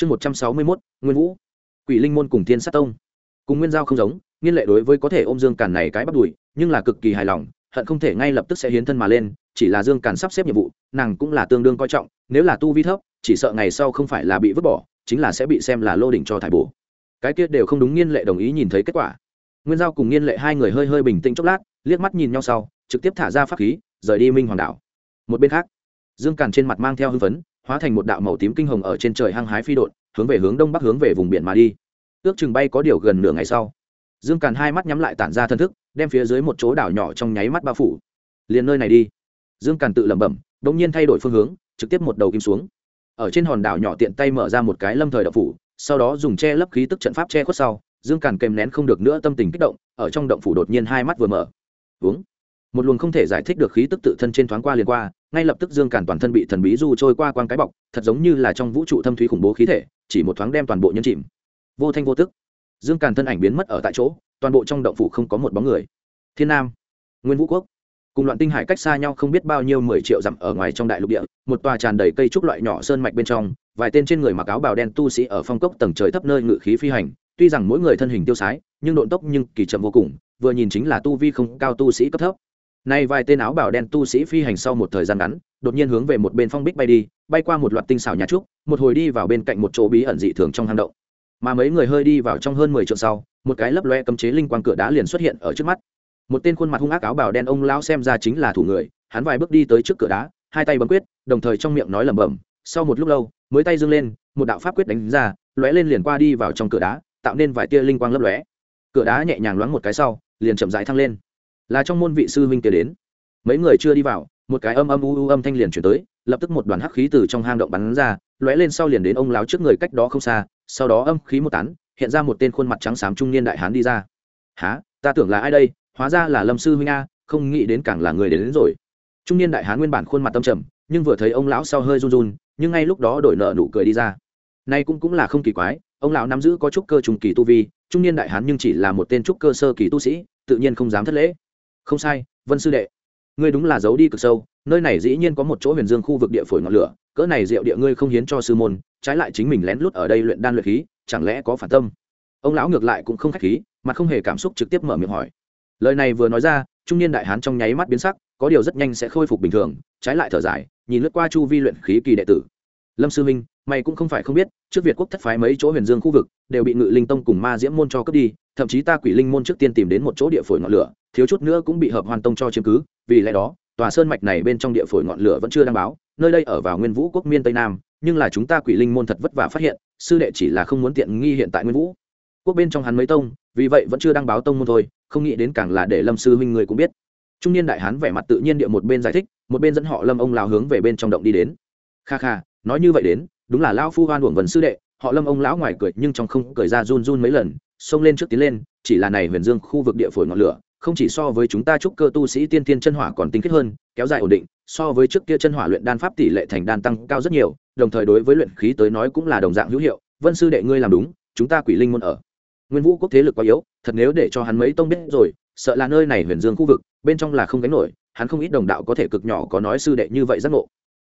chương một trăm sáu mươi mốt, nguyên vũ. Quỷ linh môn cùng thiên sát tông. Cùng nguyên giao không giống, nghiên lệ đối với có thể ôm dương càn này cái bắt đùi, nhưng là cực kỳ hài lòng, hận không thể ngay lập tức sẽ hiến thân mà lên, chỉ là dương càn sắp xếp nhiệm vụ, nàng cũng là tương đương coi trọng, nếu là tu vi thấp, chỉ sợ ngày sau không phải là bị vứt bỏ, chính là sẽ bị xem là lô đỉnh cho thải bổ. Cái kia đều không đúng, nghiên lệ đồng ý nhìn thấy kết quả. Nguyên giao cùng nghiên lệ hai người hơi hơi bình tĩnh chốc lát, liếc mắt nhìn nhau sau, trực tiếp thả ra pháp khí, rời đi minh hoàng đảo. Một bên khác, dương càn trên mặt mang theo hưng phấn hóa thành một đạo màu tím kinh hồng ở trên trời hăng hái phi đột hướng về hướng đông bắc hướng về vùng biển mà đi. Ước chừng bay có điều gần nửa ngày sau, dương càn hai mắt nhắm lại tản ra thân thức, đem phía dưới một chỗ đảo nhỏ trong nháy mắt bao phủ. Liền nơi này đi. Dương càn tự lẩm bẩm đ ỗ n g nhiên thay đổi phương hướng, trực tiếp một đầu kim xuống. Ở trên hòn đảo nhỏ tiện tay mở ra một cái lâm thời đậu phủ, sau đó dùng che lấp khí tức trận pháp che khuất sau, dương càn kèm nén không được nữa tâm tình kích động, ở trong động phủ đột nhiên hai mắt vừa mở. Uống một luồng không thể giải thích được khí tức tự thân trên thoáng qua liền qua, ngay lập tức dương càn toàn thân bị thần bí du trôi qua quang cái bọc, thật giống như là trong vũ trụ thâm thúy khủng bố khí thể, chỉ một thoáng đem toàn bộ nhân chìm. Vô thanh vô tức. Dương càn thân ảnh biến mất ở tại chỗ, toàn bộ trong động phủ không có một bóng người. Thiên nam, nguyên vũ quốc. Cùng loạn tinh hải cách xa nhau không biết bao nhiêu mười triệu dặm ở ngoài trong đại lục địa, một tòa tràn đầy cây trúc loại nhỏ sơn mạch bên trong, vài tên trên người mặc áo bào đen tu sĩ ở phong cốc tầng trời thấp nơi ngự khí phi hành, tuy rằng mỗi người thân hình tiêu sái, nhưng độn tốc nhưng kỳ chậm vô cùng, vừa nhìn chính là tu vi không cao tu sĩ cấp thấp nay vài tên áo bào đen tu sĩ phi hành sau một thời gian ngắn, đột nhiên hướng về một bên phong bích bay đi, bay qua một loạt tinh xảo nhà trúc, một hồi đi vào bên cạnh một chỗ bí ẩn dị thường trong hang động. Mà mấy người hơi đi vào trong hơn mười triệu sau, một cái lấp loe cấm chế linh quang cửa đá liền xuất hiện ở trước mắt. Một tên khuôn mặt hung ác áo bào đen ông lão xem ra chính là thủ người, hắn vài bước đi tới trước cửa đá, hai tay bấm quyết, đồng thời trong miệng nói lẩm bẩm, sau một lúc lâu, mới tay dâng lên, một đạo pháp quyết đánh ra, lóe lên liền qua đi vào trong cửa đá, tạo nên vài tia linh quang lấp lóe. Cửa đá nhẹ nhàng loáng một cái sau, liền chậm rãi thăng lên là trong môn vị sư huynh kia đến. Mấy người chưa đi vào một cái âm âm u u âm thanh liền chuyển tới lập tức một đoàn hắc khí từ trong hang động bắn ra lóe lên sau liền đến ông lão trước người cách đó không xa sau đó âm khí một tán hiện ra một tên khuôn mặt trắng xám trung niên đại hán đi ra. Há ta tưởng là ai đây? Hóa ra là lâm sư huynh a không nghĩ đến càng là người đến, đến rồi. Trung niên đại hán nguyên bản khuôn mặt tâm trầm nhưng vừa thấy ông lão sau hơi run run nhưng ngay lúc đó đổi nợ nụ cười đi ra. Nay cũng cũng là không kỳ quái ông lão nắm giữ có trúc cơ trùng kỳ tu vi trung niên đại hán nhưng chỉ là một tên trúc cơ sơ kỳ tu sĩ tự nhiên không dám thất lễ không sai, vân sư đệ. Ngươi đúng là giấu đi cực sâu, nơi này dĩ nhiên có một chỗ huyền dương khu vực địa phổi ngọn lửa, cỡ này rượu địa ngươi không hiến cho sư môn, trái lại chính mình lén lút ở đây luyện đan luyện khí, chẳng lẽ có phản tâm? Ông lão ngược lại cũng không khách khí, mà không hề cảm xúc trực tiếp mở miệng hỏi. Lời này vừa nói ra, trung niên đại hán trong nháy mắt biến sắc, có điều rất nhanh sẽ khôi phục bình thường, trái lại thở dài, nhìn lướt qua chu vi luyện khí kỳ đệ tử. Lâm sư minh mày cũng không phải không biết, trước việt quốc thất phái mấy chỗ huyền dương khu vực, đều bị ngự linh tông cùng ma diễm môn cho cướp đi, thậm chí ta quỷ linh môn trước tiên tìm đến một chỗ địa phổi ngọn lửa thiếu chút nữa cũng bị hợp hoàn tông cho chiếm cứ, vì lẽ đó, tòa sơn mạch này bên trong địa phổi ngọn lửa vẫn chưa đăng báo, nơi đây ở vào nguyên vũ quốc miên tây nam, nhưng là chúng ta quỷ linh môn thật vất vả phát hiện, sư đệ chỉ là không muốn tiện nghi hiện tại nguyên vũ. Quốc bên trong hắn mấy tông, vì vậy vẫn chưa đăng báo tông môn thôi, không nghĩ đến càng là để lâm sư huynh người cũng biết. Trung niên đại hán vẻ mặt tự nhiên địa một bên giải thích, một bên dẫn họ lâm ông lão hướng về bên trong động đi đến. Kha kha, nói như vậy đến, đúng là lão phu hoan uổng vần sư đệ, họ lâm ông lão ngoài cười nhưng trong không cười ra run run mấy lần, xông lên trước tiến lên, chỉ là này huyền dương khu vực địa phổi ngọn lửa không chỉ so với chúng ta trúc cơ tu sĩ tiên tiên chân hỏa còn tinh khiết hơn, kéo dài ổn định, so với trước kia chân hỏa luyện đan pháp tỷ lệ thành đan tăng cao rất nhiều, đồng thời đối với luyện khí tới nói cũng là đồng dạng hữu hiệu. Vân sư đệ ngươi làm đúng, chúng ta quỷ linh môn ở. Nguyên vũ quốc thế lực quá yếu, thật nếu để cho hắn mấy tông biết rồi, sợ là nơi này huyền dương khu vực, bên trong là không gánh nổi, hắn không ít đồng đạo có thể cực nhỏ có nói sư đệ như vậy giác ngộ.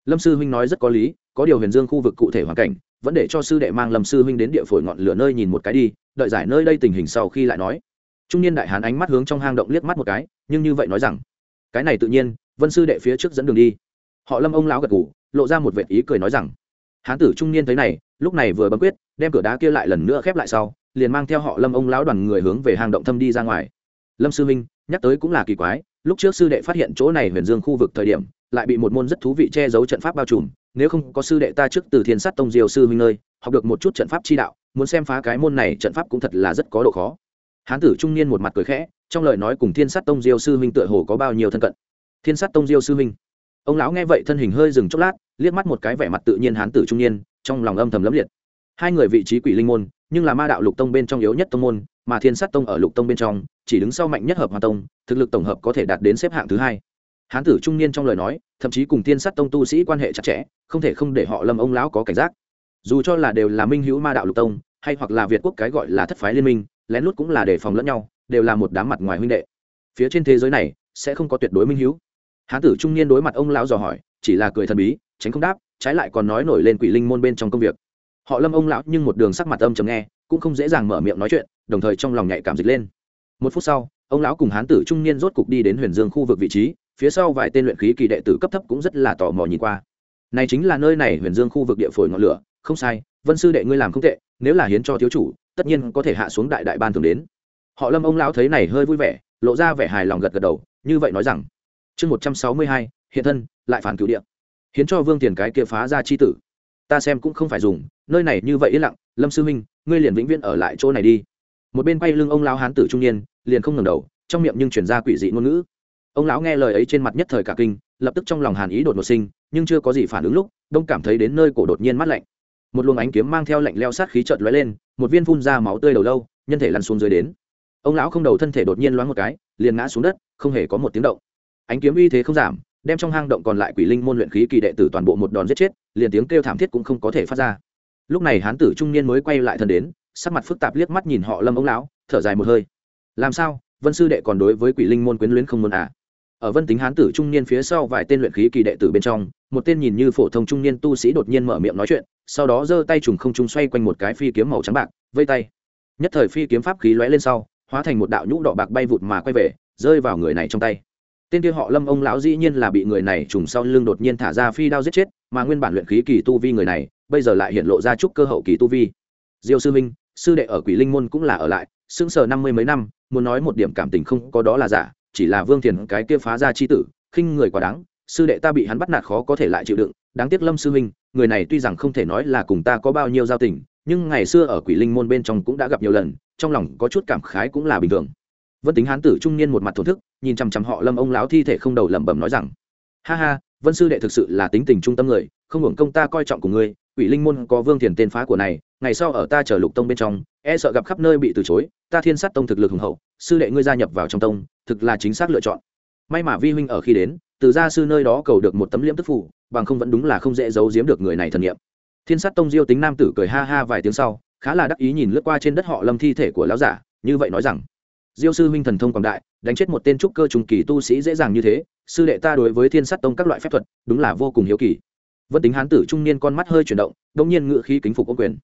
Lâm sư huynh nói rất có lý, có điều huyền dương khu vực cụ thể hoàn cảnh, vẫn để cho sư đệ mang lâm sư huynh đến địa phổi ngọn lửa nơi nhìn một cái đi, đợi giải nơi đây tình hình sau khi lại nói trung niên đại hán ánh mắt hướng trong hang động liếc mắt một cái, nhưng như vậy nói rằng, cái này tự nhiên, vân sư đệ phía trước dẫn đường đi. Họ lâm ông lão gật ngủ lộ ra một vệt ý cười nói rằng, hán tử trung niên thấy này, lúc này vừa bấm quyết, đem cửa đá kia lại lần nữa khép lại sau, liền mang theo họ lâm ông lão đoàn người hướng về hang động thâm đi ra ngoài. Lâm sư minh nhắc tới cũng là kỳ quái, lúc trước sư đệ phát hiện chỗ này huyền dương khu vực thời điểm, lại bị một môn rất thú vị che giấu trận pháp bao trùm, nếu không có sư đệ ta trước từ thiên sát tông diều sư huynh nơi, học được một chút trận pháp chi đạo, muốn xem phá cái môn này trận pháp cũng thật là rất có độ khó hán tử trung niên một mặt cười khẽ, trong lời nói cùng thiên sát tông diêu sư huynh tựa hồ có bao nhiêu thân cận. Thiên sát tông diêu sư huynh ông lão nghe vậy thân hình hơi dừng chốc lát, liếc mắt một cái vẻ mặt tự nhiên hán tử trung niên, trong lòng âm thầm lấm liệt. Hai người vị trí quỷ linh môn, nhưng là ma đạo lục tông bên trong yếu nhất tông môn, mà thiên sát tông ở lục tông bên trong, chỉ đứng sau mạnh nhất hợp hoa tông, thực lực tổng hợp có thể đạt đến xếp hạng thứ hai. Hán tử trung niên trong lời nói, thậm chí cùng thiên sát tông tu sĩ quan hệ chặt chẽ, không thể không để họ lâm ông lão có cảnh giác. Dù cho là đều là minh hữu ma đạo lục tông, hay hoặc là việt quốc cái gọi là thất phái liên minh lén lút cũng là đề phòng lẫn nhau, đều là một đám mặt ngoài huynh đệ. Phía trên thế giới này sẽ không có tuyệt đối minh hữu hán tử trung niên đối mặt ông lão dò hỏi, chỉ là cười thần bí, tránh không đáp, trái lại còn nói nổi lên quỷ linh môn bên trong công việc. Họ lâm ông lão nhưng một đường sắc mặt âm chầm nghe, cũng không dễ dàng mở miệng nói chuyện, đồng thời trong lòng nhạy cảm dịch lên. Một phút sau, ông lão cùng hán tử trung niên rốt cục đi đến huyền dương khu vực vị trí, phía sau vài tên luyện khí kỳ đệ tử cấp thấp cũng rất là tò mò nhìn qua. Này chính là nơi này huyền dương khu vực địa phổi ngọn lửa, không sai, vân sư đệ ngươi làm không tệ, nếu là hiến cho thiếu chủ tất nhiên có thể hạ xuống đại đại ban thường đến. Họ lâm ông lão thấy này hơi vui vẻ, lộ ra vẻ hài lòng gật gật đầu, như vậy nói rằng, chương một trăm sáu mươi hai, hiện thân, lại phản cựu địa. Hiến cho vương tiền cái kia phá ra chi tử. Ta xem cũng không phải dùng, nơi này như vậy yên lặng, lâm sư minh ngươi liền vĩnh viễn ở lại chỗ này đi. Một bên quay lưng ông lão hán tử trung niên, liền không ngừng đầu, trong miệng nhưng chuyển ra quỷ dị ngôn ngữ. Ông lão nghe lời ấy trên mặt nhất thời cả kinh, lập tức trong lòng hàn ý đột ngột sinh, nhưng chưa có gì phản ứng lúc, đông cảm thấy đến nơi cổ đột nhiên mát lạnh. Một luồng ánh kiếm mang theo lạnh leo sát khí chợt lóe lên một viên phun ra máu tươi đầu lâu, nhân thể lăn xuống dưới đến. Ông lão không đầu thân thể đột nhiên loáng một cái, liền ngã xuống đất, không hề có một tiếng động. Ánh kiếm uy thế không giảm, đem trong hang động còn lại quỷ linh môn luyện khí kỳ đệ tử toàn bộ một đòn giết chết, liền tiếng kêu thảm thiết cũng không có thể phát ra. Lúc này hán tử trung niên mới quay lại thân đến, sắc mặt phức tạp liếc mắt nhìn họ lâm ông lão, thở dài một hơi. Làm sao? Vân sư đệ còn đối với quỷ linh môn quyến luyến không muốn à? Ở vân tính hán tử trung niên phía sau vài tên luyện khí kỳ đệ tử bên trong, một tên nhìn như phổ thông trung niên tu sĩ đột nhiên mở miệng nói chuyện sau đó giơ tay trùng không trung xoay quanh một cái phi kiếm màu trắng bạc, vây tay. Nhất thời phi kiếm pháp khí lóe lên sau, hóa thành một đạo nhũ đỏ bạc bay vụt mà quay về, rơi vào người này trong tay. Tên kia họ lâm ông lão dĩ nhiên là bị người này trùng sau lưng đột nhiên thả ra phi đao giết chết, mà nguyên bản luyện khí kỳ tu vi người này, bây giờ lại hiện lộ ra chút cơ hậu kỳ tu vi. Diêu sư minh sư đệ ở quỷ linh môn cũng là ở lại, sững sờ năm mươi mấy năm, muốn nói một điểm cảm tình không có đó là giả, chỉ là vương thiền cái kia phá ra chi tử, khinh người quá đáng, sư đệ ta bị hắn bắt nạt khó có thể lại chịu đựng, đáng tiếc lâm sư huynh người này tuy rằng không thể nói là cùng ta có bao nhiêu giao tình, nhưng ngày xưa ở quỷ linh môn bên trong cũng đã gặp nhiều lần, trong lòng có chút cảm khái cũng là bình thường. Vân tính hán tử trung niên một mặt thổn thức, nhìn chằm chằm họ lâm ông láo thi thể không đầu lẩm bẩm nói rằng, ha ha, vân sư đệ thực sự là tính tình trung tâm người, không hưởng công ta coi trọng của ngươi, quỷ linh môn có vương thiền tên phá của này, ngày sau ở ta chờ lục tông bên trong e sợ gặp khắp nơi bị từ chối, ta thiên sát tông thực lực hùng hậu, sư đệ ngươi gia nhập vào trong tông, thực là chính xác lựa chọn. May mà vi huynh ở khi đến từ gia sư nơi đó cầu được một tấm liễm tức phủ, bằng không vẫn đúng là không dễ giấu giếm được người này thần nghiệm thiên sát tông diêu tính nam tử cười ha ha vài tiếng sau, khá là đắc ý nhìn lướt qua trên đất họ lâm thi thể của lão giả, như vậy nói rằng, diêu sư huynh thần thông quảng đại, đánh chết một tên trúc cơ trùng kỳ tu sĩ dễ dàng như thế, sư đệ ta đối với thiên sát tông các loại phép thuật, đúng là vô cùng hiếu kỳ. Vẫn tính hán tử trung niên con mắt hơi chuyển động đông nhiên ngự khí kính phục ô quyền.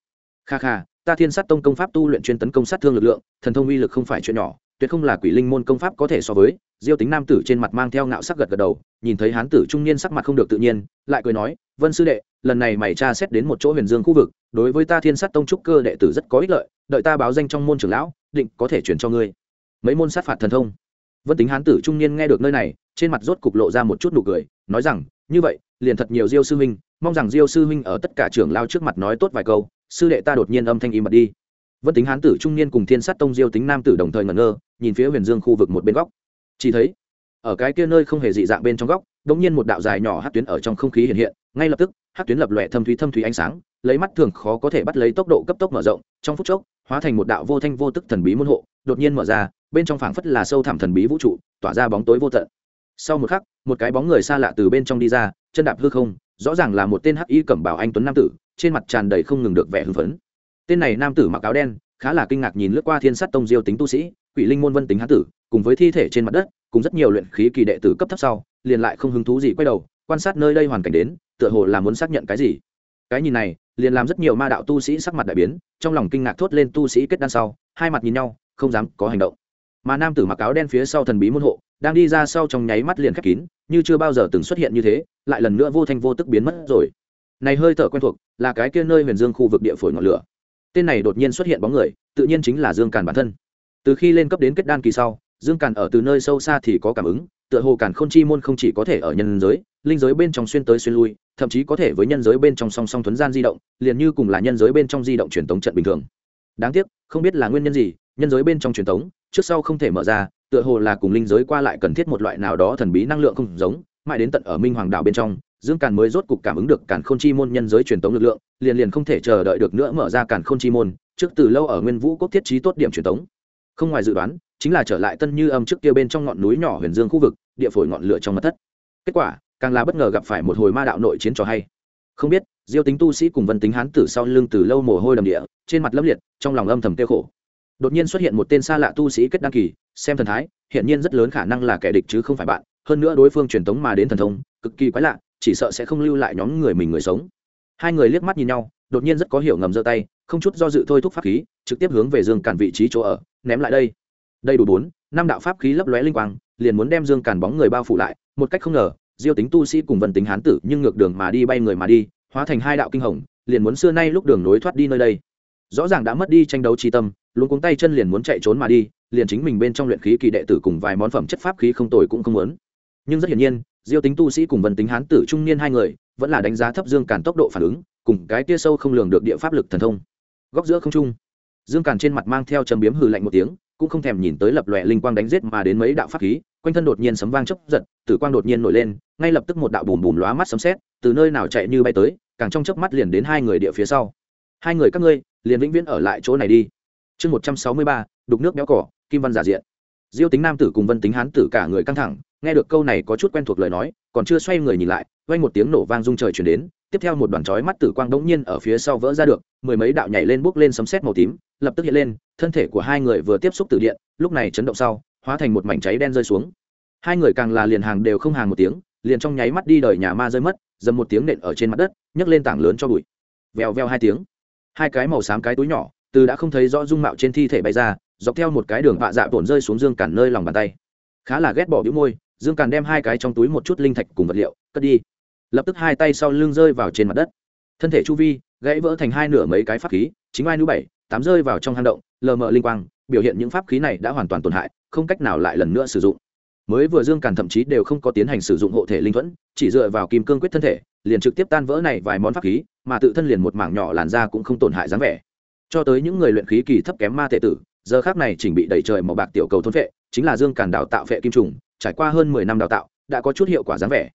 Kha kha, ta thiên sát tông công pháp tu luyện chuyên tấn công sát thương lực lượng, thần thông uy lực không phải chuyện nhỏ tuyệt không là quỷ linh môn công pháp có thể so với, diêu tính nam tử trên mặt mang theo ngạo sắc gật gật đầu, nhìn thấy hán tử trung niên sắc mặt không được tự nhiên, lại cười nói, vân sư đệ, lần này mày tra xét đến một chỗ huyền dương khu vực, đối với ta thiên sát tông trúc cơ đệ tử rất có ích lợi, đợi ta báo danh trong môn trưởng lão, định có thể chuyển cho ngươi. Mấy môn sát phạt thần thông. Vân tính hán tử trung niên nghe được nơi này, trên mặt rốt cục lộ ra một chút nụ cười, nói rằng, như vậy, liền thật nhiều diêu sư huynh, mong rằng diêu sư huynh ở tất cả trưởng lao trước mặt nói tốt vài câu, sư đệ ta đột nhiên âm thanh im bật đi vân tính hán tử trung niên cùng thiên sát tông diêu tính nam tử đồng thời ngẩn ngơ, nhìn phía huyền dương khu vực một bên góc. Chỉ thấy, ở cái kia nơi không hề dị dạng bên trong góc đ ỗ n g nhiên một đạo dài nhỏ hát tuyến ở trong không khí hiện hiện, ngay lập tức hát tuyến lập lòe thâm thúy thâm thúy ánh sáng, lấy mắt thường khó có thể bắt lấy tốc độ cấp tốc mở rộng, trong phút chốc, hóa thành một đạo vô thanh vô tức thần bí môn hộ, đột nhiên mở ra, bên trong phảng phất là sâu thẳm thần bí vũ trụ, tỏa ra bóng tối vô tận. Sau một khắc, một cái bóng người xa lạ từ bên trong đi ra, chân đạp hư không, rõ ràng là một tên hắc y cẩm bảo anh tuấn nam tử, trên mặt tràn đầy không ngừng được vẻ hưng phấn tên này nam tử mặc áo đen, khá là kinh ngạc nhìn lướt qua thiên sát tông diêu tính tu sĩ, quỷ linh môn vân tính hán tử, cùng với thi thể trên mặt đất, cùng rất nhiều luyện khí kỳ đệ tử cấp thấp sau, liền lại không hứng thú gì quay đầu, quan sát nơi đây hoàn cảnh đến, tựa hồ là muốn xác nhận cái gì. Cái nhìn này, liền làm rất nhiều ma đạo tu sĩ sắc mặt đại biến, trong lòng kinh ngạc thốt lên tu sĩ kết đan sau, hai mặt nhìn nhau, không dám có hành động. Mà nam tử mặc áo đen phía sau thần bí môn hộ, đang đi ra sau trong nháy mắt liền khép kín, như chưa bao giờ từng xuất hiện như thế, lại lần nữa vô thanh vô tức biến mất rồi. Này hơi thở quen thuộc, là cái kia nơi huyền dương khu vực địa phổi ngọn lửa tên này đột nhiên xuất hiện bóng người, tự nhiên chính là dương càn bản thân. Từ khi lên cấp đến kết đan kỳ sau, dương càn ở từ nơi sâu xa thì có cảm ứng, tựa hồ càn k h ô n chi môn không chỉ có thể ở nhân giới, linh giới bên trong xuyên tới xuyên lui, thậm chí có thể với nhân giới bên trong song song thuấn gian di động, liền như cùng là nhân giới bên trong di động truyền tống trận bình thường. Đáng tiếc, không biết là nguyên nhân gì, nhân giới bên trong truyền tống, trước sau không thể mở ra, tựa hồ là cùng linh giới qua lại cần thiết một loại nào đó thần bí năng lượng không giống, mãi đến tận ở minh hoàng đảo bên trong dương càn mới rốt cục cảm ứng được càn k h ô n chi môn nhân giới truyền tống lực lượng, liền liền không thể chờ đợi được nữa mở ra càn k h ô n chi môn, trước từ lâu ở nguyên vũ quốc thiết trí tốt điểm truyền tống. Không ngoài dự đoán, chính là trở lại tân như âm trước kia bên trong ngọn núi nhỏ huyền dương khu vực, địa phổi ngọn lửa trong mặt thất. Kết quả, càng là bất ngờ gặp phải một hồi ma đạo nội chiến trò hay. Không biết, diêu tính tu sĩ cùng vân tính hán tử sau lưng từ lâu mồ hôi đầm địa, trên mặt lâm liệt, trong lòng âm thầm tiêu khổ. Đột nhiên xuất hiện một tên xa lạ tu sĩ kết đăng kỳ, xem thần thái hiện nhiên rất lớn khả năng là kẻ địch chứ không phải bạn, hơn nữa đối phương truyền tống mà đến thần thông, cực kỳ quái lạ chỉ sợ sẽ không lưu lại nhóm người mình người sống. Hai người liếc mắt nhìn nhau, đột nhiên rất có hiểu ngầm giơ tay, không chút do dự thôi thúc pháp khí, trực tiếp hướng về dương càn vị trí chỗ ở, ném lại đây. Đây đủ bốn, năm đạo pháp khí lấp lóe linh quang, liền muốn đem dương càn bóng người bao phủ lại, một cách không ngờ, diêu tính tu sĩ cùng vân tính hán tử nhưng ngược đường mà đi bay người mà đi, hóa thành hai đạo kinh hồng, liền muốn xưa nay lúc đường nối thoát đi nơi đây. Rõ ràng đã mất đi tranh đấu tri tâm luôn cuống tay chân liền muốn chạy trốn mà đi, liền chính mình bên trong luyện khí kỳ đệ tử cùng vài món phẩm chất pháp khí không tồi cũng không muốn. Nhưng rất hiển nhiên diêu tính tu sĩ cùng vân tính hán tử trung niên hai người, vẫn là đánh giá thấp dương càn tốc độ phản ứng, cùng cái tia sâu không lường được địa pháp lực thần thông. Góc giữa không trung, dương càn trên mặt mang theo trầm biếm hừ lạnh một tiếng, cũng không thèm nhìn tới lập lòe linh quang đánh giết mà đến mấy đạo pháp khí, quanh thân đột nhiên sấm vang chốc giật, tử quang đột nhiên nổi lên, ngay lập tức một đạo bùm bùm lóa mắt sấm sét, từ nơi nào chạy như bay tới, càng trong chớp mắt liền đến hai người địa phía sau. Hai người các ngươi, liền vĩnh viễn ở lại chỗ này đi. Chương một trăm sáu mươi ba, đục nước béo cỏ, kim văn giả diện. Diêu tính nam tử cùng vân tính hán tử cả người căng thẳng nghe được câu này có chút quen thuộc lời nói, còn chưa xoay người nhìn lại vang một tiếng nổ vang rung trời chuyển đến, tiếp theo một đoàn chói mắt tử quang đống nhiên ở phía sau vỡ ra được, mười mấy đạo nhảy lên bước lên sấm sét màu tím, lập tức hiện lên, thân thể của hai người vừa tiếp xúc từ điện, lúc này chấn động sau, hóa thành một mảnh cháy đen rơi xuống. Hai người càng là liền hàng đều không hàng một tiếng, liền trong nháy mắt đi đời nhà ma rơi mất, dầm một tiếng nện ở trên mặt đất, nhấc lên tảng lớn cho bụi. Vèo vèo hai tiếng. Hai cái màu xám cái túi nhỏ, từ đã không thấy rõ dung mạo trên thi thể bay ra, dọc theo một cái đường vạ dạ tổn rơi xuống dương cản nơi lòng bàn tay. Khá là ghét bỏ bĩu môi dương càn đem hai cái trong túi một chút linh thạch cùng vật liệu, cất đi. Lập tức hai tay sau lưng rơi vào trên mặt đất. Thân thể chu vi, gãy vỡ thành hai nửa mấy cái pháp khí, chính ai nữ bảy, tám rơi vào trong hang động, lờ mờ linh quang, biểu hiện những pháp khí này đã hoàn toàn tổn hại, không cách nào lại lần nữa sử dụng. Mới vừa dương càn thậm chí đều không có tiến hành sử dụng hộ thể linh thuẫn, chỉ dựa vào kim cương quyết thân thể, liền trực tiếp tan vỡ này vài món pháp khí, mà tự thân liền một mảng nhỏ làn da cũng không tổn hại dáng vẻ. Cho tới những người luyện khí kỳ thấp kém ma tệ tử, giờ khác này chỉnh bị đẩy trời màu bạc tiểu cầu thôn phệ chính là dương càn đào tạo phệ kim trùng trải qua hơn mười năm đào tạo, đã có chút hiệu quả dáng vẻ.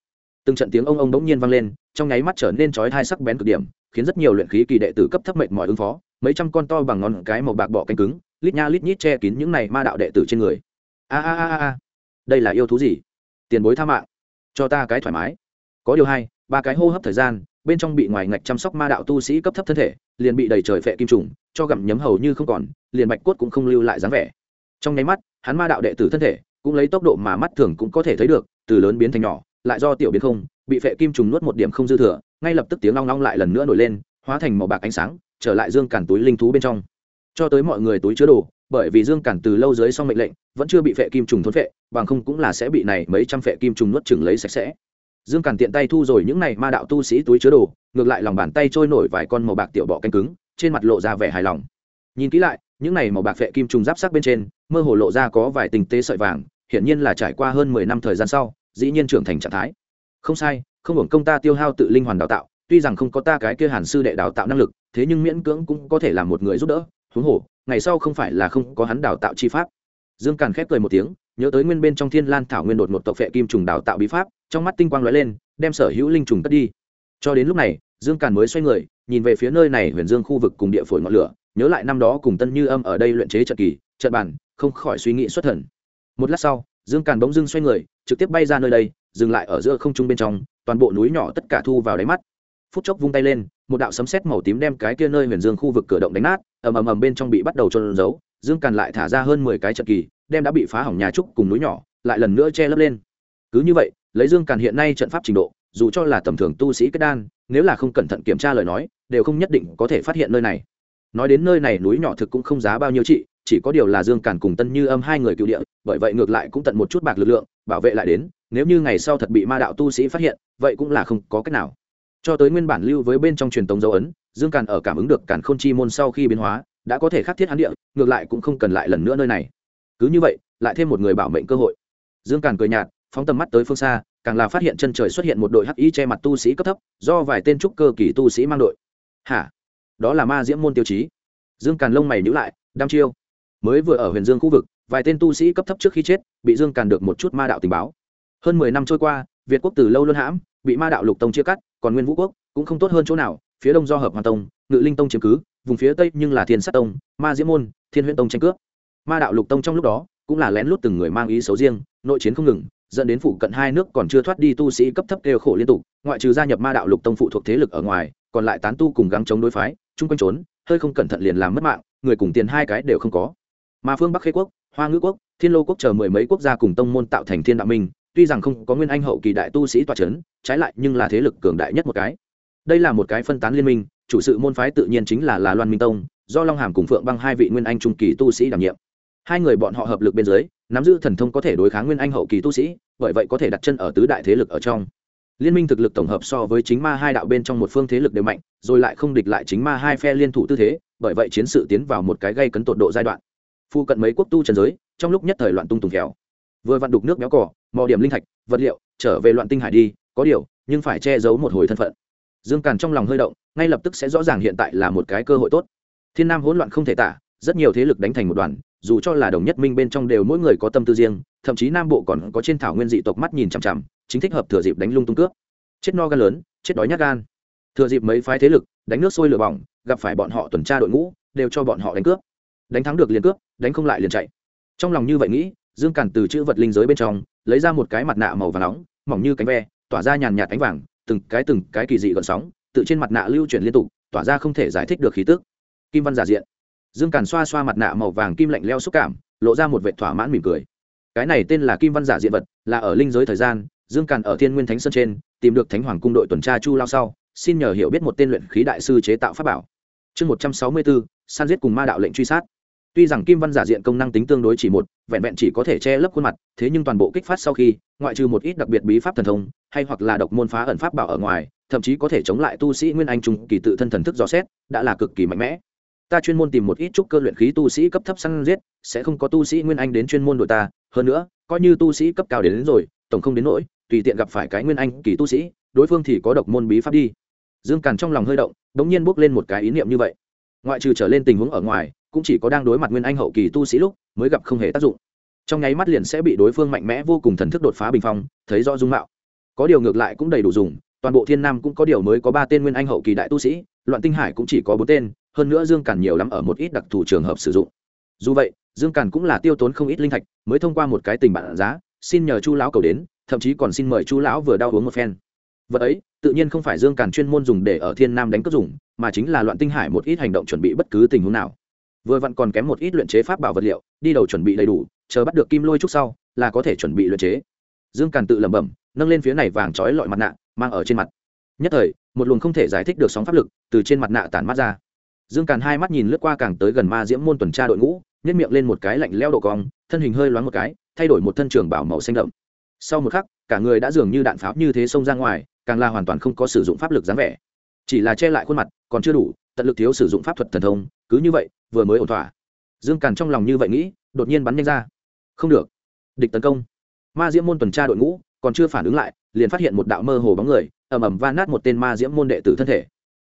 Từng trận tiếng ông ông bỗng nhiên vang lên, trong nháy mắt trở nên chói hai sắc bén cực điểm, khiến rất nhiều luyện khí kỳ đệ tử cấp thấp mệnh mọi ứng phó, mấy trăm con to bằng ngón cái màu bạc bỏ cánh cứng, lít nha lít nhít che kín những này ma đạo đệ tử trên người. A a a a. Đây là yêu thú gì? Tiền bối tha mạng. Cho ta cái thoải mái. Có điều hai, ba cái hô hấp thời gian, bên trong bị ngoài ngạch chăm sóc ma đạo tu sĩ cấp thấp thân thể, liền bị đầy trời phệ kim trùng, cho gặm nhấm hầu như không còn, liền bạch cốt cũng không lưu lại dáng vẻ. Trong nháy mắt, hắn ma đạo đệ tử thân thể cũng lấy tốc độ mà mắt thường cũng có thể thấy được, từ lớn biến thành nhỏ, lại do tiểu biến không, bị phệ kim trùng nuốt một điểm không dư thừa, ngay lập tức tiếng long long lại lần nữa nổi lên, hóa thành màu bạc ánh sáng, trở lại dương cản túi linh thú bên trong. Cho tới mọi người túi chứa đồ, bởi vì dương cản từ lâu dưới xong mệnh lệnh, vẫn chưa bị phệ kim trùng thốn phệ, bằng không cũng là sẽ bị này mấy trăm phệ kim trùng nuốt chừng lấy sạch sẽ. Dương cản tiện tay thu rồi những này ma đạo tu sĩ túi chứa đồ, ngược lại lòng bàn tay trôi nổi vài con màu bạc tiểu bọ canh cứng, trên mặt lộ ra vẻ hài lòng. Nhìn kỹ lại, những này màu bạc phệ kim trùng giáp sắc bên trên, mơ hồ lộ ra có vài tình tế sợi vàng hiển nhiên là trải qua hơn mười năm thời gian sau, dĩ nhiên trưởng thành trạng thái. Không sai, không hưởng công ta tiêu hao tự linh hoàn đào tạo, tuy rằng không có ta cái kia hàn sư đệ đào tạo năng lực, thế nhưng miễn cưỡng cũng có thể là một người giúp đỡ, huống hồ, ngày sau không phải là không có hắn đào tạo chi pháp. Dương càn khép cười một tiếng, nhớ tới nguyên bên trong thiên lan thảo nguyên đột một tộc phệ kim trùng đào tạo bí pháp, trong mắt tinh quang lóe lên, đem sở hữu linh trùng cất đi. Cho đến lúc này, dương càn mới xoay người, nhìn về phía nơi này huyền dương khu vực cùng địa phổi ngọn lửa, nhớ lại năm đó cùng tân như âm ở đây luyện chế trận kỳ, trận bản không khỏi suy nghĩ xuất thần một lát sau, dương càn bỗng dưng xoay người, trực tiếp bay ra nơi đây, dừng lại ở giữa không trung bên trong, toàn bộ núi nhỏ tất cả thu vào đáy mắt. Phút chốc vung tay lên, một đạo sấm sét màu tím đem cái kia nơi huyền dương khu vực cửa động đánh nát, ầm ầm ầm bên trong bị bắt đầu trôn giấu, dương càn lại thả ra hơn mười cái trận kỳ, đem đã bị phá hỏng nhà trúc cùng núi nhỏ, lại lần nữa che lấp lên. Cứ như vậy, lấy dương càn hiện nay trận pháp trình độ, dù cho là tầm thường tu sĩ kết đan, nếu là không cẩn thận kiểm tra lời nói, đều không nhất định có thể phát hiện nơi này. Nói đến nơi này núi nhỏ thực cũng không giá bao nhiêu trị chỉ có điều là dương càn cùng tân như âm hai người cựu địa, bởi vậy ngược lại cũng tận một chút bạc lực lượng, bảo vệ lại đến, nếu như ngày sau thật bị ma đạo tu sĩ phát hiện, vậy cũng là không có cách nào. Cho tới nguyên bản lưu với bên trong truyền tống dấu ấn, dương càn ở cảm ứng được càn k h ô n chi môn sau khi biến hóa, đã có thể khắc thiết hắn địa, ngược lại cũng không cần lại lần nữa nơi này. Cứ như vậy, lại thêm một người bảo mệnh cơ hội. Dương càn cười nhạt, phóng tầm mắt tới phương xa, càng là phát hiện chân trời xuất hiện một đội hắc y che mặt tu sĩ cấp thấp, do vài tên trúc cơ kỳ tu sĩ mang đội. Hả? Đó là ma diễm môn tiêu chí. Dương càn lông mày nhữ lại, đăm chiêu mới vừa ở huyền dương khu vực, vài tên tu sĩ cấp thấp trước khi chết, bị dương càn được một chút ma đạo tình báo. Hơn mười năm trôi qua, việt quốc từ lâu luôn hãm, bị ma đạo lục tông chia cắt, còn nguyên vũ quốc cũng không tốt hơn chỗ nào, phía đông do hợp hoàn tông, ngự linh tông chiếm cứ, vùng phía tây nhưng là thiên sát tông, ma diễm môn, thiên huyễn tông tranh cướp. Ma đạo lục tông trong lúc đó cũng là lén lút từng người mang ý xấu riêng, nội chiến không ngừng, dẫn đến phụ cận hai nước còn chưa thoát đi tu sĩ cấp thấp kêu khổ liên tục, ngoại trừ gia nhập ma đạo lục tông phụ thuộc thế lực ở ngoài, còn lại tán tu cùng gắng chống đối phái, chung quanh trốn, hơi không cẩn thận liền làm mất mạng, người cùng tiền hai cái đều không có mà phương bắc khê quốc hoa ngữ quốc thiên lô quốc chờ mười mấy quốc gia cùng tông môn tạo thành thiên đạo minh tuy rằng không có nguyên anh hậu kỳ đại tu sĩ toa c h ấ n trái lại nhưng là thế lực cường đại nhất một cái. Đây là một cái phân tán liên minh, chủ sự môn phái tự nhiên chính là là loan minh tông, do long hàm cùng phượng băng hai vị nguyên anh trung kỳ tu sĩ đảm nhiệm. Hai người bọn họ hợp lực bên dưới, nắm giữ thần thông có thể đối kháng nguyên anh hậu kỳ tu sĩ, bởi vậy có thể đặt chân ở tứ đại thế lực ở trong. Liên minh thực lực tổng hợp so với chính ma hai đạo bên trong một phương thế lực đều mạnh, rồi lại không địch lại chính ma hai phe liên thủ tư thế, bởi vậy chiến sự tiến vào một cái gây cấn tột độ giai đoạn phu cận mấy quốc tu trần giới, trong lúc nhất thời loạn tung tùng khéo vừa vặn đục nước béo cỏ mò điểm linh thạch, vật liệu, trở về loạn tinh hải đi, có điều, nhưng phải che giấu một hồi thân phận. Dương càn trong lòng hơi động, ngay lập tức sẽ rõ ràng hiện tại là một cái cơ hội tốt. Thiên nam hỗn loạn không thể tả, rất nhiều thế lực đánh thành một đoàn, dù cho là đồng nhất minh bên trong đều mỗi người có tâm tư riêng, thậm chí nam bộ còn có trên thảo nguyên dị tộc mắt nhìn chằm chằm, chính thích hợp thừa dịp đánh lung tung cướp. Chết no gan lớn, chết đói nhát gan. Thừa dịp mấy phái thế lực, đánh nước sôi lửa bỏng, gặp phải bọn họ tuần tra đội ngũ, đều cho bọn họ đánh cướp đánh thắng được liền cướp, đánh không lại liền chạy. Trong lòng như vậy nghĩ, dương càn từ chữ vật linh giới bên trong, lấy ra một cái mặt nạ màu vàng nóng, mỏng như cánh ve, tỏa ra nhàn nhạt ánh vàng, từng cái từng cái kỳ dị gợn sóng, tự trên mặt nạ lưu chuyển liên tục, tỏa ra không thể giải thích được khí tức. Kim văn giả diện. Dương càn xoa xoa mặt nạ màu vàng kim lạnh leo xúc cảm, lộ ra một vệ thỏa mãn mỉm cười. Cái này tên là kim văn giả diện vật, là ở linh giới thời gian, dương càn ở thiên nguyên thánh sơn trên, tìm được thánh hoàng cung đội tuần tra chu lao sau, xin nhờ hiểu biết một tên luyện khí đại sư chế tạo pháp bảo. Chương một trăm sáu mươi bốn san giết cùng ma đạo lệnh truy sát tuy rằng kim văn giả diện công năng tính tương đối chỉ một vẹn vẹn chỉ có thể che lấp khuôn mặt thế nhưng toàn bộ kích phát sau khi ngoại trừ một ít đặc biệt bí pháp thần thông hay hoặc là độc môn phá ẩn pháp bảo ở ngoài thậm chí có thể chống lại tu sĩ nguyên anh trung kỳ tự thân thần thức dò xét đã là cực kỳ mạnh mẽ. Ta chuyên môn tìm một ít chút cơ luyện khí tu sĩ cấp thấp săn giết sẽ không có tu sĩ nguyên anh đến chuyên môn đội ta hơn nữa coi như tu sĩ cấp cao đến, đến rồi tổng không đến nỗi tùy tiện gặp phải cái nguyên anh kỳ tu sĩ đối phương thì có độc môn bí pháp đi. Dương càn trong lòng hơi động đ ỗ n g nhiên bốc lên một cái ý niệm như vậy. Ngoại trừ trở lên tình huống ở ngoài cũng chỉ có đang đối mặt nguyên anh hậu kỳ tu sĩ lúc mới gặp không hề tác dụng. Trong nháy mắt liền sẽ bị đối phương mạnh mẽ vô cùng thần thức đột phá bình phong, thấy rõ dung mạo. Có điều ngược lại cũng đầy đủ dùng, toàn bộ thiên nam cũng có điều mới có ba tên nguyên anh hậu kỳ đại tu sĩ, loạn tinh hải cũng chỉ có bốn tên, hơn nữa dương càn nhiều lắm ở một ít đặc thù trường hợp sử dụng. Dù vậy, dương càn cũng là tiêu tốn không ít linh thạch, mới thông qua một cái tình bạn giá, xin nhờ chu lão cầu đến, thậm chí còn xin mời chu lão vừa đau uống một phen. Vật ấy, tự nhiên không phải dương càn chuyên môn dùng để ở thiên nam đánh cướp dùng, mà chính là loạn tinh hải một ít hành động chuẩn bị bất cứ tình huống nào vừa vặn còn kém một ít luyện chế pháp bảo vật liệu, đi đầu chuẩn bị đầy đủ, chờ bắt được kim lôi trúc sau, là có thể chuẩn bị luyện chế. Dương càn tự lẩm bẩm, nâng lên phía này vàng trói lọi mặt nạ, mang ở trên mặt. Nhất thời, một luồng không thể giải thích được sóng pháp lực từ trên mặt nạ tản mắt ra. Dương càn hai mắt nhìn lướt qua càng tới gần ma diễm môn tuần tra đội ngũ nhét miệng lên một cái lạnh leo độ cong, thân hình hơi loáng một cái, thay đổi một thân trường bảo màu xanh đậm. Sau một khắc, cả người đã dường như đạn pháo như thế xông ra ngoài, càng là hoàn toàn không có sử dụng pháp lực dáng vẻ. Chỉ là che lại khuôn mặt, còn chưa đủ, tận lực thiếu sử dụng pháp thuật thần thông, cứ như vậy vừa mới ổn thỏa. Dương càn trong lòng như vậy nghĩ, đột nhiên bắn nhanh ra. Không được. Địch tấn công. Ma diễm môn tuần tra đội ngũ còn chưa phản ứng lại, liền phát hiện một đạo mơ hồ bóng người, ầm ầm va nát một tên ma diễm môn đệ tử thân thể.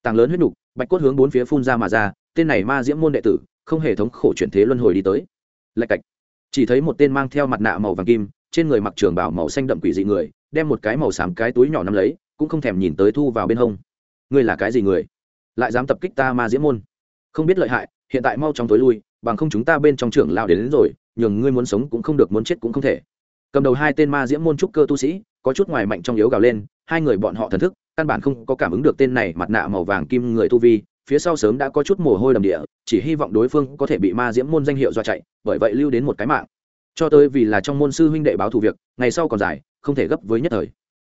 Tàng lớn huyết nục, bạch cốt hướng bốn phía phun ra mà ra, tên này ma diễm môn đệ tử không hề thống khổ chuyển thế luân hồi đi tới. Lạch cạch. Chỉ thấy một tên mang theo mặt nạ màu vàng kim, trên người mặc trường bảo màu xanh đậm quỷ dị người, đem một cái màu xám cái túi nhỏ nắm lấy, cũng không thèm nhìn tới thu vào bên hông. Ngươi là cái gì người? Lại dám tập kích ta ma diễm môn? Không biết lợi hại hiện tại mau chóng tối lui bằng không chúng ta bên trong trưởng lao đến, đến rồi nhường ngươi muốn sống cũng không được muốn chết cũng không thể. Cầm đầu hai tên ma diễm môn trúc cơ tu sĩ có chút ngoài mạnh trong yếu gào lên hai người bọn họ thần thức căn bản không có cảm ứng được tên này mặt nạ màu vàng kim người tu vi phía sau sớm đã có chút mồ hôi đầm địa chỉ hy vọng đối phương có thể bị ma diễm môn danh hiệu do chạy bởi vậy lưu đến một cái mạng. Cho tới vì là trong môn sư huynh đệ báo thù việc ngày sau còn dài không thể gấp với nhất thời.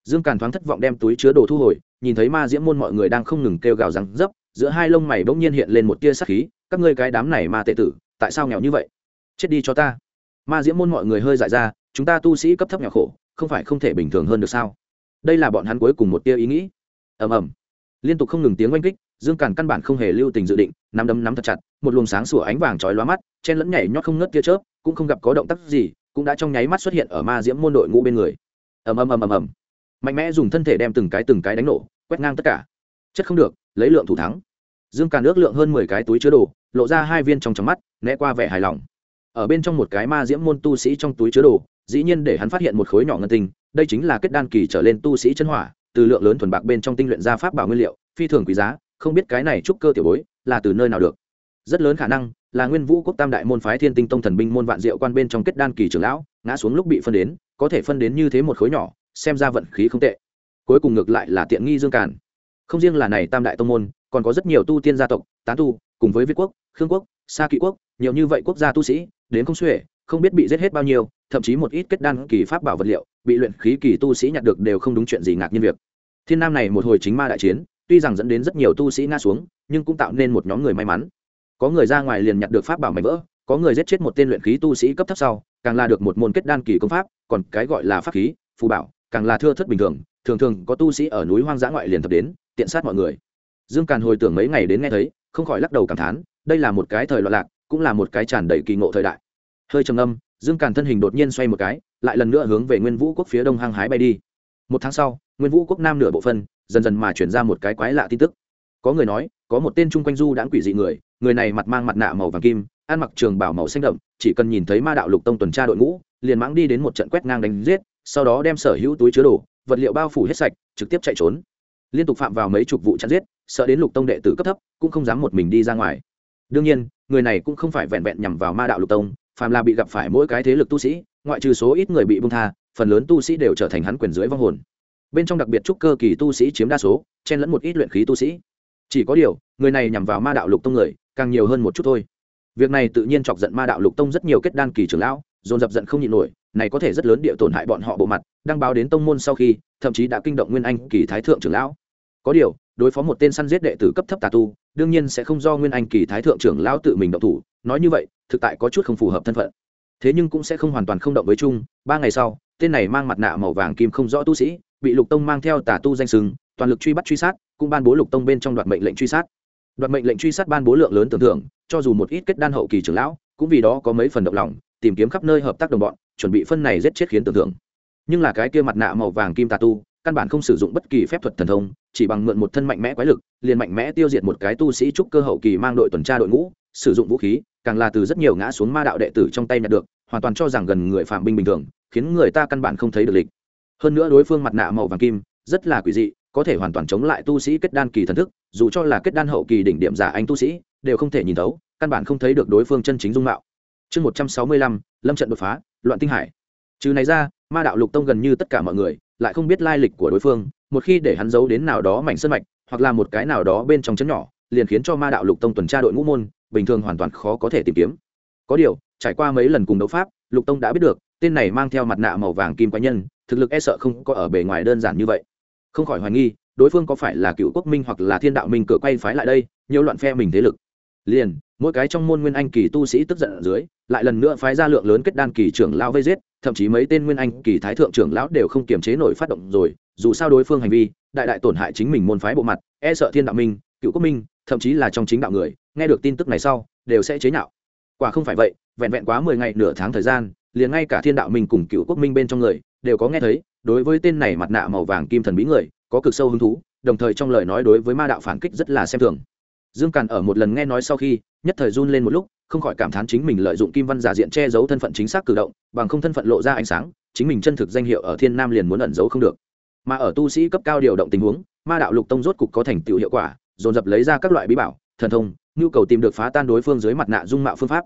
Dương càn thoáng thất vọng đem túi chứa đồ thu hồi nhìn thấy ma diễm môn mọi người đang không ngừng kêu gào rằng dấp giữa hai lông mày bỗng nhiên hiện lên một tia sắc khí, các ngươi cái đám này ma tệ tử, tại sao nghèo như vậy? Chết đi cho ta. Ma diễm môn mọi người hơi dại ra, chúng ta tu sĩ cấp thấp nghèo khổ, không phải không thể bình thường hơn được sao? Đây là bọn hắn cuối cùng một tia ý nghĩ. Ầm ầm. Liên tục không ngừng tiếng oanh kích, dương càn căn bản không hề lưu tình dự định, nắm đấm nắm thật chặt, một luồng sáng sủa ánh vàng chói lóa mắt, chen lẫn nhảy nhót không ngớt tia chớp, cũng không gặp có động tác gì, cũng đã trong nháy mắt xuất hiện ở ma diễm môn đội ngũ bên người. Ầm ầm ầm ầm ầm. Mạnh mẽ dùng thân thể đem từng cái từng cái đánh nổ, quét ngang tất cả chất không được, lấy lượng thủ thắng. Dương càn ước lượng hơn mười cái túi chứa đồ, lộ ra hai viên trong trong mắt, né qua vẻ hài lòng. Ở bên trong một cái ma diễm môn tu sĩ trong túi chứa đồ, dĩ nhiên để hắn phát hiện một khối nhỏ ngân tinh, đây chính là kết đan kỳ trở lên tu sĩ chân hỏa, từ lượng lớn thuần bạc bên trong tinh luyện ra pháp bảo nguyên liệu, phi thường quý giá, không biết cái này trúc cơ tiểu bối là từ nơi nào được. Rất lớn khả năng là nguyên vũ quốc tam đại môn phái thiên tinh tông thần binh môn vạn diệu quan bên trong kết đan kỳ trưởng lão, ngã xuống lúc bị phân đến, có thể phân đến như thế một khối nhỏ, xem ra vận khí không tệ. Cuối cùng ngược lại là tiện nghi dương càn không riêng là này tam đại tông môn, còn có rất nhiều tu tiên gia tộc, tán tu, cùng với việt quốc, khương quốc, sa kỵ quốc, nhiều như vậy quốc gia tu sĩ, đến không xuể, không biết bị giết hết bao nhiêu, thậm chí một ít kết đan kỳ pháp bảo vật liệu, bị luyện khí kỳ tu sĩ nhặt được đều không đúng chuyện gì ngạc nhiên việc. Thiên nam này một hồi chính ma đại chiến, tuy rằng dẫn đến rất nhiều tu sĩ ngã xuống, nhưng cũng tạo nên một nhóm người may mắn. Có người ra ngoài liền nhặt được pháp bảo mảnh vỡ, có người giết chết một tên luyện khí tu sĩ cấp thấp sau, càng là được một môn kết đan kỳ công pháp, còn cái gọi là pháp khí, phù bảo, càng là thưa thất bình thường thường thường có tu sĩ ở núi hoang dã ngoại liền thập đến tiện sát mọi người. Dương càn hồi tưởng mấy ngày đến nghe thấy, không khỏi lắc đầu cảm thán, đây là một cái thời loạn lạc, cũng là một cái tràn đầy kỳ ngộ thời đại. Hơi trầm âm dương càn thân hình đột nhiên xoay một cái, lại lần nữa hướng về nguyên vũ quốc phía đông hăng hái bay đi. Một tháng sau, nguyên vũ quốc nam nửa bộ phân dần dần mà chuyển ra một cái quái lạ tin tức. Có người nói, có một tên chung quanh du đãng quỷ dị người người này mặt mang mặt nạ màu vàng kim, ăn mặc trường bảo màu xanh đậm, chỉ cần nhìn thấy ma đạo lục tông tuần tra đội ngũ, liền mãng đi đến một trận quét ngang đánh giết, sau đó đem sở hữu túi chứa đồ, vật liệu bao phủ hết sạch, trực tiếp chạy trốn liên tục phạm vào mấy chục vụ chặn giết, sợ đến lục tông đệ tử cấp thấp, cũng không dám một mình đi ra ngoài. Đương nhiên, người này cũng không phải vẹn vẹn nhằm vào ma đạo lục tông, phàm là bị gặp phải mỗi cái thế lực tu sĩ, ngoại trừ số ít người bị bung tha, phần lớn tu sĩ đều trở thành hắn quyền dưới vong hồn. Bên trong đặc biệt trúc cơ kỳ tu sĩ chiếm đa số, chen lẫn một ít luyện khí tu sĩ. Chỉ có điều, người này nhằm vào ma đạo lục tông người, càng nhiều hơn một chút thôi. Việc này tự nhiên chọc giận ma đạo lục tông rất nhiều kết đan kỳ trưởng lão, dồn dập giận không nhịn nổi, này có thể rất lớn địa tổn hại bọn họ bộ mặt, đăng báo đến tông môn sau khi, thậm chí đã kinh động nguyên anh kỳ thái thượng trưởng lão có điều, đối phó một tên săn giết đệ tử cấp thấp tà tu, đương nhiên sẽ không do nguyên anh kỳ thái thượng trưởng lão tự mình động thủ, nói như vậy, thực tại có chút không phù hợp thân phận. Thế nhưng cũng sẽ không hoàn toàn không động với chung, ba ngày sau, tên này mang mặt nạ màu vàng kim không rõ tu sĩ, bị lục tông mang theo tà tu danh sừng, toàn lực truy bắt truy sát, cũng ban bố lục tông bên trong đoạt mệnh lệnh truy sát. Đoạt mệnh lệnh truy sát ban bố lượng lớn tưởng thưởng cho dù một ít kết đan hậu kỳ trưởng lão, cũng vì đó có mấy phần động lòng, tìm kiếm khắp nơi hợp tác đồng bọn, chuẩn bị phân này giết chết khiến tưởng thưởng nhưng là cái kia mặt nạ màu vàng kim tà tu căn bản không sử dụng bất kỳ phép thuật thần thông, chỉ bằng mượn một thân mạnh mẽ quái lực, liền mạnh mẽ tiêu diệt một cái tu sĩ trúc cơ hậu kỳ mang đội tuần tra đội ngũ, sử dụng vũ khí, càng là từ rất nhiều ngã xuống ma đạo đệ tử trong tay nhặt được, hoàn toàn cho rằng gần người phạm binh bình thường, khiến người ta căn bản không thấy được lịch. Hơn nữa đối phương mặt nạ màu vàng kim, rất là quỷ dị, có thể hoàn toàn chống lại tu sĩ kết đan kỳ thần thức, dù cho là kết đan hậu kỳ đỉnh điểm giả anh tu sĩ, đều không thể nhìn thấu, căn bản không thấy được đối phương chân chính dung mạo. Chương một trăm sáu mươi lăm, lâm trận đột phá, loạn tinh hải. Trừ này ra, ma đạo lục tông gần như tất cả mọi người lại không biết lai lịch của đối phương, một khi để hắn giấu đến nào đó mảnh sân mạch, hoặc là một cái nào đó bên trong chấn nhỏ, liền khiến cho ma đạo lục tông tuần tra đội ngũ môn, bình thường hoàn toàn khó có thể tìm kiếm. Có điều, trải qua mấy lần cùng đấu pháp, lục tông đã biết được, tên này mang theo mặt nạ màu vàng kim quái nhân, thực lực e sợ không có ở bề ngoài đơn giản như vậy. Không khỏi hoài nghi, đối phương có phải là cựu quốc minh hoặc là thiên đạo minh cửa quay phái lại đây nhiều loạn phe mình thế lực. Liền mỗi cái trong môn nguyên anh kỳ tu sĩ tức giận ở dưới, lại lần nữa phái ra lượng lớn kết đan kỳ trưởng lão vây giết, thậm chí mấy tên nguyên anh kỳ thái thượng trưởng lão đều không kiềm chế nổi phát động rồi, dù sao đối phương hành vi, đại đại tổn hại chính mình môn phái bộ mặt e sợ thiên đạo minh, cựu quốc minh, thậm chí là trong chính đạo người, nghe được tin tức này sau, đều sẽ chế nhạo. Quả không phải vậy, vẹn vẹn quá mười ngày nửa tháng thời gian, liền ngay cả thiên đạo minh cùng cựu quốc minh bên trong người, đều có nghe thấy, đối với tên này mặt nạ màu vàng kim thần bí người, có cực sâu hứng thú, đồng thời trong lời nói đối với ma đạo phản kích rất là xem thường dương càn ở một lần nghe nói sau khi, nhất thời run lên một lúc, không khỏi cảm thán chính mình lợi dụng kim văn giả diện che giấu thân phận chính xác cử động, bằng không thân phận lộ ra ánh sáng, chính mình chân thực danh hiệu ở thiên nam liền muốn ẩn giấu không được. Mà ở tu sĩ cấp cao điều động tình huống, ma đạo lục tông rốt cục có thành tựu hiệu quả, dồn dập lấy ra các loại bí bảo, thần thông, nhu cầu tìm được phá tan đối phương dưới mặt nạ dung mạo phương pháp.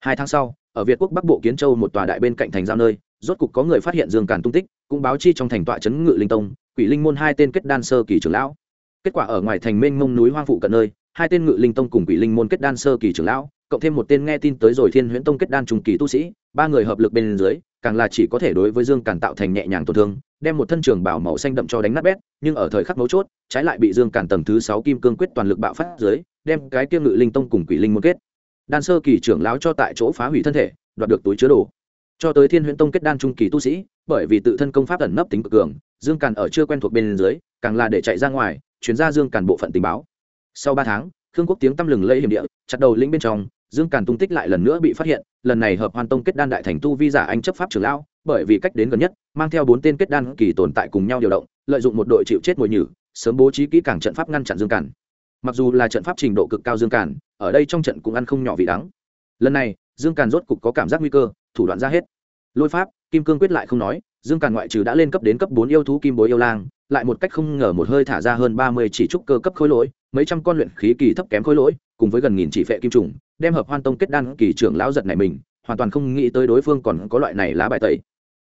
Hai tháng sau, ở việt quốc bắc bộ kiến châu một tòa đại bên cạnh thành giao nơi, rốt cục có người phát hiện dương càn tung tích, cũng báo chi trong thành tọa trấn ngự linh tông, quỷ linh môn hai tên kết đan sơ kỳ trưởng lão. Kết quả ở ngoài thành mênh mông núi hoang phụ cận nơi hai tên ngự linh tông cùng quỷ linh môn kết đan sơ kỳ trưởng lão, cộng thêm một tên nghe tin tới rồi thiên huyễn tông kết đan trung kỳ tu sĩ, ba người hợp lực bên dưới, càng là chỉ có thể đối với dương càn tạo thành nhẹ nhàng tổn thương, đem một thân trường bảo màu xanh đậm cho đánh nát bét, nhưng ở thời khắc mấu chốt, trái lại bị dương càn tầng thứ sáu kim cương quyết toàn lực bạo phát dưới, đem cái kia ngự linh tông cùng quỷ linh môn kết. Đan sơ kỳ trưởng lão cho tại chỗ phá hủy thân thể, đoạt được túi chứa đồ. Cho tới thiên huyễn tông kết đan trung kỳ tu sĩ, bởi vì tự thân công pháp ẩn nấp tính cực cường, dương càn ở chưa quen thuộc bên dưới, càng là để chạy ra ngoài chuyển ra dương càn bộ phận tình báo sau ba tháng, khương quốc tiếng tăm lừng lây hiểm địa, chặt đầu lĩnh bên trong, dương càn tung tích lại lần nữa bị phát hiện, lần này hợp hoàn tông kết đan đại thành tu vi giả anh chấp pháp trưởng lão, bởi vì cách đến gần nhất, mang theo bốn tên kết đan kỳ tồn tại cùng nhau điều động, lợi dụng một đội chịu chết mồi nhử, sớm bố trí kỹ càng trận pháp ngăn chặn dương càn. Mặc dù là trận pháp trình độ cực cao dương càn, ở đây trong trận cũng ăn không nhỏ vị đắng. Lần này, dương càn rốt cục có cảm giác nguy cơ, thủ đoạn ra hết. Lôi pháp, kim cương quyết lại không nói, dương càn ngoại trừ đã lên cấp đến cấp bốn yêu thú kim bối yêu lang, lại một cách không ngờ một hơi thả ra hơn ba mươi chỉ trúc cơ cấp khối lỗi mấy trăm con luyện khí kỳ thấp kém khối lỗi, cùng với gần nghìn chỉ phệ kim trùng, đem hợp hoan tông kết đan kỳ trưởng lão giật này mình, hoàn toàn không nghĩ tới đối phương còn có loại này lá bài tẩy.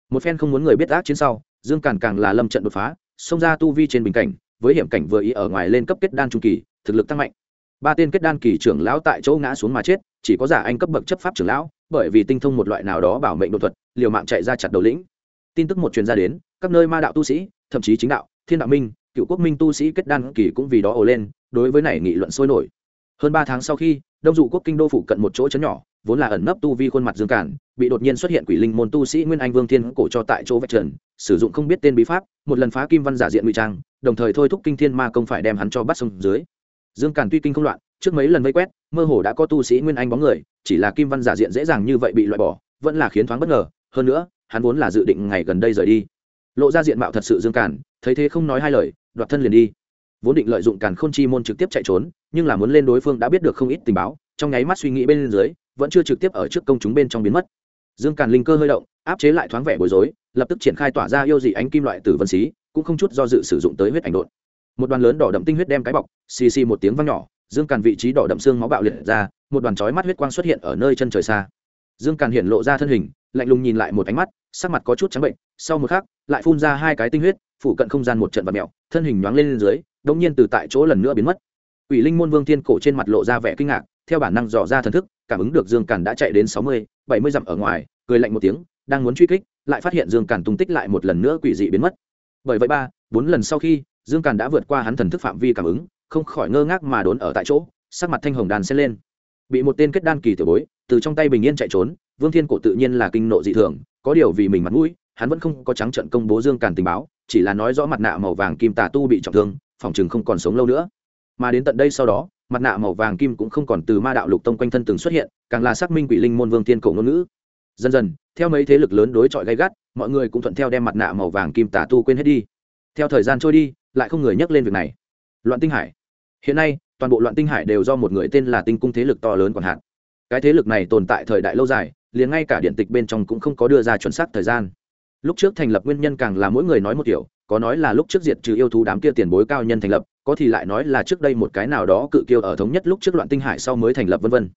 Một phen không muốn người biết ác chiến sau, dương càn càng là lâm trận đột phá, xông ra tu vi trên bình cảnh, với hiểm cảnh vừa ý ở ngoài lên cấp kết đan trung kỳ, thực lực tăng mạnh. Ba tên kết đan kỳ trưởng lão tại chỗ ngã xuống mà chết, chỉ có giả anh cấp bậc chấp pháp trưởng lão, bởi vì tinh thông một loại nào đó bảo mệnh đột thuật, liều mạng chạy ra chặt đầu lĩnh. Tin tức một truyền ra đến, các nơi ma đạo tu sĩ, thậm chí chính đạo, thiên đạo minh cựu quốc minh tu sĩ kết đan kỳ cũng vì đó ồ lên, đối với này nghị luận sôi nổi. Hơn ba tháng sau khi, đông dụ quốc kinh đô phụ cận một chỗ chấn nhỏ, vốn là ẩn nấp tu vi khuôn mặt dương cản, bị đột nhiên xuất hiện quỷ linh môn tu sĩ nguyên anh vương thiên cổ cho tại chỗ vạch trần, sử dụng không biết tên bí pháp, một lần phá kim văn giả diện ngụy trang, đồng thời thôi thúc kinh thiên ma công phải đem hắn cho bắt sông dưới. Dương cản tuy kinh không loạn, trước mấy lần vây quét, mơ hồ đã có tu sĩ nguyên anh bóng người, chỉ là kim văn giả diện dễ dàng như vậy bị loại bỏ, vẫn là khiến thoáng bất ngờ, hơn nữa, hắn vốn là dự định ngày gần đây rời đi. Lộ ra diện mạo thật sự dương cản, thấy thế không nói hai lời đoạt thân liền đi. Vốn định lợi dụng càn khôn chi môn trực tiếp chạy trốn, nhưng là muốn lên đối phương đã biết được không ít tình báo, trong nháy mắt suy nghĩ bên dưới, vẫn chưa trực tiếp ở trước công chúng bên trong biến mất. Dương càn linh cơ hơi động, áp chế lại thoáng vẻ bối rối, lập tức triển khai tỏa ra yêu dị ánh kim loại tử vân xí, cũng không chút do dự sử dụng tới huyết ảnh đột. Một đoàn lớn đỏ đậm tinh huyết đem cái bọc, xì xì một tiếng vang nhỏ, dương càn vị trí đỏ đậm xương máu bạo liệt ra, một đoàn chói mắt huyết quang xuất hiện ở nơi chân trời xa. Dương càn hiện lộ ra thân hình, lạnh lùng nhìn lại một ánh mắt, sắc mặt có chút trắng bệnh, sau một khắc, lại phun ra hai cái tinh huyết, phủ cận không gian một trận vật mèo thân hình nhoáng lên dưới đông nhiên từ tại chỗ lần nữa biến mất. Quỷ linh môn vương thiên cổ trên mặt lộ ra vẻ kinh ngạc, theo bản năng dò ra thần thức, cảm ứng được dương càn đã chạy đến sáu mươi, bảy mươi dặm ở ngoài, cười lạnh một tiếng, đang muốn truy kích, lại phát hiện dương càn tung tích lại một lần nữa quỷ dị biến mất. Bởi vậy ba, bốn lần sau khi, dương càn đã vượt qua hắn thần thức phạm vi cảm ứng, không khỏi ngơ ngác mà đốn ở tại chỗ, sắc mặt thanh hồng đàn xen lên. Bị một tên kết đan kỳ tiểu bối, từ trong tay bình yên chạy trốn, vương thiên cổ tự nhiên là kinh nộ dị thường, có điều vì mình mặt mũi hắn vẫn không có trắng trận công bố dương càn tình báo, chỉ là nói rõ mặt nạ màu vàng kim tà tu bị trọng thương, phòng chừng không còn sống lâu nữa. Mà đến tận đây sau đó, mặt nạ màu vàng kim cũng không còn từ ma đạo lục tông quanh thân từng xuất hiện, càng là xác minh quỷ linh môn vương tiên cổ ngôn ngữ. Dần dần, theo mấy thế lực lớn đối chọi gay gắt, mọi người cũng thuận theo đem mặt nạ màu vàng kim tà tu quên hết đi. Theo thời gian trôi đi, lại không người nhắc lên việc này. Loạn tinh hải. Hiện nay, toàn bộ loạn tinh hải đều do một người tên là tinh cung thế lực to lớn còn hạn cái thế lực này tồn tại thời đại lâu dài, liền ngay cả điện tịch bên trong cũng không có đưa ra chuẩn xác thời gian lúc trước thành lập nguyên nhân càng là mỗi người nói một kiểu, có nói là lúc trước diệt trừ yêu thú đám kia tiền bối cao nhân thành lập, có thì lại nói là trước đây một cái nào đó cự kiêu ở thống nhất lúc trước loạn tinh hải sau mới thành lập vân vân.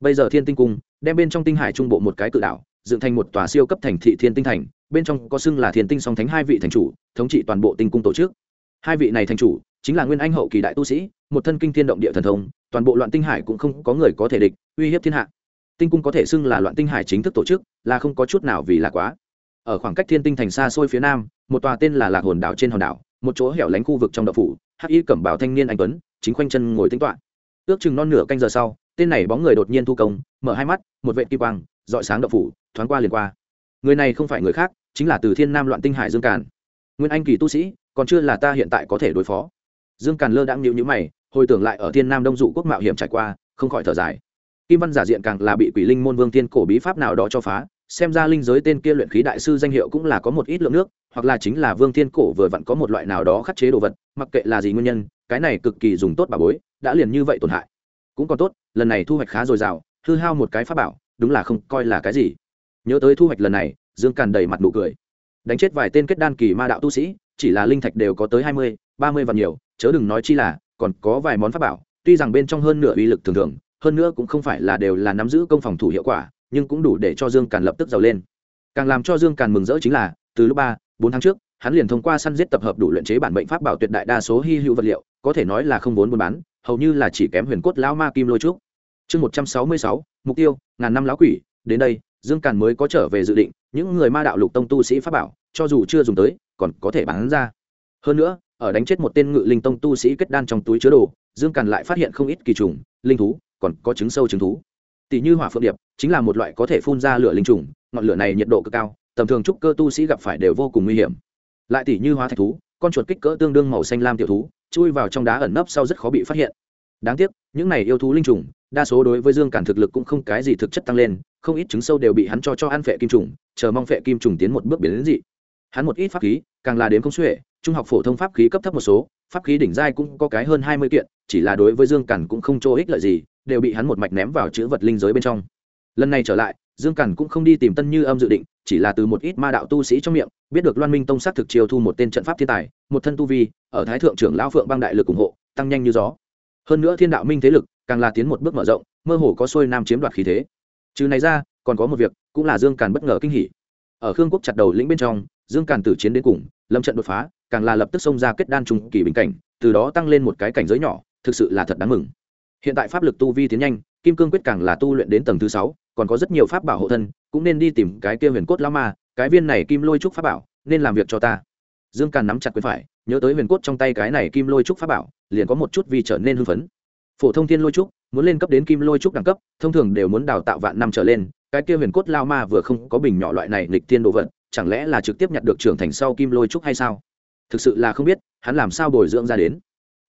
Bây giờ thiên tinh cung, đem bên trong tinh hải trung bộ một cái cự đảo, dựng thành một tòa siêu cấp thành thị thiên tinh thành, bên trong có xưng là thiên tinh song thánh hai vị thành chủ, thống trị toàn bộ tinh cung tổ chức. Hai vị này thành chủ, chính là nguyên anh hậu kỳ đại tu sĩ, một thân kinh thiên động địa thần thông, toàn bộ loạn tinh hải cũng không có người có thể địch, uy hiếp thiên hạ. Tinh cung có thể xưng là loạn tinh hải chính thức tổ chức, là không có chút nào vì là quá ở khoảng cách thiên tinh thành xa xôi phía nam, một tòa tên là lạc hồn đảo trên hòn đảo, một chỗ hẻo lánh khu vực trong đậu phủ, hắc y cẩm bảo thanh niên anh tuấn, chính khoanh chân ngồi tính toạ ước chừng non nửa canh giờ sau, tên này bóng người đột nhiên thu công, mở hai mắt, một vệ kỳ quang, dọi sáng đậu phủ, thoáng qua liền qua. Người này không phải người khác, chính là từ thiên nam loạn tinh hải dương càn. Nguyên anh kỳ tu sĩ, còn chưa là ta hiện tại có thể đối phó. Dương càn lơ đãng nhịu nhữ mày, hồi tưởng lại ở thiên nam đông dụ quốc mạo hiểm trải qua, không khỏi thở dài. Kim văn giả diện càng là bị quỷ linh môn vương tiên cổ bí pháp nào đó cho phá xem ra linh giới tên kia luyện khí đại sư danh hiệu cũng là có một ít lượng nước, hoặc là chính là vương thiên cổ vừa vặn có một loại nào đó khắc chế đồ vật, mặc kệ là gì nguyên nhân, cái này cực kỳ dùng tốt bà bối, đã liền như vậy tổn hại. Cũng còn tốt, lần này thu hoạch khá dồi dào, hư hao một cái pháp bảo, đúng là không coi là cái gì. Nhớ tới thu hoạch lần này, dương càn đầy mặt nụ cười. Đánh chết vài tên kết đan kỳ ma đạo tu sĩ, chỉ là linh thạch đều có tới hai mươi, ba mươi và nhiều, chớ đừng nói chi là, còn có vài món pháp bảo, tuy rằng bên trong hơn nửa uy lực thường thường, hơn nữa cũng không phải là đều là nắm giữ công phòng thủ hiệu quả nhưng cũng đủ để cho dương càn lập tức giàu lên. Càng làm cho dương càn mừng rỡ chính là, từ lúc ba, bốn tháng trước, hắn liền thông qua săn giết tập hợp đủ luyện chế bản bệnh pháp bảo tuyệt đại đa số hy hữu vật liệu, có thể nói là không vốn buôn bán, hầu như là chỉ kém huyền cốt lão ma kim lôi trúc. Chương một trăm sáu mươi sáu, mục tiêu, ngàn năm lão quỷ, đến đây, dương càn mới có trở về dự định, những người ma đạo lục tông tu sĩ pháp bảo, cho dù chưa dùng tới, còn có thể bán ra. Hơn nữa, ở đánh chết một tên ngự linh tông tu sĩ kết đan trong túi chứa đồ, dương càn lại phát hiện không ít kỳ trùng, linh thú, còn có trứng sâu trứng thú tỷ như hỏa phượng điệp, chính là một loại có thể phun ra lửa linh trùng, ngọn lửa này nhiệt độ cực cao, tầm thường trúc cơ tu sĩ gặp phải đều vô cùng nguy hiểm. Lại tỷ như hóa thạch thú, con chuột kích cỡ tương đương màu xanh lam tiểu thú, chui vào trong đá ẩn nấp sau rất khó bị phát hiện. Đáng tiếc, những này yêu thú linh trùng, đa số đối với dương cản thực lực cũng không cái gì thực chất tăng lên, không ít trứng sâu đều bị hắn cho cho ăn phệ kim trùng, chờ mong phệ kim trùng tiến một bước biến đến dị. Hắn một ít pháp khí, càng là đến không xuể, trung học phổ thông pháp khí cấp thấp một số, pháp khí đỉnh giai cũng có cái hơn hai mươi kiện, chỉ là đối với dương cản cũng không chỗ ích lợi gì đều bị hắn một mạch ném vào chữ vật linh giới bên trong. Lần này trở lại, dương cản cũng không đi tìm tân như âm dự định, chỉ là từ một ít ma đạo tu sĩ trong miệng, biết được loan minh tông xác thực chiêu thu một tên trận pháp thiên tài, một thân tu vi, ở thái thượng trưởng lão phượng bang đại lực ủng hộ, tăng nhanh như gió. Hơn nữa thiên đạo minh thế lực càng là tiến một bước mở rộng, mơ hồ có xuôi nam chiếm đoạt khí thế. Trừ này ra, còn có một việc, cũng là dương càn bất ngờ kinh hỉ. Ở khương quốc chặt đầu lĩnh bên trong, dương càn tử chiến đến cùng, lâm trận đột phá, càng là lập tức xông ra kết đan trùng kỳ bình cảnh, từ đó tăng lên một cái cảnh giới nhỏ, thực sự là thật đáng mừng hiện tại pháp lực tu vi tiến nhanh, kim cương quyết càng là tu luyện đến tầng thứ sáu, còn có rất nhiều pháp bảo hộ thân, cũng nên đi tìm cái kia huyền cốt lao ma, cái viên này kim lôi trúc pháp bảo, nên làm việc cho ta. Dương càn nắm chặt quyền phải, nhớ tới huyền cốt trong tay cái này kim lôi trúc pháp bảo, liền có một chút vì trở nên hưng phấn. Phổ thông thiên lôi trúc, muốn lên cấp đến kim lôi trúc đẳng cấp, thông thường đều muốn đào tạo vạn năm trở lên, cái kia huyền cốt lao ma vừa không có bình nhỏ loại này lịch tiên đồ vật, chẳng lẽ là trực tiếp nhặt được trưởng thành sau kim lôi trúc hay sao? Thực sự là không biết, hắn làm sao bồi dưỡng ra đến?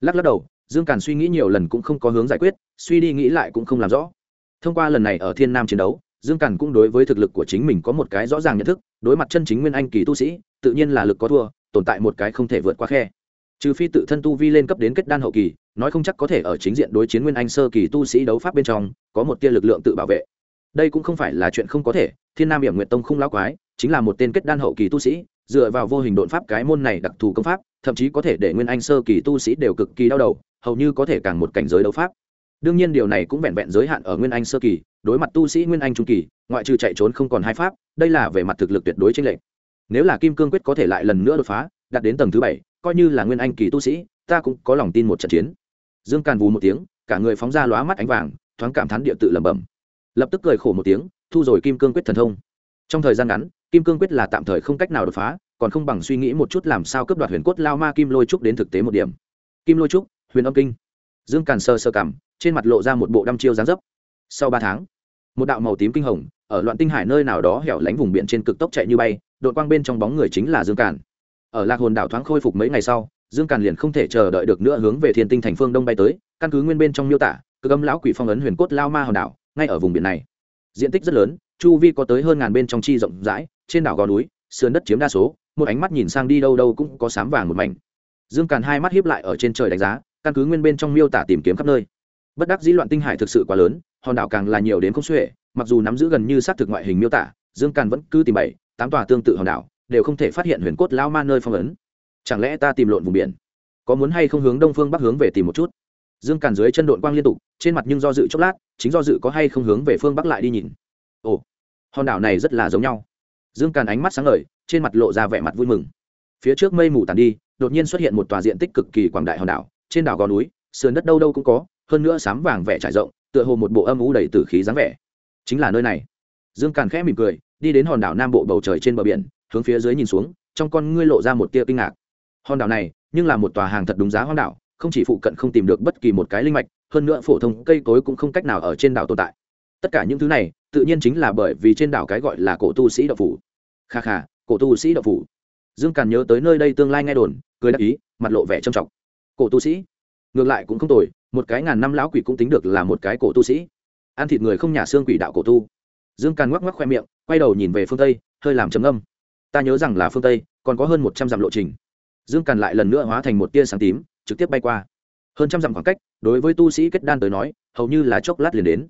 Lắc lắc đầu dương càn suy nghĩ nhiều lần cũng không có hướng giải quyết, suy đi nghĩ lại cũng không làm rõ. Thông qua lần này ở thiên nam chiến đấu, dương càn cũng đối với thực lực của chính mình có một cái rõ ràng nhận thức, đối mặt chân chính nguyên anh kỳ tu sĩ, tự nhiên là lực có thua, tồn tại một cái không thể vượt qua khe. Trừ phi tự thân tu vi lên cấp đến kết đan hậu kỳ, nói không chắc có thể ở chính diện đối chiến nguyên anh sơ kỳ tu sĩ đấu pháp bên trong, có một tia lực lượng tự bảo vệ. Đây cũng không phải là chuyện không có thể, thiên nam hiểm nguyện tông không lão quái, chính là một tên kết đan hậu kỳ tu sĩ, dựa vào vô hình đột pháp cái môn này đặc thù công pháp, thậm chí có thể để nguyên anh sơ kỳ tu sĩ đều cực kỳ đau đầu hầu như có thể càng một cảnh giới đấu pháp. Đương nhiên điều này cũng vẹn vẹn giới hạn ở nguyên anh sơ kỳ, đối mặt tu sĩ nguyên anh trung kỳ, ngoại trừ chạy trốn không còn hai pháp, đây là về mặt thực lực tuyệt đối trên lệnh nếu là kim cương quyết có thể lại lần nữa đột phá, đạt đến tầng thứ bảy, coi như là nguyên anh kỳ tu sĩ, ta cũng có lòng tin một trận chiến. Dương càn vù một tiếng, cả người phóng ra lóa mắt ánh vàng, thoáng cảm thán địa tự lẩm bẩm. Lập tức cười khổ một tiếng, thu rồi kim cương quyết thần thông. Trong thời gian ngắn, kim cương quyết là tạm thời không cách nào đột phá, còn không bằng suy nghĩ một chút làm sao cướp đoạt huyền cốt lao ma kim lôi trúc đến thực tế một điểm. Kim lôi trúc huyền âm kinh. Dương càn sơ sơ cảm, trên mặt lộ ra một bộ đăm chiêu dáng dấp. Sau ba tháng, một đạo màu tím kinh hồng, ở loạn tinh hải nơi nào đó hẻo lánh vùng biển trên cực tốc chạy như bay, đội quang bên trong bóng người chính là dương càn. Ở lạc hồn đảo thoáng khôi phục mấy ngày sau, dương càn liền không thể chờ đợi được nữa hướng về thiên tinh thành phương đông bay tới, căn cứ nguyên bên trong miêu tả cơ âm lão quỷ phong ấn huyền cốt lao ma hòn đảo, ngay ở vùng biển này. Diện tích rất lớn, chu vi có tới hơn ngàn bên trong chi rộng rãi, trên đảo gò núi, sườn đất chiếm đa số, một ánh mắt nhìn sang đi đâu đâu cũng có sám vàng một mảnh. Dương càn hai mắt hiếp lại ở trên trời đánh giá căn cứ nguyên bên trong miêu tả tìm kiếm khắp nơi. Bất đắc dĩ loạn tinh hải thực sự quá lớn, hòn đảo càng là nhiều đến không xuể, mặc dù nắm giữ gần như xác thực ngoại hình miêu tả, dương càn vẫn cứ tìm bảy, tám tòa tương tự hòn đảo, đều không thể phát hiện huyền cốt lao ma nơi phong ấn. Chẳng lẽ ta tìm lộn vùng biển? Có muốn hay không hướng đông phương bắc hướng về tìm một chút? Dương càn dưới chân đội quang liên tục, trên mặt nhưng do dự chốc lát, chính do dự có hay không hướng về phương bắc lại đi nhìn. Ồ, hòn đảo này rất là giống nhau. Dương càn ánh mắt sáng ngời, trên mặt lộ ra vẻ mặt vui mừng. Phía trước mây mù tàn đi, đột nhiên xuất hiện một tòa diện tích cực kỳ quảng đại hòn đảo trên đảo gò núi, sườn đất đâu đâu cũng có, hơn nữa sám vàng vẻ trải rộng, tựa hồ một bộ âm u đầy tử khí dáng vẻ. Chính là nơi này. Dương càn khẽ mỉm cười, đi đến hòn đảo nam bộ bầu trời trên bờ biển, hướng phía dưới nhìn xuống, trong con ngươi lộ ra một tia kinh ngạc. Hòn đảo này, nhưng là một tòa hàng thật đúng giá hoang đảo, không chỉ phụ cận không tìm được bất kỳ một cái linh mạch, hơn nữa phổ thông cây cối cũng không cách nào ở trên đảo tồn tại. Tất cả những thứ này, tự nhiên chính là bởi vì trên đảo cái gọi là cổ tu sĩ đậu phủ. Kha kha, cổ tu sĩ đậu phủ. Dương càn nhớ tới nơi đây tương lai nghe đồn, cười đáp ý, mặt lộ vẻ trầm trọng cổ tu sĩ. Ngược lại cũng không tồi, một cái ngàn năm lão quỷ cũng tính được là một cái cổ tu sĩ. Ăn thịt người không nhà xương quỷ đạo cổ tu. Dương càn ngoắc ngoắc khoe miệng, quay đầu nhìn về phương tây, hơi làm trầm âm ta nhớ rằng là phương tây, còn có hơn một trăm dặm lộ trình. Dương càn lại lần nữa hóa thành một tia sáng tím, trực tiếp bay qua. Hơn trăm dặm khoảng cách, đối với tu sĩ kết đan tới nói, hầu như là chốc lát liền đến.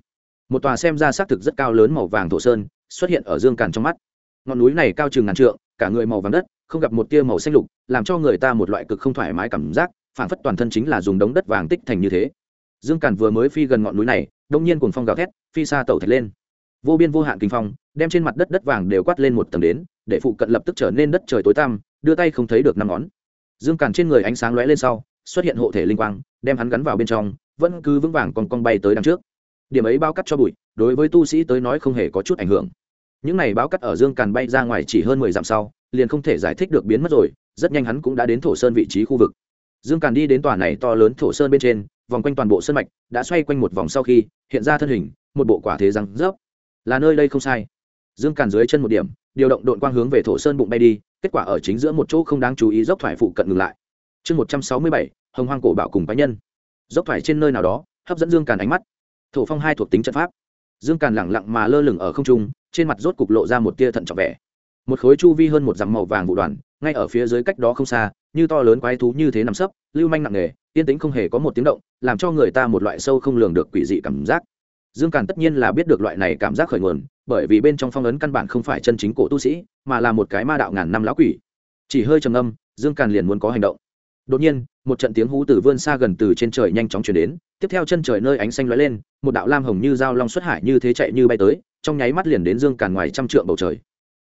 Một tòa xem ra xác thực rất cao lớn màu vàng thổ sơn, xuất hiện ở dương càn trong mắt. Ngọn núi này cao chừng ngàn trượng, cả người màu vàng đất, không gặp một tia màu xanh lục, làm cho người ta một loại cực không thoải mái cảm giác phản phất toàn thân chính là dùng đống đất vàng tích thành như thế. Dương càn vừa mới phi gần ngọn núi này, đông nhiên cùng phong gào thét, phi xa tẩu thạch lên. Vô biên vô hạn kinh phong, đem trên mặt đất đất vàng đều quát lên một tầng đến, để phụ cận lập tức trở nên đất trời tối tăm, đưa tay không thấy được năm ngón. Dương càn trên người ánh sáng lóe lên sau, xuất hiện hộ thể linh quang, đem hắn gắn vào bên trong, vẫn cứ vững vàng còn cong bay tới đằng trước. Điểm ấy bao cắt cho bụi, đối với tu sĩ tới nói không hề có chút ảnh hưởng. Những này báo cắt ở dương càn bay ra ngoài chỉ hơn mười dặm sau, liền không thể giải thích được biến mất rồi, rất nhanh hắn cũng đã đến thổ sơn vị trí khu vực dương càn đi đến tòa này to lớn thổ sơn bên trên, vòng quanh toàn bộ sơn mạch, đã xoay quanh một vòng sau khi, hiện ra thân hình, một bộ quả thế răng rớp. Là nơi đây không sai. Dương càn dưới chân một điểm, điều động đội quang hướng về thổ sơn bụng bay đi, kết quả ở chính giữa một chỗ không đáng chú ý dốc thoải phụ cận ngừng lại. Chương một trăm sáu mươi bảy, hồng hoang cổ bảo cùng cá nhân. Dốc thoải trên nơi nào đó, hấp dẫn dương càn ánh mắt. Thổ phong hai thuộc tính trận pháp. Dương càn lẳng lặng mà lơ lửng ở không trung, trên mặt rốt cục lộ ra một tia thận trọng vẻ một khối chu vi hơn một dặm màu vàng vụ đoàn, ngay ở phía dưới cách đó không xa, như to lớn quái thú như thế nằm sấp, lưu manh nặng nề, yên tĩnh không hề có một tiếng động, làm cho người ta một loại sâu không lường được quỷ dị cảm giác. Dương càn tất nhiên là biết được loại này cảm giác khởi nguồn, bởi vì bên trong phong ấn căn bản không phải chân chính cổ tu sĩ, mà là một cái ma đạo ngàn năm lão quỷ. Chỉ hơi trầm âm dương càn liền muốn có hành động. Đột nhiên, một trận tiếng hú từ vươn xa gần từ trên trời nhanh chóng chuyển đến, tiếp theo chân trời nơi ánh xanh lóe lên, một đạo lam hồng như dao long xuất hải như thế chạy như bay tới, trong nháy mắt liền đến dương càn ngoài trăm trượng bầu trời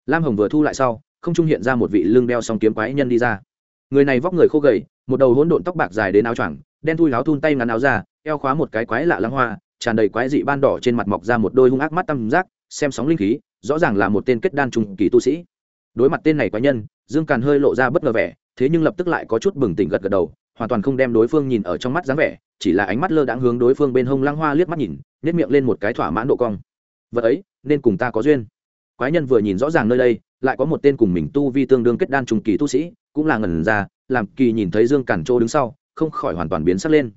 lam hồng vừa thu lại sau, không trung hiện ra một vị lưng đeo song kiếm quái nhân đi ra. Người này vóc người khô gầy, một đầu hỗn độn tóc bạc dài đến áo choàng, đen thui áo thun tay ngắn áo ra eo khóa một cái quái lạ lăng hoa, tràn đầy quái dị ban đỏ trên mặt mọc ra một đôi hung ác mắt tăm giác, xem sóng linh khí, rõ ràng là một tên kết đan trùng kỳ tu sĩ. Đối mặt tên này quái nhân, dương càn hơi lộ ra bất ngờ vẻ, thế nhưng lập tức lại có chút bừng tỉnh gật gật đầu, hoàn toàn không đem đối phương nhìn ở trong mắt dáng vẻ, chỉ là ánh mắt lơ đãng hướng đối phương bên hông lăng hoa liếc mắt nhìn nếp miệng lên một cái thỏa mãn độ cong. Vật ấy, nên cùng ta có duyên quái nhân vừa nhìn rõ ràng nơi đây, lại có một tên cùng mình tu vi tương đương kết đan trùng kỳ tu sĩ, cũng là ngẩn ra, làm kỳ nhìn thấy dương cản trô đứng sau, không khỏi hoàn toàn biến sắc lên.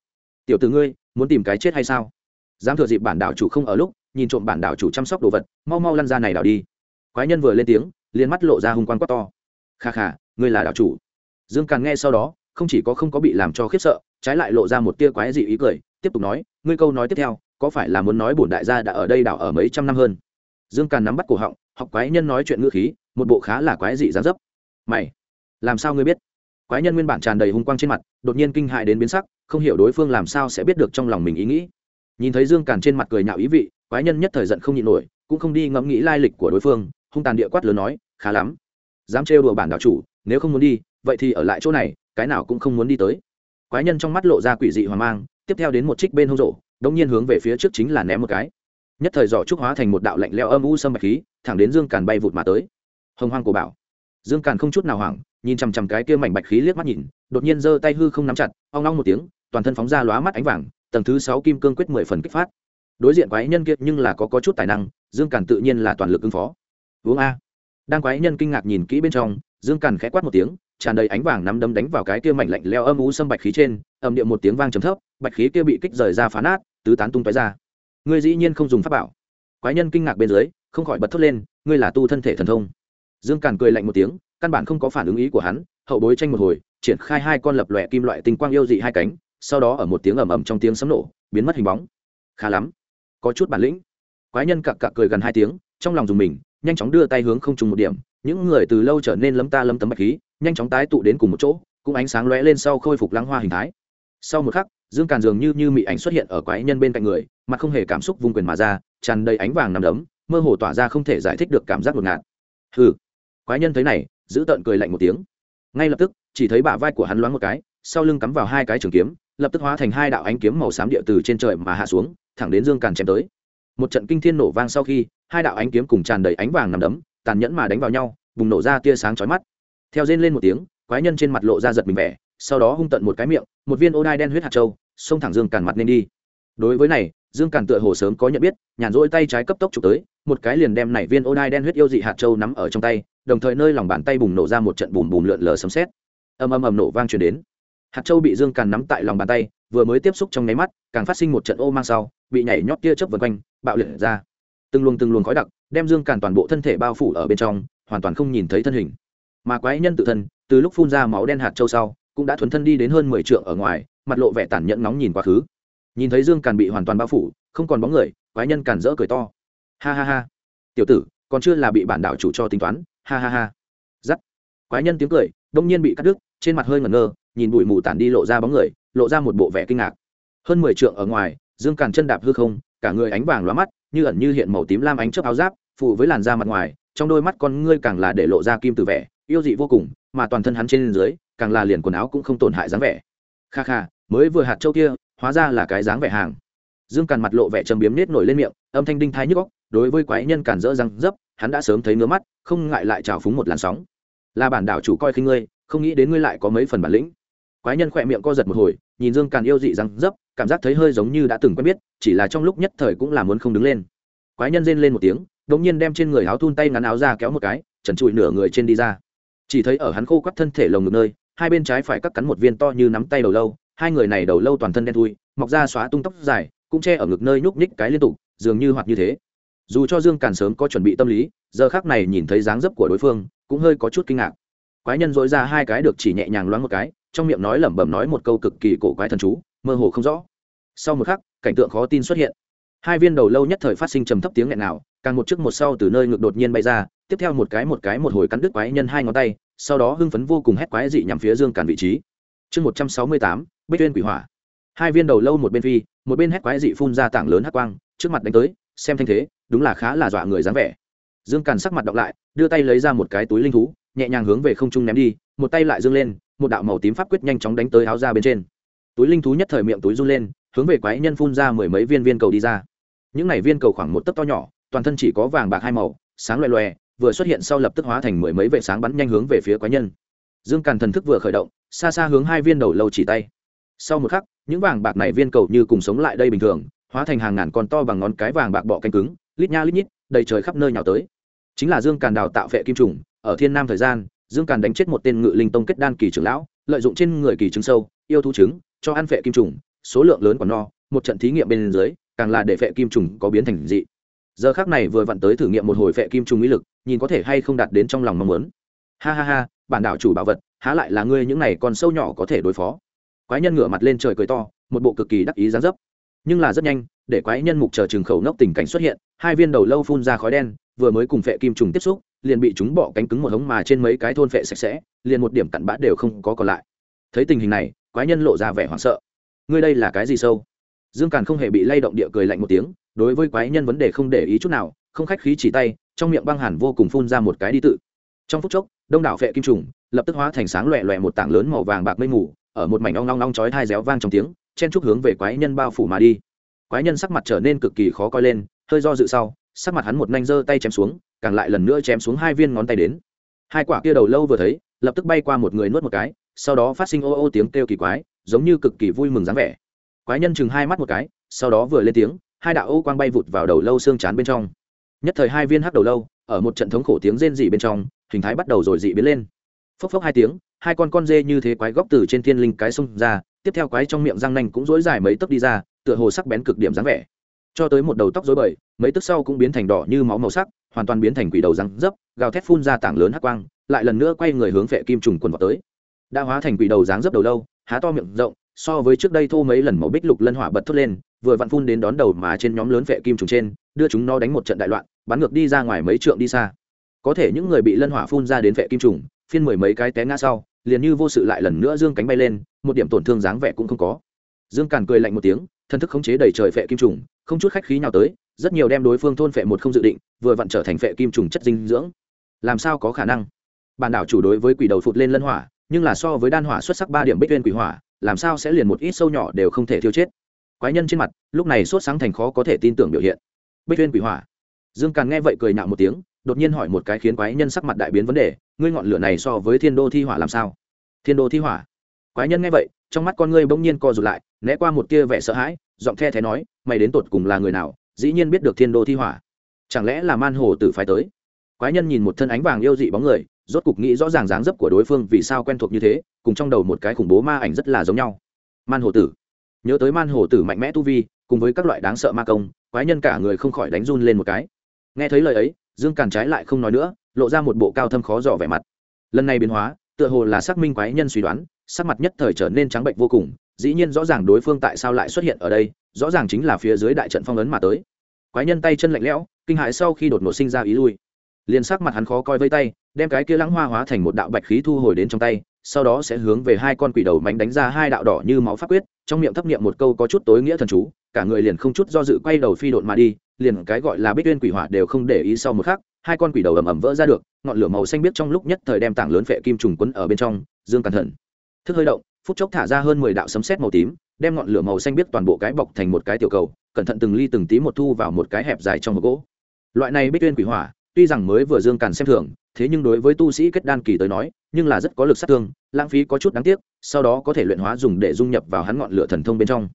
Tiểu t ử ngươi, muốn tìm cái chết hay sao? Dám thừa dịp bản đảo chủ không ở lúc, nhìn trộm bản đảo chủ chăm sóc đồ vật, mau mau lăn ra này đảo đi. Quái nhân vừa lên tiếng, liền mắt lộ ra hung quan quát to. Kha kha, ngươi là đảo chủ. Dương càn nghe sau đó, không chỉ có không có bị làm cho khiếp sợ, trái lại lộ ra một tia quái dị ý cười, tiếp tục nói, ngươi câu nói tiếp theo, có phải là muốn nói bổn đại gia đã ở đây đảo ở mấy trăm năm hơn? Dương càn nắm bắt cổ họng học quái nhân nói chuyện ngữ khí, một bộ khá là quái dị dán dấp. Mày, làm sao ngươi biết? Quái nhân nguyên bản tràn đầy hung quang trên mặt, đột nhiên kinh hại đến biến sắc, không hiểu đối phương làm sao sẽ biết được trong lòng mình ý nghĩ. Nhìn thấy dương càn trên mặt cười nhạo ý vị, quái nhân nhất thời giận không nhịn nổi, cũng không đi ngẫm nghĩ lai lịch của đối phương, hung tàn địa quát lớn nói, khá lắm. Dám trêu đùa bản đạo chủ, nếu không muốn đi, vậy thì ở lại chỗ này, cái nào cũng không muốn đi tới. Quái nhân trong mắt lộ ra quỷ dị hoang mang, tiếp theo đến một trích bên hông rộ đống nhiên hướng về phía trước chính là ném một cái nhất thời giỏ trúc hóa thành một đạo lạnh leo âm u sâm bạch khí thẳng đến dương càn bay vụt mà tới. Hồng hoang cổ bảo. Dương càn không chút nào hoảng nhìn chằm chằm cái kia mảnh bạch khí liếc mắt nhìn đột nhiên giơ tay hư không nắm chặt ong long một tiếng toàn thân phóng ra lóa mắt ánh vàng tầng thứ sáu kim cương quyết mười phần kích phát. Đối diện quái nhân kia nhưng là có, có chút tài năng dương càn tự nhiên là toàn lực ứng phó. Uống a. Đang quái nhân kinh ngạc nhìn kỹ bên trong dương càn khẽ quát một tiếng tràn đầy ánh vàng nắm đấm đánh vào cái kia mảnh lạnh leo âm u xâm bạch khí trên âm điệu một tiếng vang trầm thấp bạch khí kia bị kích rời ra phá nát tứ tán tung tói ra ngươi dĩ nhiên không dùng pháp bảo. Quái nhân kinh ngạc bên dưới, không khỏi bật thốt lên, ngươi là tu thân thể thần thông. Dương càn cười lạnh một tiếng, căn bản không có phản ứng ý của hắn, hậu bối tranh một hồi, triển khai hai con lập lòe kim loại tinh quang yêu dị hai cánh, sau đó ở một tiếng ầm ầm trong tiếng sấm nổ, biến mất hình bóng. Khá lắm. Có chút bản lĩnh. Quái nhân cặc cặc cười gần hai tiếng, trong lòng dùng mình, nhanh chóng đưa tay hướng không trùng một điểm, những người từ lâu trở nên lấm ta lấm tấm bạch khí, nhanh chóng tái tụ đến cùng một chỗ, cũng ánh sáng lóe lên sau khôi phục lăng hoa hình thái. Sau một khắc dương càn dường như như mị ảnh xuất hiện ở quái nhân bên cạnh người mặt không hề cảm xúc vung quyền mà ra, tràn đầy ánh vàng nằm đấm, mơ hồ tỏa ra không thể giải thích được cảm giác ngột ngạt. Hừ. Quái nhân thấy này, giữ tợn cười lạnh một tiếng. Ngay lập tức, chỉ thấy bả vai của hắn loáng một cái, sau lưng cắm vào hai cái trường kiếm, lập tức hóa thành hai đạo ánh kiếm màu xám địa từ trên trời mà hạ xuống, thẳng đến dương càn chém tới. Một trận kinh thiên nổ vang sau khi, hai đạo ánh kiếm cùng tràn đầy ánh vàng nằm đấm, tàn nhẫn mà đánh vào nhau, bùng nổ ra tia sáng chói mắt. Theo rên lên một tiếng, quái nhân trên mặt lộ ra giật mình vẻ, sau đó hung tận một cái miệng, một viên ô đai đen huyết hạt châu xông thẳng dương càn mặt nên đi. Đối với này, dương càn tựa hồ sớm có nhận biết, nhàn rỗi tay trái cấp tốc chụp tới, một cái liền đem nảy viên ô đai đen huyết yêu dị hạt châu nắm ở trong tay, đồng thời nơi lòng bàn tay bùng nổ ra một trận bùm bùm lượn lờ sấm sét. Ầm ầm ầm nổ vang truyền đến. Hạt châu bị dương càn nắm tại lòng bàn tay, vừa mới tiếp xúc trong nháy mắt, càng phát sinh một trận ô mang sau, bị nhảy nhót tia chớp vần quanh, bạo liệt ra. Từng luồng từng luồng khói đặc, đem dương càn toàn bộ thân thể bao phủ ở bên trong, hoàn toàn không nhìn thấy thân hình. Mà quái nhân tự thân, từ lúc phun ra máu đen hạt châu sau, cũng đã thuấn thân đi đến hơn mười trượng ở ngoài mặt lộ vẻ tàn nhẫn nóng nhìn quá khứ. Nhìn thấy dương càn bị hoàn toàn bao phủ, không còn bóng người, quái nhân càn rỡ cười to. Ha ha ha. Tiểu tử, còn chưa là bị bản đảo chủ cho tính toán. Ha ha ha. Giắt. Quái nhân tiếng cười, đông nhiên bị cắt đứt, trên mặt hơi ngẩn ngơ, nhìn bụi mù tản đi lộ ra bóng người, lộ ra một bộ vẻ kinh ngạc. Hơn mười trượng ở ngoài, dương càn chân đạp hư không, cả người ánh vàng lóa mắt, như ẩn như hiện màu tím lam ánh chớp áo giáp phụ với làn da mặt ngoài, trong đôi mắt con ngươi càng là để lộ ra kim từ vẻ, yêu dị vô cùng, mà toàn thân hắn trên dưới, càng là liền quần áo cũng không tổn hại dáng vẻ. Kha kha mới vừa hạt châu kia, hóa ra là cái dáng vẻ hàng. Dương càn mặt lộ vẻ trầm biếm nết nổi lên miệng, âm thanh đinh thái nhức góc đối với quái nhân càn rỡ răng dấp, hắn đã sớm thấy ngứa mắt, không ngại lại trào phúng một làn sóng. Là bản đảo chủ coi khinh ngươi, không nghĩ đến ngươi lại có mấy phần bản lĩnh. Quái nhân khỏe miệng co giật một hồi, nhìn dương càn yêu dị răng dấp, cảm giác thấy hơi giống như đã từng quen biết, chỉ là trong lúc nhất thời cũng là muốn không đứng lên. Quái nhân rên lên một tiếng đ ỗ n g nhiên đem trên người áo thun tay ngắn áo ra kéo một cái, trần trụi nửa người trên đi ra. Chỉ thấy ở hắn khô quắt thân thể lồng ngực nơi, hai bên trái phải cắt cắn một viên to như nắm tay đầu lâu hai người này đầu lâu toàn thân đen thui, mọc ra xóa tung tóc dài, cũng che ở ngực nơi nhúc nhích cái liên tục, dường như hoạt như thế. Dù cho dương càn sớm có chuẩn bị tâm lý, giờ khác này nhìn thấy dáng dấp của đối phương, cũng hơi có chút kinh ngạc. Quái nhân dội ra hai cái được chỉ nhẹ nhàng loáng một cái, trong miệng nói lẩm bẩm nói một câu cực kỳ cổ quái thần chú, mơ hồ không rõ. Sau một khắc, cảnh tượng khó tin xuất hiện. Hai viên đầu lâu nhất thời phát sinh trầm thấp tiếng nghẹn nào càng một trước một sau từ nơi ngực đột nhiên bay ra, tiếp theo một cái một cái một hồi cắn đứt quái nhân hai ngón tay, sau đó hưng phấn vô cùng hét quái dị nhằm phía dương càn vị trí. Chương một trăm sáu mươi tám bích tuyên quỷ hỏa. Hai viên đầu lâu một bên phi, một bên hét quái dị phun ra tảng lớn hắc quang, trước mặt đánh tới, xem thanh thế, đúng là khá là dọa người dáng vẻ. Dương càn sắc mặt đọc lại, đưa tay lấy ra một cái túi linh thú, nhẹ nhàng hướng về không trung ném đi, một tay lại dương lên, một đạo màu tím pháp quyết nhanh chóng đánh tới áo ra bên trên. Túi linh thú nhất thời miệng túi run lên, hướng về quái nhân phun ra mười mấy viên viên cầu đi ra. Những này viên cầu khoảng một tấc to nhỏ, toàn thân chỉ có vàng bạc hai màu, sáng loè loè, vừa xuất hiện sau lập tức hóa thành mười mấy vệ sáng bắn nhanh hướng về phía quái nhân. Dương càn thần thức vừa khởi động, xa xa hướng hai viên đầu lâu chỉ tay sau một khắc, những vàng bạc này viên cầu như cùng sống lại đây bình thường, hóa thành hàng ngàn con to bằng ngón cái vàng bạc bọ canh cứng, lít nha lít nhít, đầy trời khắp nơi nhào tới. Chính là dương càn đào tạo vệ kim trùng, ở thiên nam thời gian, dương càn đánh chết một tên ngự linh tông kết đan kỳ trưởng lão, lợi dụng trên người kỳ trứng sâu, yêu thú trứng, cho ăn vệ kim trùng, số lượng lớn còn no, một trận thí nghiệm bên dưới, càng là để vệ kim trùng có biến thành dị. Giờ khác này vừa vặn tới thử nghiệm một hồi vệ kim trùng ý lực, nhìn có thể hay không đạt đến trong lòng mong muốn. Ha ha ha, bản đảo chủ bảo vật, há lại là ngươi những này còn sâu nhỏ có thể đối phó quái nhân ngửa mặt lên trời cười to, một bộ cực kỳ đắc ý gián dấp. Nhưng là rất nhanh, để quái nhân mục chờ trường khẩu nốc tình cảnh xuất hiện, hai viên đầu lâu phun ra khói đen, vừa mới cùng phệ kim trùng tiếp xúc, liền bị chúng bỏ cánh cứng một hống mà trên mấy cái thôn phệ sạch sẽ, liền một điểm cặn bã đều không có còn lại. Thấy tình hình này, quái nhân lộ ra vẻ hoảng sợ. Ngươi đây là cái gì sâu? Dương càn không hề bị lay động địa cười lạnh một tiếng, đối với quái nhân vấn đề không để ý chút nào, không khách khí chỉ tay, trong miệng băng hẳn vô cùng phun ra một cái đi tự. Trong phút chốc, đông đảo phệ kim trùng lập tức hóa thành sáng loẹ loẹ một tảng lớn màu vàng bạc mây mù ở một mảnh ong long long chói thai réo vang trong tiếng, chen chúc hướng về quái nhân bao phủ mà đi. Quái nhân sắc mặt trở nên cực kỳ khó coi lên, hơi do dự sau, sắc mặt hắn một nanh giơ tay chém xuống, càng lại lần nữa chém xuống hai viên ngón tay đến. Hai quả kia đầu lâu vừa thấy, lập tức bay qua một người nuốt một cái, sau đó phát sinh ô ô tiếng kêu kỳ quái, giống như cực kỳ vui mừng dáng vẻ. Quái nhân chừng hai mắt một cái, sau đó vừa lên tiếng, hai đạo ô quang bay vụt vào đầu lâu xương chán bên trong. Nhất thời hai viên hắc đầu lâu, ở một trận thống khổ tiếng rên dị bên trong, hình thái bắt đầu rồi dị biến lên phốc phốc hai tiếng, hai con con dê như thế quái góc từ trên thiên linh cái xông ra, tiếp theo quái trong miệng răng nanh cũng dối dài mấy tấc đi ra, tựa hồ sắc bén cực điểm dáng vẻ. Cho tới một đầu tóc dối bời, mấy tức sau cũng biến thành đỏ như máu màu sắc, hoàn toàn biến thành quỷ đầu răng dấp, gào thét phun ra tảng lớn hắc quang, lại lần nữa quay người hướng vệ kim trùng quần vào tới. Đã hóa thành quỷ đầu dáng dấp đầu lâu, há to miệng rộng, so với trước đây thô mấy lần màu bích lục lân hỏa bật thốt lên, vừa vặn phun đến đón đầu mà trên nhóm lớn vệ kim trùng trên, đưa chúng nó đánh một trận đại loạn, bắn ngược đi ra ngoài mấy trượng đi xa. Có thể những người bị lân hỏa phun ra đến vệ kim trùng phiên mười mấy cái té ngã sau, liền như vô sự lại lần nữa dương cánh bay lên, một điểm tổn thương dáng vẻ cũng không có. Dương càn cười lạnh một tiếng, thân thức khống chế đầy trời phệ kim trùng, không chút khách khí nào tới, rất nhiều đem đối phương thôn phệ một không dự định, vừa vặn trở thành phệ kim trùng chất dinh dưỡng. Làm sao có khả năng? Bản đảo chủ đối với quỷ đầu phụt lên lân hỏa, nhưng là so với đan hỏa xuất sắc ba điểm bích tuyên quỷ hỏa, làm sao sẽ liền một ít sâu nhỏ đều không thể thiêu chết? Quái nhân trên mặt, lúc này sốt sáng thành khó có thể tin tưởng biểu hiện. Bích tuyên quỷ hỏa. Dương càn nghe vậy cười nhạo một tiếng đột nhiên hỏi một cái khiến quái nhân sắc mặt đại biến vấn đề, ngươi ngọn lửa này so với thiên đô thi hỏa làm sao? Thiên đô thi hỏa? Quái nhân nghe vậy, trong mắt con ngươi bỗng nhiên co rụt lại, né qua một tia vẻ sợ hãi, giọng the thé nói, mày đến tột cùng là người nào, dĩ nhiên biết được thiên đô thi hỏa? Chẳng lẽ là man hồ tử phái tới? Quái nhân nhìn một thân ánh vàng yêu dị bóng người, rốt cục nghĩ rõ ràng dáng dấp của đối phương vì sao quen thuộc như thế, cùng trong đầu một cái khủng bố ma ảnh rất là giống nhau. Man hồ tử. Nhớ tới man hồ tử mạnh mẽ tu vi, cùng với các loại đáng sợ ma công, quái nhân cả người không khỏi đánh run lên một cái. Nghe thấy lời ấy dương càn trái lại không nói nữa, lộ ra một bộ cao thâm khó dò vẻ mặt. Lần này biến hóa, tựa hồ là xác minh quái nhân suy đoán, sắc mặt nhất thời trở nên trắng bệnh vô cùng, dĩ nhiên rõ ràng đối phương tại sao lại xuất hiện ở đây, rõ ràng chính là phía dưới đại trận phong ấn mà tới. Quái nhân tay chân lạnh lẽo, kinh hại sau khi đột ngột sinh ra ý lui. Liền sắc mặt hắn khó coi vây tay, đem cái kia lãng hoa hóa thành một đạo bạch khí thu hồi đến trong tay sau đó sẽ hướng về hai con quỷ đầu mánh đánh ra hai đạo đỏ như máu pháp quyết, trong miệng thấp niệm một câu có chút tối nghĩa thần chú, cả người liền không chút do dự quay đầu phi độn mà đi, liền cái gọi là bích tuyên quỷ hỏa đều không để ý sau một khắc, hai con quỷ đầu ầm ầm vỡ ra được, ngọn lửa màu xanh biết trong lúc nhất thời đem tảng lớn phệ kim trùng quấn ở bên trong, dương cẩn thận. Thức hơi động, phút chốc thả ra hơn mười đạo sấm sét màu tím, đem ngọn lửa màu xanh biết toàn bộ cái bọc thành một cái tiểu cầu, cẩn thận từng ly từng tí một thu vào một cái hẹp dài trong một gỗ. Loại này bích tuyên quỷ hỏa tuy rằng mới vừa dương càn xem thường, thế nhưng đối với tu sĩ kết đan kỳ tới nói, nhưng là rất có lực sát thương, lãng phí có chút đáng tiếc, sau đó có thể luyện hóa dùng để dung nhập vào hắn ngọn lửa thần thông bên trong.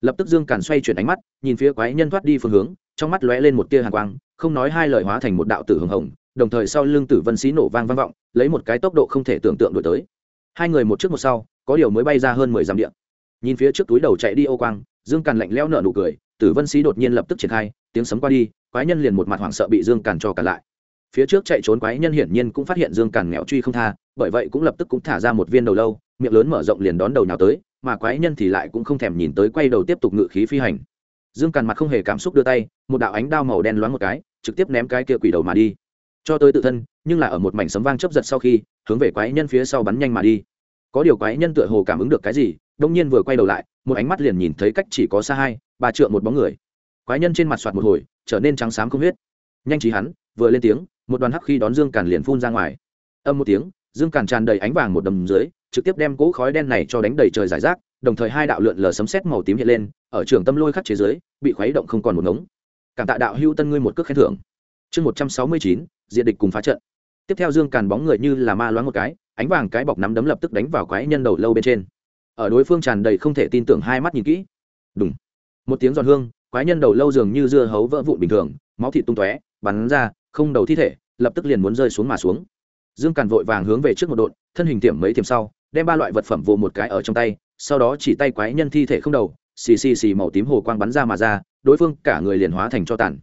Lập tức dương càn xoay chuyển ánh mắt, nhìn phía quái nhân thoát đi phương hướng, trong mắt lóe lên một tia hàn quang, không nói hai lời hóa thành một đạo tử hồng hồng, đồng thời sau lưng tử vân xí nổ vang vang vọng, lấy một cái tốc độ không thể tưởng tượng đổi tới. Hai người một trước một sau, có điều mới bay ra hơn mười dặm điện nhìn phía trước túi đầu chạy đi ô quang, dương càn lạnh lẽo nở nụ cười, tử vân xí đột nhiên lập tức triển khai, tiếng sấm qua đi quái nhân liền một mặt hoảng sợ bị dương càn cho cả lại. Phía trước chạy trốn quái nhân hiển nhiên cũng phát hiện dương càn nghèo truy không tha, bởi vậy cũng lập tức cũng thả ra một viên đầu lâu, miệng lớn mở rộng liền đón đầu nhào tới, mà quái nhân thì lại cũng không thèm nhìn tới quay đầu tiếp tục ngự khí phi hành. Dương càn mặt không hề cảm xúc đưa tay, một đạo ánh đao màu đen loáng một cái, trực tiếp ném cái kia quỷ đầu mà đi. Cho tới tự thân, nhưng là ở một mảnh sấm vang chấp giật sau khi, hướng về quái nhân phía sau bắn nhanh mà đi. Có điều quái nhân tựa hồ cảm ứng được cái gì đông nhiên vừa quay đầu lại, một ánh mắt liền nhìn thấy cách chỉ có xa hai, ba trượng một bóng người quái nhân trên mặt soạt một hồi, trở nên trắng xám không huyết. Nhanh trí hắn, vừa lên tiếng, một đoàn hắc khi đón dương càn liền phun ra ngoài. Âm một tiếng, dương càn tràn đầy ánh vàng một đầm dưới, trực tiếp đem cỗ khói đen này cho đánh đầy trời giải rác, đồng thời hai đạo lượn lờ sấm sét màu tím hiện lên, ở trường tâm lôi khắc chế dưới, bị khuấy động không còn một ngống. Cảm tạ đạo hưu tân ngươi một cước khen thưởng. Chương một trăm sáu mươi chín diện địch cùng phá trận. Tiếp theo dương càn bóng người như là ma loáng một cái, ánh vàng cái bọc nắm đấm lập tức đánh vào quái nhân đầu lâu bên trên. Ở đối phương tràn đầy không thể tin tưởng hai mắt nhìn kỹ. Đúng một tiếng giòn hương quái nhân đầu lâu dường như dưa hấu vỡ vụn bình thường, máu thịt tung tóe, bắn ra, không đầu thi thể, lập tức liền muốn rơi xuống mà xuống. Dương càn vội vàng hướng về trước một đột thân hình tiệm mấy tiệm sau, đem ba loại vật phẩm vô một cái ở trong tay, sau đó chỉ tay quái nhân thi thể không đầu, xì xì xì màu tím hồ quang bắn ra mà ra, đối phương cả người liền hóa thành cho tàn.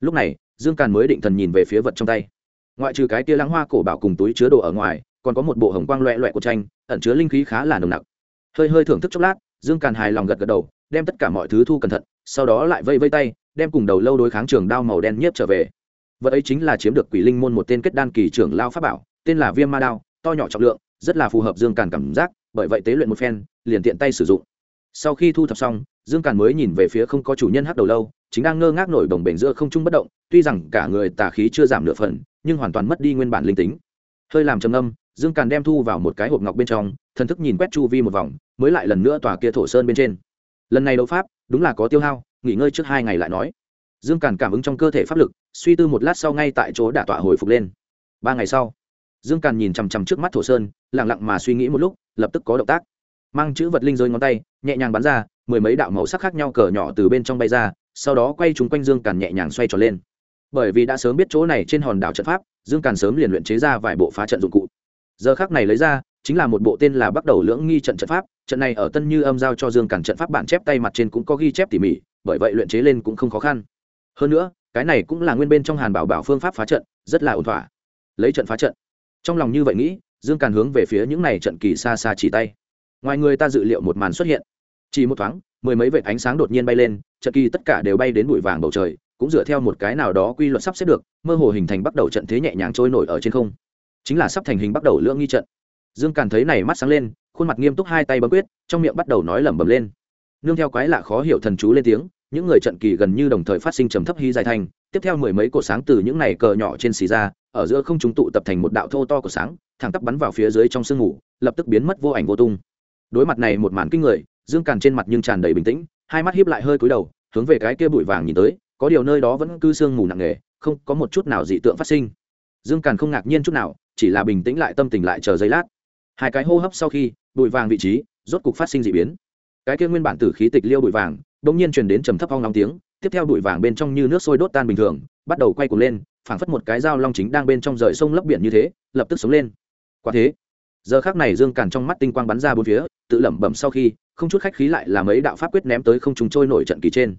Lúc này, dương càn mới định thần nhìn về phía vật trong tay. Ngoại trừ cái tia lăng hoa cổ bảo cùng túi chứa đồ ở ngoài, còn có một bộ hồng quang loẹ loẹ của tranh, ẩn chứa linh khí khá là nồng nặc. Hơi hơi thưởng thức chốc lát, dương càn hài lòng gật gật đầu, đem tất cả mọi thứ thu cẩn thận sau đó lại vây vây tay, đem cùng đầu lâu đối kháng trường đao màu đen nhiếp trở về. Vật ấy chính là chiếm được quỷ linh môn một tên kết đan kỳ trưởng lao pháp bảo, tên là viêm ma đao, to nhỏ trọng lượng, rất là phù hợp dương càn cảm giác, bởi vậy tế luyện một phen, liền tiện tay sử dụng. Sau khi thu thập xong, dương càn mới nhìn về phía không có chủ nhân hắc đầu lâu, chính đang ngơ ngác nổi đồng bể giữa không trung bất động, tuy rằng cả người tà khí chưa giảm nửa phần, nhưng hoàn toàn mất đi nguyên bản linh tính. Hơi làm trầm âm dương càn đem thu vào một cái hộp ngọc bên trong, thần thức nhìn quét chu vi một vòng, mới lại lần nữa tòa kia thổ sơn bên trên. Lần này đấu pháp đúng là có tiêu hao, nghỉ ngơi trước hai ngày lại nói. Dương càn cảm ứng trong cơ thể pháp lực, suy tư một lát sau ngay tại chỗ đả tọa hồi phục lên. Ba ngày sau, dương càn nhìn chằm chằm trước mắt thổ sơn lẳng lặng mà suy nghĩ một lúc, lập tức có động tác. Mang chữ vật linh rơi ngón tay, nhẹ nhàng bắn ra, mười mấy đạo màu sắc khác nhau cờ nhỏ từ bên trong bay ra, sau đó quay chúng quanh dương càn nhẹ nhàng xoay tròn lên. Bởi vì đã sớm biết chỗ này trên hòn đảo trận pháp, dương càn sớm liền luyện chế ra vài bộ phá trận dụng cụ. Giờ khác này lấy ra, chính là một bộ tên là bắt đầu lưỡng nghi trận trận pháp trận này ở tân như âm giao cho dương cản trận pháp bản chép tay mặt trên cũng có ghi chép tỉ mỉ, bởi vậy luyện chế lên cũng không khó khăn. Hơn nữa, cái này cũng là nguyên bên trong hàn bảo bảo phương pháp phá trận, rất là ổn thỏa. Lấy trận phá trận. Trong lòng như vậy nghĩ, dương càn hướng về phía những này trận kỳ xa xa chỉ tay. Ngoài người ta dự liệu một màn xuất hiện. Chỉ một thoáng, mười mấy vệt ánh sáng đột nhiên bay lên, trận kỳ tất cả đều bay đến bụi vàng bầu trời, cũng dựa theo một cái nào đó quy luật sắp xếp được, mơ hồ hình thành bắt đầu trận thế nhẹ nhàng trôi nổi ở trên không. Chính là sắp thành hình bắt đầu lưỡng nghi trận. Dương càn thấy này mắt sáng lên khuôn mặt nghiêm túc hai tay bấm quyết trong miệng bắt đầu nói lẩm bẩm lên. Nương theo quái lạ khó hiểu thần chú lên tiếng những người trận kỳ gần như đồng thời phát sinh trầm thấp hy dài thành tiếp theo mười mấy cột sáng từ những này cờ nhỏ trên xì ra ở giữa không chúng tụ tập thành một đạo thô to của sáng thẳng tắp bắn vào phía dưới trong sương ngủ, lập tức biến mất vô ảnh vô tung. Đối mặt này một màn kinh người dương càn trên mặt nhưng tràn đầy bình tĩnh hai mắt hiếp lại hơi cúi đầu hướng về cái kia bụi vàng nhìn tới có điều nơi đó vẫn cứ sương mù nặng nề không có một chút nào dị tượng phát sinh. Dương càn không ngạc nhiên chút nào chỉ là bình tĩnh lại tâm tình lại chờ giây lát. Hai cái hô hấp sau khi bụi vàng vị trí, rốt cục phát sinh d ị biến. Cái kia nguyên bản tử khí tịch liêu bụi vàng đ ỗ n g nhiên truyền đến trầm thấp hoang long tiếng, tiếp theo bụi vàng bên trong như nước sôi đốt tan bình thường, bắt đầu quay cuồng lên, phảng phất một cái dao long chính đang bên trong rời sông lấp biển như thế, lập tức sống lên. Quả thế, giờ khác này dương càn trong mắt tinh quang bắn ra bốn phía, tự lẩm bẩm sau khi, không chút khách khí lại làm ấy đạo pháp quyết ném tới không chúng trôi nổi trận kỳ trên.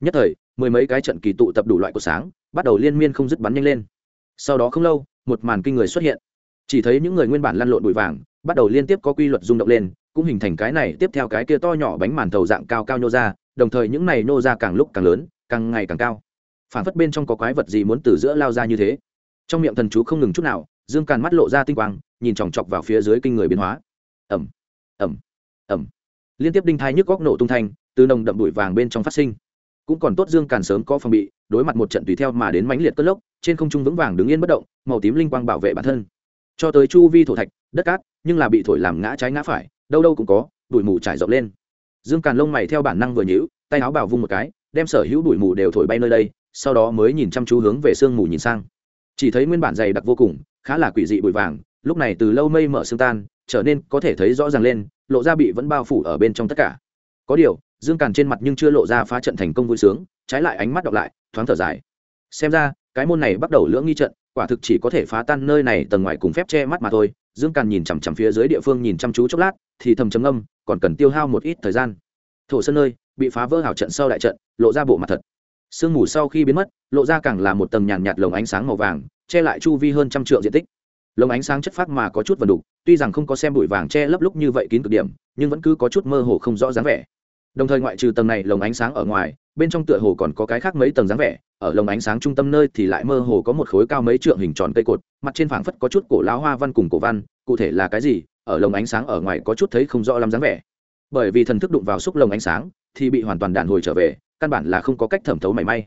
Nhất thời, mười mấy cái trận kỳ tụ tập đủ loại của sáng, bắt đầu liên miên không dứt bắn nhanh lên. Sau đó không lâu, một màn kinh người xuất hiện. Chỉ thấy những người nguyên bản lăn lộn bụi vàng bắt đầu liên tiếp có quy luật rung động lên, cũng hình thành cái này tiếp theo cái kia to nhỏ bánh màn thầu dạng cao cao nhô ra, đồng thời những này nhô ra càng lúc càng lớn, càng ngày càng cao. Phản phất bên trong có quái vật gì muốn từ giữa lao ra như thế. Trong miệng thần chú không ngừng chút nào, dương càn mắt lộ ra tinh quang, nhìn chòng chọc vào phía dưới kinh người biến hóa. Ẩm ẩm ẩm liên tiếp đinh thai nhức góc nổ tung thanh từ nồng đậm đuổi vàng bên trong phát sinh. Cũng còn tốt dương càn sớm có phòng bị, đối mặt một trận tùy theo mà đến mãnh liệt cất lốc, trên không trung vững vàng đứng yên bất động, màu tím linh quang bảo vệ bản thân cho tới chu vi thổ thạch, đất cát, nhưng là bị thổi làm ngã trái ngã phải, đâu đâu cũng có, bụi mù trải rộng lên. Dương càn lông mày theo bản năng vừa nhữ tay áo bảo vung một cái, đem sở hữu bụi mù đều thổi bay nơi đây, sau đó mới nhìn chăm chú hướng về sương mù nhìn sang. Chỉ thấy nguyên bản dày đặc vô cùng, khá là quỷ dị bụi vàng, lúc này từ lâu mây mở sương tan, trở nên có thể thấy rõ ràng lên, lộ ra bị vẫn bao phủ ở bên trong tất cả. Có điều, dương càn trên mặt nhưng chưa lộ ra phá trận thành công vui sướng, trái lại ánh mắt đọc lại, thoáng thở dài. Xem ra, cái môn này bắt đầu lưỡng nghi trận quả thực chỉ có thể phá tan nơi này tầng ngoài cùng phép che mắt mà thôi. Dương càn nhìn chằm chằm phía dưới địa phương nhìn chăm chú chốc lát, thì thầm chấm âm còn cần tiêu hao một ít thời gian. Thổ sơn nơi bị phá vỡ hảo trận sau đại trận, lộ ra bộ mặt thật. Sương mù sau khi biến mất, lộ ra càng là một tầng nhàn nhạt lồng ánh sáng màu vàng, che lại chu vi hơn trăm triệu diện tích. Lồng ánh sáng chất phát mà có chút vần đục tuy rằng không có xem bụi vàng che lấp lúc như vậy kín cực điểm, nhưng vẫn cứ có chút mơ hồ không rõ dáng vẻ. Đồng thời ngoại trừ tầng này lồng ánh sáng ở ngoài bên trong tựa hồ còn có cái khác mấy tầng dáng vẻ, ở lồng ánh sáng trung tâm nơi thì lại mơ hồ có một khối cao mấy trượng hình tròn cây cột, mặt trên phảng phất có chút cổ lão hoa văn cùng cổ văn, cụ thể là cái gì, ở lồng ánh sáng ở ngoài có chút thấy không rõ lắm dáng vẻ. Bởi vì thần thức đụng vào xúc lồng ánh sáng, thì bị hoàn toàn đàn hồi trở về, căn bản là không có cách thẩm thấu mảy may.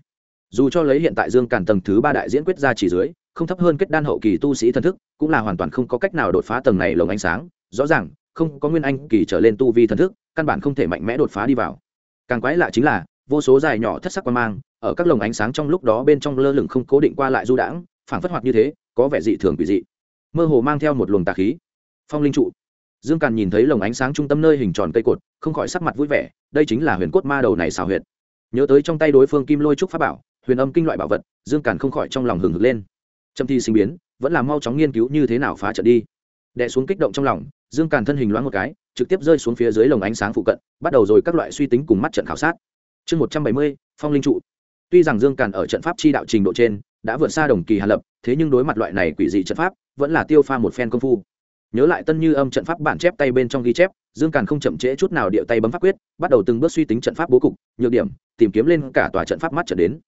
Dù cho lấy hiện tại dương càn tầng thứ ba đại diễn quyết ra chỉ dưới, không thấp hơn kết đan hậu kỳ tu sĩ thần thức, cũng là hoàn toàn không có cách nào đột phá tầng này lồng ánh sáng, rõ ràng, không có nguyên anh kỳ trở lên tu vi thần thức, căn bản không thể mạnh mẽ đột phá đi vào. Càng quái lạ chính là vô số dài nhỏ thất sắc quan mang, ở các lồng ánh sáng trong lúc đó bên trong lơ lửng không cố định qua lại du đãng phản phất hoạt như thế, có vẻ dị thường quỷ dị. Mơ hồ mang theo một luồng tà khí. Phong linh trụ. Dương càn nhìn thấy lồng ánh sáng trung tâm nơi hình tròn cây cột, không khỏi sắc mặt vui vẻ, đây chính là huyền cốt ma đầu này xào huyệt. Nhớ tới trong tay đối phương kim lôi trúc pháp bảo, huyền âm kinh loại bảo vật, dương càn không khỏi trong lòng hừng hực lên. Trâm thi sinh biến, vẫn là mau chóng nghiên cứu như thế nào phá trận đi. Đè xuống kích động trong lòng, dương càn thân hình loáng một cái, trực tiếp rơi xuống phía dưới lồng ánh sáng phụ cận, bắt đầu rồi các loại suy tính cùng mắt trận khảo sát chương một trăm bảy mươi, phong linh trụ. Tuy rằng dương càn ở trận pháp chi đạo trình độ trên đã vượt xa đồng kỳ hàn lập, thế nhưng đối mặt loại này quỷ dị trận pháp, vẫn là tiêu pha một phen công phu. Nhớ lại tân như âm trận pháp bản chép tay bên trong ghi chép, dương càn không chậm trễ chút nào điệu tay bấm pháp quyết, bắt đầu từng bước suy tính trận pháp bố cục, nhược điểm, tìm kiếm lên cả tòa trận pháp mắt trở đến.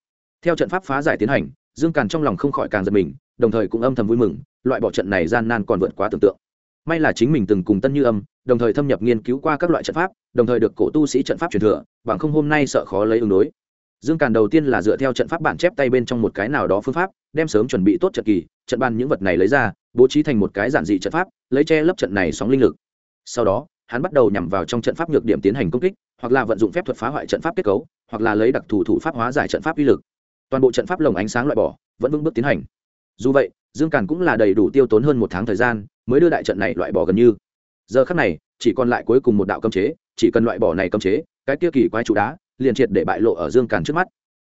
Theo trận pháp phá giải tiến hành, dương càn trong lòng không khỏi càng giật mình, đồng thời cũng âm thầm vui mừng, loại bỏ trận này gian nan còn vượt quá tưởng tượng. May là chính mình từng cùng tân như âm đồng thời thâm nhập nghiên cứu qua các loại trận pháp, đồng thời được cổ tu sĩ trận pháp truyền thừa, bằng không hôm nay sợ khó lấy ứng đối. Dương càn đầu tiên là dựa theo trận pháp bản chép tay bên trong một cái nào đó phương pháp, đem sớm chuẩn bị tốt trận kỳ, trận ban những vật này lấy ra, bố trí thành một cái giản dị trận pháp, lấy che lấp trận này sóng linh lực. Sau đó, hắn bắt đầu nhằm vào trong trận pháp nhược điểm tiến hành công kích, hoặc là vận dụng phép thuật phá hoại trận pháp kết cấu, hoặc là lấy đặc thù thủ pháp hóa giải trận pháp uy lực. Toàn bộ trận pháp lồng ánh sáng loại bỏ, vẫn vững bước tiến hành. Dù vậy, dương càn cũng là đầy đủ tiêu tốn hơn một tháng thời gian, mới đưa đại trận này loại bỏ gần như giờ khắc này, chỉ còn lại cuối cùng một đạo cấm chế, chỉ cần loại bỏ này cấm chế, cái kia kỳ quái trụ đá, liền triệt để bại lộ ở dương càn trước mắt.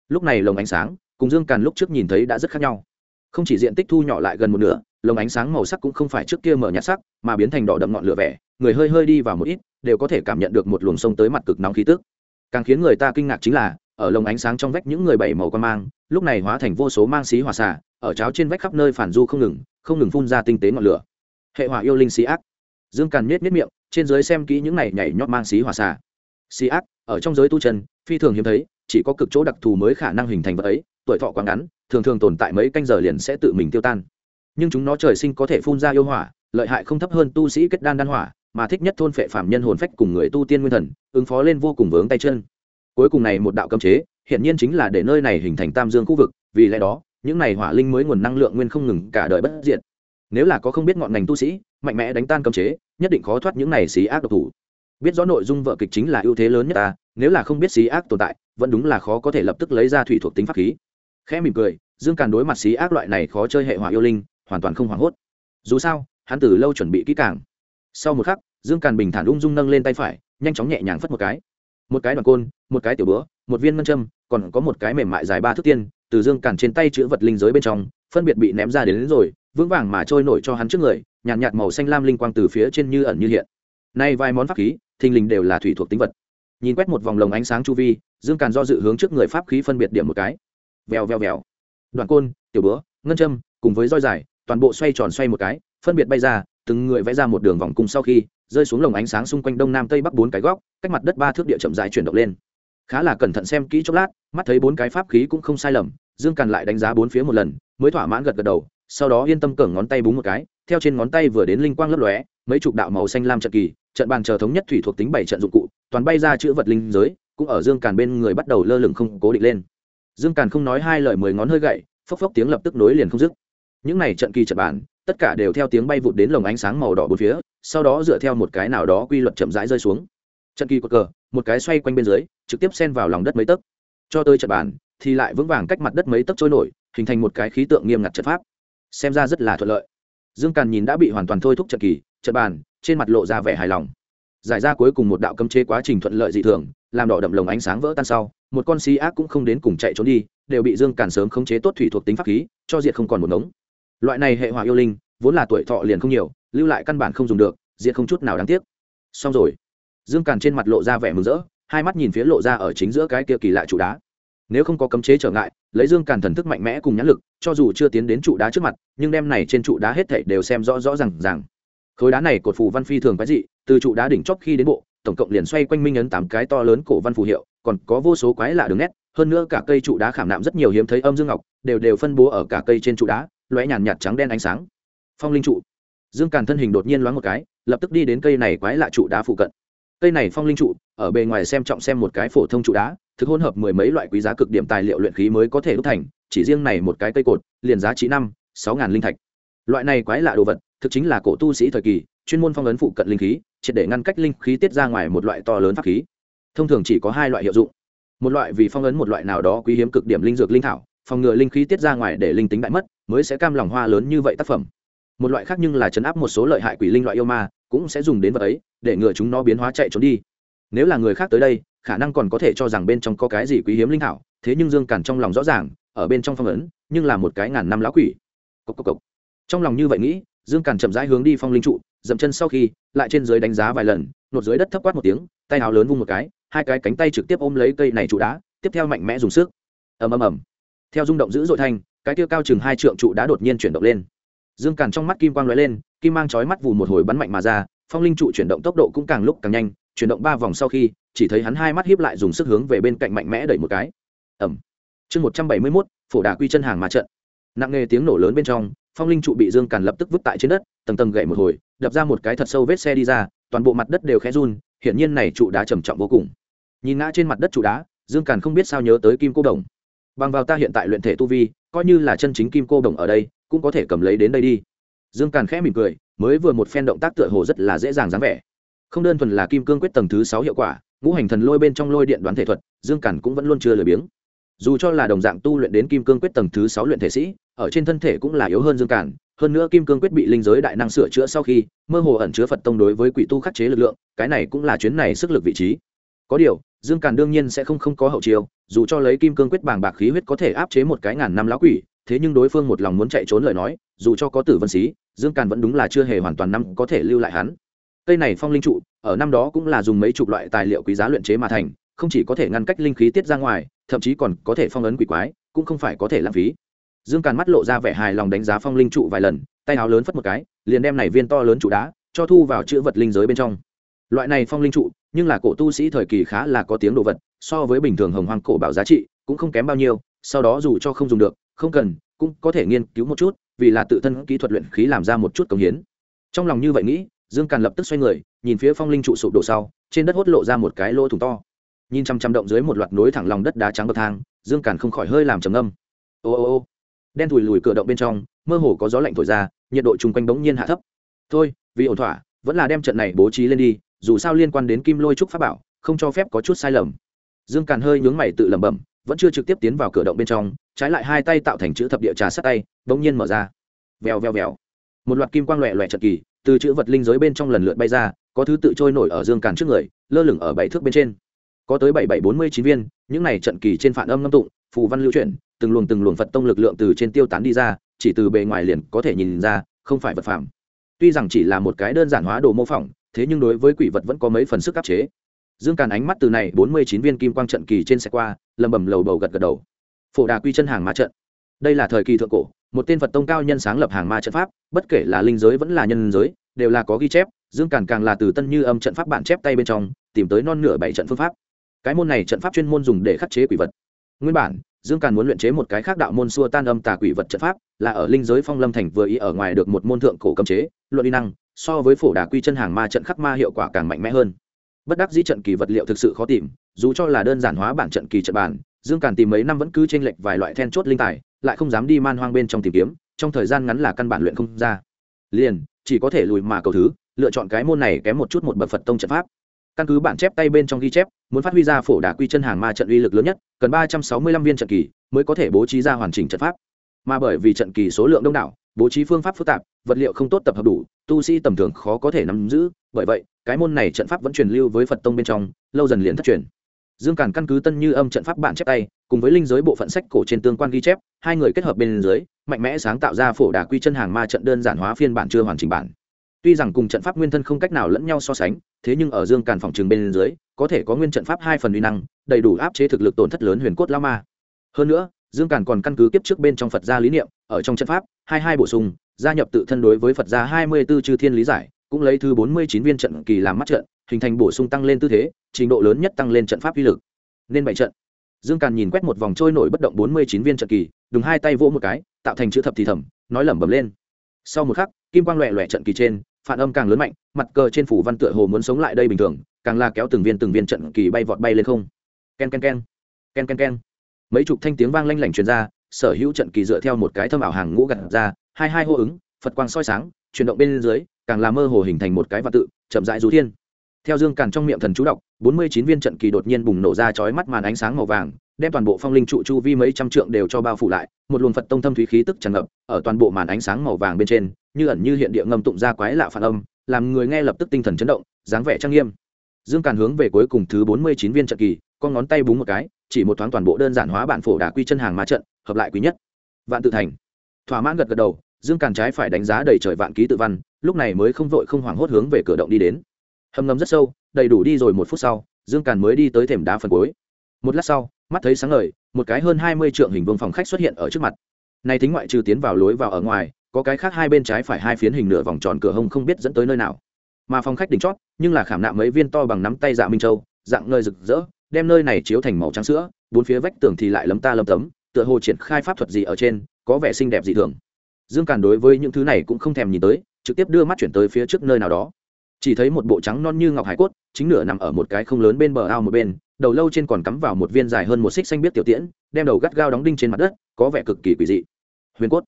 Lúc này lồng ánh sáng, cùng dương càn lúc trước nhìn thấy đã rất khác nhau. Không chỉ diện tích thu nhỏ lại gần một nửa, lồng ánh sáng màu sắc cũng không phải trước kia mở nhạt sắc, mà biến thành đỏ đậm ngọn lửa vẻ, người hơi hơi đi vào một ít, đều có thể cảm nhận được một luồng sông tới mặt cực nóng khí tức. Càng khiến người ta kinh ngạc chính là, ở lồng ánh sáng trong vách những người bảy màu quan mang, lúc này hóa thành vô số mang xí hỏa xả ở cháo trên vách khắp nơi phản du không ngừng không ngừng phun ra tinh tế ngọn lửa. Hệ hỏa yêu linh xí ác dương càn miết miết miệng, trên giới xem kỹ những này nhảy nhót mang xí hỏa xà. Xí ác, ở trong giới tu chân, phi thường hiếm thấy, chỉ có cực chỗ đặc thù mới khả năng hình thành vật ấy, tuổi thọ quá ngắn, thường thường tồn tại mấy canh giờ liền sẽ tự mình tiêu tan. Nhưng chúng nó trời sinh có thể phun ra yêu hỏa, lợi hại không thấp hơn tu sĩ kết đan đan hỏa, mà thích nhất thôn phệ phạm nhân hồn phách cùng người tu tiên nguyên thần, ứng phó lên vô cùng vướng tay chân. Cuối cùng này một đạo cấm chế hiện nhiên chính là để nơi này hình thành tam dương khu vực, vì lẽ đó, những này hỏa linh mới nguồn năng lượng nguyên không ngừng cả đời bất diệt nếu là có không biết ngọn ngành tu sĩ, mạnh mẽ đánh tan cấm chế, nhất định khó thoát những này xí ác độc thủ. Biết rõ nội dung vợ kịch chính là ưu thế lớn nhất ta, nếu là không biết xí ác tồn tại, vẫn đúng là khó có thể lập tức lấy ra thủy thuộc tính pháp khí. Khẽ mỉm cười, dương càn đối mặt xí ác loại này khó chơi hệ hỏa yêu linh, hoàn toàn không hoảng hốt. Dù sao, hắn từ lâu chuẩn bị kỹ càng. Sau một khắc, dương càn bình thản ung dung nâng lên tay phải, nhanh chóng nhẹ nhàng phất một cái. Một cái đoàn côn, một cái tiểu bữa một viên ngân châm, còn có một cái mềm mại dài ba thước tiên, từ dương càn trên tay chữ vật linh giới bên trong phân biệt bị ném ra đến, đến rồi vững vàng mà trôi nổi cho hắn trước người nhàn nhạt, nhạt màu xanh lam linh quang từ phía trên như ẩn như hiện. Nay vài món pháp khí thình lình đều là thủy thuộc tính vật. Nhìn quét một vòng lồng ánh sáng chu vi dương càn do dự hướng trước người pháp khí phân biệt điểm một cái. Vèo vèo vèo. Đoạn côn tiểu bữa ngân châm cùng với roi dài toàn bộ xoay tròn xoay một cái phân biệt bay ra từng người vẽ ra một đường vòng cung sau khi rơi xuống lồng ánh sáng xung quanh đông nam tây bắc bốn cái góc cách mặt đất ba thước địa chậm dài chuyển động lên. Khá là cẩn thận xem kỹ chốc lát mắt thấy bốn cái pháp khí cũng không sai lầm dương càn lại đánh giá bốn phía một lần mới thỏa mãn gật gật đầu, sau đó yên tâm cởi ngón tay búng một cái, theo trên ngón tay vừa đến linh quang lấp lóe, mấy chục đạo màu xanh lam trận kỳ, trận bàn chờ thống nhất thủy thuộc tính bảy trận dụng cụ, toàn bay ra chữ vật linh giới, cũng ở dương càn bên người bắt đầu lơ lửng không cố định lên. Dương càn không nói hai lời mười ngón hơi gậy, phốc phốc tiếng lập tức nối liền không dứt. Những này trận kỳ trận bàn, tất cả đều theo tiếng bay vụt đến lồng ánh sáng màu đỏ bốn phía, sau đó dựa theo một cái nào đó quy luật chậm rãi rơi xuống. Trận kỳ cột cờ, một cái xoay quanh bên dưới, trực tiếp xen vào lòng đất mấy tấc. Cho tới trận bàn, thì lại vững vàng cách mặt đất mấy tấc trôi nổi hình thành một cái khí tượng nghiêm ngặt trận pháp. Xem ra rất là thuận lợi. Dương càn nhìn đã bị hoàn toàn thôi thúc trận kỳ, trận bàn, trên mặt lộ ra vẻ hài lòng. Giải ra cuối cùng một đạo cấm chế quá trình thuận lợi dị thường, làm đỏ đậm lồng ánh sáng vỡ tan sau, một con xí ác cũng không đến cùng chạy trốn đi, đều bị dương càn sớm khống chế tốt thủy thuộc tính pháp khí, cho diệt không còn một ngống. Loại này hệ hỏa yêu linh, vốn là tuổi thọ liền không nhiều, lưu lại căn bản không dùng được, diệt không chút nào đáng tiếc. Xong rồi. Dương càn trên mặt lộ ra vẻ mừng rỡ, hai mắt nhìn phía lộ ra ở chính giữa cái kia kỳ lạ trụ đá nếu không có cấm chế trở ngại, lấy dương càn thần thức mạnh mẽ cùng nhãn lực, cho dù chưa tiến đến trụ đá trước mặt, nhưng đem này trên trụ đá hết thảy đều xem rõ rõ r à n g rằng khối đá này cột phù văn phi thường quái dị, từ trụ đá đỉnh chóp khi đến bộ, tổng cộng liền xoay quanh minh ấn tám cái to lớn cổ văn phù hiệu, còn có vô số quái lạ đường nét, hơn nữa cả cây trụ đá khảm nạm rất nhiều hiếm thấy âm dương ngọc, đều đều phân bố ở cả cây trên trụ đá loé nhàn nhạt trắng đen ánh sáng. Phong linh trụ. Dương càn thân hình đột nhiên loáng một cái, lập tức đi đến cây này quái lạ trụ đá phụ cận. Cây này phong linh trụ ở bề ngoài xem trọng xem một cái phổ thông trụ đá, thực hỗn hợp mười mấy loại quý giá cực điểm tài liệu luyện khí mới có thể đúc thành, chỉ riêng này một cái cây cột, liền giá trị năm, sáu ngàn linh thạch. Loại này quái lạ đồ vật, thực chính là cổ tu sĩ thời kỳ, chuyên môn phong ấn phụ cận linh khí, triệt để ngăn cách linh khí tiết ra ngoài một loại to lớn pháp khí. Thông thường chỉ có hai loại hiệu dụng. Một loại vì phong ấn một loại nào đó quý hiếm cực điểm linh dược linh thảo, phòng ngừa linh khí tiết ra ngoài để linh tính đại mất, mới sẽ cam lòng hoa lớn như vậy tác phẩm. Một loại khác nhưng là chấn áp một số lợi hại quỷ linh loại yêu ma, cũng sẽ dùng đến vật ấy, để ngừa chúng nó biến hóa chạy trốn đi nếu là người khác tới đây, khả năng còn có thể cho rằng bên trong có cái gì quý hiếm linh thảo, thế nhưng dương càn trong lòng rõ ràng, ở bên trong phong ấn, nhưng là một cái ngàn năm lão quỷ. Cốc cốc cốc. trong lòng như vậy nghĩ, dương càn chậm rãi hướng đi phong linh trụ, dậm chân sau khi, lại trên dưới đánh giá vài lần, nột dưới đất thấp quát một tiếng, tay áo lớn vung một cái, hai cái cánh tay trực tiếp ôm lấy cây này trụ đá, tiếp theo mạnh mẽ dùng sức. Ầm ầm ầm. Theo rung động dữ dội thanh, cái tiêu cao chừng hai trượng trụ đá đột nhiên chuyển động lên. Dương càn trong mắt kim quang lóe lên, kim mang chói mắt vù một hồi bắn mạnh mà ra, phong linh trụ chuyển động tốc độ cũng càng lúc càng nhanh chuyển động ba vòng sau khi, chỉ thấy hắn hai mắt hiếp lại dùng sức hướng về bên cạnh mạnh mẽ đẩy một cái. Ẩm chương một trăm bảy mươi mốt, phổ đà quy chân hàng mà trận. Nặng nghe tiếng nổ lớn bên trong, phong linh trụ bị dương càn lập tức vứt tại trên đất, tầng tầng gậy một hồi, đập ra một cái thật sâu vết xe đi ra, toàn bộ mặt đất đều khẽ run, hiển nhiên này trụ đá trầm trọng vô cùng. Nhìn ngã trên mặt đất trụ đá, dương càn không biết sao nhớ tới kim cô đồng. Bằng vào ta hiện tại luyện thể tu vi, coi như là chân chính kim cô đồng ở đây, cũng có thể cầm lấy đến đây đi. Dương càn khẽ mỉm cười, mới vừa một phen động tác tựa hồ rất là dễ dàng dáng vẻ không đơn thuần là kim cương quyết tầng thứ sáu hiệu quả, ngũ hành thần lôi bên trong lôi điện đoán thể thuật, dương cản cũng vẫn luôn chưa lười biếng. Dù cho là đồng dạng tu luyện đến kim cương quyết tầng thứ sáu luyện thể sĩ, ở trên thân thể cũng là yếu hơn dương cản. Hơn nữa kim cương quyết bị linh giới đại năng sửa chữa sau khi, mơ hồ ẩn chứa phật tông đối với quỷ tu khắc chế lực lượng, cái này cũng là chuyến này sức lực vị trí. Có điều, dương càn đương nhiên sẽ không không có hậu chiêu, dù cho lấy kim cương quyết bàng bạc khí huyết có thể áp chế một cái ngàn năm lão quỷ, thế nhưng đối phương một lòng muốn chạy trốn lời nói, dù cho có tử vân xí, dương càn vẫn đúng là chưa hề hoàn toàn năm có thể lưu lại hắn cây này phong linh trụ, ở năm đó cũng là dùng mấy chục loại tài liệu quý giá luyện chế mà thành, không chỉ có thể ngăn cách linh khí tiết ra ngoài, thậm chí còn có thể phong ấn quỷ quái, cũng không phải có thể lãng phí. Dương càn mắt lộ ra vẻ hài lòng đánh giá phong linh trụ vài lần, tay áo lớn phất một cái, liền đem này viên to lớn trụ đá cho thu vào chữ vật linh giới bên trong. Loại này phong linh trụ, nhưng là cổ tu sĩ thời kỳ khá là có tiếng đồ vật, so với bình thường hồng hoang cổ bảo giá trị, cũng không kém bao nhiêu, sau đó dù cho không dùng được, không cần, cũng có thể nghiên cứu một chút, vì là tự thân kỹ thuật luyện khí làm ra một chút công hiến. Trong lòng như vậy nghĩ dương càn lập tức xoay người, nhìn phía phong linh trụ sụp đổ sau, trên đất hốt lộ ra một cái lỗ thủng to. Nhìn chăm chăm động dưới một loạt nối thẳng lòng đất đá trắng bậc thang, dương càn không khỏi hơi làm trầm âm ô ô ô, đen thùi lùi cửa động bên trong, mơ hồ có gió lạnh thổi ra, nhiệt độ chung quanh bỗng nhiên hạ thấp. Thôi, vì ổn thỏa, vẫn là đem trận này bố trí lên đi, dù sao liên quan đến kim lôi trúc pháp bảo, không cho phép có chút sai lầm. Dương càn hơi nhướng mày tự lẩm bẩm, vẫn chưa trực tiếp tiến vào cửa động bên trong, trái lại hai tay tạo thành chữ thập địa trà sát tay, bỗng nhiên mở ra. Vèo vèo vèo. Một loạt kim quang loẹ loẹ trận kỳ từ chữ vật linh giới bên trong lần lượt bay ra, có thứ tự trôi nổi ở dương càn trước người, lơ lửng ở bảy thước bên trên. Có tới bảy bảy bốn mươi chín viên, những này trận kỳ trên phản âm ngâm tụng, phù văn lưu chuyển, từng luồng từng luồng phật tông lực lượng từ trên tiêu tán đi ra, chỉ từ bề ngoài liền có thể nhìn ra, không phải vật phạm tuy rằng chỉ là một cái đơn giản hóa đồ mô phỏng, thế nhưng đối với quỷ vật vẫn có mấy phần sức áp chế. Dương càn ánh mắt từ này bốn mươi chín viên kim quang trận kỳ trên xe qua lầm bầm lầu bầu gật gật đầu. Phổ đà quy chân hàng ma trận. Đây là thời kỳ thượng cổ một tên phật tông cao nhân sáng lập hàng ma trận pháp, bất kể là linh giới vẫn là nhân giới, đều là có ghi chép, dương càn càng là từ tân như âm trận pháp bản chép tay bên trong, tìm tới non nửa bảy trận phương pháp. Cái môn này trận pháp chuyên môn dùng để khắc chế quỷ vật. Nguyên bản, dương càn muốn luyện chế một cái khác đạo môn xua tan âm tà quỷ vật trận pháp, là ở linh giới phong lâm thành vừa ý ở ngoài được một môn thượng cổ cấm chế, luận đi năng, so với phổ đà quy chân hàng ma trận khắc ma hiệu quả càng mạnh mẽ hơn. Bất đắc dĩ trận kỳ vật liệu thực sự khó tìm, dù cho là đơn giản hóa bản trận kỳ trận bản, dương càn tìm mấy năm vẫn cứ t r ê n lệch vài loại then chốt linh tài lại không dám đi man hoang bên trong tìm kiếm, trong thời gian ngắn là căn bản luyện không ra. Liền, chỉ có thể lùi mà cầu thứ, lựa chọn cái môn này kém một chút một bậc phật tông trận pháp. Căn cứ bản chép tay bên trong ghi chép, muốn phát huy ra phổ đà quy chân hàng ma trận uy lực lớn nhất, cần ba trăm sáu mươi lăm viên trận kỳ mới có thể bố trí ra hoàn chỉnh trận pháp. Mà bởi vì trận kỳ số lượng đông đảo, bố trí phương pháp phức tạp, vật liệu không tốt tập hợp đủ, tu sĩ tầm thường khó có thể nắm giữ, bởi vậy, cái môn này trận pháp vẫn truyền lưu với phật tông bên trong, lâu dần liền thất truyền. Dương càn căn cứ tân như âm trận pháp bản chép tay cùng với linh giới bộ phận sách cổ trên tương quan ghi chép, hai người kết hợp bên dưới, mạnh mẽ sáng tạo ra phổ đà quy chân hàng ma trận đơn giản hóa phiên bản chưa hoàn chỉnh bản. Tuy rằng cùng trận pháp nguyên thân không cách nào lẫn nhau so sánh, thế nhưng ở dương càn phòng trường bên dưới, có thể có nguyên trận pháp hai phần uy năng, đầy đủ áp chế thực lực tổn thất lớn huyền cốt lao ma. Hơn nữa, dương càn còn căn cứ kiếp trước bên trong phật gia lý niệm, ở trong trận pháp, hai hai bổ sung, gia nhập tự thân đối với phật gia hai mươi b ố chư thiên lý giải, cũng lấy thứ bốn mươi chín viên trận kỳ làm mắt trận, hình thành bổ sung tăng lên tư thế, trình độ lớn nhất tăng lên trận pháp uy lực. Nên bảy trận dương càn nhìn quét một vòng trôi nổi bất động bốn mươi chín viên trận kỳ dùng hai tay vỗ một cái, tạo thành chữ thập thì thầm, nói lẩm bẩm lên. Sau một khắc, kim quang loẹ loẹ trận kỳ trên, phản âm càng lớn mạnh, mặt cờ trên phủ văn tựa hồ muốn sống lại đây bình thường, càng la kéo từng viên từng viên trận kỳ bay vọt bay lên không. K e n k e n k e n k e n k e n k e n mấy chục thanh tiếng vang lanh lảnh truyền ra, sở hữu trận kỳ dựa theo một cái thâm ảo hàng ngũ gặt ra, hai hai hô ứng, phật quang soi sáng, chuyển động bên dưới, càng làm mơ hồ hình thành một cái vạn tự, chậm rãi rú thiên theo dương càn trong miệng thần chú đọc, bốn mươi chín viên trận kỳ đột nhiên bùng nổ ra chói mắt màn ánh sáng màu vàng, đem toàn bộ phong linh trụ chu vi mấy trăm trượng đều cho bao phủ lại, một luồng phật tông thâm thúy khí tức tràn ngập, ở toàn bộ màn ánh sáng màu vàng bên trên, như ẩn như hiện địa ngâm tụng ra quái lạ phản âm, làm người nghe lập tức tinh thần chấn động, dáng vẻ trang nghiêm. Dương càn hướng về cuối cùng thứ bốn mươi chín viên trận kỳ, con ngón tay búng một cái, chỉ một thoáng toàn bộ đơn giản hóa bản phổ đà quy chân hàng ma trận, hợp lại quý nhất. Vạn tự thành. Thỏa mãn gật gật đầu, dương càn trái phải đánh giá đầy trời vạn ký tự văn, lúc này mới không vội không hoảng hốt hướng về cửa động đi đến hầm ngầm rất sâu, đầy đủ đi rồi một phút sau, dương càn mới đi tới thềm đá phần cuối. Một lát sau, mắt thấy sáng ngời, một cái hơn hai mươi trượng hình vương phòng khách xuất hiện ở trước mặt. Này tính ngoại trừ tiến vào lối vào ở ngoài, có cái khác hai bên trái phải hai phiến hình nửa vòng tròn cửa hông không biết dẫn tới nơi nào. Mà phòng khách đỉnh chót, nhưng là khảm nạm mấy viên to bằng nắm tay dạ minh châu, dạng nơi rực rỡ, đem nơi này chiếu thành màu trắng sữa, bốn phía vách tường thì lại lấm ta lấm tấm, tựa hồ triển khai pháp thuật gì ở trên, có vẻ xinh đẹp dị thường. Dương càn đối với những thứ này cũng không thèm nhìn tới, trực tiếp đưa mắt chuyển tới phía trước nơi nào đó chỉ thấy một bộ trắng non như ngọc hải cốt, chính nửa nằm ở một cái không lớn bên bờ ao một bên, đầu lâu trên còn cắm vào một viên dài hơn một xích xanh biết tiểu tiễn, đem đầu gắt gao đóng đinh trên mặt đất, có vẻ cực kỳ quỷ dị. Huyền cốt.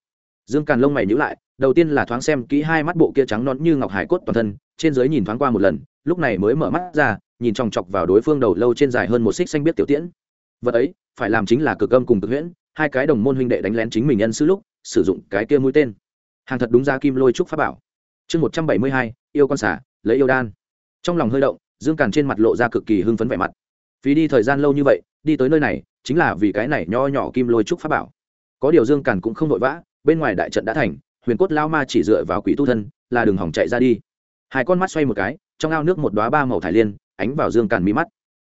Dương càn lông mày nhữ lại, đầu tiên là thoáng xem kỹ hai mắt bộ kia trắng non như ngọc hải cốt toàn thân, trên dưới nhìn thoáng qua một lần, lúc này mới mở mắt ra, nhìn chòng chọc vào đối phương đầu lâu trên dài hơn một xích xanh biết tiểu tiễn. Vật ấy, phải làm chính là cực âm cùng cực huyễn, hai cái đồng môn huynh đệ đánh lén chính mình nhân sư lúc, sử dụng cái kia mũi tên. Hàng thật đúng ra kim lôi trúc pháp bảo. Chương một trăm bảy mươi hai, yêu con xả lấy yêu đan. Trong lòng hơi động, dương càn trên mặt lộ ra cực kỳ hưng phấn vẻ mặt. Phí đi thời gian lâu như vậy, đi tới nơi này, chính là vì cái này nho nhỏ kim lôi trúc pháp bảo. Có điều dương càn cũng không vội vã, bên ngoài đại trận đã thành, huyền cốt lao ma chỉ dựa vào quỷ tu thân, là đường hỏng chạy ra đi. Hai con mắt xoay một cái, trong ao nước một đoá ba màu thải liên, ánh vào dương càn mí mắt.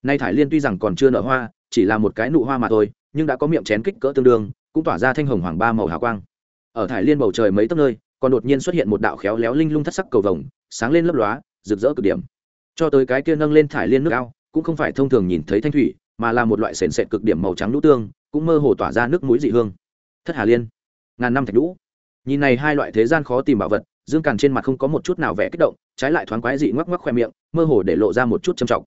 Nay thải liên tuy rằng còn chưa nở hoa, chỉ là một cái nụ hoa mà thôi, nhưng đã có miệng chén kích cỡ tương đương, cũng tỏa ra thanh hồng hoàng ba màu hào quang. Ở thải liên bầu trời mấy tấc nơi còn đột nhiên xuất hiện một đạo khéo léo linh lung thất sắc cầu vồng, sáng lên lấp lóa, rực rỡ cực điểm. Cho tới cái kia nâng lên thải liên nước ao, cũng không phải thông thường nhìn thấy thanh thủy, mà là một loại sền sệt cực điểm màu trắng lũ tương, cũng mơ hồ tỏa ra nước mũi dị hương. Thất hà liên, ngàn năm thạch lũ nhìn này hai loại thế gian khó tìm bảo vật, dương càn trên mặt không có một chút nào vẻ kích động, trái lại thoáng quái dị ngoắc ngoắc khoe miệng, mơ hồ để lộ ra một chút trầm trọng.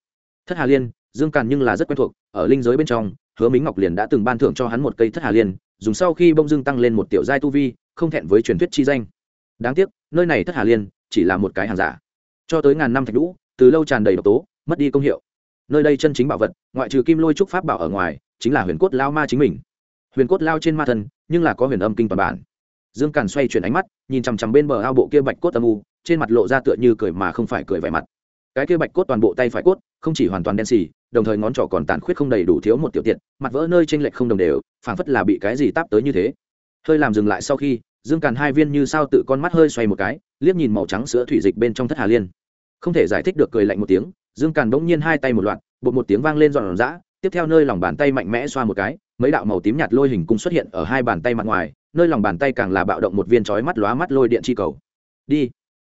Thất hà liên, dương càn nhưng là rất quen thuộc, ở linh giới bên trong, hứa mính ngọc liền đã từng ban thưởng cho hắn một cây thất hà liên, dùng sau khi bông dương tăng lên một tiểu giai tu vi, không thẹn với truyền thuyết chi danh đáng tiếc, nơi này thất hà liên, chỉ là một cái hàng giả. Cho tới ngàn năm thạch lũ từ lâu tràn đầy độc tố, mất đi công hiệu. Nơi đây chân chính bảo vật, ngoại trừ kim lôi trúc pháp bảo ở ngoài, chính là huyền cốt lao ma chính mình. Huyền cốt lao trên ma thân, nhưng là có huyền âm kinh toàn bản. Dương càn xoay chuyển ánh mắt, nhìn chằm chằm bên bờ ao bộ kia bạch cốt âm u, trên mặt lộ ra tựa như cười mà không phải cười vẻ mặt. Cái kia bạch cốt toàn bộ tay phải cốt, không chỉ hoàn toàn đen xì, đồng thời ngón trỏ còn tàn khuyết không đầy đủ thiếu một tiểu tiện mặt vỡ nơi tranh lệch không đồng đều, phảng phất là bị cái gì táp tới như thế. Hơi làm dừng lại sau khi dương càn hai viên như sao tự con mắt hơi xoay một cái, liếc nhìn màu trắng sữa thủy dịch bên trong thất hà liên. Không thể giải thích được cười lạnh một tiếng, dương càn bỗng nhiên hai tay một loạt, bột một tiếng vang lên dọn dã tiếp theo nơi lòng bàn tay mạnh mẽ xoa một cái, mấy đạo màu tím nhạt lôi hình cung xuất hiện ở hai bàn tay mặt ngoài, nơi lòng bàn tay càng là bạo động một viên chói mắt lóa mắt lôi điện chi cầu. Đi.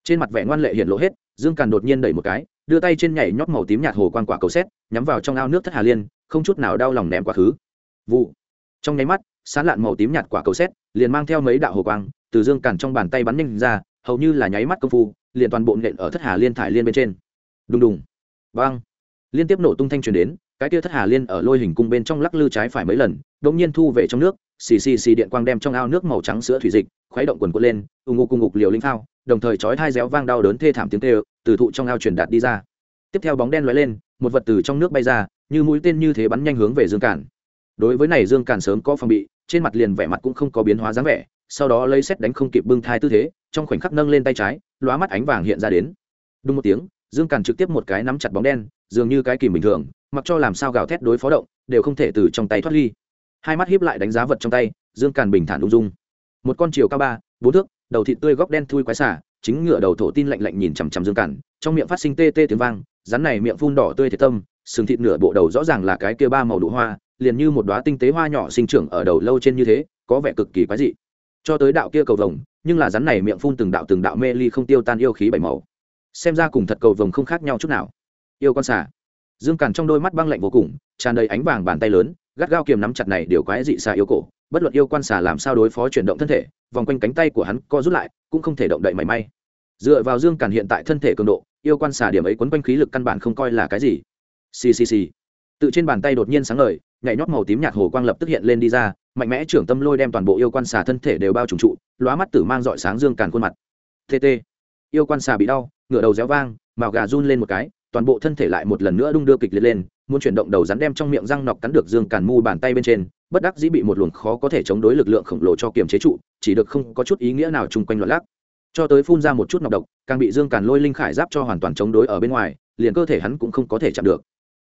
Trên mặt vẻ ngoan lệ hiện lộ hết, dương càn đột nhiên đẩy một cái, đưa tay trên nhảy nhót màu tím nhạt hồ quan quả cầu xét, nhắm vào trong ao nước thất hà liên, không chút nào đau lòng ném quá khứ. Vụ. Trong nháy mắt sán lạn màu tím nhạt quả cầu xét, liền mang theo mấy đạo hồ quang, từ dương cản trong bàn tay bắn nhanh ra, hầu như là nháy mắt công phu, liền toàn bộ nện ở thất hà liên thải liên bên trên. Đùng đùng. Vang. Liên tiếp nổ tung thanh truyền đến, cái kia thất hà liên ở lôi hình cung bên trong lắc lư trái phải mấy lần, đột nhiên thu về trong nước, xì xì xì điện quang đem trong ao nước màu trắng sữa thủy dịch, khuấy động quần quật lên, ù ngục ù ngục liều linh phao, đồng thời chói thai réo vang đau đớn thê thảm tiếng tê từ thụ trong ao truyền đạt đi ra. Tiếp theo bóng đen lóe lên, một vật từ trong nước bay ra, như mũi tên như thế bắn nhanh hướng về dương cản. Đối với này dương cản sớm có phòng bị trên mặt liền vẻ mặt cũng không có biến hóa dáng vẻ, sau đó lấy xét đánh không kịp bưng thai tư thế, trong khoảnh khắc nâng lên tay trái, lóa mắt ánh vàng hiện ra đến. Đúng một tiếng, dương càn trực tiếp một cái nắm chặt bóng đen, dường như cái kìm bình thường, mặc cho làm sao gào thét đối phó động, đều không thể từ trong tay thoát ly. Hai mắt hiếp lại đánh giá vật trong tay, dương càn bình thản ung dung. Một con chiều cao ba, bốn thước, đầu thịt tươi góc đen thui quái xả, chính ngựa đầu thổ tin lạnh lạnh nhìn chằm chằm dương càn, trong miệng phát sinh tê tê tiếng vang, rắn này miệng phun đỏ tươi thiệt tâm sừng thịt nửa bộ đầu rõ ràng là cái kia ba màu đủ hoa liền như một đoá tinh tế hoa nhỏ sinh trưởng ở đầu lâu trên như thế, có vẻ cực kỳ quái dị. Cho tới đạo kia cầu vồng, nhưng là rắn này miệng phun từng đạo từng đạo mê ly không tiêu tan yêu khí bảy màu. Xem ra cùng thật cầu vồng không khác nhau chút nào. Yêu con xà. Dương càn trong đôi mắt băng lạnh vô cùng, tràn đầy ánh vàng bàn tay lớn, gắt gao kiềm nắm chặt này điều quái dị xà yêu cổ, bất luận yêu quan xà làm sao đối phó chuyển động thân thể, vòng quanh cánh tay của hắn co rút lại, cũng không thể động đậy mảy may. Dựa vào dương càn hiện tại thân thể cường độ, yêu quan xà điểm ấy quấn quanh khí lực căn bản không coi là cái gì. Ccc tự trên bàn tay đột nhiên sáng ngời nhảy nhót màu tím nhạt hồ quang lập tức hiện lên đi ra, mạnh mẽ trưởng tâm lôi đem toàn bộ yêu quan xà thân thể đều bao trùm trụ, lóa mắt tử mang dọi sáng dương càn khuôn mặt. Tt yêu quan xà bị đau ngựa đầu réo vang, màu gà run lên một cái, toàn bộ thân thể lại một lần nữa đung đưa kịch liệt lên, muốn chuyển động đầu rắn đem trong miệng răng nọc cắn được dương càn mu bàn tay bên trên, bất đắc dĩ bị một luồng khó có thể chống đối lực lượng khổng lồ cho kiềm chế trụ, chỉ được không có chút ý nghĩa nào chung quanh loạn lắc. Cho tới phun ra một chút nọc độc, càng bị dương càn lôi linh khải giáp cho hoàn toàn chống đối ở bên ngoài, liền cơ thể hắn cũng không có thể chạm được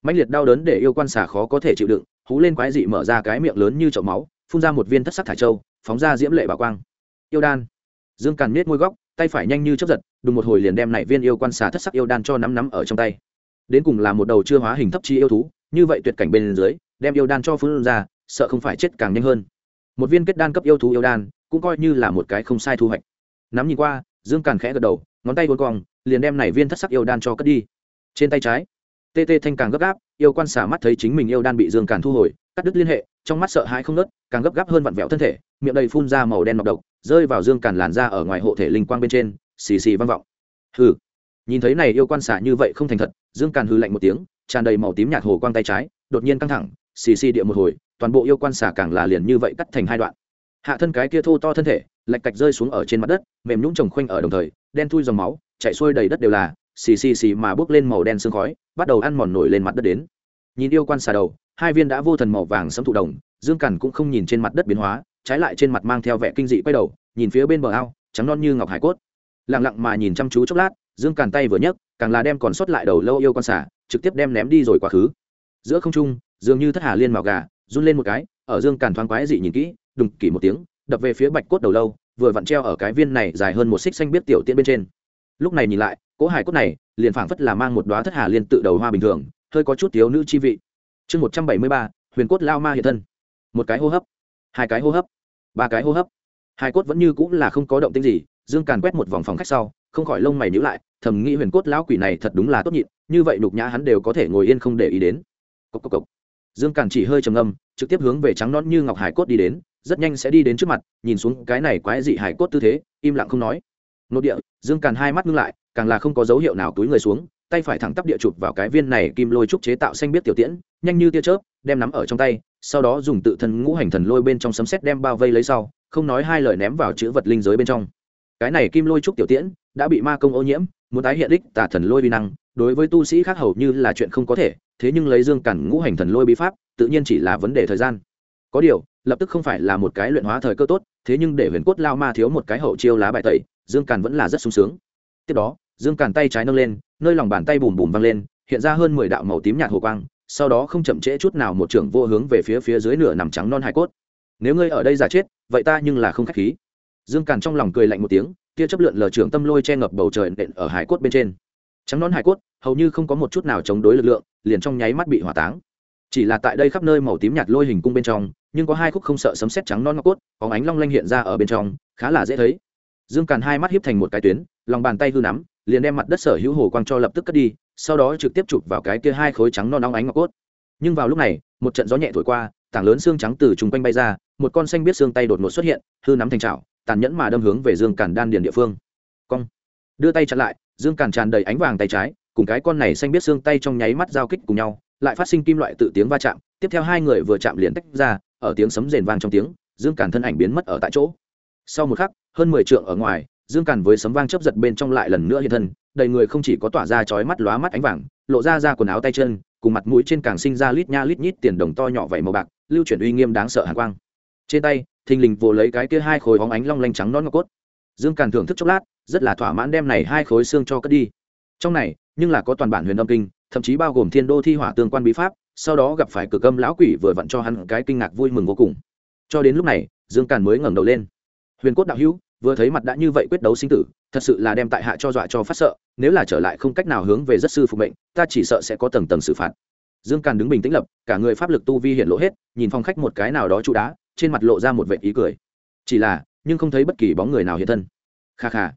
mãnh liệt đau đớn để yêu quan xà khó có thể chịu đựng, hú lên quái dị mở ra cái miệng lớn như chậu máu, phun ra một viên thất sắc thải châu, phóng ra diễm lệ bảo quang. Yêu đan. Dương càn miết môi góc, tay phải nhanh như chấp giật, đùng một hồi liền đem nảy viên yêu quan xà thất sắc yêu đan cho nắm nắm ở trong tay. Đến cùng là một đầu chưa hóa hình thấp chi yêu thú, như vậy tuyệt cảnh bên dưới, đem yêu đan cho phun ra, sợ không phải chết càng nhanh hơn. Một viên kết đan cấp yêu thú yêu đan, cũng coi như là một cái không sai thu hoạch. Nắm nhìn qua, dương càn khẽ gật đầu, ngón tay cuốn cong, liền đem nảy viên thất sắc yêu đan cho cất đi. Trên tay trái tê tê thanh càng gấp gáp, yêu quan xả mắt thấy chính mình yêu đan bị dương càn thu hồi, cắt đứt liên hệ, trong mắt sợ hãi không nớt càng gấp gáp hơn vặn vẹo thân thể, miệng đầy phun ra màu đen nọc độc, rơi vào dương càn làn ra ở ngoài hộ thể linh quang bên trên, xì xì vang vọng. Hừ. Nhìn thấy này yêu quan xả như vậy không thành thật, dương càn hư lạnh một tiếng, tràn đầy màu tím nhạt hồ quang tay trái, đột nhiên căng thẳng, xì xì địa một hồi, toàn bộ yêu quan xả càng là liền như vậy cắt thành hai đoạn. Hạ thân cái kia thô to thân thể lạch cạch rơi xuống ở trên mặt đất, mềm nhũng trồng khoanh ở đồng thời, đen thui dòng máu, chạy xuôi đầy đất đều là xì xì xì mà bước lên màu đen sương khói, bắt đầu ăn mòn nổi lên mặt đất đến. Nhìn yêu quan xà đầu, hai viên đã vô thần màu vàng sấm thụ đồng, dương cằn cũng không nhìn trên mặt đất biến hóa, trái lại trên mặt mang theo vẻ kinh dị quay đầu, nhìn phía bên bờ ao, trắng non như ngọc hải cốt. Lặng lặng mà nhìn chăm chú chốc lát, dương càn tay vừa nhấc, càng là đem còn sót lại đầu lâu yêu con xả trực tiếp đem ném đi rồi quá khứ. Giữa không trung, dường như thất hà liên màu gà, run lên một cái, ở dương càn thoáng quái dị nhìn kỹ, đùng, kỉ một tiếng, đập về phía bạch cốt đầu lâu, vừa vặn treo ở cái viên này dài hơn một xích xanh biết tiểu tiễn bên trên. Lúc này nhìn lại cỗ hải cốt này, liền phảng phất là mang một đoá thất hà liên tự đầu hoa bình thường, hơi có chút thiếu nữ chi vị. Chương một trăm bảy mươi ba, huyền cốt lao ma hiện thân. Một cái hô hấp. Hai cái hô hấp. Ba cái hô hấp. Hải cốt vẫn như cũng là không có động tĩnh gì, dương càn quét một vòng phòng khách sau, không khỏi lông mày nhíu lại, thầm nghĩ huyền cốt lão quỷ này thật đúng là tốt nhịn, như vậy nhục nhã hắn đều có thể ngồi yên không để ý đến. Cốc cốc cốc. dương càn chỉ hơi trầm ngâm, trực tiếp hướng về trắng nón như ngọc hải cốt đi đến, rất nhanh sẽ đi đến trước mặt, nhìn xuống cái này quái dị hải cốt tư thế, im lặng không nói. Nội địa, dương càn hai mắt ngưng lại càng là không có dấu hiệu nào túi người xuống, tay phải thẳng tắp địa chụp vào cái viên này kim lôi trúc chế tạo xanh biết tiểu tiễn, nhanh như tia chớp, đem nắm ở trong tay, sau đó dùng tự thân ngũ hành thần lôi bên trong sấm sét đem bao vây lấy sau, không nói hai lời ném vào chữ vật linh giới bên trong. Cái này kim lôi trúc tiểu tiễn đã bị ma công ô nhiễm, muốn tái hiện đích tả thần lôi vi năng, đối với tu sĩ khác hầu như là chuyện không có thể, thế nhưng lấy dương cản ngũ hành thần lôi bí pháp, tự nhiên chỉ là vấn đề thời gian. Có điều, lập tức không phải là một cái luyện hóa thời cơ tốt, thế nhưng để huyền cốt lao ma thiếu một cái hậu chiêu lá bài tẩy, dương càn vẫn là rất sung sướng. Tiếp đó dương càn tay trái nâng lên, nơi lòng bàn tay bùm bùm văng lên, hiện ra hơn mười đạo màu tím nhạt hồ quang, sau đó không chậm trễ chút nào một trưởng vô hướng về phía phía dưới nửa nằm trắng non hải cốt. Nếu ngươi ở đây giả chết, vậy ta nhưng là không khách khí. Dương càn trong lòng cười lạnh một tiếng, tia chấp lượn lờ trưởng tâm lôi che ngập bầu trời nện ở hải cốt bên trên. Trắng non hải cốt, hầu như không có một chút nào chống đối lực lượng, liền trong nháy mắt bị hỏa táng. Chỉ là tại đây khắp nơi màu tím nhạt lôi hình cung bên trong, nhưng có hai khúc không sợ sấm sét trắng non ngọc cốt, có ánh long lanh hiện ra ở bên trong, khá là dễ thấy. Dương càn hai mắt hiếp thành một cái tuyến, lòng bàn tay hư nắm liền đem mặt đất sở hữu hồ quang cho lập tức cất đi, sau đó trực tiếp chụp vào cái kia hai khối trắng non nóng ánh ngọc cốt. Nhưng vào lúc này, một trận gió nhẹ thổi qua, tảng lớn xương trắng từ chung quanh bay ra, một con xanh biết xương tay đột ngột xuất hiện, hư nắm thành trào tàn nhẫn mà đâm hướng về dương càn đan điền địa phương. Cong. Đưa tay chặn lại, dương càn tràn đầy ánh vàng tay trái, cùng cái con này xanh biết xương tay trong nháy mắt giao kích cùng nhau, lại phát sinh kim loại tự tiếng va chạm, tiếp theo hai người vừa chạm liền tách ra, ở tiếng sấm rền vang trong tiếng, dương càn thân ảnh biến mất ở tại chỗ. Sau một khắc, hơn mười trượng ở ngoài dương càn với sấm vang chớp giật bên trong lại lần nữa hiện thân, đầy người không chỉ có tỏa ra chói mắt lóa mắt ánh vàng, lộ ra ra quần áo tay chân, cùng mặt mũi trên càng sinh ra lít nha lít nhít tiền đồng to nhỏ vảy màu bạc, lưu chuyển uy nghiêm đáng sợ hàn quang. Trên tay, thình lình vồ lấy cái kia hai khối hóng ánh long lanh trắng non ngọc cốt. Dương càn thưởng thức chốc lát, rất là thỏa mãn đem này hai khối xương cho cất đi. Trong này, nhưng là có toàn bản huyền âm kinh, thậm chí bao gồm thiên đô thi hỏa tương quan bí pháp, sau đó gặp phải cực âm lão quỷ vừa vặn cho hắn cái kinh ngạc vui mừng vô cùng. Cho đến lúc này, dương càn mới ngẩng đầu lên. Huyền cốt đạo hữu vừa thấy mặt đã như vậy quyết đấu sinh tử, thật sự là đem tại hạ cho dọa cho phát sợ, nếu là trở lại không cách nào hướng về rất sư phục mệnh, ta chỉ sợ sẽ có tầng tầng xử phạt. Dương càn đứng bình tĩnh lập, cả người pháp lực tu vi hiện lộ hết, nhìn phong khách một cái nào đó trụ đá, trên mặt lộ ra một vệ ý cười. Chỉ là, nhưng không thấy bất kỳ bóng người nào hiện thân. Kha kha.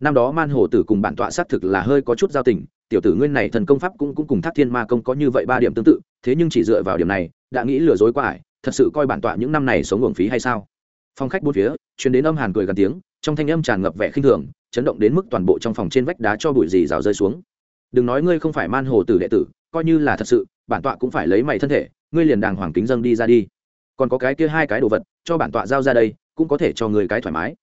Năm đó man hồ tử cùng bản tọa xác thực là hơi có chút giao tình, tiểu tử nguyên này thần công pháp cũng cũng cùng thác thiên ma công có như vậy ba điểm tương tự, thế nhưng chỉ dựa vào điểm này, đã nghĩ lừa dối quá ải, thật sự coi bản tọa những năm này sống uổng phí hay sao? Phong khách bốn phía chuyến đến âm hàn cười gần tiếng, trong thanh âm tràn ngập vẻ khinh thường, chấn động đến mức toàn bộ trong phòng trên vách đá cho bụi gì rào rơi xuống. Đừng nói ngươi không phải man hồ tử đệ tử, coi như là thật sự, bản tọa cũng phải lấy mày thân thể, ngươi liền đàng hoàng kính dâng đi ra đi. Còn có cái kia hai cái đồ vật, cho bản tọa giao ra đây, cũng có thể cho người cái thoải mái.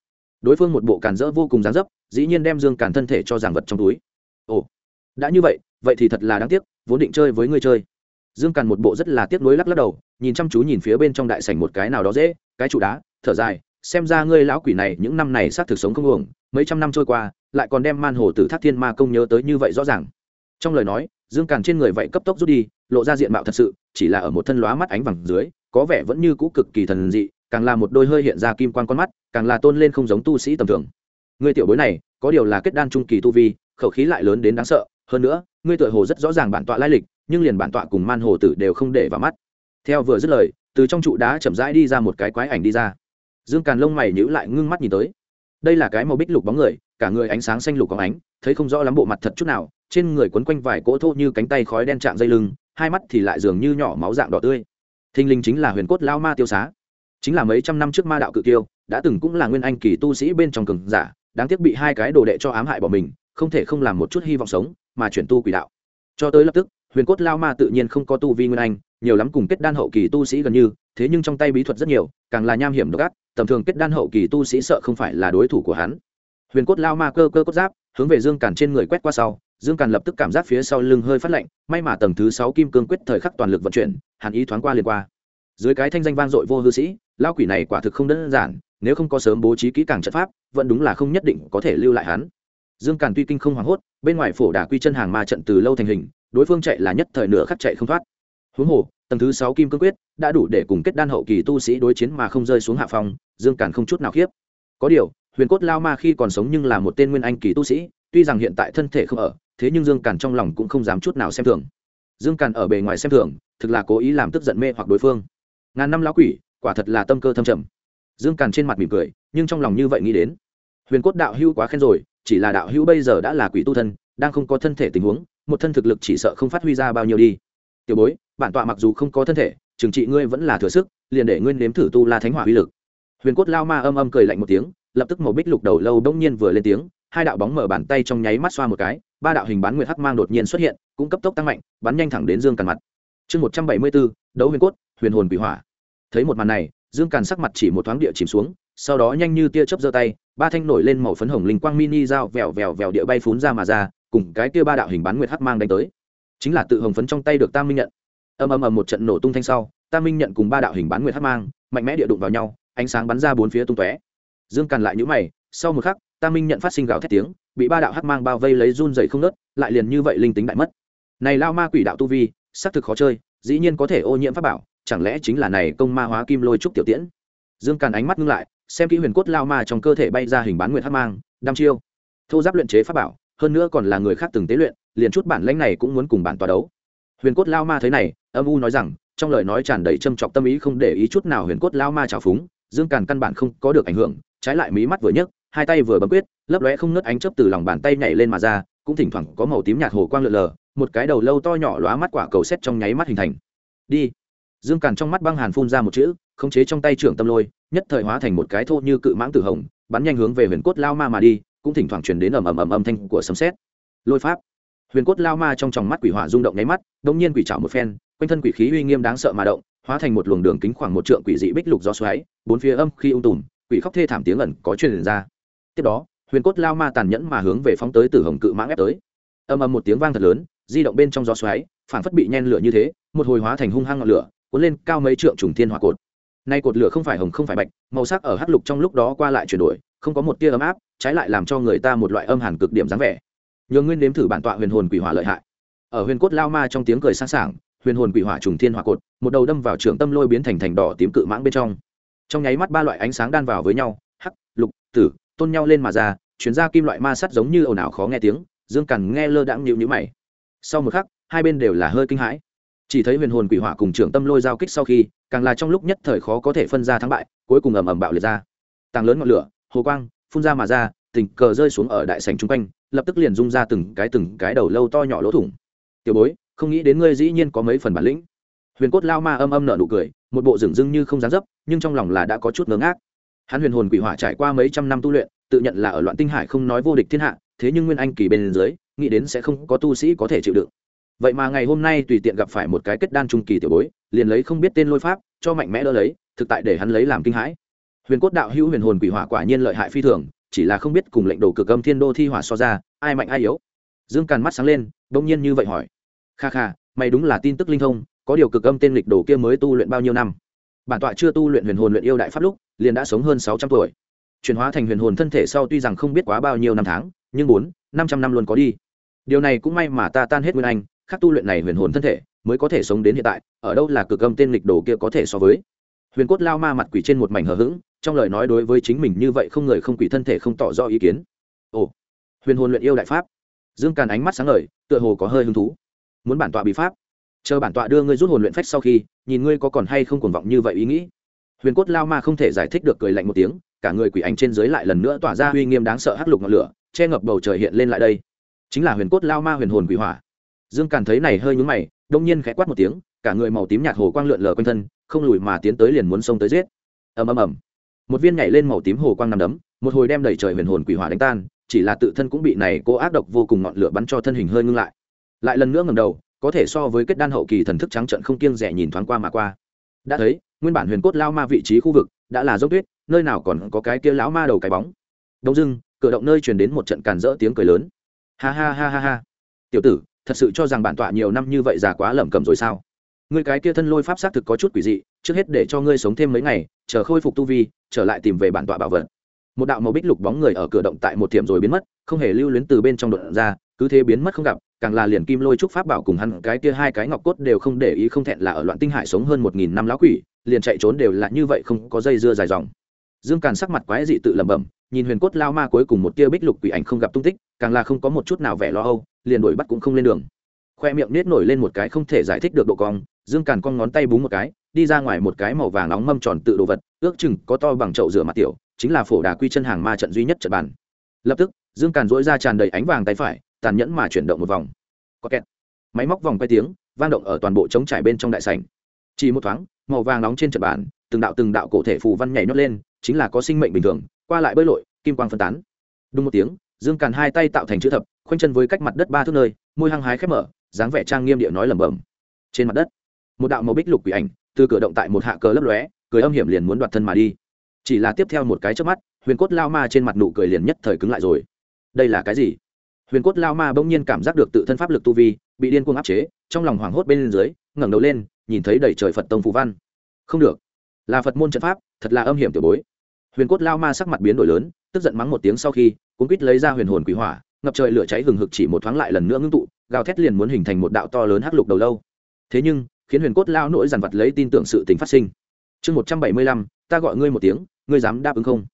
Đối phương một bộ càn rỡ vô cùng dáng dấp, dĩ nhiên đem dương càn thân thể cho giảng vật trong túi. Ồ, đã như vậy vậy thì thật là đáng tiếc, vốn định chơi với ngươi chơi. Dương càn một bộ rất là tiếc nuối lắc lắc đầu, nhìn chăm chú nhìn phía bên trong đại sảnh một cái nào đó dễ, cái trụ đá thở dài, xem ra ngươi lão quỷ này những năm này xác thực sống không uổng, mấy trăm năm trôi qua, lại còn đem man hồ tử thác thiên ma công nhớ tới như vậy rõ ràng. Trong lời nói, dương càn trên người vậy cấp tốc rút đi, lộ ra diện mạo thật sự, chỉ là ở một thân lóa mắt ánh vàng dưới, có vẻ vẫn như cũ cực kỳ thần dị, càng là một đôi hơi hiện ra kim quan con mắt, càng là tôn lên không giống tu sĩ tầm thường. Người tiểu bối này, có điều là kết đan trung kỳ tu vi, khẩu khí lại lớn đến đáng sợ, hơn nữa, ngươi tựa hồ rất rõ ràng bản tọa lai lịch, nhưng liền bản tọa cùng man hồ tử đều không để vào mắt. Theo vừa dứt lời, từ trong trụ đá chậm rãi đi ra một cái quái ảnh đi ra dương càn lông mày nhữ lại ngưng mắt nhìn tới. Đây là cái màu bích lục bóng người, cả người ánh sáng xanh lục có ánh, thấy không rõ lắm bộ mặt thật chút nào, trên người quấn quanh vài cỗ thô như cánh tay khói đen chạm dây lưng, hai mắt thì lại dường như nhỏ máu dạng đỏ tươi. Thinh linh chính là huyền cốt lao ma tiêu xá. Chính là mấy trăm năm trước ma đạo cự tiêu, đã từng cũng là nguyên anh kỳ tu sĩ bên trong cường giả, đáng tiếc bị hai cái đồ đệ cho ám hại bỏ mình, không thể không làm một chút hy vọng sống, mà chuyển tu quỷ đạo. Cho tới lập tức, huyền cốt lao ma tự nhiên không có tu vi nguyên anh, nhiều lắm cùng kết đan hậu kỳ tu sĩ gần như, thế nhưng trong tay bí thuật rất nhiều, càng là nham hiểm độc ác tầm thường kết đan hậu kỳ tu sĩ sợ không phải là đối thủ của hắn. Huyền cốt lao ma cơ cơ cốt giáp, hướng về dương càn trên người quét qua sau, dương càn lập tức cảm giác phía sau lưng hơi phát lạnh, may mà tầng thứ sáu kim cương quyết thời khắc toàn lực vận chuyển, hàn ý thoáng qua liền qua. Dưới cái thanh danh vang dội vô hư sĩ lao quỷ này quả thực không đơn giản, nếu không có sớm bố trí kỹ càng trận pháp, vẫn đúng là không nhất định có thể lưu lại hắn. Dương càn tuy kinh không hoảng hốt, bên ngoài phổ đà quy chân hàng ma trận từ lâu thành hình, đối phương chạy là nhất thời nửa khắc chạy không thoát huống hồ, tầng thứ sáu kim cương quyết đã đủ để cùng kết đan hậu kỳ tu sĩ đối chiến mà không rơi xuống hạ phong, dương càn không chút nào khiếp. Có điều, huyền cốt lao ma khi còn sống nhưng là một tên nguyên anh kỳ tu sĩ, tuy rằng hiện tại thân thể không ở, thế nhưng dương càn trong lòng cũng không dám chút nào xem thường. Dương càn ở bề ngoài xem thường, thực là cố ý làm tức giận mê hoặc đối phương. Ngàn năm lão quỷ, quả thật là tâm cơ thâm trầm. Dương càn trên mặt mỉm cười, nhưng trong lòng như vậy nghĩ đến. Huyền cốt đạo hữu quá khen rồi, chỉ là đạo hữu bây giờ đã là quỷ tu thân, đang không có thân thể tình huống, một thân thực lực chỉ sợ không phát huy ra bao nhiêu đi. Tiểu bối bản tọa mặc dù không có thân thể, trừng trị ngươi vẫn là thừa sức, liền để ngươi nếm thử tu la thánh hỏa uy lực. Huyền cốt lao ma âm âm cười lạnh một tiếng, lập tức màu bích lục đầu lâu bỗng nhiên vừa lên tiếng, hai đạo bóng mở bàn tay trong nháy mắt xoa một cái, ba đạo hình bán nguyệt hắc mang đột nhiên xuất hiện, cũng cấp tốc tăng mạnh, bắn nhanh thẳng đến dương càn mặt. Chương một trăm bảy mươi bốn, đấu huyền cốt, huyền hồn bị hỏa. Thấy một màn này, dương càn sắc mặt chỉ một thoáng địa chìm xuống, sau đó nhanh như tia chớp giơ tay, ba thanh nổi lên màu phấn hồng linh quang mini dao vèo vèo vèo địa bay phún ra mà ra, cùng cái kia ba đạo hình bán nguyệt hắc mang đánh tới. Chính là tự hồng phấn trong tay được tam minh nhận ầm ầm ầm một trận nổ tung thanh sau tam minh nhận cùng ba đạo hình bán nguyệt hắc mang, mạnh mẽ địa đụng vào nhau, ánh sáng bắn ra bốn phía tung tóe. Dương càn lại nhũ mày, sau một khắc tam minh nhận phát sinh gào thét tiếng, bị ba đạo hắc mang bao vây lấy run dày không nớt lại liền như vậy linh tính đại mất. Này lao ma quỷ đạo tu vi, xác thực khó chơi, dĩ nhiên có thể ô nhiễm pháp bảo, chẳng lẽ chính là này công ma hóa kim lôi trúc tiểu tiễn? Dương càn ánh mắt ngưng lại, xem kỹ huyền cốt lao ma trong cơ thể bay ra hình bán nguyệt hắc mang, đăm chiêu. Thô giáp luyện chế pháp bảo, hơn nữa còn là người khác từng tế luyện, liền chút bản lãnh này cũng muốn cùng bản tòa đấu huyền cốt lao ma thấy này, âm u nói rằng, trong lời nói tràn đầy châm chọc tâm ý không để ý chút nào huyền cốt lao ma trào phúng, dương càn căn bản không có được ảnh hưởng, trái lại mí mắt vừa nhấc, hai tay vừa bấm quyết, lấp lóe không nớt ánh chớp từ lòng bàn tay nhảy lên mà ra, cũng thỉnh thoảng có màu tím nhạt hồ quang lượn lờ, một cái đầu lâu to nhỏ lóa mắt quả cầu xét trong nháy mắt hình thành. Đi. Dương càn trong mắt băng hàn phun ra một chữ, khống chế trong tay trưởng tâm lôi, nhất thời hóa thành một cái thô như cự mãng tử hồng, bắn nhanh hướng về huyền cốt lao ma mà đi, cũng thỉnh thoảng truyền đến ầm ầm ầm âm thanh của sấm sét. Lôi pháp huyền cốt lao ma trong tròng mắt quỷ hỏa rung động nháy mắt đông nhiên quỷ trào một phen, quanh thân quỷ khí uy nghiêm đáng sợ mà động, hóa thành một luồng đường kính khoảng một trượng quỷ dị bích lục gió xoáy, bốn phía âm khi ung tùm, quỷ khóc thê thảm tiếng ẩn có truyền ra. Tiếp đó, huyền cốt lao ma tàn nhẫn mà hướng về phóng tới từ hồng cự mãng ép tới. Âm âm một tiếng vang thật lớn, di động bên trong gió xoáy phản phất bị nhen lửa như thế, một hồi hóa thành hung hăng ngọn lửa, cuốn lên cao mấy trượng trùng thiên hỏa cột. Nay cột lửa không phải hồng không phải bạch, màu sắc ở hắc lục trong lúc đó qua lại chuyển đổi, không có một tia ấm áp, trái lại làm cho người ta một loại âm hàn cực điểm dáng vẻ nhờ nguyên đếm thử bản tọa huyền hồn quỷ hỏa lợi hại. Ở huyền cốt lao ma trong tiếng cười sang sảng huyền hồn quỷ hỏa trùng thiên hỏa cột, một đầu đâm vào trường tâm lôi biến thành thành đỏ tím cự mãng bên trong. Trong nháy mắt ba loại ánh sáng đan vào với nhau, hắc, lục, tử, tôn nhau lên mà ra, chuyển ra kim loại ma sắt giống như ồn ào khó nghe tiếng, dương cằn nghe lơ đãng nhịu nhữ mày. Sau một khắc, hai bên đều là hơi kinh hãi. Chỉ thấy huyền hồn quỷ hỏa cùng trưởng tâm lôi giao kích sau khi, càng là trong lúc nhất thời khó có thể phân ra thắng bại, cuối cùng ầm ầm bạo liệt ra. Tàng lớn ngọn lửa, hồ quang, phun ra mà ra tình cờ rơi xuống ở đại sảnh chung quanh, lập tức liền rung ra từng cái từng cái đầu lâu to nhỏ lỗ thủng. Tiểu bối, không nghĩ đến ngươi dĩ nhiên có mấy phần bản lĩnh. Huyền cốt lao ma âm âm nở nụ cười, một bộ rừng dưng như không dán dấp, nhưng trong lòng là đã có chút ngớ ngác. Hắn huyền hồn quỷ hỏa trải qua mấy trăm năm tu luyện, tự nhận là ở loạn tinh hải không nói vô địch thiên hạ, thế nhưng nguyên anh kỳ bên dưới, nghĩ đến sẽ không có tu sĩ có thể chịu đựng. Vậy mà ngày hôm nay tùy tiện gặp phải một cái kết đan trung kỳ tiểu bối, liền lấy không biết tên lôi pháp, cho mạnh mẽ đỡ lấy, thực tại để hắn lấy làm kinh hãi. Huyền cốt đạo hữu huyền hồn quỷ hỏa quả nhiên lợi hại phi thường chỉ là không biết cùng lệnh đồ cực âm thiên đô thi hỏa so ra, ai mạnh ai yếu. Dương càn mắt sáng lên, bỗng nhiên như vậy hỏi. Kha kha, mày đúng là tin tức linh thông, có điều cực âm tên lịch đồ kia mới tu luyện bao nhiêu năm? Bản tọa chưa tu luyện huyền hồn luyện yêu đại pháp lúc, liền đã sống hơn sáu trăm tuổi. Chuyển hóa thành huyền hồn thân thể sau tuy rằng không biết quá bao nhiêu năm tháng, nhưng bốn, năm trăm năm luôn có đi. Điều này cũng may mà ta tan hết nguyên anh, khác tu luyện này huyền hồn thân thể, mới có thể sống đến hiện tại, ở đâu là cực âm tên lịch đồ kia có thể so với? Huyền cốt lao ma mặt quỷ trên một mảnh hờ hững, trong lời nói đối với chính mình như vậy không người không quỷ thân thể không tỏ rõ ý kiến. Ồ, huyền hồn luyện yêu đại pháp. Dương càn ánh mắt sáng ngời, tựa hồ có hơi hứng thú. Muốn bản tọa bị pháp. Chờ bản tọa đưa ngươi rút hồn luyện phách sau khi, nhìn ngươi có còn hay không cuồng vọng như vậy ý nghĩ. Huyền cốt lao ma không thể giải thích được cười lạnh một tiếng, cả người quỷ ảnh trên dưới lại lần nữa tỏa ra uy nghiêm đáng sợ hắc lục ngọn lửa, che ngập bầu trời hiện lên lại đây. Chính là huyền cốt lao ma huyền hồn quỷ hỏa. Dương càn thấy này hơi nhúng mày, đông nhiên khẽ quát một tiếng cả người màu tím nhạt hồ quang lượn lờ quanh thân, không lùi mà tiến tới liền muốn xông tới giết. Ầm ầm ầm. Một viên nhảy lên màu tím hồ quang nằm đấm, một hồi đem đầy trời huyền hồn quỷ hỏa đánh tan, chỉ là tự thân cũng bị này cô ác độc vô cùng ngọn lửa bắn cho thân hình hơi ngưng lại. Lại lần nữa ngầm đầu, có thể so với kết đan hậu kỳ thần thức trắng trận không kiêng rẻ nhìn thoáng qua mà qua. Đã thấy, nguyên bản huyền cốt lao ma vị trí khu vực đã là dốc tuyết, nơi nào còn có cái kia lão ma đầu cái bóng. Đông dưng cửa động nơi truyền đến một trận càn rỡ tiếng cười lớn. Ha ha ha ha ha. Tiểu tử, thật sự cho rằng bản tọa nhiều năm như vậy già quá lẩm cẩm rồi sao? Ngươi cái kia thân lôi pháp xác thực có chút quỷ dị, trước hết để cho ngươi sống thêm mấy ngày, chờ khôi phục tu vi, trở lại tìm về bản tọa bảo vật. Một đạo màu bích lục bóng người ở cửa động tại một tiệm rồi biến mất, không hề lưu luyến từ bên trong đột ra, cứ thế biến mất không gặp, càng là liền kim lôi trúc pháp bảo cùng hắn cái kia hai cái ngọc cốt đều không để ý không thẹn là ở loạn tinh hải sống hơn một nghìn năm lão quỷ, liền chạy trốn đều là như vậy không có dây dưa dài dòng. Dương càn sắc mặt quái dị tự lẩm bẩm, nhìn huyền cốt lao ma cuối cùng một tia bích lục quỷ ảnh không gặp tung tích, càng là không có một chút nào vẻ lo âu, liền đuổi bắt cũng không lên đường. Khoe miệng nết nổi lên một cái không thể giải thích được độ cong dương càn con ngón tay búng một cái, đi ra ngoài một cái màu vàng nóng mâm tròn tự đồ vật, ước chừng có to bằng chậu rửa mặt tiểu, chính là phổ đà quy chân hàng ma trận duy nhất trận bàn. Lập tức, dương càn dỗi ra tràn đầy ánh vàng tay phải, tàn nhẫn mà chuyển động một vòng. Có kẹt. Máy móc vòng quay tiếng, vang động ở toàn bộ trống trải bên trong đại sảnh. Chỉ một thoáng, màu vàng nóng trên trận bàn, từng đạo từng đạo cổ thể phù văn nhảy nhót lên, chính là có sinh mệnh bình thường, qua lại bơi lội, kim quang phân tán. Đúng một tiếng, dương càn hai tay tạo thành chữ thập, khoanh chân với cách mặt đất ba thước nơi, môi hăng hái khép mở, dáng vẻ trang nghiêm địa nói lẩm bẩm. Trên mặt đất một đạo màu bích lục quỷ ảnh từ cửa động tại một hạ cờ lấp lóe, cười âm hiểm liền muốn đoạt thân mà đi. Chỉ là tiếp theo một cái trước mắt, huyền cốt lao ma trên mặt nụ cười liền nhất thời cứng lại rồi. Đây là cái gì? Huyền cốt lao ma bỗng nhiên cảm giác được tự thân pháp lực tu vi, bị điên cuồng áp chế, trong lòng hoảng hốt bên dưới, ngẩng đầu lên, nhìn thấy đầy trời phật tông phù văn. Không được. Là phật môn trận pháp, thật là âm hiểm tiểu bối. Huyền cốt lao ma sắc mặt biến đổi lớn, tức giận mắng một tiếng sau khi, cuốn quýt lấy ra huyền hồn quỷ hỏa, ngập trời lửa cháy hừng hực chỉ một thoáng lại lần nữa ngưng tụ, gào thét liền muốn hình thành một đạo to lớn hắc lục đầu lâu. Thế nhưng khiến huyền cốt lao nỗi dằn vặt lấy tin tưởng sự tình phát sinh. Chương một trăm bảy mươi lăm, ta gọi ngươi một tiếng, ngươi dám đáp ứng không?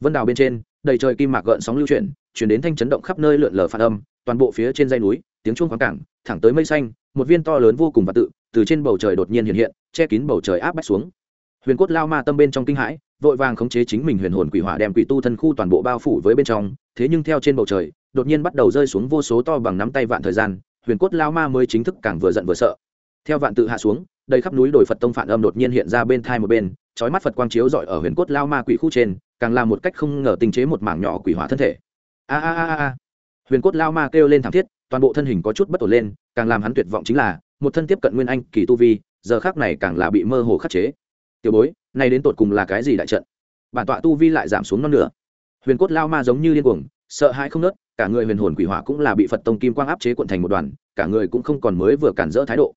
Vân đào bên trên, đầy trời kim mạc gợn sóng lưu chuyển chuyển đến thanh chấn động khắp nơi lượn lờ phản âm, toàn bộ phía trên dây núi, tiếng chuông khoáng cảng, thẳng tới mây xanh, một viên to lớn vô cùng và tự, từ trên bầu trời đột nhiên hiện hiện, che kín bầu trời áp bách xuống. Huyền cốt lao ma tâm bên trong kinh hãi, vội vàng khống chế chính mình huyền hồn quỷ hỏa đem quỷ tu thân khu toàn bộ bao phủ với bên trong, thế nhưng theo trên bầu trời, đột nhiên bắt đầu rơi xuống vô số to bằng nắm tay vạn thời gian, huyền cốt lao ma mới chính thức càng vừa giận vừa sợ theo vạn tự hạ xuống, đầy khắp núi đồi phật tông phản âm đột nhiên hiện ra bên thai một bên trói mắt phật quang chiếu rọi ở huyền cốt lao ma quỷ khu trên, càng làm một cách không ngờ tình chế một mảng nhỏ quỷ hỏa thân thể. A a a a huyền cốt lao ma kêu lên thảm thiết, toàn bộ thân hình có chút bất ổn lên, càng làm hắn tuyệt vọng chính là, một thân tiếp cận nguyên anh kỳ tu vi, giờ khác này càng là bị mơ hồ khắc chế. Tiểu bối, nay đến tột cùng là cái gì đại trận? Bản tọa tu vi lại giảm xuống non nửa. Huyền cốt lao ma giống như điên cuồng, sợ hãi không nớt, cả người huyền hồn quỷ hỏa cũng là bị phật tông kim quang áp chế cuộn thành một đoàn, cả người cũng không còn mới vừa cản rỡ thái độ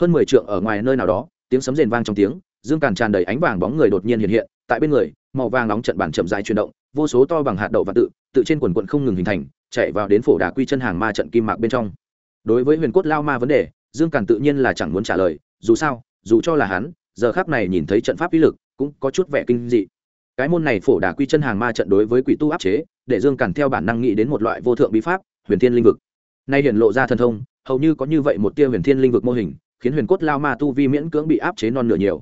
hơn mười trượng ở ngoài nơi nào đó, tiếng sấm rền vang trong tiếng, dương càn tràn đầy ánh vàng bóng người đột nhiên hiện hiện, tại bên người, màu vàng nóng trận bản chậm dài chuyển động, vô số to bằng hạt đậu và tự tự trên quần quận không ngừng hình thành, chạy vào đến phổ đà quy chân hàng ma trận kim mạc bên trong. Đối với huyền cốt lao ma vấn đề, dương càn tự nhiên là chẳng muốn trả lời, dù sao, dù cho là hắn, giờ khác này nhìn thấy trận pháp uy lực, cũng có chút vẻ kinh dị. Cái môn này phổ đà quy chân hàng ma trận đối với quỷ tu áp chế, để dương càn theo bản năng nghĩ đến một loại vô thượng bí pháp, huyền thiên linh vực. Nay hiện lộ ra thần thông, hầu như có như vậy một tia huyền thiên linh vực mô hình khiến huyền cốt lao ma tu vi miễn cưỡng bị áp chế non nửa nhiều.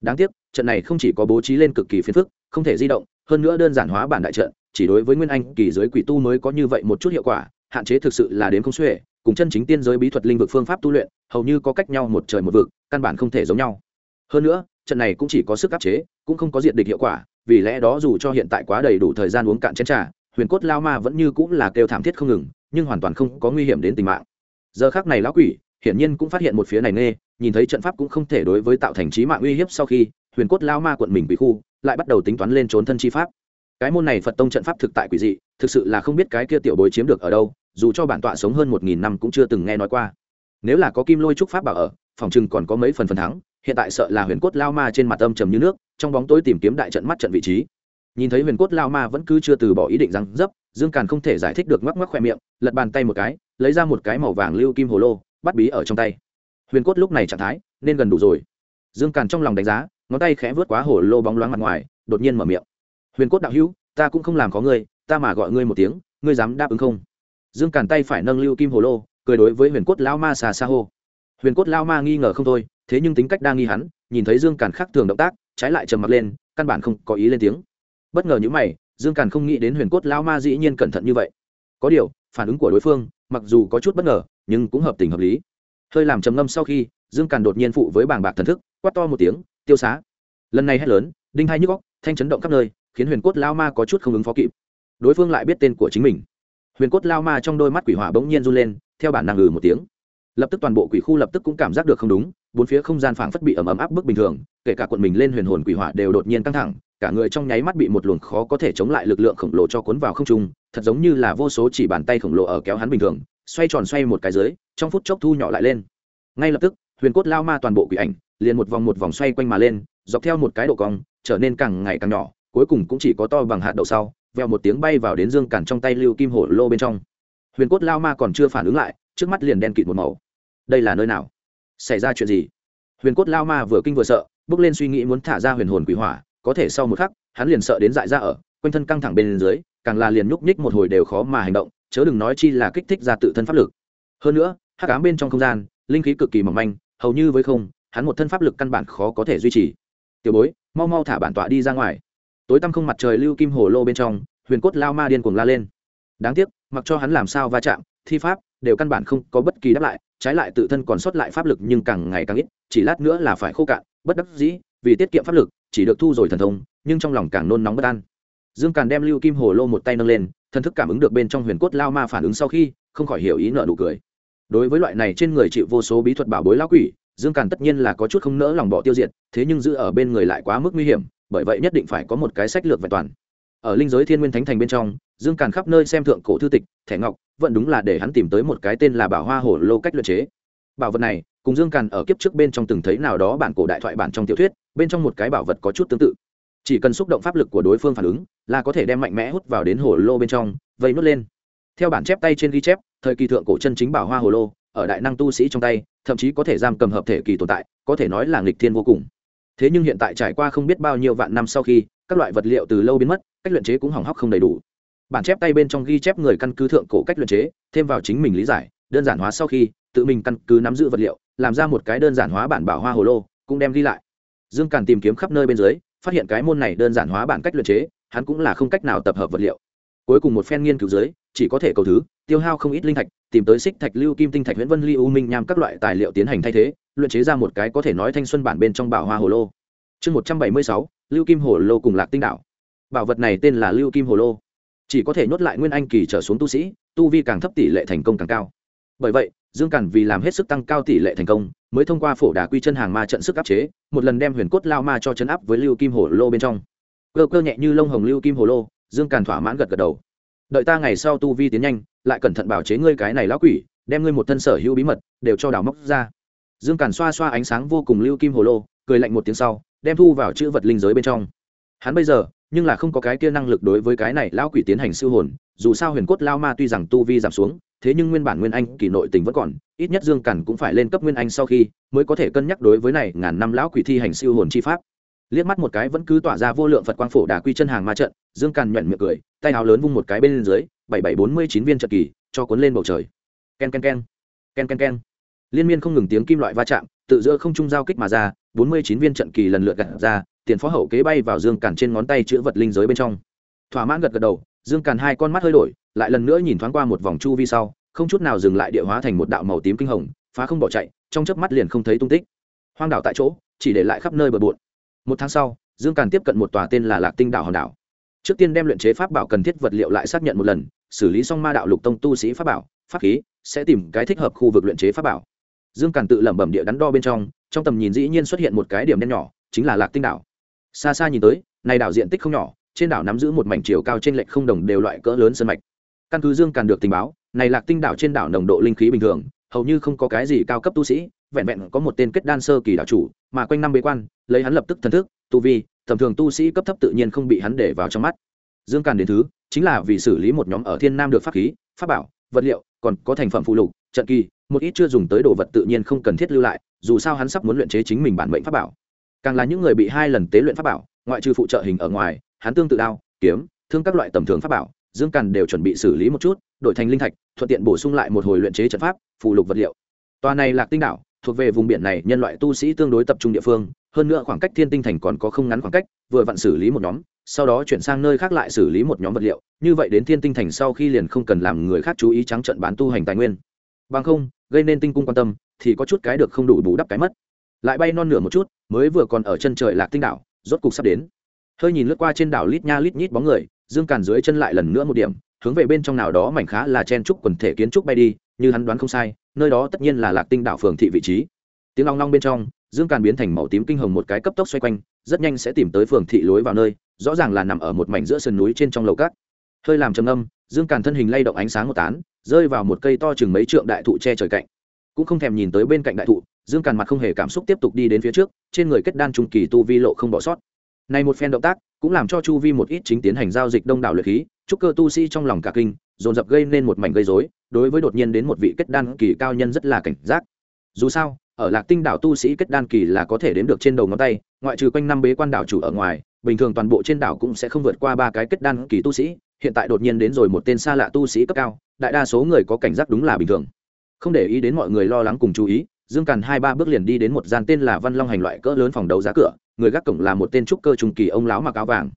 Đáng tiếc, trận này không chỉ có bố trí lên cực kỳ phiền phức, không thể di động, hơn nữa đơn giản hóa bản đại trận, chỉ đối với nguyên anh kỳ giới quỷ tu mới có như vậy một chút hiệu quả, hạn chế thực sự là đến không xuể, cùng chân chính tiên giới bí thuật linh vực phương pháp tu luyện, hầu như có cách nhau một trời một vực, căn bản không thể giống nhau. Hơn nữa, trận này cũng chỉ có sức áp chế, cũng không có diện địch hiệu quả, vì lẽ đó dù cho hiện tại quá đầy đủ thời gian uống cạn chén trà, huyền cốt lao ma vẫn như cũng là kêu thảm thiết không ngừng, nhưng hoàn toàn không có nguy hiểm đến tính mạng. Giờ khác này lão quỷ hiển nhiên cũng phát hiện một phía này nghe, nhìn thấy trận pháp cũng không thể đối với tạo thành trí mạng uy hiếp sau khi, huyền cốt lao ma quận mình bị khu, lại bắt đầu tính toán lên trốn thân chi pháp. Cái môn này phật tông trận pháp thực tại quỷ dị, thực sự là không biết cái kia tiểu bối chiếm được ở đâu, dù cho bản tọa sống hơn một nghìn năm cũng chưa từng nghe nói qua. Nếu là có kim lôi trúc pháp bảo ở, phòng chừng còn có mấy phần phần thắng, hiện tại sợ là huyền cốt lao ma trên mặt âm trầm như nước, trong bóng tối tìm kiếm đại trận mắt trận vị trí. Nhìn thấy huyền cốt lao ma vẫn cứ chưa từ bỏ ý định răng dấp, dương càn không thể giải thích được ngoắc ngoắc khoe miệng, lật bàn tay một cái, lấy ra một cái màu vàng lưu kim hồ lô bắt bí ở trong tay. Huyền cốt lúc này trạng thái nên gần đủ rồi. Dương càn trong lòng đánh giá, ngón tay khẽ vớt quá hồ lô bóng loáng mặt ngoài, đột nhiên mở miệng. Huyền cốt đạo hữu, ta cũng không làm có ngươi, ta mà gọi ngươi một tiếng, ngươi dám đáp ứng không? Dương càn tay phải nâng lưu kim hồ lô, cười đối với huyền cốt lao ma xà xa hô. Huyền cốt lao ma nghi ngờ không thôi, thế nhưng tính cách đa nghi hắn, nhìn thấy dương càn khác thường động tác, trái lại trầm mặt lên, căn bản không có ý lên tiếng. Bất ngờ như mày, dương càn không nghĩ đến huyền cốt lao ma dĩ nhiên cẩn thận như vậy. Có điều, phản ứng của đối phương, mặc dù có chút bất ngờ nhưng cũng hợp tình hợp lý. Hơi làm trầm ngâm sau khi, dương càn đột nhiên phụ với bảng bạc thần thức, quát to một tiếng, tiêu xá. Lần này hét lớn, đinh hai nhức góc thanh chấn động khắp nơi, khiến huyền cốt lao ma có chút không ứng phó kịp. Đối phương lại biết tên của chính mình. Huyền cốt lao ma trong đôi mắt quỷ hỏa bỗng nhiên run lên, theo bản năng ngừ một tiếng. Lập tức toàn bộ quỷ khu lập tức cũng cảm giác được không đúng, bốn phía không gian phảng phất bị ẩm ấm áp bức bình thường, kể cả quận mình lên huyền hồn quỷ hỏa đều đột nhiên căng thẳng, cả người trong nháy mắt bị một luồng khó có thể chống lại lực lượng khổng lồ cho cuốn vào không trung, thật giống như là vô số chỉ bàn tay khổng lồ ở kéo hắn bình thường xoay tròn xoay một cái dưới, trong phút chốc thu nhỏ lại lên. Ngay lập tức, huyền cốt lao ma toàn bộ quỷ ảnh, liền một vòng một vòng xoay quanh mà lên, dọc theo một cái độ cong, trở nên càng ngày càng nhỏ, cuối cùng cũng chỉ có to bằng hạt đậu sau, veo một tiếng bay vào đến dương cản trong tay lưu kim hổ lô bên trong. Huyền cốt lao ma còn chưa phản ứng lại, trước mắt liền đen kịt một màu. Đây là nơi nào? Xảy ra chuyện gì? Huyền cốt lao ma vừa kinh vừa sợ, bước lên suy nghĩ muốn thả ra huyền hồn quỷ hỏa, có thể sau một khắc, hắn liền sợ đến dại ra ở, quanh thân căng thẳng bên dưới, càng là liền nhúc nhích một hồi đều khó mà hành động chớ đừng nói chi là kích thích ra tự thân pháp lực. Hơn nữa, hắc ám bên trong không gian, linh khí cực kỳ mỏng manh, hầu như với không, hắn một thân pháp lực căn bản khó có thể duy trì. Tiểu bối, mau mau thả bản tọa đi ra ngoài. Tối tăm không mặt trời lưu kim hồ lô bên trong, huyền cốt lao ma điên cuồng la lên. Đáng tiếc, mặc cho hắn làm sao va chạm, thi pháp đều căn bản không có bất kỳ đáp lại, trái lại tự thân còn sót lại pháp lực nhưng càng ngày càng ít, chỉ lát nữa là phải khô cạn, bất đắc dĩ, vì tiết kiệm pháp lực, chỉ được thu rồi thần thông, nhưng trong lòng càng nôn nóng bất an. Dương càn đem lưu kim hồ lô một tay nâng lên thần thức cảm ứng được bên trong huyền cốt lao ma phản ứng sau khi, không khỏi hiểu ý nợ nụ cười. Đối với loại này trên người chịu vô số bí thuật bảo bối lao quỷ, dương càn tất nhiên là có chút không nỡ lòng bỏ tiêu diệt, thế nhưng giữ ở bên người lại quá mức nguy hiểm, bởi vậy nhất định phải có một cái sách lược vẹn toàn. Ở linh giới thiên nguyên thánh thành bên trong, dương càn khắp nơi xem thượng cổ thư tịch, thẻ ngọc, vẫn đúng là để hắn tìm tới một cái tên là bảo hoa hổ lô cách luyện chế. Bảo vật này, cùng dương càn ở kiếp trước bên trong từng thấy nào đó bản cổ đại thoại bản trong tiểu thuyết, bên trong một cái bảo vật có chút tương tự chỉ cần xúc động pháp lực của đối phương phản ứng, là có thể đem mạnh mẽ hút vào đến hồ lô bên trong, vây nuốt lên. Theo bản chép tay trên ghi chép, thời kỳ thượng cổ chân chính bảo hoa hồ lô, ở đại năng tu sĩ trong tay, thậm chí có thể giam cầm hợp thể kỳ tồn tại, có thể nói là nghịch thiên vô cùng. Thế nhưng hiện tại trải qua không biết bao nhiêu vạn năm sau khi, các loại vật liệu từ lâu biến mất, cách luyện chế cũng hỏng hóc không đầy đủ. Bản chép tay bên trong ghi chép người căn cứ thượng cổ cách luyện chế, thêm vào chính mình lý giải, đơn giản hóa sau khi, tự mình căn cứ nắm giữ vật liệu, làm ra một cái đơn giản hóa bản bảo hoa hồ lô, cũng đem ghi lại. Dương càn tìm kiếm khắp nơi bên dưới phát hiện cái môn này đơn giản hóa bản cách luyện chế, hắn cũng là không cách nào tập hợp vật liệu. Cuối cùng một phen nghiên cứu dưới, chỉ có thể cầu thứ, tiêu hao không ít linh thạch, tìm tới xích thạch, lưu kim tinh thạch nguyễn vân ly u minh, nham các loại tài liệu tiến hành thay thế, luyện chế ra một cái có thể nói thanh xuân bản bên trong bảo hoa hồ lô. Chương một trăm bảy mươi sáu, lưu kim hồ lô cùng lạc tinh đạo bảo vật này tên là lưu kim hồ lô. Chỉ có thể nhốt lại nguyên anh kỳ trở xuống tu sĩ, tu vi càng thấp tỷ lệ thành công càng cao. Bởi vậy, dương cản vì làm hết sức tăng cao tỷ lệ thành công, mới thông qua phổ đà quy chân hàng ma trận sức áp chế một lần đem huyền cốt lao ma cho chấn áp với lưu kim hồ lô bên trong. Cơ cơ nhẹ như lông hồng lưu kim hồ lô, dương càn thỏa mãn gật gật đầu. Đợi ta ngày sau tu vi tiến nhanh, lại cẩn thận bảo chế ngươi cái này lão quỷ, đem ngươi một thân sở hữu bí mật đều cho đào móc ra. Dương càn xoa xoa ánh sáng vô cùng lưu kim hồ lô, cười lạnh một tiếng sau, đem thu vào chữ vật linh giới bên trong. Hắn bây giờ, nhưng là không có cái kia năng lực đối với cái này lão quỷ tiến hành siêu hồn, dù sao huyền cốt lao ma tuy rằng tu vi giảm xuống thế nhưng nguyên bản nguyên anh kỳ nội tình vẫn còn, ít nhất dương cản cũng phải lên cấp nguyên anh sau khi mới có thể cân nhắc đối với này ngàn năm lão quỷ thi hành siêu hồn chi pháp. Liếc mắt một cái vẫn cứ tỏa ra vô lượng phật quang phổ đà quy chân hàng ma trận, dương càn nhuận miệng cười, tay áo lớn vung một cái bên dưới, bảy bảy bốn mươi chín viên trận kỳ, cho cuốn lên bầu trời. Ken ken ken. Ken ken ken. Liên miên không ngừng tiếng kim loại va chạm, tự giữa không trung giao kích mà ra, bốn mươi chín viên trận kỳ lần lượt gặt ra, tiền phó hậu kế bay vào dương càn trên ngón tay chữ vật linh giới bên trong. Thỏa mãn gật gật đầu, dương càn hai con mắt hơi đổi lại lần nữa nhìn thoáng qua một vòng chu vi sau, không chút nào dừng lại địa hóa thành một đạo màu tím kinh hồng, phá không bỏ chạy, trong chớp mắt liền không thấy tung tích. Hoang đảo tại chỗ, chỉ để lại khắp nơi bờ bộn. Một tháng sau, dương càn tiếp cận một tòa tên là lạc tinh đảo hòn đảo. Trước tiên đem luyện chế pháp bảo cần thiết vật liệu lại xác nhận một lần, xử lý xong ma đạo lục tông tu sĩ pháp bảo, pháp khí, sẽ tìm cái thích hợp khu vực luyện chế pháp bảo. Dương càn tự lẩm bẩm địa đắn đo bên trong trong tầm nhìn dĩ nhiên xuất hiện một cái điểm đen nhỏ, chính là lạc tinh đảo. Xa xa nhìn tới, này đảo diện tích không nhỏ, trên đảo nắm giữ một mảnh chiều cao trên lệch không đồng đều loại cỡ lớn sân mạch căn cứ dương càn được tình báo, này lạc tinh đảo trên đảo nồng độ linh khí bình thường, hầu như không có cái gì cao cấp tu sĩ, vẹn vẹn có một tên kết đan sơ kỳ đảo chủ, mà quanh năm bế quan, lấy hắn lập tức thần thức, tu vi, tầm thường tu sĩ cấp thấp tự nhiên không bị hắn để vào trong mắt. Dương càn đến thứ, chính là vì xử lý một nhóm ở thiên nam được pháp khí, pháp bảo, vật liệu, còn có thành phẩm phụ lục, trận kỳ, một ít chưa dùng tới đồ vật tự nhiên không cần thiết lưu lại, dù sao hắn sắp muốn luyện chế chính mình bản mệnh pháp bảo. Càng là những người bị hai lần tế luyện pháp bảo, ngoại trừ phụ trợ hình ở ngoài, hắn tương tự đao, kiếm, thương các loại tầm thường pháp bảo dương càn đều chuẩn bị xử lý một chút, đổi thành linh thạch, thuận tiện bổ sung lại một hồi luyện chế trận pháp, phụ lục vật liệu. Tòa này lạc tinh đảo, thuộc về vùng biển này, nhân loại tu sĩ tương đối tập trung địa phương, hơn nữa khoảng cách thiên tinh thành còn có không ngắn khoảng cách, vừa vặn xử lý một nhóm, sau đó chuyển sang nơi khác lại xử lý một nhóm vật liệu, như vậy đến thiên tinh thành sau khi liền không cần làm người khác chú ý trắng trận bán tu hành tài nguyên. Bằng không, gây nên tinh cung quan tâm, thì có chút cái được không đủ bù đắp cái mất. Lại bay non nửa một chút, mới vừa còn ở chân trời lạc tinh đảo, rốt cục sắp đến. Hơi nhìn lướt qua trên đảo lít nha lít nhít bóng người dương càn dưới chân lại lần nữa một điểm, hướng về bên trong nào đó mảnh khá là chen trúc quần thể kiến trúc bay đi, như hắn đoán không sai, nơi đó tất nhiên là lạc tinh đạo phường thị vị trí. Tiếng long long bên trong, dương càn biến thành màu tím kinh hồng một cái cấp tốc xoay quanh, rất nhanh sẽ tìm tới phường thị lối vào nơi, rõ ràng là nằm ở một mảnh giữa sườn núi trên trong lầu cát. Hơi làm trầm âm dương càn thân hình lay động ánh sáng một tán, rơi vào một cây to chừng mấy trượng đại thụ che trời cạnh. Cũng không thèm nhìn tới bên cạnh đại thụ, dương càn mặt không hề cảm xúc tiếp tục đi đến phía trước, trên người kết đan trung kỳ tu vi lộ không bỏ sót. Này một phen động tác cũng làm cho chu vi một ít chính tiến hành giao dịch đông đảo luyện khí trúc cơ tu sĩ trong lòng cả kinh, dồn dập gây nên một mảnh gây rối, đối với đột nhiên đến một vị kết đan kỳ cao nhân rất là cảnh giác. Dù sao, ở lạc tinh đảo tu sĩ kết đan kỳ là có thể đếm được trên đầu ngón tay, ngoại trừ quanh năm bế quan đảo chủ ở ngoài, bình thường toàn bộ trên đảo cũng sẽ không vượt qua ba cái kết đan kỳ tu sĩ, hiện tại đột nhiên đến rồi một tên xa lạ tu sĩ cấp cao, đại đa số người có cảnh giác đúng là bình thường. Không để ý đến mọi người lo lắng cùng chú ý, dương càn hai ba bước liền đi đến một gian tên là văn long hành loại cỡ lớn phòng đấu giá cửa người gác cổng là một tên trúc cơ trung kỳ ông lão mặc áo vàng.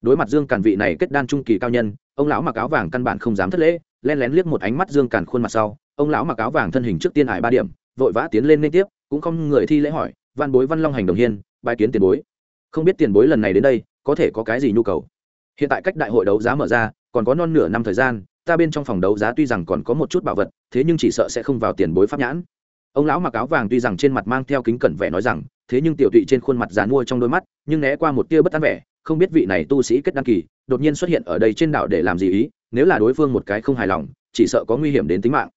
Đối mặt dương càn vị này kết đan trung kỳ cao nhân, ông lão mặc áo vàng căn bản không dám thất lễ len lén liếc một ánh mắt dương càn khuôn mặt sau, ông lão mặc áo vàng thân hình trước tiên hải ba điểm, vội vã tiến lên liên tiếp, cũng không người thi lễ hỏi, văn bối, văn long hành đồng hiên bài kiến tiền bối. Không biết tiền bối lần này đến đây, có thể có cái gì nhu cầu? Hiện tại cách đại hội đấu giá mở ra, còn có non nửa năm thời gian, ta bên trong phòng đấu giá tuy rằng còn có một chút bảo vật, thế nhưng chỉ sợ sẽ không vào tiền bối pháp nhãn. Ông lão mặc áo vàng tuy rằng trên mặt mang theo kính cẩn vẻ nói rằng thế nhưng tiểu tụy trên khuôn mặt dàn mua trong đôi mắt, nhưng né qua một tia bất an vẻ, không biết vị này tu sĩ kết đăng kỳ, đột nhiên xuất hiện ở đây trên đảo để làm gì ý, nếu là đối phương một cái không hài lòng, chỉ sợ có nguy hiểm đến tính mạng.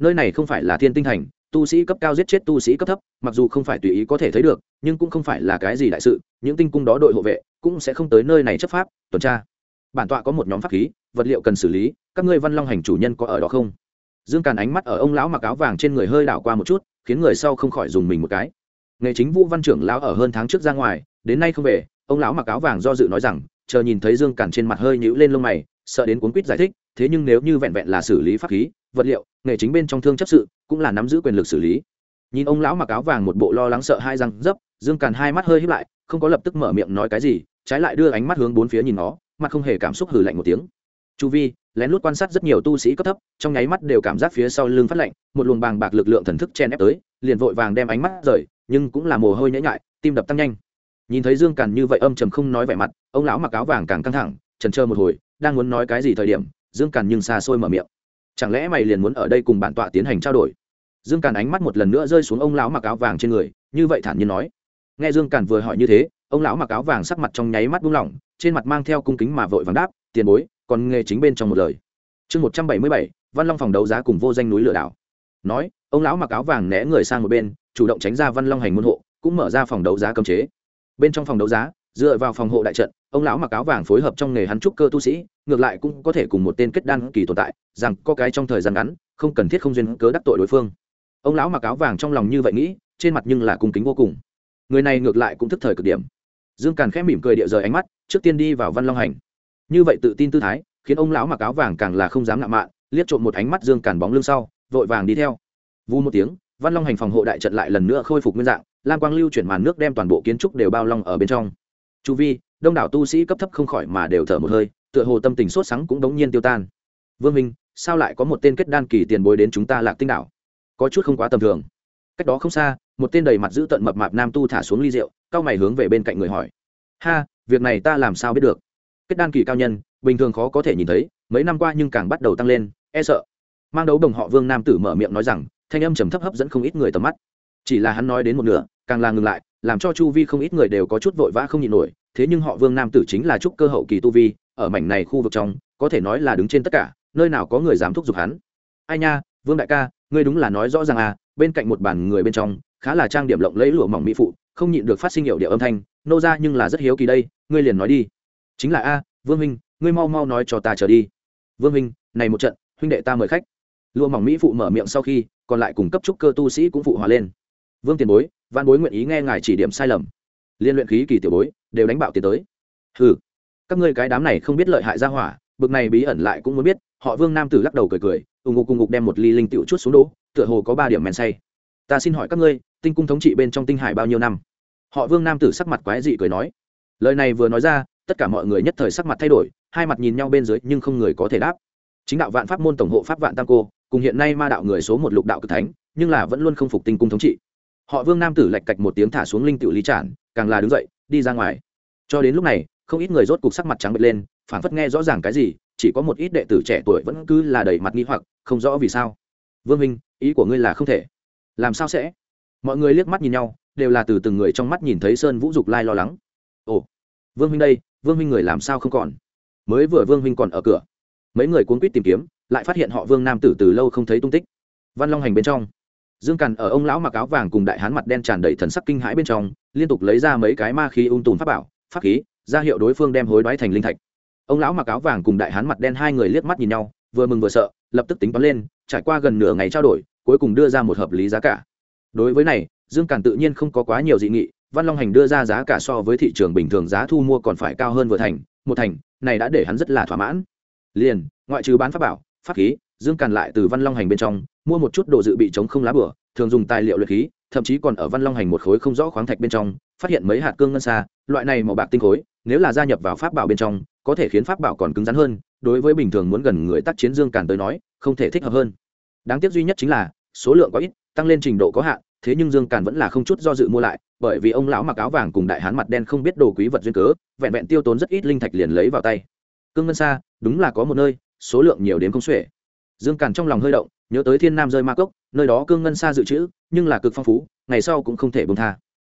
Nơi này không phải là thiên tinh thành tu sĩ cấp cao giết chết tu sĩ cấp thấp, mặc dù không phải tùy ý có thể thấy được, nhưng cũng không phải là cái gì đại sự, những tinh cung đó đội hộ vệ cũng sẽ không tới nơi này chấp pháp, tuần tra. Bản tọa có một nhóm pháp khí, vật liệu cần xử lý, các ngươi văn long hành chủ nhân có ở đó không? Dương càn ánh mắt ở ông lão mặc áo vàng trên người hơi đảo qua một chút, khiến người sau không khỏi dùng mình một cái nghề chính vũ văn trưởng lão ở hơn tháng trước ra ngoài, đến nay không về, ông lão mặc áo vàng do dự nói rằng, chờ nhìn thấy dương cản trên mặt hơi nhũ lên lông mày, sợ đến cuốn quýt giải thích, thế nhưng nếu như vẹn vẹn là xử lý pháp khí, vật liệu, nghề chính bên trong thương chấp sự, cũng là nắm giữ quyền lực xử lý. Nhìn ông lão mặc áo vàng một bộ lo lắng sợ hai răng dấp, dương càn hai mắt hơi hít lại, không có lập tức mở miệng nói cái gì, trái lại đưa ánh mắt hướng bốn phía nhìn nó, mặt không hề cảm xúc hừ lạnh một tiếng. Chu vi lén lút quan sát rất nhiều tu sĩ cấp thấp, trong nháy mắt đều cảm giác phía sau lưng phát lạnh, một luồng bàng bạc lực lượng thần thức chen ép tới, liền vội vàng đem ánh mắt rời, nhưng cũng là mồ hôi nhễ nhại, tim đập tăng nhanh. Nhìn thấy dương càn như vậy âm trầm không nói vẻ mặt, ông lão mặc áo vàng càng căng thẳng, trần trơ một hồi, đang muốn nói cái gì thời điểm, dương càn nhưng xa xôi mở miệng. Chẳng lẽ mày liền muốn ở đây cùng bản tọa tiến hành trao đổi? Dương càn ánh mắt một lần nữa rơi xuống ông lão mặc áo vàng trên người, như vậy thản nhiên nói. Nghe dương càn vừa hỏi như thế, ông lão mặc áo vàng sắc mặt trong nháy mắt buông lỏng, trên mặt mang theo cung kính mà vội vàng đáp, tiền bối còn nghề chính bên trong một lời. Chương một trăm bảy mươi bảy, văn long phòng đấu giá cùng vô danh núi lửa đảo. Nói, ông lão mặc áo vàng né người sang một bên, chủ động tránh ra văn long hành môn hộ, cũng mở ra phòng đấu giá cấm chế. Bên trong phòng đấu giá, dựa vào phòng hộ đại trận, ông lão mặc áo vàng phối hợp trong nghề hắn trúc cơ tu sĩ, ngược lại cũng có thể cùng một tên kết đan kỳ tồn tại, rằng có cái trong thời gian ngắn, không cần thiết không duyên cớ đắc tội đối phương. Ông lão mặc áo vàng trong lòng như vậy nghĩ, trên mặt nhưng là cung kính vô cùng. Người này ngược lại cũng thức thời cực điểm. Dương càn khẽ mỉm cười địa rời ánh mắt, trước tiên đi vào văn long hành như vậy tự tin tư thái, khiến ông lão mặc áo vàng càng là không dám ngạo mạn, liếc trộm một ánh mắt dương càn bóng lưng sau, vội vàng đi theo. Vu một tiếng, văn long hành phòng hộ đại trận lại lần nữa khôi phục nguyên dạng, lam quang lưu chuyển màn nước đem toàn bộ kiến trúc đều bao long ở bên trong. Chu vi, đông đảo tu sĩ cấp thấp không khỏi mà đều thở một hơi, tựa hồ tâm tình sốt sắng cũng đống nhiên tiêu tan. Vương minh, sao lại có một tên kết đan kỳ tiền bối đến chúng ta lạc tinh đảo? Có chút không quá tầm thường. Cách đó không xa, một tên đầy mặt giữ tận mập mạp nam tu thả xuống ly rượu, cao mày hướng về bên cạnh người hỏi. Ha, việc này ta làm sao biết được? Kết đan kỳ cao nhân, bình thường khó có thể nhìn thấy, mấy năm qua nhưng càng bắt đầu tăng lên e sợ. Mang đấu đồng họ vương nam tử mở miệng nói rằng, thanh âm trầm thấp hấp dẫn không ít người tầm mắt. Chỉ là hắn nói đến một nửa, càng là ngừng lại, làm cho chu vi không ít người đều có chút vội vã không nhịn nổi, thế nhưng họ vương nam tử chính là trúc cơ hậu kỳ tu vi, ở mảnh này khu vực trong, có thể nói là đứng trên tất cả, nơi nào có người dám thúc giục hắn. Ai nha, vương đại ca, ngươi đúng là nói rõ ràng à bên cạnh một bàn người bên trong, khá là trang điểm lộng lẫy lụa mỏng mỹ phụ, không nhịn được phát sinh hiệu điệu âm thanh, nô ra nhưng là rất hiếu kỳ đây, ngươi liền nói đi chính là, a, vương minh ngươi mau mau nói cho ta trở đi. Vương minh này một trận, huynh đệ ta mời khách. Lụa mỏng mỹ phụ mở miệng sau khi, còn lại cùng cấp trúc cơ tu sĩ cũng phụ hòa lên. Vương tiền bối, văn bối nguyện ý nghe ngài chỉ điểm sai lầm. Liên luyện khí kỳ tiểu bối, đều đánh bạo tiến tới. Ừ các ngươi cái đám này không biết lợi hại ra hỏa, bực này bí ẩn lại cũng muốn biết, họ vương nam tử lắc đầu cười cười ùng ngục cùng ngục đem một ly linh tiểu chút xuống đỗ tựa hồ có ba điểm men say. Ta xin hỏi các ngươi, tinh cung thống trị bên trong tinh hải bao nhiêu năm? Họ vương nam tử sắc mặt quái dị cười nói. Lời này vừa nói ra tất cả mọi người nhất thời sắc mặt thay đổi, hai mặt nhìn nhau bên dưới nhưng không người có thể đáp. Chính đạo vạn pháp môn tổng hộ pháp vạn tam cô, cùng hiện nay ma đạo người số một lục đạo cực thánh, nhưng là vẫn luôn không phục tinh cung thống trị. Họ vương nam tử lạch cạch một tiếng thả xuống linh tiểu lý trản, càng là đứng dậy, đi ra ngoài. Cho đến lúc này, không ít người rốt cục sắc mặt trắng bệch lên phản phất nghe rõ ràng cái gì, chỉ có một ít đệ tử trẻ tuổi vẫn cứ là đầy mặt nghi hoặc, không rõ vì sao. Vương minh ý của ngươi là không thể. Làm sao sẽ? Mọi người liếc mắt nhìn nhau, đều là từ từng người trong mắt nhìn thấy sơn vũ dục lai lo lắng. Ồ, vương minh đây vương huynh người làm sao không còn? Mới vừa vương huynh còn ở cửa, mấy người cuốn quýt tìm kiếm, lại phát hiện họ vương nam tử từ lâu không thấy tung tích. Văn long hành bên trong, dương càn ở ông lão mặc áo vàng cùng đại hán mặt đen tràn đầy thần sắc kinh hãi bên trong, liên tục lấy ra mấy cái ma khí ung tùm pháp bảo, pháp khí, ra hiệu đối phương đem hối đoái thành linh thạch. Ông lão mặc áo vàng cùng đại hán mặt đen hai người liếc mắt nhìn nhau, vừa mừng vừa sợ, lập tức tính toán lên, trải qua gần nửa ngày trao đổi, cuối cùng đưa ra một hợp lý giá cả. Đối với này, dương càn tự nhiên không có quá nhiều dị nghị văn long hành đưa ra giá cả so với thị trường bình thường giá thu mua còn phải cao hơn vừa thành, một thành, này đã để hắn rất là thỏa mãn. Liền, ngoại trừ bán pháp bảo, pháp khí, dương càn lại từ văn long hành bên trong, mua một chút đồ dự bị chống không lá bửa, thường dùng tài liệu luyện khí, thậm chí còn ở văn long hành một khối không rõ khoáng thạch bên trong, phát hiện mấy hạt cương ngân xa, loại này màu bạc tinh khối, nếu là gia nhập vào pháp bảo bên trong, có thể khiến pháp bảo còn cứng rắn hơn, đối với bình thường muốn gần người tác chiến dương càn tới nói, không thể thích hợp hơn. Đáng tiếc duy nhất chính là, số lượng có ít, tăng lên trình độ có hạn thế nhưng dương càn vẫn là không chút do dự mua lại, bởi vì ông lão mặc áo vàng cùng đại hán mặt đen không biết đồ quý vật duyên cớ, vẹn vẹn tiêu tốn rất ít linh thạch liền lấy vào tay. Cương ngân xa đúng là có một nơi, số lượng nhiều đến không xuể. Dương càn trong lòng hơi động, nhớ tới thiên nam rơi ma cốc, nơi đó cương ngân xa dự trữ, nhưng là cực phong phú, ngày sau cũng không thể bông tha.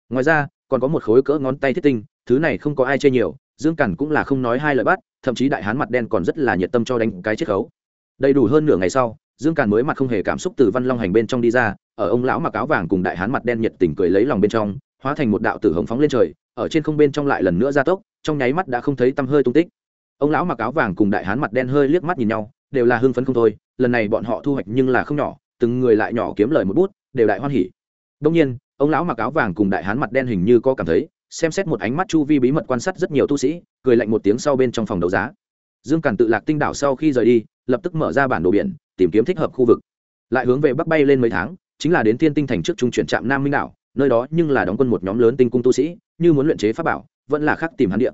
Ngoài ra, còn có một khối cỡ ngón tay thiết tinh, thứ này không có ai chê nhiều, dương càn cũng là không nói hai lời bắt, thậm chí đại hán mặt đen còn rất là nhiệt tâm cho đánh cái chiết khấu. Đầy đủ hơn nửa ngày sau dương càn mới mặt không hề cảm xúc từ văn long hành bên trong đi ra, ở ông lão mặc áo vàng cùng đại hán mặt đen nhiệt tình cười lấy lòng bên trong, hóa thành một đạo tử hồng phóng lên trời, ở trên không bên trong lại lần nữa ra tốc, trong nháy mắt đã không thấy tăm hơi tung tích. Ông lão mặc áo vàng cùng đại hán mặt đen hơi liếc mắt nhìn nhau, đều là hưng phấn không thôi, lần này bọn họ thu hoạch nhưng là không nhỏ, từng người lại nhỏ kiếm lời một bút, đều đại hoan hỉ. Đông nhiên, ông lão mặc áo vàng cùng đại hán mặt đen hình như có cảm thấy, xem xét một ánh mắt chu vi bí mật quan sát rất nhiều tu sĩ, cười lạnh một tiếng sau bên trong phòng đấu giá. Dương càn tự lạc tinh đảo sau khi rời đi, lập tức mở ra bản đồ biển tìm kiếm thích hợp khu vực. Lại hướng về bắc bay lên mấy tháng, chính là đến thiên tinh thành trước trung chuyển trạm nam minh đảo, nơi đó nhưng là đóng quân một nhóm lớn tinh cung tu sĩ, như muốn luyện chế pháp bảo, vẫn là khác tìm hắn địa.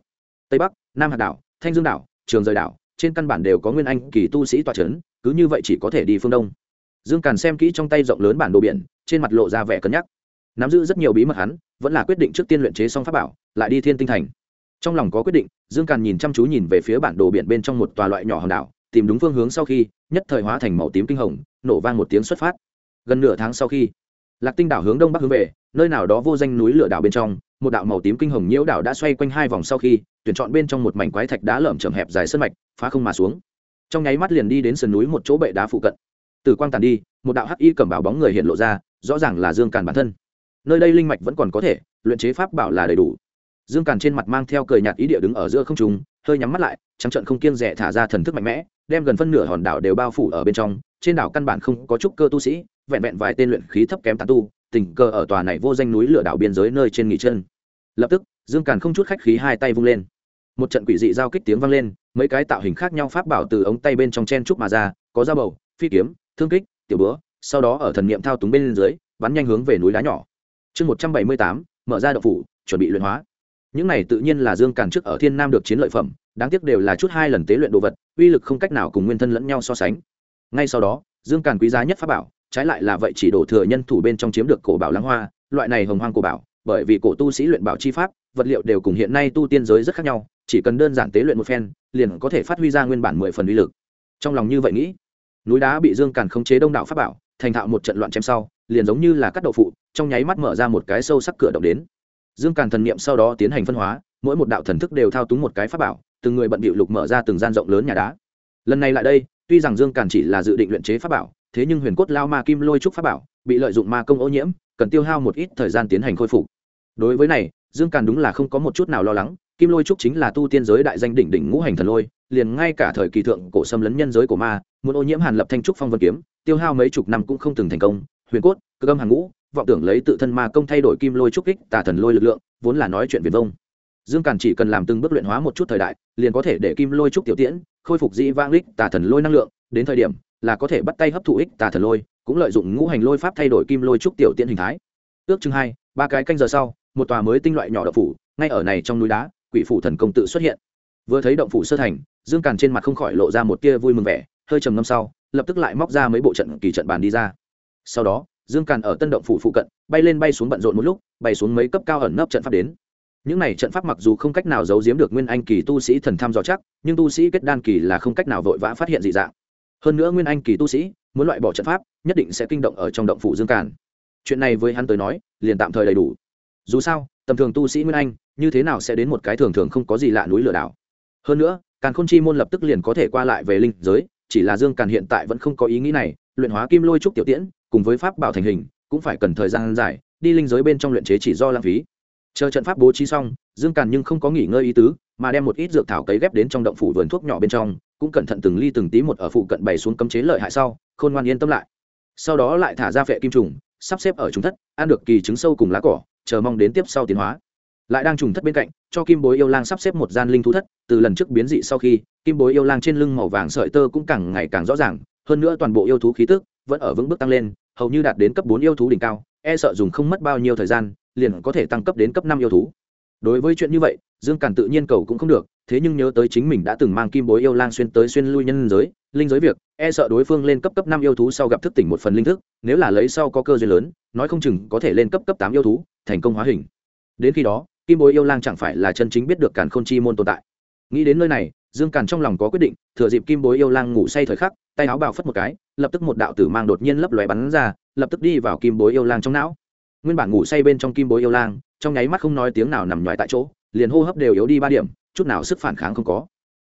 Tây bắc, nam hạt đảo, thanh dương đảo, trường rời đảo, trên căn bản đều có nguyên anh kỳ tu sĩ tọa trấn cứ như vậy chỉ có thể đi phương đông. Dương càn xem kỹ trong tay rộng lớn bản đồ biển, trên mặt lộ ra vẻ cân nhắc. Nắm giữ rất nhiều bí mật hắn, vẫn là quyết định trước tiên luyện chế xong pháp bảo, lại đi thiên tinh thành. Trong lòng có quyết định, dương càn nhìn chăm chú nhìn về phía bản đồ biển bên trong một tòa loại nhỏ hòn đảo, tìm đúng phương hướng sau khi nhất thời hóa thành màu tím kinh hồng, nổ vang một tiếng xuất phát. Gần nửa tháng sau khi, lạc tinh đảo hướng đông bắc hướng về, nơi nào đó vô danh núi lửa đảo bên trong, một đạo màu tím kinh hồng nhiễu đảo đã xoay quanh hai vòng sau khi, tuyển chọn bên trong một mảnh quái thạch đá lởm chởm hẹp dài sân mạch, phá không mà xuống. Trong nháy mắt liền đi đến sườn núi một chỗ bệ đá phụ cận. Từ quang tàn đi, một đạo hắc y cầm bảo bóng người hiện lộ ra, rõ ràng là dương càn bản thân. Nơi đây linh mạch vẫn còn có thể, luyện chế pháp bảo là đầy đủ. Dương càn trên mặt mang theo cười nhạt ý địa đứng ở giữa không trung hơi nhắm mắt lại, trắng trận không kiêng rẻ thả ra thần thức mạnh mẽ, đem gần phân nửa hòn đảo đều bao phủ ở bên trong, trên đảo căn bản không có chút cơ tu sĩ, vẹn vẹn vài tên luyện khí thấp kém tán tu, tình cờ ở tòa này vô danh núi lửa đảo biên giới nơi trên nghỉ chân. Lập tức, dương càn không chút khách khí hai tay vung lên. Một trận quỷ dị giao kích tiếng vang lên, mấy cái tạo hình khác nhau pháp bảo từ ống tay bên trong chen trúc mà ra, có dao bầu, phi kiếm, thương kích, tiểu bữa sau đó ở thần niệm thao túng bên dưới, bắn nhanh hướng về núi đá nhỏ. Chương một trăm bảy mươi tám, mở ra đậu phủ, chuẩn bị luyện hóa những này tự nhiên là dương càn trước ở thiên nam được chiến lợi phẩm, đáng tiếc đều là chút hai lần tế luyện đồ vật, uy lực không cách nào cùng nguyên thân lẫn nhau so sánh. Ngay sau đó, dương càn quý giá nhất pháp bảo, trái lại là vậy chỉ đổ thừa nhân thủ bên trong chiếm được cổ bảo lăng hoa, loại này hồng hoang cổ bảo, bởi vì cổ tu sĩ luyện bảo chi pháp, vật liệu đều cùng hiện nay tu tiên giới rất khác nhau, chỉ cần đơn giản tế luyện một phen, liền có thể phát huy ra nguyên bản mười phần uy lực. Trong lòng như vậy nghĩ, núi đá bị dương càn khống chế đông đảo pháp bảo, thành thạo một trận loạn chém sau, liền giống như là cắt đậu phụ, trong nháy mắt mở ra một cái sâu sắc cửa động đến dương càn thần niệm sau đó tiến hành phân hóa, mỗi một đạo thần thức đều thao túng một cái pháp bảo, từng người bận bịu lục mở ra từng gian rộng lớn nhà đá. Lần này lại đây, tuy rằng dương càn chỉ là dự định luyện chế pháp bảo, thế nhưng huyền cốt lao ma kim lôi trúc pháp bảo bị lợi dụng ma công ô nhiễm, cần tiêu hao một ít thời gian tiến hành khôi phục. Đối với này, dương càn đúng là không có một chút nào lo lắng, kim lôi trúc chính là tu tiên giới đại danh đỉnh đỉnh ngũ hành thần lôi, liền ngay cả thời kỳ thượng cổ xâm lấn nhân giới của ma, muốn ô nhiễm hàn lập thanh trúc phong vân kiếm, tiêu hao mấy chục năm cũng không từng thành công, huyền cốt, cơ âm hàng ngũ vọng tưởng lấy tự thân ma công thay đổi kim lôi trúc kích, tà thần lôi lực lượng, vốn là nói chuyện viền vông. Dương càn chỉ cần làm từng bước luyện hóa một chút thời đại, liền có thể để kim lôi trúc tiểu tiễn khôi phục dĩ vang lích tà thần lôi năng lượng, đến thời điểm là có thể bắt tay hấp thụ ích tà thần lôi, cũng lợi dụng ngũ hành lôi pháp thay đổi kim lôi trúc tiểu tiễn hình thái. Ước chừng hai, ba cái canh giờ sau, một tòa mới tinh loại nhỏ đậu phủ, ngay ở này trong núi đá, quỷ phủ thần công tự xuất hiện. Vừa thấy động phủ sơ thành, dương càn trên mặt không khỏi lộ ra một tia vui mừng vẻ, hơi trầm ngâm sau, lập tức lại móc ra mấy bộ trận kỳ trận bàn đi ra. Sau đó dương càn ở tân động phủ phụ cận, bay lên bay xuống bận rộn một lúc, bay xuống mấy cấp cao ẩn nấp trận pháp đến. Những này trận pháp mặc dù không cách nào giấu giếm được nguyên anh kỳ tu sĩ thần tham dò chắc, nhưng tu sĩ kết đan kỳ là không cách nào vội vã phát hiện dị dạng. Hơn nữa nguyên anh kỳ tu sĩ, muốn loại bỏ trận pháp, nhất định sẽ kinh động ở trong động phủ dương càn. Chuyện này với hắn tới nói, liền tạm thời đầy đủ. Dù sao, tầm thường tu sĩ nguyên anh, như thế nào sẽ đến một cái thường thường không có gì lạ núi lửa đảo? Hơn nữa, càn khôn chi môn lập tức liền có thể qua lại về linh giới, chỉ là dương càn hiện tại vẫn không có ý nghĩ này, luyện hóa kim lôi trúc tiểu tiễn cùng với pháp bảo thành hình, cũng phải cần thời gian dài, đi linh giới bên trong luyện chế chỉ do lãng phí. Chờ trận pháp bố trí xong, dương càn nhưng không có nghỉ ngơi ý tứ, mà đem một ít dược thảo cấy ghép đến trong động phủ vườn thuốc nhỏ bên trong, cũng cẩn thận từng ly từng tí một ở phụ cận bày xuống cấm chế lợi hại sau, khôn ngoan yên tâm lại. Sau đó lại thả ra phệ kim trùng, sắp xếp ở trùng thất, ăn được kỳ trứng sâu cùng lá cỏ, chờ mong đến tiếp sau tiến hóa. Lại đang trùng thất bên cạnh, cho kim bối yêu lang sắp xếp một gian linh thú thất, từ lần trước biến dị sau khi, kim bối yêu lang trên lưng màu vàng sợi tơ cũng càng ngày càng rõ ràng, hơn nữa toàn bộ yêu thú khí tức vẫn ở vững bước tăng lên hầu như đạt đến cấp bốn yêu thú đỉnh cao e sợ dùng không mất bao nhiêu thời gian, liền có thể tăng cấp đến cấp năm yêu thú. Đối với chuyện như vậy, dương càn tự nhiên cầu cũng không được, thế nhưng nhớ tới chính mình đã từng mang kim bối yêu lang xuyên tới xuyên lui nhân giới, linh giới việc e sợ đối phương lên cấp cấp năm yêu thú sau gặp thức tỉnh một phần linh thức, nếu là lấy sau có cơ duyên lớn, nói không chừng có thể lên cấp cấp tám yêu thú, thành công hóa hình. Đến khi đó, kim bối yêu lang chẳng phải là chân chính biết được càn khôn chi môn tồn tại. Nghĩ đến nơi này, dương càn trong lòng có quyết định, thừa dịp kim bối yêu lang ngủ say thời khắc, tay áo bào phất một cái lập tức một đạo tử mang đột nhiên lấp lóe bắn ra, lập tức đi vào kim bối yêu lang trong não. Nguyên bản ngủ say bên trong kim bối yêu lang, trong nháy mắt không nói tiếng nào nằm nhoài tại chỗ, liền hô hấp đều yếu đi ba điểm, chút nào sức phản kháng không có.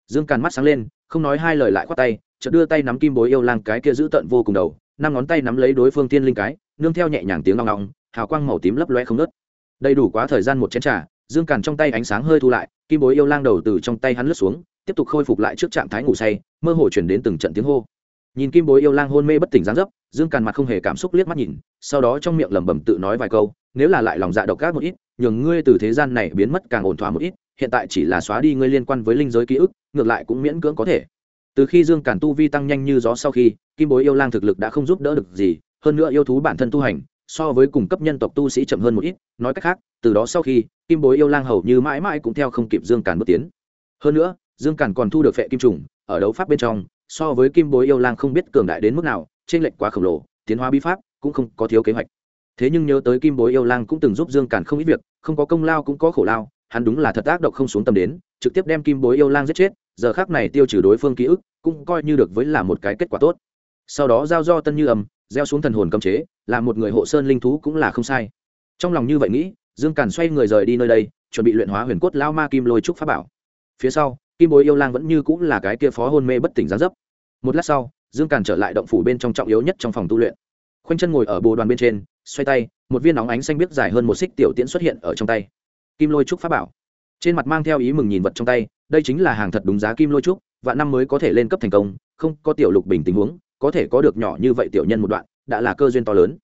Dương càn mắt sáng lên, không nói hai lời lại khoát tay, chợt đưa tay nắm kim bối yêu lang cái kia giữ tận vô cùng đầu, năm ngón tay nắm lấy đối phương tiên linh cái, nương theo nhẹ nhàng tiếng ngong ngong hào quang màu tím lấp loe không nớt đầy đủ quá thời gian một chén trà, dương càn trong tay ánh sáng hơi thu lại, kim bối yêu lang đầu từ trong tay hắn lướt xuống, tiếp tục khôi phục lại trước trạng thái ngủ say, mơ hồ chuyển đến từng trận tiếng hô nhìn kim bối yêu lang hôn mê bất tỉnh gián dấp, dương càn mặt không hề cảm xúc liếc mắt nhìn, sau đó trong miệng lẩm bẩm tự nói vài câu, nếu là lại lòng dạ độc ác một ít, nhường ngươi từ thế gian này biến mất càng ổn thỏa một ít, hiện tại chỉ là xóa đi ngươi liên quan với linh giới ký ức, ngược lại cũng miễn cưỡng có thể. Từ khi dương càn tu vi tăng nhanh như gió sau khi, kim bối yêu lang thực lực đã không giúp đỡ được gì, hơn nữa yêu thú bản thân tu hành, so với cùng cấp nhân tộc tu sĩ chậm hơn một ít, nói cách khác, từ đó sau khi, kim bối yêu lang hầu như mãi mãi cũng theo không kịp dương càn bước tiến. Hơn nữa, dương càn còn thu được phệ kim trùng, ở đấu pháp bên trong so với kim bối yêu lang không biết cường đại đến mức nào trên lệnh quá khổng lồ, tiến hóa bí pháp cũng không có thiếu kế hoạch. Thế nhưng nhớ tới kim bối yêu lang cũng từng giúp dương càn không ít việc, không có công lao cũng có khổ lao, hắn đúng là thật ác độc không xuống tầm đến, trực tiếp đem kim bối yêu lang giết chết, giờ khác này tiêu trừ đối phương ký ức, cũng coi như được với là một cái kết quả tốt. Sau đó giao do tân như ầm gieo xuống thần hồn cấm chế, là một người hộ sơn linh thú cũng là không sai. Trong lòng như vậy nghĩ, dương càn xoay người rời đi nơi đây, chuẩn bị luyện hóa huyền cốt lao ma kim lôi trúc pháp bảo phía sau, kim bối yêu lang vẫn như cũng là cái kia phó hôn mê bất tỉnh gián dấp. Một lát sau, dương càn trở lại động phủ bên trong trọng yếu nhất trong phòng tu luyện. Khoanh chân ngồi ở bồ đoàn bên trên, xoay tay, một viên nóng ánh xanh biếc dài hơn một xích tiểu tiễn xuất hiện ở trong tay. Kim lôi trúc pháp bảo. Trên mặt mang theo ý mừng nhìn vật trong tay, đây chính là hàng thật đúng giá kim lôi trúc, vạn năm mới có thể lên cấp thành công, không có tiểu lục bình tình huống, có thể có được nhỏ như vậy tiểu nhân một đoạn, đã là cơ duyên to lớn.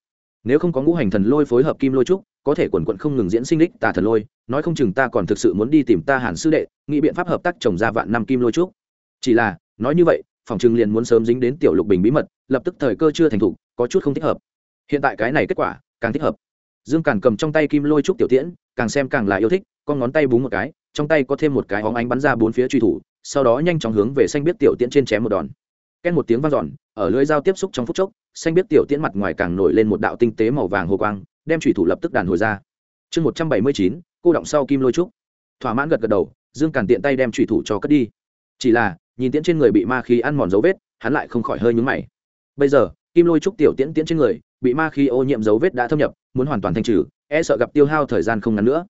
Nếu không có ngũ hành thần lôi phối hợp kim lôi trúc có thể quần quận không ngừng diễn sinh đích tà thần lôi, nói không chừng ta còn thực sự muốn đi tìm ta hàn sư đệ, nghĩ biện pháp hợp tác trồng ra vạn năm kim lôi trúc. Chỉ là, nói như vậy, phòng chừng liền muốn sớm dính đến tiểu lục bình bí mật, lập tức thời cơ chưa thành thục, có chút không thích hợp. Hiện tại cái này kết quả, càng thích hợp. Dương càng cầm trong tay kim lôi trúc tiểu tiễn, càng xem càng là yêu thích, con ngón tay búng một cái, trong tay có thêm một cái hóng ánh bắn ra bốn phía truy thủ, sau đó nhanh chóng hướng về xanh biết tiểu tiễn trên chém một đòn. Két một tiếng vang dọn, ở lưỡi dao tiếp xúc trong phút chốc, xanh biết tiểu tiễn mặt ngoài càng nổi lên một đạo tinh tế màu vàng hồ quang đem thủy thủ lập tức đàn hồi ra. Chương một trăm bảy mươi chín, cô động sau kim lôi trúc. Thỏa mãn gật gật đầu, dương càn tiện tay đem thủy thủ cho cất đi. Chỉ là, nhìn tiễn trên người bị ma khí ăn mòn dấu vết, hắn lại không khỏi hơi nhúng mày. Bây giờ, kim lôi trúc tiểu tiễn tiễn trên người, bị ma khí ô nhiễm dấu vết đã thâm nhập, muốn hoàn toàn thanh trừ e sợ gặp tiêu hao thời gian không ngắn nữa.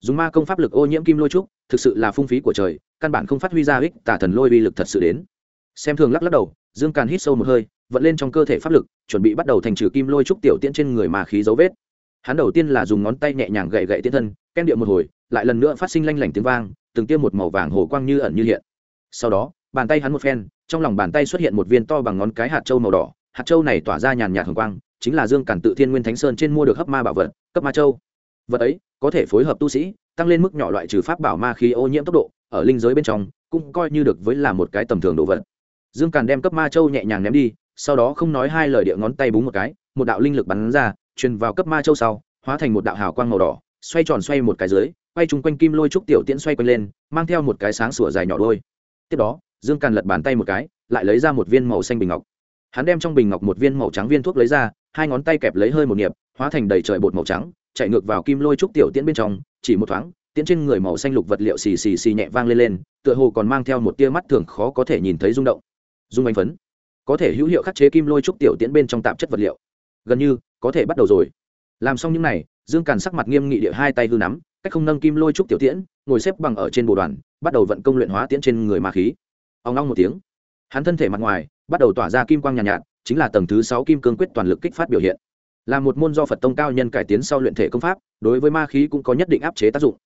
Dùng ma công pháp lực ô nhiễm kim lôi trúc, thực sự là phung phí của trời, căn bản không phát huy ra ích tả thần lôi uy lực thật sự đến. Xem thường lắc lắc đầu, dương càn hít sâu một hơi, vận lên trong cơ thể pháp lực, chuẩn bị bắt đầu thành trừ kim lôi trúc tiểu tiễn trên người mà khí dấu vết hắn đầu tiên là dùng ngón tay nhẹ nhàng gậy gậy tiến thân, ken điệu một hồi, lại lần nữa phát sinh lanh lảnh tiếng vang, từng tiêm một màu vàng hồ quang như ẩn như hiện. Sau đó, bàn tay hắn một phen, trong lòng bàn tay xuất hiện một viên to bằng ngón cái hạt trâu màu đỏ, hạt trâu này tỏa ra nhàn nhạt hồng quang, chính là dương cản tự thiên nguyên thánh sơn trên mua được hấp ma bảo vật, cấp ma châu. Vật ấy, có thể phối hợp tu sĩ, tăng lên mức nhỏ loại trừ pháp bảo ma khí ô nhiễm tốc độ, ở linh giới bên trong, cũng coi như được với là một cái tầm thường đồ vật. Dương càn đem cấp ma châu nhẹ nhàng ném đi, sau đó không nói hai lời địa ngón tay búng một cái, một đạo linh lực bắn ra truyền vào cấp ma châu sau, hóa thành một đạo hào quang màu đỏ, xoay tròn xoay một cái dưới, quay chung quanh kim lôi trúc tiểu tiễn xoay quanh lên, mang theo một cái sáng sủa dài nhỏ đôi. Tiếp đó, dương càn lật bàn tay một cái, lại lấy ra một viên màu xanh bình ngọc. Hắn đem trong bình ngọc một viên màu trắng viên thuốc lấy ra, hai ngón tay kẹp lấy hơi một nghiệp hóa thành đầy trời bột màu trắng, chạy ngược vào kim lôi trúc tiểu tiễn bên trong, chỉ một thoáng, tiễn trên người màu xanh lục vật liệu xì xì xì nhẹ vang lên lên, tựa hồ còn mang theo một tia mắt thường khó có thể nhìn thấy rung động. Dung anh phấn, có thể hữu hiệu khắc chế kim lôi trúc tiểu tiễn bên trong tạp chất vật liệu. Gần như có thể bắt đầu rồi. Làm xong những n à y dương càn sắc mặt nghiêm nghị địa hai tay hư nắm cách không nâng kim lôi trúc tiểu tiễn ngồi xếp bằng ở trên bồ đoàn bắt đầu vận công luyện hóa tiễn trên người ma khí. Ông long một tiếng. Hắn thân thể mặt ngoài bắt đầu tỏa ra kim quang nhàn nhạt, nhạt chính là tầng thứ sáu kim cương quyết toàn lực kích phát biểu hiện. Là một môn do phật tông cao nhân cải tiến sau luyện thể công pháp đối với ma khí cũng có nhất định áp chế tác dụng.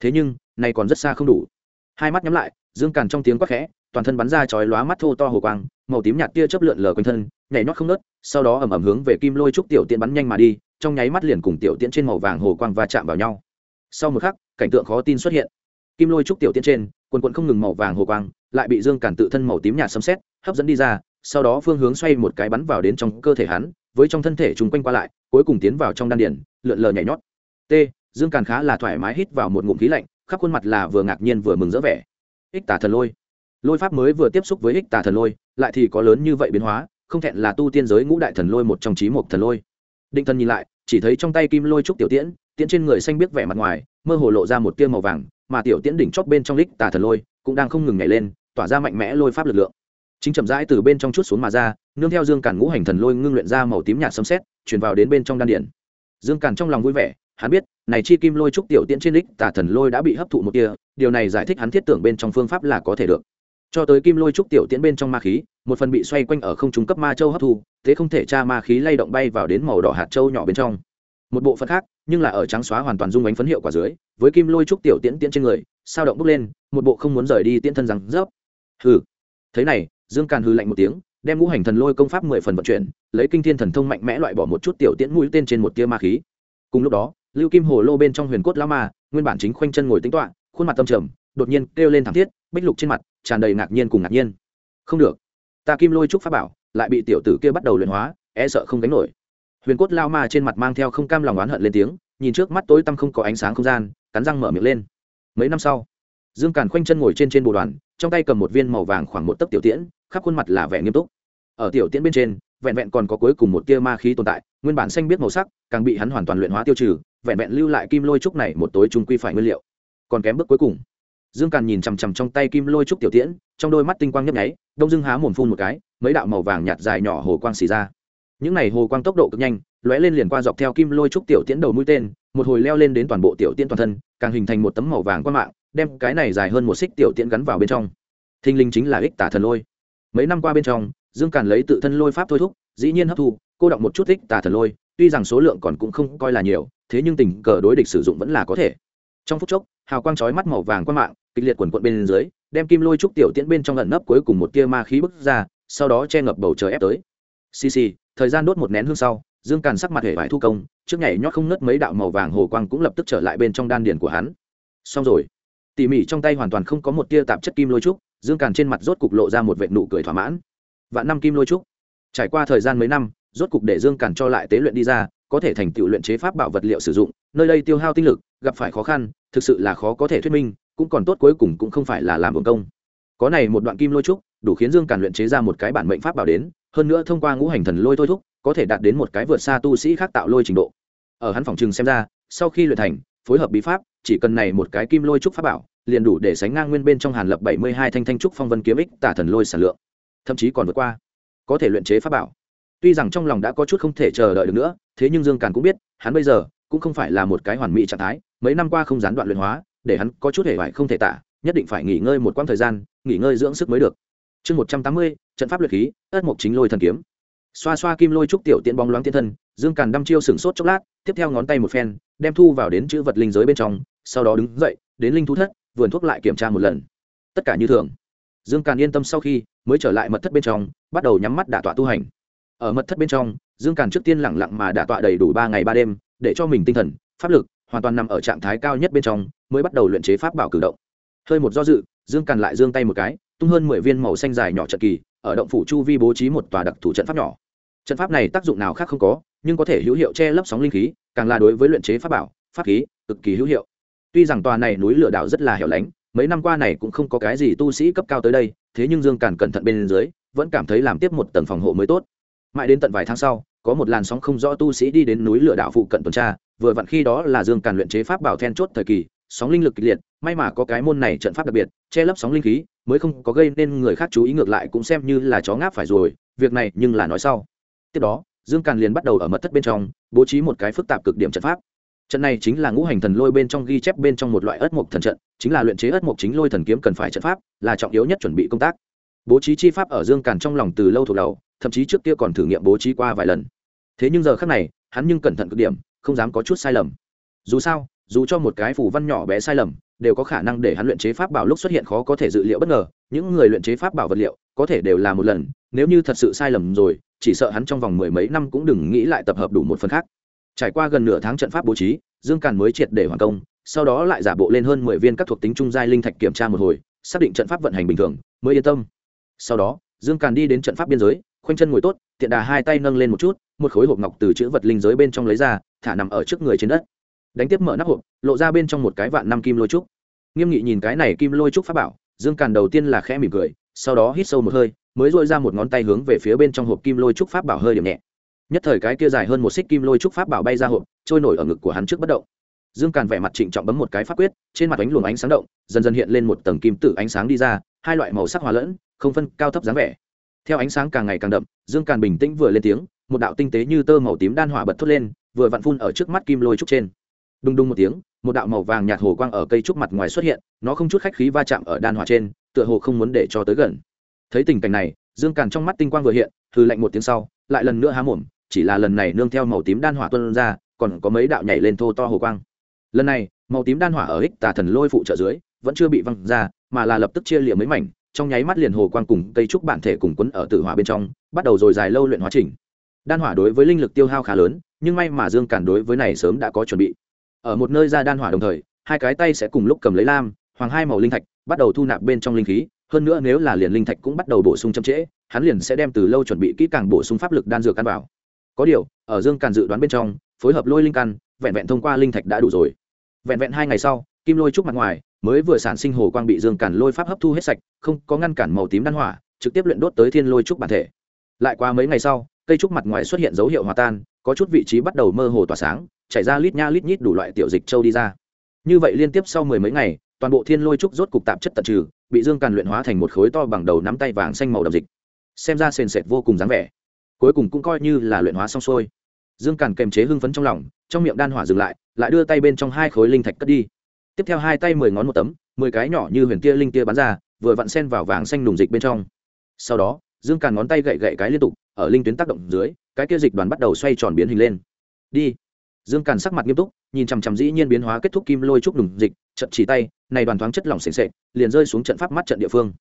Thế nhưng này còn rất xa không đủ. Hai mắt nhắm lại dương càn trong tiếng quát khẽ toàn thân bắn ra chói lóa mắt thô to hồ quang màu tím nhạt tia chớp lượn lờ quanh thân nhảy nhót không nớt, sau đó ầm ầm hướng về kim lôi trúc tiểu tiễn bắn nhanh mà đi, trong nháy mắt liền cùng tiểu tiễn trên màu vàng hồ quang va chạm vào nhau. Sau một khắc, cảnh tượng khó tin xuất hiện. Kim lôi trúc tiểu tiễn trên, quần quần không ngừng màu vàng hồ quang, lại bị dương càn tự thân màu tím nhạt xâm xét hấp dẫn đi ra, sau đó phương hướng xoay một cái bắn vào đến trong cơ thể hắn, với trong thân thể chúng quanh qua lại, cuối cùng tiến vào trong đan điển lượn lờ nhảy nhót. T, dương càn khá là thoải mái hít vào một ngụm khí lạnh, khắp khuôn mặt là vừa ngạc nhiên vừa mừng rỡ vẻ. Ích tả thần lôi. Lôi pháp mới vừa tiếp xúc với ích tả thần lôi, lại thì có lớn như vậy biến hóa không thẹn là tu tiên giới ngũ đại thần lôi một trong trí một thần lôi. Định thần nhìn lại, chỉ thấy trong tay kim lôi trúc tiểu tiễn tiễn trên người xanh biết vẻ mặt ngoài, mơ hồ lộ ra một tia màu vàng, mà tiểu tiễn đỉnh chóp bên trong lích tà thần lôi, cũng đang không ngừng nhảy lên, tỏa ra mạnh mẽ lôi pháp lực lượng. Chính chậm rãi từ bên trong chút xuống mà ra, nương theo dương càn ngũ hành thần lôi ngưng luyện ra màu tím nhạt sấm xét chuyển vào đến bên trong đan điển dương càn trong lòng vui vẻ, hắn biết, này chi kim lôi trúc tiểu tiễn trên đích tà thần lôi đã bị hấp thụ một tia, điều này giải thích hắn thiết tưởng bên trong phương pháp là có thể được cho tới kim lôi trúc tiểu tiễn bên trong ma khí, một phần bị xoay quanh ở không trung cấp ma châu hấp thu, thế không thể tra ma khí lay động bay vào đến màu đỏ hạt châu nhỏ bên trong. Một bộ phận khác, nhưng là ở trắng xóa hoàn toàn dung bánh phấn hiệu quả dưới, với kim lôi trúc tiểu tiễn tiễn trên người, sao động bốc lên, một bộ không muốn rời đi tiễn thân rằng rớp. Hừ. Thế này, dương càn hư lạnh một tiếng, đem ngũ hành thần lôi công pháp mười phần vận chuyển, lấy kinh thiên thần thông mạnh mẽ loại bỏ một chút tiểu tiễn mũi tên trên một tia ma khí. Cùng lúc đó, lưu kim hồ lô bên trong huyền cốt lao ma, nguyên bản chính khoanh chân ngồi tính toạ khuôn mặt tâm trầm, đột nhiên kêu lên thảm thiết, bích lục trên mặt tràn đầy ngạc nhiên cùng ngạc nhiên. Không được. Ta kim lôi trúc pháp bảo lại bị tiểu tử kia bắt đầu luyện hóa e sợ không đánh nổi. Huyền cốt lao ma trên mặt mang theo không cam lòng oán hận lên tiếng, nhìn trước mắt tối tăm không có ánh sáng không gian, cắn răng mở miệng lên. Mấy năm sau, dương càn khoanh chân ngồi trên trên bồ đoàn, trong tay cầm một viên màu vàng khoảng một tấc tiểu tiễn, khắp khuôn mặt là vẻ nghiêm túc. Ở tiểu tiễn bên trên, vẹn vẹn còn có cuối cùng một tia ma khí tồn tại, nguyên bản xanh biết màu sắc, càng bị hắn hoàn toàn luyện hóa tiêu trừ, vẹn vẹn lưu lại kim lôi trúc này một tối trung quy phải nguyên liệu. Còn kém bước cuối cùng dương càn nhìn chằm chằm trong tay kim lôi trúc tiểu tiễn, trong đôi mắt tinh quang nhấp nháy, đông dương há mồm phun một cái, mấy đạo màu vàng nhạt dài nhỏ hồ quang xì ra. Những này hồ quang tốc độ cực nhanh, lóe lên liền qua dọc theo kim lôi trúc tiểu tiễn đầu mũi tên, một hồi leo lên đến toàn bộ tiểu tiễn toàn thân, càng hình thành một tấm màu vàng qua mạng, đem cái này dài hơn một xích tiểu tiễn gắn vào bên trong. Thinh linh chính là ích tả thần lôi. Mấy năm qua bên trong, dương càn lấy tự thân lôi pháp thôi thúc, dĩ nhiên hấp thu, cô động một chút ích tả thần lôi, tuy rằng số lượng còn cũng không coi là nhiều, thế nhưng tình cờ đối địch sử dụng vẫn là có thể. Trong phút chốc, hào quang chói mắt màu vàng qua mạng kịch liệt quần quận bên dưới, đem kim lôi trúc tiểu tiễn bên trong lẩn nấp cuối cùng một tia ma khí bức ra, sau đó che ngập bầu trời ép tới. Xì xì, thời gian đốt một nén hương sau, dương càn sắc mặt hề vải thu công, trước nhảy nhót không nứt mấy đạo màu vàng hồ quang cũng lập tức trở lại bên trong đan điền của hắn. Xong rồi. Tỉ mỉ trong tay hoàn toàn không có một tia tạp chất kim lôi trúc, dương càn trên mặt rốt cục lộ ra một vệ nụ cười thỏa mãn. Vạn năm kim lôi trúc. Trải qua thời gian mấy năm, rốt cục để dương càn cho lại tế luyện đi ra, có thể thành tựu luyện chế pháp bảo vật liệu sử dụng, nơi đây tiêu hao tinh lực, gặp phải khó khăn, thực sự là khó có thể thuyết minh cũng còn tốt cuối cùng cũng không phải là làm bổng công. Có này một đoạn kim lôi trúc, đủ khiến dương càn luyện chế ra một cái bản mệnh pháp bảo đến, hơn nữa thông qua ngũ hành thần lôi thôi thúc, có thể đạt đến một cái vượt xa tu sĩ khác tạo lôi trình độ. Ở hắn phòng trừng xem ra, sau khi luyện thành, phối hợp bí pháp, chỉ cần này một cái kim lôi trúc pháp bảo, liền đủ để sánh ngang nguyên bên trong hàn lập bảy mươi hai thanh thanh trúc phong vân kiếm ích tả thần lôi sản lượng. Thậm chí còn vượt qua, có thể luyện chế pháp bảo. Tuy rằng trong lòng đã có chút không thể chờ đợi được nữa, thế nhưng dương càn cũng biết, hắn bây giờ cũng không phải là một cái hoàn mỹ trạng thái, mấy năm qua không gián đoạn luyện hóa để hắn có chút hề hoài không thể tả, nhất định phải nghỉ ngơi một quãng thời gian, nghỉ ngơi dưỡng sức mới được. Chương một trăm tám mươi, trận pháp luyện khí, ất mộc chính lôi thần kiếm. Xoa xoa kim lôi trúc tiểu tiễn bóng loáng tiên thân, dương càn đăm chiêu sửng sốt chốc lát, tiếp theo ngón tay một phen, đem thu vào đến chữ vật linh giới bên trong, sau đó đứng dậy, đến linh thú thất, vườn thuốc lại kiểm tra một lần. Tất cả như thường. Dương càn yên tâm sau khi, mới trở lại mật thất bên trong, bắt đầu nhắm mắt đả tọa tu hành. Ở mật thất bên trong, dương càn trước tiên lẳng lặng mà đả tọa đầy đủ ba ngày ba đêm, để cho mình tinh thần, pháp lực hoàn toàn nằm ở trạng thái cao nhất bên trong, mới bắt đầu luyện chế pháp bảo cử động. Hơi một do dự, dương càn lại giương tay một cái, tung hơn mười viên màu xanh dài nhỏ trận kỳ, ở động phủ chu vi bố trí một tòa đặc thủ trận pháp nhỏ. Trận pháp này tác dụng nào khác không có, nhưng có thể hữu hiệu che lấp sóng linh khí, càng là đối với luyện chế pháp bảo, pháp khí, cực kỳ hữu hiệu. Tuy rằng tòa này núi lửa đảo rất là hẻo lánh, mấy năm qua này cũng không có cái gì tu sĩ cấp cao tới đây, thế nhưng dương càn cẩn thận bên dưới, vẫn cảm thấy làm tiếp một tầng phòng hộ mới tốt. Mãi đến tận vài tháng sau, có một làn sóng không rõ tu sĩ đi đến núi lửa đảo phụ cận tuần tra vừa vặn khi đó là dương càn luyện chế pháp bảo then chốt thời kỳ, sóng linh lực kịch liệt, may mà có cái môn này trận pháp đặc biệt, che lấp sóng linh khí, mới không có gây nên người khác chú ý ngược lại cũng xem như là chó ngáp phải rồi, việc này nhưng là nói sau. Tiếp đó, dương càn liền bắt đầu ở mật thất bên trong, bố trí một cái phức tạp cực điểm trận pháp. Trận này chính là ngũ hành thần lôi bên trong ghi chép bên trong một loại ất mộc thần trận, chính là luyện chế ất mộc chính lôi thần kiếm cần phải trận pháp, là trọng yếu nhất chuẩn bị công tác. Bố trí chi pháp ở dương càn trong lòng từ lâu thuộc đầu, thậm chí trước kia còn thử nghiệm bố trí qua vài lần. Thế nhưng giờ khác này, hắn nhưng cẩn thận cực điểm không dám có chút sai lầm. Dù sao, dù cho một cái phủ văn nhỏ bé sai lầm, đều có khả năng để hắn luyện chế pháp bảo lúc xuất hiện khó có thể dự liệu bất ngờ. Những người luyện chế pháp bảo vật liệu, có thể đều là một lần, nếu như thật sự sai lầm rồi, chỉ sợ hắn trong vòng mười mấy năm cũng đừng nghĩ lại tập hợp đủ một phần khác. Trải qua gần nửa tháng trận pháp bố trí, dương càn mới triệt để hoàn công, sau đó lại giả bộ lên hơn mười viên các thuộc tính trung giai linh thạch kiểm tra một hồi, xác định trận pháp vận hành bình thường, mới yên tâm. Sau đó, dương càn đi đến trận pháp biên giới, khoanh chân ngồi tốt, tiện đà hai tay nâng lên một chút, một khối hộp ngọc từ chữ vật linh giới bên trong lấy ra thả nằm ở trước người trên đất. Đánh tiếp mở nắp hộp, lộ ra bên trong một cái vạn năm kim lôi trúc. Nghiêm nghị nhìn cái này kim lôi trúc pháp bảo, dương càn đầu tiên là khẽ mỉm cười, sau đó hít sâu một hơi, mới dội ra một ngón tay hướng về phía bên trong hộp kim lôi trúc pháp bảo hơi điểm nhẹ. Nhất thời cái kia dài hơn một xích kim lôi trúc pháp bảo bay ra hộp, trôi nổi ở ngực của hắn trước bất động. Dương càn vẻ mặt trịnh trọng bấm một cái pháp quyết, trên mặt ánh luồng ánh sáng động, dần dần hiện lên một tầng kim tử ánh sáng đi ra, hai loại màu sắc hòa lẫn, không phân cao thấp dáng vẻ. Theo ánh sáng càng ngày càng đậm, dương càn bình tĩnh vừa lên tiếng, một đạo tinh tế như tơ màu tím đan hỏa bật thốt lên vừa vặn phun ở trước mắt kim lôi trúc trên. Đùng đùng một tiếng, một đạo màu vàng nhạt hồ quang ở cây trúc mặt ngoài xuất hiện, nó không chút khách khí va chạm ở đan hỏa trên, tựa hồ không muốn để cho tới gần. Thấy tình cảnh này, dương càn trong mắt tinh quang vừa hiện thư lạnh một tiếng sau, lại lần nữa há mồm, chỉ là lần này nương theo màu tím đan hỏa tuân ra, còn có mấy đạo nhảy lên thô to hồ quang. Lần này, màu tím đan hỏa ở ích tà thần lôi phụ trợ dưới, vẫn chưa bị văng ra, mà là lập tức chia liệm mấy mảnh, trong nháy mắt liền hồ quang cùng cây trúc bản thể cùng quấn ở tử hỏa bên trong, bắt đầu rồi dài lâu luyện hóa trình đan hỏa đối với linh lực tiêu hao khá lớn nhưng may mà dương cản đối với này sớm đã có chuẩn bị. Ở một nơi ra đan hỏa đồng thời, hai cái tay sẽ cùng lúc cầm lấy lam, hoàng hai màu linh thạch, bắt đầu thu nạp bên trong linh khí. Hơn nữa nếu là liền linh thạch cũng bắt đầu bổ sung chậm trễ, hắn liền sẽ đem từ lâu chuẩn bị kỹ càng bổ sung pháp lực đan dược căn vào. Có điều, ở dương càn dự đoán bên trong, phối hợp lôi linh căn, vẹn vẹn thông qua linh thạch đã đủ rồi. Vẹn vẹn hai ngày sau, kim lôi trúc mặt ngoài, mới vừa sản sinh hồ quang bị dương càn lôi pháp hấp thu hết sạch, không có ngăn cản màu tím đan hỏa, trực tiếp luyện đốt tới thiên lôi trúc bản thể. Lại qua mấy ngày sau, cây trúc mặt ngoài xuất hiện dấu hiệu hòa tan có chút vị trí bắt đầu mơ hồ tỏa sáng, chảy ra lít nha lít nhít đủ loại tiểu dịch châu đi ra. Như vậy liên tiếp sau mười mấy ngày, toàn bộ thiên lôi trúc rốt cục tạp chất tận trừ, bị dương càn luyện hóa thành một khối to bằng đầu nắm tay vàng xanh màu đậm dịch. Xem ra sền sệt vô cùng dáng vẻ. Cuối cùng cũng coi như là luyện hóa xong xuôi. Dương càn kềm chế hưng phấn trong lòng, trong miệng đan hỏa dừng lại lại đưa tay bên trong hai khối linh thạch cất đi. Tiếp theo hai tay mười ngón một tấm, mười cái nhỏ như huyền tia linh tia bắn ra, vừa vặn sen vào vàng xanh nùng dịch bên trong. Sau đó, dương càn ngón tay gậy gậy cái liên tục ở linh tuyến tác động dưới, cái kia dịch đoàn bắt đầu xoay tròn biến hình lên. Đi. Dương càn sắc mặt nghiêm túc, nhìn chằm chằm dĩ nhiên biến hóa kết thúc kim lôi trúc nùng dịch trận chỉ tay, này đoàn thoáng chất lỏng s ề liền rơi xuống trận pháp mắt trận địa phương.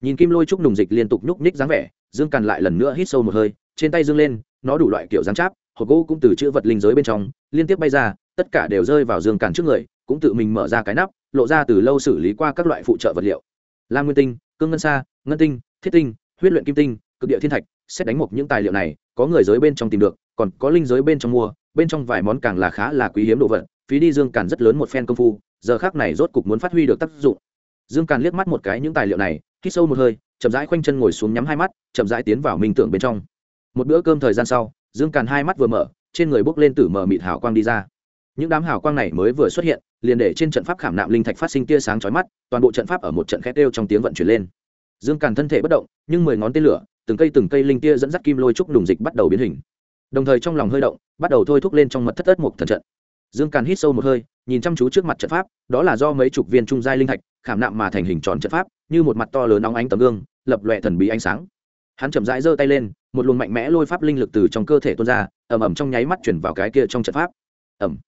Nhìn kim lôi trúc nùng dịch liên tục nhúc nhích dáng vẻ, dương càn lại lần nữa hít sâu một hơi, trên tay dương lên, nó đủ loại kiểu dáng cháp, hộp gỗ cũng từ chữ vật linh giới bên trong, liên tiếp bay ra, tất cả đều rơi vào dương càn trước người, cũng tự mình mở ra cái nắp, lộ ra từ lâu xử lý qua các loại phụ trợ vật liệu. Lam nguyên tinh, cương ngân sa, ngân tinh, thiết tinh, huyết luyện kim tinh cực địa thiên thạch, xét đánh một những tài liệu này, có người giới bên trong tìm được, còn có linh giới bên trong mua, bên trong vài món càng là khá là quý hiếm đồ vật, phí đi dương càn rất lớn một phen công phu, giờ khác này rốt cục muốn phát huy được tác dụng. Dương càn liếc mắt một cái những tài liệu này, hít sâu một hơi, chậm rãi khoanh chân ngồi xuống nhắm hai mắt, chậm rãi tiến vào minh tưởng bên trong. Một bữa cơm thời gian sau, dương càn hai mắt vừa mở, trên người bốc lên tử mờ mịt hào quang đi ra. Những đám hào quang này mới vừa xuất hiện, liền để trên trận pháp khảm nạm linh thạch phát sinh tia sáng chói mắt, toàn bộ trận pháp ở một trận khét đêu trong tiếng vận chuyển lên. Dương càn thân thể bất động, nhưng mười ngón tên lửa từng cây từng cây linh tia dẫn dắt kim lôi trúc đùng dịch bắt đầu biến hình. Đồng thời trong lòng hơi động, bắt đầu thôi thúc lên trong mật thất ất một thần trận. Dương càn hít sâu một hơi, nhìn chăm chú trước mặt trận pháp, đó là do mấy chục viên trung giai linh thạch, khảm nạm mà thành hình tròn trận pháp, như một mặt to lớn óng ánh tấm gương, lập lòe thần bí ánh sáng. Hắn chậm rãi giơ tay lên, một luồng mạnh mẽ lôi pháp linh lực từ trong cơ thể tuôn ra ẩm ẩm trong nháy mắt chuyển vào cái kia trong trận pháp. Ẩm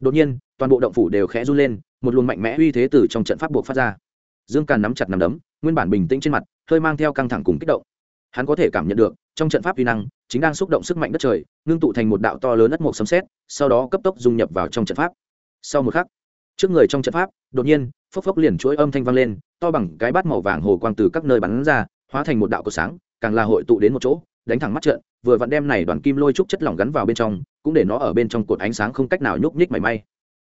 đột nhiên, toàn bộ động phủ đều khẽ run lên, một luồng mạnh mẽ uy thế từ trong trận pháp buộc phát ra. Dương càn nắm chặt nắm đấm, nguyên bản bình tĩnh trên mặt, hơi mang theo căng thẳng cùng kích động hắn có thể cảm nhận được, trong trận pháp vi năng, chính đang xúc động sức mạnh đất trời, ngưng tụ thành một đạo to lớn đất mộc sấm xét sau đó cấp tốc dung nhập vào trong trận pháp. Sau một khắc, trước người trong trận pháp, đột nhiên, phốc phốc liền chuỗi âm thanh vang lên, to bằng cái bát màu vàng hồ quang từ các nơi bắn ra, hóa thành một đạo cột sáng, càng là hội tụ đến một chỗ, đánh thẳng mắt trận, vừa vặn đem này đoàn kim lôi trúc chất lỏng gắn vào bên trong, cũng để nó ở bên trong cột ánh sáng không cách nào nhúc nhích mảy may.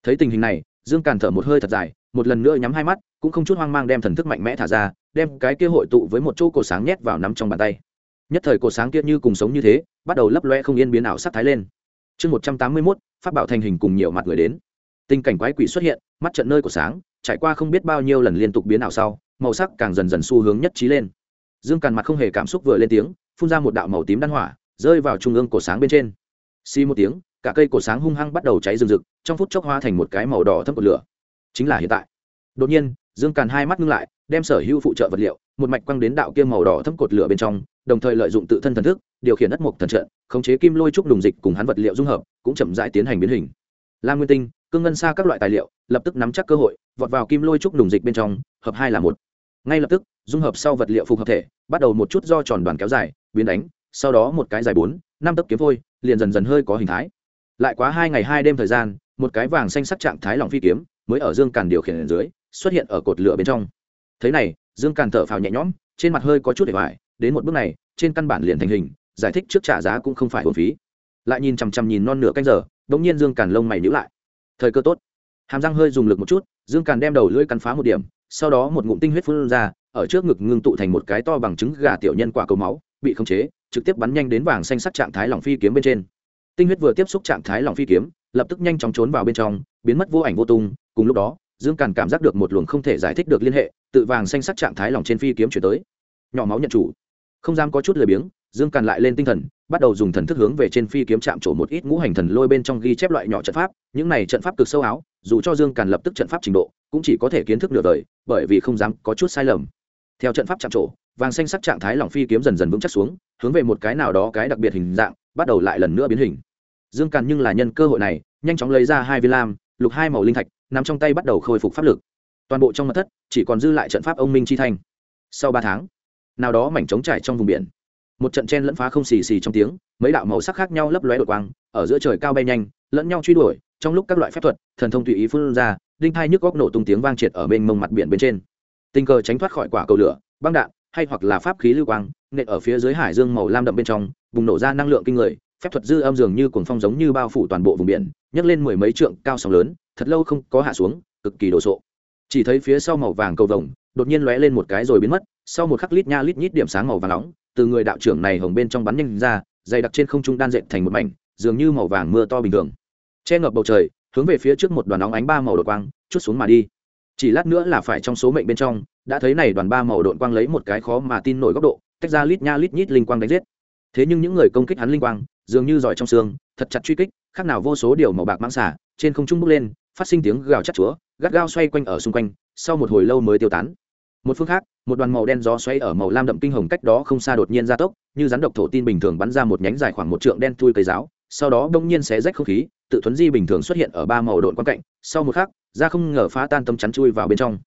Thấy tình hình này, dương càn thở một hơi thật dài, một lần nữa nhắm hai mắt, cũng không chút hoang mang đem thần thức mạnh mẽ thả ra đem cái kia hội tụ với một chỗ cổ sáng nhét vào nắm trong bàn tay. Nhất thời cổ sáng kia như cùng sống như thế, bắt đầu lấp loe không yên biến ảo sắc thái lên. Chương một trăm tám mươi mốt phát bảo thành hình cùng nhiều mặt người đến. Tình cảnh quái quỷ xuất hiện, mắt trận nơi của sáng, trải qua không biết bao nhiêu lần liên tục biến ảo sau, màu sắc càng dần dần xu hướng nhất trí lên. Dương càn mặt không hề cảm xúc vừa lên tiếng, phun ra một đạo màu tím đan hỏa, rơi vào trung ương cổ sáng bên trên. Xi một tiếng, cả cây cổ sáng hung hăng bắt đầu cháy rừng rực, trong phút chốc hoa thành một cái màu đỏ thâm của lửa. Chính là hiện tại. Đột nhiên, dương càn hai mắt ngưng lại đem sở hữu phụ trợ vật liệu, một mạch quăng đến đạo kia màu đỏ thâm cột lửa bên trong, đồng thời lợi dụng tự thân thần thức, điều khiển đất mục thần trận, khống chế kim lôi trúc đùng dịch cùng hắn vật liệu dung hợp, cũng chậm rãi tiến hành biến hình. Lam nguyên tinh, cương ngân xa các loại tài liệu, lập tức nắm chắc cơ hội, vọt vào kim lôi trúc đùng dịch bên trong, hợp hai là một. Ngay lập tức, dung hợp sau vật liệu phục hợp thể, bắt đầu một chút do tròn đoàn kéo dài, biến đánh, sau đó một cái dài bốn, năm tấc kiếm vôi liền dần dần hơi có hình thái. Lại quá hai ngày hai đêm thời gian, một cái vàng xanh sắc trạng thái lòng phi kiếm, mới ở dương càn điều khiển ở dưới, xuất hiện ở cột lửa bên trong thế này, dương càn thở phào nhẹ nhõm, trên mặt hơi có chút để hoài đến một bước này, trên căn bản liền thành hình, giải thích trước trả giá cũng không phải hồn phí. Lại nhìn chằm chằm nhìn non nửa canh giờ đ ỗ n g nhiên dương càn lông mày nhữ lại. Thời cơ tốt. Hàm răng hơi dùng lực một chút, dương càn đem đầu lưỡi cắn phá một điểm, sau đó một ngụm tinh huyết phun ra, ở trước ngực ngưng tụ thành một cái to bằng trứng gà tiểu nhân quả cầu máu, bị khống chế, trực tiếp bắn nhanh đến vàng xanh sắc trạng thái lòng phi kiếm bên trên. Tinh huyết vừa tiếp xúc trạng thái lòng phi kiếm, lập tức nhanh chóng trốn vào bên trong, biến mất vô ảnh vô tung, cùng lúc đó dương càn cảm giác được một luồng không thể giải thích được liên hệ, tự vàng xanh sắc trạng thái lòng trên phi kiếm chuyển tới. Nhỏ máu nhận chủ. Không dám có chút lười biếng, dương càn lại lên tinh thần, bắt đầu dùng thần thức hướng về trên phi kiếm chạm trổ một ít ngũ hành thần lôi bên trong ghi chép loại nhỏ trận pháp. Những này trận pháp cực sâu áo, dù cho dương càn lập tức trận pháp trình độ, cũng chỉ có thể kiến thức nửa đời, bởi vì không dám có chút sai lầm. Theo trận pháp chạm trổ, vàng xanh sắc trạng thái lòng phi kiếm dần dần vững chắc xuống, hướng về một cái nào đó cái đặc biệt hình dạng, bắt đầu lại lần nữa biến hình. Dương càn nhưng là nhân cơ hội này, nhanh chóng lấy ra hai viên lam lục hai màu linh thạch nằm trong tay bắt đầu khôi phục pháp lực. Toàn bộ trong mặt thất, chỉ còn dư lại trận pháp ông minh chi thanh. Sau ba tháng, nào đó mảnh trống trải trong vùng biển. Một trận chen lẫn phá không xì xì trong tiếng, mấy đạo màu sắc khác nhau lấp lóe đột quang, ở giữa trời cao bay nhanh, lẫn nhau truy đuổi, trong lúc các loại phép thuật, thần thông tùy ý phun ra, đinh thai nhức góc nổ tung tiếng vang triệt ở bên mông mặt biển bên trên. Tình cờ tránh thoát khỏi quả cầu lửa, băng đạn, hay hoặc là pháp khí lưu quang, nện ở phía dưới hải dương màu lam đậm bên trong, bùng nổ ra năng lượng kinh người phép thuật dư âm dường như cuồng phong giống như bao phủ toàn bộ vùng biển, nhấc lên mười mấy trượng cao sóng lớn, thật lâu không có hạ xuống, cực kỳ đồ sộ. Chỉ thấy phía sau màu vàng cầu vồng, đột nhiên lóe lên một cái rồi biến mất, sau một khắc lít nha lít nhít điểm sáng màu vàng nóng, từ người đạo trưởng này hồng bên trong bắn nhanh ra, dày đặc trên không trung đan dệt thành một mảnh, dường như màu vàng mưa to bình thường. Che ngập bầu trời, hướng về phía trước một đoàn nóng ánh ba màu đột quang, chút xuống mà đi. Chỉ lát nữa là phải trong số mệnh bên trong, đã thấy này đoàn ba màu đột quang lấy một cái khó mà tin nổi góc độ, tách ra lít nha lít nhít linh quang đánh giết. Thế nhưng những người công kích hắn linh quang dường như giỏi trong xương, thật chặt truy kích, khác nào vô số điều màu bạc mang xả trên không trung bốc lên, phát sinh tiếng gào chắc chúa, gắt gao xoay quanh ở xung quanh, sau một hồi lâu mới tiêu tán. Một phương khác, một đoàn màu đen gió xoay ở màu lam đậm kinh hồng cách đó không xa đột nhiên ra tốc, như rắn độc thổ tin bình thường bắn ra một nhánh dài khoảng một trượng đen thui cây giáo, sau đó đông nhiên xé rách không khí, tự thuấn di bình thường xuất hiện ở ba màu độn quan cạnh, sau một khắc, ra không ngờ phá tan tâm chắn chui vào bên trong.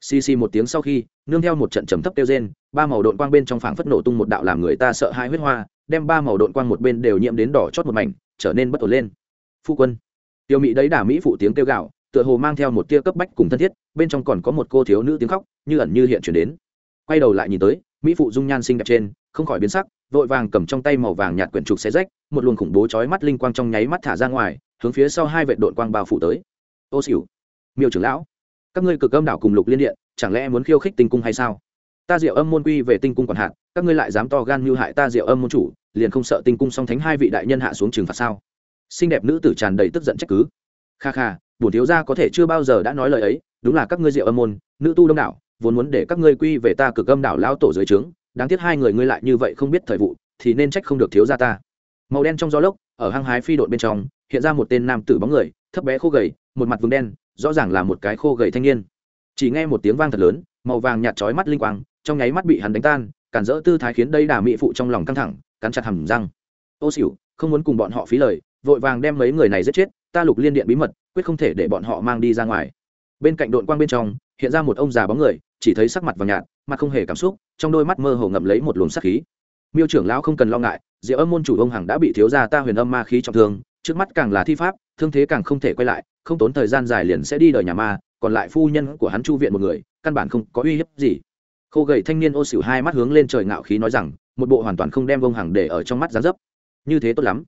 Xì xì một tiếng sau khi, nương theo một trận trầm thấp tiêu rên, ba màu độn quang bên trong phảng phất nổ tung một đạo làm người ta sợ hai huyết hoa đem ba màu độn quang một bên đều nhiễm đến đỏ chót một mảnh, trở nên bất ổn lên. Phu quân, tiêu mỹ đấy đả mỹ phụ tiếng kêu gạo tựa hồ mang theo một tia cấp bách cùng thân thiết, bên trong còn có một cô thiếu nữ tiếng khóc, như ẩn như hiện chuyển đến. Quay đầu lại nhìn tới, mỹ phụ dung nhan xinh đẹp trên, không khỏi biến sắc, vội vàng cầm trong tay màu vàng nhạt quyển trục xé rách, một luồng khủng bố chói mắt linh quang trong nháy mắt thả ra ngoài, hướng phía sau hai vệ đội quang bao phủ tới. Ô xỉu, miêu trưởng lão, các ngươi cực âm đảo cùng lục liên điện, chẳng lẽ muốn khiêu khích tinh cung hay sao? Ta diệu âm môn quy về tinh cung còn hạn, các ngươi lại dám to gan mưu hại ta diệu âm môn chủ liền không sợ tinh cung song thánh hai vị đại nhân hạ xuống trừng phạt sao? Xinh đẹp nữ tử tràn đầy tức giận trách cứ. Kha kha, bổn thiếu gia có thể chưa bao giờ đã nói lời ấy, đúng là các ngươi diệu âm môn, nữ tu đông đảo, vốn muốn để các ngươi quy về ta cực âm đảo lao tổ dưới trướng, đáng tiếc hai người ngươi lại như vậy không biết thời vụ, thì nên trách không được thiếu gia ta. Màu đen trong gió lốc, ở hang hái phi đội bên trong, hiện ra một tên nam tử bóng người, thấp bé khô gầy, một mặt vừng đen, rõ ràng là một cái khô gầy thanh niên. Chỉ nghe một tiếng vang thật lớn, màu vàng nhạt chói mắt linh quang, trong nháy mắt bị hắn đánh tan, cản rỡ tư thái khiến đây đà mỹ phụ trong lòng căng thẳng cắn chặt hầm răng. Ô xỉu, không muốn cùng bọn họ phí lời, vội vàng đem mấy người này giết chết, ta lục liên điện bí mật, quyết không thể để bọn họ mang đi ra ngoài. Bên cạnh đội quang bên trong, hiện ra một ông già bóng người, chỉ thấy sắc mặt và nhạt, mặt không hề cảm xúc, trong đôi mắt mơ hồ ngậm lấy một luồng sắc khí. Miêu trưởng lão không cần lo ngại, diệu âm môn chủ ông hằng đã bị thiếu gia ta huyền âm ma khí trọng thương, trước mắt càng là thi pháp, thương thế càng không thể quay lại, không tốn thời gian dài liền sẽ đi đời nhà ma, còn lại phu nhân của hắn chu viện một người, căn bản không có uy hiếp gì khô gầy thanh niên ô xỉu hai mắt hướng lên trời ngạo khí nói rằng, một bộ hoàn toàn không đem vông hằng để ở trong mắt gián dấp. Như thế tốt lắm.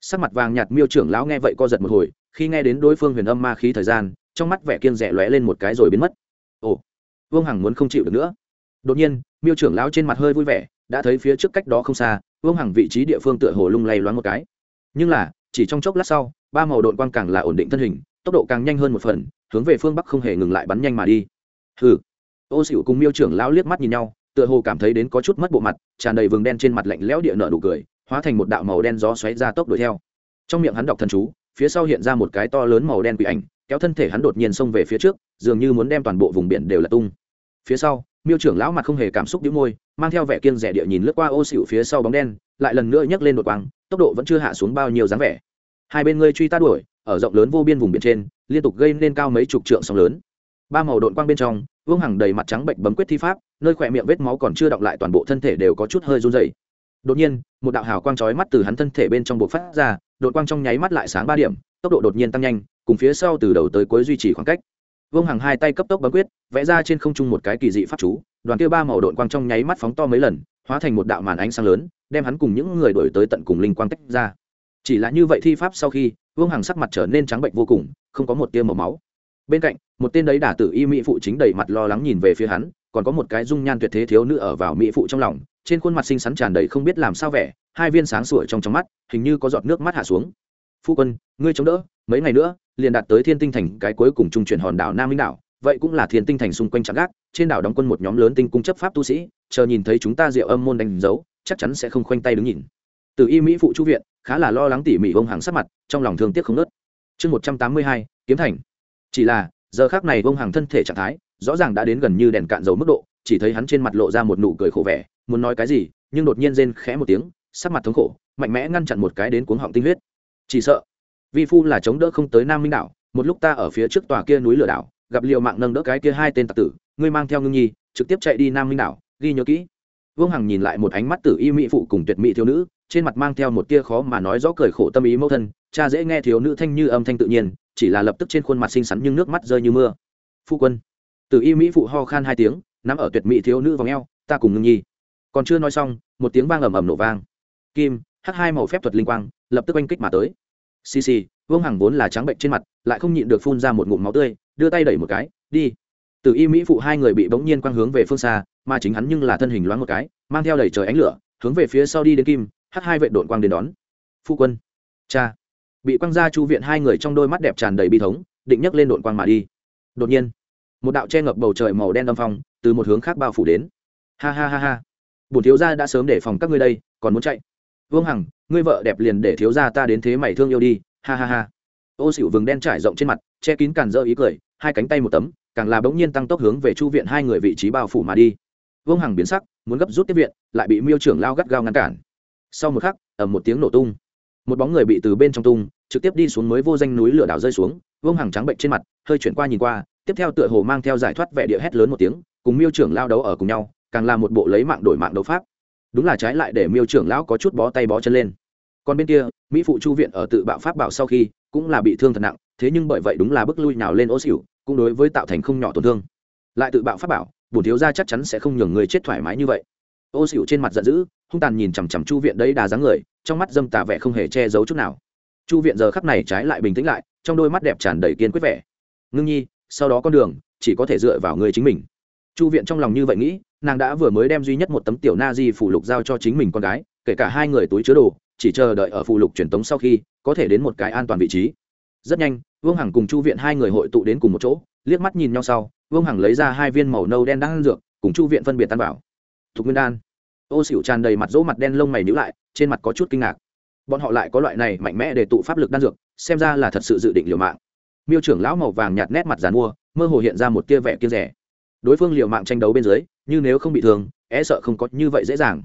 Sắc mặt vàng nhạt miêu trưởng lão nghe vậy co giật một hồi, khi nghe đến đối phương huyền âm ma khí thời gian, trong mắt vẻ kiên rẻ lóe lên một cái rồi biến mất. Ồ vương hằng muốn không chịu được nữa. Đột nhiên, miêu trưởng lão trên mặt hơi vui vẻ, đã thấy phía trước cách đó không xa vương hằng vị trí địa phương tựa hồ lung lay loáng một cái. Nhưng là, chỉ trong chốc lát sau, ba màu đội quang càng là ổn định thân hình, tốc độ càng nhanh hơn một phần, hướng về phương bắc không hề ngừng lại bắn nhanh mà đi. Hừ ô xỉu cùng miêu trưởng lão liếc mắt nhìn nhau, tựa hồ cảm thấy đến có chút mất bộ mặt, tràn đầy vừng đen trên mặt lạnh lẽo địa nợ nụ cười, hóa thành một đạo màu đen gió xoáy ra tốc đuổi theo. Trong miệng hắn đọc thần chú, phía sau hiện ra một cái to lớn màu đen quỷ ảnh, kéo thân thể hắn đột nhiên xông về phía trước, dường như muốn đem toàn bộ vùng biển đều là tung. Phía sau, miêu trưởng lão mặt không hề cảm xúc đĩu môi, mang theo vẻ kiêng rẻ địa nhìn lướt qua ô xỉu phía sau bóng đen, lại lần nữa nhấc lên đột quang, tốc độ vẫn chưa hạ xuống bao nhiêu dáng vẻ. Hai bên ngươi truy ta đuổi, ở rộng lớn vô biên vùng biển trên, liên tục gây nên cao mấy chục trượng sóng lớn. Ba màu đột quang bên trong vương hằng đầy mặt trắng bệnh bấm quyết thi pháp, nơi khỏe miệng vết máu còn chưa động lại toàn bộ thân thể đều có chút hơi run dày đột nhiên, một đạo hào quang chói mắt từ hắn thân thể bên trong buộc phát ra, đột quang trong nháy mắt lại sáng ba điểm, tốc độ đột nhiên tăng nhanh, cùng phía sau từ đầu tới cuối duy trì khoảng cách. Vương hằng hai tay cấp tốc bấm quyết, vẽ ra trên không trung một cái kỳ dị pháp chú, đoàn kia ba màu đột quang trong nháy mắt phóng to mấy lần, hóa thành một đạo màn ánh sáng lớn, đem hắn cùng những người đổi tới tận cùng linh quang tách ra. Chỉ là như vậy thi pháp sau khi, vương hằng sắc mặt trở nên trắng bệnh vô cùng, không có một tia màu máu. Bên cạnh một tên đấy đả tử y mỹ phụ chính đầy mặt lo lắng nhìn về phía hắn, còn có một cái dung nhan tuyệt thế thiếu nữ ở vào mỹ phụ trong lòng, trên khuôn mặt xinh xắn tràn đầy không biết làm sao vẻ, hai viên sáng sủa trong trong mắt, hình như có giọt nước mắt hạ xuống. Phu quân, ngươi chống đỡ, mấy ngày nữa, liền đạt tới thiên tinh thành, cái cuối cùng trung chuyển hòn đảo nam minh đảo, vậy cũng là thiên tinh thành xung quanh trạm gác, trên đảo đóng quân một nhóm lớn tinh cung chấp pháp tu sĩ, chờ nhìn thấy chúng ta diệu âm môn đánh dấu, chắc chắn sẽ không khoanh tay đứng nhìn. Từ y mỹ phụ chu viện, khá là lo lắng tỉ mỉ ông hàng sắc mặt, trong lòng thương tiếc không nớt chương một trăm tám mươi hai, kiếm thành. Chỉ là giờ khác này vông hàng thân thể trạng thái rõ ràng đã đến gần như đèn cạn dầu mức độ, chỉ thấy hắn trên mặt lộ ra một nụ cười khổ vẻ, muốn nói cái gì, nhưng đột nhiên rên khẽ một tiếng, sắc mặt thống khổ, mạnh mẽ ngăn chặn một cái đến cuống họng tinh huyết. Chỉ sợ, vi phu là chống đỡ không tới nam minh đảo, một lúc ta ở phía trước tòa kia núi lửa đảo, gặp liệu mạng nâng đỡ cái kia hai tên tặc tử, ngươi mang theo ngưng nhi, trực tiếp chạy đi nam minh đảo, ghi nhớ kỹ vương hằng nhìn lại một ánh mắt tử y mỹ phụ cùng tuyệt mỹ thiếu nữ, trên mặt mang theo một tia khó mà nói rõ cười khổ tâm ý mẫu thân, cha dễ nghe thiếu nữ thanh như âm thanh tự nhiên, chỉ là lập tức trên khuôn mặt xinh xắn nhưng nước mắt rơi như mưa. Phu quân. Tử y mỹ phụ ho khan hai tiếng, nắm ở tuyệt mỹ thiếu nữ vòng eo, ta cùng ngưng nhi. Còn chưa nói xong, một tiếng vang ầm ầm nổ vang. Kim h hai màu phép thuật linh quang, lập tức oanh kích mà tới. Xì xì, vương hằng vốn là trắng bệnh trên mặt, lại không nhịn được phun ra một ngụm máu tươi, đưa tay đẩy một cái, đi từ y mỹ phụ hai người bị bỗng nhiên quang hướng về phương xa, mà chính hắn nhưng là thân hình loáng một cái, mang theo đầy trời ánh lửa, hướng về phía sau đi đến kim h hai vệ đội quang đến đón. Phu quân. Cha. Bị quang gia chu viện hai người trong đôi mắt đẹp tràn đầy bi thống, định nhấc lên đội quang mà đi. Đột nhiên, một đạo che ngập bầu trời màu đen âm phong, từ một hướng khác bao phủ đến. Ha ha ha ha. Bổn thiếu gia đã sớm để phòng các ngươi đây, còn muốn chạy. Vương hằng, ngươi vợ đẹp liền để thiếu gia ta đến thế mày thương yêu đi. Ha ha ha. Ô xỉu vừng đen trải rộng trên mặt, che kín cản dỡ ý cười, hai cánh tay một tấm càng là bỗng nhiên tăng tốc hướng về chu viện hai người vị trí bao phủ mà đi. Vương hằng biến sắc, muốn gấp rút tiếp viện, lại bị miêu trưởng lao gắt gao ngăn cản. Sau một khắc, ầm một tiếng nổ tung. Một bóng người bị từ bên trong tung, trực tiếp đi xuống mới vô danh núi lửa đảo rơi xuống, vương hằng trắng bệnh trên mặt, hơi chuyển qua nhìn qua, tiếp theo tựa hồ mang theo giải thoát vẻ địa hét lớn một tiếng, cùng miêu trưởng lao đấu ở cùng nhau, càng là một bộ lấy mạng đổi mạng đấu pháp. Đúng là trái lại để miêu trưởng lão có chút bó tay bó chân lên. Còn bên kia, mỹ phụ chu viện ở tự bạo pháp bảo sau khi, cũng là bị thương thật nặng, thế nhưng bởi vậy đúng là bước lui nào lên ô xỉu cũng đối với tạo thành không nhỏ tổn thương. Lại tự bạo pháp bảo, bổn thiếu gia chắc chắn sẽ không nhường người chết thoải mái như vậy. Ô xỉu trên mặt giận dữ, hung tàn nhìn chằm chằm chu viện đấy đà dáng người, trong mắt dâm tà vẻ không hề che giấu chút nào. Chu viện giờ khắc này trái lại bình tĩnh lại, trong đôi mắt đẹp tràn đầy kiên quyết vẻ. Ngưng nhi, sau đó con đường, chỉ có thể dựa vào người chính mình. Chu viện trong lòng như vậy nghĩ, nàng đã vừa mới đem duy nhất một tấm tiểu na di phủ lục giao cho chính mình con gái, kể cả hai người túi chứa đồ, chỉ chờ đợi ở phụ lục truyền tống sau khi, có thể đến một cái an toàn vị trí rất nhanh, vương hằng cùng chu viện hai người hội tụ đến cùng một chỗ, liếc mắt nhìn nhau sau, vương hằng lấy ra hai viên màu nâu đen đang ăn dược, cùng chu viện phân biệt tan vào. Thục nguyên đan. Ô xỉu tràn đầy mặt rỗ mặt đen lông mày nhữ lại, trên mặt có chút kinh ngạc. Bọn họ lại có loại này mạnh mẽ để tụ pháp lực đan dược, xem ra là thật sự dự định liều mạng. Miêu trưởng lão màu vàng nhạt nét mặt dàn mua, mơ hồ hiện ra một tia vẻ kiên rẻ. Đối phương liều mạng tranh đấu bên dưới nhưng nếu không bị thương é sợ không có như vậy dễ dàng.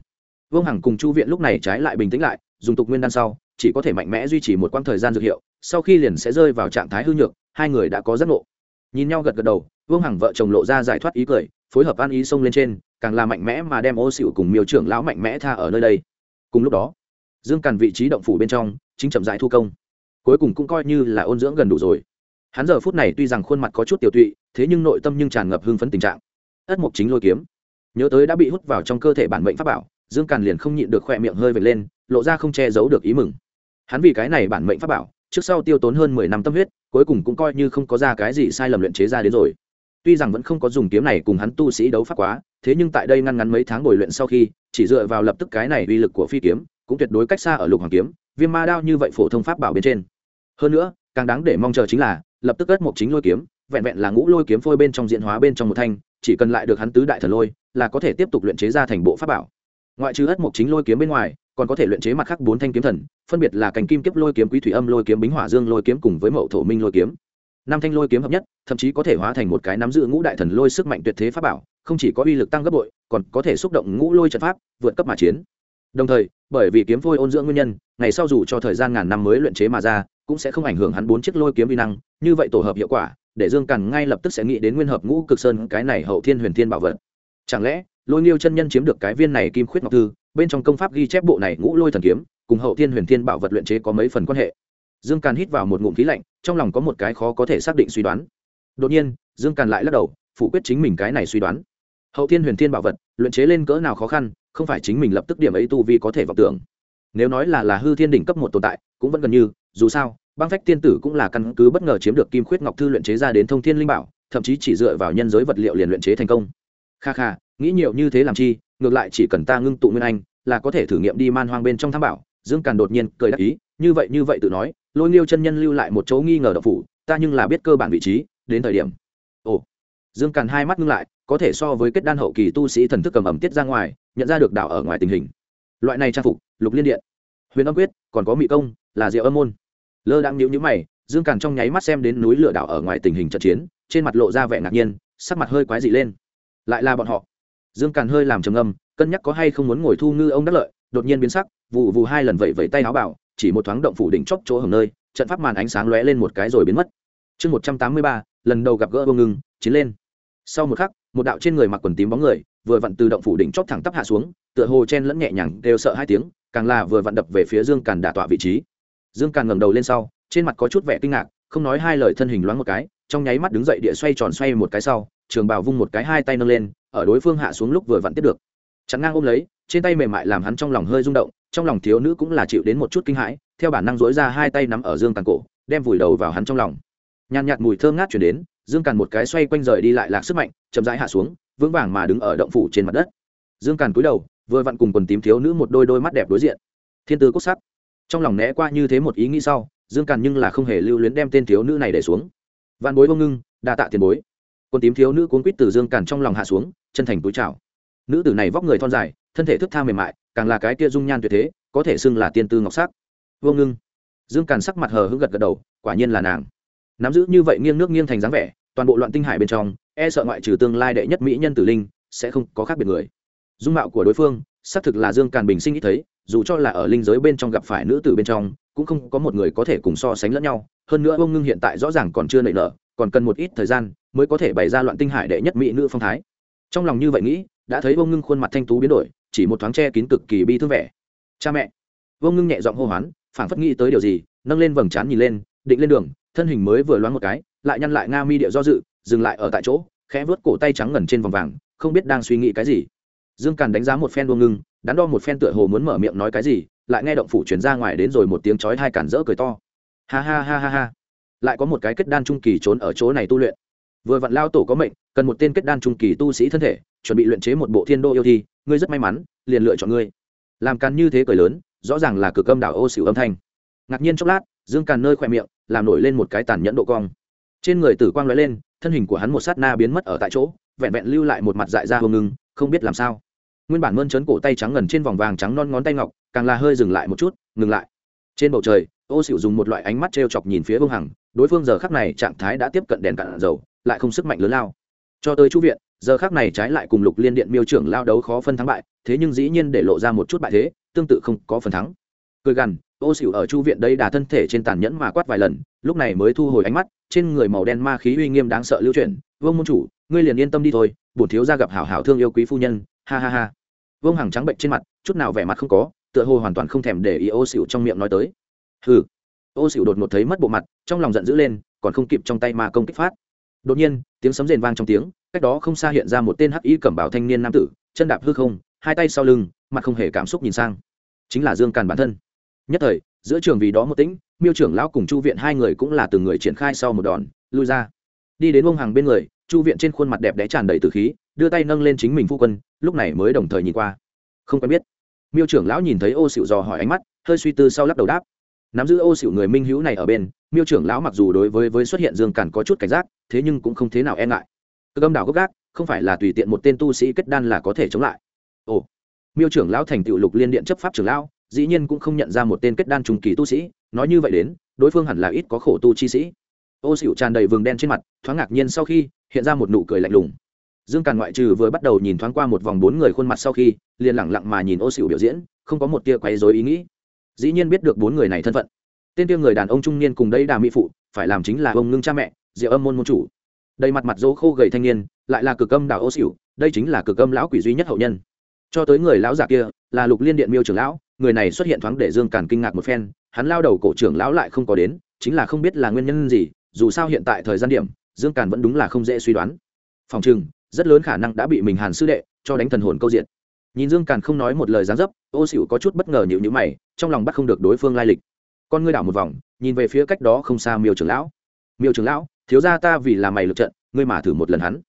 Vương hằng cùng chu viện lúc này trái lại bình tĩnh lại, dùng tục nguyên đan sau, chỉ có thể mạnh mẽ duy trì một quãng thời gian dược hiệu sau khi liền sẽ rơi vào trạng thái hư nhược, hai người đã có giấc ngộ. Nhìn nhau gật gật đầu, vương hằng vợ chồng lộ ra giải thoát ý cười, phối hợp an ý xông lên trên, càng là mạnh mẽ mà đem ô xịu cùng miêu trưởng lão mạnh mẽ tha ở nơi đây. Cùng lúc đó, dương càn vị trí động phủ bên trong, chính chậm dại thu công. Cuối cùng cũng coi như là ôn dưỡng gần đủ rồi. Hắn giờ phút này tuy rằng khuôn mặt có chút tiểu tụy, thế nhưng nội tâm nhưng tràn ngập hưng phấn tình trạng. Ất mục chính lôi kiếm. Nhớ tới đã bị hút vào trong cơ thể bản mệnh pháp bảo, dương càn liền không nhịn được khoe miệng hơi vệt lên, lộ ra không che giấu được ý mừng. Hắn vì cái này bản mệnh pháp bảo trước sau tiêu tốn hơn mười năm tâm huyết, cuối cùng cũng coi như không có ra cái gì sai lầm luyện chế ra đến rồi. Tuy rằng vẫn không có dùng kiếm này cùng hắn tu sĩ đấu pháp quá, thế nhưng tại đây ngăn ngắn mấy tháng bồi luyện sau khi, chỉ dựa vào lập tức cái này uy lực của phi kiếm, cũng tuyệt đối cách xa ở lục hoàng kiếm, viêm ma đao như vậy phổ thông pháp bảo bên trên. Hơn nữa, càng đáng để mong chờ chính là, lập tức cất một chính lôi kiếm, vẹn vẹn là ngũ lôi kiếm phôi bên trong diễn hóa bên trong một thanh, chỉ cần lại được hắn tứ đại thần lôi, là có thể tiếp tục luyện chế ra thành bộ pháp bảo. Ngoại trừ ất một chính lôi kiếm bên ngoài còn có thể luyện chế mặt khác bốn thanh kiếm thần, phân biệt là cành kim kiếp lôi kiếm, quý thủy âm lôi kiếm, bính hỏa dương lôi kiếm cùng với mậu thổ minh lôi kiếm. Năm thanh lôi kiếm hợp nhất, thậm chí có thể hóa thành một cái nắm giữ ngũ đại thần lôi sức mạnh tuyệt thế pháp bảo, không chỉ có uy lực tăng gấp bội, còn có thể xúc động ngũ lôi trận pháp, vượt cấp mà chiến. Đồng thời, bởi vì kiếm phôi ôn dưỡng nguyên nhân, ngày sau dù cho thời gian ngàn năm mới luyện chế mà ra, cũng sẽ không ảnh hưởng hắn bốn chiếc lôi kiếm vi năng, như vậy tổ hợp hiệu quả, để dương càn ngay lập tức sẽ nghĩ đến nguyên hợp ngũ cực sơn, cái này hậu thiên huyền thiên bảo vật. Chẳng lẽ, lôi nghiêu chân nhân chiếm được cái viên này kim khuyết ngọc thư bên trong công pháp ghi chép bộ này ngũ lôi thần kiếm, cùng hậu thiên huyền thiên bảo vật luyện chế có mấy phần quan hệ. Dương càn hít vào một ngụm khí lạnh, trong lòng có một cái khó có thể xác định suy đoán. Đột nhiên, dương càn lại lắc đầu, phủ quyết chính mình cái này suy đoán. Hậu thiên huyền thiên bảo vật, luyện chế lên cỡ nào khó khăn, không phải chính mình lập tức điểm ấy tu vi có thể vọng tưởng. Nếu nói là là hư thiên đỉnh cấp một tồn tại, cũng vẫn gần như, dù sao, băng phách tiên tử cũng là căn cứ bất ngờ chiếm được kim khuyết ngọc thư luyện chế ra đến thông thiên linh bảo, thậm chí chỉ dựa vào nhân giới vật liệu liền luyện chế thành công. Kha kha, nghĩ nhiều như thế làm chi ngược lại chỉ cần ta ngưng tụ nguyên anh, là có thể thử nghiệm đi man hoang bên trong tham bảo. Dương càn đột nhiên cười đáp ý, như vậy như vậy tự nói, lôi nghiêu chân nhân lưu lại một chỗ nghi ngờ độc phủ, ta nhưng là biết cơ bản vị trí, đến thời điểm. Ồ. Dương càn hai mắt ngưng lại, có thể so với kết đan hậu kỳ tu sĩ thần thức cầm ẩm tiết ra ngoài, nhận ra được đảo ở ngoài tình hình. Loại này trang phục, lục liên điện. Huyền âm quyết, còn có mỹ công, là diệu âm môn. Lơ đang nhíu nhíu mày, dương càn trong nháy mắt xem đến núi lửa đảo ở ngoài tình hình trận chiến, trên mặt lộ ra vẻ ngạc nhiên, sắc mặt hơi quái dị lên. Lại là bọn họ dương càn hơi làm trầm âm cân nhắc có hay không muốn ngồi thu ngư ông đắc lợi, đột nhiên biến sắc vụ vụ hai lần vẫy vẫy tay áo bảo, chỉ một thoáng động phủ đỉnh chóc chỗ hầm nơi, trận pháp màn ánh sáng lóe lên một cái rồi biến mất. Chương một trăm tám mươi ba, lần đầu gặp gỡ vô ngưng, chiến lên. Sau một khắc, một đạo trên người mặc quần tím bóng người, vừa vặn từ động phủ đỉnh chóp thẳng tắp hạ xuống, tựa hồ chen lẫn nhẹ nhàng, đều sợ hai tiếng, càng là vừa vặn đập về phía dương càn đả tọa vị trí. Dương càn ngẩng đầu lên sau, trên mặt có chút vẻ kinh ngạc, không nói hai lời thân hình loáng một cái, trong nháy mắt đứng dậy địa xoay tròn xoay một cái sau, trường bào vung một cái hai tay nâng lên ở đối phương hạ xuống lúc vừa vặn tiếp được. Chắn ngang ôm lấy, trên tay mềm mại làm hắn trong lòng hơi rung động, trong lòng thiếu nữ cũng là chịu đến một chút kinh hãi, theo bản năng dối ra hai tay nắm ở dương càn cổ, đem vùi đầu vào hắn trong lòng. Nhàn nhạt mùi thơm ngát chuyển đến, dương càn một cái xoay quanh rời đi lại lạc sức mạnh, chậm rãi hạ xuống, vững vàng mà đứng ở động phủ trên mặt đất. Dương càn cúi đầu, vừa vặn cùng quần tím thiếu nữ một đôi đôi mắt đẹp đối diện. Thiên tư cốt sắc. Trong lòng né qua như thế một ý nghĩ sau, dương càn nhưng là không hề lưu luyến đem tên thiếu nữ này để xuống. Văn bối vô ngưng, đa tạ tiền bối quần tím thiếu nữ cuốn quýt từ dương càn trong lòng hạ xuống, chân thành túi chào. Nữ tử này vóc người thon dài, thân thể thức tha mềm mại, càng là cái kia dung nhan tuyệt thế, có thể xưng là tiên tư ngọc sắc. Vô ngưng. Dương càn sắc mặt hờ hững gật gật đầu, quả nhiên là nàng. Nắm giữ như vậy nghiêng nước nghiêng thành dáng vẻ, toàn bộ loạn tinh hải bên trong e sợ ngoại trừ tương lai đệ nhất mỹ nhân tử linh, sẽ không có khác biệt người. Dung mạo của đối phương, xác thực là dương càn bình sinh ít thấy, dù cho là ở linh giới bên trong gặp phải nữ tử bên trong, cũng không có một người có thể cùng so sánh lẫn nhau. Hơn nữa ông ngưng hiện tại rõ ràng còn chưa nảy nở còn cần một ít thời gian mới có thể bày ra loạn tinh hải đệ nhất mỹ nữ phong thái. Trong lòng như vậy nghĩ, đã thấy ông ngưng khuôn mặt thanh tú biến đổi, chỉ một thoáng che kín cực kỳ bi thương vẻ. Cha mẹ. Ông ngưng nhẹ giọng hô hoán, phảng phất nghĩ tới điều gì, nâng lên vầng trán nhìn lên, định lên đường, thân hình mới vừa loáng một cái, lại nhăn lại nga mi địa do dự, dừng lại ở tại chỗ, khẽ vớt cổ tay trắng ngần trên vòng vàng, không biết đang suy nghĩ cái gì. Dương càn đánh giá một phen đua ngưng, đắn đo một phen tựa hồ muốn mở miệng nói cái gì, lại nghe động phủ chuyển ra ngoài đến rồi một tiếng chói hai cản rỡ cười to. Ha ha ha ha ha lại có một cái kết đan trung kỳ trốn ở chỗ này tu luyện. Vừa vặn lao tổ có mệnh, cần một tên kết đan trung kỳ tu sĩ thân thể, chuẩn bị luyện chế một bộ thiên đô yêu thi, ngươi rất may mắn, liền lựa chọn ngươi. Làm càn như thế cười lớn, rõ ràng là cực âm đảo ô xỉu âm thanh. Ngạc nhiên chốc lát, dương càn nơi khoe miệng, làm nổi lên một cái tàn nhẫn độ cong. Trên người tử quang lóe lên, thân hình của hắn một sát na biến mất ở tại chỗ, vẹn vẹn lưu lại một mặt dại ra hương ngưng, không biết làm sao. Nguyên bản mơn trớn cổ tay trắng ngần trên vòng vàng trắng non ngón tay ngọc, càng là hơi dừng lại một chút, ngừng lại. Trên bầu trời ô xỉu dùng một loại ánh mắt t r e o chọc nhìn phía Vương hằng, đối phương giờ khắc này trạng thái đã tiếp cận đèn cạn dầu, lại không sức mạnh lớn lao. Cho tới chu viện, giờ khác này trái lại cùng lục liên điện miêu trưởng lao đấu khó phân thắng bại, thế nhưng dĩ nhiên để lộ ra một chút bại thế, tương tự không có phần thắng. Cười gằn, ô xỉu ở chu viện đây đà thân thể trên tàn nhẫn mà quát vài lần, lúc này mới thu hồi ánh mắt, trên người màu đen ma khí uy nghiêm đáng sợ lưu chuyển, vương môn chủ, ngươi liền yên tâm đi thôi, bổn thiếu ra gặp hảo hảo thương yêu quý phu nhân, ha ha ha. Vương hằng trắng bệnh trên mặt, chút nào vẻ mặt không có, tựa hồ hoàn toàn không thèm để ý ô xỉu trong miệng nói tới hừ. Ô xỉu đột ngột thấy mất bộ mặt, trong lòng giận dữ lên, còn không kịp trong tay ma công kích phát. Đột nhiên, tiếng sấm rền vang trong tiếng, cách đó không xa hiện ra một tên hắc y cẩm bảo thanh niên nam tử, chân đạp hư không, hai tay sau lưng, mặt không hề cảm xúc nhìn sang. Chính là dương càn bản thân. Nhất thời, giữa trường vì đó một tĩnh, miêu trưởng lão cùng chu viện hai người cũng là từng người triển khai sau một đòn, lui ra. Đi đến ông hàng bên người, chu viện trên khuôn mặt đẹp đẽ tràn đầy từ khí, đưa tay nâng lên chính mình phu quân, lúc này mới đồng thời nhìn qua. Không quen biết. Miêu trưởng lão nhìn thấy ô xịu dò hỏi ánh mắt, hơi suy tư sau lắc đầu đáp nắm giữ ô xỉu người minh hữu này ở bên, miêu trưởng lão mặc dù đối với với xuất hiện dương càn có chút cảnh giác, thế nhưng cũng không thế nào e ngại. Cơ âm đảo gốc gác, không phải là tùy tiện một tên tu sĩ kết đan là có thể chống lại. Ồ, miêu trưởng lão thành tựu lục liên điện chấp pháp trưởng lão, dĩ nhiên cũng không nhận ra một tên kết đan trùng kỳ tu sĩ, nói như vậy đến, đối phương hẳn là ít có khổ tu chi sĩ. Ô xỉu tràn đầy vườn đen trên mặt, thoáng ngạc nhiên sau khi, hiện ra một nụ cười lạnh lùng. Dương càn ngoại trừ vừa bắt đầu nhìn thoáng qua một vòng bốn người khuôn mặt sau khi, liền lẳng lặng mà nhìn ô xỉu biểu diễn, không có một tia quấy dối ý nghĩ dĩ nhiên biết được bốn người này thân phận. Tên tiêu người đàn ông trung niên cùng đây đà mỹ phụ, phải làm chính là ông ngưng cha mẹ, diệu âm môn môn chủ. Đầy mặt mặt dỗ khô gầy thanh niên, lại là cực âm đảo ô xỉu, đây chính là cực âm lão quỷ duy nhất hậu nhân. Cho tới người lão giả kia, là lục liên điện miêu trưởng lão, người này xuất hiện thoáng để dương càn kinh ngạc một phen, hắn lao đầu cổ trưởng lão lại không có đến, chính là không biết là nguyên nhân gì, dù sao hiện tại thời gian điểm, dương càn vẫn đúng là không dễ suy đoán. Phòng chừng rất lớn khả năng đã bị mình hàn sư đệ cho đánh thần hồn câu diện. Nhìn dương càn không nói một lời gián dấp, ô xỉu có chút bất ngờ nhịu nhữ mày trong lòng bắt không được đối phương lai lịch. Con ngươi đảo một vòng, nhìn về phía cách đó không xa miêu trưởng lão. Miêu trưởng lão, thiếu ra ta vì là mày lực trận, ngươi mà thử một lần hắn.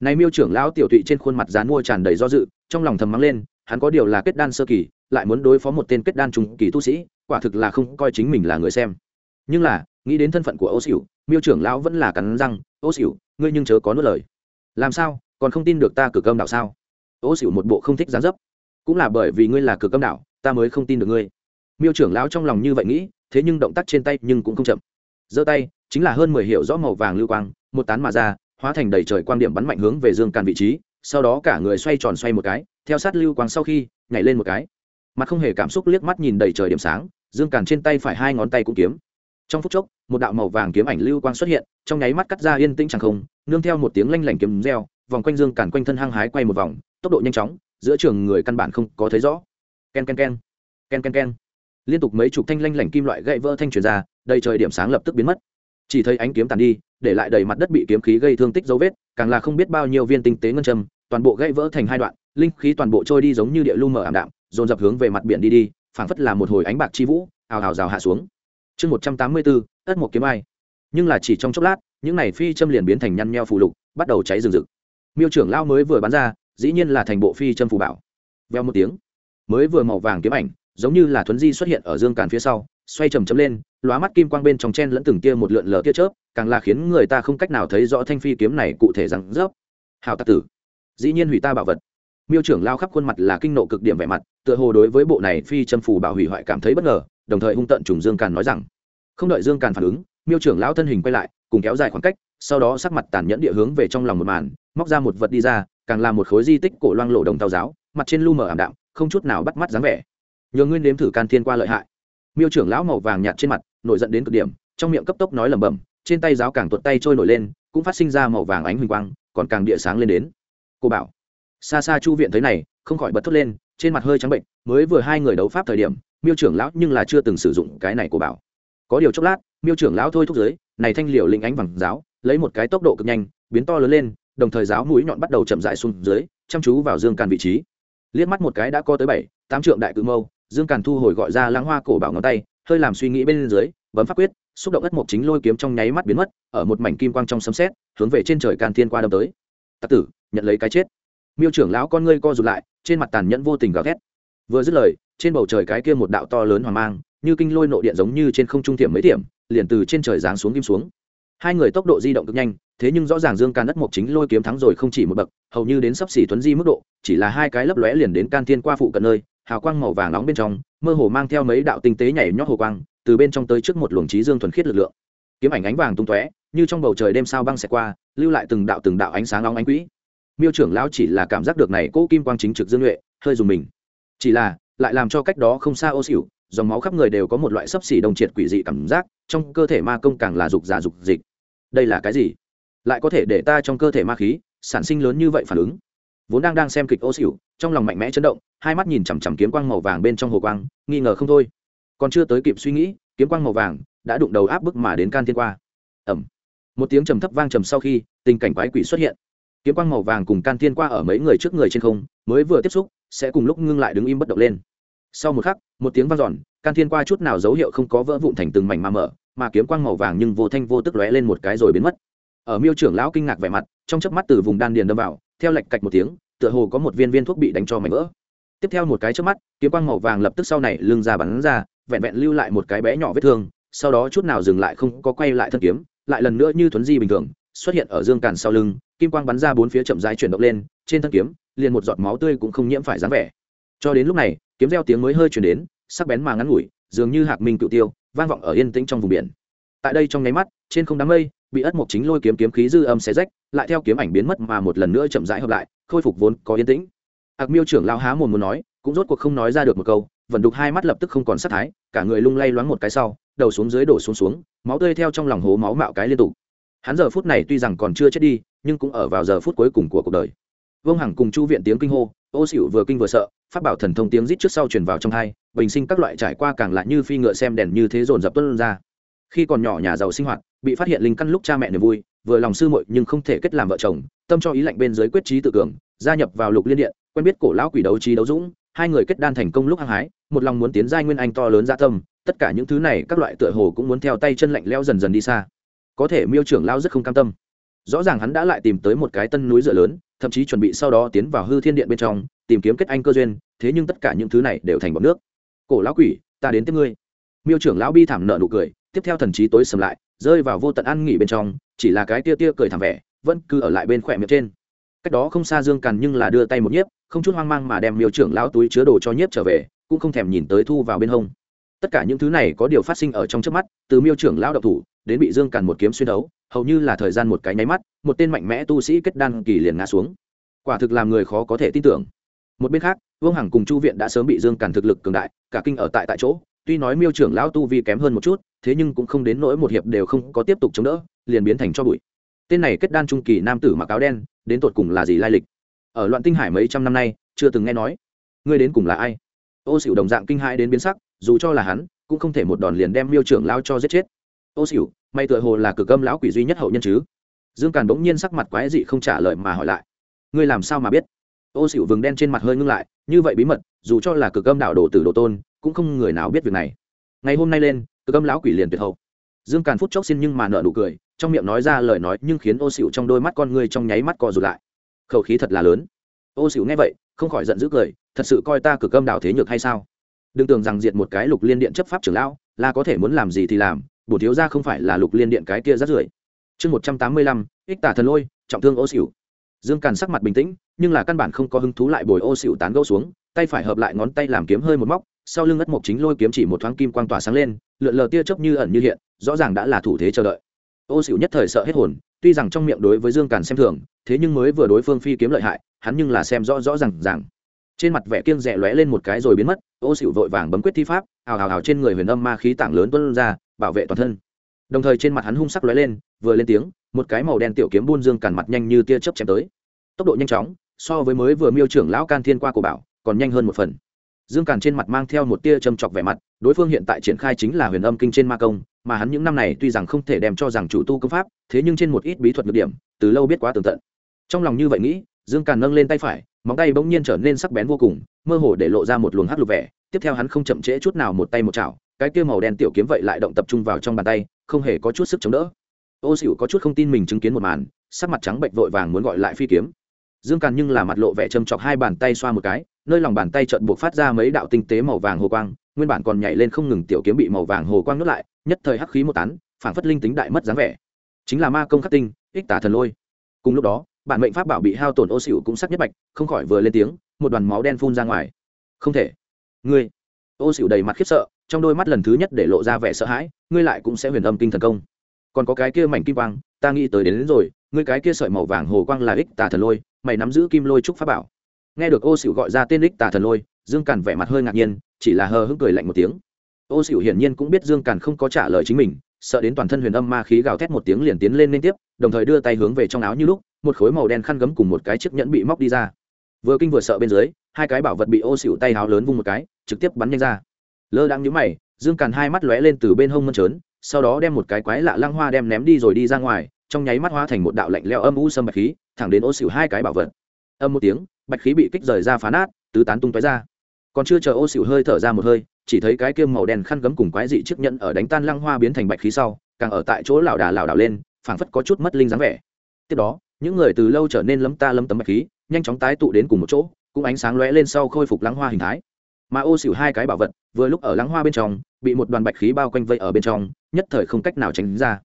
Này miêu trưởng lão tiểu tụy trên khuôn mặt dán mua tràn đầy do dự, trong lòng thầm mắng lên, hắn có điều là kết đan sơ kỳ, lại muốn đối phó một tên kết đan trung kỳ tu sĩ, quả thực là không coi chính mình là người xem. Nhưng là, nghĩ đến thân phận của ô xỉu miêu trưởng lão vẫn là cắn răng, ô xỉu ngươi nhưng chớ có nuốt lời. Làm sao? Còn không tin được ta cực âm đạo sao? Ô xỉu một bộ không thích gián dấp. Cũng là bởi vì ngươi là cực âm đạo, ta mới không tin được ngươi miêu trưởng lão trong lòng như vậy nghĩ, thế nhưng động tác trên tay nhưng cũng không chậm. Giơ tay, chính là hơn mười hiệu rõ màu vàng lưu quang, một tán mà ra, hóa thành đầy trời quang điểm bắn mạnh hướng về dương càn vị trí, sau đó cả người xoay tròn xoay một cái, theo sát lưu quang sau khi, nhảy lên một cái. Mặt không hề cảm xúc liếc mắt nhìn đầy trời điểm sáng, dương càn trên tay phải hai ngón tay cũng kiếm. Trong phút chốc, một đạo màu vàng kiếm ảnh lưu quang xuất hiện, trong nháy mắt cắt ra yên tĩnh chẳng không, nương theo một tiếng lanh lảnh kiếm reo, vòng quanh dương càn quanh thân hăng hái quay một vòng, tốc độ nhanh chóng, giữa trường người căn bản không có thấy rõ. Ken ken ken. Ken ken ken liên tục mấy chục thanh lanh lảnh kim loại gậy vỡ thanh truyền ra, đầy trời điểm sáng lập tức biến mất. Chỉ thấy ánh kiếm tàn đi, để lại đầy mặt đất bị kiếm khí gây thương tích dấu vết, càng là không biết bao nhiêu viên tinh tế ngân châm, toàn bộ gãy vỡ thành hai đoạn, linh khí toàn bộ trôi đi giống như địa lu mở ảm đạm, dồn dập hướng về mặt biển đi đi, phảng phất là một hồi ánh bạc chi vũ, ào ào rào hạ xuống. Chương một trăm tám mươi bốn, ất một kiếm ai. Nhưng là chỉ trong chốc lát, những này phi châm liền biến thành nhăn nheo phù lục, bắt đầu cháy rừng rực. Miêu trưởng lao mới vừa bắn ra, dĩ nhiên là thành bộ phi châm phù bảo. Veo một tiếng, mới vừa màu vàng kiếm ảnh giống như là thuấn di xuất hiện ở dương càn phía sau, xoay chầm chấm lên, lóa mắt kim quang bên trong chen lẫn từng tia một lượn lờ tia chớp, càng là khiến người ta không cách nào thấy rõ thanh phi kiếm này cụ thể rằng rớp. Hào tạc tử, dĩ nhiên hủy ta bảo vật. Miêu trưởng lao khắp khuôn mặt là kinh nộ cực điểm vẻ mặt, tựa hồ đối với bộ này phi châm phù bảo hủy hoại cảm thấy bất ngờ, đồng thời hung tận trùng dương càn nói rằng, không đợi dương càn phản ứng, miêu trưởng lão thân hình quay lại, cùng kéo dài khoảng cách, sau đó sắc mặt tàn nhẫn địa hướng về trong lòng một màn, móc ra một vật đi ra, càng là một khối di tích cổ loang lộ đồng tàu giáo, mặt trên lu mờ ảm đạm, không chút nào bắt mắt dáng vẻ nhờ nguyên đếm thử can thiên qua lợi hại. Miêu trưởng lão màu vàng nhạt trên mặt, nổi giận đến cực điểm, trong miệng cấp tốc nói lẩm bẩm, trên tay giáo càng tuột tay trôi nổi lên, cũng phát sinh ra màu vàng ánh huỳnh quang, còn càng địa sáng lên đến. Cô bảo, xa xa chu viện thấy này, không khỏi bật thốt lên, trên mặt hơi trắng bệnh, mới vừa hai người đấu pháp thời điểm, miêu trưởng lão nhưng là chưa từng sử dụng cái này của bảo. Có điều chốc lát, miêu trưởng lão thôi thúc giới, này thanh liều linh ánh vàng giáo, lấy một cái tốc độ cực nhanh, biến to lớn lên, đồng thời giáo mũi nhọn bắt đầu chậm dại xuống dưới, chăm chú vào dương càn vị trí. Liếc mắt một cái đã có tới bảy, tám trượng đại cự mâu dương càn thu hồi gọi ra lãng hoa cổ bảo ngón tay, hơi làm suy nghĩ bên dưới, bấm pháp quyết, xúc động ất mộc chính lôi kiếm trong nháy mắt biến mất, ở một mảnh kim quang trong sấm xét hướng về trên trời can thiên qua đâm tới. Tặc tử, nhận lấy cái chết. Miêu trưởng lão con ngươi co rụt lại, trên mặt tàn nhẫn vô tình gào thét. Vừa dứt lời, trên bầu trời cái kia một đạo to lớn hoàng mang, như kinh lôi nộ điện giống như trên không trung tiệm mấy tiệm liền từ trên trời giáng xuống kim xuống. Hai người tốc độ di động cực nhanh, thế nhưng rõ ràng dương can đất mộc chính lôi kiếm thắng rồi không chỉ một bậc, hầu như đến sắp xỉ tuấn di mức độ, chỉ là hai cái lấp lóe liền đến can thiên qua phụ cận nơi hào quang màu vàng nóng bên trong, mơ hồ mang theo mấy đạo tinh tế nhảy nhót hồ quang, từ bên trong tới trước một luồng trí dương thuần khiết lực lượng. Kiếm ảnh ánh vàng tung tóe, như trong bầu trời đêm sao băng xẹt qua, lưu lại từng đạo từng đạo ánh sáng nóng ánh quỹ. Miêu trưởng lão chỉ là cảm giác được này cỗ kim quang chính trực dương nhuệ, hơi dùng mình. Chỉ là, lại làm cho cách đó không xa ô xỉu, dòng máu khắp người đều có một loại sấp xỉ đồng triệt quỷ dị cảm giác, trong cơ thể ma công càng là dục giả dục dịch. Đây là cái gì? Lại có thể để ta trong cơ thể ma khí, sản sinh lớn như vậy phản ứng? Vốn đang đang xem kịch ô xỉu, trong lòng mạnh mẽ chấn động, hai mắt nhìn chằm chằm kiếm quang màu vàng bên trong hồ quang, nghi ngờ không thôi. Còn chưa tới kịp suy nghĩ, kiếm quang màu vàng đã đụng đầu áp bức mà đến can thiên qua. Ẩm một tiếng trầm thấp vang trầm sau khi, tình cảnh quái quỷ xuất hiện. Kiếm quang màu vàng cùng can thiên qua ở mấy người trước người trên không, mới vừa tiếp xúc, sẽ cùng lúc ngưng lại đứng im bất động lên. Sau một khắc, một tiếng vang giòn can thiên qua chút nào dấu hiệu không có vỡ vụn thành từng mảnh mà mở, mà kiếm quang màu vàng nhưng vô thanh vô tức lóe lên một cái rồi biến mất. Ở miêu trưởng lão kinh ngạc vẻ mặt, trong chớp mắt từ vùng đan điền đâm vào theo lạch cạch một tiếng, tựa hồ có một viên viên thuốc bị đánh cho mảnh vỡ. Tiếp theo một cái trước mắt, kiếm quang màu vàng lập tức sau này lưng ra bắn ra, vẹn vẹn lưu lại một cái bé nhỏ vết thương, sau đó chút nào dừng lại không có quay lại thân kiếm, lại lần nữa như thuấn di bình thường, xuất hiện ở dương càn sau lưng, kim quang bắn ra bốn phía chậm rãi chuyển động lên, trên thân kiếm, liền một giọt máu tươi cũng không nhiễm phải dáng vẻ. Cho đến lúc này, kiếm reo tiếng mới hơi chuyển đến, sắc bén mà ngắn ngủi, dường như hạc minh cựu tiêu, vang vọng ở yên tĩnh trong vùng biển. Tại đây trong nháy mắt, trên không đám mây, bị ất mộc chính lôi kiếm kiếm khí dư âm xé rách lại theo kiếm ảnh biến mất mà một lần nữa chậm rãi hợp lại, khôi phục vốn có yên tĩnh. Ạc miêu trưởng lao há mồm muốn nói, cũng rốt cuộc không nói ra được một câu vận đục hai mắt lập tức không còn sắc thái, cả người lung lay loáng một cái sau, đầu xuống dưới đổ xuống xuống, máu tươi theo trong lòng hố máu mạo cái liên tục. Hắn giờ phút này tuy rằng còn chưa chết đi, nhưng cũng ở vào giờ phút cuối cùng của cuộc đời. Vương hằng cùng chu viện tiếng kinh hô, ô xỉu vừa kinh vừa sợ phát bảo thần thông tiếng rít trước sau truyền vào trong hai, bình sinh các loại trải qua càng lại như phi ngựa xem đèn như thế dồn dập tuân ra. Khi còn nhỏ nhà giàu sinh hoạt bị phát hiện linh căn lúc cha mẹ niềm vui, vừa lòng sư muội nhưng không thể kết làm vợ chồng, tâm cho ý lạnh bên dưới quyết trí tự cường, gia nhập vào lục liên điện, quen biết cổ lão quỷ đấu trí đấu dũng, hai người kết đan thành công lúc hăng hái, một lòng muốn tiến giai nguyên anh to lớn gia tâm, tất cả những thứ này các loại tựa hồ cũng muốn theo tay chân lạnh leo dần dần đi xa. Có thể miêu trưởng lao rất không cam tâm. Rõ ràng hắn đã lại tìm tới một cái tân núi dựa lớn, thậm chí chuẩn bị sau đó tiến vào hư thiên điện bên trong, tìm kiếm kết anh cơ duyên, thế nhưng tất cả những thứ này đều thành bọc nước. Cổ lão quỷ, ta đến tiếp ngươi. Miêu trưởng lão bi thảm nợ nụ cười, tiếp theo thần trí tối sầm lại rơi vào vô tận ăn nghỉ bên trong, chỉ là cái tia tia cười thảm vẻ, vẫn cứ ở lại bên khỏe miệng trên. Cách đó không xa dương càn nhưng là đưa tay một nhiếp, không chút hoang mang mà đem miêu trưởng lão túi chứa đồ cho nhiếp trở về, cũng không thèm nhìn tới thu vào bên hông. Tất cả những thứ này có điều phát sinh ở trong trước mắt, từ miêu trưởng lão độc thủ, đến bị dương càn một kiếm xuyên đấu, hầu như là thời gian một cái nháy mắt, một tên mạnh mẽ tu sĩ kết đan kỳ liền ngã xuống. Quả thực làm người khó có thể tin tưởng. Một bên khác, vương hằng cùng chu viện đã sớm bị dương càn thực lực cường đại, cả kinh ở tại tại chỗ tuy nói miêu trưởng lão tu vi kém hơn một chút, thế nhưng cũng không đến nỗi một hiệp đều không có tiếp tục chống đỡ, liền biến thành cho bụi. Tên này kết đan trung kỳ nam tử mặc áo đen, đến tột cùng là gì lai lịch? Ở loạn tinh hải mấy trăm năm nay, chưa từng nghe nói. Ngươi đến cùng là ai? Ô xỉu đồng dạng kinh hãi đến biến sắc, dù cho là hắn, cũng không thể một đòn liền đem miêu trưởng lao cho giết chết. Ô xỉu may tựa hồ là cực âm lão quỷ duy nhất hậu nhân chứ? Dương càn bỗng nhiên sắc mặt quái dị không trả lời mà hỏi lại. Ngươi làm sao mà biết? Ô xỉu vừng đen trên mặt hơi ngưng lại, như vậy bí mật, dù cho là cực âm đạo đồ tử đồ tôn cũng không người nào biết việc này. Ngày hôm nay lên cực âm lão quỷ liền tuyệt hậu. Dương càn phút chốc xin nhưng mà nợ nụ cười, trong miệng nói ra lời nói nhưng khiến ô xỉu trong đôi mắt con ngươi trong nháy mắt co rụt lại. Khẩu khí thật là lớn. Ô xỉu nghe vậy, không khỏi giận dữ cười, thật sự coi ta cực âm đạo thế nhược hay sao? Đừng tưởng rằng diệt một cái lục liên điện chấp pháp trưởng lão, là có thể muốn làm gì thì làm, bổ thiếu ra không phải là lục liên điện cái kia rất rưởi. Chương một trăm tám mươi lăm, ích tả thần lôi, trọng thương ô xỉu dương càn sắc mặt bình tĩnh, nhưng là căn bản không có hứng thú lại bồi ô xỉu tán gẫu xuống, tay phải hợp lại ngón tay làm kiếm hơi một móc sau lưng ất mộc chính lôi kiếm chỉ một thoáng kim quang tỏa sáng lên, lượn lờ tia chớp như ẩn như hiện, rõ ràng đã là thủ thế chờ đợi. Ô xỉu nhất thời sợ hết hồn, tuy rằng trong miệng đối với dương càn xem thường, thế nhưng mới vừa đối phương phi kiếm lợi hại, hắn nhưng là xem rõ rõ r à n g rằng trên mặt vẻ kiêng rẽ lóe lên một cái rồi biến mất, ô xỉu vội vàng bấm quyết thi pháp hào hào hào trên người huyền âm ma khí tảng lớn tuân ra, bảo vệ toàn thân. Đồng thời trên mặt hắn hung sắc lóe lên, vừa lên tiếng, một cái màu đen tiểu kiếm buôn dương càn mặt nhanh như tia chớp chém tới. Tốc độ nhanh chóng, so với mới vừa miêu trưởng lão can thiên qua của bảo, còn nhanh hơn một phần dương càn trên mặt mang theo một tia châm chọc vẻ mặt, đối phương hiện tại triển khai chính là huyền âm kinh trên ma công, mà hắn những năm này tuy rằng không thể đem cho rằng chủ tu công pháp, thế nhưng trên một ít bí thuật nhược điểm, từ lâu biết quá tường tận. Trong lòng như vậy nghĩ, dương càn nâng lên tay phải, móng tay bỗng nhiên trở nên sắc bén vô cùng, mơ hồ để lộ ra một luồng hát lục vẻ, tiếp theo hắn không chậm trễ chút nào một tay một chảo, cái kia màu đen tiểu kiếm vậy lại động tập trung vào trong bàn tay, không hề có chút sức chống đỡ. Ô xỉu có chút không tin mình chứng kiến một màn, sắc mặt trắng bệnh vội vàng muốn gọi lại phi kiếm. Dương càn nhưng là mặt lộ vẻ châm chọc hai bàn tay xoa một cái nơi lòng bàn tay trận buộc phát ra mấy đạo tinh tế màu vàng hồ quang nguyên bản còn nhảy lên không ngừng tiểu kiếm bị màu vàng hồ quang nuốt lại nhất thời hắc khí một tán phảng phất linh tính đại mất dáng vẻ. Chính là ma công khắc tinh ích tả thần lôi. Cùng lúc đó bản mệnh pháp bảo bị hao tổn ô xỉu cũng sắc nhất bạch không khỏi vừa lên tiếng một đoàn máu đen phun ra ngoài. Không thể. Ngươi. Ô xỉu đầy mặt khiếp sợ trong đôi mắt lần thứ nhất để lộ ra vẻ sợ hãi ngươi lại cũng sẽ huyền âm kinh thần công. Còn có cái kia mảnh kim quang ta nghĩ tới đến, đến rồi ngươi cái kia sợi màu vàng hồ quang là ích tà thần lôi mày nắm giữ kim lôi trúc pháp bảo nghe được ô xỉu gọi ra tên đích tà thần lôi, dương càn vẻ mặt hơi ngạc nhiên, chỉ là hờ hững cười lạnh một tiếng. Ô xỉu hiển nhiên cũng biết dương càn không có trả lời chính mình, sợ đến toàn thân huyền âm ma khí gào thét một tiếng liền tiến lên liên tiếp, đồng thời đưa tay hướng về trong áo như lúc, một khối màu đen khăn gấm cùng một cái chiếc nhẫn bị móc đi ra. Vừa kinh vừa sợ bên dưới, hai cái bảo vật bị ô xỉu tay áo lớn vung một cái, trực tiếp bắn nhanh ra. Lơ đang nhíu mày, dương càn hai mắt lóe lên từ bên hông mơn trớn, sau đó đem một cái quái lạ lăng hoa đem ném đi rồi đi ra ngoài, trong nháy mắt hóa thành một đạo lạnh leo âm u sâm bạch khí, thẳng đến ô xỉu hai cái bảo vật. Âm một tiếng bạch khí bị kích rời ra phá nát, tứ tán tung tói ra. Còn chưa chờ ô xỉu hơi thở ra một hơi, chỉ thấy cái kiêm màu đen khăn gấm cùng quái dị chiếc nhẫn ở đánh tan lăng hoa biến thành bạch khí sau, càng ở tại chỗ lảo đà lảo đảo lên, phảng phất có chút mất linh dáng vẻ. Tiếp đó, những người từ lâu trở nên lấm ta lấm tấm bạch khí, nhanh chóng tái tụ đến cùng một chỗ, cũng ánh sáng lóe lên sau khôi phục lăng hoa hình thái. Mà ô xỉu hai cái bảo vật, vừa lúc ở lăng hoa bên trong, bị một đoàn bạch khí bao quanh vây ở bên trong, nhất thời không cách nào tránh ra.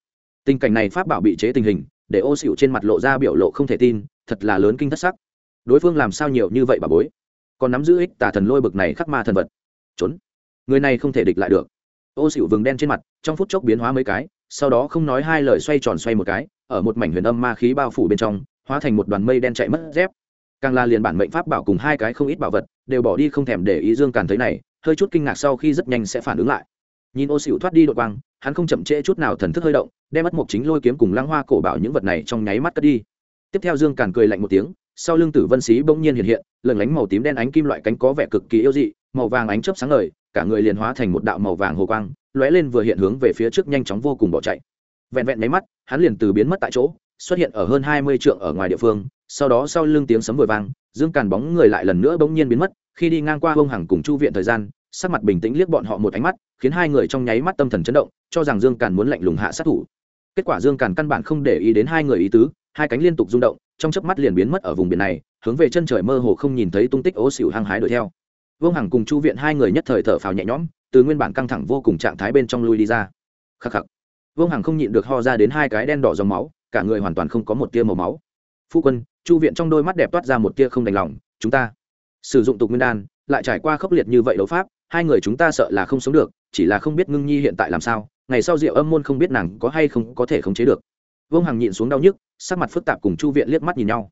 Tình cảnh này pháp bảo bị chế tình hình, để ô xỉu trên mặt lộ ra biểu lộ không thể tin, thật là lớn kinh thất sắc đối phương làm sao nhiều như vậy bà bối? Còn nắm giữ ích tà thần lôi bực này khắc ma thần vật. Trốn. Người này không thể địch lại được. Ô xỉu vừng đen trên mặt, trong phút chốc biến hóa mấy cái, sau đó không nói hai lời xoay tròn xoay một cái, ở một mảnh huyền âm ma khí bao phủ bên trong, hóa thành một đoàn mây đen chạy mất dép. Càng là liền bản mệnh pháp bảo cùng hai cái không ít bảo vật, đều bỏ đi không thèm để ý dương càn thấy này, hơi chút kinh ngạc sau khi rất nhanh sẽ phản ứng lại. Nhìn ô xỉu thoát đi đội quang, hắn không chậm trễ chút nào thần thức hơi động, đem mất một chính lôi kiếm cùng lăng hoa cổ bảo những vật này trong nháy mắt cất đi. Tiếp theo dương càn cười lạnh một tiếng sau lưng tử vân xí bỗng nhiên hiện hiện, lần lánh màu tím đen ánh kim loại cánh có vẻ cực kỳ yêu dị, màu vàng ánh chớp sáng ngời, cả người liền hóa thành một đạo màu vàng hồ quang, lóe lên vừa hiện hướng về phía trước nhanh chóng vô cùng bỏ chạy. Vẹn vẹn máy mắt, hắn liền từ biến mất tại chỗ, xuất hiện ở hơn hai mươi trượng ở ngoài địa phương, sau đó sau lưng tiếng sấm vừa vang, dương càn bóng người lại lần nữa bỗng nhiên biến mất, khi đi ngang qua bông hàng cùng chu viện thời gian, sắc mặt bình tĩnh liếc bọn họ một ánh mắt, khiến hai người trong nháy mắt tâm thần chấn động, cho rằng dương càn muốn lạnh lùng hạ sát thủ. Kết quả dương càn căn bản không để ý đến hai người ý tứ, hai cánh liên tục rung động trong chớp mắt liền biến mất ở vùng biển này, hướng về chân trời mơ hồ không nhìn thấy tung tích ố xỉu hăng hái đuổi theo. Vương hằng cùng chu viện hai người nhất thời thở phào nhẹ nhõm, từ nguyên bản căng thẳng vô cùng trạng thái bên trong lui đi ra. Khắc khắc. Vương hằng không nhịn được ho ra đến hai cái đen đỏ dòng máu, cả người hoàn toàn không có một tia màu máu. Phu quân, chu viện trong đôi mắt đẹp toát ra một tia không đành lòng, chúng ta sử dụng tục nguyên đan, lại trải qua khốc liệt như vậy đấu pháp, hai người chúng ta sợ là không sống được, chỉ là không biết ngưng nhi hiện tại làm sao, ngày sau diệu âm môn không biết nàng có hay không có thể khống chế được. Vương hằng nhịn xuống đau nhức sắc mặt phức tạp cùng chu viện liếc mắt nhìn nhau.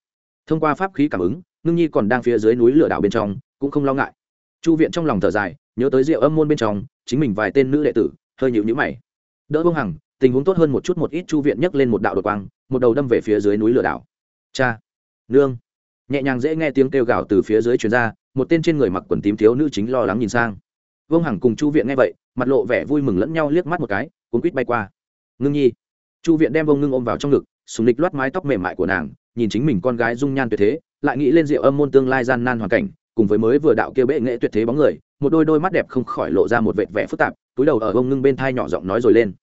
Thông qua pháp khí cảm ứng, ngưng nhi còn đang phía dưới núi lửa đảo bên trong, cũng không lo ngại. Chu viện trong lòng thở dài, nhớ tới rượu âm môn bên trong, chính mình vài tên nữ đệ tử, hơi nhịu nhữ mày. Đỡ vương hằng, tình huống tốt hơn một chút một ít, chu viện nhấc lên một đạo đột quang, một đầu đâm về phía dưới núi lửa đảo. Cha! Nương! Nhẹ nhàng dễ nghe tiếng kêu gào từ phía dưới truyền ra, một tên trên người mặc quần tím thiếu nữ chính lo lắng nhìn sang. Vương hằng cùng chu viện nghe vậy, mặt lộ vẻ vui mừng lẫn nhau liếc mắt một cái, cuốn quýt bay qua. Ngưng nhi! Chu viện đem vông ngưng ôm vào trong ngực sùng lịch loát mái tóc mềm mại của nàng, nhìn chính mình con gái dung nhan tuyệt thế, lại nghĩ lên rượu âm môn tương lai gian nan hoàn cảnh, cùng với mới vừa đạo kia bệ nghệ tuyệt thế bóng người, một đôi đôi mắt đẹp không khỏi lộ ra một vệt vẻ phức tạp, túi đầu ở bông ngưng bên thai nhỏ giọng nói rồi lên.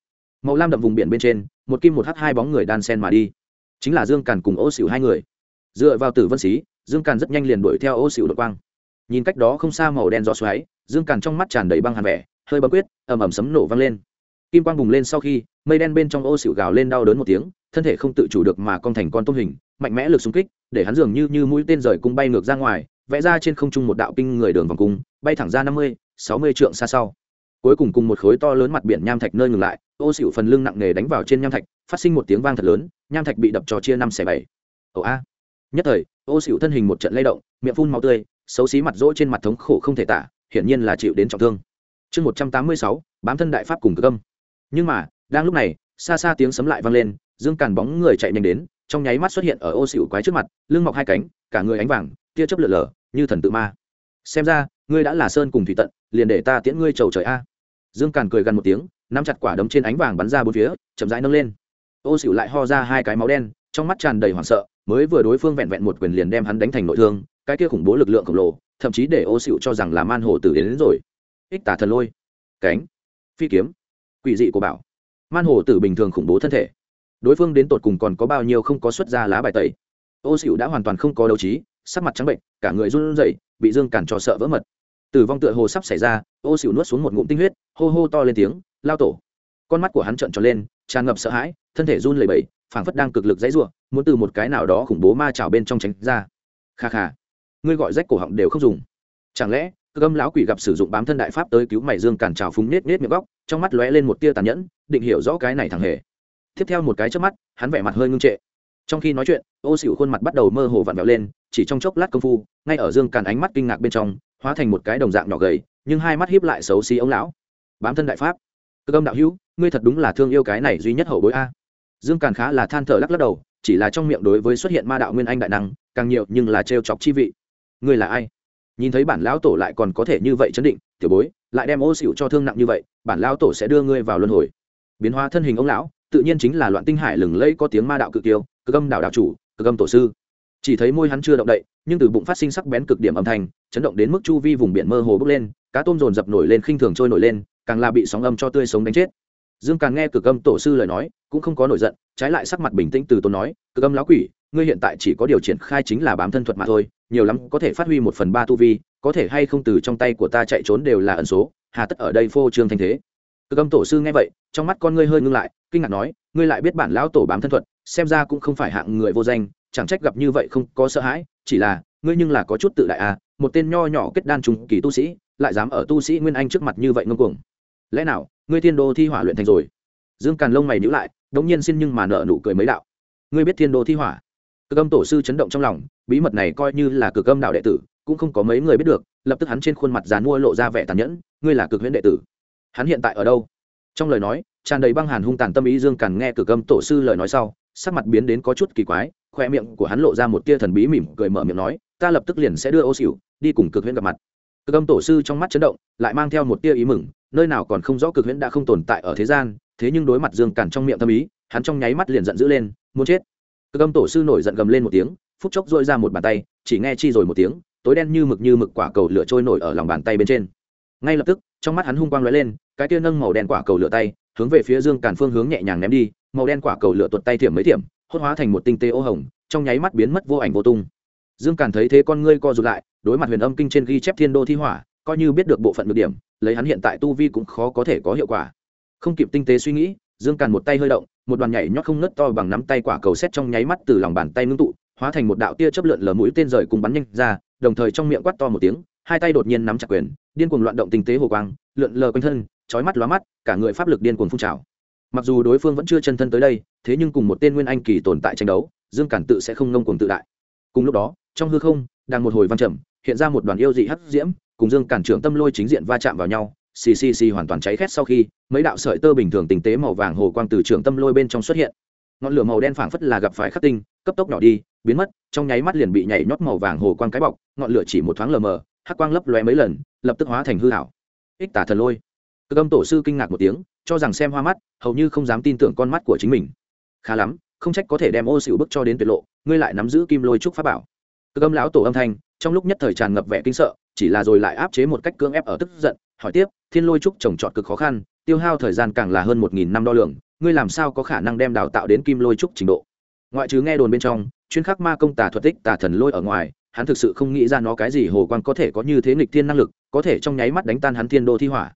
Màu lam đậm vùng biển bên trên, một kim một h hai bóng người đan sen mà đi. Chính là dương càn cùng ô xỉu hai người. Dựa vào tử vân xí, dương càn rất nhanh liền đuổi theo ô xỉu đội quang. Nhìn cách đó không xa màu đen gió xoáy, dương càn trong mắt tràn đầy băng hàn vẻ, hơi bấm quyết, ầm ầm sấm nổ vang lên. Kim quang bùng lên sau khi, mây đen bên trong ô xỉu gào lên đau đớn một tiếng thân thể không tự chủ được mà con thành con tôm hình, mạnh mẽ lực xung kích, để hắn dường như như mũi tên rời cung bay ngược ra ngoài, vẽ ra trên không trung một đạo kinh người đường vòng cung, bay thẳng ra năm mươi, sáu mươi trượng xa sau. Cuối cùng cùng một khối to lớn mặt biển nham thạch nơi ngừng lại, ô xịu phần lưng nặng nề đánh vào trên nham thạch, phát sinh một tiếng vang thật lớn, nham thạch bị đập trò chia năm xẻ bảy. Ồ a. Nhất thời, ô xịu thân hình một trận lay động, miệng phun máu tươi, xấu xí mặt rỗ trên mặt thống khổ không thể tả, hiển nhiên là chịu đến trọng thương. Chương một trăm tám mươi sáu, bám thân đại pháp cùng cơ âm. Nhưng mà, đang lúc này, xa xa tiếng sấm lại vang lên dương càn bóng người chạy nhanh đến trong nháy mắt xuất hiện ở ô xịu quái trước mặt lưng mọc hai cánh cả người ánh vàng tia chớp lượn lờ như thần tự ma. Xem ra ngươi đã là sơn cùng thủy tận liền để ta tiễn ngươi trầu trời a. Dương càn cười gần một tiếng nắm chặt quả đấm trên ánh vàng bắn ra bốn phía chậm rãi nâng lên. Ô xịu lại ho ra hai cái máu đen trong mắt tràn đầy hoảng sợ mới vừa đối phương vẹn vẹn một quyền liền đem hắn đánh thành nội thương cái kia khủng bố lực lượng khổng lồ thậm chí để ô xịu cho rằng là man hồ tử đến, đến rồi. Ích tả thần lôi. Cánh. Phi kiếm. Quỷ dị của bảo. Man hồ tử bình thường khủng bố thân thể đối phương đến tột cùng còn có bao nhiêu không có xuất ra lá bài tẩy. Ô xỉu đã hoàn toàn không có đấu trí, sắc mặt trắng bệnh, cả người run rẩy, bị dương cản cho sợ vỡ mật. Tử vong tựa hồ sắp xảy ra, ô xỉu nuốt xuống một ngụm tinh huyết, hô hô to lên tiếng, lao tổ. Con mắt của hắn trợn tròn lên, tràn ngập sợ hãi, thân thể run lẩy bẩy, phảng phất đang cực lực dãy ruộng muốn từ một cái nào đó khủng bố ma trào bên trong tránh ra. Kha kha, ngươi gọi rách cổ họng đều không dùng. Chẳng lẽ, cơ âm lão quỷ gặp sử dụng bám thân đại pháp tới cứu mày dương cản trào phúng nết nết miệng góc, trong mắt lóe lên một tia tàn nhẫn, định hiểu rõ cái này thằng hề tiếp theo một cái trước mắt, hắn vẻ mặt hơi ngưng trệ. Trong khi nói chuyện, ô xỉu khuôn mặt bắt đầu mơ hồ vặn vẹo lên, chỉ trong chốc lát công phu, ngay ở dương càn ánh mắt kinh ngạc bên trong, hóa thành một cái đồng dạng nhỏ gầy, nhưng hai mắt hiếp lại xấu xí ông lão. Bám thân đại pháp. Cơ âm đạo hữu, ngươi thật đúng là thương yêu cái này duy nhất hậu bối a. Dương càn khá là than thở lắc lắc đầu, chỉ là trong miệng đối với xuất hiện ma đạo nguyên anh đại năng, càng nhiều nhưng là trêu chọc chi vị. Ngươi là ai? Nhìn thấy bản lão tổ lại còn có thể như vậy chấn định, tiểu bối, lại đem ô xỉu cho thương nặng như vậy, bản lão tổ sẽ đưa ngươi vào luân hồi. Biến hóa thân hình ông lão tự nhiên chính là loạn tinh hải lừng lẫy có tiếng ma đạo cực tiêu cực âm đạo đạo chủ, cực âm tổ sư. Chỉ thấy môi hắn chưa động đậy, nhưng từ bụng phát sinh sắc bén cực điểm âm thanh, chấn động đến mức chu vi vùng biển mơ hồ bốc lên, cá tôm dồn dập nổi lên khinh thường trôi nổi lên, càng là bị sóng âm cho tươi sống đánh chết. Dương càng nghe cực âm tổ sư lời nói, cũng không có nổi giận, trái lại sắc mặt bình tĩnh từ tốn nói, cực âm lão quỷ, ngươi hiện tại chỉ có điều triển khai chính là bám thân thuật mà thôi, nhiều lắm có thể phát huy một phần ba tu vi, có thể hay không từ trong tay của ta chạy trốn đều là ẩn số, hà tất ở đây phô trương thanh thế. Cực âm tổ sư nghe vậy, trong mắt con ngươi hơi ngưng lại kinh ngạc nói, ngươi lại biết bản lão tổ bám thân thuật, xem ra cũng không phải hạng người vô danh, chẳng trách gặp như vậy không có sợ hãi, chỉ là, ngươi nhưng là có chút tự đại à một tên nho nhỏ kết đan trùng kỳ tu sĩ, lại dám ở tu sĩ nguyên anh trước mặt như vậy ngông cuồng. Lẽ nào, ngươi thiên đô thi hỏa luyện thành rồi? Dương càn lông mày nhữ lại, đống nhiên xin nhưng mà nợ nụ cười mấy đạo. Ngươi biết thiên đô thi hỏa? Cực âm tổ sư chấn động trong lòng, bí mật này coi như là cực âm đạo đệ tử, cũng không có mấy người biết được, lập tức hắn trên khuôn mặt dàn mua lộ ra vẻ tàn nhẫn, ngươi là cực huyễn đệ tử. Hắn hiện tại ở đâu? Trong lời nói tràn đầy băng hàn hung tàn tâm ý dương càn nghe cực âm tổ sư lời nói sau, sắc mặt biến đến có chút kỳ quái, khoe miệng của hắn lộ ra một tia thần bí mỉm cười mở miệng nói, ta lập tức liền sẽ đưa ô xỉu, đi cùng cực huyễn gặp mặt. Cực âm tổ sư trong mắt chấn động, lại mang theo một tia ý mừng, nơi nào còn không rõ cực huyễn đã không tồn tại ở thế gian, thế nhưng đối mặt dương càn trong miệng tâm ý, hắn trong nháy mắt liền giận dữ lên, muốn chết. Cực âm tổ sư nổi giận gầm lên một tiếng, phút chốc dội ra một bàn tay, chỉ nghe chi rồi một tiếng, tối đen như mực như mực quả cầu lửa trôi nổi ở lòng bàn tay bên trên. Ngay lập tức, trong mắt hắn hung quang lóe lên, cái tia nâng màu đen quả cầu lửa tay hướng về phía dương càn phương hướng nhẹ nhàng ném đi, màu đen quả cầu lửa tuột tay thiểm mấy thiểm, hốt hóa thành một tinh tế ô hồng, trong nháy mắt biến mất vô ảnh vô tung. Dương càn thấy thế con ngươi co rụt lại, đối mặt huyền âm kinh trên ghi chép thiên đô thi hỏa, coi như biết được bộ phận được điểm, lấy hắn hiện tại tu vi cũng khó có thể có hiệu quả. Không kịp tinh tế suy nghĩ, dương càn một tay hơi động, một đoàn nhảy nhót không nứt to bằng nắm tay quả cầu xét trong nháy mắt từ lòng bàn tay ngưng tụ, hóa thành một đạo tia chấp lượn lờ mũi tên rời cùng bắn nhanh ra, đồng thời trong miệng quát to một tiếng, hai tay đột nhiên nắm chặt quyền, điên cuồng loạn động tinh tế hồ quang, lượn lờ quanh thân chói mắt lóa mắt, cả người pháp lực điên cuồng phun trào. Mặc dù đối phương vẫn chưa chân thân tới đây, thế nhưng cùng một tên nguyên anh kỳ tồn tại tranh đấu, dương cản tự sẽ không ngông cuồng tự đại. Cùng lúc đó, trong hư không, đang một hồi văn trầm, hiện ra một đoàn yêu dị hắc diễm, cùng dương cản trưởng tâm lôi chính diện va chạm vào nhau, xì xì xì hoàn toàn cháy khét sau khi, mấy đạo sợi tơ bình thường tinh tế màu vàng hồ quang từ trưởng tâm lôi bên trong xuất hiện. Ngọn lửa màu đen phảng phất là gặp phải khắc tinh, cấp tốc nhỏ đi, biến mất, trong nháy mắt liền bị nhảy nhót màu vàng hồ quang cái bọc, ngọn lửa chỉ một thoáng lờ mờ, hắc quang lấp lóe mấy lần, lập tức hóa thành hư hảo ích tả thần lôi cơ âm tổ sư kinh ngạc một tiếng, cho rằng xem hoa mắt, hầu như không dám tin tưởng con mắt của chính mình. Khá lắm, không trách có thể đem ô xỉu bức cho đến tuyệt lộ, ngươi lại nắm giữ kim lôi trúc pháp bảo. Cơ âm lão tổ âm thanh, trong lúc nhất thời tràn ngập vẻ kinh sợ, chỉ là rồi lại áp chế một cách cưỡng ép ở tức giận, hỏi tiếp, thiên lôi trúc trồng trọt cực khó khăn, tiêu hao thời gian càng là hơn một nghìn năm đo lường, ngươi làm sao có khả năng đem đào tạo đến kim lôi trúc trình độ? Ngoại trừ nghe đồn bên trong, chuyên khắc ma công tà thuật tích tà thần lôi ở ngoài, hắn thực sự không nghĩ ra nó cái gì hồ quan có thể có như thế nghịch thiên năng lực, có thể trong nháy mắt đánh tan hắn thiên đô thi hỏa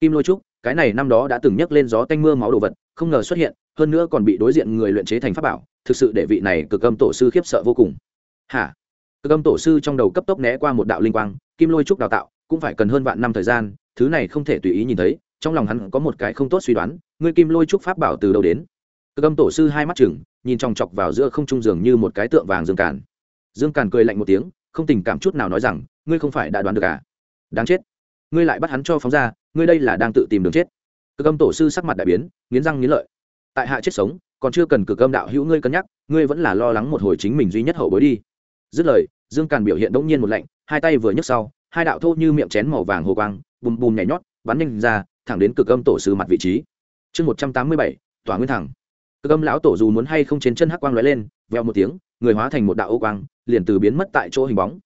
kim lôi trúc, cái này năm đó đã từng nhắc lên gió tanh mưa máu đồ vật, không ngờ xuất hiện, hơn nữa còn bị đối diện người luyện chế thành pháp bảo, thực sự để vị này cực âm tổ sư khiếp sợ vô cùng. Hả? Cực âm tổ sư trong đầu cấp tốc né qua một đạo linh quang, kim lôi trúc đào tạo, cũng phải cần hơn vạn năm thời gian, thứ này không thể tùy ý nhìn thấy, trong lòng hắn có một cái không tốt suy đoán ngươi kim lôi trúc pháp bảo từ đâu đến? Cực âm tổ sư hai mắt chừng, nhìn chòng chọc vào giữa không trung giường như một cái tượng vàng dương càn. Dương càn cười lạnh một tiếng, không tình cảm chút nào nói rằng, ngươi không phải đã đoán được à? Đáng chết. Ngươi lại bắt hắn cho phóng ra ngươi đây là đang tự tìm đường chết. Cực âm tổ sư sắc mặt đại biến, nghiến răng nghiến lợi. Tại hạ chết sống, còn chưa cần cực âm đạo hữu ngươi cân nhắc, ngươi vẫn là lo lắng một hồi chính mình duy nhất hậu bối đi. Dứt lời, dương càn biểu hiện đống nhiên một lạnh, hai tay vừa nhấc sau, hai đạo thô như miệng chén màu vàng hồ quang, bùm bùm nhảy nhót, bắn nhanh ra, thẳng đến cực âm tổ sư mặt vị trí. Chương một trăm tám mươi bảy, tòa nguyên thẳng. Cực âm lão tổ dù muốn hay không trên chân hắc quang lóe lên, veo một tiếng, người hóa thành một đạo ô quang, liền từ biến mất tại chỗ hình bóng.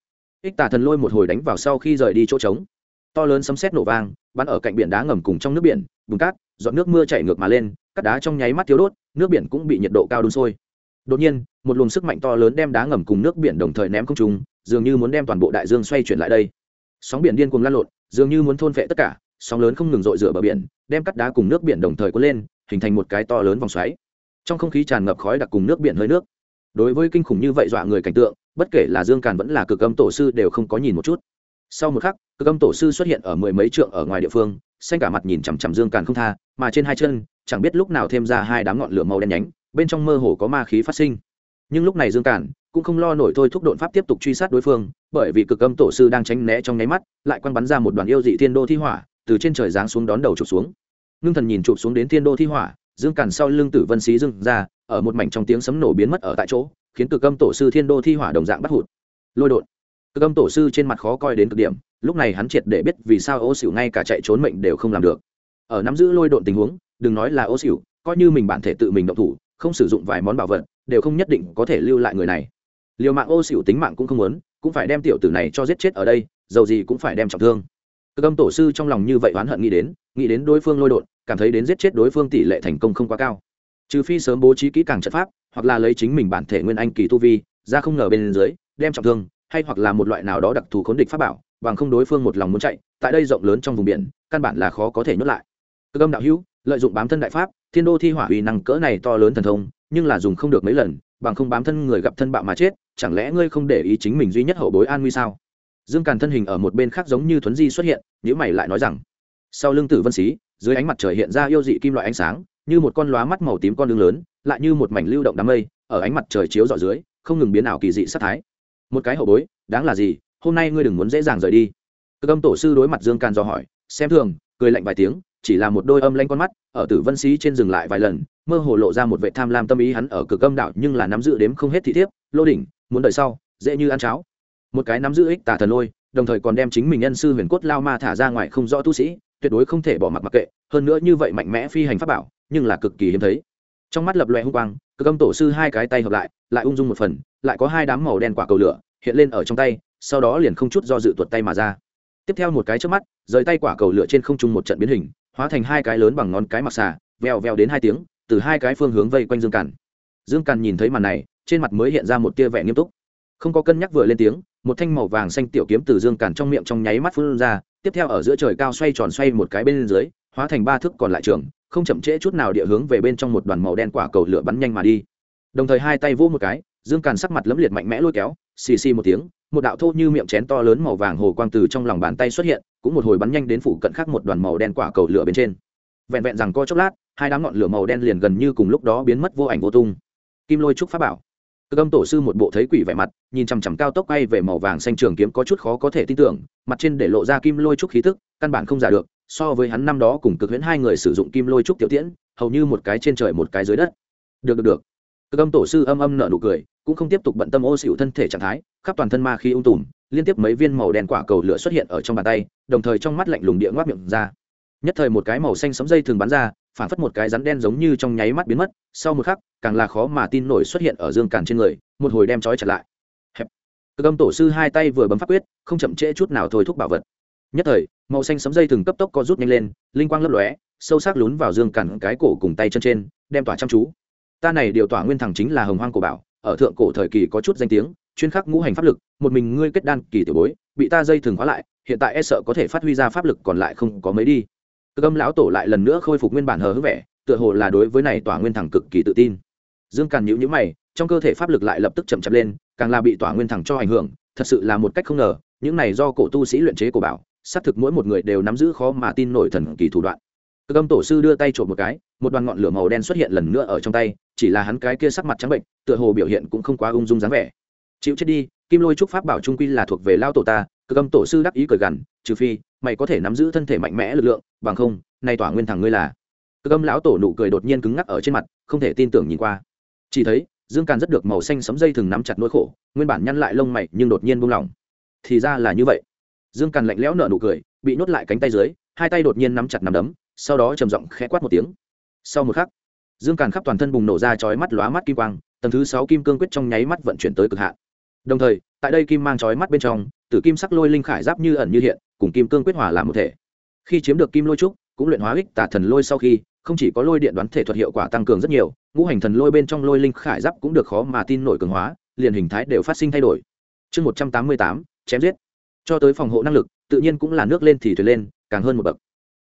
Ích tà thần lôi một hồi đánh vào sau khi rời đi chỗ trống to lớn sấm sét nổ vang, bắn ở cạnh biển đá ngầm cùng trong nước biển, bùn cát dọn nước mưa chảy ngược mà lên cắt đá trong nháy mắt thiếu đốt, nước biển cũng bị nhiệt độ cao đun sôi. Đột nhiên, một luồng sức mạnh to lớn đem đá ngầm cùng nước biển đồng thời ném không trung, dường như muốn đem toàn bộ đại dương xoay chuyển lại đây. Sóng biển điên cuồng lan lộn, dường như muốn thôn phệ tất cả, sóng lớn không ngừng dội rửa bờ biển, đem cắt đá cùng nước biển đồng thời cuốn lên, hình thành một cái to lớn vòng xoáy. Trong không khí tràn ngập khói đặc cùng nước biển hơi nước. Đối với kinh khủng như vậy dọa người cảnh tượng, bất kể là dương càn vẫn là cực âm tổ sư đều không có nhìn một chút sau một khắc, cực âm tổ sư xuất hiện ở mười mấy trượng ở ngoài địa phương, xanh cả mặt nhìn chằm chằm dương càn không tha, mà trên hai chân, chẳng biết lúc nào thêm ra hai đám ngọn lửa màu đen nhánh, bên trong mơ hồ có ma khí phát sinh. Nhưng lúc này dương cản cũng không lo nổi thôi thúc độn pháp tiếp tục truy sát đối phương, bởi vì cực âm tổ sư đang tránh né trong nháy mắt, lại quăng bắn ra một đoàn yêu dị thiên đô thi hỏa, từ trên trời giáng xuống đón đầu chụp xuống. Ngưng thần nhìn chụp xuống đến thiên đô thi hỏa, dương cản sau lưng tử vân xí dưng ra, ở một mảnh trong tiếng sấm nổ biến mất ở tại chỗ, khiến cực âm tổ sư thiên đô thi hỏa đồng dạng bắt hụt. Lôi đột cực âm tổ sư trên mặt khó coi đến cực điểm lúc này hắn triệt để biết vì sao ô xỉu ngay cả chạy trốn mệnh đều không làm được. Ở nắm giữ lôi độn tình huống đừng nói là ô xỉu coi như mình bản thể tự mình động thủ không sử dụng vài món bảo vật đều không nhất định có thể lưu lại người này. Liều mạng ô xỉu tính mạng cũng không muốn cũng phải đem tiểu tử này cho giết chết ở đây dầu gì cũng phải đem trọng thương. Cực âm tổ sư trong lòng như vậy oán hận nghĩ đến nghĩ đến đối phương lôi độn, cảm thấy đến giết chết đối phương tỷ lệ thành công không quá cao. Trừ phi sớm bố trí kỹ càng trận pháp hoặc là lấy chính mình bản thể nguyên anh kỳ tu vi ra không ngờ bên dưới đem trọng thương hay hoặc là một loại nào đó đặc thù khốn địch pháp bảo, bằng không đối phương một lòng muốn chạy, tại đây rộng lớn trong vùng biển, căn bản là khó có thể nhốt lại. Cơ âm đạo hữu, lợi dụng bám thân đại pháp, thiên đô thi hỏa uy năng cỡ này to lớn thần thông, nhưng là dùng không được mấy lần, bằng không bám thân người gặp thân bạo mà chết, chẳng lẽ ngươi không để ý chính mình duy nhất hậu bối an nguy sao? Dương càn thân hình ở một bên khác giống như thuấn di xuất hiện nhữ mày lại nói rằng, sau lưng tử vân xí, dưới ánh mặt trời hiện ra yêu dị kim loại ánh sáng, như một con lóa mắt màu tím con đường lớn, lại như một mảnh lưu động đám mây, ở ánh mặt trời chiếu dọ dưới, không ngừng biến ảo kỳ dị sát thái một cái hậu bối, đáng là gì? Hôm nay ngươi đừng muốn dễ dàng rời đi. Cơ âm tổ sư đối mặt dương càn do hỏi, xem thường, cười lạnh vài tiếng, chỉ là một đôi âm lanh con mắt, ở tử vân sĩ trên dừng lại vài lần, mơ hồ lộ ra một vệ tham lam tâm ý hắn ở cực âm đạo nhưng là nắm giữ đếm không hết thị thiếp, lô đỉnh, muốn đợi sau, dễ như ăn cháo. Một cái nắm giữ ích tà thần lôi, đồng thời còn đem chính mình nhân sư huyền cốt lao ma thả ra ngoài không rõ tu sĩ, tuyệt đối không thể bỏ mặc mặc kệ, hơn nữa như vậy mạnh mẽ phi hành pháp bảo, nhưng là cực kỳ hiếm thấy. Trong mắt lập loè hung quang cực âm tổ sư hai cái tay hợp lại lại ung dung một phần, lại có hai đám màu đen quả cầu lửa hiện lên ở trong tay, sau đó liền không chút do dự tuột tay mà ra. Tiếp theo một cái trước mắt, rời tay quả cầu lửa trên không trung một trận biến hình, hóa thành hai cái lớn bằng ngón cái mặc xà, vèo vèo đến hai tiếng, từ hai cái phương hướng vây quanh dương càn. Dương càn nhìn thấy màn này, trên mặt mới hiện ra một tia vẻ nghiêm túc. Không có cân nhắc vừa lên tiếng, một thanh màu vàng xanh tiểu kiếm từ dương càn trong miệng trong nháy mắt phun ra, tiếp theo ở giữa trời cao xoay tròn xoay một cái bên dưới, hóa thành ba thước còn lại trường không chậm trễ chút nào địa hướng về bên trong một đoàn màu đen quả cầu lửa bắn nhanh mà đi. Đồng thời hai tay vỗ một cái, dương càn sắc mặt lẫm liệt mạnh mẽ lôi kéo, xì xì một tiếng, một đạo thô như miệng chén to lớn màu vàng hồ quang từ trong lòng bàn tay xuất hiện, cũng một hồi bắn nhanh đến phủ cận khác một đoàn màu đen quả cầu lửa bên trên. Vẹn vẹn rằng co chốc lát, hai đám ngọn lửa màu đen liền gần như cùng lúc đó biến mất vô ảnh vô tung. Kim lôi trúc pháp bảo. Cơ âm tổ sư một bộ thấy quỷ vẻ mặt, nhìn chằm chằm cao tốc quay về màu vàng xanh trường kiếm có chút khó có thể tin tưởng, mặt trên để lộ ra kim lôi trúc khí tức, căn bản không giả được so với hắn năm đó cùng cực huyễn hai người sử dụng kim lôi trúc tiểu tiễn, hầu như một cái trên trời một cái dưới đất. Được được được. Cực âm tổ sư âm âm nở nụ cười, cũng không tiếp tục bận tâm ô xịu thân thể trạng thái, khắp toàn thân ma khi ung tùm, liên tiếp mấy viên màu đen quả cầu lửa xuất hiện ở trong bàn tay, đồng thời trong mắt lạnh lùng địa ngoác miệng ra. Nhất thời một cái màu xanh sấm dây thường bắn ra, phản phất một cái rắn đen giống như trong nháy mắt biến mất, sau một khắc, càng là khó mà tin nổi xuất hiện ở dương càn trên người, một hồi đem trói chặt lại. Hẹp. Cực âm tổ sư hai tay vừa bấm pháp quyết, không chậm trễ chút nào thôi thúc bảo vật. Nhất thời màu xanh sấm dây thường cấp tốc co rút nhanh lên, linh quang lấp lóe, sâu sắc lún vào dương cẳng cái cổ cùng tay chân trên, đem tỏa chăm chú. Ta này điều tỏa nguyên thẳng chính là hồng hoang cổ bảo, ở thượng cổ thời kỳ có chút danh tiếng, chuyên khắc ngũ hành pháp lực, một mình ngươi kết đan kỳ tiểu bối, bị ta dây thường khóa lại, hiện tại e sợ có thể phát huy ra pháp lực còn lại không có mấy đi. Cực âm lão tổ lại lần nữa khôi phục nguyên bản hờ hững vẻ, tựa hồ là đối với này tỏa nguyên thẳng cực kỳ tự tin. Dương càn nhữ nhữ mày, trong cơ thể pháp lực lại lập tức chậm chậm lên, càng là bị tỏa nguyên thẳng cho ảnh hưởng, thật sự là một cách không ngờ, những này do cổ tu sĩ luyện chế cổ bảo xác thực mỗi một người đều nắm giữ khó mà tin nổi thần kỳ thủ đoạn. Cực âm tổ sư đưa tay trộm một cái, một đoàn ngọn lửa màu đen xuất hiện lần nữa ở trong tay, chỉ là hắn cái kia sắc mặt trắng bệnh, tựa hồ biểu hiện cũng không quá ung dung dáng vẻ. Chịu chết đi, kim lôi trúc pháp bảo trung quy là thuộc về lao tổ ta cực âm tổ sư đắc ý cười gằn, trừ phi, mày có thể nắm giữ thân thể mạnh mẽ lực lượng, bằng không, nay tỏa nguyên thẳng ngươi là. Cực âm lão tổ nụ cười đột nhiên cứng ngắc ở trên mặt, không thể tin tưởng nhìn qua. Chỉ thấy, dương càn rất được màu xanh sấm dây thường nắm chặt nỗi khổ, nguyên bản nhăn lại lông mày nhưng đột nhiên buông lỏng. Thì ra là như vậy dương càn lạnh lẽo nở nụ cười, bị nhốt lại cánh tay dưới, hai tay đột nhiên nắm chặt nắm đấm, sau đó trầm giọng khẽ quát một tiếng. Sau một khắc, dương càn khắp toàn thân bùng nổ ra chói mắt lóa mắt kim quang, tầng thứ sáu kim cương quyết trong nháy mắt vận chuyển tới cực hạn. Đồng thời, tại đây kim mang chói mắt bên trong, tử kim sắc lôi linh khải giáp như ẩn như hiện, cùng kim cương quyết hòa làm một thể. Khi chiếm được kim lôi trúc, cũng luyện hóa ích tả thần lôi sau khi, không chỉ có lôi điện đoán thể thuật hiệu quả tăng cường rất nhiều, ngũ hành thần lôi bên trong lôi linh khải giáp cũng được khó mà tin nổi cường hóa, liền hình thái đều phát sinh thay đổi. Chương một trăm tám mươi tám, chém giết cho tới phòng hộ năng lực, tự nhiên cũng là nước lên thì thuyền lên, càng hơn một bậc.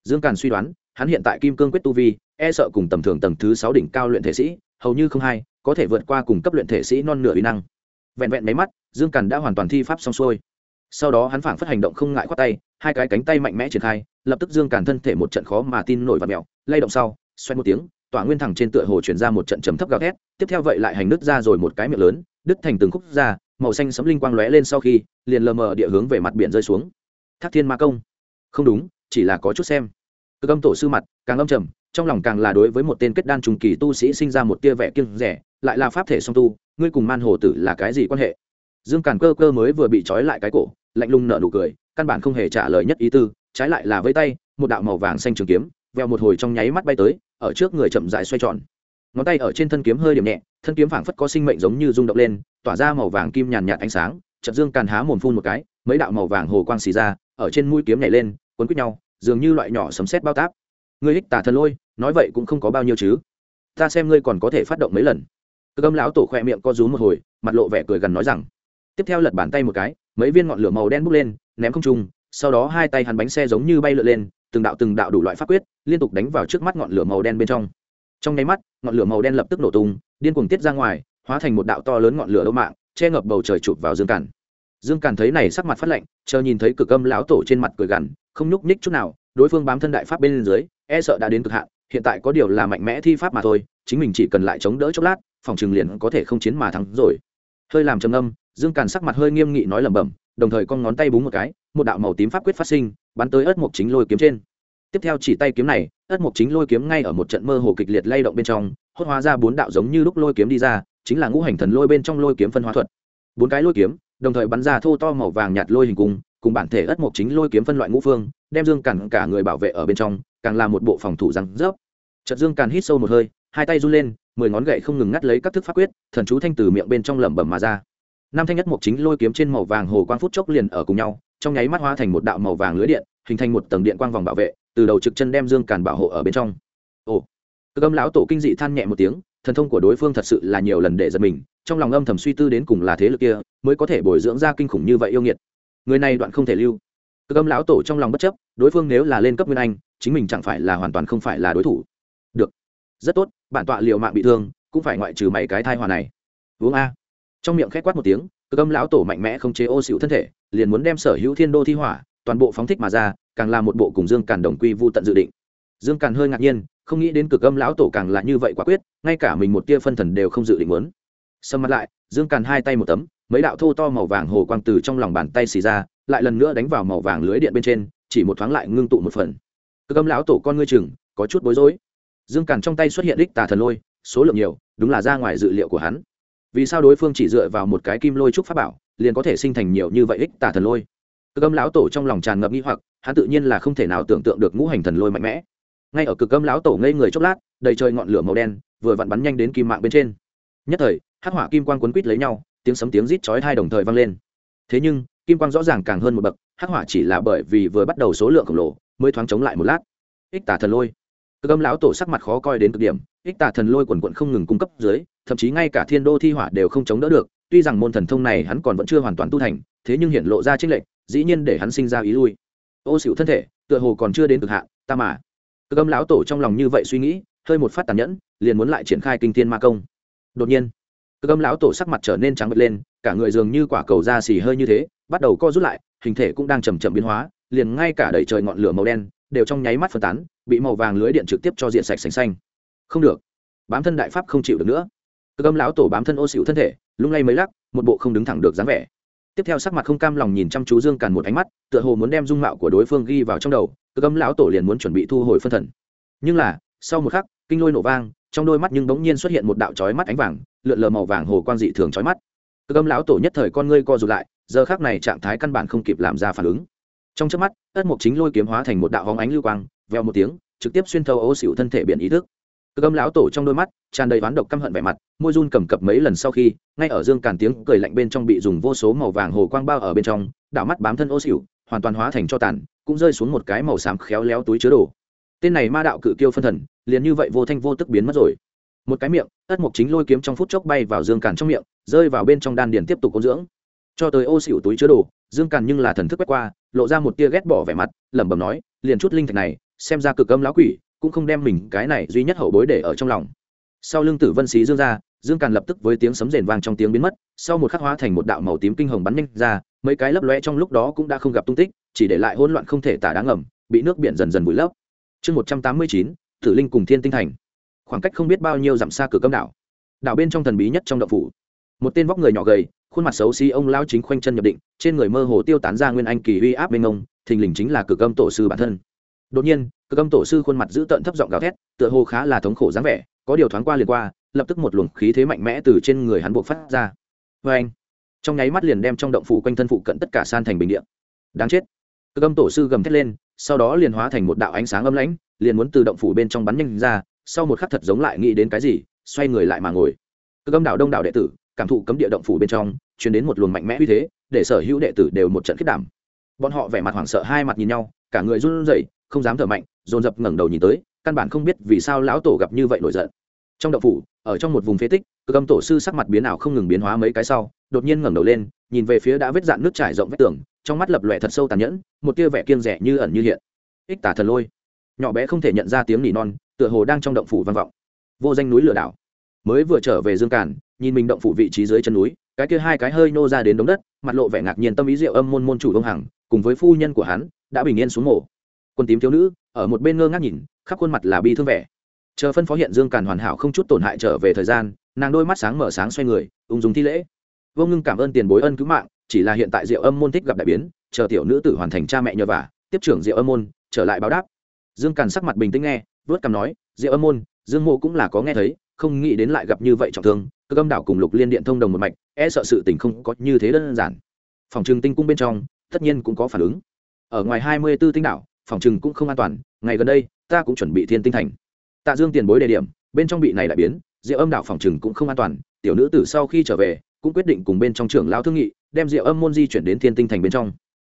Dương càn suy đoán, hắn hiện tại kim cương quyết tu vi e sợ cùng tầm thường tầng thứ sáu đỉnh cao luyện thể sĩ, hầu như không hai, có thể vượt qua cùng cấp luyện thể sĩ non nửa uy năng. Vẹn vẹn máy mắt, dương càn đã hoàn toàn thi pháp xong xuôi. Sau đó hắn phảng phất hành động không ngại khoát tay, hai cái cánh tay mạnh mẽ triển khai, lập tức dương càn thân thể một trận khó mà tin nổi và mèo, lay động sau, xoay một tiếng, tỏa nguyên thẳng trên tựa hồ chuyển ra một trận trầm thấp gào thét, tiếp theo vậy lại hành nứt ra rồi một cái miệng lớn, đứt thành từng khúc ra màu xanh sấm linh quang lóe lên sau khi, liền lờ mờ địa hướng về mặt biển rơi xuống. Thác thiên ma công. Không đúng, chỉ là có chút xem. Cực âm tổ sư mặt, càng âm trầm, trong lòng càng là đối với một tên kết đan trùng kỳ tu sĩ sinh ra một tia vẻ kiêng rẻ, lại là pháp thể song tu, ngươi cùng man hồ tử là cái gì quan hệ? Dương càn cơ cơ mới vừa bị trói lại cái cổ, lạnh lùng nở nụ cười, căn bản không hề trả lời nhất ý tư, trái lại là với tay, một đạo màu vàng xanh trường kiếm veo một hồi trong nháy mắt bay tới, ở trước người chậm dài xoay tròn ngón tay ở trên thân kiếm hơi điểm nhẹ, thân kiếm phảng phất có sinh mệnh giống như rung động lên, tỏa ra màu vàng kim nhàn nhạt ánh sáng chật dương càn há mồm phun một cái, mấy đạo màu vàng hồ quang xì ra, ở trên mũi kiếm nhảy lên, quấn quýt nhau, dường như loại nhỏ sấm sét bao táp. Ngươi hích tả thần lôi, nói vậy cũng không có bao nhiêu chứ? Ta xem ngươi còn có thể phát động mấy lần. Cơ âm lão tổ khoe miệng co rú một hồi, mặt lộ vẻ cười gần nói rằng. Tiếp theo lật bàn tay một cái, mấy viên ngọn lửa màu đen bốc lên, ném không trung, sau đó hai tay hắn bánh xe giống như bay lượn lên, từng đạo từng đạo đủ loại pháp quyết, liên tục đánh vào trước mắt ngọn lửa màu đen bên trong trong nháy mắt, ngọn lửa màu đen lập tức nổ tung, điên cuồng tiết ra ngoài, hóa thành một đạo to lớn ngọn lửa đô mạng, che ngập bầu trời chụp vào dương cản dương cản thấy này sắc mặt phát lạnh, chờ nhìn thấy cực âm lão tổ trên mặt cười gằn, không nhúc nhích chút nào, đối phương bám thân đại pháp bên dưới e sợ đã đến cực hạn, hiện tại có điều là mạnh mẽ thi pháp mà thôi, chính mình chỉ cần lại chống đỡ chốc lát, phòng trường liền có thể không chiến mà thắng rồi. Hơi làm trầm âm, dương càn sắc mặt hơi nghiêm nghị nói lẩm bẩm, đồng thời con ngón tay búng một cái, một đạo màu tím pháp quyết phát sinh, bắn tới ớt mộc chính lôi kiếm trên. Tiếp theo chỉ tay kiếm này Ất mộc chính lôi kiếm ngay ở một trận mơ hồ kịch liệt lay động bên trong, hốt hóa ra bốn đạo giống như lúc lôi kiếm đi ra, chính là ngũ hành thần lôi bên trong lôi kiếm phân hóa thuật. Bốn cái lôi kiếm, đồng thời bắn ra thô to màu vàng nhạt lôi hình cung cùng bản thể ất mộc chính lôi kiếm phân loại ngũ phương, đem dương cản cả người bảo vệ ở bên trong, càng là một bộ phòng thủ răng rớp. Trận dương càn hít sâu một hơi, hai tay run lên, mười ngón gậy không ngừng ngắt lấy các thức pháp quyết, thần chú thanh từ miệng bên trong lẩm bẩm mà ra. Năm thanh nhất mộc chính lôi kiếm trên màu vàng hồ quang phút chốc liền ở cùng nhau, trong nháy mắt hóa thành một đạo màu vàng lưới điện, hình thành một tầng điện quang vòng bảo vệ từ đầu trực chân đem dương càn bảo hộ ở bên trong. Ồ. Cơ âm lão tổ kinh dị than nhẹ một tiếng, thần thông của đối phương thật sự là nhiều lần để giật mình, trong lòng âm thầm suy tư đến cùng là thế lực kia mới có thể bồi dưỡng ra kinh khủng như vậy yêu nghiệt. Người này đoạn không thể lưu. Cơ âm lão tổ trong lòng bất chấp, đối phương nếu là lên cấp nguyên anh, chính mình chẳng phải là hoàn toàn không phải là đối thủ. Được. Rất tốt, bản tọa liệu mạng bị thương, cũng phải ngoại trừ mày cái thai hòa này. Uống a. Trong miệng khét quát một tiếng cơ âm lão tổ mạnh mẽ không chế ô xịu thân thể, liền muốn đem sở hữu thiên đô thi hỏa toàn bộ phóng thích mà ra, càng là một bộ cùng dương càn đồng quy vu tận dự định. Dương càn hơi ngạc nhiên, không nghĩ đến cực âm lão tổ càng là như vậy quả quyết, ngay cả mình một tia phân thần đều không dự định muốn. Sầm mặt lại, dương càn hai tay một tấm, mấy đạo thô to màu vàng hồ quang từ trong lòng bàn tay xì ra, lại lần nữa đánh vào màu vàng lưới điện bên trên, chỉ một thoáng lại ngưng tụ một phần. Cực âm lão tổ con ngươi chừng, có chút bối rối. Dương càn trong tay xuất hiện đích tà thần lôi, số lượng nhiều, đúng là ra ngoài dự liệu của hắn. Vì sao đối phương chỉ dựa vào một cái kim lôi trúc pháp bảo, liền có thể sinh thành nhiều như vậy ích tà thần lôi? Cực âm lão tổ trong lòng tràn ngập nghi hoặc, hắn tự nhiên là không thể nào tưởng tượng được ngũ hành thần lôi mạnh mẽ. Ngay ở cực âm lão tổ ngây người chốc lát, đầy trời ngọn lửa màu đen vừa vặn bắn nhanh đến kim mạng bên trên. Nhất thời, hắc hỏa kim quang quấn quít lấy nhau, tiếng sấm tiếng rít chói hai đồng thời vang lên. Thế nhưng, kim quang rõ ràng càng hơn một bậc, hắc hỏa chỉ là bởi vì vừa bắt đầu số lượng khổng lồ mới thoáng chống lại một lát. Ích tả thần lôi. Cực âm lão tổ sắc mặt khó coi đến cực điểm, ích tả thần lôi quần quận không ngừng cung cấp dưới, thậm chí ngay cả thiên đô thi hỏa đều không chống đỡ được, tuy rằng môn thần thông này hắn còn vẫn chưa hoàn toàn tu thành, thế nhưng hiện lộ ra trích lệnh dĩ nhiên để hắn sinh ra ý lui. Ô xỉu thân thể, tựa hồ còn chưa đến cực hạn, ta mà. Cơ cấm lão tổ trong lòng như vậy suy nghĩ, hơi một phát tàn nhẫn, liền muốn lại triển khai kinh thiên ma công. Đột nhiên cơ cấm lão tổ sắc mặt trở nên trắng bật lên, cả người dường như quả cầu da xì hơi như thế, bắt đầu co rút lại, hình thể cũng đang chầm chậm biến hóa, liền ngay cả đầy trời ngọn lửa màu đen đều trong nháy mắt phân tán, bị màu vàng lưới điện trực tiếp cho diện sạch sành xanh. Không được. Bám thân đại pháp không chịu được nữa. Cơ cấm lão tổ bám thân ô xỉu thân thể, lung lay mấy lắc, một bộ không đứng thẳng được dáng vẻ tiếp theo sắc mặt không cam lòng nhìn chăm chú dương càn một ánh mắt, tựa hồ muốn đem dung mạo của đối phương ghi vào trong đầu, cơ cấm lão tổ liền muốn chuẩn bị thu hồi phân thần. Nhưng là, sau một khắc, kinh lôi nổ vang, trong đôi mắt nhưng bỗng nhiên xuất hiện một đạo chói mắt ánh vàng, lượn lờ màu vàng hồ quang dị thường chói mắt. Cơ cấm lão tổ nhất thời con ngươi co rụt lại, giờ khác này trạng thái căn bản không kịp làm ra phản ứng. Trong trước mắt, ất mục chính lôi kiếm hóa thành một đạo hóng ánh lưu quang veo một tiếng, trực tiếp xuyên thấu ô xỉu thân thể biển ý thức cực âm lão tổ trong đôi mắt, tràn đầy oán độc căm hận vẻ mặt, môi run cầm cập mấy lần sau khi, ngay ở dương càn tiếng cười lạnh bên trong bị dùng vô số màu vàng hồ quang bao ở bên trong, đảo mắt bám thân ô xỉu, hoàn toàn hóa thành cho tàn, cũng rơi xuống một cái màu xám khéo léo túi chứa đồ. Tên này ma đạo cự kiêu phân thần, liền như vậy vô thanh vô tức biến mất rồi. Một cái miệng, ất mục chính lôi kiếm trong phút chốc bay vào dương càn trong miệng, rơi vào bên trong đan điền tiếp tục ôn dưỡng. Cho tới ô xỉu túi chứa đồ, dương càn nhưng là thần thức quét qua, lộ ra một tia ghét bỏ vẻ mặt, lẩm bẩm nói, liền chút linh thạch này, xem ra cực âm lão quỷ cũng không đem mình cái này duy nhất hậu bối để ở trong lòng. Sau lưng tử vân xí dương ra, dương càn lập tức với tiếng sấm rền vang trong tiếng biến mất, sau một khắc hóa thành một đạo màu tím kinh hồng bắn nhanh ra, mấy cái lấp lóe trong lúc đó cũng đã không gặp tung tích, chỉ để lại hỗn loạn không thể tả đáng ngầm, bị nước biển dần dần vùi lấp. Chương một trăm tám mươi chín, tử linh cùng thiên tinh thành. Khoảng cách không biết bao nhiêu dặm xa cửa cấm đảo. Đảo bên trong thần bí nhất trong động phủ. Một tên vóc người nhỏ gầy, khuôn mặt xấu xí ông lao chính khoanh chân nhập định, trên người mơ hồ tiêu tán ra nguyên anh kỳ uy áp bên ông thình lình chính là cửa âm tổ sư bản thân. Đột nhiên cơ âm tổ sư khuôn mặt giữ tợn thấp giọng gào thét, tựa hồ khá là thống khổ dáng vẻ, có điều thoáng qua liền qua, lập tức một luồng khí thế mạnh mẽ từ trên người hắn buộc phát ra. Vê anh, trong nháy mắt liền đem trong động phủ quanh thân phụ cận tất cả san thành bình điện đáng chết. Cơ âm tổ sư gầm thét lên, sau đó liền hóa thành một đạo ánh sáng âm lãnh, liền muốn từ động phủ bên trong bắn nhanh ra, sau một khắc thật giống lại nghĩ đến cái gì, xoay người lại mà ngồi. Cơ âm đạo đông đảo đệ tử, cảm thụ cấm địa động phủ bên trong chuyển đến một luồng mạnh mẽ uy thế, để sở hữu đệ tử đều một trận khiết đảm. Bọn họ vẻ mặt hoảng sợ hai mặt nhìn nhau, cả người run rẩy, không dám thở mạnh dồn dập ngẩng đầu nhìn tới, căn bản không biết vì sao lão tổ gặp như vậy nổi giận. Trong động phủ, ở trong một vùng phế tích cơ cầm tổ sư sắc mặt biến ảo không ngừng biến hóa mấy cái sau, đột nhiên ngẩng đầu lên, nhìn về phía đã vết dạn nước trải rộng vách tường, trong mắt lập lòe thật sâu tàn nhẫn, một tia vẻ kiêng rẻ như ẩn như hiện. Ích tả thần lôi. Nhỏ bé không thể nhận ra tiếng nỉ non, tựa hồ đang trong động phủ vang vọng. Vô danh núi lửa đảo. Mới vừa trở về dương cản nhìn mình động phủ vị trí dưới chân núi, cái kia hai cái hơi nô ra đến đống đất, mặt lộ vẻ ngạc nhiên tâm ý diệu âm môn môn chủ đông hằng, cùng với phu nhân của hắn, đã bình yên xuống mổ quân tím thiếu nữ ở một bên ngơ ngác nhìn, khắp khuôn mặt là bi thương vẻ. Chờ phân phó hiện dương càn hoàn hảo không chút tổn hại trở về thời gian, nàng đôi mắt sáng mở sáng xoay người, ung dung thi lễ. Vô ngưng cảm ơn tiền bối ân cứu mạng, chỉ là hiện tại diệu âm môn thích gặp đại biến, chờ tiểu nữ tử hoàn thành cha mẹ nhờ vả, tiếp trưởng diệu âm môn, trở lại báo đáp. Dương càn sắc mặt bình tĩnh nghe, vớt cằm nói, diệu âm môn, dương mộ cũng là có nghe thấy, không nghĩ đến lại gặp như vậy trọng thương, cơ âm đảo cùng lục liên điện thông đồng một mạch e sợ sự tình không có như thế đơn giản. Phòng trường tinh cung bên trong, tất nhiên cũng có phản ứng. Ở ngoài hai mươi b tinh đảo phòng trừng cũng không an toàn, ngày gần đây, ta cũng chuẩn bị thiên tinh thành. Tạ dương tiền bối đề điểm, bên trong bị này lại biến rượu âm đảo phòng trừng cũng không an toàn, tiểu nữ tử sau khi trở về, cũng quyết định cùng bên trong trưởng lao thương nghị, đem rượu âm môn di chuyển đến thiên tinh thành bên trong.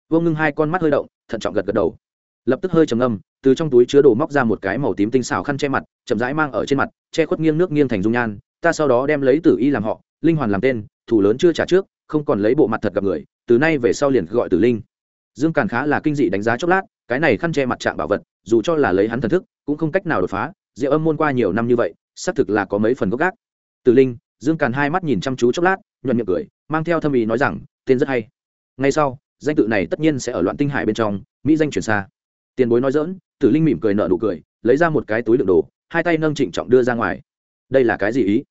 Vô ngưng hai con mắt hơi động, thận trọng gật gật đầu. Lập tức hơi trầm âm từ trong túi chứa đồ móc ra một cái màu tím tinh xào khăn che mặt, chậm rãi mang ở trên mặt, che khuất nghiêng nước nghiêng thành dung nhan, ta sau đó đem lấy tử y làm họ, linh hoàn làm tên, thủ lớn chưa trả trước, không còn lấy bộ mặt thật gặp người, từ nay về sau liền gọi tử linh. Dương càn khá là kinh dị đánh giá chốc lát cái này khăn che mặt trạng bảo vật, dù cho là lấy hắn thần thức, cũng không cách nào đột phá. Diệu âm môn qua nhiều năm như vậy, xác thực là có mấy phần gốc gác. Tử linh, dương càn hai mắt nhìn chăm chú chốc lát, nhuận miệng cười, mang theo thâm ý nói rằng, tên rất hay. Ngay sau, danh tự này tất nhiên sẽ ở loạn tinh hải bên trong, mỹ danh chuyển xa. Tiền bối nói dỡn tử linh mỉm cười nợ nụ cười, lấy ra một cái túi đựng đồ, hai tay nâng trịnh trọng đưa ra ngoài. Đây là cái gì ý?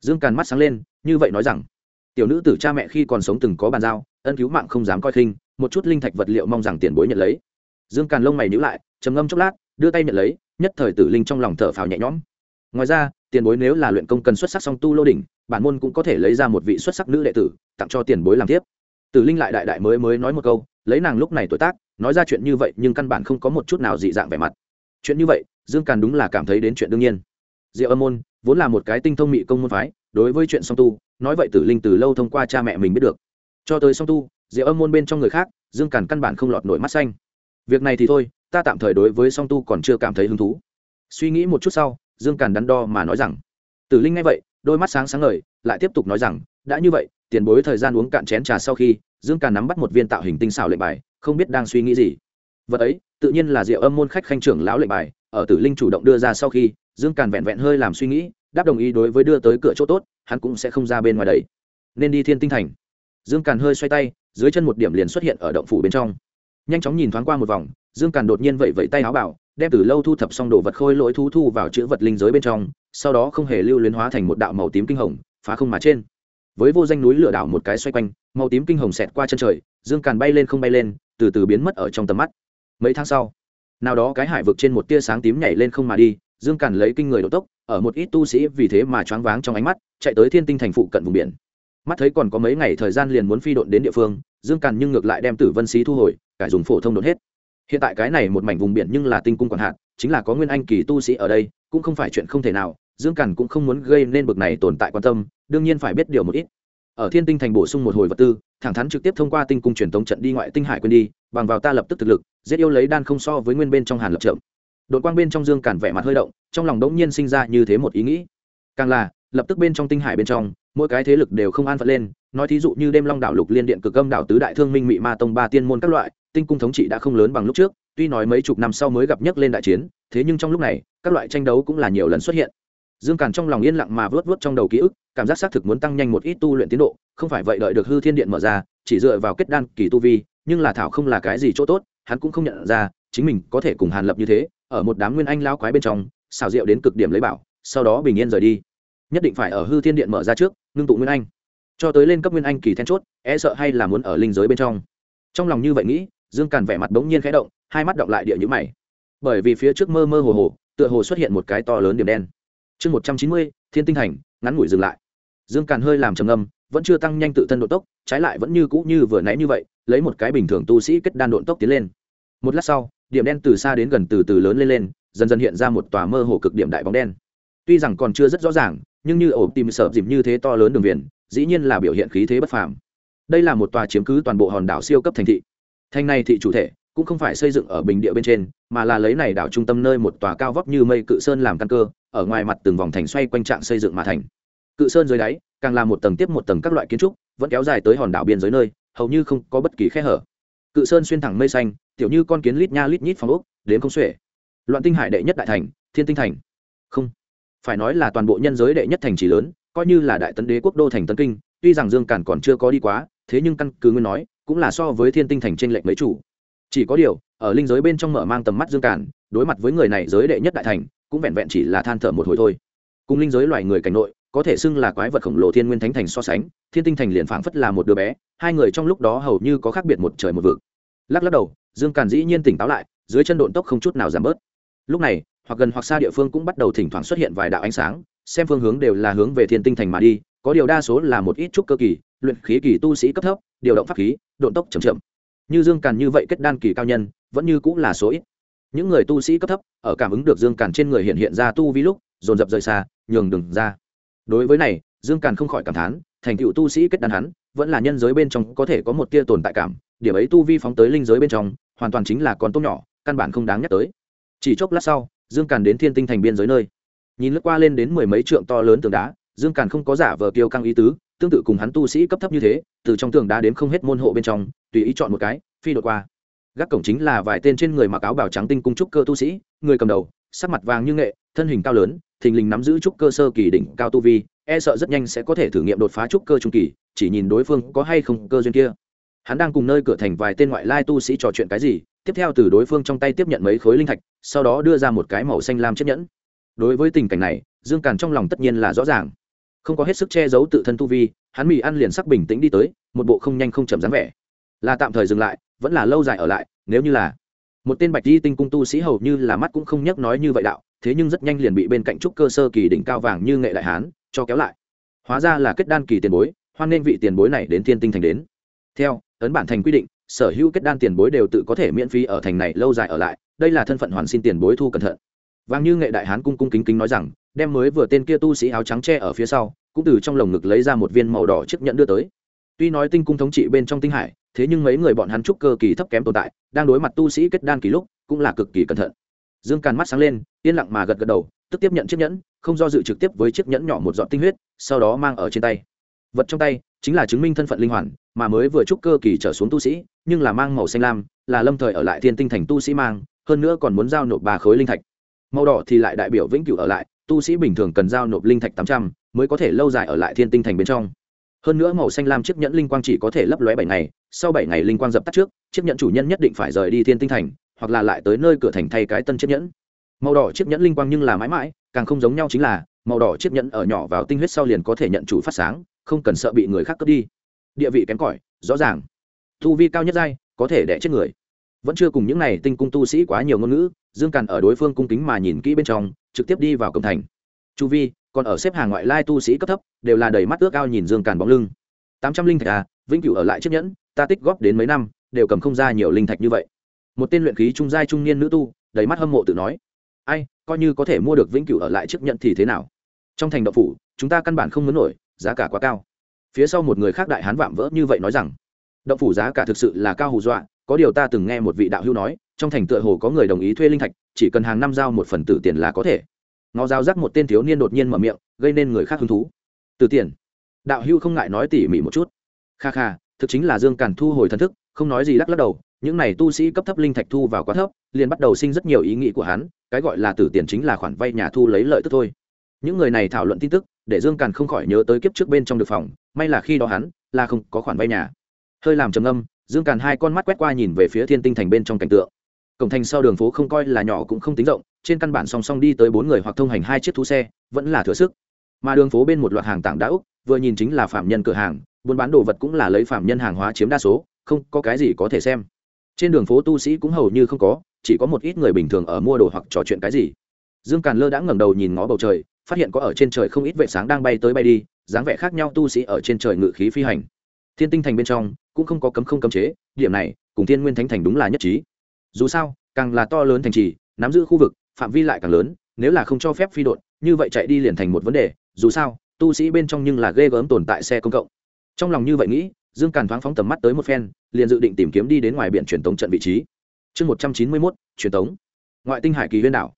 Dương càn mắt sáng lên, như vậy nói rằng, tiểu nữ tử cha mẹ khi còn sống từng có bàn giao, ân cứu mạng không dám coi khinh, một chút linh thạch vật liệu mong rằng tiền bối nhận lấy dương càn lông mày nhữ lại, trầm ngâm chốc lát, đưa tay nhận lấy, nhất thời tử linh trong lòng thở phào nhẹ nhõm. Ngoài ra, tiền bối nếu là luyện công cần xuất sắc song tu lô đỉnh, bản môn cũng có thể lấy ra một vị xuất sắc nữ đệ tử, tặng cho tiền bối làm tiếp. Tử linh lại đại đại mới mới nói một câu, lấy nàng lúc này tuổi tác, nói ra chuyện như vậy nhưng căn bản không có một chút nào dị dạng vẻ mặt. Chuyện như vậy, dương càn đúng là cảm thấy đến chuyện đương nhiên. Diệu âm môn, vốn là một cái tinh thông mị công môn phái, đối với chuyện song tu, nói vậy tử linh từ lâu thông qua cha mẹ mình biết được. Cho tới song tu, diệu âm môn bên trong người khác, dương càn căn bản không lọt nổi mắt xanh việc này thì thôi, ta tạm thời đối với song tu còn chưa cảm thấy hứng thú. Suy nghĩ một chút sau, dương càn đắn đo mà nói rằng, tử linh nghe vậy, đôi mắt sáng sáng ngời, lại tiếp tục nói rằng, đã như vậy, tiền bối thời gian uống cạn chén trà sau khi, dương càn nắm bắt một viên tạo hình tinh xảo lệnh bài, không biết đang suy nghĩ gì. Vật ấy, tự nhiên là diệu âm môn khách khanh trưởng lão lệnh bài, ở tử linh chủ động đưa ra sau khi, dương càn vẹn vẹn hơi làm suy nghĩ, đáp đồng ý đối với đưa tới cửa chỗ tốt, hắn cũng sẽ không ra bên ngoài đấy nên đi thiên tinh thành. Dương càn hơi xoay tay, dưới chân một điểm liền xuất hiện ở động phủ bên trong nhanh chóng nhìn thoáng qua một vòng, dương càn đột nhiên vẫy vẫy tay áo bảo, đem từ lâu thu thập xong đồ vật khôi lỗi thu thu vào chữ vật linh giới bên trong, sau đó không hề lưu luyến hóa thành một đạo màu tím kinh hồng, phá không mà trên. Với vô danh núi lửa đảo một cái xoay quanh, màu tím kinh hồng xẹt qua chân trời, dương càn bay lên không bay lên, từ từ biến mất ở trong tầm mắt. Mấy tháng sau, nào đó cái hải vực trên một tia sáng tím nhảy lên không mà đi, dương càn lấy kinh người độ tốc, ở một ít tu sĩ vì thế mà choáng váng trong ánh mắt, chạy tới thiên tinh thành phụ cận vùng biển mắt thấy còn có mấy ngày thời gian liền muốn phi độn đến địa phương, dương càn nhưng ngược lại đem tử vân xí thu hồi, cải dùng phổ thông đột hết. Hiện tại cái này một mảnh vùng biển nhưng là tinh cung còn hạn, chính là có nguyên anh kỳ tu sĩ ở đây, cũng không phải chuyện không thể nào, dương càn cũng không muốn gây nên bực này tồn tại quan tâm, đương nhiên phải biết điều một ít. Ở thiên tinh thành bổ sung một hồi vật tư, thẳng thắn trực tiếp thông qua tinh cung truyền tống trận đi ngoại tinh hải quên đi, bằng vào ta lập tức thực lực, giết yêu lấy đan không so với nguyên bên trong hàn lập trộm đội quang bên trong dương càn vẻ mặt hơi động, trong lòng đống nhiên sinh ra như thế một ý nghĩ. Càng là, lập tức bên trong tinh hải bên trong mỗi cái thế lực đều không an phận lên, nói thí dụ như đêm long đảo lục liên điện cực âm đảo tứ đại thương minh mị ma tông ba tiên môn các loại, tinh cung thống trị đã không lớn bằng lúc trước, tuy nói mấy chục năm sau mới gặp nhấc lên đại chiến, thế nhưng trong lúc này, các loại tranh đấu cũng là nhiều lần xuất hiện. Dương càn trong lòng yên lặng mà vớt vớt trong đầu ký ức, cảm giác xác thực muốn tăng nhanh một ít tu luyện tiến độ, không phải vậy đợi được hư thiên điện mở ra, chỉ dựa vào kết đan kỳ tu vi, nhưng là thảo không là cái gì chỗ tốt, hắn cũng không nhận ra, chính mình có thể cùng hàn lập như thế, ở một đám nguyên anh lao quái bên trong xào rượu đến cực điểm lấy bảo, sau đó bình yên rời đi nhất định phải ở hư thiên điện mở ra trước, ngưng tụ nguyên anh. Cho tới lên cấp nguyên anh kỳ then chốt e sợ hay là muốn ở linh giới bên trong. Trong lòng như vậy nghĩ, dương càn vẻ mặt bỗng nhiên khẽ động, hai mắt động lại địa nhữ mày. Bởi vì phía trước mơ mơ hồ hồ, tựa hồ xuất hiện một cái to lớn điểm đen. Chương một trăm chín mươi, thiên tinh thành ngắn ngủi dừng lại. Dương càn hơi làm trầm ngâm, vẫn chưa tăng nhanh tự thân độ tốc, trái lại vẫn như cũ như vừa nãy như vậy, lấy một cái bình thường tu sĩ kết đan độ tốc tiến lên. Một lát sau, điểm đen từ xa đến gần từ từ lớn lên lên, dần dần hiện ra một tòa mơ hồ cực điểm đại bóng đen tuy rằng còn chưa rất rõ ràng, nhưng như ổ tìm sợ dịp như thế to lớn đường viền, dĩ nhiên là biểu hiện khí thế bất phàm. Đây là một tòa chiếm cứ toàn bộ hòn đảo siêu cấp thành thị. Thành này thị chủ thể cũng không phải xây dựng ở bình địa bên trên, mà là lấy này đảo trung tâm nơi một tòa cao vóc như mây cự sơn làm căn cơ, ở ngoài mặt từng vòng thành xoay quanh trạng xây dựng mà thành. Cự sơn dưới đáy, càng là một tầng tiếp một tầng các loại kiến trúc, vẫn kéo dài tới hòn đảo biên giới nơi, hầu như không có bất kỳ khe hở. Cự sơn xuyên thẳng mây xanh, tiểu như con kiến lít nha lít nhít phong ốc đến không xuể. Loạn tinh hải đệ nhất đại thành, thiên tinh thành. Không phải nói là toàn bộ nhân giới đệ nhất thành chỉ lớn, coi như là đại tấn đế quốc đô thành tân kinh, tuy rằng dương cản còn chưa có đi quá, thế nhưng căn cứ nguyên nói, cũng là so với thiên tinh thành trên lệnh mấy chủ. Chỉ có điều, ở linh giới bên trong mở mang tầm mắt dương cản, đối mặt với người này giới đệ nhất đại thành, cũng vẹn vẹn chỉ là than thở một hồi thôi. Cùng linh giới loài người cảnh nội, có thể xưng là quái vật khổng lồ thiên nguyên thánh thành so sánh, thiên tinh thành liền phảng phất là một đứa bé, hai người trong lúc đó hầu như có khác biệt một trời một vực. Lắc lắc đầu, dương càn dĩ nhiên tỉnh táo lại, dưới chân độn tốc không chút nào giảm bớt. Lúc này hoặc gần hoặc xa địa phương cũng bắt đầu thỉnh thoảng xuất hiện vài đạo ánh sáng, xem phương hướng đều là hướng về thiên tinh thành mà đi, có điều đa số là một ít trúc cơ kỳ, luyện khí kỳ tu sĩ cấp thấp, điều động pháp khí, độn tốc chậm chậm. Như dương càn như vậy kết đan kỳ cao nhân, vẫn như cũng là số ít. Những người tu sĩ cấp thấp, ở cảm ứng được dương càn trên người hiện hiện ra tu vi lúc, dồn dập rời xa, nhường đừng ra. Đối với này, dương càn không khỏi cảm thán, thành tựu tu sĩ kết đan hắn, vẫn là nhân giới bên trong có thể có một tia tồn tại cảm, điểm ấy tu vi phóng tới linh giới bên trong, hoàn toàn chính là con tôm nhỏ, căn bản không đáng nhắc tới. Chỉ chốc lát sau dương càn đến thiên tinh thành biên giới nơi. Nhìn lướt qua lên đến mười mấy trượng to lớn tường đá, dương càn không có giả vờ kiêu căng ý tứ, tương tự cùng hắn tu sĩ cấp thấp như thế, từ trong tường đá đến không hết môn hộ bên trong, tùy ý chọn một cái, phi đột qua. Gác cổng chính là vài tên trên người mặc áo bào trắng tinh cung trúc cơ tu sĩ, người cầm đầu, sắc mặt vàng như nghệ, thân hình cao lớn, thình lình nắm giữ trúc cơ sơ kỳ đỉnh cao tu vi e sợ rất nhanh sẽ có thể thử nghiệm đột phá trúc cơ trung kỳ, chỉ nhìn đối phương có hay không cơ duyên kia. Hắn đang cùng nơi cửa thành vài tên ngoại lai tu sĩ trò chuyện cái gì tiếp theo từ đối phương trong tay tiếp nhận mấy khối linh thạch, sau đó đưa ra một cái màu xanh lam chiếc nhẫn. Đối với tình cảnh này, dương càn trong lòng tất nhiên là rõ ràng. Không có hết sức che giấu tự thân tu vi, hắn mì ăn liền sắc bình tĩnh đi tới, một bộ không nhanh không chậm dáng vẻ. Là tạm thời dừng lại, vẫn là lâu dài ở lại, nếu như là một tên bạch di tinh cung tu sĩ hầu như là mắt cũng không nhắc nói như vậy đạo, thế nhưng rất nhanh liền bị bên cạnh trúc cơ sơ kỳ đỉnh cao vàng như nghệ đại hán cho kéo lại. Hóa ra là kết đan kỳ tiền bối, hoan nên vị tiền bối này đến thiên tinh thành đến. Theo, ấn bản thành quy định sở hữu kết đan tiền bối đều tự có thể miễn phí ở thành này lâu dài ở lại, đây là thân phận hoàn xin tiền bối thu cẩn thận. Vàng như nghệ đại hán cung cung kính kính nói rằng, đem mới vừa tên kia tu sĩ áo trắng tre ở phía sau, cũng từ trong lồng ngực lấy ra một viên màu đỏ chiếc nhẫn đưa tới. Tuy nói tinh cung thống trị bên trong tinh hải, thế nhưng mấy người bọn hắn trúc cơ kỳ thấp kém tồn tại, đang đối mặt tu sĩ kết đan kỳ lúc, cũng là cực kỳ cẩn thận. Dương càn mắt sáng lên, yên lặng mà gật gật đầu, tức tiếp nhận chiếc nhẫn, không do dự trực tiếp với chiếc nhẫn nhỏ một giọt tinh huyết, sau đó mang ở trên tay. Vật trong tay chính là chứng minh thân phận linh hoàn, mà mới vừa trúc cơ kỳ trở xuống tu sĩ nhưng là mang màu xanh lam, là lâm thời ở lại thiên tinh thành tu sĩ mang, hơn nữa còn muốn giao nộp ba khối linh thạch. Màu đỏ thì lại đại biểu vĩnh cửu ở lại, tu sĩ bình thường cần giao nộp linh thạch tám trăm mới có thể lâu dài ở lại thiên tinh thành bên trong. Hơn nữa màu xanh lam chiếc nhẫn linh quang chỉ có thể lấp lóe bảy ngày, sau bảy ngày linh quang dập tắt trước, chiếc nhẫn chủ nhân nhất định phải rời đi thiên tinh thành, hoặc là lại tới nơi cửa thành thay cái tân chiếc nhẫn. Màu đỏ chiếc nhẫn linh quang nhưng là mãi mãi, càng không giống nhau chính là, màu đỏ chiếc nhẫn ở nhỏ vào tinh huyết sau liền có thể nhận chủ phát sáng, không cần sợ bị người khác cướp đi. Địa vị kém cỏi, rõ ràng thu vi cao nhất giai, có thể đẻ chết người. Vẫn chưa cùng những này tinh cung tu sĩ quá nhiều ngôn ngữ, dương càn ở đối phương cung kính mà nhìn kỹ bên trong, trực tiếp đi vào cổng thành. Chu vi, còn ở xếp hàng ngoại lai tu sĩ cấp thấp, đều là đầy mắt ước ao nhìn dương càn bóng lưng. Tám trăm linh thạch à vĩnh cửu ở lại chiếc nhẫn, ta tích góp đến mấy năm, đều cầm không ra nhiều linh thạch như vậy. Một tên luyện khí trung giai trung niên nữ tu, đầy mắt hâm mộ tự nói, ai, coi như có thể mua được vĩnh cửu ở lại chiếc nhẫn thì thế nào? Trong thành đậu phủ, chúng ta căn bản không muốn nổi, giá cả quá cao. Phía sau một người khác đại hán vạm vỡ như vậy nói rằng động phủ giá cả thực sự là cao hù dọa, có điều ta từng nghe một vị đạo hữu nói, trong thành tựa hồ có người đồng ý thuê linh thạch, chỉ cần hàng năm giao một phần tử tiền là có thể. Ngó giao rắc một tên thiếu niên đột nhiên mở miệng, gây nên người khác hứng thú. Từ tiền? Đạo hữu không ngại nói tỉ mỉ một chút. Kha kha, thực chính là dương càn thu hồi thần thức, không nói gì lắc lắc đầu, những này tu sĩ cấp thấp linh thạch thu vào quá thấp, liền bắt đầu sinh rất nhiều ý nghĩ của hắn, cái gọi là tử tiền chính là khoản vay nhà thu lấy lợi tức thôi. Những người này thảo luận tin tức, để dương càn không khỏi nhớ tới kiếp trước bên trong được phòng, may là khi đó hắn là không có khoản vay nhà hơi làm trầm âm dương càn hai con mắt quét qua nhìn về phía thiên tinh thành bên trong cảnh tượng. Cổng thành sau đường phố không coi là nhỏ cũng không tính rộng, trên căn bản song song đi tới bốn người hoặc thông hành hai chiếc thú xe, vẫn là thừa sức. Mà đường phố bên một loạt hàng tảng đã úc vừa nhìn chính là phạm nhân cửa hàng, buôn bán đồ vật cũng là lấy phạm nhân hàng hóa chiếm đa số, không có cái gì có thể xem. Trên đường phố tu sĩ cũng hầu như không có, chỉ có một ít người bình thường ở mua đồ hoặc trò chuyện cái gì. Dương càn lơ đã ngẩng đầu nhìn ngó bầu trời, phát hiện có ở trên trời không ít vệ sáng đang bay tới bay đi, dáng vẻ khác nhau tu sĩ ở trên trời ngự khí phi hành. Thiên tinh thành bên trong cũng không có cấm không cấm chế, điểm này, cùng thiên nguyên thánh thành đúng là nhất trí. Dù sao, càng là to lớn thành trì, nắm giữ khu vực, phạm vi lại càng lớn, nếu là không cho phép phi đột như vậy chạy đi liền thành một vấn đề. Dù sao, tu sĩ bên trong nhưng là ghê gớm tồn tại xe công cộng. Trong lòng như vậy nghĩ, dương càn thoáng phóng tầm mắt tới một phen, liền dự định tìm kiếm đi đến ngoài biển truyền tống trận vị trí. Chương một trăm chín mươi mốt, truyền tống. Ngoại tinh hải kỳ huyên đảo.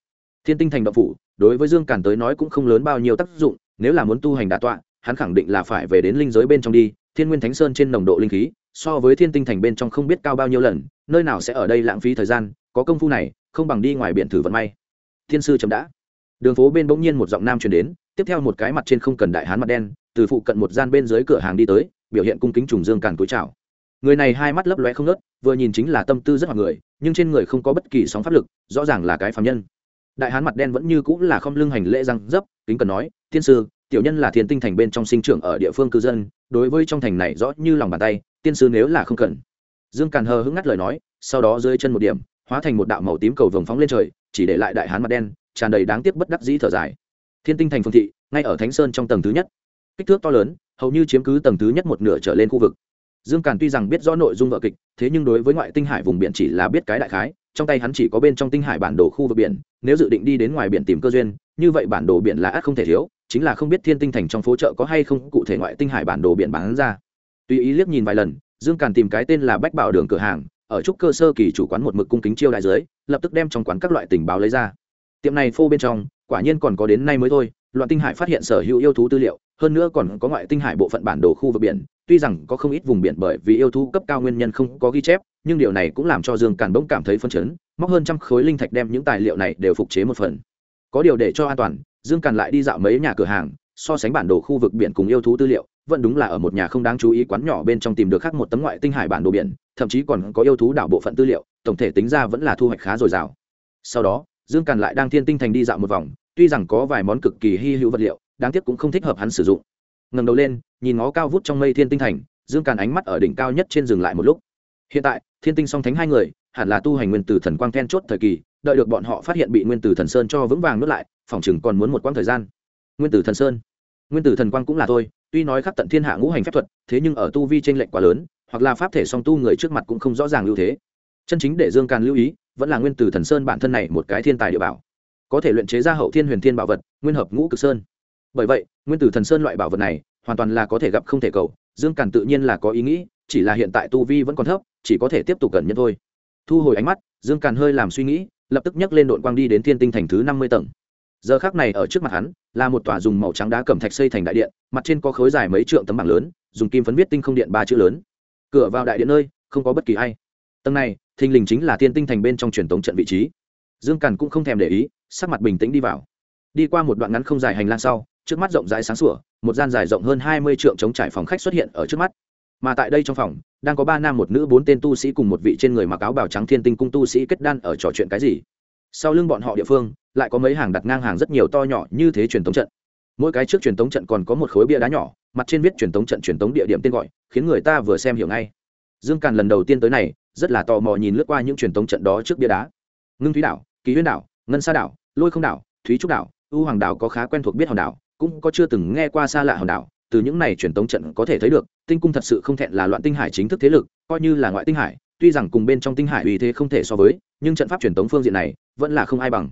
Thiên tinh thành đậu phủ, đối với dương càn tới nói cũng không lớn bao nhiêu tác dụng, nếu là muốn tu hành đà tọa, hắn khẳng định là phải về đến linh giới bên trong đi, thiên nguyên thánh sơn trên nồng độ linh khí so với thiên tinh thành bên trong không biết cao bao nhiêu lần, nơi nào sẽ ở đây lãng phí thời gian, có công phu này, không bằng đi ngoài biển thử vận may. Thiên sư chấm đã. Đường phố bên bỗng nhiên một giọng nam truyền đến, tiếp theo một cái mặt trên không cần đại hán mặt đen, từ phụ cận một gian bên dưới cửa hàng đi tới, biểu hiện cung kính trùng dương càn túi chào. Người này hai mắt lấp lóe không nớt vừa nhìn chính là tâm tư rất hoặc người, nhưng trên người không có bất kỳ sóng pháp lực, rõ ràng là cái phạm nhân. Đại hán mặt đen vẫn như cũng là không lưng hành lễ răng dấp, kính cần nói, thiên sư, tiểu nhân là thiên tinh thành bên trong sinh trưởng ở địa phương cư dân, đối với trong thành này rõ như lòng bàn tay tiên sư nếu là không cần. Dương càn hờ hững ngắt lời nói, sau đó rơi chân một điểm, hóa thành một đạo màu tím cầu vồng phóng lên trời, chỉ để lại đại hán mặt đen, tràn đầy đáng tiếc bất đắc dĩ thở dài. Thiên tinh thành phương thị, ngay ở thánh sơn trong tầng thứ nhất. Kích thước to lớn, hầu như chiếm cứ tầng thứ nhất một nửa trở lên khu vực. Dương càn tuy rằng biết rõ nội dung vợ kịch, thế nhưng đối với ngoại tinh hải vùng biển chỉ là biết cái đại khái, trong tay hắn chỉ có bên trong tinh hải bản đồ khu vực biển, nếu dự định đi đến ngoài biển tìm cơ duyên, như vậy bản đồ biển là ắt không thể thiếu, chính là không biết thiên tinh thành trong phố chợ có hay không cụ thể ngoại tinh hải bản đồ biển bán ra tùy ý liếc nhìn vài lần, dương càn tìm cái tên là bách bảo đường cửa hàng, ở trúc cơ sơ kỳ chủ quán một mực cung kính chiêu đại dưới lập tức đem trong quán các loại tình báo lấy ra. Tiệm này phô bên trong, quả nhiên còn có đến nay mới thôi, loạn tinh hải phát hiện sở hữu yêu thú tư liệu, hơn nữa còn có ngoại tinh hải bộ phận bản đồ khu vực biển, tuy rằng có không ít vùng biển bởi vì yêu thú cấp cao nguyên nhân không có ghi chép, nhưng điều này cũng làm cho dương càn bỗng cảm thấy phân chấn, móc hơn trăm khối linh thạch đem những tài liệu này đều phục chế một phần. Có điều để cho an toàn, dương càn lại đi dạo mấy nhà cửa hàng, so sánh bản đồ khu vực biển cùng yêu thú tư liệu vẫn đúng là ở một nhà không đáng chú ý quán nhỏ bên trong tìm được khác một tấm ngoại tinh hải bản đồ biển, thậm chí còn có yêu thú đảo bộ phận tư liệu, tổng thể tính ra vẫn là thu hoạch khá dồi dào. Sau đó, dương càn lại đang thiên tinh thành đi dạo một vòng, tuy rằng có vài món cực kỳ hy hữu vật liệu, đáng tiếc cũng không thích hợp hắn sử dụng. Ngầm đầu lên, nhìn ngó cao vút trong mây thiên tinh thành, dương càn ánh mắt ở đỉnh cao nhất trên dừng lại một lúc. Hiện tại, thiên tinh song thánh hai người, hẳn là tu hành nguyên tử thần quang then chốt thời kỳ, đợi được bọn họ phát hiện bị nguyên tử thần sơn cho vững vàng nuốt lại, phòng chừng còn muốn một quãng thời gian. Nguyên tử thần sơn. Nguyên tử thần quang cũng là thôi tuy nói khắc tận thiên hạ ngũ hành phép thuật, thế nhưng ở tu vi t r ê n lệch quá lớn, hoặc là pháp thể song tu người trước mặt cũng không rõ ràng ưu thế. Chân chính để dương càn lưu ý, vẫn là nguyên tử thần sơn bản thân này một cái thiên tài địa bảo. Có thể luyện chế ra hậu thiên huyền thiên bảo vật, nguyên hợp ngũ cực sơn. Bởi vậy, nguyên tử thần sơn loại bảo vật này, hoàn toàn là có thể gặp không thể cầu, dương càn tự nhiên là có ý nghĩ, chỉ là hiện tại tu vi vẫn còn thấp, chỉ có thể tiếp tục gần nhân thôi. Thu hồi ánh mắt, dương càn hơi làm suy nghĩ, lập tức nhấc lên đội quang đi đến thiên tinh thành thứ năm mươi tầng giờ khác này ở trước mặt hắn, là một tòa dùng màu trắng đá cẩm thạch xây thành đại điện, mặt trên có khối dài mấy trượng tấm bảng lớn, dùng kim phấn viết tinh không điện ba chữ lớn. Cửa vào đại điện nơi, không có bất kỳ ai. Tầng này, thình lình chính là thiên tinh thành bên trong truyền tống trận vị trí. Dương càn cũng không thèm để ý, sắc mặt bình tĩnh đi vào. Đi qua một đoạn ngắn không dài hành lang sau, trước mắt rộng rãi sáng sủa, một gian dài rộng hơn hai mươi trượng chống trải phòng khách xuất hiện ở trước mắt. Mà tại đây trong phòng, đang có ba nam một nữ bốn tên tu sĩ cùng một vị trên người mặc áo bào trắng thiên tinh cung tu sĩ kết đan ở trò chuyện cái gì sau lưng bọn họ địa phương, lại có mấy hàng đặt ngang hàng rất nhiều to nhỏ như thế truyền tống trận. Mỗi cái trước truyền tống trận còn có một khối bia đá nhỏ, mặt trên viết truyền tống trận truyền tống địa điểm tên gọi, khiến người ta vừa xem hiểu ngay. Dương càn lần đầu tiên tới này, rất là tò mò nhìn lướt qua những truyền tống trận đó trước bia đá. Ngưng thúy đảo, kỳ huyên đảo, ngân sa đảo, lôi không đảo, thúy trúc đảo, u hoàng đảo có khá quen thuộc biết hòn đảo, cũng có chưa từng nghe qua xa lạ hòn đảo, từ những này truyền tống trận có thể thấy được, tinh cung thật sự không thẹn là loạn tinh hải chính thức thế lực, coi như là ngoại tinh hải, tuy rằng cùng bên trong tinh hải uy thế không thể so với, nhưng trận pháp truyền tống phương diện này vẫn là không ai bằng.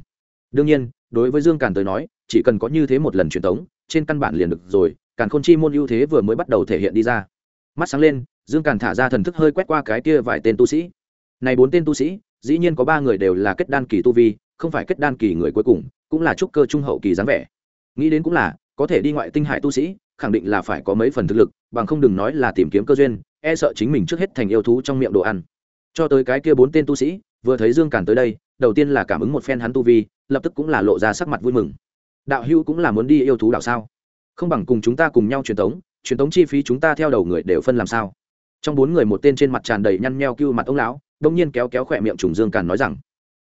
Đương nhiên, đối với dương càn tới nói, chỉ cần có như thế một lần truyền tống, trên căn bản liền được rồi, càn khôn chi môn ưu thế vừa mới bắt đầu thể hiện đi ra. Mắt sáng lên, dương càn thả ra thần thức hơi quét qua cái kia vài tên tu sĩ. Này bốn tên tu sĩ, dĩ nhiên có ba người đều là kết đan kỳ tu vi, không phải kết đan kỳ người cuối cùng, cũng là trúc cơ trung hậu kỳ dáng vẻ. Nghĩ đến cũng là, có thể đi ngoại tinh hải tu sĩ, khẳng định là phải có mấy phần thực lực, bằng không đừng nói là tìm kiếm cơ duyên e sợ chính mình trước hết thành yêu thú trong miệng đồ ăn. Cho tới cái kia bốn tên tu sĩ, vừa thấy dương càn tới đây đầu tiên là cảm ứng một phen hắn tu vi lập tức cũng là lộ ra sắc mặt vui mừng. Đạo hữu cũng là muốn đi yêu thú đạo sao? Không bằng cùng chúng ta cùng nhau truyền tống, truyền tống chi phí chúng ta theo đầu người đều phân làm sao? Trong bốn người một tên trên mặt tràn đầy nhăn nheo cưu mặt ông lão đông nhiên kéo kéo khỏe miệng trùng dương càn nói rằng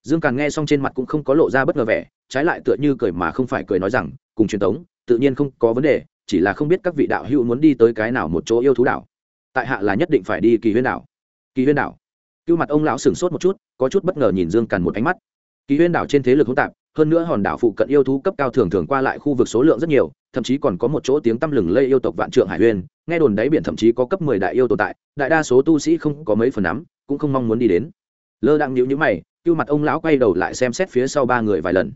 dương càn nghe xong trên mặt cũng không có lộ ra bất ngờ vẻ trái lại tựa như cười mà không phải cười nói rằng cùng truyền tống, tự nhiên không có vấn đề chỉ là không biết các vị đạo hữu muốn đi tới cái nào một chỗ yêu thú đảo. Tại hạ là nhất định phải đi kỳ huyên đảo. Kỳ huyên đảo cưu mặt ông lão sửng sốt một chút, có chút bất ngờ nhìn dương càn một ánh mắt. Kỳ huyên đảo trên thế lực hỗn tạp, hơn nữa hòn đảo phụ cận yêu thú cấp cao thường thường qua lại khu vực số lượng rất nhiều, thậm chí còn có một chỗ tiếng tăm lừng lây yêu tộc vạn trượng hải huyên nghe đồn đáy biển thậm chí có cấp mười đại yêu tồn tại, đại đa số tu sĩ không có mấy phần nắm, cũng không mong muốn đi đến. Lơ đang nhíu nhíu mày, cưu mặt ông lão quay đầu lại xem xét phía sau ba người vài lần.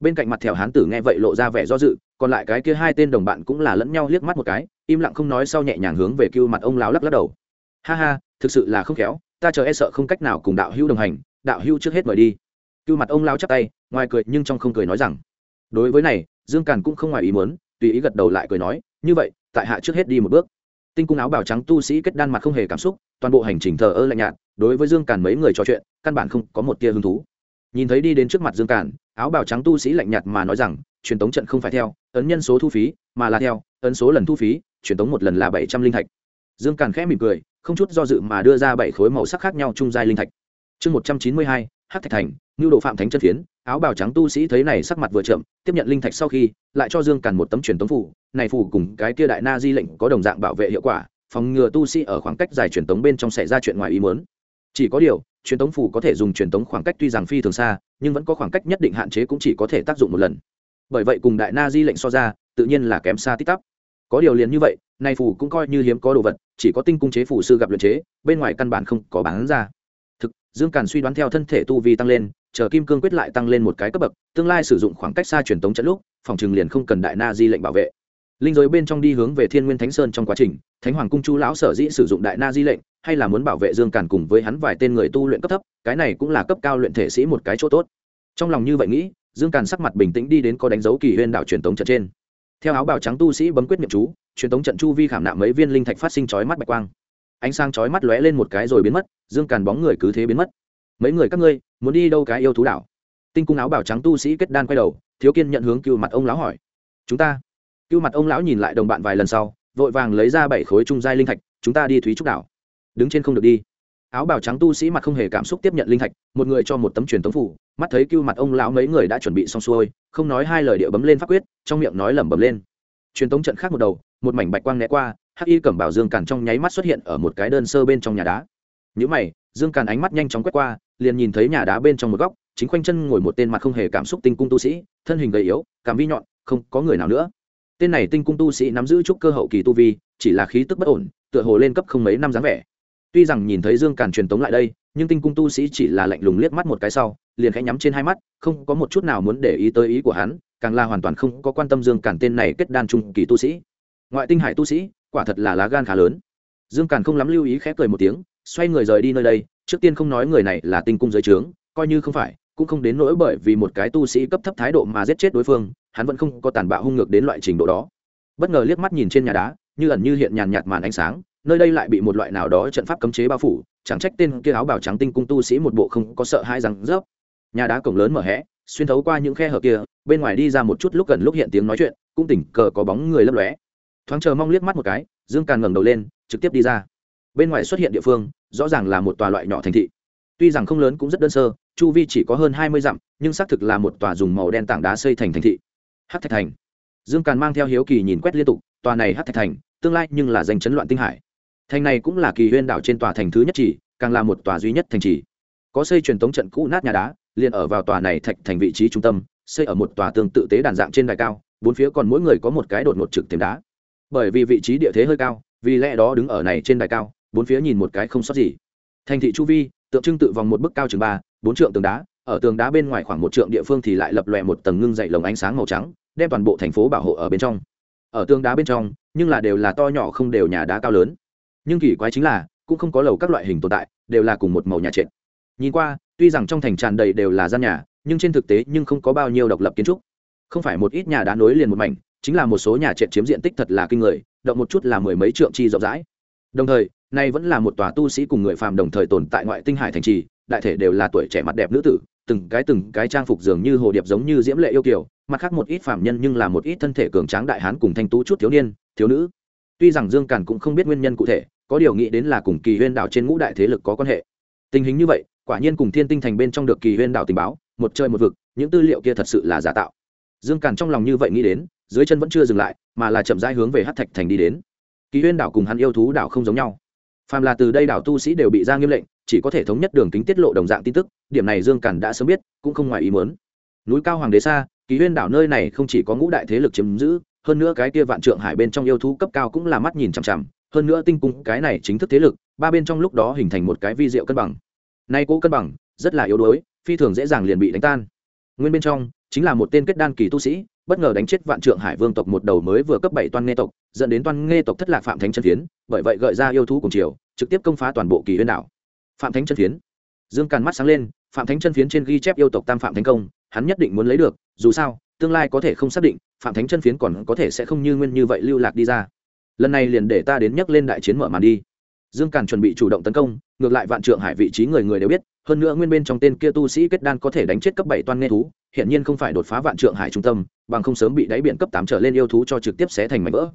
Bên cạnh mặt thèo hán tử nghe vậy lộ ra vẻ do dự, còn lại cái kia hai tên đồng bạn cũng là lẫn nhau liếc mắt một cái, im lặng không nói sau nhẹ nhàng hướng về cưu mặt ông lão lắc lắc đầu. Ha ha, thực sự là không khéo ta chờ e sợ không cách nào cùng đạo hữu đồng hành, đạo hữu trước hết mời đi. Cưu mặt ông lao chắp tay, ngoài cười nhưng trong không cười nói rằng, đối với này, dương càn cũng không ngoài ý muốn, tùy ý gật đầu lại cười nói, như vậy, tại hạ trước hết đi một bước. Tinh cung áo bào trắng tu sĩ kết đan mặt không hề cảm xúc, toàn bộ hành trình thờ ơ lạnh nhạt, đối với dương càn mấy người trò chuyện, căn bản không có một tia hứng thú. Nhìn thấy đi đến trước mặt dương càn, áo bào trắng tu sĩ lạnh nhạt mà nói rằng, truyền tống trận không phải theo, ấn nhân số thu phí, mà là theo, ấn số lần thu phí, truyền tống một lần là bảy trăm linh thạch dương càn khẽ mỉm cười, không chút do dự mà đưa ra bảy khối màu sắc khác nhau chung giai linh thạch. Chương một trăm chín mươi hai hát thạch thành ngưu độ phạm thánh chân phiến, áo bào trắng tu sĩ thấy này sắc mặt vừa chậm, tiếp nhận linh thạch sau khi, lại cho dương càn một tấm truyền tống phủ. Này phủ cùng cái kia đại na di lệnh có đồng dạng bảo vệ hiệu quả, phòng ngừa tu sĩ ở khoảng cách dài truyền tống bên trong xảy ra chuyện ngoài ý muốn. Chỉ có điều, truyền tống phủ có thể dùng truyền tống khoảng cách tuy rằng phi thường xa, nhưng vẫn có khoảng cách nhất định hạn chế cũng chỉ có thể tác dụng một lần. Bởi vậy cùng đại na di lệnh so ra, tự nhiên là kém xa tích tắp. Có điều liền như vậy nay phủ cũng coi như hiếm có đồ vật chỉ có tinh cung chế phủ sư gặp luyện chế, bên ngoài căn bản không có bán ra. Thực, dương càn suy đoán theo thân thể tu vi tăng lên, chờ kim cương quyết lại tăng lên một cái cấp bậc, tương lai sử dụng khoảng cách xa truyền tống trận lúc, phòng trường liền không cần đại na di lệnh bảo vệ. Linh giới bên trong đi hướng về thiên nguyên thánh sơn trong quá trình, thánh hoàng cung chu lão sở dĩ sử dụng đại na di lệnh, hay là muốn bảo vệ dương càn cùng với hắn vài tên người tu luyện cấp thấp, cái này cũng là cấp cao luyện thể sĩ một cái chỗ tốt. Trong lòng như vậy nghĩ, dương càn sắc mặt bình tĩnh đi đến có đánh dấu kỳ huyên đảo truyền tống trận trên. Theo áo bào trắng tu sĩ bấm quyết miệng chú truyền tống trận chu vi khảm nạm mấy viên linh thạch phát sinh chói mắt bạch quang. Ánh sáng chói mắt lóe lên một cái rồi biến mất, dương càn bóng người cứ thế biến mất. Mấy người các ngươi, muốn đi đâu cái yêu thú đảo? Tinh cung áo bảo trắng tu sĩ kết đan quay đầu, thiếu kiên nhận hướng cưu mặt ông lão hỏi. Chúng ta. Cưu mặt ông lão nhìn lại đồng bạn vài lần sau, vội vàng lấy ra bảy khối trung giai linh thạch, chúng ta đi thúy trúc đảo. Đứng trên không được đi. Áo bảo trắng tu sĩ mặt không hề cảm xúc tiếp nhận linh thạch, một người cho một tấm truyền tống phủ, mắt thấy cưu mặt ông lão mấy người đã chuẩn bị xong xuôi, không nói hai lời địa bấm lên pháp quyết, trong miệng nói lẩm bẩm lên. Truyền tống trận khác một đầu một mảnh bạch quang né qua, hắc y cẩm bảo dương càn trong nháy mắt xuất hiện ở một cái đơn sơ bên trong nhà đá. Những mày, dương càn ánh mắt nhanh chóng quét qua, liền nhìn thấy nhà đá bên trong một góc, chính khoanh chân ngồi một tên mặt không hề cảm xúc tinh cung tu sĩ, thân hình gầy yếu, cảm vi nhọn, không có người nào nữa. Tên này tinh cung tu sĩ nắm giữ chút cơ hậu kỳ tu vi, chỉ là khí tức bất ổn, tựa hồ lên cấp không mấy năm dáng vẻ. Tuy rằng nhìn thấy dương càn truyền tống lại đây, nhưng tinh cung tu sĩ chỉ là lạnh lùng liếc mắt một cái sau, liền khẽ nhắm trên hai mắt, không có một chút nào muốn để ý tới ý của hắn, càng là hoàn toàn không có quan tâm dương càn tên này kết đan trung kỳ tu sĩ ngoại tinh hải tu sĩ, quả thật là lá gan khá lớn. Dương càn không lắm lưu ý khẽ cười một tiếng, xoay người rời đi nơi đây, trước tiên không nói người này là tinh cung giới trướng, coi như không phải, cũng không đến nỗi bởi vì một cái tu sĩ cấp thấp thái độ mà giết chết đối phương, hắn vẫn không có tàn bạo hung ngược đến loại trình độ đó. Bất ngờ liếc mắt nhìn trên nhà đá, như ẩn như hiện nhàn nhạt màn ánh sáng, nơi đây lại bị một loại nào đó trận pháp cấm chế bao phủ, chẳng trách tên kia áo bảo trắng tinh cung tu sĩ một bộ không có sợ hai răng rớp. Nhà đá cổng lớn mở hẽ xuyên thấu qua những khe hở kia, bên ngoài đi ra một chút lúc gần lúc hiện tiếng nói chuyện, cũng tỉnh cờ có bóng người lấp lóe thoáng chờ mong liếc mắt một cái, dương càn ngẩng đầu lên, trực tiếp đi ra. Bên ngoài xuất hiện địa phương, rõ ràng là một tòa loại nhỏ thành thị. Tuy rằng không lớn cũng rất đơn sơ, chu vi chỉ có hơn hai mươi dặm, nhưng xác thực là một tòa dùng màu đen tảng đá xây thành thành thị. Hát thạch thành. Dương càn mang theo hiếu kỳ nhìn quét liên tục, tòa này hát thạch thành, tương lai nhưng là danh chấn loạn tinh hải. Thành này cũng là kỳ huyên đảo trên tòa thành thứ nhất chỉ, càng là một tòa duy nhất thành trì. Có xây truyền thống trận cũ nát nhà đá, liền ở vào tòa này thạch thành vị trí trung tâm, xây ở một tòa tương tự tế đàn dạng trên đài cao, bốn phía còn mỗi người có một cái đột ngột trực tiềm đá bởi vì vị trí địa thế hơi cao, vì lẽ đó đứng ở này trên đài cao, bốn phía nhìn một cái không sót gì. Thành thị chu vi, tượng trưng tự vòng một bức cao chừng ba, bốn trượng tường đá, ở tường đá bên ngoài khoảng một trượng địa phương thì lại lập lòe một tầng ngưng dậy lồng ánh sáng màu trắng, đem toàn bộ thành phố bảo hộ ở bên trong. Ở tường đá bên trong, nhưng là đều là to nhỏ không đều nhà đá cao lớn. Nhưng kỳ quái chính là, cũng không có lầu các loại hình tồn tại, đều là cùng một màu nhà trệt. Nhìn qua, tuy rằng trong thành tràn đầy đều là gian nhà, nhưng trên thực tế nhưng không có bao nhiêu độc lập kiến trúc. Không phải một ít nhà đá nối liền một mảnh chính là một số nhà trệt chiếm diện tích thật là kinh người, động một chút là mười mấy trượng chi rộng rãi. Đồng thời, nay vẫn là một tòa tu sĩ cùng người phàm đồng thời tồn tại ngoại tinh hải thành trì, đại thể đều là tuổi trẻ mặt đẹp nữ tử, từng cái từng cái trang phục dường như hồ điệp giống như diễm lệ yêu kiều, mặt khác một ít phàm nhân nhưng là một ít thân thể cường tráng đại hán cùng thanh tú chút thiếu niên, thiếu nữ. Tuy rằng dương càn cũng không biết nguyên nhân cụ thể, có điều nghĩ đến là cùng kỳ huyên đảo trên ngũ đại thế lực có quan hệ. Tình hình như vậy, quả nhiên cùng thiên tinh thành bên trong được kỳ huyên đảo tình báo, một chơi một vực, những tư liệu kia thật sự là giả tạo. Dương càn trong lòng như vậy nghĩ đến dưới chân vẫn chưa dừng lại, mà là chậm rãi hướng về hát thạch thành đi đến. Kỳ huyên đảo cùng hắn yêu thú đảo không giống nhau. Phàm là từ đây đảo tu sĩ đều bị ra nghiêm lệnh, chỉ có thể thống nhất đường kính tiết lộ đồng dạng tin tức, điểm này dương cản đã sớm biết, cũng không ngoài ý muốn. Núi cao hoàng đế xa, kỳ huyên đảo nơi này không chỉ có ngũ đại thế lực chiếm giữ, hơn nữa cái kia vạn trượng hải bên trong yêu thú cấp cao cũng là mắt nhìn chằm chằm, hơn nữa tinh cung cái này chính thức thế lực, ba bên trong lúc đó hình thành một cái vi diệu cân bằng. Nay cố cân bằng, rất là yếu đuối, phi thường dễ dàng liền bị đánh tan. Nguyên bên trong chính là một tên kết đan kỳ tu sĩ, bất ngờ đánh chết vạn trượng hải vương tộc một đầu mới vừa cấp bảy toan nghe tộc, dẫn đến toan nghe tộc thất lạc phạm thánh chân phiến bởi vậy gợi ra yêu thú cùng chiều trực tiếp công phá toàn bộ kỳ huyên đảo. Phạm thánh chân phiến dương càn mắt sáng lên, phạm thánh chân phiến trên ghi chép yêu tộc tam phạm thành công, hắn nhất định muốn lấy được, dù sao, tương lai có thể không xác định, phạm thánh chân phiến còn có thể sẽ không như nguyên như vậy lưu lạc đi ra. Lần này liền để ta đến nhắc lên đại chiến mở màn đi. Dương càn chuẩn bị chủ động tấn công, ngược lại vạn trượng hải vị trí người người đều biết, hơn nữa nguyên bên trong tên kia tu sĩ kết đan có thể đánh chết cấp bảy toan nghe thú hiện nhiên không phải đột phá vạn trượng hải trung tâm, bằng không sớm bị đáy biển cấp tám trở lên yêu thú cho trực tiếp xé thành mảnh vỡ.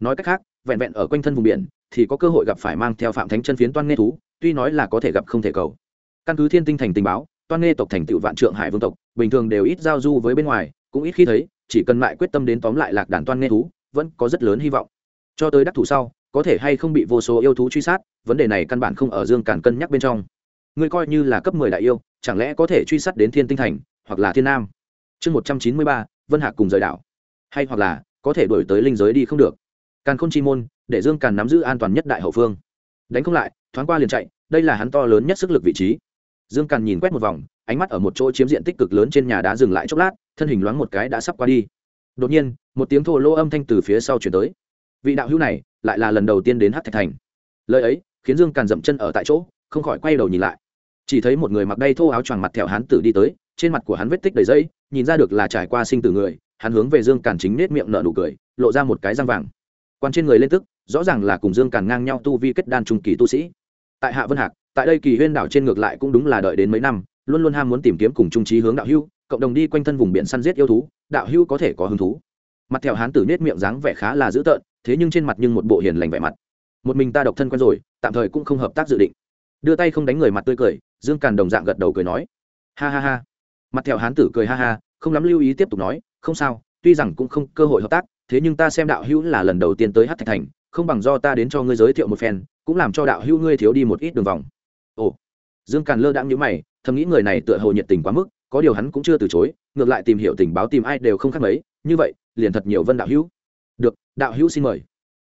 Nói cách khác, vẹn vẹn ở quanh thân vùng biển, thì có cơ hội gặp phải mang theo phạm thánh chân phiến toan nghe thú, tuy nói là có thể gặp không thể cầu. Căn cứ thiên tinh thành tình báo, toan nghe tộc thành tựu vạn trượng hải vương tộc, bình thường đều ít giao du với bên ngoài, cũng ít khi thấy, chỉ cần lại quyết tâm đến tóm lại lạc đàn toan nghe thú, vẫn có rất lớn hy vọng. Cho tới đắc thủ sau, có thể hay không bị vô số yêu thú truy sát, vấn đề này căn bản không ở dương càn cân nhắc bên trong. Ngươi coi như là cấp mười đại yêu, chẳng lẽ có thể truy sát đến thiên tinh thành hoặc là thiên nam. Chương một trăm chín mươi ba, vân hạc cùng rời đảo. Hay hoặc là, có thể đổi tới linh giới đi không được. Càn khôn chi môn, để dương càn nắm giữ an toàn nhất đại hậu phương. Đánh không lại, thoáng qua liền chạy, đây là hắn to lớn nhất sức lực vị trí. Dương càn nhìn quét một vòng, ánh mắt ở một chỗ chiếm diện tích cực lớn trên nhà đá dừng lại chốc lát, thân hình loáng một cái đã sắp qua đi. Đột nhiên, một tiếng thô lỗ âm thanh từ phía sau chuyển tới. Vị đạo hữu này, lại là lần đầu tiên đến hát thạch thành. Lời ấy, khiến dương càn dậm chân ở tại chỗ, không khỏi quay đầu nhìn lại. Chỉ thấy một người mặc đay thô áo choàng mặt thẹo hán tử đi tới trên mặt của hắn vết tích đầy dây nhìn ra được là trải qua sinh tử người, hắn hướng về dương càn chính nết miệng nở nụ cười, lộ ra một cái răng vàng. Quan trên người lên tức, rõ ràng là cùng dương càn ngang nhau tu vi kết đan trung kỳ tu sĩ. Tại hạ vân hạc, tại đây kỳ huyên đảo trên ngược lại cũng đúng là đợi đến mấy năm, luôn luôn ham muốn tìm kiếm cùng trung trí hướng đạo hưu cộng đồng đi quanh thân vùng biển săn giết yêu thú, đạo hưu có thể có hứng thú. Mặt theo hán tử nết miệng dáng vẻ khá là dữ tợn, thế nhưng trên mặt nhưng một bộ hiền lành vẻ mặt. Một mình ta độc thân quen rồi, tạm thời cũng không hợp tác dự định. Đưa tay không đánh người mặt tươi cười, dương càn đồng dạng gật đầu cười nói, ha ha ha mặt theo hán tử cười ha ha, không lắm lưu ý tiếp tục nói, không sao, tuy rằng cũng không cơ hội hợp tác, thế nhưng ta xem đạo hữu là lần đầu tiên tới hát thạch thành, không bằng do ta đến cho ngươi giới thiệu một phen, cũng làm cho đạo hữu ngươi thiếu đi một ít đường vòng. Ồ. Dương càn lơ đãng nhữ mày, thầm nghĩ người này tựa hồ nhiệt tình quá mức, có điều hắn cũng chưa từ chối, ngược lại tìm hiểu tình báo tìm ai đều không khác mấy, như vậy, liền thật nhiều vân đạo hữu. Được, đạo hữu xin mời.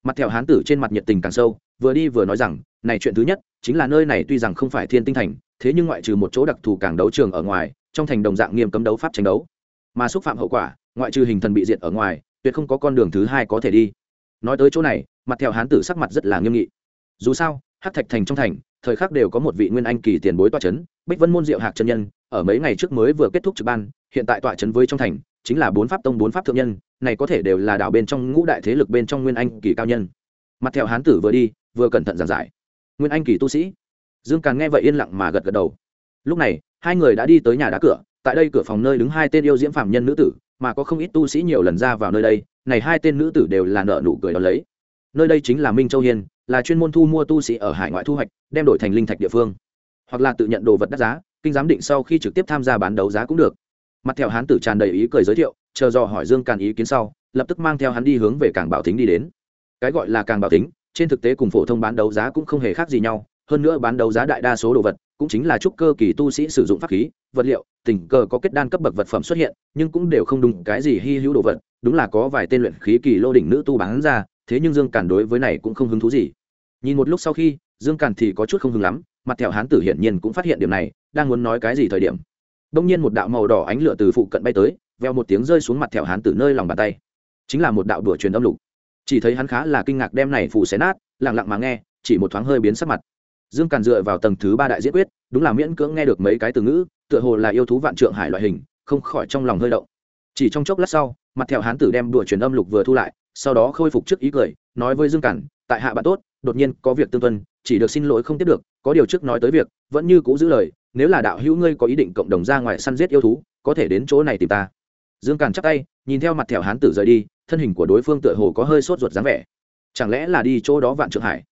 Mặt theo hán tử trên mặt nhiệt tình càng sâu, vừa đi vừa nói rằng, này chuyện thứ nhất, chính là nơi này tuy rằng không phải thiên tinh thành, thế nhưng ngoại trừ một chỗ đặc thù càng đấu trường ở ngoài trong thành đồng dạng nghiêm cấm đấu pháp tranh đấu. Mà xúc phạm hậu quả, ngoại trừ hình thần bị diệt ở ngoài, tuyệt không có con đường thứ hai có thể đi. Nói tới chỗ này, mặt theo hán tử sắc mặt rất là nghiêm nghị. Dù sao hát thạch thành trong thành, thời khắc đều có một vị nguyên anh kỳ tiền bối tọa c h ấ n bích vân môn diệu hạc chân nhân, ở mấy ngày trước mới vừa kết thúc trực ban, hiện tại tọa c h ấ n với trong thành, chính là bốn pháp tông, bốn pháp thượng nhân, này có thể đều là đạo bên trong ngũ đại thế lực bên trong nguyên anh kỳ cao nhân. Mặt theo hán tử vừa đi, vừa cẩn thận giảng giải. Nguyên anh kỳ tu sĩ. Dương càng nghe vậy yên lặng mà gật gật đầu lúc này, hai người đã đi tới nhà đá cửa, tại đây cửa phòng nơi đứng hai tên yêu diễm phạm nhân nữ tử, mà có không ít tu sĩ nhiều lần ra vào nơi đây, này hai tên nữ tử đều là nợ nụ cười đó lấy. Nơi đây chính là minh châu hiên, là chuyên môn thu mua tu sĩ ở hải ngoại thu hoạch, đem đổi thành linh thạch địa phương. Hoặc là tự nhận đồ vật đắt giá, kinh giám định sau khi trực tiếp tham gia bán đấu giá cũng được. Mặt theo hán tử tràn đầy ý cười giới thiệu, chờ dò hỏi dương càn ý kiến sau, lập tức mang theo hắn đi hướng về cảng bảo tính đi đến. Cái gọi là càng bảo tính trên thực tế cùng phổ thông bán đấu giá cũng không hề khác gì nhau, hơn nữa bán đấu giá đại đa số đồ vật cũng chính là trúc cơ kỳ tu sĩ sử dụng pháp khí, vật liệu, tình cờ có kết đan cấp bậc vật phẩm xuất hiện, nhưng cũng đều không đúng cái gì hy hữu đồ vật, đúng là có vài tên luyện khí kỳ lô đỉnh nữ tu bán ra, thế nhưng dương càn đối với này cũng không hứng thú gì. Nhìn một lúc sau khi, dương càn thì có chút không hứng lắm, mặt thẹo hán tử hiển nhiên cũng phát hiện điểm này, đang muốn nói cái gì thời điểm. Đông nhiên một đạo màu đỏ ánh lửa từ phụ cận bay tới, veo một tiếng rơi xuống mặt thẹo hán tử nơi lòng bàn tay. Chính là một đạo đùa truyền âm lục. Chỉ thấy hắn khá là kinh ngạc đem này phù xé nát lẳng lặng mà nghe, chỉ một thoáng hơi biến sắc mặt dương càn dựa vào tầng thứ ba đại diễn quyết, đúng là miễn cưỡng nghe được mấy cái từ ngữ, tựa hồ là yêu thú vạn trượng hải loại hình, không khỏi trong lòng hơi động. Chỉ trong chốc lát sau, mặt thẹo hán tử đem đùa truyền âm lục vừa thu lại, sau đó khôi phục trước ý cười, nói với dương cản tại hạ bạn tốt, đột nhiên có việc tương tuân, chỉ được xin lỗi không tiếp được, có điều trước nói tới việc, vẫn như cũ giữ lời, nếu là đạo hữu ngươi có ý định cộng đồng ra ngoài săn giết yêu thú, có thể đến chỗ này tìm ta. Dương càn chắc tay, nhìn theo mặt thẻo hán tử rời đi, thân hình của đối phương tựa hồ có hơi sốt ruột dáng vẻ. Chẳng lẽ là đi chỗ đó vạn trượng hải?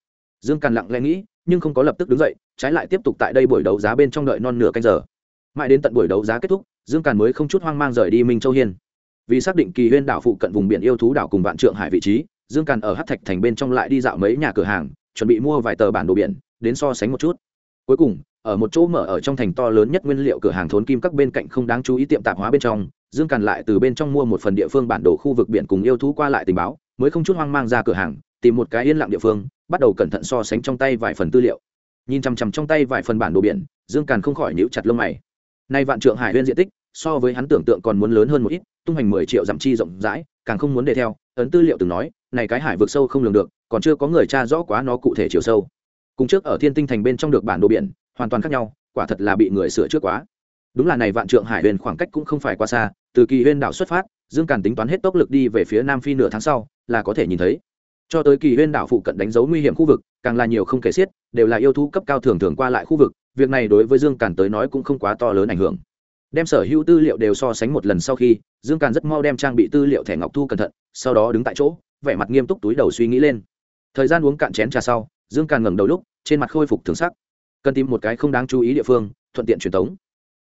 Dương càn lặng lẽ nghĩ nhưng không có lập tức đứng dậy, trái lại tiếp tục tại đây buổi đấu giá bên trong đợi non nửa canh giờ. Mãi đến tận buổi đấu giá kết thúc, dương càn mới không chút hoang mang rời đi minh châu hiên. Vì xác định kỳ huyên đảo phụ cận vùng biển yêu thú đảo cùng vạn trượng hải vị trí, dương càn ở hát thạch thành bên trong lại đi dạo mấy nhà cửa hàng, chuẩn bị mua vài tờ bản đồ biển, đến so sánh một chút. Cuối cùng, ở một chỗ mở ở trong thành to lớn nhất nguyên liệu cửa hàng thốn kim các bên cạnh không đáng chú ý tiệm tạp hóa bên trong, dương càn lại từ bên trong mua một phần địa phương bản đồ khu vực biển cùng yêu thú qua lại tình báo, mới không chút hoang mang ra cửa hàng tìm một cái yên lặng địa phương, bắt đầu cẩn thận so sánh trong tay vài phần tư liệu. Nhìn chằm chằm trong tay vài phần bản đồ biển, dương càn không khỏi nhíu chặt lông mày. Nay vạn trượng hải huyên diện tích, so với hắn tưởng tượng còn muốn lớn hơn một ít, tung hành mười triệu dặm chi rộng rãi, càng không muốn đề theo, ấn tư liệu từng nói, này cái hải vực sâu không lường được, còn chưa có người tra rõ quá nó cụ thể chiều sâu. Cùng trước ở thiên tinh thành bên trong được bản đồ biển, hoàn toàn khác nhau, quả thật là bị người sửa trước quá. Đúng là này vạn trượng hải huyền khoảng cách cũng không phải quá xa, từ kỳ huyên đảo xuất phát, dương càn tính toán hết tốc lực đi về phía nam phi nửa tháng sau, là có thể nhìn thấy cho tới kỳ huyên đảo phụ cận đánh dấu nguy hiểm khu vực, càng là nhiều không kể xiết, đều là yêu thú cấp cao thường thường qua lại khu vực, việc này đối với dương càn tới nói cũng không quá to lớn ảnh hưởng. Đem sở hữu tư liệu đều so sánh một lần sau khi, dương càn rất mau đem trang bị tư liệu thẻ ngọc thu cẩn thận, sau đó đứng tại chỗ, vẻ mặt nghiêm túc túi đầu suy nghĩ lên. Thời gian uống cạn chén trà sau, dương càn ngẩng đầu lúc, trên mặt khôi phục thường sắc. Cần tìm một cái không đáng chú ý địa phương, thuận tiện truyền thống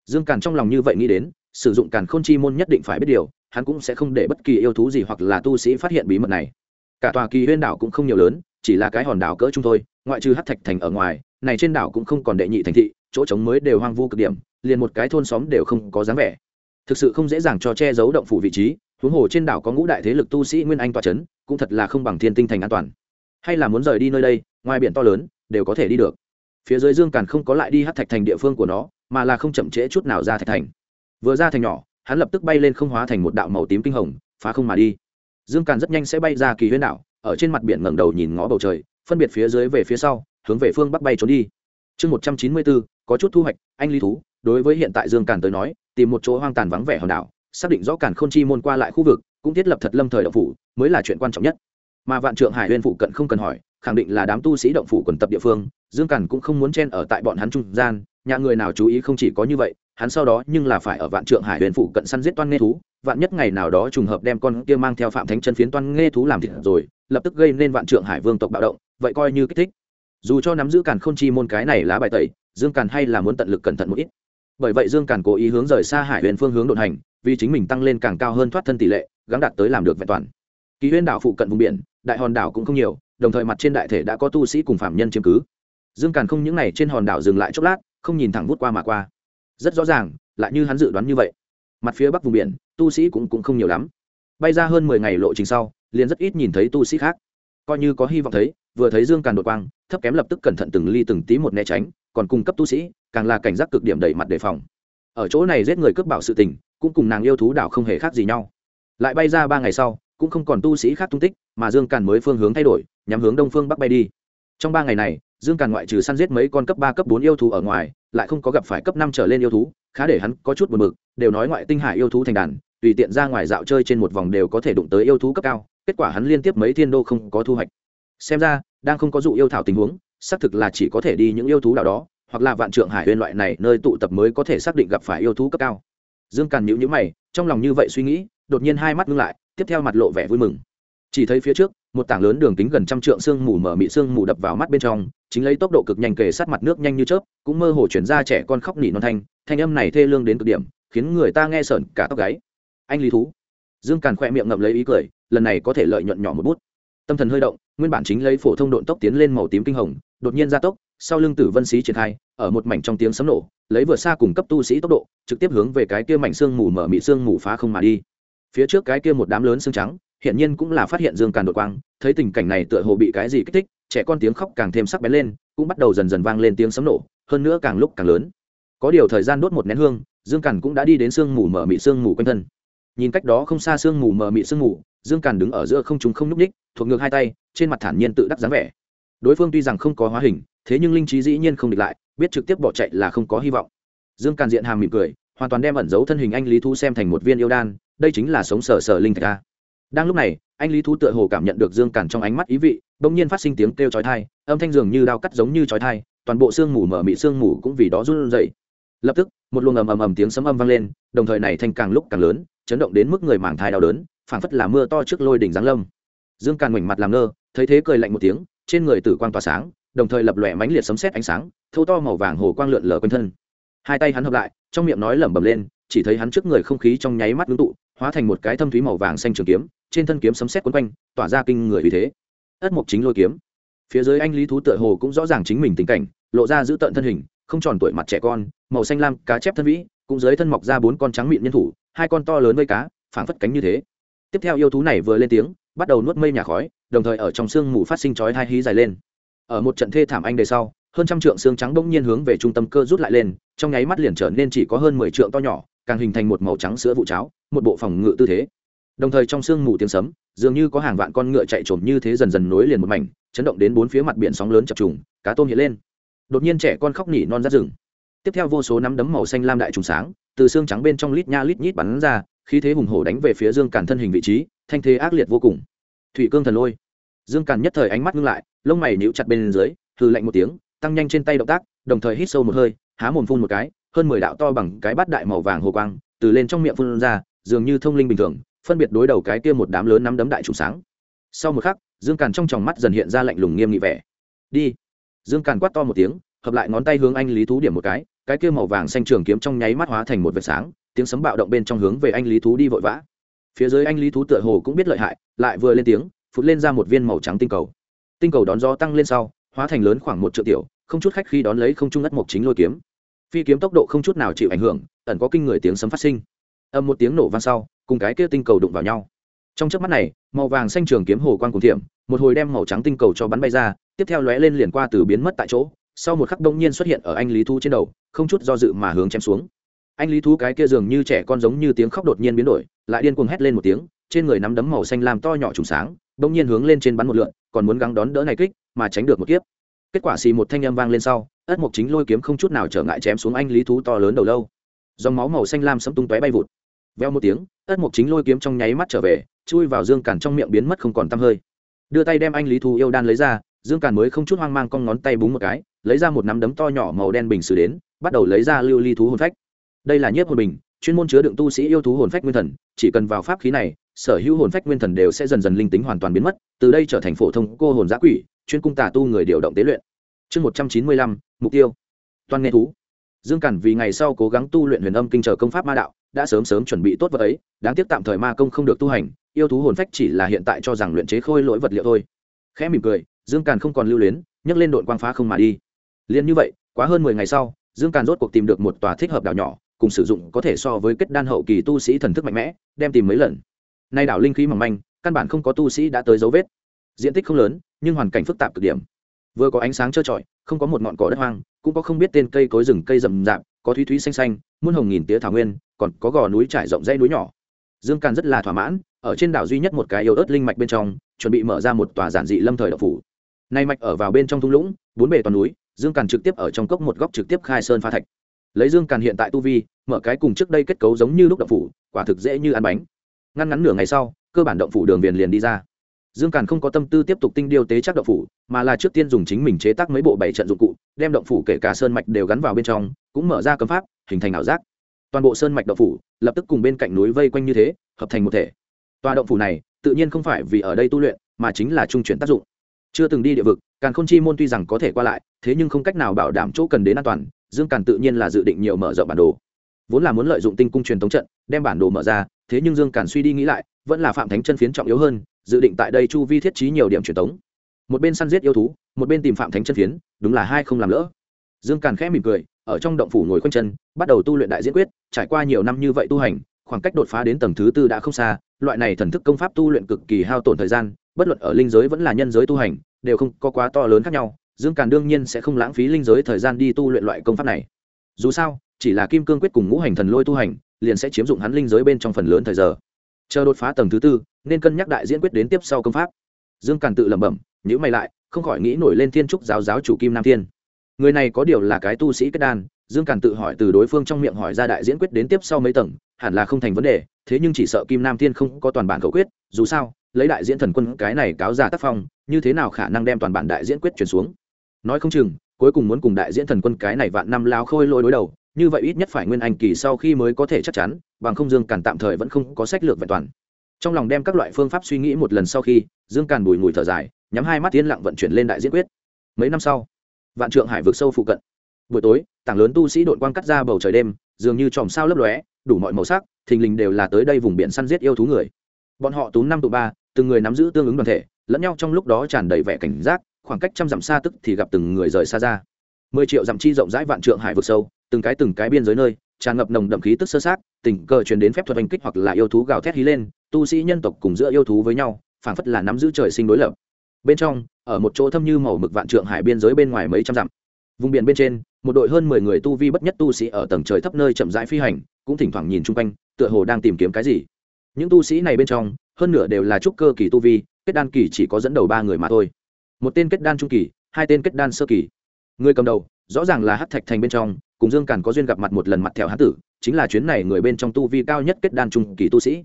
dương càn trong lòng như vậy nghĩ đến, sử dụng càn khôn chi môn nhất định phải biết điều, hắn cũng sẽ không để bất kỳ yêu thú gì hoặc là tu sĩ phát hiện bí mật này cả tòa kỳ huyên đảo cũng không nhiều lớn, chỉ là cái hòn đảo cỡ chung thôi, ngoại trừ hát thạch thành ở ngoài, này trên đảo cũng không còn đệ nhị thành thị, chỗ trống mới đều hoang vu cực điểm, liền một cái thôn xóm đều không có dáng vẻ. Thực sự không dễ dàng cho che giấu động phủ vị trí, huống hồ trên đảo có ngũ đại thế lực tu sĩ nguyên anh tọa c h ấ n cũng thật là không bằng thiên tinh thành an toàn. Hay là muốn rời đi nơi đây, ngoài biển to lớn, đều có thể đi được. Phía dưới dương càn không có lại đi hát thạch thành địa phương của nó, mà là không chậm trễ chút nào ra thạch thành. Vừa ra thành nhỏ, hắn lập tức bay lên không hóa thành một đạo màu tím kinh hồng, phá không mà đi dương càn rất nhanh sẽ bay ra kỳ huyên đảo, ở trên mặt biển ngẩng đầu nhìn ngó bầu trời, phân biệt phía dưới về phía sau, hướng về phương bắc bay trốn đi. Chương một trăm chín mươi bốn có chút thu hoạch, anh lý thú. Đối với hiện tại dương càn tới nói, tìm một chỗ hoang tàn vắng vẻ hòn đảo, xác định rõ càn k h ô n chi môn qua lại khu vực, cũng thiết lập thật lâm thời động phủ, mới là chuyện quan trọng nhất. Mà vạn trượng hải huyên phụ cận không cần hỏi, khẳng định là đám tu sĩ động phủ quần tập địa phương, dương càn cũng không muốn chen ở tại bọn hắn trung gian, nhà người nào chú ý không chỉ có như vậy hắn sau đó nhưng là phải ở vạn trượng hải huyền phụ cận săn giết toan nghe thú, vạn nhất ngày nào đó trùng hợp đem con kia mang theo phạm thánh chân phiến toan nghe thú làm thịt rồi, lập tức gây nên vạn trượng hải vương tộc bạo động, vậy coi như kích thích. Dù cho nắm giữ càn k h ô n chi môn cái này lá bài tẩy, dương càn hay là muốn tận lực cẩn thận một ít. Bởi vậy dương càn cố ý hướng rời xa hải huyền phương hướng đột hành, vì chính mình tăng lên càng cao hơn thoát thân tỷ lệ gắn đạt tới làm được vẹn toàn. Ký huyên đảo phụ cận vùng biển, đại hòn đảo cũng không nhiều, đồng thời mặt trên đại thể đã có tu sĩ cùng phạm nhân chiếm cứ. Dương càn không những n à y trên hòn đảo dừng lại chốc lát, không nhìn thẳng vút qua mà qua rất rõ ràng lại như hắn dự đoán như vậy. Mặt phía bắc vùng biển tu sĩ cũng, cũng không nhiều lắm. Bay ra hơn mười ngày lộ trình sau liền rất ít nhìn thấy tu sĩ khác. Coi như có hy vọng thấy vừa thấy dương càn đột quang thấp kém lập tức cẩn thận từng ly từng tí một né tránh còn cung cấp tu sĩ càng là cảnh giác cực điểm đầy mặt đề phòng. Ở chỗ này giết người cướp bảo sự tình cũng cùng nàng yêu thú đảo không hề khác gì nhau. Lại bay ra ba ngày sau cũng không còn tu sĩ khác tung tích mà dương càn mới phương hướng thay đổi nhắm hướng đông phương bắc bay đi. Trong ba ngày này dương càn ngoại trừ săn giết mấy con cấp ba, cấp bốn yêu thú ở ngoài, lại không có gặp phải cấp năm trở lên yêu thú, khá để hắn có chút buồn bực, đều nói ngoại tinh hải yêu thú thành đàn, tùy tiện ra ngoài dạo chơi trên một vòng đều có thể đụng tới yêu thú cấp cao, kết quả hắn liên tiếp mấy thiên đô không có thu hoạch. Xem ra, đang không có dụ yêu thảo tình huống, xác thực là chỉ có thể đi những yêu thú nào đó, hoặc là vạn trượng hải huyên loại này nơi tụ tập mới có thể xác định gặp phải yêu thú cấp cao. Dương càn nhữ nhữ mày, trong lòng như vậy suy nghĩ, đột nhiên hai mắt ngưng lại, tiếp theo mặt lộ vẻ vui mừng. Chỉ thấy phía trước, một tảng lớn đường kính gần trăm trượng sương mù mở mị sương mù đập vào mắt bên trong chính lấy tốc độ cực nhanh kề sát mặt nước nhanh như chớp, cũng mơ hồ chuyển ra trẻ con khóc nỉ non thanh thanh âm này thê lương đến cực điểm, khiến người ta nghe sởn cả tóc gáy. Anh lý thú. Dương càn khỏe miệng ngậm lấy ý cười, lần này có thể lợi nhuận nhỏ một bút. Tâm thần hơi động, nguyên bản chính lấy phổ thông độn tốc tiến lên màu tím kinh hồng, đột nhiên gia tốc, sau lưng tử vân xí triển khai, ở một mảnh trong tiếng sấm nổ, lấy vừa xa cùng cấp tu sĩ tốc độ, trực tiếp hướng về cái kia mảnh xương mù mở mị xương mù phá không mà đi. Phía trước cái kia một đám lớn xương trắng hiện nhiên cũng là phát hiện dương càn đột quang, thấy tình cảnh này tựa hồ bị cái gì kích thích trẻ con tiếng khóc càng thêm sắc bén lên, cũng bắt đầu dần dần vang lên tiếng sấm nổ, hơn nữa càng lúc càng lớn. Có điều thời gian đốt một nén hương, dương càn cũng đã đi đến sương mù mờ mị sương mù quanh thân. Nhìn cách đó không xa sương mù mờ mị sương mù, dương càn đứng ở giữa không chúng không n ú c ních thuộc ngược hai tay, trên mặt thản nhiên tự đắc dáng vẻ. Đối phương tuy rằng không có hóa hình, thế nhưng linh trí dĩ nhiên không địch lại, biết trực tiếp bỏ chạy là không có hy vọng. Dương càn diện hàm mỉm cười, hoàn toàn đem ẩn giấu thân hình anh lý thu xem thành một viên yêu đan, đây chính là sống sờ sờ linh thạch a đang lúc này, anh lý thú tựa hồ cảm nhận được dương cản trong ánh mắt ý vị đ ỗ n g nhiên phát sinh tiếng kêu chói thai âm thanh dường như đao cắt giống như chói thai toàn bộ sương mù mở mị sương mù cũng vì đó run dậy lập tức, một luồng ầm ầm ầm tiếng sấm âm vang lên, đồng thời này thanh càng lúc càng lớn, chấn động đến mức người màng thai đau đớn, phảng phất là mưa to trước lôi đỉnh giáng lâm. Dương càn ngoảnh mặt làm ngơ, thấy thế cười lạnh một tiếng, trên người tử quang tỏa sáng, đồng thời lập lòe mánh liệt sấm sét ánh sáng, thâu to màu vàng hồ quang lượn lờ quanh thân. Hai tay hắn hợp lại, trong miệng nói lẩm bẩm lên, chỉ thấy hắn trước người không khí trong nháy mắt ngưng tụ hóa thành một cái thâm thúy màu vàng xanh trường kiếm, trên thân kiếm sấm sét quấn quanh, tỏa ra kinh người vì thế. Ất mộc chính lôi kiếm. Phía dưới anh lý thú tựa hồ cũng rõ ràng chính mình tình cảnh, lộ ra giữ tận thân hình, không tròn tuổi mặt trẻ con, màu xanh lam, cá chép thân vĩ, cũng dưới thân mọc ra bốn con trắng mịn nhân thủ, hai con to lớn vây cá, phảng phất cánh như thế. Tiếp theo yêu thú này vừa lên tiếng, bắt đầu nuốt mây nhà khói, đồng thời ở trong sương mù phát sinh chói hai hí dài lên. Ở một trận thê thảm anh đề sau, hơn trăm trượng xương trắng bỗng nhiên hướng về trung tâm cơ rút lại lên, trong nháy mắt liền trở nên chỉ có hơn mười trượng to nhỏ càng hình thành một màu trắng sữa vụ cháo, một bộ phòng ngự tư thế. Đồng thời trong sương mù tiếng sấm, dường như có hàng vạn con ngựa chạy trồm như thế dần dần nối liền một mảnh, chấn động đến bốn phía mặt biển sóng lớn chập trùng, cá tôm hiện lên. Đột nhiên trẻ con khóc nhỉ non ra rừng. Tiếp theo vô số nắm đấm màu xanh lam đại trùng sáng, từ xương trắng bên trong lít nha lít nhít bắn ra, khí thế hùng hổ đánh về phía dương càn thân hình vị trí, thanh thế ác liệt vô cùng. Thủy cương thần lôi. Dương càn nhất thời ánh mắt ngưng lại, lông mày níu chặt bên dưới hư lạnh một tiếng, tăng nhanh trên tay động tác, đồng thời hít sâu một hơi, há mồm phun một cái hơn mười đạo to bằng cái bát đại màu vàng hồ quang, từ lên trong miệng phun ra, dường như thông linh bình thường, phân biệt đối đầu cái kia một đám lớn nắm đấm đại trùng sáng. Sau một khắc, dương càn trong tròng mắt dần hiện ra lạnh lùng nghiêm nghị vẻ. Đi. Dương càn quát to một tiếng, hợp lại ngón tay hướng anh lý thú điểm một cái cái kia màu vàng xanh trường kiếm trong nháy mắt hóa thành một vệt sáng, tiếng sấm bạo động bên trong hướng về anh lý thú đi vội vã. Phía dưới anh lý thú tựa hồ cũng biết lợi hại, lại vừa lên tiếng, phụt lên ra một viên màu trắng tinh cầu. Tinh cầu đón gió tăng lên sau, hóa thành lớn khoảng một triệu tiểu, không chút khách khi đón lấy không trung ất mộc chính lôi kiếm phi kiếm tốc độ không chút nào chịu ảnh hưởng, ẩn có kinh người tiếng sấm phát sinh. Âm một tiếng nổ vang sau, cùng cái kia tinh cầu đụng vào nhau. Trong chớp mắt này, màu vàng xanh trường kiếm hồ quang cùng thiểm, một hồi đem màu trắng tinh cầu cho bắn bay ra, tiếp theo lóe lên liền qua từ biến mất tại chỗ, sau một khắc đông nhiên xuất hiện ở anh lý Thu trên đầu, không chút do dự mà hướng chém xuống. Anh lý thú cái kia dường như trẻ con giống như tiếng khóc đột nhiên biến đổi, lại điên cuồng hét lên một tiếng, trên người nắm đấm màu xanh làm to nhỏ trùng sáng đông nhiên hướng lên trên bắn một lượn, còn muốn gắng đón đỡ này kích, mà tránh được một kiếp. Kết quả xì một thanh âm vang lên sau ất mộc chính lôi kiếm không chút nào trở ngại chém xuống anh lý thú to lớn đầu lâu. Dòng máu màu xanh lam sẫm tung tóe bay vụt. Veo một tiếng, ất mộc chính lôi kiếm trong nháy mắt trở về, chui vào dương càn trong miệng biến mất không còn tăm hơi. Đưa tay đem anh lý thú yêu đan lấy ra, dương càn mới không chút hoang mang cong ngón tay búng một cái, lấy ra một nắm đấm to nhỏ màu đen bình xử đến, bắt đầu lấy ra lưu ly thú hồn phách. Đây là nhiếp hồn bình, chuyên môn chứa đựng tu sĩ yêu thú hồn phách nguyên thần, chỉ cần vào pháp khí này, sở hữu hồn phách nguyên thần đều sẽ dần dần linh tính hoàn toàn biến mất, từ đây trở thành phổ thông cô hồn giã quỷ, chuyên cung tà tu người điều động tế luyện. Chương một trăm chín mươi lăm mục tiêu. Toàn nghe thú. Dương cản vì ngày sau cố gắng tu luyện huyền âm kinh trở công pháp ma đạo, đã sớm sớm chuẩn bị tốt vật ấy, đáng tiếc tạm thời ma công không được tu hành, yêu thú hồn phách chỉ là hiện tại cho rằng luyện chế khôi lỗi vật liệu thôi. Khẽ mỉm cười, dương càn không còn lưu luyến, nhấc lên đội quang phá không mà đi. Liền như vậy, quá hơn mười ngày sau, dương càn rốt cuộc tìm được một tòa thích hợp đảo nhỏ, cùng sử dụng có thể so với kết đan hậu kỳ tu sĩ thần thức mạnh mẽ, đem tìm mấy lần. Nay đảo linh khí mỏng manh, căn bản không có tu sĩ đã tới dấu vết. Diện tích không lớn, nhưng hoàn cảnh phức tạp cực điểm vừa có ánh sáng trơ trọi, không có một ngọn cỏ đất hoang, cũng có không biết tên cây cối rừng cây rậm rạp, có thúy thúy xanh xanh, muôn hồng nghìn tía thảo nguyên, còn có gò núi trải rộng dãy núi nhỏ. Dương càn rất là thỏa mãn, ở trên đảo duy nhất một cái yếu ớt linh mạch bên trong, chuẩn bị mở ra một tòa giản dị lâm thời đậu phủ. Nay mạch ở vào bên trong thung lũng, bốn bề toàn núi, dương càn trực tiếp ở trong cốc một góc trực tiếp khai sơn pha thạch. Lấy dương càn hiện tại tu vi, mở cái cùng trước đây kết cấu giống như lúc động phủ, quả thực dễ như ăn bánh. Ngăn ngắn nửa ngày sau, cơ bản động phủ đường viền liền đi ra dương càn không có tâm tư tiếp tục tinh điều tế chắc động phủ, mà là trước tiên dùng chính mình chế tác mấy bộ bảy trận dụng cụ, đem động phủ kể cả sơn mạch đều gắn vào bên trong, cũng mở ra cấm pháp, hình thành ảo giác. Toàn bộ sơn mạch động phủ, lập tức cùng bên cạnh núi vây quanh như thế, hợp thành một thể. Tòa động phủ này, tự nhiên không phải vì ở đây tu luyện, mà chính là trung chuyển tác dụng. Chưa từng đi địa vực, càn khôn chi môn tuy rằng có thể qua lại, thế nhưng không cách nào bảo đảm chỗ cần đến an toàn, dương càn tự nhiên là dự định nhiều mở rộng bản đồ. Vốn là muốn lợi dụng tinh cung truyền thống trận, đem bản đồ mở ra, thế nhưng dương càn suy đi nghĩ lại, vẫn là phạm thánh chân phiến trọng yếu hơn dự định tại đây chu vi thiết trí nhiều điểm truyền thống một bên săn giết yêu thú, một bên tìm phạm thánh chân phiến, đúng là hai không làm lỡ. Dương càn khẽ mỉm cười, ở trong động phủ ngồi quanh chân, bắt đầu tu luyện đại diễn quyết, trải qua nhiều năm như vậy tu hành, khoảng cách đột phá đến tầng thứ tư đã không xa, loại này thần thức công pháp tu luyện cực kỳ hao tổn thời gian, bất luận ở linh giới vẫn là nhân giới tu hành, đều không có quá to lớn khác nhau, dương càn đương nhiên sẽ không lãng phí linh giới thời gian đi tu luyện loại công pháp này. Dù sao, chỉ là kim cương quyết cùng ngũ hành thần lôi tu hành, liền sẽ chiếm dụng hắn linh giới bên trong phần lớn thời giờ. Chờ đột phá tầng thứ tư nên cân nhắc đại diễn quyết đến tiếp sau công pháp. Dương càn tự lẩm bẩm nhữ mày lại, không khỏi nghĩ nổi lên thiên trúc giáo giáo chủ kim nam thiên. Người này có điều là cái tu sĩ kết đan, dương càn tự hỏi từ đối phương trong miệng hỏi ra đại diễn quyết đến tiếp sau mấy tầng, hẳn là không thành vấn đề, thế nhưng chỉ sợ kim nam thiên không có toàn bản khẩu quyết, dù sao, lấy đại diễn thần quân cái này cáo ra tác phong, như thế nào khả năng đem toàn bản đại diễn quyết chuyển xuống? Nói không chừng, cuối cùng muốn cùng đại diễn thần quân cái này vạn năm lao khôi lôi đối đầu, như vậy ít nhất phải nguyên anh kỳ sau khi mới có thể chắc chắn, bằng không dương càn tạm thời vẫn không có sách lược vẹn toàn trong lòng đem các loại phương pháp suy nghĩ một lần sau khi, dương càn bùi ngùi thở dài, nhắm hai mắt yên lặng vận chuyển lên đại diễn quyết. Mấy năm sau, vạn trượng hải vực sâu phụ cận. Buổi tối, tảng lớn tu sĩ đội quang cắt ra bầu trời đêm, dường như chòm sao lấp lóe, đủ mọi màu sắc, thình lình đều là tới đây vùng biển săn giết yêu thú người. Bọn họ tú năm tụ ba, từng người nắm giữ tương ứng đoàn thể, lẫn nhau trong lúc đó tràn đầy vẻ cảnh giác, khoảng cách trăm dặm xa tức thì gặp từng người rời xa ra. Mười triệu dặm chi rộng rãi vạn trượng hải vực sâu, từng cái từng cái biên giới nơi, tràn ngập nồng đậm khí tức sơ sát, tình cờ truyền đến phép thuật hành kích hoặc là yêu thú gào thét hí lên tu sĩ nhân tộc cùng giữa yêu thú với nhau, phảng phất là nắm giữ trời sinh đối lập. Bên trong, ở một chỗ thâm như màu mực vạn trượng hải biên giới bên ngoài mấy trăm dặm. Vùng biển bên trên, một đội hơn mười người tu vi bất nhất tu sĩ ở tầng trời thấp nơi chậm rãi phi hành, cũng thỉnh thoảng nhìn chung quanh, tựa hồ đang tìm kiếm cái gì. Những tu sĩ này bên trong, hơn nửa đều là trúc cơ kỳ tu vi, kết đan kỳ chỉ có dẫn đầu ba người mà thôi. Một tên kết đan trung kỳ, hai tên kết đan sơ kỳ. Người cầm đầu, rõ ràng là hát thạch thành bên trong, cùng dương càn có duyên gặp mặt một lần mặt theo hán tử, chính là chuyến này người bên trong tu vi cao nhất kết đan trung kỳ tu sĩ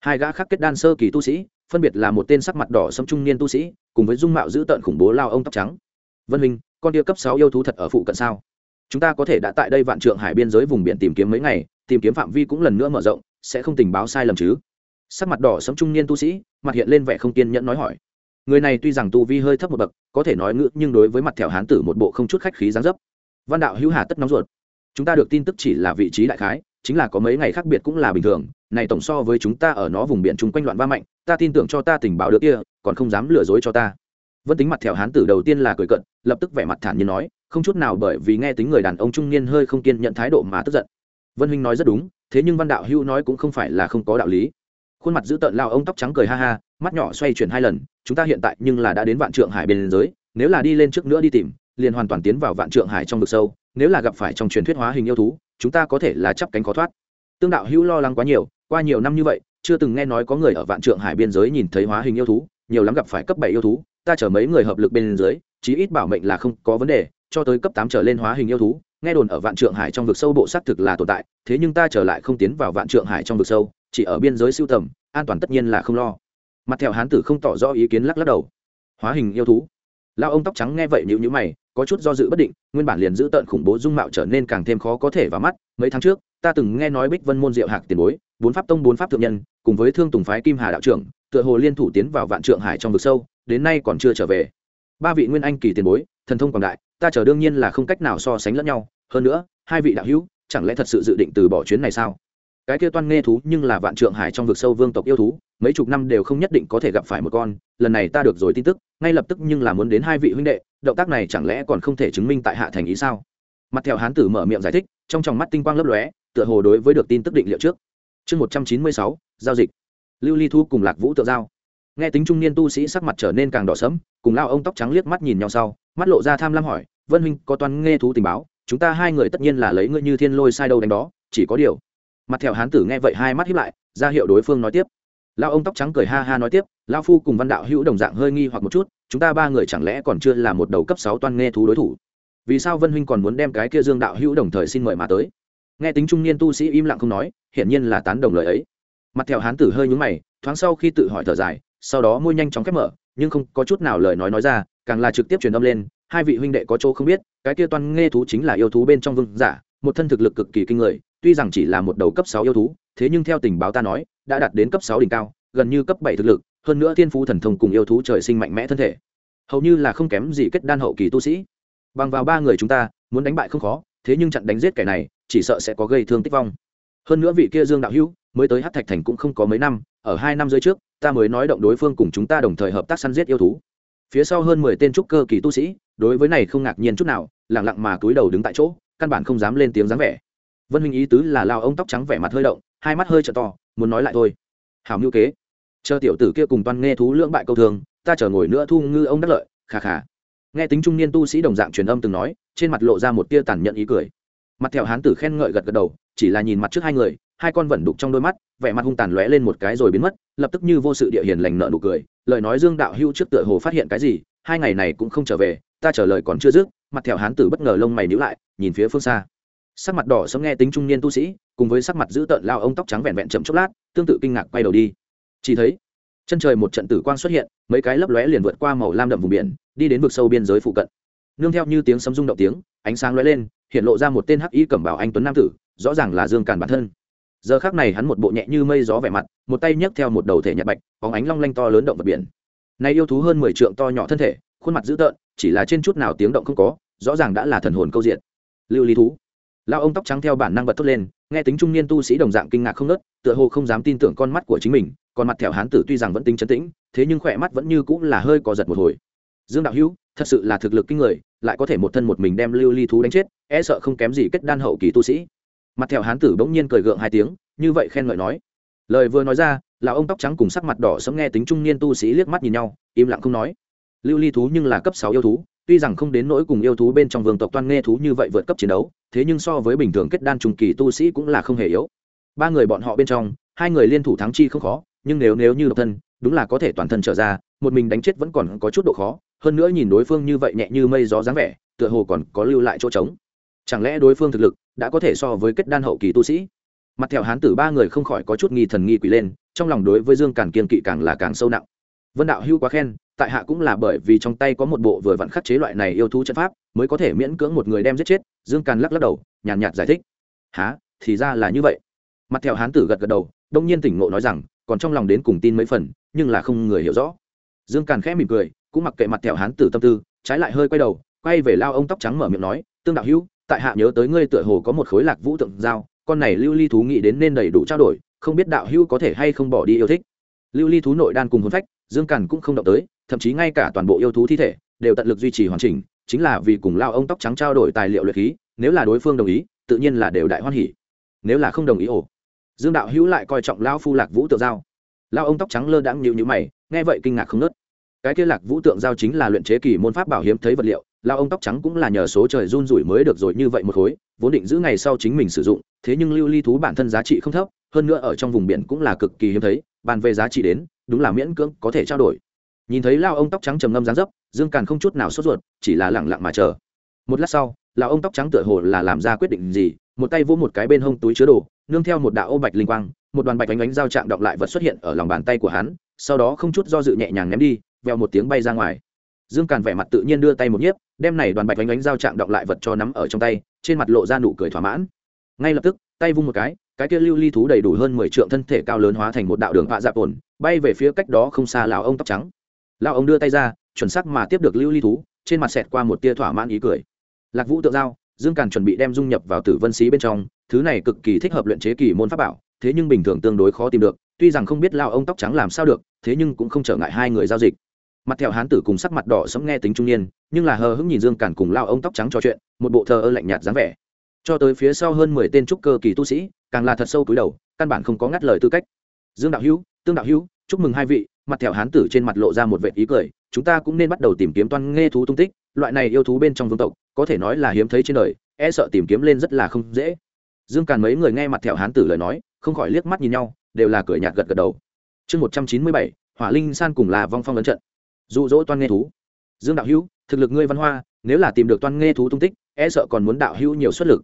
hai gã khác kết đan sơ kỳ tu sĩ, phân biệt là một tên sắc mặt đỏ sâm trung niên tu sĩ, cùng với dung mạo dữ tợn khủng bố lao ông tóc trắng. Vân minh con tia cấp sáu yêu thú thật ở phụ cận sao? Chúng ta có thể đã tại đây vạn trượng hải biên giới vùng biển tìm kiếm mấy ngày, tìm kiếm phạm vi cũng lần nữa mở rộng, sẽ không tình báo sai lầm chứ? Sắc mặt đỏ sẫm trung niên tu sĩ, mặt hiện lên vẻ không kiên nhẫn nói hỏi. Người này tuy rằng tu vi hơi thấp một bậc, có thể nói ngữ, nhưng đối với mặt thẻo hán tử một bộ không chút khách khí dáng dấp. Văn đạo hữu hà tất nóng ruột. Chúng ta được tin tức chỉ là vị trí đại khái chính là có mấy ngày khác biệt cũng là bình thường, này tổng so với chúng ta ở nó vùng biển chung quanh loạn va mạnh, ta tin tưởng cho ta tình báo được kia, còn không dám lừa dối cho ta. Vân tính mặt theo hán tử đầu tiên là cười cận lập tức vẻ mặt thản nhiên nói, không chút nào bởi vì nghe tính người đàn ông trung niên hơi không kiên nhận thái độ mà tức giận. Vân huynh nói rất đúng, thế nhưng văn đạo hữu nói cũng không phải là không có đạo lý. Khuôn mặt giữ tợn lao ông tóc trắng cười ha ha, mắt nhỏ xoay chuyển hai lần, chúng ta hiện tại nhưng là đã đến vạn trượng hải bên giới, nếu là đi lên trước nữa đi tìm, liền hoàn toàn tiến vào vạn trượng hải trong vực sâu nếu là gặp phải trong truyền thuyết hóa hình yêu thú, chúng ta có thể là chắp cánh khó thoát. Tương đạo hữu lo lắng quá nhiều, qua nhiều năm như vậy, chưa từng nghe nói có người ở vạn trượng hải biên giới nhìn thấy hóa hình yêu thú, nhiều lắm gặp phải cấp bảy yêu thú, ta chở mấy người hợp lực bên dưới, chí ít bảo mệnh là không có vấn đề, cho tới cấp tám trở lên hóa hình yêu thú, nghe đồn ở vạn trượng hải trong vực sâu bộ xác thực là tồn tại, thế nhưng ta trở lại không tiến vào vạn trượng hải trong vực sâu, chỉ ở biên giới siêu tầm, an toàn tất nhiên là không lo. Mặt theo hán tử không tỏ rõ ý kiến lắc lắc đầu. Hóa hình yêu thú. Lao ông tóc trắng nghe vậy nhíu nhữ mày có chút do dự bất định, nguyên bản liền giữ tận khủng bố dung mạo trở nên càng thêm khó có thể vào mắt. Mấy tháng trước, ta từng nghe nói bích vân môn diệu hạc tiền bối, bốn pháp tông, bốn pháp thượng nhân, cùng với thương tùng phái kim hà đạo trưởng, tựa hồ liên thủ tiến vào vạn trượng hải trong vực sâu, đến nay còn chưa trở về. Ba vị nguyên anh kỳ tiền bối, thần thông quảng đại, ta chờ đương nhiên là không cách nào so sánh lẫn nhau. Hơn nữa, hai vị đạo hữu, chẳng lẽ thật sự dự định từ bỏ chuyến này sao? Cái kia toan nghe thú nhưng là vạn trượng hải trong vực sâu vương tộc yêu thú mấy chục năm đều không nhất định có thể gặp phải một con, lần này ta được rồi tin tức, ngay lập tức nhưng là muốn đến hai vị huynh đệ, động tác này chẳng lẽ còn không thể chứng minh tại hạ thành ý sao? Mặt theo hán tử mở miệng giải thích, trong tròng mắt tinh quang lấp lóe, tựa hồ đối với được tin tức định liệu trước. Chương một trăm chín mươi sáu, giao dịch. Lưu ly thu cùng lạc vũ tự giao. Nghe tính trung niên tu sĩ sắc mặt trở nên càng đỏ sẫm, cùng lao ông tóc trắng liếc mắt nhìn nhau sau, mắt lộ ra tham lam hỏi, vân huynh có toan nghe thú tình báo, chúng ta hai người tất nhiên là lấy ngươi như thiên lôi sai đâu đánh đó, chỉ có điều. Mặt theo hán tử nghe vậy hai mắt hiếp lại, ra hiệu đối phương nói tiếp lao ông tóc trắng cười ha ha nói tiếp lao phu cùng văn đạo hữu đồng dạng hơi nghi hoặc một chút, chúng ta ba người chẳng lẽ còn chưa là một đầu cấp sáu toan nghe thú đối thủ? Vì sao vân huynh còn muốn đem cái kia dương đạo hữu đồng thời xin mời mà tới? Nghe tính trung niên tu sĩ im lặng không nói, hiển nhiên là tán đồng lời ấy. Mặt theo hán tử hơi nhúng mày, thoáng sau khi tự hỏi thở dài, sau đó môi nhanh chóng khép mở, nhưng không có chút nào lời nói nói ra, càng là trực tiếp truyền âm lên, hai vị huynh đệ có chỗ không biết, cái kia toan nghe thú chính là yêu thú bên trong vương giả một thân thực lực cực kỳ kinh người, tuy rằng chỉ là một đầu cấp sáu yêu thú, thế nhưng theo tình báo ta nói, đã đạt đến cấp sáu đỉnh cao, gần như cấp bảy thực lực, hơn nữa thiên phú thần thông cùng yêu thú trời sinh mạnh mẽ thân thể. Hầu như là không kém gì kết đan hậu kỳ tu sĩ. Bằng vào ba người chúng ta, muốn đánh bại không khó, thế nhưng chặn đánh giết kẻ này, chỉ sợ sẽ có gây thương tích vong. Hơn nữa vị kia dương đạo hữu, mới tới hát thạch thành cũng không có mấy năm, ở hai năm dưới trước, ta mới nói động đối phương cùng chúng ta đồng thời hợp tác săn giết yêu thú. Phía sau hơn mười tên trúc cơ kỳ tu sĩ, đối với này không ngạc nhiên chút nào lẳng lặng mà cúi đầu đứng tại chỗ căn bản không dám lên tiếng dáng vẻ. Vân huynh ý tứ là lao ông tóc trắng vẻ mặt hơi động, hai mắt hơi t to, muốn nói lại thôi. Hảo ngữ kế. Chờ tiểu tử kia cùng toan nghe thú lưỡng bại câu thường, ta chờ ngồi nữa thu ngư ông đắc lợi khà khà nghe tính trung niên tu sĩ đồng dạng truyền âm từng nói, trên mặt lộ ra một tia tàn nhẫn ý cười. Mặt theo hán tử khen ngợi gật gật đầu, chỉ là nhìn mặt trước hai người, hai con vẫn đục trong đôi mắt, vẻ mặt hung tàn lóe lên một cái rồi biến mất, lập tức như vô sự địa hiền lành nợ nụ cười, lời nói dương đạo hưu trước tựa hồ phát hiện cái gì, hai ngày này cũng không trở về, ta trả lời còn chưa dứt, mặt theo hán tử bất ngờ lông mày nhíu lại nhìn phía phương xa. Sắc mặt đỏ sớm nghe tính trung niên tu sĩ, cùng với sắc mặt giữ tợn lao ông tóc trắng vẹn vẹn chậm chốc lát, tương tự kinh ngạc quay đầu đi. Chỉ thấy, chân trời một trận tử quang xuất hiện, mấy cái lấp lóe liền vượt qua màu lam đậm vùng biển, đi đến vực sâu biên giới phụ cận. Nương theo như tiếng sấm rung động tiếng, ánh sáng lóe lên, hiện lộ ra một tên hắc y cẩm bảo anh tuấn nam tử, rõ ràng là dương càn bản thân. Giờ khác này hắn một bộ nhẹ như mây gió vẻ mặt, một tay nhấc theo một đầu thể nhật bạch có ánh long lanh to lớn động vật biển. Này yêu thú hơn mười trượng to nhỏ thân thể, khuôn mặt dữ tợn, chỉ là trên chút nào tiếng động không có, rõ ràng đã là thần hồn câu diện lưu ly thú. Lao ông tóc trắng theo bản năng bật thốt lên, nghe tính trung niên tu sĩ đồng dạng kinh ngạc không nớt tựa hồ không dám tin tưởng con mắt của chính mình, còn mặt thẻo hán tử tuy rằng vẫn tính chấn tĩnh, thế nhưng khỏe mắt vẫn như cũng là hơi có giật một hồi. Dương đạo hữu, thật sự là thực lực kinh người, lại có thể một thân một mình đem lưu ly thú đánh chết e sợ không kém gì kết đan hậu kỳ tu sĩ. Mặt thẻo hán tử bỗng nhiên cười gượng hai tiếng, như vậy khen ngợi nói. Lời vừa nói ra là ông tóc trắng cùng sắc mặt đỏ sẫm nghe tính trung niên tu sĩ liếc mắt nhìn nhau, im lặng không nói. Lưu ly thú nhưng là cấp sáu yêu thú tuy rằng không đến nỗi cùng yêu thú bên trong vương tộc toan nghe thú như vậy vượt cấp chiến đấu, thế nhưng so với bình thường kết đan trùng kỳ tu sĩ cũng là không hề yếu. Ba người bọn họ bên trong, hai người liên thủ thắng chi không khó, nhưng nếu nếu như độc thân, đúng là có thể toàn thân trở ra, một mình đánh chết vẫn còn có chút độ khó, hơn nữa nhìn đối phương như vậy nhẹ như mây gió dáng vẻ, tựa hồ còn có lưu lại chỗ trống. Chẳng lẽ đối phương thực lực đã có thể so với kết đan hậu kỳ tu sĩ? Mặt theo hán tử ba người không khỏi có chút nghi thần nghi quỷ lên, trong lòng đối với dương càn kiên kỵ càng là càng sâu nặng vân đạo hưu quá khen, tại hạ cũng là bởi vì trong tay có một bộ vừa vặn khắc chế loại này yêu thú trận pháp, mới có thể miễn cưỡng một người đem giết chết, dương càn lắc lắc đầu, nhàn nhạt giải thích. Há thì ra là như vậy. Mặt theo hán tử gật gật đầu, đông nhiên tỉnh ngộ nói rằng, còn trong lòng đến cùng tin mấy phần, nhưng là không người hiểu rõ. Dương càn khẽ mỉm cười, cũng mặc kệ mặt theo hán tử tâm tư, trái lại hơi quay đầu, quay về lao ông tóc trắng mở miệng nói, tương đạo hữu, tại hạ nhớ tới ngươi tựa hồ có một khối lạc vũ tượng giao, con này lưu ly thú nghĩ đến nên đầy đủ trao đổi, không biết đạo hữu có thể hay không bỏ đi yêu thích. Lưu ly thú nội đan cùng hôn phách dương càn cũng không động tới, thậm chí ngay cả toàn bộ yêu thú thi thể đều tận lực duy trì hoàn chỉnh, chính là vì cùng lao ông tóc trắng trao đổi tài liệu luyện khí, nếu là đối phương đồng ý, tự nhiên là đều đại hoan hỉ. Nếu là không đồng ý ổ dương đạo hữu lại coi trọng lao phu lạc vũ tượng giao. Lao ông tóc trắng lơ đãng nhịu nhữ mày, nghe vậy kinh ngạc không nớt cái kia lạc vũ tượng giao chính là luyện chế kỳ môn pháp bảo hiếm thấy vật liệu lao ông tóc trắng cũng là nhờ số trời run rủi mới được rồi như vậy một khối, vốn định giữ ngày sau chính mình sử dụng, thế nhưng lưu ly thú bản thân giá trị không thấp, hơn nữa ở trong vùng biển cũng là cực kỳ hiếm thấy bàn về giá trị đến, đúng là miễn cưỡng có thể trao đổi. Nhìn thấy lao ông tóc trắng trầm ngâm dáng dấp, dương càn không chút nào sốt ruột, chỉ là lẳng lặng mà chờ. Một lát sau lao ông tóc trắng tựa hồ là làm ra quyết định gì, một tay vỗ một cái bên hông túi chứa đồ, nương theo một đạo ô bạch linh quang, một đoàn bạch ánh ánh dao chạm động lại vật xuất hiện ở lòng bàn tay của hắn, sau đó không chút do dự nhẹ nhàng ném đi, vèo một tiếng bay ra ngoài. Dương càn vẻ mặt tự nhiên đưa tay một nhiếp, đem này đoàn bạch ánh ánh dao chạm động lại vật cho nắm ở trong tay, trên mặt lộ ra nụ cười thỏa mãn. Ngay lập tức, tay vung một cái cái kia lưu ly thú đầy đủ hơn mười trượng thân thể cao lớn hóa thành một đạo đường vạ dạp ổn, bay về phía cách đó không xa lão ông tóc trắng. Lão ông đưa tay ra, chuẩn sắc mà tiếp được lưu ly thú, trên mặt xẹt qua một tia thỏa mãn ý cười. Lạc vũ tượng giao, dương càn chuẩn bị đem dung nhập vào tử vân xí bên trong, thứ này cực kỳ thích hợp luyện chế kỳ môn pháp bảo, thế nhưng bình thường tương đối khó tìm được, tuy rằng không biết lao ông tóc trắng làm sao được, thế nhưng cũng không trở ngại hai người giao dịch. Mặt theo hán tử cùng sắc mặt đỏ sẫm nghe tính trung niên, nhưng là hờ hững nhìn dương càn cùng lao ông tóc trắng trò chuyện, một bộ thờ ơ lạnh nhạt dáng vẻ cho tới phía sau hơn mười tên trúc cơ kỳ tu sĩ, càng là thật sâu túi đầu, căn bản không có ngắt lời tư cách. Dương đạo hữu, tương đạo hữu, chúc mừng hai vị, mặt thẹo hán tử trên mặt lộ ra một vệ ý cười, chúng ta cũng nên bắt đầu tìm kiếm toan nghe thú tung tích, loại này yêu thú bên trong vương tộc, có thể nói là hiếm thấy trên đời e sợ tìm kiếm lên rất là không dễ. Dương càn mấy người nghe mặt thẹo hán tử lời nói, không khỏi liếc mắt nhìn nhau, đều là cười nhạt gật gật đầu. Chương một trăm chín mươi bảy, hỏa linh san cùng là vong phong ấn trận. Dụ dỗ toan nghe thú. Dương đạo hữu thực lực ngươi văn hoa, nếu là tìm được toan nghe thú tung tích e sợ còn muốn đạo hữu nhiều xuất lực.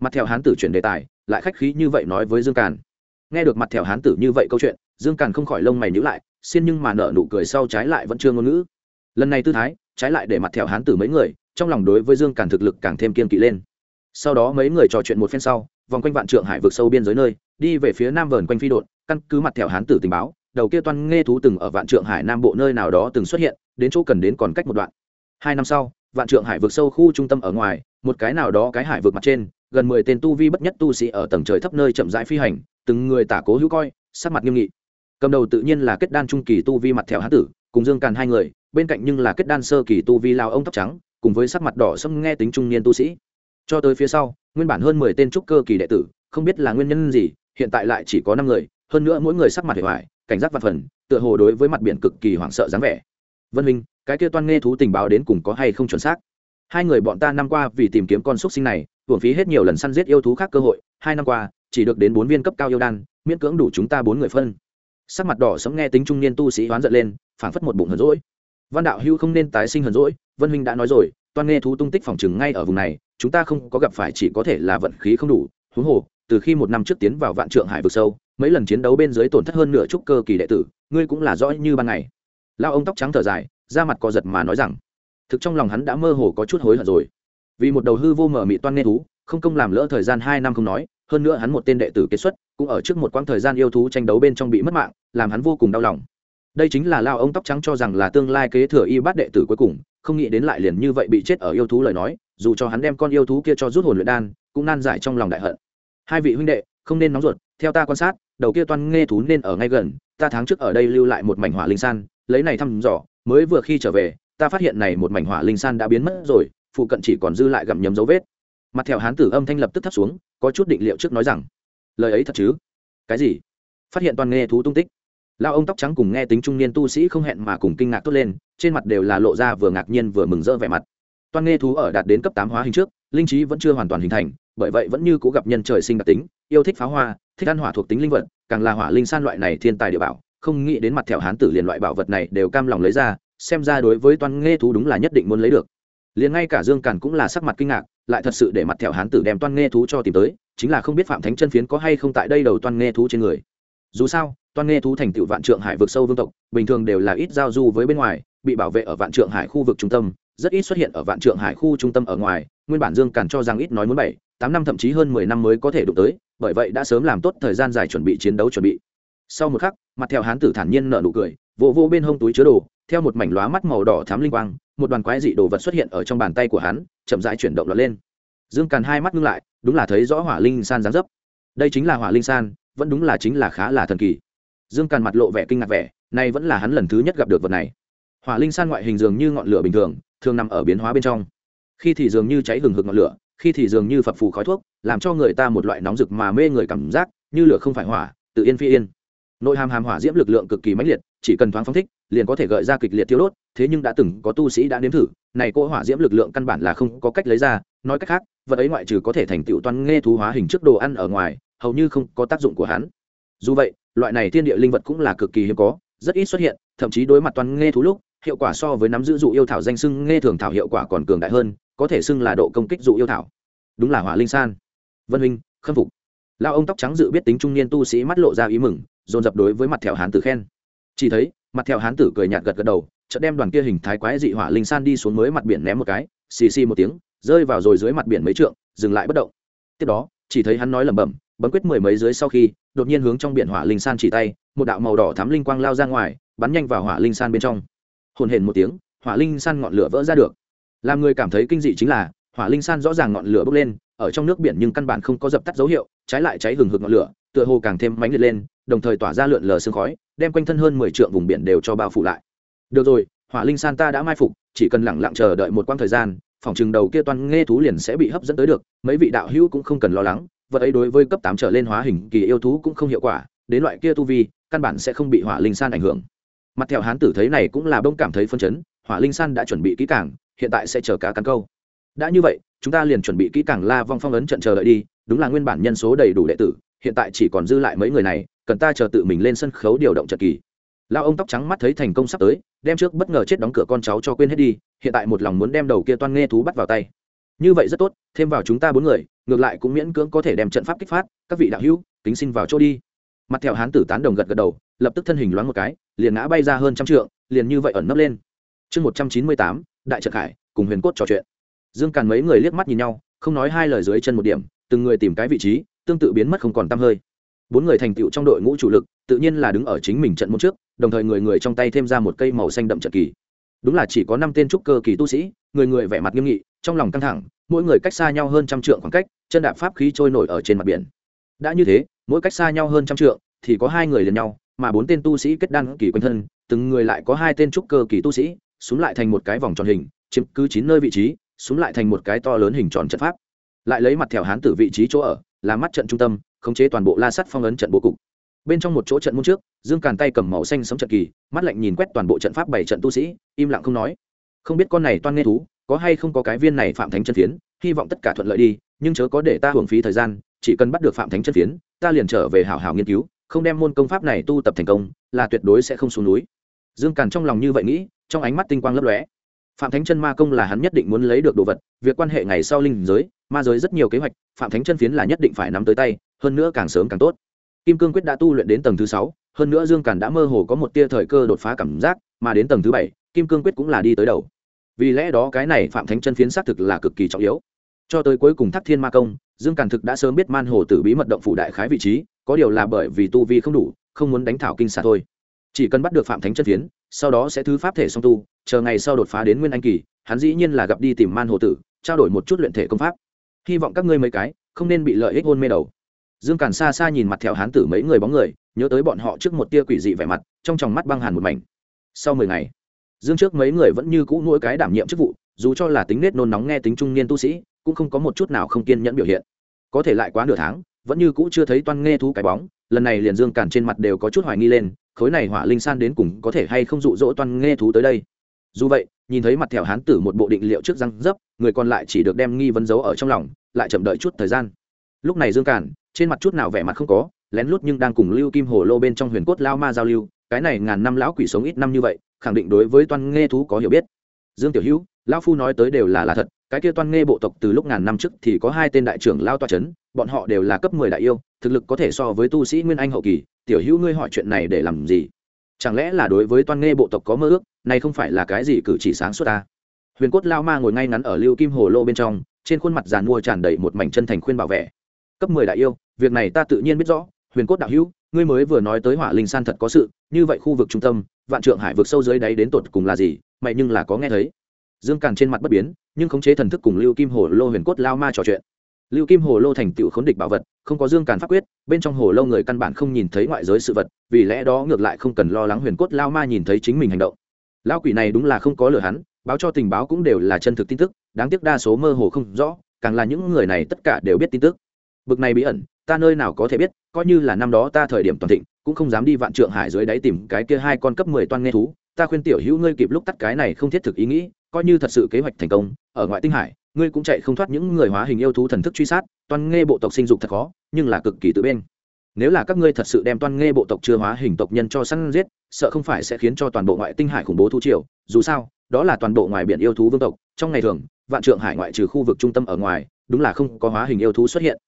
Mặt theo hán tử chuyển đề tài, lại khách khí như vậy nói với dương càn. Nghe được mặt theo hán tử như vậy câu chuyện, dương càn không khỏi lông mày nhữ lại xin nhưng mà nợ nụ cười sau trái lại vẫn chưa ngôn ngữ. Lần này tư thái, trái lại để mặt theo hán tử mấy người, trong lòng đối với dương càn thực lực càng thêm kiên kỵ lên. Sau đó mấy người trò chuyện một phen sau, vòng quanh vạn trượng hải vực sâu biên giới nơi, đi về phía nam vờn quanh phi đột căn cứ mặt theo hán tử tình báo, đầu kia toan nghe thú từng ở vạn trượng hải nam bộ nơi nào đó từng xuất hiện, đến chỗ cần đến còn cách một đoạn hai năm sau, vạn trượng hải vực sâu khu trung tâm ở ngoài, một cái nào đó cái hải vực mặt trên, gần mười tên tu vi bất nhất tu sĩ ở tầng trời thấp nơi chậm rãi phi hành, từng người tả cố hữu coi, sắc mặt nghiêm nghị. Cầm đầu tự nhiên là kết đan trung kỳ tu vi mặt theo hán tử, cùng dương càn hai người, bên cạnh nhưng là kết đan sơ kỳ tu vi lao ông tóc trắng, cùng với sắc mặt đỏ sâm nghe tính trung niên tu sĩ. Cho tới phía sau, nguyên bản hơn mười tên trúc cơ kỳ đệ tử, không biết là nguyên nhân gì, hiện tại lại chỉ có năm người, hơn nữa mỗi người sắc mặt hề hoài, cảnh giác văn phần, tựa hồ đối với mặt biển cực kỳ hoảng sợ dáng vẻ. Vân minh cái kia toan nghe thú tình báo đến cùng có hay không chuẩn xác. Hai người bọn ta năm qua vì tìm kiếm con xúc sinh này, hưởng phí hết nhiều lần săn giết yêu thú khác cơ hội, hai năm qua, chỉ được đến bốn viên cấp cao yêu đan, miễn cưỡng đủ chúng ta bốn người phân. Sắc mặt đỏ sẫm nghe tính trung niên tu sĩ hoán giận lên, phảng phất một bụng hờn rỗi văn đạo hưu không nên tái sinh hờn rỗi vân huynh đã nói rồi, toan nghe thú tung tích phòng chừng ngay ở vùng này, chúng ta không có gặp phải chỉ có thể là vận khí không đủ. Huống hồ, từ khi một năm trước tiến vào vạn trượng hải vực sâu, mấy lần chiến đấu bên dưới tổn thất hơn nửa chút cơ kỳ đệ tử, ngươi cũng là rõ như ban ngày. Lao ông tóc trắng thở dài ra mặt co giật mà nói rằng, thực trong lòng hắn đã mơ hồ có chút hối hận rồi. Vì một đầu hư vô mở mị toan nghe thú, không công làm lỡ thời gian hai năm không nói, hơn nữa hắn một tên đệ tử kết xuất, cũng ở trước một quãng thời gian yêu thú tranh đấu bên trong bị mất mạng, làm hắn vô cùng đau lòng. Đây chính là lao ông tóc trắng cho rằng là tương lai kế thừa y bát đệ tử cuối cùng, không nghĩ đến lại liền như vậy bị chết ở yêu thú lời nói, dù cho hắn đem con yêu thú kia cho rút hồn luyện đan, cũng nan giải trong lòng đại hận. Hai vị huynh đệ, không nên nóng ruột, theo ta quan sát, đầu kia toan nghe thú nên ở ngay gần, ta tháng trước ở đây lưu lại một mảnh hỏa linh san lấy này thăm dò, mới vừa khi trở về, ta phát hiện này một mảnh hỏa linh san đã biến mất rồi, phụ cận chỉ còn dư lại gặm nhấm dấu vết. Mặt theo hán tử âm thanh lập tức thấp xuống, có chút định liệu trước nói rằng, lời ấy thật chứ? Cái gì? Phát hiện toàn nghe thú tung tích. Lao ông tóc trắng cùng nghe tính trung niên tu sĩ không hẹn mà cùng kinh ngạc tốt lên, trên mặt đều là lộ ra vừa ngạc nhiên vừa mừng rỡ vẻ mặt. Toàn nghe thú ở đạt đến cấp tám hóa hình trước, linh trí vẫn chưa hoàn toàn hình thành, bởi vậy vẫn như cố gặp nhân trời sinh đặc tính, yêu thích pháo hoa, thích ăn hỏa thuộc tính linh vật, càng là hỏa linh san loại này thiên tài địa bảo không nghĩ đến mặt thẹo hán tử liền loại bảo vật này đều cam lòng lấy ra, xem ra đối với toàn nghe thú đúng là nhất định muốn lấy được. Liền ngay cả dương càn cũng là sắc mặt kinh ngạc, lại thật sự để mặt thẹo hán tử đem toan nghe thú cho tìm tới, chính là không biết phạm thánh chân phiến có hay không tại đây đầu toan nghe thú trên người. Dù sao, toan nghe thú thành tựu vạn trượng hải vực sâu vương tộc, bình thường đều là ít giao du với bên ngoài, bị bảo vệ ở vạn trượng hải khu vực trung tâm, rất ít xuất hiện ở vạn trượng hải khu trung tâm ở ngoài, nguyên bản dương càn cho rằng ít nói muốn bảy, tám năm thậm chí hơn mười năm mới có thể đụng tới, bởi vậy đã sớm làm tốt thời gian dài chuẩn bị chiến đấu chuẩn bị sau một khắc, mặt theo hán tử thản nhiên nở nụ cười, vỗ vô bên hông túi chứa đồ, theo một mảnh lóa mắt màu đỏ thám linh quang, một đoàn quái dị đồ vật xuất hiện ở trong bàn tay của hắn, chậm rãi chuyển động lọt lên. Dương càn hai mắt ngưng lại, đúng là thấy rõ hỏa linh san dáng dấp. Đây chính là hỏa linh san, vẫn đúng là chính là khá là thần kỳ. Dương càn mặt lộ vẻ kinh ngạc vẻ, nay vẫn là hắn lần thứ nhất gặp được vật này. Hỏa linh san ngoại hình dường như ngọn lửa bình thường thường nằm ở biến hóa bên trong. Khi thì dường như cháy hừng hực ngọn lửa, khi thì dường như phập phù khói thuốc, làm cho người ta một loại nóng rực mà mê người cảm giác, như lửa không phải hỏa, tự yên phi yên nội hàm hàm hỏa diễm lực lượng cực kỳ mãnh liệt, chỉ cần thoáng phóng thích, liền có thể gợi ra kịch liệt tiêu đốt, thế nhưng đã từng có tu sĩ đã nếm thử, này cỗ hỏa diễm lực lượng căn bản là không có cách lấy ra, nói cách khác, vật ấy ngoại trừ có thể thành tựu toan nghe thú hóa hình trước đồ ăn ở ngoài, hầu như không có tác dụng của hắn. Dù vậy, loại này thiên địa linh vật cũng là cực kỳ hiếm có, rất ít xuất hiện, thậm chí đối mặt toan nghe thú lúc, hiệu quả so với nắm giữ dụ yêu thảo danh sưng nghe thường thảo hiệu quả còn cường đại hơn, có thể xưng là độ công kích dụ yêu thảo. Đúng là hỏa linh san. Vân huynh, khâm phục. Lao ông tóc trắng dự biết tính trung niên tu sĩ mắt lộ ra ý mừng dồn dập đối với mặt thẹo hán tử khen. Chỉ thấy, mặt thẹo hán tử cười nhạt gật gật đầu, chợt đem đoàn kia hình thái quái dị hỏa linh san đi xuống mới mặt biển ném một cái, xì xì một tiếng, rơi vào rồi dưới mặt biển mấy trượng, dừng lại bất động. Tiếp đó, chỉ thấy hắn nói lẩm bẩm, bấm quyết mười mấy dưới sau khi, đột nhiên hướng trong biển hỏa linh san chỉ tay, một đạo màu đỏ thắm linh quang lao ra ngoài, bắn nhanh vào hỏa linh san bên trong. Hồn hển một tiếng, hỏa linh san ngọn lửa vỡ ra được. Làm người cảm thấy kinh dị chính là, hỏa linh san rõ ràng ngọn lửa bốc lên, ở trong nước biển nhưng căn bản không có dập tắt dấu hiệu, trái lại cháy hừng hực ngọn lửa, tựa hồ càng thêm mãnh liệt lên đồng thời tỏa ra lượn lờ sương khói, đem quanh thân hơn mười trượng vùng biển đều cho bao phủ lại. Được rồi, hỏa linh san ta đã mai phục, chỉ cần lẳng lặng chờ đợi một quãng thời gian, phòng chừng đầu kia toàn nghe thú liền sẽ bị hấp dẫn tới được, mấy vị đạo hữu cũng không cần lo lắng, vật ấy đối với cấp tám trở lên hóa hình kỳ yêu thú cũng không hiệu quả, đến loại kia tu vi, căn bản sẽ không bị hỏa linh san ảnh hưởng. Mặt theo hán tử thấy này cũng là bông cảm thấy phân chấn, hỏa linh san đã chuẩn bị kỹ càng, hiện tại sẽ chờ cá cắn câu. Đã như vậy, chúng ta liền chuẩn bị kỹ càng la vong phong ấn trận chờ đợi đi, đúng là nguyên bản nhân số đầy đủ đệ tử, hiện tại chỉ còn dư lại mấy người này cần ta chờ tự mình lên sân khấu điều động trận kỳ. Lao ông tóc trắng mắt thấy thành công sắp tới, đem trước bất ngờ chết đóng cửa con cháu cho quên hết đi, hiện tại một lòng muốn đem đầu kia toan nghe thú bắt vào tay. Như vậy rất tốt, thêm vào chúng ta bốn người, ngược lại cũng miễn cưỡng có thể đem trận pháp kích phát, các vị đạo hữu, kính xin vào chỗ đi. Mặt theo hán tử tán đồng gật gật đầu, lập tức thân hình loáng một cái, liền ngã bay ra hơn trăm trượng, liền như vậy ẩn nấp lên. Chương một trăm chín mươi tám, đại trận khải, cùng huyền cốt trò chuyện. Dương càn mấy người liếc mắt nhìn nhau, không nói hai lời dưới chân một điểm, từng người tìm cái vị trí, tương tự biến mất không còn t hơi bốn người thành tựu trong đội ngũ chủ lực, tự nhiên là đứng ở chính mình trận môn trước, đồng thời người người trong tay thêm ra một cây màu xanh đậm trận kỳ. Đúng là chỉ có năm tên trúc cơ kỳ tu sĩ, người người vẻ mặt nghiêm nghị, trong lòng căng thẳng, mỗi người cách xa nhau hơn trăm trượng khoảng cách, chân đạp pháp khí trôi nổi ở trên mặt biển. Đã như thế, mỗi cách xa nhau hơn trăm trượng, thì có hai người liền nhau, mà bốn tên tu sĩ kết đan kỳ quanh thân, từng người lại có hai tên trúc cơ kỳ tu sĩ xuống lại thành một cái vòng tròn hình, chiếm cứ chín nơi vị trí xuống lại thành một cái to lớn hình tròn trận pháp. Lại lấy mặt thẻo hán tử vị trí chỗ ở, là mắt trận trung tâm khống chế toàn bộ la sắt phong ấn trận bộ cục. Bên trong một chỗ trận môn trước, dương càn tay cầm màu xanh sống trận kỳ, mắt lạnh nhìn quét toàn bộ trận pháp bảy trận tu sĩ, im lặng không nói. Không biết con này toan nghe thú, có hay không có cái viên này phạm thánh chân phiến, hy vọng tất cả thuận lợi đi, nhưng chớ có để ta hưởng phí thời gian, chỉ cần bắt được phạm thánh chân phiến, ta liền trở về hảo hảo nghiên cứu, không đem môn công pháp này tu tập thành công, là tuyệt đối sẽ không xuống núi. Dương càn trong lòng như vậy nghĩ, trong ánh mắt tinh quang lấp lóe. Phạm thánh chân ma công là hắn nhất định muốn lấy được đồ vật, việc quan hệ ngày sau linh giới, ma giới rất nhiều kế hoạch, phạm thánh chân phiến là nhất định phải nắm tới tay hơn nữa càng sớm càng tốt. Kim cương quyết đã tu luyện đến tầng thứ sáu, hơn nữa dương càn đã mơ hồ có một tia thời cơ đột phá cảm giác, mà đến tầng thứ bảy, kim cương quyết cũng là đi tới đầu. Vì lẽ đó cái này phạm thánh chân phiến xác thực là cực kỳ trọng yếu. Cho tới cuối cùng thác thiên ma công, dương càn thực đã sớm biết man hồ tử bí mật động phủ đại khái vị trí, có điều là bởi vì tu vi không đủ, không muốn đánh thảo kinh xà thôi. Chỉ cần bắt được phạm thánh chân phiến, sau đó sẽ thứ pháp thể song tu, chờ ngày sau đột phá đến nguyên anh kỳ, hắn dĩ nhiên là gặp đi tìm man hồ tử, trao đổi một chút luyện thể công pháp. Hy vọng các ngươi mấy cái không nên bị lợi ích hôn mê đầu dương càn xa xa nhìn mặt thẹo hán tử mấy người bóng người, nhớ tới bọn họ trước một tia quỷ dị vẻ mặt, trong tròng mắt băng hàn một mảnh. Sau mười ngày, dương trước mấy người vẫn như cũ mỗi cái đảm nhiệm chức vụ, dù cho là tính nết nôn nóng nghe tính trung niên tu sĩ, cũng không có một chút nào không kiên nhẫn biểu hiện. Có thể lại quá nửa tháng, vẫn như cũ chưa thấy toan nghe thú cái bóng, lần này liền dương càn trên mặt đều có chút hoài nghi lên, khối này hỏa linh san đến cùng có thể hay không dụ dỗ toan nghe thú tới đây. Dù vậy, nhìn thấy mặt thẹo hán tử một bộ định liệu trước răng dấp, người còn lại chỉ được đem nghi vấn giấu ở trong lòng, lại chậm đợi chút thời gian. Lúc này dương càn trên mặt chút nào vẻ mặt không có, lén lút nhưng đang cùng lưu kim hồ lô bên trong huyền cốt lao ma giao lưu, cái này ngàn năm lão quỷ sống ít năm như vậy, khẳng định đối với toan nghe thú có hiểu biết. Dương tiểu hữu, lão phu nói tới đều là là thật, cái kia toan nghe bộ tộc từ lúc ngàn năm trước thì có hai tên đại trưởng lao toa c h ấ n bọn họ đều là cấp mười đại yêu, thực lực có thể so với tu sĩ nguyên anh hậu kỳ, tiểu hữu ngươi hỏi chuyện này để làm gì? Chẳng lẽ là đối với toan nghe bộ tộc có mơ ước, này không phải là cái gì cử chỉ sáng suốt ta? Huyền cốt lao ma ngồi ngay ngắn ở lưu kim hồ lô bên trong, trên khuôn mặt giàn mua tràn đầy một mảnh chân thành khuyên bảo vệ cấp mười đại yêu, việc này ta tự nhiên biết rõ, huyền cốt đạo hữu, ngươi mới vừa nói tới hỏa linh san thật có sự, như vậy khu vực trung tâm, vạn trượng hải vực sâu dưới đáy đến tột cùng là gì, mày nhưng là có nghe thấy. Dương càn trên mặt bất biến, nhưng khống chế thần thức cùng lưu kim hồ lô huyền cốt lao ma trò chuyện. Lưu kim hồ lô thành tựu khốn địch bảo vật, không có dương càn pháp quyết, bên trong hồ lô người căn bản không nhìn thấy ngoại giới sự vật, vì lẽ đó ngược lại không cần lo lắng huyền cốt lao ma nhìn thấy chính mình hành động. Lao quỷ này đúng là không có lừa hắn, báo cho tình báo cũng đều là chân thực tin tức, đáng tiếc đa số mơ hồ không rõ, càng là những người này tất cả đều biết tin tức bực này bí ẩn, ta nơi nào có thể biết, coi như là năm đó ta thời điểm toàn thịnh, cũng không dám đi vạn trượng hải dưới đáy tìm cái kia hai con cấp mười toan nghe thú. Ta khuyên tiểu hữu ngươi kịp lúc tắt cái này không thiết thực ý nghĩ, coi như thật sự kế hoạch thành công, ở ngoại tinh hải, ngươi cũng chạy không thoát những người hóa hình yêu thú thần thức truy sát, toan nghe bộ tộc sinh dục thật khó, nhưng là cực kỳ tự bên. Nếu là các ngươi thật sự đem toan nghe bộ tộc chưa hóa hình tộc nhân cho săn giết, sợ không phải sẽ khiến cho toàn bộ ngoại tinh hải khủng bố thu triều dù sao, đó là toàn bộ ngoài biển yêu thú vương tộc, trong ngày thường, vạn trượng hải ngoại trừ khu vực trung tâm ở ngoài, đúng là không có hóa hình yêu thú xuất hiện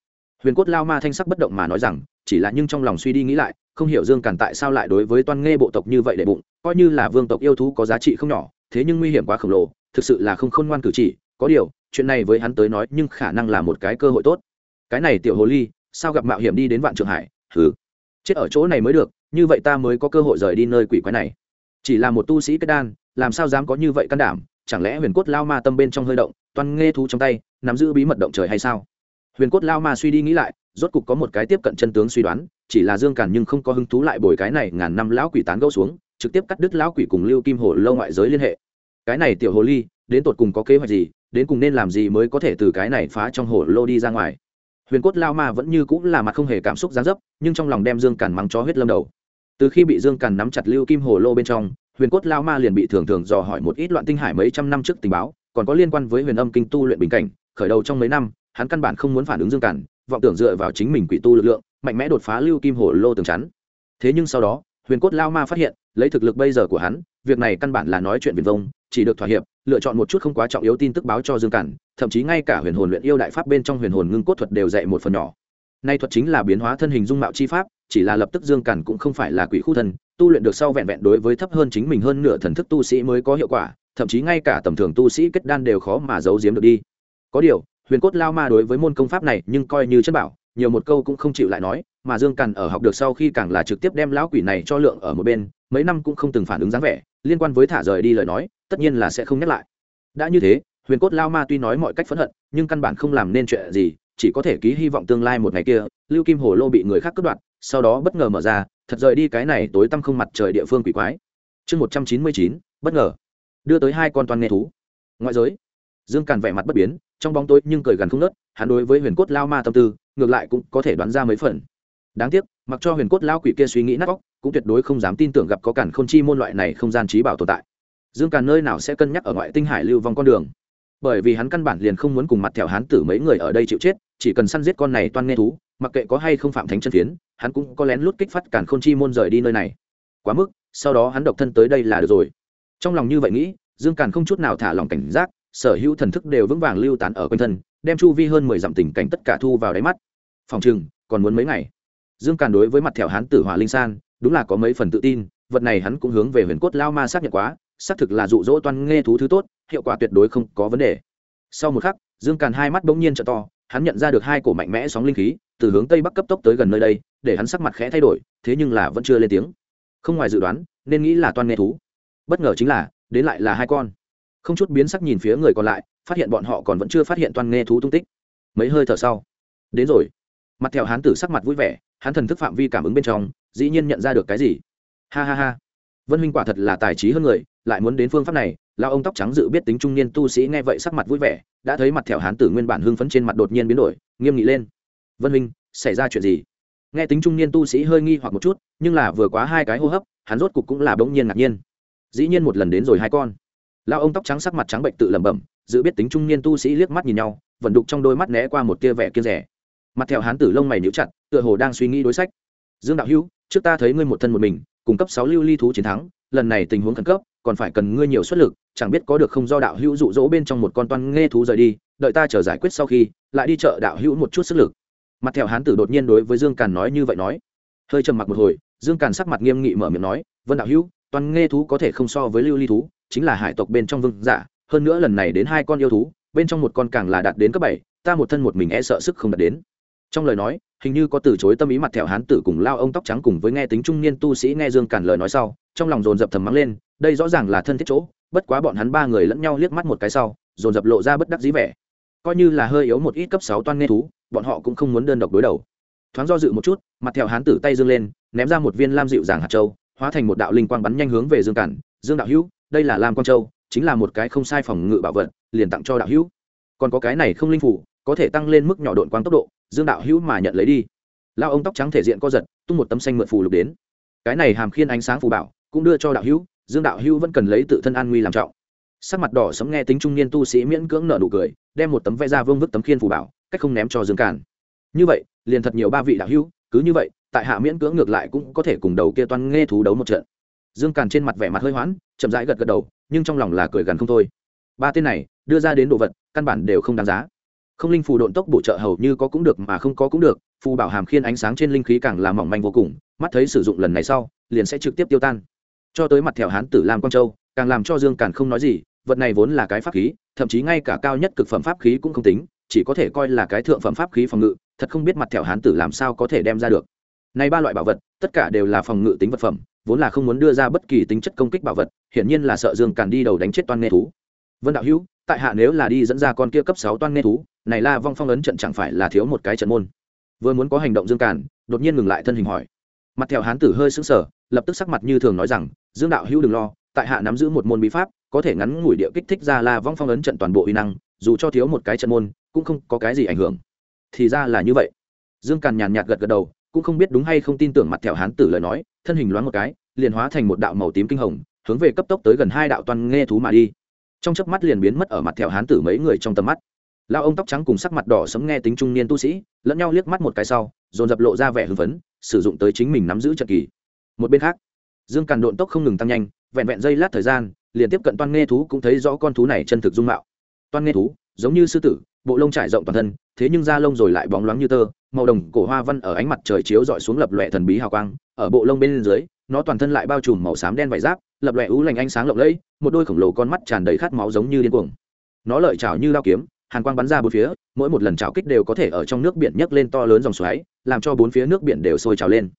huyền cốt lao ma thanh sắc bất động mà nói rằng, chỉ là nhưng trong lòng suy đi nghĩ lại, không hiểu dương càn tại sao lại đối với toan nghe bộ tộc như vậy để bụng, coi như là vương tộc yêu thú có giá trị không nhỏ, thế nhưng nguy hiểm quá khổng lồ, thực sự là không khôn ngoan cử chỉ. Có điều, chuyện này với hắn tới nói nhưng khả năng là một cái cơ hội tốt. Cái này tiểu hồ ly, sao gặp mạo hiểm đi đến vạn trường hải? Hừ, chết ở chỗ này mới được, như vậy ta mới có cơ hội rời đi nơi quỷ quái này. Chỉ là một tu sĩ kết đan, làm sao dám có như vậy can đảm? Chẳng lẽ huyền cốt lao ma tâm bên trong hơi động, toan nghe thú trong tay, nắm giữ bí mật động trời hay sao? Huyền cốt lao ma suy đi nghĩ lại, rốt cục có một cái tiếp cận chân tướng suy đoán, chỉ là dương càn nhưng không có hứng thú lại bồi cái này ngàn năm lão quỷ tán gẫu xuống, trực tiếp cắt đứt lão quỷ cùng lưu kim hồ lâu ngoại giới liên hệ. Cái này tiểu hồ ly, đến tột cùng có kế hoạch gì, đến cùng nên làm gì mới có thể từ cái này phá trong hồ lô đi ra ngoài? Huyền cốt lao ma vẫn như cũng là mặt không hề cảm xúc gián dấp, nhưng trong lòng đem dương càn mắng cho huyết lâm đầu. Từ khi bị dương càn nắm chặt lưu kim hồ lô bên trong, huyền cốt lao ma liền bị thường thường dò hỏi một ít loạn tinh hải mấy trăm năm trước tình báo, còn có liên quan với huyền âm kinh tu luyện bình cảnh, khởi đầu trong mấy năm hắn căn bản không muốn phản ứng dương cản, vọng tưởng dựa vào chính mình quỷ tu lực lượng mạnh mẽ đột phá lưu kim hồ lô tường chắn. Thế nhưng sau đó huyền cốt lao ma phát hiện lấy thực lực bây giờ của hắn việc này căn bản là nói chuyện viền vông chỉ được thỏa hiệp lựa chọn một chút không quá trọng yếu tin tức báo cho dương cản thậm chí ngay cả huyền hồn luyện yêu đại pháp bên trong huyền hồn ngưng cốt thuật đều dạy một phần nhỏ. Nay thuật chính là biến hóa thân hình dung mạo chi pháp chỉ là lập tức dương cản cũng không phải là quỷ khu thần, tu luyện được sau vẹn vẹn đối với thấp hơn chính mình hơn nửa thần thức tu sĩ mới có hiệu quả thậm chí ngay cả tầm thường tu sĩ kết đan đều khó mà giấu giếm được đi. Có điều huyền cốt lao ma đối với môn công pháp này nhưng coi như chất bảo, nhiều một câu cũng không chịu lại nói, mà dương càn ở học được sau khi càng là trực tiếp đem lão quỷ này cho lượng ở một bên, mấy năm cũng không từng phản ứng dáng vẻ, liên quan với thả rời đi lời nói, tất nhiên là sẽ không nhắc lại. Đã như thế, huyền cốt lao ma tuy nói mọi cách phẫn hận, nhưng căn bản không làm nên chuyện gì, chỉ có thể ký hy vọng tương lai một ngày kia, lưu kim hồ lô bị người khác cướp đoạt, sau đó bất ngờ mở ra, thật rời đi cái này tối tăm không mặt trời địa phương quỷ quái. Chương một trăm chín mươi chín, bất ngờ. Đưa tới hai con toàn nghe thú. Ngoại giới. Dương càn vẻ mặt bất biến trong bóng tối nhưng cười gần không nớt, hắn đối với huyền cốt lao ma tâm tư, ngược lại cũng có thể đoán ra mấy phần. Đáng tiếc, mặc cho huyền cốt lao quỷ kia suy nghĩ nát óc, cũng tuyệt đối không dám tin tưởng gặp có cản Khôn chi môn loại này không gian trí bảo tồn tại. Dương càn nơi nào sẽ cân nhắc ở ngoại tinh hải lưu vong con đường? Bởi vì hắn căn bản liền không muốn cùng mặt thẹo hắn tử mấy người ở đây chịu chết, chỉ cần săn giết con này toan nghe thú, mặc kệ có hay không phạm thánh chân phiến, hắn cũng có lén lút kích phát cản Khôn chi môn rời đi nơi này. Quá mức, sau đó hắn độc thân tới đây là được rồi. Trong lòng như vậy nghĩ, dương càn không chút nào thả lòng cảnh giác sở hữu thần thức đều vững vàng lưu tán ở quanh thân, đem chu vi hơn mười dặm tình cảnh tất cả thu vào đáy mắt. Phòng chừng còn muốn mấy ngày. Dương càn đối với mặt thẻo hán tử hỏa linh san, đúng là có mấy phần tự tin, vật này hắn cũng hướng về huyền cốt lao ma xác nhận quá, xác thực là dụ dỗ toan nghe thú thứ tốt, hiệu quả tuyệt đối không có vấn đề. Sau một khắc, dương càn hai mắt bỗng nhiên t to, hắn nhận ra được hai cổ mạnh mẽ sóng linh khí, từ hướng tây bắc cấp tốc tới gần nơi đây, để hắn sắc mặt khẽ thay đổi, thế nhưng là vẫn chưa lên tiếng. Không ngoài dự đoán, nên nghĩ là toan nghe thú. Bất ngờ chính là, đến lại là hai con không chút biến sắc nhìn phía người còn lại, phát hiện bọn họ còn vẫn chưa phát hiện toàn nghe thú tung tích. Mấy hơi thở sau, đến rồi. Mặt theo hán tử sắc mặt vui vẻ hắn thần thức phạm vi cảm ứng bên trong, dĩ nhiên nhận ra được cái gì. Ha ha ha. Vân huynh quả thật là tài trí hơn người, lại muốn đến phương pháp này lao ông tóc trắng dự biết tính trung niên tu sĩ nghe vậy sắc mặt vui vẻ, đã thấy mặt thẹo hán tử nguyên bản hưng phấn trên mặt đột nhiên biến đổi, nghiêm nghị lên. Vân huynh, xảy ra chuyện gì? Nghe tính trung niên tu sĩ hơi nghi hoặc một chút, nhưng là vừa quá hai cái hô hấp, hắn rốt cục cũng là bỗng nhiên ngạc nhiên. Dĩ nhiên một lần đến rồi hai con lao ông tóc trắng sắc mặt trắng bệnh tự lẩm bẩm dự biết tính trung niên tu sĩ liếc mắt nhìn nhau vận đục trong đôi mắt né qua một tia vẻ kia rẻ. Mặt theo hán tử lông mày níu chặt, tựa hồ đang suy nghĩ đối sách. Dương đạo hữu, trước ta thấy ngươi một thân một mình cung cấp sáu lưu ly thú chiến thắng, lần này tình huống khẩn cấp, còn phải cần ngươi nhiều xuất lực, chẳng biết có được không do đạo hữu dụ dỗ bên trong một con toan nghe thú rời đi, đợi ta chờ giải quyết sau khi, lại đi chợ đạo hữu một chút sức lực. Mặt theo hán tử đột nhiên đối với dương càn nói như vậy nói. Hơi trầm mặc một hồi, dương càn sắc mặt nghiêm nghị mở miệng nói, vân đạo hữu, toan nghe thú có thể không so với lưu ly thú chính là hải tộc bên trong vương giả, hơn nữa lần này đến hai con yêu thú, bên trong một con càng là đạt đến cấp bảy, ta một thân một mình e sợ sức không đạt đến. Trong lời nói, hình như có từ chối tâm ý mặt thẹo hán tử cùng lao ông tóc trắng cùng với nghe tính trung niên tu sĩ nghe dương cản lời nói sau, trong lòng dồn dập thầm mắng lên, đây rõ ràng là thân thiết chỗ, bất quá bọn hắn ba người lẫn nhau liếc mắt một cái sau, dồn dập lộ ra bất đắc dĩ vẻ. Coi như là hơi yếu một ít cấp sáu toan nghe thú, bọn họ cũng không muốn đơn độc đối đầu. Thoáng do dự một chút, mặt thẹo hán tử tay dương lên, ném ra một viên lam dịu dàng hạt châu, hóa thành một đạo linh quang bắn nhanh hướng về dương cản, dương đạo hữu đây là lam quang châu chính là một cái không sai phòng ngự bảo vật liền tặng cho đạo hữu còn có cái này không linh phủ có thể tăng lên mức nhỏ độn quang tốc độ dương đạo hữu mà nhận lấy đi lao ông tóc trắng thể diện co giật tung một tấm xanh mượn phù lục đến cái này hàm khiên ánh sáng phù bảo cũng đưa cho đạo hữu dương đạo hữu vẫn cần lấy tự thân an nguy làm trọng sắc mặt đỏ sấm nghe tính trung niên tu sĩ miễn cưỡng nở nụ cười đem một tấm vẽ ra vương vức tấm khiên phù bảo cách không ném cho dương càn như vậy liền thật nhiều ba vị đạo hữu cứ như vậy tại hạ miễn cưỡng ngược lại cũng có thể cùng đầu kia toan nghe thú đấu một trận dương càn trên mặt vẻ mặt hơi hoãn, chậm rãi gật gật đầu, nhưng trong lòng là cười gần không thôi. Ba tên này, đưa ra đến đồ vật, căn bản đều không đáng giá. Không linh phù độn tốc bổ trợ hầu như có cũng được mà không có cũng được, phù bảo hàm khiên ánh sáng trên linh khí càng làm mỏng manh vô cùng, mắt thấy sử dụng lần này sau, liền sẽ trực tiếp tiêu tan. Cho tới mặt thẹo hán tử lam quang châu, càng làm cho dương càn không nói gì, vật này vốn là cái pháp khí, thậm chí ngay cả cao nhất cực phẩm pháp khí cũng không tính, chỉ có thể coi là cái thượng phẩm pháp khí phòng ngự, thật không biết mặt thẹo hán tử làm sao có thể đem ra được. Này ba loại bảo vật, tất cả đều là phòng ngự tính vật phẩm vốn là không muốn đưa ra bất kỳ tính chất công kích bảo vật, hiển nhiên là sợ dương càn đi đầu đánh chết toan nghe thú. Vân đạo hữu, tại hạ nếu là đi dẫn ra con kia cấp sáu toan nghe thú, này la vong phong ấn trận chẳng phải là thiếu một cái trận môn. Vừa muốn có hành động dương càn, đột nhiên ngừng lại thân hình hỏi. Mặt theo hán tử hơi sững sờ, lập tức sắc mặt như thường nói rằng, dương đạo hữu đừng lo, tại hạ nắm giữ một môn bí pháp, có thể ngắn ngủi địa kích thích ra la vong phong ấn trận toàn bộ uy năng, dù cho thiếu một cái trận môn, cũng không có cái gì ảnh hưởng. Thì ra là như vậy. Dương càn nhàn nhạt gật gật đầu cũng không biết đúng hay không tin tưởng mặt theo hán tử lời nói, thân hình loáng một cái, liền hóa thành một đạo màu tím kinh hồng, hướng về cấp tốc tới gần hai đạo toàn nghe thú mà đi. Trong chớp mắt liền biến mất ở mặt theo hán tử mấy người trong tầm mắt. Lao ông tóc trắng cùng sắc mặt đỏ sấm nghe tính trung niên tu sĩ, lẫn nhau liếc mắt một cái sau, dồn dập lộ ra vẻ hưng phấn, sử dụng tới chính mình nắm giữ trận kỳ. Một bên khác, dương càn độn tốc không ngừng tăng nhanh, vẹn vẹn dây lát thời gian, liền tiếp cận toan nghe thú cũng thấy rõ con thú này chân thực dung mạo. Toan nghe thú, giống như sư tử, bộ lông trải rộng toàn thân, thế nhưng da lông rồi lại bóng loáng như tơ màu đồng cổ hoa văn ở ánh mặt trời chiếu dọi xuống lập lòe thần bí hào quang, ở bộ lông bên dưới, nó toàn thân lại bao trùm màu xám đen vải giáp, lập lòe ú lành ánh sáng lộng lẫy, một đôi khổng lồ con mắt tràn đầy khát máu giống như điên cuồng. Nó lợi chảo như lao kiếm, hàn quang bắn ra bốn phía, mỗi một lần chảo kích đều có thể ở trong nước biển nhấc lên to lớn dòng xoáy, làm cho bốn phía nước biển đều sôi trào lên.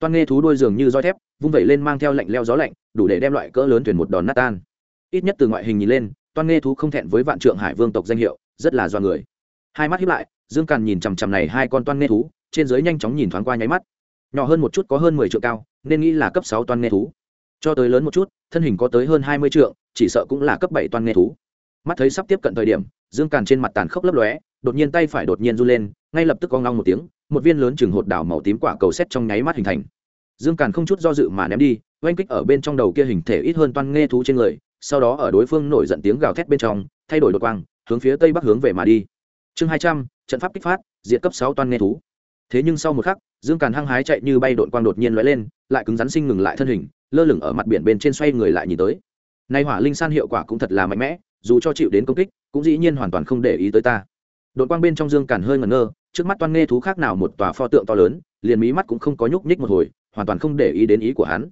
Toan nghe thú đôi dường như roi thép, vung vẩy lên mang theo lạnh leo gió lạnh, đủ để đem loại cỡ lớn thuyền một đòn nát tan. Ít nhất từ ngoại hình nhìn lên, toan nghe thú không thẹn với vạn trượng hải vương tộc danh hiệu, rất là do người. Hai mắt hiếp lại dương càn nhìn chằm chằm này hai con toan nghe thú, trên dưới nhanh chóng nhìn thoáng qua nháy mắt. Nhỏ hơn một chút có hơn mười triệu cao, nên nghĩ là cấp sáu toan nghe thú. Cho tới lớn một chút, thân hình có tới hơn hai mươi triệu chỉ sợ cũng là cấp bảy toan nghe thú. Mắt thấy sắp tiếp cận thời điểm, dương càn trên mặt tàn khốc lấp lóe, đột nhiên tay phải đột nhiên run lên, ngay lập tức con ngong một tiếng, một viên lớn chừng hột đảo màu tím quả cầu xét trong nháy mắt hình thành. Dương càn không chút do dự mà ném đi, oanh kích ở bên trong đầu kia hình thể ít hơn toan nghe thú trên người, sau đó ở đối phương nổi giận tiếng gào thét bên trong, thay đổi đột quang, hướng phía tây bắc hướng về mà đi. Chương hai trăm trận pháp kích phát diện cấp sáu toan nghe thú. Thế nhưng sau một khắc, dương càn hăng hái chạy như bay đội quang đột nhiên lóe lên, lại cứng rắn sinh ngừng lại thân hình, lơ lửng ở mặt biển bên trên xoay người lại nhìn tới. Nay hỏa linh san hiệu quả cũng thật là mạnh mẽ, dù cho chịu đến công kích, cũng dĩ nhiên hoàn toàn không để ý tới ta. Đội quang bên trong dương càn hơi ngẩn ngơ, trước mắt toan nghe thú khác nào một tòa pho tượng to lớn, liền mí mắt cũng không có nhúc nhích một hồi, hoàn toàn không để ý đến ý của hắn.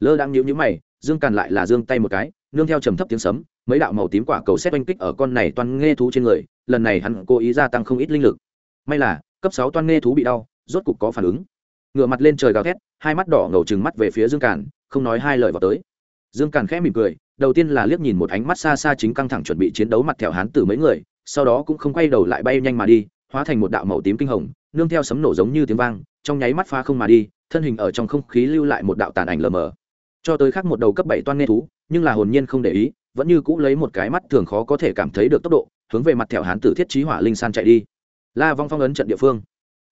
Lơ đang nhíu nhíu mày, dương càn lại là dương tay một cái nương theo trầm thấp tiếng sấm, mấy đạo màu tím quả cầu xét oanh kích ở con này toan nghe thú trên người, lần này hắn cố ý gia tăng không ít linh lực. May là, cấp sáu toan nghe thú bị đau, rốt cục có phản ứng. Ngựa mặt lên trời gào thét, hai mắt đỏ ngầu trừng mắt về phía dương càn, không nói hai lời vào tới. Dương càn khẽ mỉm cười, đầu tiên là liếc nhìn một ánh mắt xa xa chính căng thẳng chuẩn bị chiến đấu mặt thẹo hán tử mấy người, sau đó cũng không quay đầu lại bay nhanh mà đi, hóa thành một đạo màu tím kinh hồng, nương theo sấm nổ giống như tiếng vang, trong nháy mắt pha không mà đi, thân hình ở trong không khí lưu lại một đạo tàn ảnh lờ mờ cho tới khác một đầu cấp bảy toan nghe thú, nhưng là hồn nhiên không để ý, vẫn như cũ lấy một cái mắt thường khó có thể cảm thấy được tốc độ, hướng về mặt thẹo hán tử thiết trí hỏa linh san chạy đi. La vong phong ấn trận địa phương.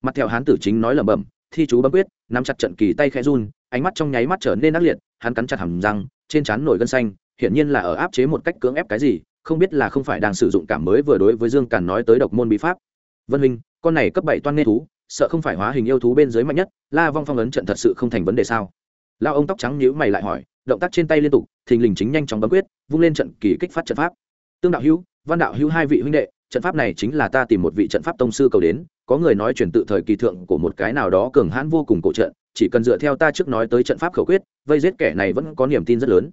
Mặt thẹo hán tử chính nói lẩm bẩm, thi chú bấm quyết, nắm chặt trận kỳ tay khẽ run, ánh mắt trong nháy mắt trở nên ác liệt, hắn cắn chặt hàm răng, trên trán nổi gân xanh, hiển nhiên là ở áp chế một cách cưỡng ép cái gì, không biết là không phải đang sử dụng cảm mới vừa đối với dương càn nói tới độc môn bí pháp. Vân minh con này cấp bảy toan nghe thú, sợ không phải hóa hình yêu thú bên dưới mạnh nhất, la vong phong ấn trận thật sự không thành vấn đề sao? Lao ông tóc trắng nhíu mày lại hỏi, động tác trên tay liên tục, thình lình chính nhanh chóng bấm quyết, vung lên trận kỳ kích phát trận pháp. Tương đạo hữu, văn đạo hữu hai vị huynh đệ, trận pháp này chính là ta tìm một vị trận pháp tông sư cầu đến, có người nói chuyển tự thời kỳ thượng của một cái nào đó cường hãn vô cùng cổ trận, chỉ cần dựa theo ta trước nói tới trận pháp khẩu quyết, vây giết kẻ này vẫn có niềm tin rất lớn.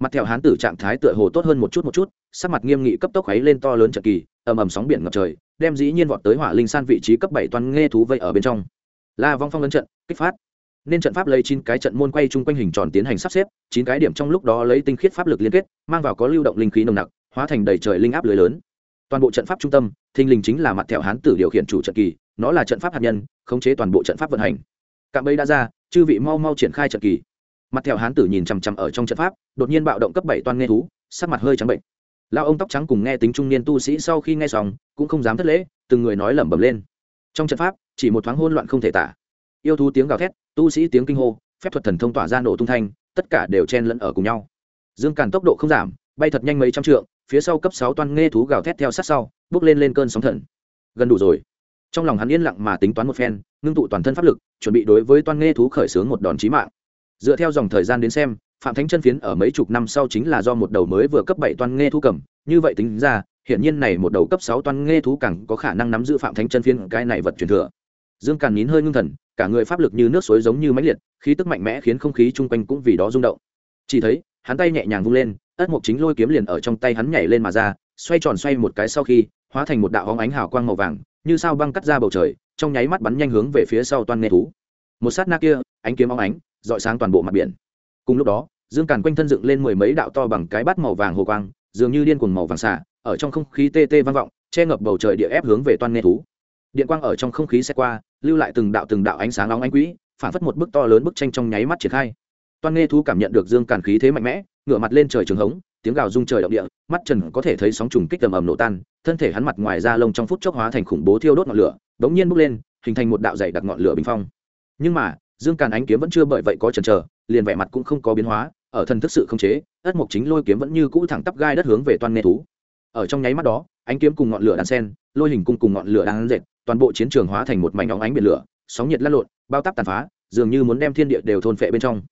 Mặt theo hán tử trạng thái tựa hồ tốt hơn một chút một chút, sắc mặt nghiêm nghị cấp tốc ấy lên to lớn trận kỳ, ầm ầm sóng biển ngập trời, đem dĩ nhiên vọt tới hỏa linh san vị trí cấp bảy toàn nghe thú vây ở bên trong. La vong phong ấn trận, kích phát nên trận pháp lấy chín cái trận môn quay chung quanh hình tròn tiến hành sắp xếp, chín cái điểm trong lúc đó lấy tinh khiết pháp lực liên kết, mang vào có lưu động linh khí nồng nặc, hóa thành đầy trời linh áp lưới lớn. Toàn bộ trận pháp trung tâm, thình lình chính là mặt thẹo hán tử điều khiển chủ trận kỳ, nó là trận pháp hạt nhân, khống chế toàn bộ trận pháp vận hành. Cạm bẫy đã ra, chư vị mau mau triển khai trận kỳ. Mặt thẹo hán tử nhìn chằm chằm ở trong trận pháp, đột nhiên bạo động cấp bảy toan nghe thú, sắc mặt hơi trắng bệnh. Lao ông tóc trắng cùng nghe tính trung niên tu sĩ sau khi nghe xong, cũng không dám thất lễ, từng người nói lẩm bẩm lên. Trong trận pháp, chỉ một thoáng hôn loạn không thể tả yêu thú tiếng gào thét, tu sĩ tiếng kinh hô, phép thuật thần thông tỏa ra nổ tung thanh, tất cả đều chen lẫn ở cùng nhau. Dương càn tốc độ không giảm, bay thật nhanh mấy trăm trượng, phía sau cấp sáu toan nghe thú gào thét theo sát sau, bước lên lên cơn sóng thần. Gần đủ rồi. Trong lòng hắn yên lặng mà tính toán một phen, ngưng tụ toàn thân pháp lực, chuẩn bị đối với toan nghe thú khởi xướng một đòn chí mạng. Dựa theo dòng thời gian đến xem, phạm thánh chân phiến ở mấy chục năm sau chính là do một đầu mới vừa cấp bảy toan nghe thú cầm, như vậy tính ra, hiển nhiên này một đầu cấp sáu toan nghe thú càng có khả năng nắm giữ phạm thánh chân phiến cái này vật truyền thừa. Dương càn nín hơi ngưng thần cả người pháp lực như nước suối giống như mãnh liệt, khí tức mạnh mẽ khiến không khí chung quanh cũng vì đó rung động. Chỉ thấy, hắn tay nhẹ nhàng vung lên, ất mộc chính lôi kiếm liền ở trong tay hắn nhảy lên mà ra, xoay tròn xoay một cái sau khi, hóa thành một đạo hóng ánh hào quang màu vàng, như sao băng cắt ra bầu trời, trong nháy mắt bắn nhanh hướng về phía sau toan nghe thú. Một sát na kia, ánh kiếm óng ánh dọi sáng toàn bộ mặt biển. Cùng lúc đó, dương càn quanh thân dựng lên mười mấy đạo to bằng cái bát màu vàng hồ quang, dường như điên cuồng màu vàng xạ, ở trong không khí tê tê vang vọng, che ngập bầu trời địa ép hướng về toan nghe thú điện quang ở trong không khí xe qua, lưu lại từng đạo từng đạo ánh sáng nóng ánh quỹ, phản phất một bức to lớn bức tranh trong nháy mắt triển khai. Toan nghe thú cảm nhận được dương càn khí thế mạnh mẽ, ngửa mặt lên trời trường hống, tiếng gào rung trời động địa, mắt trần có thể thấy sóng trùng kích tầm ầm nổ tan, thân thể hắn mặt ngoài da lông trong phút chốc hóa thành khủng bố thiêu đốt ngọn lửa đống nhiên bốc lên, hình thành một đạo dày đặc ngọn lửa bình phong. Nhưng mà, dương càn ánh kiếm vẫn chưa bởi vậy có chần chờ, liền vẻ mặt cũng không có biến hóa, ở thần thức sự không chế, ất mộc chính lôi kiếm vẫn như cũ thẳng tắp gai đất hướng về toan nghe thú. Ở trong nháy mắt đó, ánh kiếm cùng ngọn lửa đan sen, lôi hình cung cùng ngọn lửa đàn dệt toàn bộ chiến trường hóa thành một mảnh óng ánh biển lửa, sóng nhiệt lăn lộn, bao tắp tàn phá, dường như muốn đem thiên địa đều thôn phệ bên trong.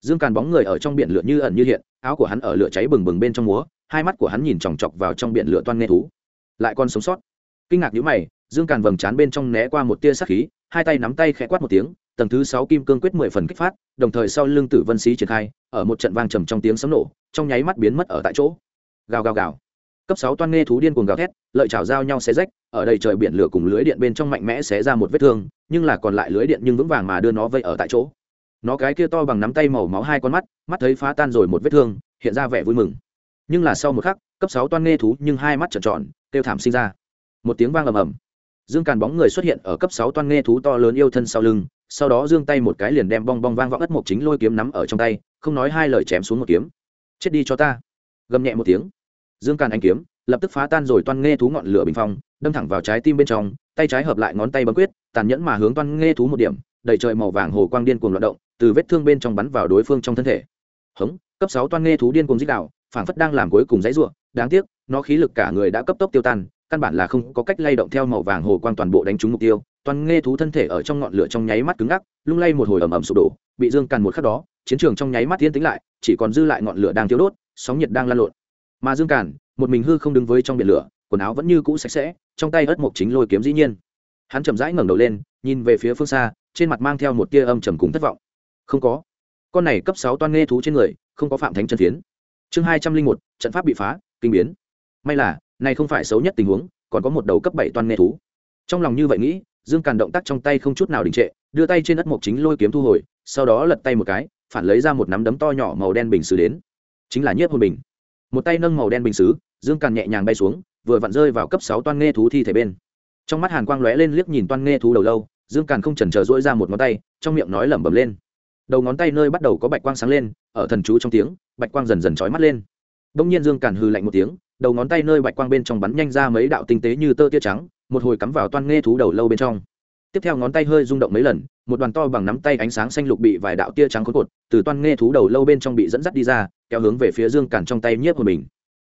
Dương càn bóng người ở trong biển lửa như ẩn như hiện, áo của hắn ở lửa cháy bừng bừng bên trong múa, hai mắt của hắn nhìn chòng chọc vào trong biển lửa toan nghe thú. Lại còn sống sót. Kinh ngạc nhíu mày, dương càn vầng trán bên trong né qua một tia sắc khí, hai tay nắm tay khẽ quát một tiếng, tầng thứ sáu kim cương quyết mười phần kích phát, đồng thời sau lưng tử vân xí triển khai, ở một trận vang trầm trong tiếng sấm nổ, trong nháy mắt biến mất ở tại chỗ. Gào gào gào cấp sáu toan nghe thú điên cuồng gào thét, lợi chảo giao nhau xé rách, ở đây trời biển lửa cùng lưới điện bên trong mạnh mẽ xé ra một vết thương, nhưng là còn lại lưới điện nhưng vững vàng mà đưa nó vây ở tại chỗ. Nó cái kia to bằng nắm tay màu máu hai con mắt mắt thấy phá tan rồi một vết thương, hiện ra vẻ vui mừng. Nhưng là sau một khắc, cấp sáu toan nghe thú nhưng hai mắt trợn tròn, kêu thảm sinh ra. Một tiếng vang ầm ầm. Dương càn bóng người xuất hiện ở cấp sáu toan nghe thú to lớn yêu thân sau lưng, sau đó dương tay một cái liền đem bong bong vang vọng ất mộc chính lôi kiếm nắm ở trong tay, không nói hai lời chém xuống một kiếm. Chết đi cho ta. Gầm nhẹ một tiếng dương càn anh kiếm, lập tức phá tan rồi toan nghe thú ngọn lửa bình phong, đâm thẳng vào trái tim bên trong, tay trái hợp lại ngón tay bấm quyết, tàn nhẫn mà hướng toan nghe thú một điểm, đầy trời màu vàng hồ quang điên cuồng loạt động, từ vết thương bên trong bắn vào đối phương trong thân thể. Hống, cấp sáu toan nghe thú điên cuồng dích đạo phảng phất đang làm cuối cùng dãy ruộng đáng tiếc, nó khí lực cả người đã cấp tốc tiêu tan, căn bản là không có cách lay động theo màu vàng hồ quang toàn bộ đánh trúng mục tiêu. Toàn nghe thú thân thể ở trong ngọn lửa trong nháy mắt cứng ngắc, lung lay một hồi ầm ầm sụp đổ, bị dương càn một khắc đó, chiến trường trong nháy mắt tiến tính lại, chỉ còn dư lại ngọn lửa đang thiếu đốt, sóng nhiệt đang lan lộn mà dương Cản, một mình hư không đứng với trong biển lửa quần áo vẫn như cũ sạch sẽ trong tay ớt mộc chính lôi kiếm dĩ nhiên. Hắn chậm rãi ngẩng đầu lên nhìn về phía phương xa trên mặt mang theo một tia âm trầm cùng thất vọng. Không có. Con này cấp sáu toan nghe thú trên người không có phạm thánh chân phiến. Chương hai trăm linh một trận pháp bị phá kinh biến. May là này không phải xấu nhất tình huống còn có một đầu cấp bảy toan nghe thú. Trong lòng như vậy nghĩ dương càn động tác trong tay không chút nào đình trệ đưa tay trên đất mộc chính lôi kiếm thu hồi sau đó lật tay một cái phản lấy ra một nắm đấm to nhỏ màu đen bình xứ đến. Chính là nhiếp hồn bình một tay nâng màu đen bình xứ, dương càn nhẹ nhàng bay xuống, vừa vặn rơi vào cấp sáu toan nghe thú thi thể bên. Trong mắt hàn quang lóe lên liếc nhìn toan nghe thú đầu lâu, dương càn không chần chờ dỗi ra một ngón tay, trong miệng nói lẩm bẩm lên. Đầu ngón tay nơi bắt đầu có bạch quang sáng lên, ở thần chú trong tiếng, bạch quang dần dần trói mắt lên. Đông nhiên dương càn hư lạnh một tiếng, đầu ngón tay nơi bạch quang bên trong bắn nhanh ra mấy đạo tinh tế như tơ tia trắng, một hồi cắm vào toan nghe thú đầu lâu bên trong. Tiếp theo ngón tay hơi rung động mấy lần, một đoàn to bằng nắm tay ánh sáng xanh lục bị vài đạo tia trắng cuốn cột từ toan nghe thú đầu lâu bên trong bị dẫn dắt đi ra kéo hướng về phía dương càn trong tay nhiếp của mình.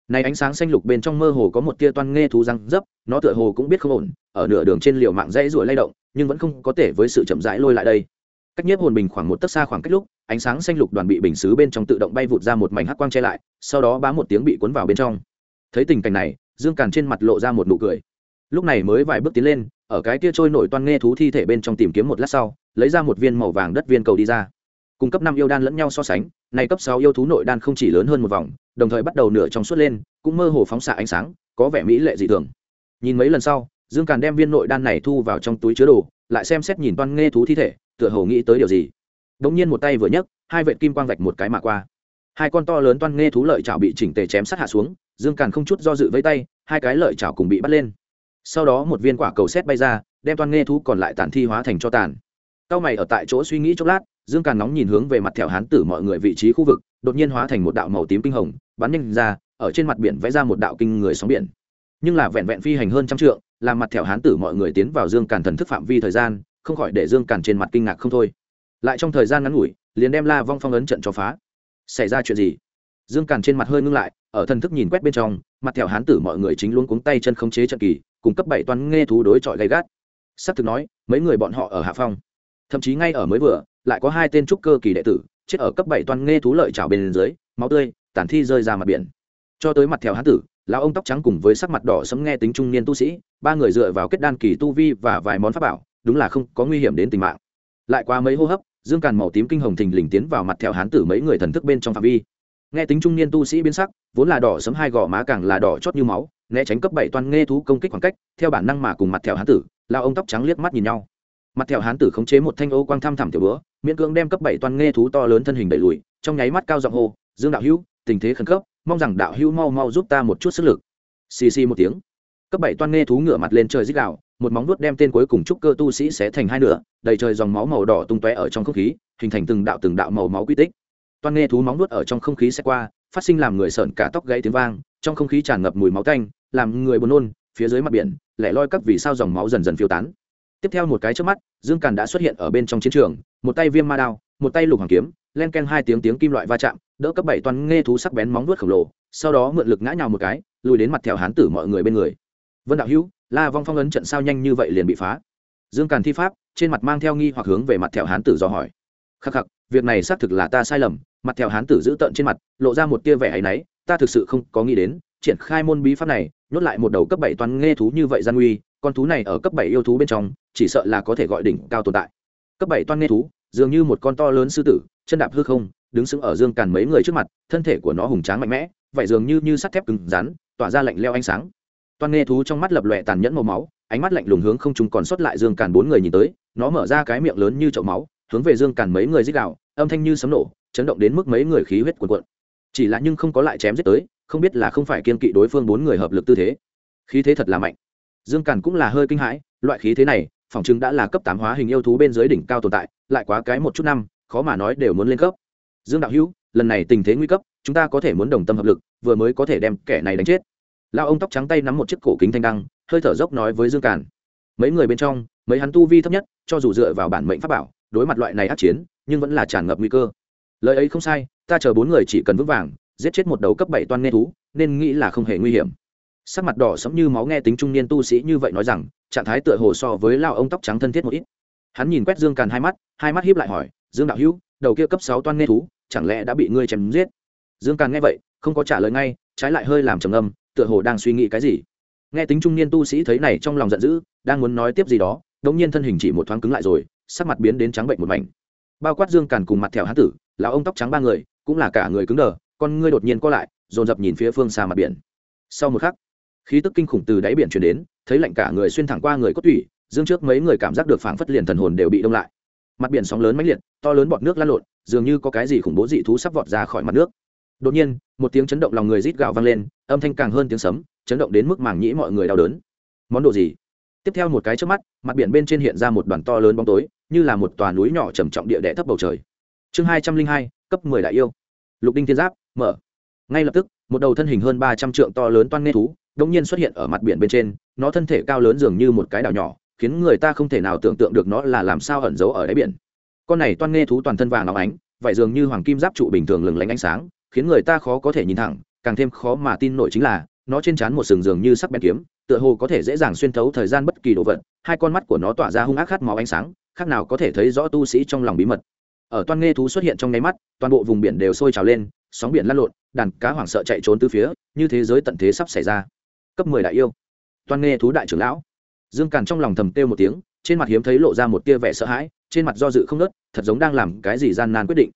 Này ánh sáng xanh lục bên trong mơ hồ có một tia toan nghe thú răng dấp, nó tựa hồ cũng biết không ổn, ở nửa đường trên liều mạng dãy ruổi lay động, nhưng vẫn không có thể với sự chậm rãi lôi lại đây. Cách nhiếp hồn bình khoảng một tấc xa khoảng cách lúc, ánh sáng xanh lục đoàn bị bình xứ bên trong tự động bay vụt ra một mảnh hắc quang che lại, sau đó bám một tiếng bị cuốn vào bên trong. Thấy tình cảnh này, dương càn trên mặt lộ ra một nụ cười. Lúc này mới vài bước tiến lên, ở cái kia trôi nổi toan nghe thú thi thể bên trong tìm kiếm một lát sau, lấy ra một viên màu vàng đất viên cầu đi ra cung cấp năm yêu đan lẫn nhau so sánh này cấp sáu yêu thú nội đan không chỉ lớn hơn một vòng, đồng thời bắt đầu nửa trong suốt lên, cũng mơ hồ phóng xạ ánh sáng, có vẻ mỹ lệ dị thường. Nhìn mấy lần sau, dương càn đem viên nội đan này thu vào trong túi chứa đồ, lại xem xét nhìn toan nghe thú thi thể, tựa hồ nghĩ tới điều gì. Đống nhiên một tay vừa nhấc, hai vệt kim quang vạch một cái mà qua. Hai con to lớn toan nghe thú lợi chảo bị chỉnh tề chém sát hạ xuống, dương càn không chút do dự với tay, hai cái lợi chảo cùng bị bắt lên. Sau đó một viên quả cầu xét bay ra, đem toan nghe thú còn lại tàn thi hóa thành cho tàn. Cao mày ở tại chỗ suy nghĩ chốc lát dương càn nóng nhìn hướng về mặt thẹo hán tử mọi người vị trí khu vực, đột nhiên hóa thành một đạo màu tím kinh hồng, bắn nhanh ra, ở trên mặt biển vẽ ra một đạo kinh người sóng biển. Nhưng là vẹn vẹn phi hành hơn trăm trượng làm mặt thẹo hán tử mọi người tiến vào dương càn thần thức phạm vi thời gian, không khỏi để dương càn trên mặt kinh ngạc không thôi. Lại trong thời gian ngắn ngủi, liền đem la vong phong ấn trận cho phá. Xảy ra chuyện gì? Dương càn trên mặt hơi ngưng lại, ở thần thức nhìn quét bên trong, mặt thẹo hán tử mọi người chính luôn cuống tay chân khống chế trận kỳ, cùng cấp bảy toán nghe thú đối chọi gay gắt. S ắ c thực nói, mấy người bọn họ ở hạ phong. Thậm chí ngay ở mới vừa lại có hai tên trúc cơ kỳ đệ tử, chết ở cấp bảy toan nghe thú lợi trào bên dưới, máu tươi tản thi rơi ra mặt biển. Cho tới mặt theo hán tử, lão ông tóc trắng cùng với sắc mặt đỏ sẫm nghe tính trung niên tu sĩ, ba người dựa vào kết đan kỳ tu vi và vài món pháp bảo, đúng là không có nguy hiểm đến tính mạng. Lại qua mấy hô hấp, dương càn màu tím kinh hồng thình lình tiến vào mặt theo hán tử mấy người thần thức bên trong phạm vi. Nghe tính trung niên tu sĩ biến sắc, vốn là đỏ sẫm hai gò má càng là đỏ chót như máu, né tránh cấp bảy toan nghe thú công kích khoảng cách, theo bản năng mà cùng mặt theo hán tử lao ông tóc trắng liếc mắt nhìn nhau mặt thẹo hán tử khống chế một thanh ô quang thăm thẳm tiểu bữa miễn cưỡng đem cấp bảy toan nghe thú to lớn thân hình đẩy lùi trong nháy mắt cao giọng hô dương đạo hữu tình thế khẩn cấp mong rằng đạo hữu mau mau giúp ta một chút sức lực. Xì xì một tiếng. Cấp bảy toan nghe thú ngửa mặt lên trời dích đạo một móng vuốt đem tên cuối cùng trúc cơ tu sĩ xé thành hai nửa đầy trời dòng máu màu đỏ tung tóe ở trong không khí hình thành từng đạo từng đạo màu máu quy tích. Toan nghe thú móng vuốt ở trong không khí sẽ qua phát sinh làm người sợn cả tóc gãy tiếng vang trong không khí tràn ngập mùi máu tanh, làm người buồn nôn phía dưới mặt biển lẻ loi các vì sao dòng máu dần dần phiêu tán tiếp theo một cái trước mắt, dương càn đã xuất hiện ở bên trong chiến trường, một tay viêm ma đao, một tay lục hoàng kiếm, len ken hai tiếng tiếng kim loại va chạm, đỡ cấp bảy toàn nghe thú sắc bén móng vuốt khổng lồ, sau đó mượn lực ngã nhào một cái, lùi đến mặt thẹo hán tử mọi người bên người. Vân đạo hữu, la vong phong ấn trận sao nhanh như vậy liền bị phá? Dương càn thi pháp, trên mặt mang theo nghi hoặc hướng về mặt thẹo hán tử dò hỏi. Khắc khắc, việc này xác thực là ta sai lầm, mặt thẹo hán tử giữ tợn trên mặt, lộ ra một tia vẻ áy náy, ta thực sự không có nghĩ đến, triển khai môn bí pháp này, nhốt lại một đầu cấp bảy toàn nghe thú như vậy gian uy con thú này ở cấp bảy yêu thú bên trong chỉ sợ là có thể gọi đỉnh cao tồn tại. Cấp bảy toan nghe thú, dường như một con to lớn sư tử, chân đạp hư không, đứng sững ở dương càn mấy người trước mặt, thân thể của nó hùng tráng mạnh mẽ vậy dường như như sắt thép cứng rắn, tỏa ra lạnh leo ánh sáng. Toan nghe thú trong mắt lập lòe tàn nhẫn màu máu, ánh mắt lạnh lùng hướng không chúng còn sót lại dương càn bốn người nhìn tới, nó mở ra cái miệng lớn như chậu máu, hướng về dương càn mấy người dích đạo âm thanh như sấm nổ, chấn động đến mức mấy người khí huyết cuồn cuộn. Chỉ là nhưng không có lại chém giết tới, không biết là không phải kiên kỵ đối phương bốn người hợp lực tư thế. Khí thế thật là mạnh. Dương càn cũng là hơi kinh hãi, loại khí thế này Phòng chứng đã là cấp tám hóa hình yêu thú bên dưới đỉnh cao tồn tại, lại quá cái một chút năm, khó mà nói đều muốn lên cấp. Dương đạo hữu, lần này tình thế nguy cấp, chúng ta có thể muốn đồng tâm hợp lực, vừa mới có thể đem kẻ này đánh chết. Lao ông tóc trắng tay nắm một chiếc cổ kính thanh đăng, hơi thở dốc nói với dương càn. Mấy người bên trong, mấy hắn tu vi thấp nhất, cho dù dựa vào bản mệnh pháp bảo, đối mặt loại này ác chiến, nhưng vẫn là tràn ngập nguy cơ. Lời ấy không sai, ta chờ bốn người chỉ cần vững vàng, giết chết một đầu cấp bảy toan nghe thú, nên nghĩ là không hề nguy hiểm sắc mặt đỏ sẫm như máu nghe tính trung niên tu sĩ như vậy nói rằng, trạng thái tựa hồ so với lao ông tóc trắng thân thiết một ít. Hắn nhìn quét dương càn hai mắt hai mắt hiếp lại hỏi, dương đạo hữu, đầu kia cấp sáu toan nghe thú, chẳng lẽ đã bị ngươi chém giết? Dương càn nghe vậy, không có trả lời ngay, trái lại hơi làm trầm âm tựa hồ đang suy nghĩ cái gì. Nghe tính trung niên tu sĩ thấy này trong lòng giận dữ, đang muốn nói tiếp gì đó, đống nhiên thân hình chỉ một thoáng cứng lại rồi, sắc mặt biến đến trắng bệnh một mảnh. Bao quát dương càn cùng mặt thẹo hán tử, lão ông tóc trắng ba người, cũng là cả người cứng đờ, con ngươi đột nhiên co lại, dồn dập nhìn phía phương xa mặt biển. Sau một khắc khí tức kinh khủng từ đáy biển chuyển đến, thấy lạnh cả người xuyên thẳng qua người Cốt tủy, dương trước mấy người cảm giác được phảng phất liền thần hồn đều bị đông lại. Mặt biển sóng lớn mãnh liệt, to lớn bọt nước lan lộn, dường như có cái gì khủng bố dị thú sắp vọt ra khỏi mặt nước. Đột nhiên, một tiếng chấn động lòng người rít gào vang lên, âm thanh càng hơn tiếng sấm, chấn động đến mức màng nhĩ mọi người đau đớn. Món đồ gì? Tiếp theo một cái trước mắt, mặt biển bên trên hiện ra một đoàn to lớn bóng tối, như là một tòa núi nhỏ trầm trọng địa đẻ thấp bầu trời. Chương hai trăm linh hai, cấp mười đại yêu. Lục đinh thiên giáp, mở. Ngay lập tức, một đầu thân hình hơn ba trăm trượng to lớn toan nghe thú đống nhiên xuất hiện ở mặt biển bên trên, nó thân thể cao lớn dường như một cái đảo nhỏ, khiến người ta không thể nào tưởng tượng được nó là làm sao ẩn giấu ở đáy biển. Con này toan nghe thú toàn thân vàng óng ánh vậy dường như hoàng kim giáp trụ bình thường lừng lánh ánh sáng, khiến người ta khó có thể nhìn thẳng, càng thêm khó mà tin nổi chính là, nó trên trán một sừng dường như sắc bén kiếm, tựa hồ có thể dễ dàng xuyên thấu thời gian bất kỳ đồ vật, hai con mắt của nó tỏa ra hung ác khát máu ánh sáng, khác nào có thể thấy rõ tu sĩ trong lòng bí mật. Ở toan nghe thú xuất hiện trong nháy mắt, toàn bộ vùng biển đều sôi trào lên, sóng biển lăn lộn, đàn cá hoảng sợ chạy trốn từ phía, như thế giới tận thế sắp xảy ra cấp mười đại yêu. Toan nghe thú đại trưởng lão. Dương càn trong lòng thầm kêu một tiếng, trên mặt hiếm thấy lộ ra một tia vẻ sợ hãi, trên mặt do dự không nớt thật giống đang làm cái gì gian nan quyết định.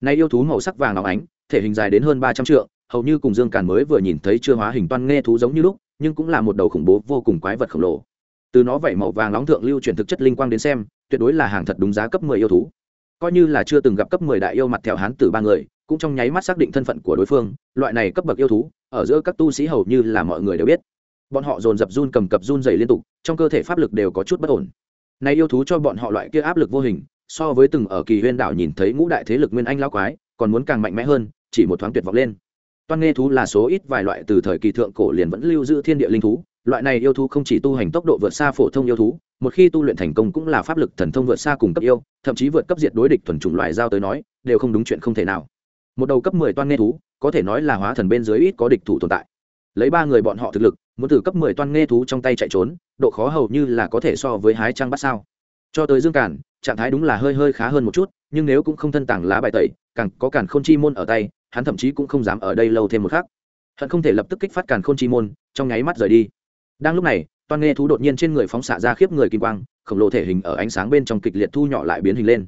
Nay yêu thú màu sắc vàng óng ánh, thể hình dài đến hơn ba trăm triệu hầu như cùng dương càn mới vừa nhìn thấy chưa hóa hình toan nghe thú giống như lúc, nhưng cũng là một đầu khủng bố vô cùng quái vật khổng lồ. Từ nó vảy màu vàng nóng thượng lưu chuyển thực chất linh quang đến xem, tuyệt đối là hàng thật đúng giá cấp mười yêu thú. Coi như là chưa từng gặp cấp mười đại yêu mặt thẹo hán tử ba người, cũng trong nháy mắt xác định thân phận của đối phương, loại này cấp bậc yêu thú ở giữa các tu sĩ hầu như là mọi người đều biết. Bọn họ dồn dập run cầm cập run dày liên tục, trong cơ thể pháp lực đều có chút bất ổn. Này yêu thú cho bọn họ loại kia áp lực vô hình, so với từng ở kỳ huyên đảo nhìn thấy ngũ đại thế lực nguyên anh lao quái, còn muốn càng mạnh mẽ hơn, chỉ một thoáng tuyệt vọng lên. Toan nghe thú là số ít vài loại từ thời kỳ thượng cổ liền vẫn lưu giữ thiên địa linh thú, loại này yêu thú không chỉ tu hành tốc độ vượt xa phổ thông yêu thú, một khi tu luyện thành công cũng là pháp lực thần thông vượt xa cùng cấp yêu, thậm chí vượt cấp diệt đối địch thuần chủng loại giao tới nói, đều không đúng chuyện không thể nào. Một đầu cấp mười toan nghe thú có thể nói là hóa thần bên dưới ít có địch thủ tồn tại. Lấy ba người bọn họ thực lực, muốn từ cấp mười toan nghe thú trong tay chạy trốn, độ khó hầu như là có thể so với hái trăng bắt sao. Cho tới dương cản, trạng thái đúng là hơi hơi khá hơn một chút, nhưng nếu cũng không thân tảng lá bài tẩy, càng có cản khôn chi môn ở tay, hắn thậm chí cũng không dám ở đây lâu thêm một khắc. Hận không thể lập tức kích phát cản khôn chi môn, trong nháy mắt rời đi. Đang lúc này, toan nghe thú đột nhiên trên người phóng xạ ra khiếp người kim quang, khổng lồ thể hình ở ánh sáng bên trong kịch liệt thu nhỏ lại biến hình lên.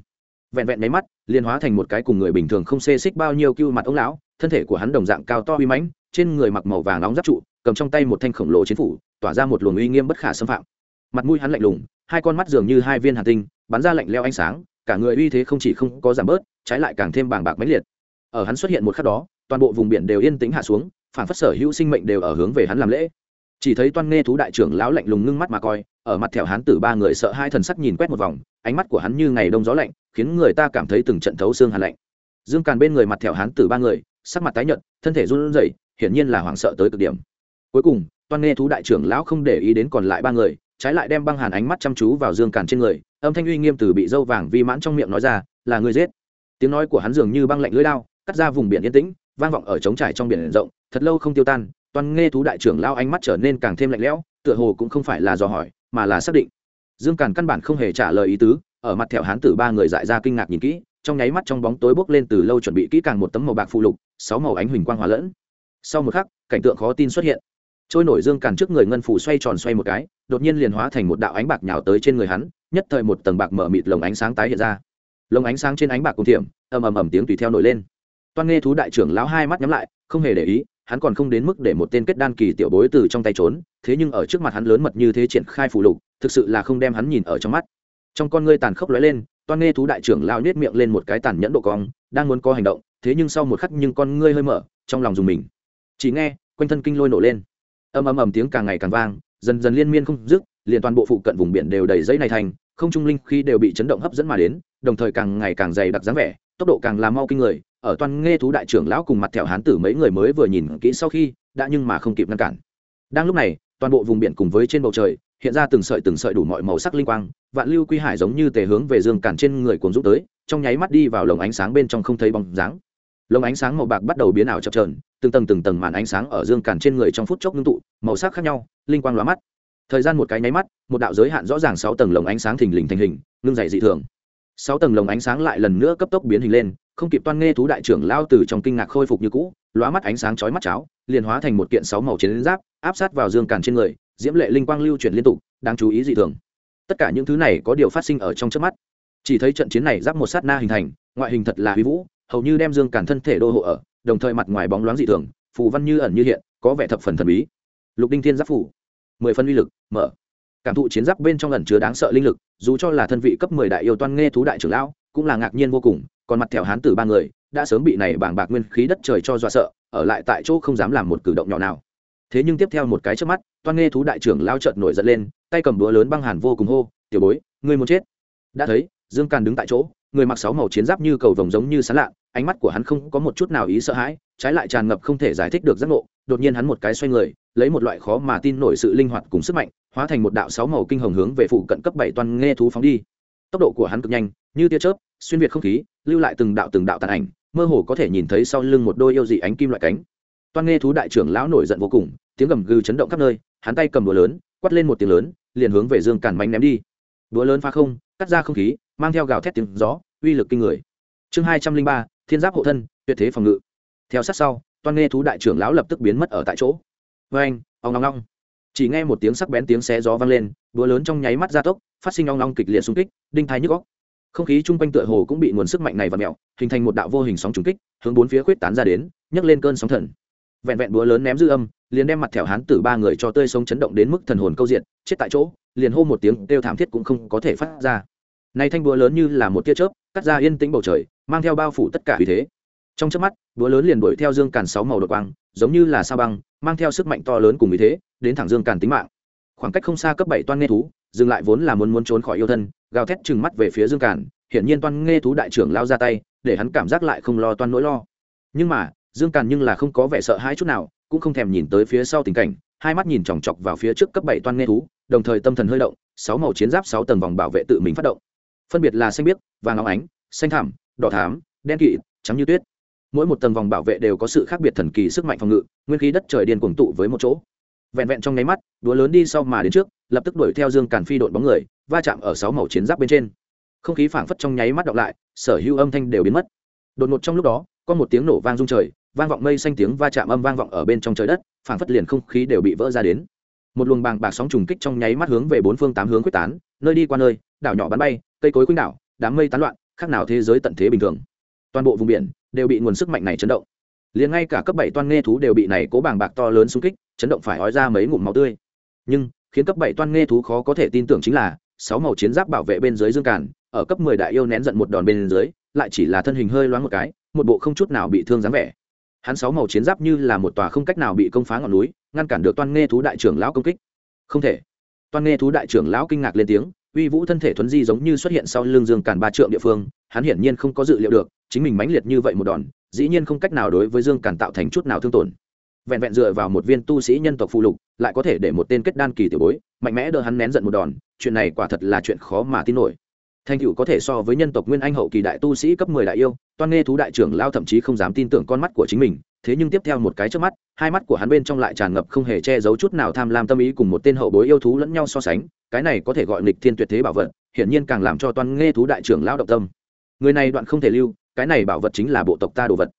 Vẹn vẹn máy mắt liên hóa thành một cái cùng người bình thường không xê xích bao nhiêu cưu mặt ông lão thân thể của hắn đồng dạng cao to uy mãnh, trên người mặc màu vàng nóng giáp trụ, cầm trong tay một thanh khổng lồ chiến phủ, tỏa ra một luồng uy nghiêm bất khả xâm phạm. Mặt mũi hắn lạnh lùng, hai con mắt dường như hai viên hạt tinh, bắn ra lạnh leo ánh sáng, cả người uy thế không chỉ không có giảm bớt, trái lại càng thêm bàng bạc mãnh liệt. Ở hắn xuất hiện một khắc đó, toàn bộ vùng biển đều yên tĩnh hạ xuống, phản phất sở hữu sinh mệnh đều ở hướng về hắn làm lễ. Chỉ thấy toan nghe thú đại trưởng lão lạnh lùng ngưng mắt mà coi, ở mặt thẹo hắn tử ba người sợ hai thần sắc nhìn quét một vòng, ánh mắt của hắn như ngày đông gió lạnh, khiến người ta cảm thấy từng trận thấu xương hàn lạnh. Dương càn bên người mặt thẹo hắn tử ba người sắc mặt tái nhợt, thân thể run rẩy, hiển nhiên là hoảng sợ tới cực điểm. Cuối cùng, toan nghe thú đại trưởng lão không để ý đến còn lại ba người, trái lại đem băng hàn ánh mắt chăm chú vào dương càn trên người, âm thanh uy nghiêm từ bị dâu vàng vi mãn trong miệng nói ra, là người giết. Tiếng nói của hắn dường như băng lạnh lưỡi lao, cắt ra vùng biển yên tĩnh, vang vọng ở trống trải trong biển rộng, thật lâu không tiêu tan toàn nghe thú đại trưởng lao ánh mắt trở nên càng thêm lạnh lẽo, tựa hồ cũng không phải là do hỏi, mà là xác định. Dương càn căn bản không hề trả lời ý tứ, ở mặt thẹo hán tử ba người dại ra kinh ngạc nhìn kỹ trong nháy mắt trong bóng tối bốc lên từ lâu chuẩn bị kỹ càng một tấm màu bạc phụ lục, sáu màu ánh huỳnh quang hòa lẫn. Sau một khắc, cảnh tượng khó tin xuất hiện. Trôi nổi dương càn trước người ngân phủ xoay tròn xoay một cái, đột nhiên liền hóa thành một đạo ánh bạc nhào tới trên người hắn, nhất thời một tầng bạc mở mịt lồng ánh sáng tái hiện ra. Lồng ánh sáng trên ánh bạc cùng thiểm, ầm ầm ầm tiếng tùy theo nổi lên. Toan nghe thú đại trưởng lão hai mắt nhắm lại, không hề để ý, hắn còn không đến mức để một tên kết đan kỳ tiểu bối từ trong tay trốn, thế nhưng ở trước mặt hắn lớn mật như thế triển khai phù lục, thực sự là không đem hắn nhìn ở trong mắt. Trong con ngươi tàn khốc lóe lên toan nghe thú đại trưởng lao nhét miệng lên một cái tàn nhẫn độ cong, đang muốn có hành động, thế nhưng sau một khắc nhưng con ngươi hơi mở, trong lòng dùng mình. Chỉ nghe, quanh thân kinh lôi nổ lên. Ầm ầm ầm tiếng càng ngày càng vang, dần dần liên miên không dứt, liền toàn bộ phụ cận vùng biển đều đầy giấy này thành, không trung linh khi đều bị chấn động hấp dẫn mà đến, đồng thời càng ngày càng dày đặc dáng vẻ, tốc độ càng làm mau kinh người, ở toàn nghe thú đại trưởng lão cùng mặt thẹo hán tử mấy người mới vừa nhìn kỹ sau khi, đã nhưng mà không kịp ngăn cản. Đang lúc này, toàn bộ vùng biển cùng với trên bầu trời hiện ra từng sợi từng sợi đủ mọi màu sắc linh quang, vạn lưu quy hải giống như tề hướng về dương cản trên người cuồng rút tới, trong nháy mắt đi vào lồng ánh sáng bên trong không thấy bóng dáng. Lồng ánh sáng màu bạc bắt đầu biến ảo chập trờn từng tầng từng tầng màn ánh sáng ở dương cản trên người trong phút chốc ngưng tụ, màu sắc khác nhau, linh quang lóa mắt. Thời gian một cái nháy mắt, một đạo giới hạn rõ ràng sáu tầng lồng ánh sáng thình lình thành hình, ngưng dày dị thường. Sáu tầng lồng ánh sáng lại lần nữa cấp tốc biến hình lên, không kịp toan nghe thú đại trưởng lao từ trong kinh ngạc khôi phục như cũ, lóa mắt ánh sáng chói mắt cháo, liền hóa thành một kiện sáu màu chiến giáp, áp sát vào dương càn trên người diễm lệ linh quang lưu chuyển liên tục, đáng chú ý dị thường. Tất cả những thứ này có điều phát sinh ở trong trước mắt. Chỉ thấy trận chiến này giáp một sát na hình thành, ngoại hình thật là huy vũ, hầu như đem dương cản thân thể đô hộ ở, đồng thời mặt ngoài bóng loáng dị thường, phù văn như ẩn như hiện, có vẻ thập phần thần bí. Lục đinh thiên giáp phủ, mười phân uy lực, mở. Cảm thụ chiến giáp bên trong ẩn chứa đáng sợ linh lực, dù cho là thân vị cấp mười đại yêu toan nghe thú đại trưởng lão, cũng là ngạc nhiên vô cùng, còn mặt thẹo hán tử ba người, đã sớm bị này bảng bạc nguyên khí đất trời cho dọa sợ, ở lại tại chỗ không dám làm một cử động nhỏ nào thế nhưng tiếp theo một cái trước mắt, toan nghe thú đại trưởng lao trợn nổi giận lên, tay cầm búa lớn băng hàn vô cùng hô, tiểu bối, ngươi muốn chết? Đã thấy, dương càn đứng tại chỗ, người mặc sáu màu chiến giáp như cầu vồng giống như sán lạ, ánh mắt của hắn không có một chút nào ý sợ hãi, trái lại tràn ngập không thể giải thích được giác ngộ, đột nhiên hắn một cái xoay người, lấy một loại khó mà tin nổi sự linh hoạt cùng sức mạnh, hóa thành một đạo sáu màu kinh hồng hướng về phụ cận cấp bảy toan nghe thú phóng đi. Tốc độ của hắn cực nhanh, như tia chớp, xuyên việt không khí, lưu lại từng đạo từng đạo tàn ảnh, mơ hồ có thể nhìn thấy sau lưng một đôi yêu dị ánh kim loại cánh toan nghe thú đại trưởng lão nổi giận vô cùng, tiếng gầm gừ chấn động khắp nơi, hắn tay cầm đũa lớn, quát lên một tiếng lớn, liền hướng về dương càn mánh ném đi. Đũa lớn phá không, cắt ra không khí, mang theo gào thét tiếng gió, uy lực kinh người. Chương hai trăm linh ba, thiên giáp hộ thân, tuyệt thế phòng ngự. Theo sát sau, toan nghe thú đại trưởng lão lập tức biến mất ở tại chỗ. Vê anh ong long long chỉ nghe một tiếng sắc bén tiếng xé gió vang lên, đũa lớn trong nháy mắt gia tốc, phát sinh ong long kịch liệt xung kích, đinh thái nhức góc không khí chung quanh tựa hồ cũng bị nguồn sức mạnh này và mẹo hình thành một đạo vô hình sóng trùng kích, hướng bốn phía khuyết tán ra đến, nhấc lên cơn sóng thần vẹn vẹn búa lớn ném dư âm, liền đem mặt thẻo hán tử ba người cho tươi sống chấn động đến mức thần hồn câu diện, chết tại chỗ, liền hô một tiếng kêu thảm thiết cũng không có thể phát ra. Nay thanh búa lớn như là một tia chớp, cắt ra yên tĩnh bầu trời, mang theo bao phủ tất cả uy thế. Trong chớp mắt, búa lớn liền đuổi theo dương càn sáu màu đột quang, giống như là sao băng, mang theo sức mạnh to lớn cùng uy thế, đến thẳng dương càn tính mạng. Khoảng cách không xa cấp bảy toan nghe thú, dừng lại vốn là muốn muốn trốn khỏi yêu thân, gào thét chừng mắt về phía dương càn, hiển nhiên toan nghe thú đại trưởng lao ra tay, để hắn cảm giác lại không lo toan nỗi lo. Nhưng mà dương càn nhưng là không có vẻ sợ hãi chút nào, cũng không thèm nhìn tới phía sau tình cảnh, hai mắt nhìn chòng chọc vào phía trước cấp bảy toan nghe thú, đồng thời tâm thần hơi động, sáu màu chiến giáp sáu tầng vòng bảo vệ tự mình phát động. Phân biệt là xanh biếc, vàng óng ánh, xanh thảm đỏ thám, đen kỵ trắng như tuyết. Mỗi một tầng vòng bảo vệ đều có sự khác biệt thần kỳ sức mạnh phòng ngự, nguyên khí đất trời điên cuồng tụ với một chỗ. Vẹn vẹn trong nháy mắt đúa lớn đi sau mà đến trước, lập tức đuổi theo dương càn phi đội bóng người, va chạm ở sáu màu chiến giáp bên trên. Không khí phảng phất trong nháy mắt động lại, sở hữu âm thanh đều biến mất. Đột ngột trong lúc đó, có một tiếng nổ vang rung trời vang vọng mây xanh tiếng va chạm âm vang vọng ở bên trong trời đất, phảng phất liền không khí đều bị vỡ ra đến. Một luồng bàng bạc sóng trùng kích trong nháy mắt hướng về bốn phương tám hướng quyết tán, nơi đi qua nơi, đảo nhỏ bắn bay, cây cối quýnh đảo, đám mây tán loạn, khác nào thế giới tận thế bình thường. Toàn bộ vùng biển đều bị nguồn sức mạnh này chấn động. Liền ngay cả cấp bảy toan nghe thú đều bị này cố bàng bạc to lớn xung kích, chấn động phải ói ra mấy ngụm máu tươi. Nhưng, khiến cấp bảy toan nghe thú khó có thể tin tưởng chính là, sáu màu chiến giáp bảo vệ bên dưới dương càn, ở cấp mười đại yêu nén giận một đòn bên dưới, lại chỉ là thân hình hơi loáng một cái, một bộ không chút nào bị thương dáng vẻ hắn sáu màu chiến giáp như là một tòa không cách nào bị công phá ngọn núi, ngăn cản được toan nghe thú đại trưởng lão công kích. Không thể. Toan nghe thú đại trưởng lão kinh ngạc lên tiếng, uy vũ thân thể thuấn di giống như xuất hiện sau lưng dương càn ba trượng địa phương, hắn hiển nhiên không có dự liệu được, chính mình mãnh liệt như vậy một đòn, dĩ nhiên không cách nào đối với dương càn tạo thành chút nào thương tổn. Vẹn vẹn dựa vào một viên tu sĩ nhân tộc phụ lục, lại có thể để một tên kết đan kỳ tiểu bối, mạnh mẽ đỡ hắn nén giận một đòn, chuyện này quả thật là chuyện khó mà tin nổi thành tựu có thể so với nhân tộc nguyên anh hậu kỳ đại tu sĩ cấp mười đại yêu, toan nghe thú đại trưởng lao thậm chí không dám tin tưởng con mắt của chính mình, thế nhưng tiếp theo một cái trước mắt, hai mắt của hắn bên trong lại tràn ngập không hề che giấu chút nào tham lam tâm ý cùng một tên hậu bối yêu thú lẫn nhau so sánh, cái này có thể gọi nghịch thiên tuyệt thế bảo vật, hiển nhiên càng làm cho toan nghe thú đại trưởng lao động tâm. Người này đoạn không thể lưu, cái này bảo vật chính là bộ tộc ta đồ vật.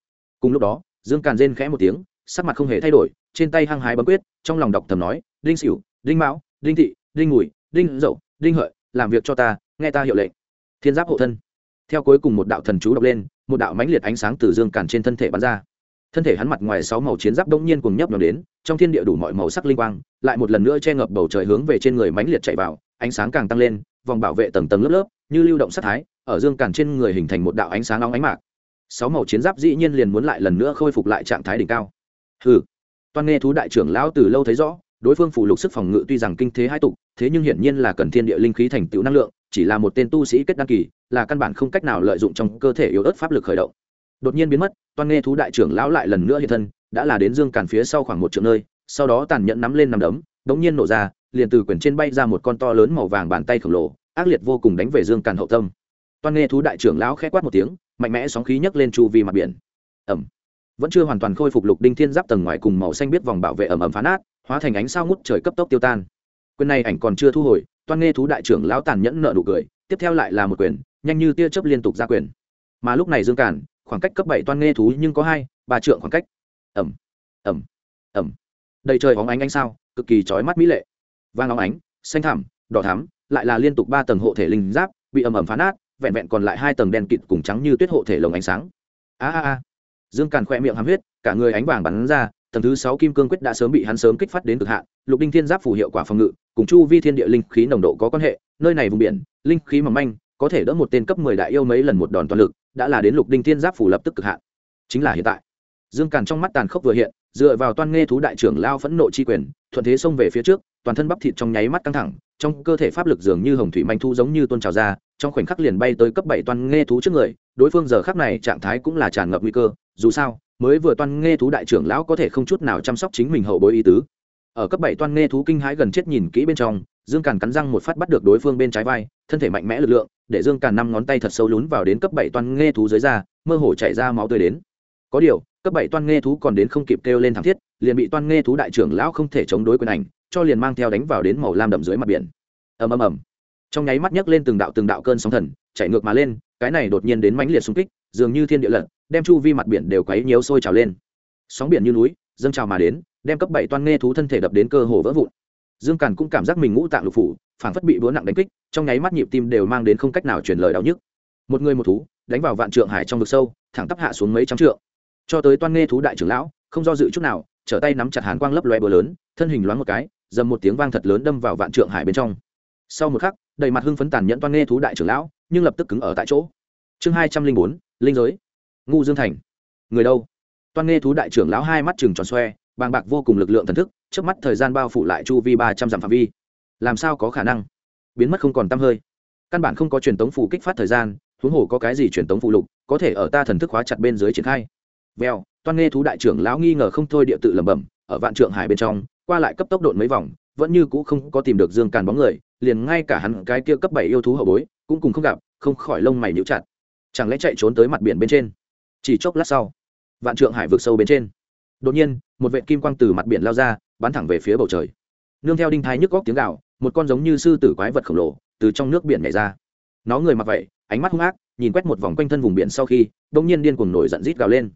Cùng lúc đó, dương càn rên khẽ một tiếng, sắc mặt không hề thay đổi, trên tay hăng hái bấm quyết, trong lòng đọc thầm nói, đinh xỉu đinh mão, đinh thị, đinh mùi đinh dậu, đinh hợi, làm việc cho ta nghe ta hiệu lệnh. Thiên giáp hộ thân. Theo cuối cùng một đạo thần chú đọc lên, một đạo mãnh liệt ánh sáng từ dương càn trên thân thể bắn ra. Thân thể hắn mặt ngoài sáu màu chiến giáp đông nhiên cùng nhấp nhòm đến, trong thiên địa đủ mọi màu sắc linh quang, lại một lần nữa che ngập bầu trời hướng về trên người mãnh liệt chạy vào, ánh sáng càng tăng lên, vòng bảo vệ tầng tầng lớp lớp, như lưu động sát thái, ở dương càn trên người hình thành một đạo ánh sáng nóng ánh mạc. Sáu màu chiến giáp dĩ nhiên liền muốn lại lần nữa khôi phục lại trạng thái đỉnh cao. Hừ. Toàn nghe thú đại trưởng lão từ lâu thấy rõ, đối phương phủ lục sức phòng ngự tuy rằng kinh thế hai tục, thế nhưng hiển nhiên là cần thiên địa linh khí thành tựu năng lượng chỉ là một tên tu sĩ kết đăng kỳ, là căn bản không cách nào lợi dụng trong cơ thể yếu ớt pháp lực khởi động. Đột nhiên biến mất, toan nghe thú đại trưởng lão lại lần nữa hiện thân, đã là đến dương càn phía sau khoảng một triệu nơi, sau đó tàn nhẫn nắm lên nằm đấm, đống nhiên nổ ra, liền từ quyển trên bay ra một con to lớn màu vàng bàn tay khổng lồ, ác liệt vô cùng đánh về dương càn hậu tâm. Toan nghe thú đại trưởng lão khẽ quát một tiếng, mạnh mẽ sóng khí nhấc lên chu vi mặt biển. Ẩm vẫn chưa hoàn toàn khôi phục lục đinh thiên giáp tầng ngoài cùng màu xanh biết vòng bảo vệ ẩm ẩm phá nát, hóa thành ánh sao ngút trời cấp tốc tiêu tan. Quyền này ảnh còn chưa thu hồi toan nghe thú đại trưởng lão tàn nhẫn nợ nụ cười, tiếp theo lại là một quyền, nhanh như tia chớp liên tục ra quyền. Mà lúc này dương cản, khoảng cách cấp bảy toan nghe thú nhưng có hai, ba trượng khoảng cách. Ẩm ẩm ẩm đầy trời hóng ánh ánh sao, cực kỳ chói mắt mỹ lệ. Vang óng ánh, xanh thẳm, đỏ thắm, lại là liên tục ba tầng hộ thể linh giáp, bị ẩm ẩm phá nát, vẹn vẹn còn lại hai tầng đen kịt cùng trắng như tuyết hộ thể lồng ánh sáng. A a a. Dương càn khoe miệng hàm huyết, cả người ánh vàng bắn ra tầng thứ sáu kim cương quyết đã sớm bị hắn sớm kích phát đến cực hạn, lục đinh thiên giáp phù hiệu quả phòng ngự, cùng chu vi thiên địa linh khí nồng độ có quan hệ, nơi này vùng biển, linh khí mỏng manh, có thể đỡ một tên cấp mười đại yêu mấy lần một đòn toàn lực, đã là đến lục đinh thiên giáp phủ lập tức cực hạn. Chính là hiện tại, dương càn trong mắt tàn khốc vừa hiện, dựa vào toan nghe thú đại trưởng lao phẫn nộ chi quyền, thuận thế xông về phía trước, toàn thân bắp thịt trong nháy mắt căng thẳng, trong cơ thể pháp lực dường như hồng thủy manh thu giống như tôn trào ra, trong khoảnh khắc liền bay tới cấp bảy toan nghe thú trước người, đối phương giờ khắc này trạng thái cũng là tràn ngập nguy cơ, dù sao mới vừa toan nghe thú đại trưởng lão có thể không chút nào chăm sóc chính mình hậu bối ý tứ. Ở cấp bảy toan nghe thú kinh hãi gần chết nhìn kỹ bên trong, dương càn cắn răng một phát bắt được đối phương bên trái vai, thân thể mạnh mẽ lực lượng, để dương càn năm ngón tay thật sâu lún vào đến cấp bảy toan nghe thú dưới da, mơ hồ chảy ra máu tươi đến. Có điều, cấp bảy toan nghe thú còn đến không kịp kêu lên thảm thiết, liền bị toan nghe thú đại trưởng lão không thể chống đối quyền ảnh, cho liền mang theo đánh vào đến màu lam đậm dưới mặt biển. Ầm ầm ầm. Trong nháy mắt nhấc lên từng đạo từng đạo cơn sóng thần, chạy ngược mà lên, cái này đột nhiên đến mãnh liệt xung kích dường như thiên địa lật, đem chu vi mặt biển đều quấy nhiều sôi trào lên. Sóng biển như núi, dâng trào mà đến, đem cấp bảy toan nghe thú thân thể đập đến cơ hồ vỡ vụn. Dương càn cũng cảm giác mình ngũ tạng lục phủ phản phất bị búa nặng đánh kích, trong nháy mắt nhịp tim đều mang đến không cách nào truyền lời đau nhức. Một người một thú, đánh vào vạn trượng hải trong vực sâu, thẳng tắp hạ xuống mấy trăm trượng. Cho tới toan nghe thú đại trưởng lão, không do dự chút nào, trở tay nắm chặt hàn quang lấp loe bờ lớn, thân hình loáng một cái, dầm một tiếng vang thật lớn đâm vào vạn trượng hải bên trong. Sau một khắc, đầy mặt hưng phấn tàn nhẫn toan nghe thú đại trưởng lão, nhưng lập tức cứng ở tại chỗ. Chương hai trăm linh bốn linh giới. Ngu dương thành. Người đâu? Toan nghe thú đại trưởng lão hai mắt chừng tròn xoe, bàng bạc vô cùng lực lượng thần thức, trước mắt thời gian bao phủ lại chu vi ba trăm dặm phạm vi. Làm sao có khả năng? Biến mất không còn t hơi. Căn bản không có truyền tống phủ kích phát thời gian, huống hồ có cái gì truyền tống phụ lục, có thể ở ta thần thức hóa chặt bên dưới triển khai. Vèo, toan nghe thú đại trưởng lão nghi ngờ không thôi địa tự lẩm bẩm, ở vạn trượng hải bên trong, qua lại cấp tốc độn mấy vòng, vẫn như cũ không có tìm được dương càn bóng người, liền ngay cả hắn cái kia cấp bảy yêu thú hậu bối, cũng cùng không gặp, không khỏi lông mày nhíu chặt chẳng lẽ chạy trốn tới mặt biển bên trên? Chỉ chốc lát sau, vạn trượng hải vượt sâu bên trên. Đột nhiên, một vệ kim quang từ mặt biển lao ra, bắn thẳng về phía bầu trời. Nương theo đinh thái nhức góc tiếng gạo một con giống như sư tử quái vật khổng lồ từ trong nước biển nhảy ra. Nó người mặc vậy, ánh mắt hung ác, nhìn quét một vòng quanh thân vùng biển sau khi đông nhiên điên cuồng nổi giận rít gào lên.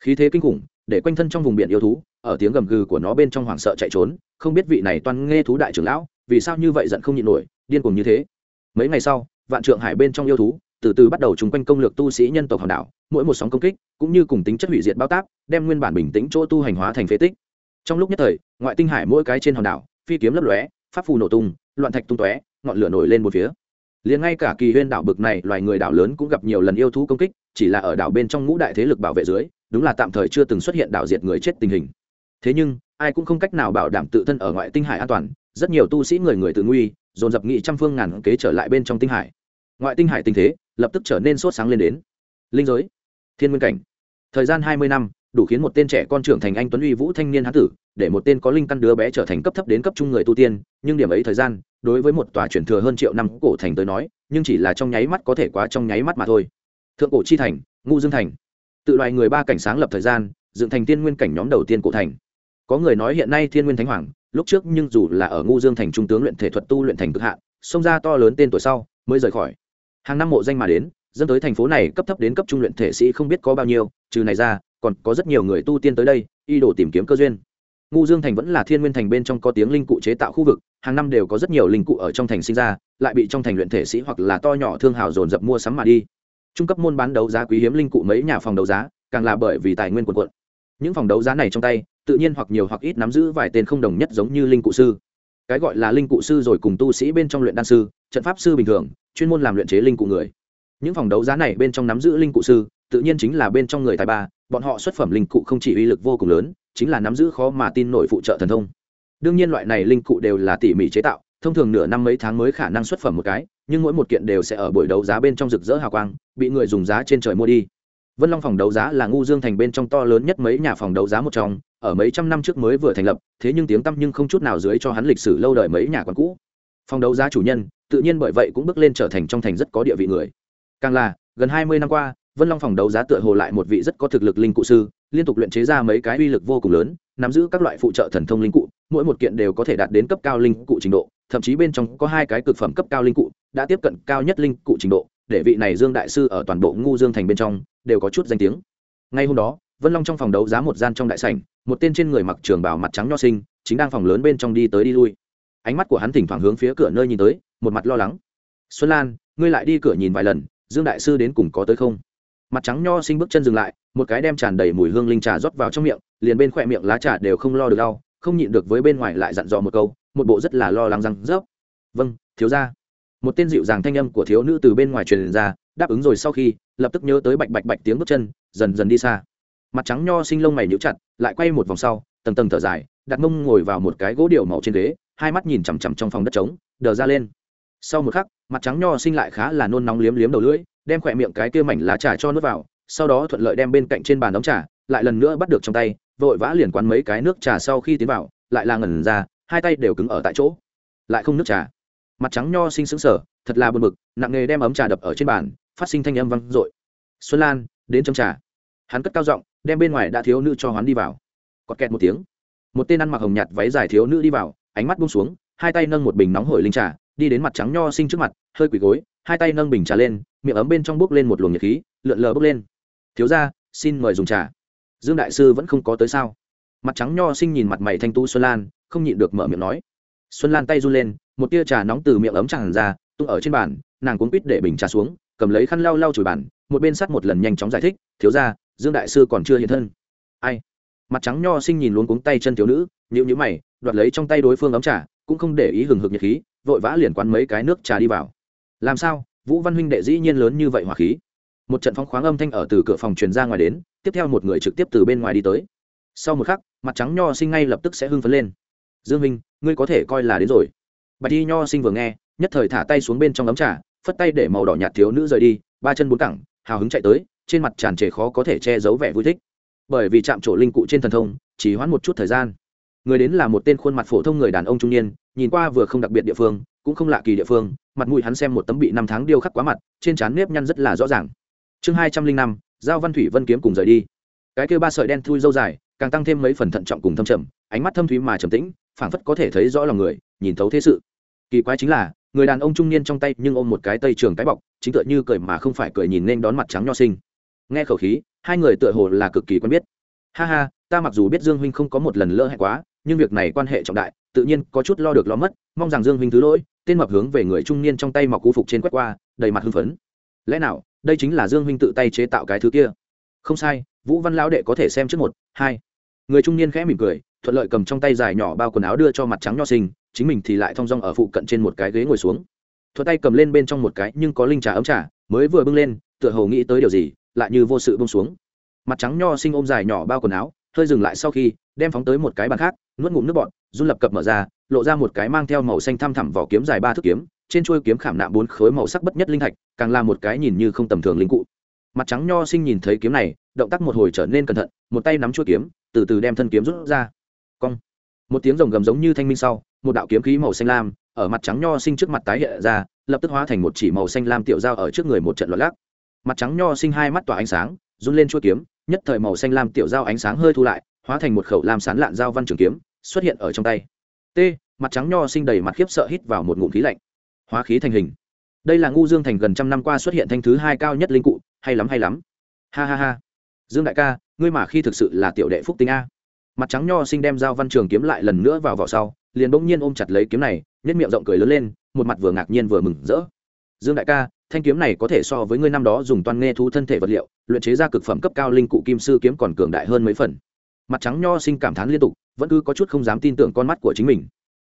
Khí thế kinh khủng, để quanh thân trong vùng biển yêu thú, ở tiếng gầm gừ của nó bên trong hoảng sợ chạy trốn, không biết vị này toan nghe thú đại trưởng lão, vì sao như vậy giận không nhịn nổi, điên cuồng như thế. Mấy ngày sau, vạn trượng hải bên trong yêu thú từ từ bắt đầu chung quanh công lược tu sĩ nhân tộc hòn đảo, mỗi một sóng công kích cũng như cùng tính chất hủy diệt bao tác đem nguyên bản bình tĩnh chỗ tu hành hóa thành phế tích. Trong lúc nhất thời, ngoại tinh hải mỗi cái trên hòn đảo, phi kiếm lấp lóe, pháp phù nổ tung, loạn thạch tung tóe, ngọn lửa nổi lên một phía. Liền ngay cả kỳ huyên đảo bực này, loài người đảo lớn cũng gặp nhiều lần yêu thú công kích, chỉ là ở đảo bên trong ngũ đại thế lực bảo vệ dưới, đúng là tạm thời chưa từng xuất hiện đảo diệt người chết tình hình. Thế nhưng, ai cũng không cách nào bảo đảm tự thân ở ngoại tinh hải an toàn, rất nhiều tu sĩ người người tự nguy, dồn dập nghị trăm phương ngàn kế trở lại bên trong tinh hải. Ngoại tinh hải tình thế lập tức trở nên sốt sáng lên đến. Linh giới, thiên nguyên cảnh. Thời gian hai mươi năm, đủ khiến một tên trẻ con trưởng thành anh tuấn uy vũ thanh niên hán tử, để một tên có linh căn đứa bé trở thành cấp thấp đến cấp trung người tu tiên, nhưng điểm ấy thời gian, đối với một tòa chuyển thừa hơn triệu năm cổ thành tới nói, nhưng chỉ là trong nháy mắt có thể quá trong nháy mắt mà thôi. Thượng cổ chi thành ngu dương thành. Tự loài người ba cảnh sáng lập thời gian, dựng thành tiên nguyên cảnh nhóm đầu tiên cổ thành. Có người nói hiện nay thiên nguyên thánh hoàng, lúc trước nhưng dù là ở ngu dương thành trung tướng luyện thể thuật tu luyện thành cực hạn xông ra to lớn tên tuổi sau, mới rời khỏi hàng năm mộ danh mà đến, dân tới thành phố này cấp thấp đến cấp trung luyện thể sĩ không biết có bao nhiêu, trừ này ra, còn có rất nhiều người tu tiên tới đây y đổ tìm kiếm cơ duyên. Ngu dương thành vẫn là thiên nguyên thành bên trong có tiếng linh cụ chế tạo khu vực, hàng năm đều có rất nhiều linh cụ ở trong thành sinh ra, lại bị trong thành luyện thể sĩ hoặc là to nhỏ thương hào dồn dập mua sắm mà đi. Trung cấp môn bán đấu giá quý hiếm linh cụ mấy nhà phòng đấu giá, càng là bởi vì tài nguyên quần quận những phòng đấu giá này trong tay, tự nhiên hoặc nhiều hoặc ít nắm giữ vài tên không đồng nhất giống như linh cụ sư. Cái gọi là linh cụ sư rồi cùng tu sĩ bên trong luyện đan sư, trận pháp sư bình thường chuyên môn làm luyện chế linh cụ người. Những phòng đấu giá này bên trong nắm giữ linh cụ sư, tự nhiên chính là bên trong người tài ba, bọn họ xuất phẩm linh cụ không chỉ uy lực vô cùng lớn, chính là nắm giữ khó mà tin nổi phụ trợ thần thông. Đương nhiên loại này linh cụ đều là tỉ mỉ chế tạo, thông thường nửa năm mấy tháng mới khả năng xuất phẩm một cái, nhưng mỗi một kiện đều sẽ ở buổi đấu giá bên trong rực rỡ hào quang, bị người dùng giá trên trời mua đi. Vân long phòng đấu giá là ngu dương thành bên trong to lớn nhất mấy nhà phòng đấu giá một trong, ở mấy trăm năm trước mới vừa thành lập, thế nhưng tiếng tăm nhưng không chút nào dưới cho hắn lịch sử lâu đời mấy nhà quán cũ phòng đấu giá chủ nhân, tự nhiên bởi vậy cũng bước lên trở thành trong thành rất có địa vị người. Càng là, gần hai mươi năm qua, vân long phòng đấu giá tựa hồ lại một vị rất có thực lực linh cụ sư, liên tục luyện chế ra mấy cái uy lực vô cùng lớn, nắm giữ các loại phụ trợ thần thông linh cụ, mỗi một kiện đều có thể đạt đến cấp cao linh cụ trình độ, thậm chí bên trong có hai cái cực phẩm cấp cao linh cụ, đã tiếp cận cao nhất linh cụ trình độ, để vị này dương đại sư ở toàn bộ ngu dương thành bên trong, đều có chút danh tiếng. Ngay hôm đó, vân long trong phòng đấu giá một gian trong đại sảnh, một tên trên người mặc trường bảo mặt trắng nho sinh, chính đang phòng lớn bên trong đi tới đi lui ánh mắt của hắn thỉnh thoảng hướng phía cửa nơi nhìn tới, một mặt lo lắng. Xuân lan, ngươi lại đi cửa nhìn vài lần, dương đại sư đến cùng có tới không? Mặt trắng nho sinh bước chân dừng lại, một cái đem tràn đầy mùi hương linh trà rót vào trong miệng, liền bên khỏe miệng lá trà đều không lo được đau, không nhịn được với bên ngoài lại dặn dò một câu, một bộ rất là lo lắng răng rớp. Vâng thiếu ra một tên dịu dàng thanh âm của thiếu nữ từ bên ngoài truyền ra, đáp ứng rồi sau khi, lập tức nhớ tới bạch bạch bạch tiếng bước chân, dần dần đi xa. Mặt trắng nho sinh lông mày nhíu chặt, lại quay một vòng sau tầng tầng thở dài, đặt mông ngồi vào một cái gỗ điệu màu trên ghế, hai mắt nhìn chằm chằm trong phòng đất trống, đờ ra lên. Sau một khắc, mặt trắng nho sinh lại khá là nôn nóng liếm liếm đầu lưỡi, đem khỏe miệng cái kia mảnh lá trà cho nước vào, sau đó thuận lợi đem bên cạnh trên bàn đóng trà, lại lần nữa bắt được trong tay, vội vã liền quán mấy cái nước trà sau khi tiến vào, lại là ngẩn ra, hai tay đều cứng ở tại chỗ. Lại không nước trà. Mặt trắng nho sinh sững sờ, thật là buồn bực, nặng nghề đem ấm trà đập ở trên bàn, phát sinh thanh âm vang dội. Xuân lan, đến châm trà. Hắn cất cao giọng, đem bên ngoài đã thiếu nữ cho hắn đi vào cọt kẹt một tiếng. Một tên ăn mặc hồng nhạt váy dài thiếu nữ đi vào, ánh mắt buông xuống, hai tay nâng một bình nóng hổi linh trà, đi đến mặt trắng nho sinh trước mặt, hơi quỳ gối, hai tay nâng bình trà lên, miệng ấm bên trong bốc lên một luồng nhiệt khí, lượn lờ bốc lên. Thiếu ra xin mời dùng trà. Dương đại sư vẫn không có tới sao? Mặt trắng nho sinh nhìn mặt mày thanh tu xuân lan, không nhịn được mở miệng nói. Xuân lan tay run lên, một tia trà nóng từ miệng ấm tràn ra, tung ở trên bàn, nàng cuốn quýt để bình trà xuống, cầm lấy khăn lau lau chùi bàn, một bên sắt một lần nhanh chóng giải thích, thiếu ra dương đại sư còn chưa hiện thân. Ai? Mặt trắng nho sinh nhìn luống cuống tay chân thiếu nữ nhữ nhữ mày, đoạt lấy trong tay đối phương ấm trà, cũng không để ý hừng hực nhiệt khí, vội vã liền quán mấy cái nước trà đi vào. Làm sao? Vũ văn huynh đệ dĩ nhiên lớn như vậy hỏa khí. Một trận phong khoáng âm thanh ở từ cửa phòng truyền ra ngoài đến, tiếp theo một người trực tiếp từ bên ngoài đi tới. Sau một khắc, mặt trắng nho sinh ngay lập tức sẽ hưng phấn lên. Dương minh ngươi có thể coi là đến rồi. Bạch y nho sinh vừa nghe, nhất thời thả tay xuống bên trong ấm trà, phất tay để màu đỏ nhạt thiếu nữ rời đi, ba chân bốn cẳng, hào hứng chạy tới, trên mặt tràn trề khó có thể che giấu vẻ vui thích bởi vì chạm trổ linh cụ trên thần thông, chỉ hoãn một chút thời gian. Người đến là một tên khuôn mặt phổ thông người đàn ông trung niên, nhìn qua vừa không đặc biệt địa phương, cũng không lạ kỳ địa phương, mặt mũi hắn xem một tấm bị năm tháng điêu khắc quá mặt, trên trán nếp nhăn rất là rõ ràng. Chương hai trăm linh năm, giao văn thủy vân kiếm cùng rời đi. Cái kêu ba sợi đen thui dâu dài, càng tăng thêm mấy phần thận trọng cùng thâm trầm, ánh mắt thâm thúy mà trầm tĩnh, phảng phất có thể thấy rõ lòng người, nhìn thấu thế sự. Kỳ quái chính là, người đàn ông trung niên trong tay nhưng ôm một cái tây trường cái bọc, chính tựa như cười mà không phải cười nhìn nên đón mặt trắng nho sinh. Nghe khẩu khí hai người tựa hồ là cực kỳ quen biết. Ha ha, ta mặc dù biết dương huynh không có một lần lỡ hẹn quá, nhưng việc này quan hệ trọng đại, tự nhiên có chút lo được lo mất, mong rằng dương huynh thứ lỗi, tên mập hướng về người trung niên trong tay mọc cu phục trên quét qua, đầy mặt hưng phấn. Lẽ nào, đây chính là dương huynh tự tay chế tạo cái thứ kia? Không sai, vũ văn lão đệ có thể xem trước một, hai. Người trung niên khẽ mỉm cười, thuận lợi cầm trong tay dài nhỏ bao quần áo đưa cho mặt trắng nho sinh, chính mình thì lại thong dong ở phụ cận trên một cái ghế ngồi xuống. Thuận tay cầm lên bên trong một cái nhưng có linh trà ấm trà, mới vừa bưng lên, tựa hồ nghĩ tới điều gì lại như vô sự bông xuống. Mặt trắng nho sinh ôm dài nhỏ bao quần áo, hơi dừng lại sau khi, đem phóng tới một cái bàn khác, nuốt ngụm nước bọt, run lập cập mở ra, lộ ra một cái mang theo màu xanh thăm thẳm vỏ kiếm dài ba thước kiếm, trên chuôi kiếm khảm nạm bốn khối màu sắc bất nhất linh thạch, càng là một cái nhìn như không tầm thường linh cụ. Mặt trắng nho sinh nhìn thấy kiếm này, động tác một hồi trở nên cẩn thận, một tay nắm chuôi kiếm, từ từ đem thân kiếm rút ra. Cong. Một tiếng rồng gầm giống như thanh minh sau, một đạo kiếm khí màu xanh lam, ở mặt trắng nho sinh trước mặt tái hiện ra, lập tức hóa thành một chỉ màu xanh lam tiểu dao ở trước người một trận loạn lắc mặt trắng nho sinh hai mắt tỏa ánh sáng, run lên chuôi kiếm, nhất thời màu xanh lam tiểu dao ánh sáng hơi thu lại, hóa thành một khẩu lam sán lạn dao văn trường kiếm, xuất hiện ở trong tay. T, mặt trắng nho sinh đầy mặt khiếp sợ hít vào một ngụm khí lạnh. Hóa khí thành hình. Đây là ngu dương thành gần trăm năm qua xuất hiện thanh thứ hai cao nhất linh cụ, hay lắm hay lắm. Ha ha ha. Dương đại ca, ngươi mà khi thực sự là tiểu đệ phúc tính a. Mặt trắng nho sinh đem dao văn trường kiếm lại lần nữa vào vỏ sau, liền bỗng nhiên ôm chặt lấy kiếm này nhất miệng rộng cười lớn lên, một mặt vừa ngạc nhiên vừa mừng rỡ. Dương đại ca thanh kiếm này có thể so với ngươi năm đó dùng toàn nghe thu thân thể vật liệu, luyện chế ra cực phẩm cấp cao linh cụ kim sư kiếm còn cường đại hơn mấy phần. Mặt trắng nho sinh cảm thán liên tục, vẫn cứ có chút không dám tin tưởng con mắt của chính mình.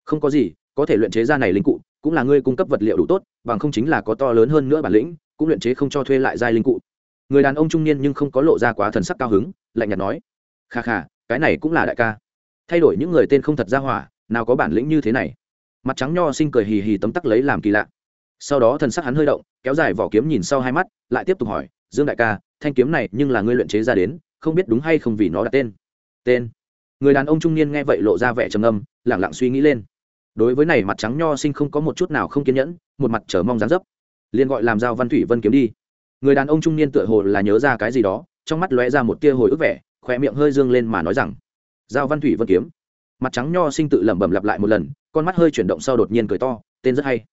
Không có gì, có thể luyện chế ra này linh cụ, cũng là ngươi cung cấp vật liệu đủ tốt, bằng không chính là có to lớn hơn nữa bản lĩnh, cũng luyện chế không cho thuê lại giai linh cụ. Người đàn ông trung niên nhưng không có lộ ra quá thần sắc cao hứng, lạnh nhạt nói, kha kha, cái này cũng là đại ca. Thay đổi những người tên không thật ra hỏa, nào có bản lĩnh như thế này. Mặt trắng nho sinh cười hì hì tấm tắc lấy làm kỳ lạ sau đó thần sắc hắn hơi động, kéo dài vỏ kiếm nhìn sau hai mắt, lại tiếp tục hỏi, dương đại ca, thanh kiếm này nhưng là ngươi luyện chế ra đến, không biết đúng hay không vì nó đặt tên? Tên? Người đàn ông trung niên nghe vậy lộ ra vẻ trầm âm lẳng lặng suy nghĩ lên. Đối với này mặt trắng nho sinh không có một chút nào không kiên nhẫn, một mặt chờ mong dán dấp. Liền gọi làm giao văn thủy vân kiếm đi. Người đàn ông trung niên tựa hồ là nhớ ra cái gì đó, trong mắt lóe ra một tia hồi ức vẻ khỏe miệng hơi dương lên mà nói rằng, giao văn thủy vân kiếm. Mặt trắng nho sinh tự lẩm bẩm lặp lại một lần, con mắt hơi chuyển động sau đột nhiên cười to, tên rất hay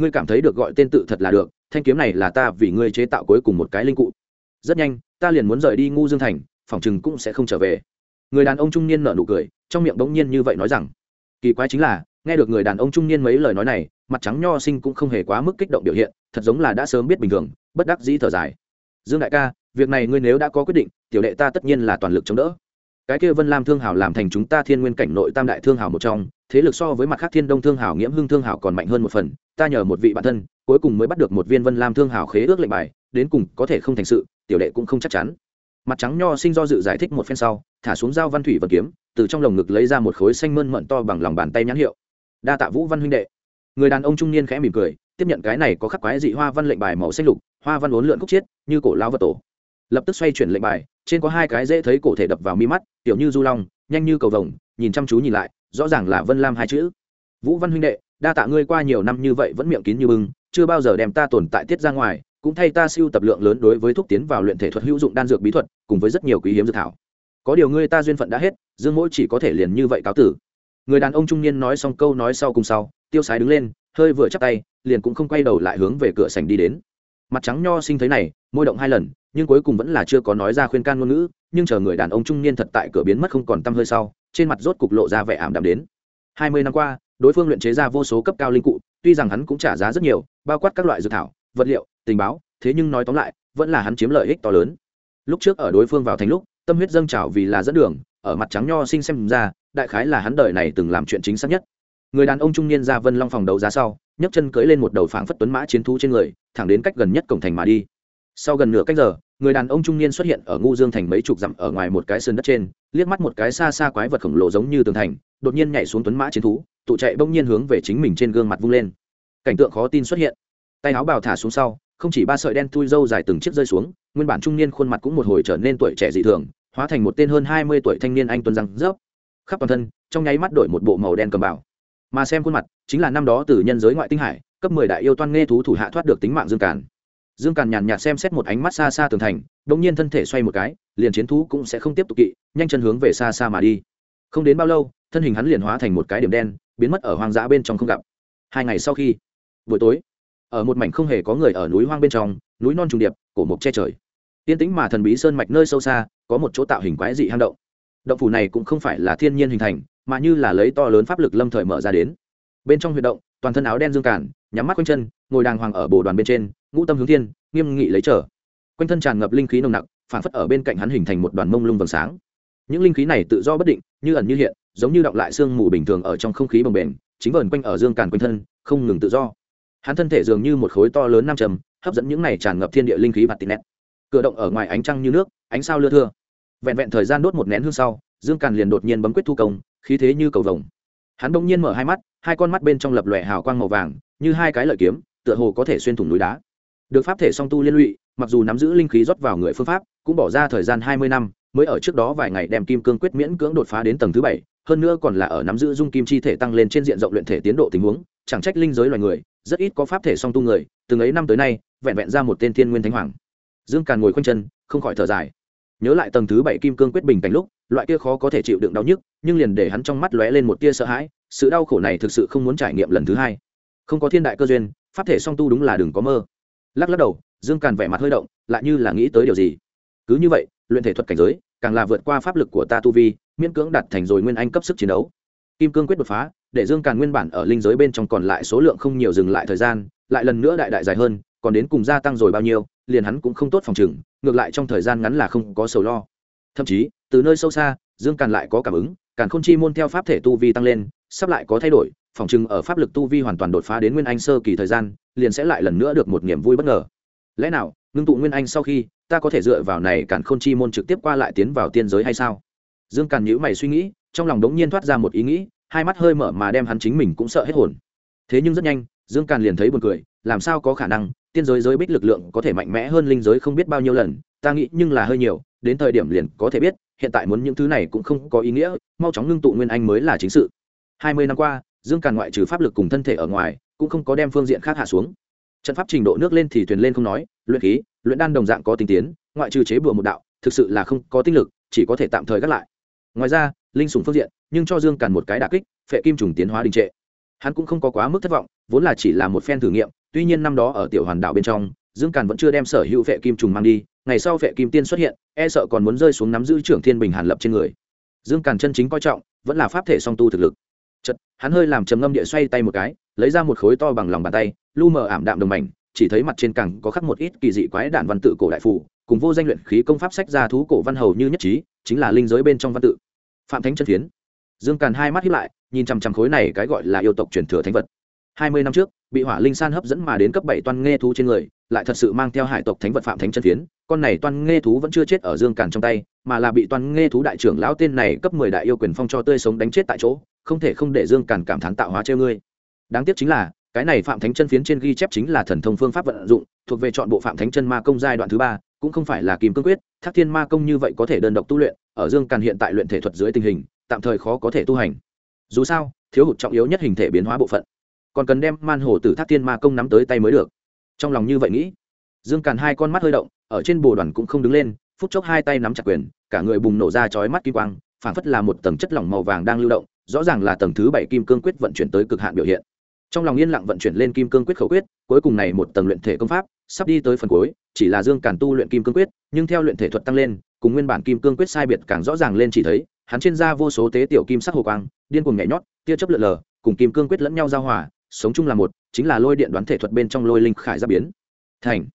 ngươi cảm thấy được gọi tên tự thật là được, thanh kiếm này là ta vì ngươi chế tạo cuối cùng một cái linh cụ. Rất nhanh, ta liền muốn rời đi ngu dương thành phỏng chừng cũng sẽ không trở về. Người đàn ông trung niên nở nụ cười, trong miệng bỗng nhiên như vậy nói rằng, kỳ quái chính là, nghe được người đàn ông trung niên mấy lời nói này, mặt trắng nho sinh cũng không hề quá mức kích động biểu hiện, thật giống là đã sớm biết bình thường, bất đắc dĩ thở dài. Dương đại ca, việc này ngươi nếu đã có quyết định, tiểu đệ ta tất nhiên là toàn lực chống đỡ. Cái kia vân lam thương hảo làm thành chúng ta thiên nguyên cảnh nội tam đại thương hảo một trong, thế lực so với mặt khác thiên đông thương hảo, nghiễm hưng thương hảo còn mạnh hơn một phần ta nhờ một vị bạn thân, cuối cùng mới bắt được một viên vân lam thương hào khế ước lệnh bài, đến cùng có thể không thành sự, tiểu đệ cũng không chắc chắn. Mặt trắng nho sinh do dự giải thích một phen sau, thả xuống dao văn thủy vật kiếm, từ trong lồng ngực lấy ra một khối xanh mơn mận to bằng lòng bàn tay nhãn hiệu. Đa tạ vũ văn huynh đệ. Người đàn ông trung niên khẽ mỉm cười, tiếp nhận cái này có khắc quái dị hoa văn lệnh bài màu xanh lục, hoa văn uốn lượn khúc chiết, như cổ lao vật tổ. Lập tức xoay chuyển lệnh bài, trên có hai cái dễ thấy cổ thể đập vào mi mắt, tiểu như du long, nhanh như cầu vồng, nhìn chăm chú nhìn lại, rõ ràng là vân lam hai chữ. Vũ văn huynh đệ đa tạ ngươi qua nhiều năm như vậy vẫn miệng kín như bưng, chưa bao giờ đem ta tồn tại tiết ra ngoài, cũng thay ta siêu tập lượng lớn đối với thuốc tiến vào luyện thể thuật hữu dụng đan dược bí thuật, cùng với rất nhiều quý hiếm dược thảo. Có điều ngươi ta duyên phận đã hết, dương mỗi chỉ có thể liền như vậy cáo tử. Người đàn ông trung niên nói xong câu nói sau cùng sau, tiêu sái đứng lên, hơi vừa chắp tay, liền cũng không quay đầu lại hướng về cửa sảnh đi đến. Mặt trắng nho sinh thấy này, môi động hai lần, nhưng cuối cùng vẫn là chưa có nói ra khuyên can ngôn ngữ, nhưng chờ người đàn ông trung niên thật tại cửa biến mất không còn tăm hơi sau, trên mặt rốt cục lộ ra vẻ ảm đạm đến. Hai mươi năm qua đối phương luyện chế ra vô số cấp cao linh cụ, tuy rằng hắn cũng trả giá rất nhiều, bao quát các loại dược thảo, vật liệu, tình báo, thế nhưng nói tóm lại, vẫn là hắn chiếm lợi ích to lớn. Lúc trước ở đối phương vào thành lúc, tâm huyết dâng trào vì là dẫn đường, ở mặt trắng nho sinh xem ra, đại khái là hắn đời này từng làm chuyện chính xác nhất. Người đàn ông trung niên ra vân long phòng đấu giá sau, nhấc chân cưỡi lên một đầu phảng phất tuấn mã chiến thú trên người, thẳng đến cách gần nhất cổng thành mà đi sau gần nửa cách giờ, người đàn ông trung niên xuất hiện ở ngu dương thành mấy chục dặm ở ngoài một cái sơn đất trên, liếc mắt một cái xa xa quái vật khổng lồ giống như tường thành, đột nhiên nhảy xuống tuấn mã chiến thú, tụ chạy bỗng nhiên hướng về chính mình trên gương mặt vung lên. Cảnh tượng khó tin xuất hiện. Tay áo bào thả xuống sau, không chỉ ba sợi đen thui râu dài từng chiếc rơi xuống, nguyên bản trung niên khuôn mặt cũng một hồi trở nên tuổi trẻ dị thường, hóa thành một tên hơn hai mươi tuổi thanh niên anh tuấn răng rớp. Khắp toàn thân, trong nháy mắt đổi một bộ màu đen cầm bảo mà xem khuôn mặt, chính là năm đó từ nhân giới ngoại tinh hải, cấp mười đại yêu toan nghe thú thủ hạ thoát được tính mạng dương càn dương càn nhàn nhạt xem xét một ánh mắt xa xa tường thành đ ỗ n g nhiên thân thể xoay một cái, liền chiến thú cũng sẽ không tiếp tục kỵ, nhanh chân hướng về xa xa mà đi. Không đến bao lâu, thân hình hắn liền hóa thành một cái điểm đen, biến mất ở hoang dã bên trong không gặp. Hai ngày sau khi, buổi tối, ở một mảnh không hề có người ở núi hoang bên trong, núi non trùng điệp, cổ mộc che trời. Yên tĩnh mà thần bí sơn mạch nơi sâu xa, có một chỗ tạo hình quái dị hang động. Động phủ này cũng không phải là thiên nhiên hình thành, mà như là lấy to lớn pháp lực lâm thời mở ra đến. Bên trong huy động, toàn thân áo đen dương cản nhắm mắt quanh chân, ngồi đàng hoàng ở bồ đoàn bên trên, ngũ tâm hướng thiên, nghiêm nghị lấy trở. Quanh thân tràn ngập linh khí nồng nặc, phản phất ở bên cạnh hắn hình thành một đoàn mông lung vầng sáng. Những linh khí này tự do bất định, như ẩn như hiện, giống như động lại sương mù bình thường ở trong không khí bồng bềnh, chính vờn quanh ở dương càn quanh thân, không ngừng tự do. Hắn thân thể dường như một khối to lớn nam trầm, hấp dẫn những này tràn ngập thiên địa linh khí và tị nét. Cửa động ở ngoài ánh trăng như nước, ánh sao lưa thưa. Vẹn vẹn thời gian đốt một nén hương sau, dương càn liền đột nhiên bấm quyết thu công, khí thế như cầu vồng hắn bỗng nhiên mở hai mắt, hai con mắt bên trong lập lòe hào quang màu vàng, như hai cái lợi kiếm, tựa hồ có thể xuyên thủng núi đá. Được pháp thể song tu liên lụy, mặc dù nắm giữ linh khí rót vào người phương pháp, cũng bỏ ra thời gian hai mươi năm, mới ở trước đó vài ngày đem kim cương quyết miễn cưỡng đột phá đến tầng thứ bảy, hơn nữa còn là ở nắm giữ dung kim chi thể tăng lên trên diện rộng luyện thể tiến độ tình huống, chẳng trách linh giới loài người, rất ít có pháp thể song tu người từng ấy năm tới nay, vẹn vẹn ra một tên thiên nguyên thánh hoàng. Dương càn ngồi khoanh chân, không khỏi thở dài nhớ lại tầng thứ bảy kim cương quyết bình cảnh lúc, loại kia khó có thể chịu đựng đau nhức, nhưng liền để hắn trong mắt lóe lên một tia sợ hãi, sự đau khổ này thực sự không muốn trải nghiệm lần thứ hai. Không có thiên đại cơ duyên, pháp thể song tu đúng là đừng có mơ. Lắc lắc đầu, dương càn vẻ mặt hơi động, lại như là nghĩ tới điều gì. Cứ như vậy, luyện thể thuật cảnh giới, càng là vượt qua pháp lực của ta tu vi, miễn cưỡng đặt thành rồi nguyên anh cấp sức chiến đấu. Kim cương quyết đột phá, để dương càn nguyên bản ở linh giới bên trong còn lại số lượng không nhiều dừng lại thời gian, lại lần nữa đại đại dài hơn, còn đến cùng gia tăng rồi bao nhiêu, liền hắn cũng không tốt phòng chừng ngược lại trong thời gian ngắn là không có sầu lo. Thậm chí, từ nơi sâu xa, dương càn lại có cảm ứng, càn khôn chi môn theo pháp thể tu vi tăng lên, sắp lại có thay đổi, phòng chừng ở pháp lực tu vi hoàn toàn đột phá đến nguyên anh sơ kỳ thời gian, liền sẽ lại lần nữa được một niềm vui bất ngờ. Lẽ nào, ngưng tụ nguyên anh sau khi, ta có thể dựa vào này càn khôn chi môn trực tiếp qua lại tiến vào tiên giới hay sao? Dương càn nhữ mày suy nghĩ, trong lòng đống nhiên thoát ra một ý nghĩ, hai mắt hơi mở mà đem hắn chính mình cũng sợ hết hồn. Thế nhưng rất nhanh, dương càn liền thấy buồn cười, làm sao có khả năng tiên giới giới bích lực lượng có thể mạnh mẽ hơn linh giới không biết bao nhiêu lần, ta nghĩ nhưng là hơi nhiều, đến thời điểm liền có thể biết, hiện tại muốn những thứ này cũng không có ý nghĩa, mau chóng ngưng tụ nguyên anh mới là chính sự. Hai mươi năm qua, dương càn ngoại trừ pháp lực cùng thân thể ở ngoài, cũng không có đem phương diện khác hạ xuống. Trận pháp trình độ nước lên thì thuyền lên không nói, luyện khí, luyện đan đồng dạng có tinh tiến, ngoại trừ chế bừa một đạo, thực sự là không có tinh lực, chỉ có thể tạm thời gác lại. Ngoài ra, linh sùng phương diện, nhưng cho dương càn một cái đà kích, phệ kim trùng tiến hóa đình trệ. Hắn cũng không có quá mức thất vọng, vốn là chỉ là một phen thử nghiệm tuy nhiên năm đó ở tiểu hoàn đạo bên trong, dương càn vẫn chưa đem sở hữu vệ kim trùng mang đi, ngày sau vệ kim tiên xuất hiện e sợ còn muốn rơi xuống nắm giữ trưởng thiên bình hàn lập trên người. Dương càn chân chính coi trọng, vẫn là pháp thể song tu thực lực. Chật hắn hơi làm trầm ngâm địa xoay tay một cái, lấy ra một khối to bằng lòng bàn tay, lu mờ ảm đạm đồng mảnh, chỉ thấy mặt trên cẳng có khắc một ít kỳ dị quái đản văn tự cổ đại phủ cùng vô danh luyện khí công pháp sách ra thú cổ văn hầu như nhất trí, chính là linh giới bên trong văn tự. Phạm thánh chân phiến dương càn hai mắt hiếp lại, nhìn chằm chằm khối này cái gọi là yêu tộc truyền thừa thánh vật hai mươi năm trước, bị hỏa linh san hấp dẫn mà đến cấp bảy toan nghe thú trên người, lại thật sự mang theo hải tộc thánh vật phạm thánh chân phiến. Con này toan nghe thú vẫn chưa chết ở dương càn trong tay, mà là bị toan nghe thú đại trưởng lão tên này cấp mười đại yêu quyền phong cho tươi sống đánh chết tại chỗ, không thể không để dương càn cảm thán tạo hóa treo ngươi. Đáng tiếc chính là, cái này phạm thánh chân phiến trên ghi chép chính là thần thông phương pháp vận dụng, thuộc về chọn bộ phạm thánh chân ma công giai đoạn thứ ba, cũng không phải là kim cương quyết, thác thiên ma công như vậy có thể đơn độc tu luyện, ở dương càn hiện tại luyện thể thuật dưới tình hình, tạm thời khó có thể tu hành. Dù sao, thiếu hụt trọng yếu nhất hình thể biến hóa bộ phận còn cần đem man hồ tử thác thiên ma công nắm tới tay mới được. Trong lòng như vậy nghĩ, dương càn hai con mắt hơi động, ở trên bồ đoàn cũng không đứng lên, phút chốc hai tay nắm chặt quyền, cả người bùng nổ ra chói mắt kim quang, phảng phất là một tầng chất lỏng màu vàng đang lưu động, rõ ràng là tầng thứ bảy kim cương quyết vận chuyển tới cực hạn biểu hiện. Trong lòng yên lặng vận chuyển lên kim cương quyết khẩu quyết, cuối cùng này một tầng luyện thể công pháp sắp đi tới phần cuối, chỉ là dương càn tu luyện kim cương quyết, nhưng theo luyện thể thuật tăng lên, cùng nguyên bản kim cương quyết sai biệt càng rõ ràng lên chỉ thấy, hắn trên da vô số tế tiểu kim sắc hồ quang, điên cuồng nhảy nhót, tia chấp lượn lờ, cùng kim cương quyết lẫn nhau giao hòa sống chung là một, chính là lôi điện đoán thể thuật bên trong lôi linh khải giáp biến. Thành.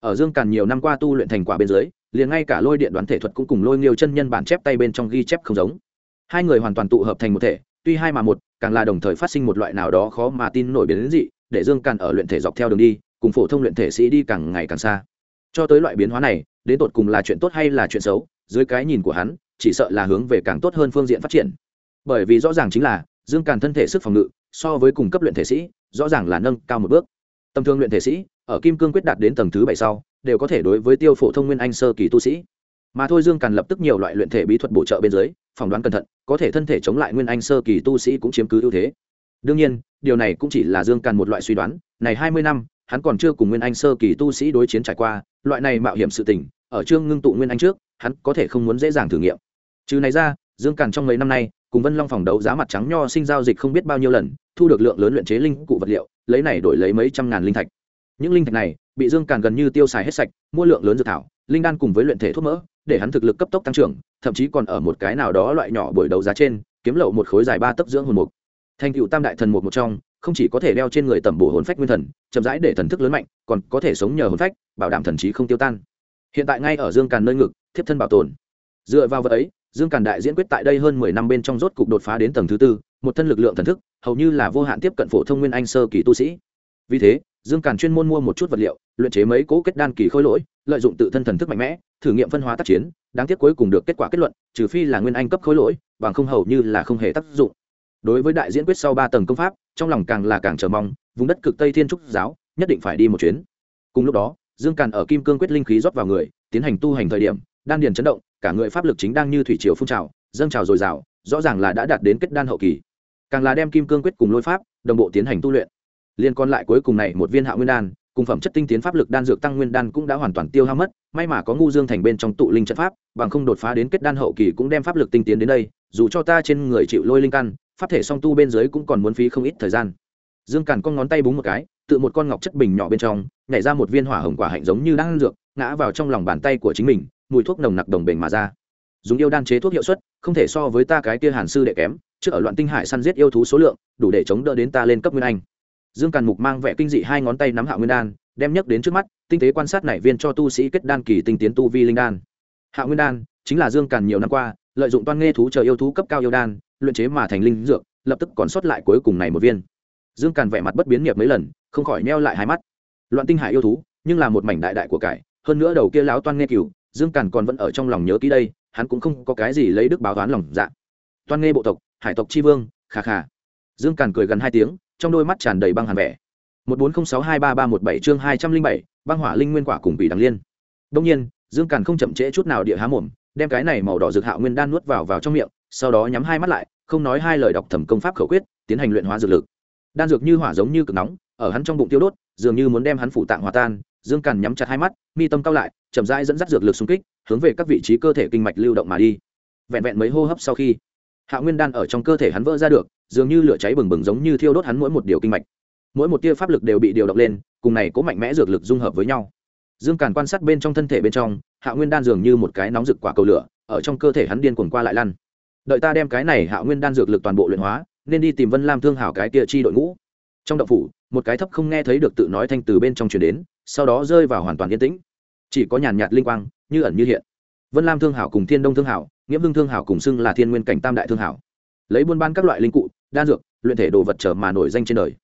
Ở dương càn nhiều năm qua tu luyện thành quả bên dưới, liền ngay cả lôi điện đoán thể thuật cũng cùng lôi nghiêu chân nhân bản chép tay bên trong ghi chép không giống. Hai người hoàn toàn tụ hợp thành một thể, tuy hai mà một, càng là đồng thời phát sinh một loại nào đó khó mà tin nổi biến dị, để dương càn ở luyện thể dọc theo đường đi, cùng phổ thông luyện thể sĩ đi càng ngày càng xa. Cho tới loại biến hóa này, đến tột cùng là chuyện tốt hay là chuyện xấu, dưới cái nhìn của hắn, chỉ sợ là hướng về càng tốt hơn phương diện phát triển. Bởi vì rõ ràng chính là, dương càn thân thể sức phòng ngự so với cùng cấp luyện thể sĩ, rõ ràng là nâng cao một bước. Tầm thương luyện thể sĩ, ở kim cương quyết đạt đến tầng thứ bảy sau, đều có thể đối với tiêu phổ thông nguyên anh sơ kỳ tu sĩ. Mà thôi dương càn lập tức nhiều loại luyện thể bí thuật bổ trợ bên dưới, phỏng đoán cẩn thận, có thể thân thể chống lại nguyên anh sơ kỳ tu sĩ cũng chiếm cứ ưu thế. Đương nhiên, điều này cũng chỉ là dương càn một loại suy đoán, này hai mươi năm, hắn còn chưa cùng nguyên anh sơ kỳ tu sĩ đối chiến trải qua, loại này mạo hiểm sự tình, ở chương ngưng tụ nguyên anh trước, hắn có thể không muốn dễ dàng thử nghiệm. Trừ này ra, dương càn trong mấy năm nay, cùng vân long phòng đấu giá mặt trắng nho sinh giao dịch không biết bao nhiêu lần thu được lượng lớn luyện chế linh cụ vật liệu, lấy này đổi lấy mấy trăm ngàn linh thạch. Những linh thạch này, bị dương càn gần như tiêu xài hết sạch, mua lượng lớn dược thảo, linh đan cùng với luyện thể thuốc mỡ, để hắn thực lực cấp tốc tăng trưởng, thậm chí còn ở một cái nào đó loại nhỏ buổi đấu giá trên, kiếm lậu một khối dài ba tấc dưỡng hồn mục. Thành cựu tam đại thần một một trong, không chỉ có thể đeo trên người tẩm bổ hồn phách nguyên thần, chậm rãi để thần thức lớn mạnh, còn có thể sống nhờ hồn phách, bảo đảm thần trí không tiêu tan. Hiện tại ngay ở dương càn nơi ngực, thiếp thân bảo tồn. Dựa vào vật ấy, dương càn đại diễn quyết tại đây hơn mười năm bên trong rốt cục đột phá đến tầng thứ tư một thân lực lượng thần thức, hầu như là vô hạn tiếp cận phổ thông nguyên anh sơ kỳ tu sĩ. Vì thế, dương càn chuyên môn mua một chút vật liệu, luyện chế mấy cố kết đan kỳ khôi lỗi, lợi dụng tự thân thần thức mạnh mẽ, thử nghiệm phân hóa tác chiến, đáng tiếc cuối cùng được kết quả kết luận, trừ phi là nguyên anh cấp khối lỗi, bằng không hầu như là không hề tác dụng. Đối với đại diễn quyết sau ba tầng công pháp, trong lòng càng là càng chờ mong, vùng đất cực tây thiên trúc giáo, nhất định phải đi một chuyến. Cùng lúc đó, dương càn ở kim cương quyết linh khí rót vào người, tiến hành tu hành thời điểm, đan điền chấn động, cả người pháp lực chính đang như thủy triều phun trào, dâng trào dồi dào, rõ ràng là đã đạt đến kết đan hậu kỳ càng là đem kim cương quyết cùng lôi pháp, đồng bộ tiến hành tu luyện. Liên còn lại cuối cùng này một viên hạ nguyên đan, cùng phẩm chất tinh tiến pháp lực đan dược tăng nguyên đan cũng đã hoàn toàn tiêu hao mất, may mà có ngu dương thành bên trong tụ linh trận pháp, bằng không đột phá đến kết đan hậu kỳ cũng đem pháp lực tinh tiến đến đây, dù cho ta trên người chịu lôi linh căn, pháp thể song tu bên dưới cũng còn muốn phí không ít thời gian. Dương càn con ngón tay búng một cái, tự một con ngọc chất bình nhỏ bên trong, nhảy ra một viên hỏa hồng quả hạnh giống như đang dược, ngã vào trong lòng bàn tay của chính mình, mùi thuốc nồng nặc đồng bền mà ra. Dùng yêu đan chế thuốc hiệu suất, không thể so với ta cái kia hàn sư đệ kém trước ở loạn tinh hải săn giết yêu thú số lượng, đủ để chống đỡ đến ta lên cấp nguyên anh. Dương càn mục mang vẻ kinh dị hai ngón tay nắm hạ nguyên đan, đem nhấc đến trước mắt, tinh tế quan sát nảy viên cho tu sĩ kết đan kỳ tinh tiến tu vi linh đan. Hạ nguyên đan, chính là dương càn nhiều năm qua, lợi dụng toan nghe thú chờ yêu thú cấp cao yêu đan, luyện chế mà thành linh dược, lập tức còn sót lại cuối cùng này một viên. Dương càn vẻ mặt bất biến nghiệp mấy lần, không khỏi neo lại hai mắt. Loạn tinh hải yêu thú, nhưng là một mảnh đại đại của cải, hơn nữa đầu kia láo toan nghe cửu, dương càn còn vẫn ở trong lòng nhớ kỹ đây, hắn cũng không có cái gì lấy đức báo toán lòng dạ. Toan nghe bộ tộc hải tộc tri vương khà khà dương càn cười gần hai tiếng, trong đôi mắt tràn đầy băng hàn vẻ. một bốn không sáu hai ba ba một bảy chương hai trăm linh bảy, băng hỏa linh nguyên quả cùng bị đằng liên. Đông nhiên, dương càn không chậm trễ chút nào địa há mồm, đem cái này màu đỏ dược hạo nguyên đan nuốt vào vào trong miệng, sau đó nhắm hai mắt lại, không nói hai lời đọc thẩm công pháp khẩu quyết, tiến hành luyện hóa dược lực. Đan dược như hỏa giống như cực nóng, ở hắn trong bụng tiêu đốt, dường như muốn đem hắn phủ tạng hòa tan. Dương càn nhắm chặt hai mắt, mi tâm cao lại, chậm rãi dẫn dắt dược lực xung kích, hướng về các vị trí cơ thể kinh mạch lưu động mà đi. Vẹn vẹn mấy hô hấp sau khi hạ nguyên đan ở trong cơ thể hắn vỡ ra được, dường như lửa cháy bừng bừng giống như thiêu đốt hắn mỗi một điều kinh mạch. Mỗi một tia pháp lực đều bị điều động lên, cùng này có mạnh mẽ dược lực dung hợp với nhau. Dương càn quan sát bên trong thân thể bên trong, hạ nguyên đan dường như một cái nóng rực quả cầu lửa, ở trong cơ thể hắn điên cuồng qua lại lăn. Đợi ta đem cái này hạ nguyên đan dược lực toàn bộ luyện hóa, nên đi tìm vân lam thương hảo cái kia chi đội ngũ. Trong động phủ, một cái thấp không nghe thấy được tự nói thanh từ bên trong truyền đến, sau đó rơi vào hoàn toàn yên tĩnh. Chỉ có nhàn nhạt linh quang, như ẩn như hiện. Vân lam thương hảo cùng thiên đông thương hảo nghĩa hưng thương hảo cùng xưng là thiên nguyên cảnh tam đại thương hảo. Lấy buôn ban các loại linh cụ, đan dược, luyện thể đồ vật trở mà nổi danh trên đời.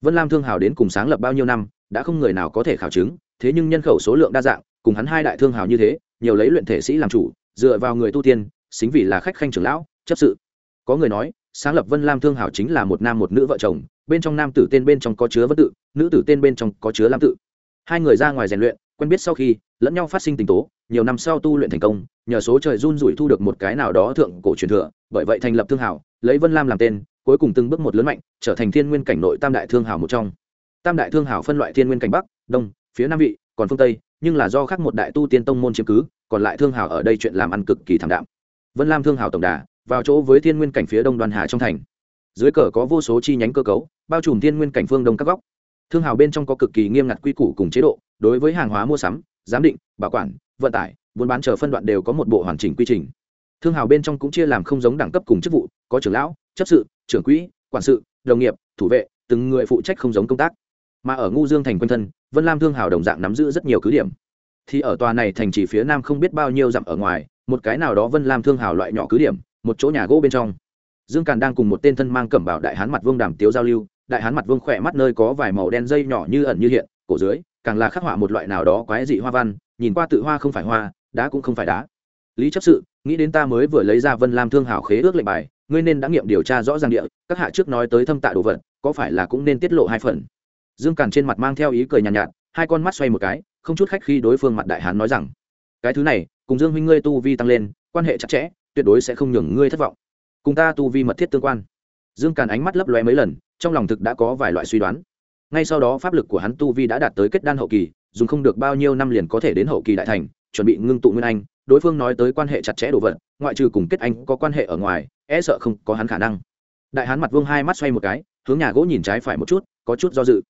Vân lam thương Hảo đến cùng sáng lập bao nhiêu năm, đã không người nào có thể khảo chứng, thế nhưng nhân khẩu số lượng đa dạng, cùng hắn hai đại thương hảo như thế, nhiều lấy luyện thể sĩ làm chủ, dựa vào người tu tiên, xính vì là khách khanh trưởng lão, chấp sự. Có người nói, sáng lập vân lam thương Hảo chính là một nam một nữ vợ chồng, bên trong nam tử tên bên trong có chứa vân tự, nữ tử tên bên trong có chứa lam tự. Hai người ra ngoài rèn luyện, quen biết sau khi, lẫn nhau phát sinh tình tố nhiều năm sau tu luyện thành công, nhờ số trời run rủi thu được một cái nào đó thượng cổ truyền thừa, bởi vậy thành lập thương hảo lấy vân lam làm tên, cuối cùng từng bước một lớn mạnh, trở thành thiên nguyên cảnh nội tam đại thương hảo một trong. Tam đại thương hảo phân loại thiên nguyên cảnh bắc, đông, phía nam vị, còn phương tây, nhưng là do khác một đại tu tiên tông môn chiếm cứ, còn lại thương hảo ở đây chuyện làm ăn cực kỳ thảm đạm. Vân lam thương hảo tổng đà, vào chỗ với thiên nguyên cảnh phía đông đoàn hà trong thành. Dưới cờ có vô số chi nhánh cơ cấu, bao trùm thiên nguyên cảnh phương đông các góc. Thương hào bên trong có cực kỳ nghiêm ngặt quy củ cùng chế độ, đối với hàng hóa mua sắm, giám định, bảo quản vận tải, buôn bán chờ phân đoạn đều có một bộ hoàn chỉnh quy trình. Thương hào bên trong cũng chia làm không giống đẳng cấp cùng chức vụ, có trưởng lão, chấp sự, trưởng quỹ, quản sự, đồng nghiệp, thủ vệ, từng người phụ trách không giống công tác. Mà ở ngu dương thành quanh thân, vân lam thương hào đồng dạng nắm giữ rất nhiều cứ điểm. Thì ở tòa này thành chỉ phía nam không biết bao nhiêu dặm ở ngoài, một cái nào đó vân lam thương hào loại nhỏ cứ điểm, một chỗ nhà gỗ bên trong. Dương càn đang cùng một tên thân mang cẩm bảo đại hán mặt vương đàm tiếu giao lưu, đại hán mặt vương khỏe mắt nơi có vài màu đen dây nhỏ như ẩn như hiện, cổ dưới càng là khắc họa một loại nào đó quái dị hoa văn nhìn qua tự hoa không phải hoa đá cũng không phải đá. Lý chấp sự nghĩ đến ta mới vừa lấy ra vân lam thương hảo khế ước lệnh bài ngươi nên đã nghiệm điều tra rõ ràng địa các hạ trước nói tới thâm tạ đồ vật có phải là cũng nên tiết lộ hai phần? Dương càn trên mặt mang theo ý cười nhàn nhạt, nhạt hai con mắt xoay một cái không chút khách khi đối phương mặt đại hán nói rằng cái thứ này cùng dương huynh ngươi tu vi tăng lên quan hệ chặt chẽ tuyệt đối sẽ không nhường ngươi thất vọng. Cùng ta tu vi mật thiết tương quan. Dương càn ánh mắt lấp lóe mấy lần trong lòng thực đã có vài loại suy đoán ngay sau đó pháp lực của hắn tu vi đã đạt tới kết đan hậu kỳ, dùng không được bao nhiêu năm liền có thể đến hậu kỳ đại thành, chuẩn bị ngưng tụ nguyên anh. Đối phương nói tới quan hệ chặt chẽ đồ vật, ngoại trừ cùng kết anh có quan hệ ở ngoài e sợ không có hắn khả năng. Đại hán mặt vương hai mắt xoay một cái, hướng nhà gỗ nhìn trái phải một chút, có chút do dự.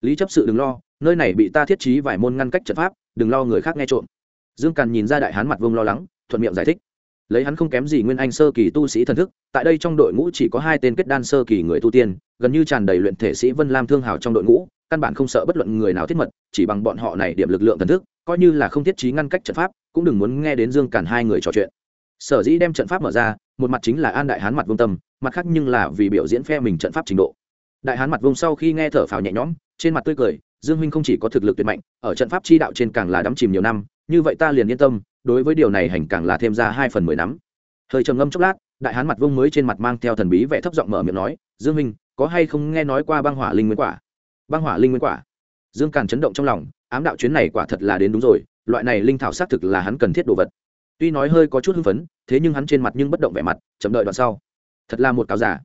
Lý chấp sự đừng lo, nơi này bị ta thiết trí vài môn ngăn cách trận pháp, đừng lo người khác nghe trộm. Dương càn nhìn ra đại hán mặt vương lo lắng, thuận miệng giải thích lấy hắn không kém gì nguyên anh sơ kỳ tu sĩ thần thức, tại đây trong đội ngũ chỉ có hai tên kết đan sơ kỳ người tu tiên, gần như tràn đầy luyện thể sĩ vân lam thương hào trong đội ngũ, căn bản không sợ bất luận người nào thiết mật, chỉ bằng bọn họ này điểm lực lượng thần thức, coi như là không thiết trí ngăn cách trận pháp, cũng đừng muốn nghe đến dương cản hai người trò chuyện. Sở dĩ đem trận pháp mở ra, một mặt chính là an đại hán mặt vương tâm, mặt khác nhưng là vì biểu diễn phe mình trận pháp trình độ. Đại hán mặt vương sau khi nghe thở phào nhẹ nhõm, trên mặt tươi cười, dương huynh không chỉ có thực lực tuyệt mạnh, ở trận pháp chi đạo trên càng là đắm chìm nhiều năm như vậy ta liền yên tâm, đối với điều này hành càng là thêm ra hai phần mười nắm. Hơi trầm ngâm chốc lát, đại hán mặt vông mới trên mặt mang theo thần bí vẻ thấp giọng mở miệng nói, dương minh có hay không nghe nói qua băng hỏa linh nguyên quả? Băng hỏa linh nguyên quả? Dương càn chấn động trong lòng, ám đạo chuyến này quả thật là đến đúng rồi, loại này linh thảo xác thực là hắn cần thiết đồ vật. Tuy nói hơi có chút hưng phấn, thế nhưng hắn trên mặt nhưng bất động vẻ mặt, chậm đợi đoạn sau. Thật là một cáo giả.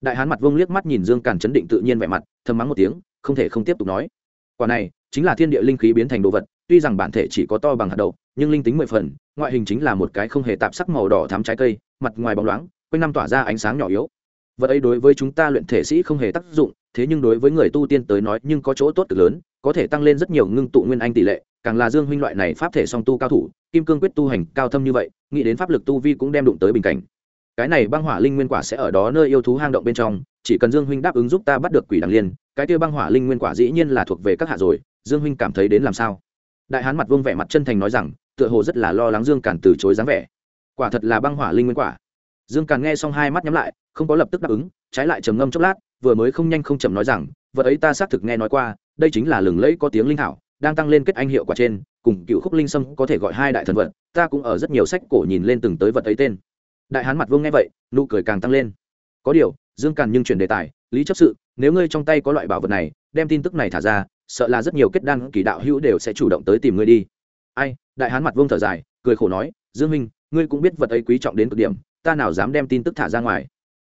Đại hán mặt vông liếc mắt nhìn dương càn chấn định tự nhiên vẻ mặt, thầm mắng một tiếng, không thể không tiếp tục nói. Quả này, chính là thiên địa linh khí biến thành đồ vật tuy rằng bản thể chỉ có to bằng hạt đậu, nhưng linh tính mười phần, ngoại hình chính là một cái không hề tạp sắc màu đỏ thắm trái cây, mặt ngoài bóng loáng, quanh năm tỏa ra ánh sáng nhỏ yếu. Vật ấy đối với chúng ta luyện thể sĩ không hề tác dụng, thế nhưng đối với người tu tiên tới nói nhưng có chỗ tốt cực lớn, có thể tăng lên rất nhiều ngưng tụ nguyên anh tỷ lệ, càng là dương huynh loại này pháp thể song tu cao thủ, kim cương quyết tu hành cao thâm như vậy, nghĩ đến pháp lực tu vi cũng đem đụng tới bình cảnh. Cái này băng hỏa linh nguyên quả sẽ ở đó nơi yêu thú hang động bên trong, chỉ cần dương huynh đáp ứng giúp ta bắt được quỷ đằng liên, cái kia băng hỏa linh nguyên quả dĩ nhiên là thuộc về các hạ rồi, dương huynh cảm thấy đến làm sao? Đại hán mặt vương vẻ mặt chân thành nói rằng tựa hồ rất là lo lắng dương càn từ chối dáng vẻ. Quả thật là băng hỏa linh nguyên quả. Dương càn nghe xong hai mắt nhắm lại không có lập tức đáp ứng trái lại trầm ngâm chốc lát vừa mới không nhanh không chậm nói rằng vật ấy ta xác thực nghe nói qua đây chính là lừng lẫy có tiếng linh hảo, đang tăng lên kết anh hiệu quả trên cùng cựu khúc linh sâm có thể gọi hai đại thần vật ta cũng ở rất nhiều sách cổ nhìn lên từng tới vật ấy tên. Đại hán mặt vương nghe vậy nụ cười càng tăng lên. Có điều dương càn nhưng chuyển đề tài lý chấp sự nếu ngươi trong tay có loại bảo vật này đem tin tức này thả ra sợ là rất nhiều kết đan kỳ đạo hữu đều sẽ chủ động tới tìm ngươi đi. Ai, đại hán mặt vương thở dài, cười khổ nói, dương minh, ngươi cũng biết vật ấy quý trọng đến cực điểm, ta nào dám đem tin tức thả ra ngoài.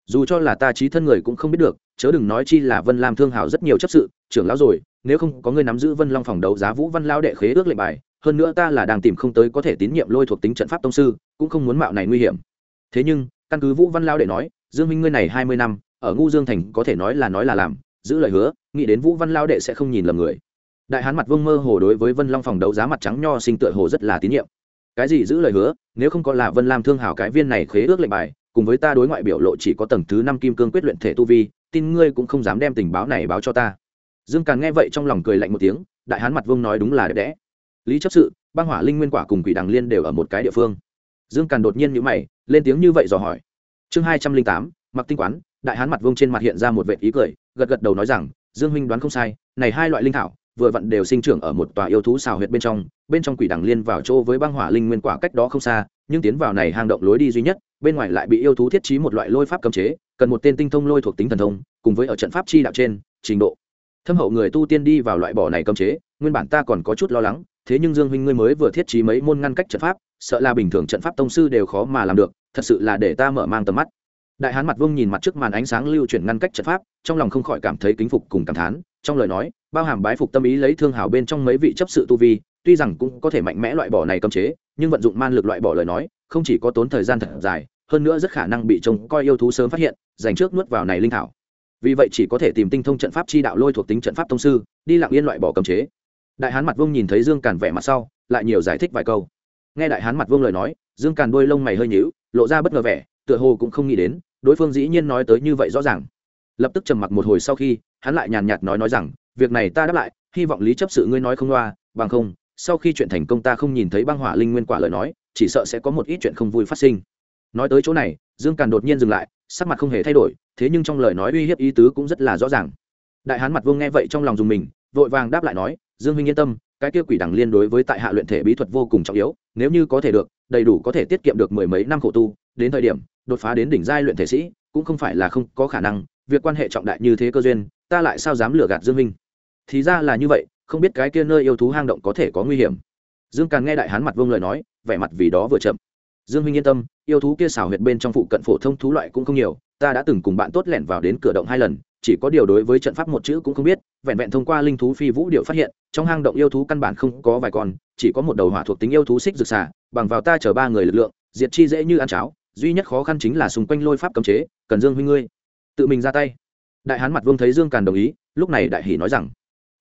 Dù cho là ta trí thân người cũng không biết được, chớ đừng nói chi là vân lam thương hào rất nhiều chấp sự, trưởng lão rồi, nếu không có ngươi nắm giữ vân long phòng đấu giá vũ văn lao đệ khế ước lệnh bài, hơn nữa ta là đang tìm không tới có thể tín nhiệm lôi thuộc tính trận pháp tông sư, cũng không muốn mạo này nguy hiểm. Thế nhưng, căn cứ vũ văn lao đệ nói, dương minh ngươi này hai mươi năm, ở ngu dương thành có thể nói là nói là làm giữ lời hứa, nghĩ đến vũ văn lao đệ sẽ không nhìn lầm người. Đại hán mặt vương mơ hồ đối với vân long phòng đấu giá mặt trắng nho sinh tựa hồ rất là tín nhiệm. Cái gì giữ lời hứa, nếu không có là vân lam thương hảo cái viên này khế ước lệnh bài, cùng với ta đối ngoại biểu lộ chỉ có tầng thứ năm kim cương quyết luyện thể tu vi, tin ngươi cũng không dám đem tình báo này báo cho ta. Dương càn nghe vậy trong lòng cười lạnh một tiếng, đại hán mặt vương nói đúng là đẹp đẽ. Lý chấp sự, băng hỏa linh nguyên quả cùng quỷ đằng liên đều ở một cái địa phương. Dương càn đột nhiên nhữ mày, lên tiếng như vậy dò hỏi. Chương hai trăm linh tám, mặc tinh quán, đại hán mặt vương trên mặt hiện ra một vệ ý cười gật gật đầu nói rằng, dương huynh đoán không sai, này hai loại linh thảo, vừa vặn đều sinh trưởng ở một tòa yêu thú xào huyệt bên trong bên trong quỷ đằng liên vào chỗ với băng hỏa linh nguyên quả cách đó không xa, nhưng tiến vào này hang động lối đi duy nhất, bên ngoài lại bị yêu thú thiết trí một loại lôi pháp cấm chế, cần một tên tinh thông lôi thuộc tính thần thông, cùng với ở trận pháp chi đạo trên, trình độ. Thâm hậu người tu tiên đi vào loại bỏ này cấm chế, nguyên bản ta còn có chút lo lắng, thế nhưng dương huynh ngươi mới vừa thiết trí mấy môn ngăn cách trận pháp, sợ là bình thường trận pháp tông sư đều khó mà làm được, thật sự là để ta mở mang tầm mắt đại hán mặt Vương nhìn mặt trước màn ánh sáng lưu chuyển ngăn cách trận pháp, trong lòng không khỏi cảm thấy kính phục cùng cảm thán, trong lời nói, bao hàm bái phục tâm ý lấy thương hảo bên trong mấy vị chấp sự tu vi, tuy rằng cũng có thể mạnh mẽ loại bỏ này cấm chế, nhưng vận dụng man lực loại bỏ lời nói, không chỉ có tốn thời gian thật dài, hơn nữa rất khả năng bị trông coi yêu thú sớm phát hiện, dành trước nuốt vào này linh thảo. Vì vậy chỉ có thể tìm tinh thông trận pháp chi đạo lôi thuộc tính trận pháp thông sư, đi lặng yên loại bỏ cấm chế. Đại hán mặt Vương nhìn thấy dương càn vẻ mặt sau, lại nhiều giải thích vài câu. Nghe đại hán mặt Vương lời nói, dương càn đôi lông mày hơi nhíu, lộ ra bất ngờ vẻ tựa hồ cũng không nghĩ đến, đối phương dĩ nhiên nói tới như vậy rõ ràng. Lập tức trầm mặc một hồi sau khi, hắn lại nhàn nhạt nói nói rằng, việc này ta đáp lại, hy vọng lý chấp sự ngươi nói không loa, bằng không, sau khi chuyện thành công ta không nhìn thấy băng hỏa linh nguyên quả lời nói, chỉ sợ sẽ có một ít chuyện không vui phát sinh. Nói tới chỗ này, dương càn đột nhiên dừng lại, sắc mặt không hề thay đổi, thế nhưng trong lời nói uy hiếp ý tứ cũng rất là rõ ràng. Đại hán mặt vương nghe vậy trong lòng dùng mình, vội vàng đáp lại nói, dương huynh yên tâm, cái kia quỷ đẳng liên đối với tại hạ luyện thể bí thuật vô cùng trọng yếu, nếu như có thể được, đầy đủ có thể tiết kiệm được mười mấy năm khổ tu, đến thời điểm đột phá đến đỉnh giai luyện thể sĩ, cũng không phải là không có khả năng, việc quan hệ trọng đại như thế cơ duyên, ta lại sao dám lừa gạt dương minh? Thì ra là như vậy, không biết cái kia nơi yêu thú hang động có thể có nguy hiểm. Dương càn nghe đại hán mặt vương lời nói, vẻ mặt vì đó vừa chậm. Dương minh yên tâm, yêu thú kia xào huyệt bên trong phụ cận phổ thông thú loại cũng không nhiều, ta đã từng cùng bạn tốt lẻn vào đến cửa động hai lần, chỉ có điều đối với trận pháp một chữ cũng không biết, vẹn vẹn thông qua linh thú phi vũ điệu phát hiện, trong hang động yêu thú căn bản không có vài con, chỉ có một đầu hỏa thuộc tính yêu thú xích rực xả bằng vào ta chở ba người lực lượng, diệt chi dễ như ăn cháo duy nhất khó khăn chính là xung quanh lôi pháp cấm chế, cần dương huynh ngươi. Tự mình ra tay. Đại hán mặt vương thấy dương càn đồng ý, lúc này đại hỷ nói rằng,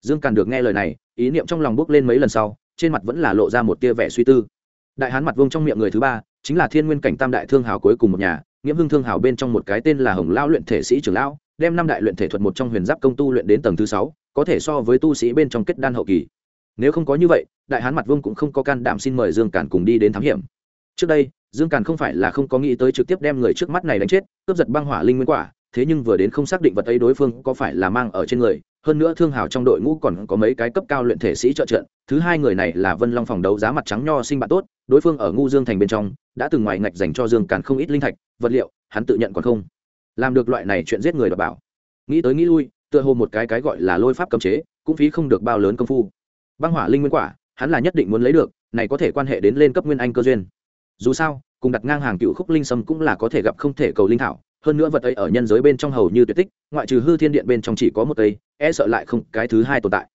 dương càn được nghe lời này, ý niệm trong lòng bước lên mấy lần sau, trên mặt vẫn là lộ ra một tia vẻ suy tư. Đại hán mặt vương trong miệng người thứ ba, chính là thiên nguyên cảnh tam đại thương hào cuối cùng một nhà, nghiễm hưng thương hào bên trong một cái tên là hồng lao luyện thể sĩ trưởng lão, đem năm đại luyện thể thuật một trong huyền giáp công tu luyện đến tầng thứ sáu, có thể so với tu sĩ bên trong kết đan hậu kỳ. Nếu không có như vậy, đại hán mặt vương cũng không có can đảm xin mời dương càn cùng đi đến thám hiểm. Trước đây dương càn không phải là không có nghĩ tới trực tiếp đem người trước mắt này đánh chết, cướp giật băng hỏa linh nguyên quả, thế nhưng vừa đến không xác định vật ấy đối phương có phải là mang ở trên người, hơn nữa thương hào trong đội ngũ còn có mấy cái cấp cao luyện thể sĩ trợ trận thứ hai người này là vân long phòng đấu giá mặt trắng nho sinh bạn tốt, đối phương ở ngu dương thành bên trong, đã từng ngoài ngạch dành cho dương càn không ít linh thạch, vật liệu, hắn tự nhận còn không. Làm được loại này chuyện giết người đọc bảo. Nghĩ tới nghĩ lui, tựa hồ một cái cái gọi là lôi pháp cấm chế, cũng phí không được bao lớn công phu. Băng hỏa linh nguyên quả, hắn là nhất định muốn lấy được, này có thể quan hệ đến lên cấp nguyên anh cơ duyên. Dù sao cùng đặt ngang hàng cựu khúc linh sâm cũng là có thể gặp không thể cầu linh thảo, hơn nữa vật ấy ở nhân giới bên trong hầu như tuyệt tích, ngoại trừ hư thiên điện bên trong chỉ có một cây e sợ lại không cái thứ hai tồn tại.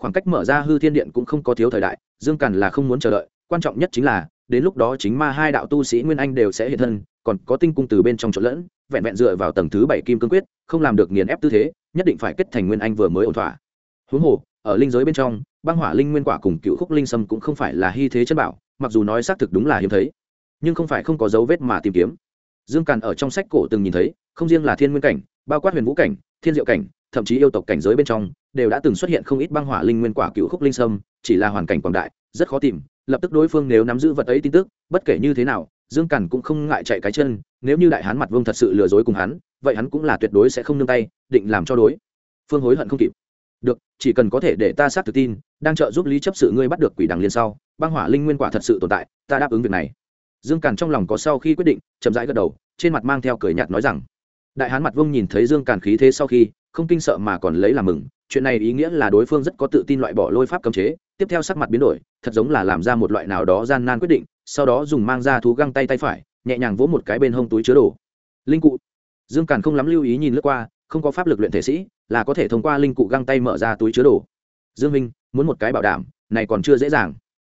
Khoảng cách mở ra hư thiên điện cũng không có thiếu thời đại, dương càn là không muốn chờ đợi, quan trọng nhất chính là, đến lúc đó chính ma hai đạo tu sĩ nguyên anh đều sẽ hiện thân, còn có tinh cung từ bên trong trộn lẫn, vẹn vẹn dựa vào tầng thứ bảy kim cương quyết, không làm được nghiền ép tư thế, nhất định phải kết thành nguyên anh vừa mới ổn thỏa. Huống hồ, ở linh giới bên trong, băng hỏa linh nguyên quả cùng cựu khúc linh sâm cũng không phải là hy thế chân bảo, mặc dù nói xác thực đúng là hiếm thấy nhưng không phải không có dấu vết mà tìm kiếm. Dương càn ở trong sách cổ từng nhìn thấy, không riêng là thiên nguyên cảnh, bao quát huyền vũ cảnh, thiên diệu cảnh, thậm chí yêu tộc cảnh giới bên trong, đều đã từng xuất hiện không ít băng hỏa linh nguyên quả cựu khúc linh sâm, chỉ là hoàn cảnh quảng đại, rất khó tìm, lập tức đối phương nếu nắm giữ vật ấy tin tức, bất kể như thế nào, dương càn cũng không ngại chạy cái chân, nếu như đại hán mặt vương thật sự lừa dối cùng hắn, vậy hắn cũng là tuyệt đối sẽ không nương tay, định làm cho đối. Phương hối hận không kịp. Được, chỉ cần có thể để ta xác tự tin, đang trợ giúp lý chấp sự ngươi bắt được quỷ đằng liên sau, băng hỏa linh nguyên quả thật sự tồn tại, ta đáp ứng việc này dương càn trong lòng có sau khi quyết định, chậm rãi gật đầu, trên mặt mang theo cười nhạt nói rằng, đại hán mặt vương nhìn thấy dương càn khí thế sau khi, không kinh sợ mà còn lấy làm mừng, chuyện này ý nghĩa là đối phương rất có tự tin loại bỏ lôi pháp cấm chế, tiếp theo sắc mặt biến đổi, thật giống là làm ra một loại nào đó gian nan quyết định, sau đó dùng mang ra thú găng tay tay phải, nhẹ nhàng vỗ một cái bên hông túi chứa đồ. Linh cụ. Dương càn không lắm lưu ý nhìn lướt qua, không có pháp lực luyện thể sĩ, là có thể thông qua linh cụ găng tay mở ra túi chứa đồ. Dương minh, muốn một cái bảo đảm, này còn chưa dễ dàng.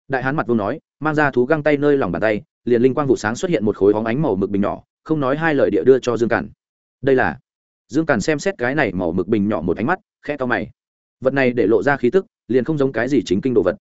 Đại hán mặt vương nói mang ra thú găng tay nơi lòng bàn tay, liền linh quang vụ sáng xuất hiện một khối hóng ánh màu mực bình nhỏ, không nói hai lời địa đưa cho dương cản đây là, dương cản xem xét cái này màu mực bình nhỏ một ánh mắt khe to mày. Vật này để lộ ra khí tức, liền không giống cái gì chính kinh đồ vật.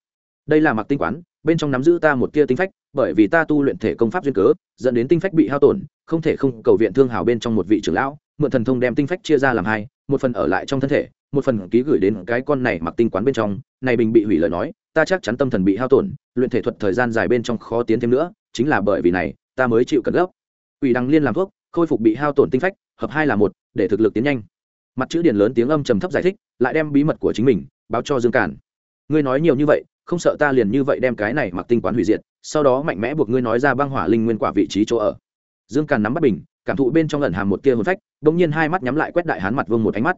Đây là mặc tinh quán, bên trong nắm giữ ta một tia tinh phách, bởi vì ta tu luyện thể công pháp duyên cớ, dẫn đến tinh phách bị hao tổn, không thể không cầu viện thương hào bên trong một vị trưởng lão, mượn thần thông đem tinh phách chia ra làm hai một phần ở lại trong thân thể, một phần ký gửi đến cái con này mặc tinh quán bên trong. Này bình bị hủy lời nói, ta chắc chắn tâm thần bị hao tổn, luyện thể thuật thời gian dài bên trong khó tiến thêm nữa, chính là bởi vì này, ta mới chịu cẩn gấp ủy đăng liên làm thuốc, khôi phục bị hao tổn tinh phách, hợp hai là một, để thực lực tiến nhanh. Mặt chữ điển lớn tiếng âm trầm thấp giải thích, lại đem bí mật của chính mình báo cho dương cản. ngươi nói nhiều như vậy, không sợ ta liền như vậy đem cái này mặc tinh quán hủy diệt, sau đó mạnh mẽ buộc ngươi nói ra băng hỏa linh nguyên quả vị trí chỗ ở dương càn nắm bắt bình, cảm thụ bên trong lần hàm một tia hồn phách đ ỗ n g nhiên hai mắt nhắm lại quét đại hán mặt vương một ánh mắt.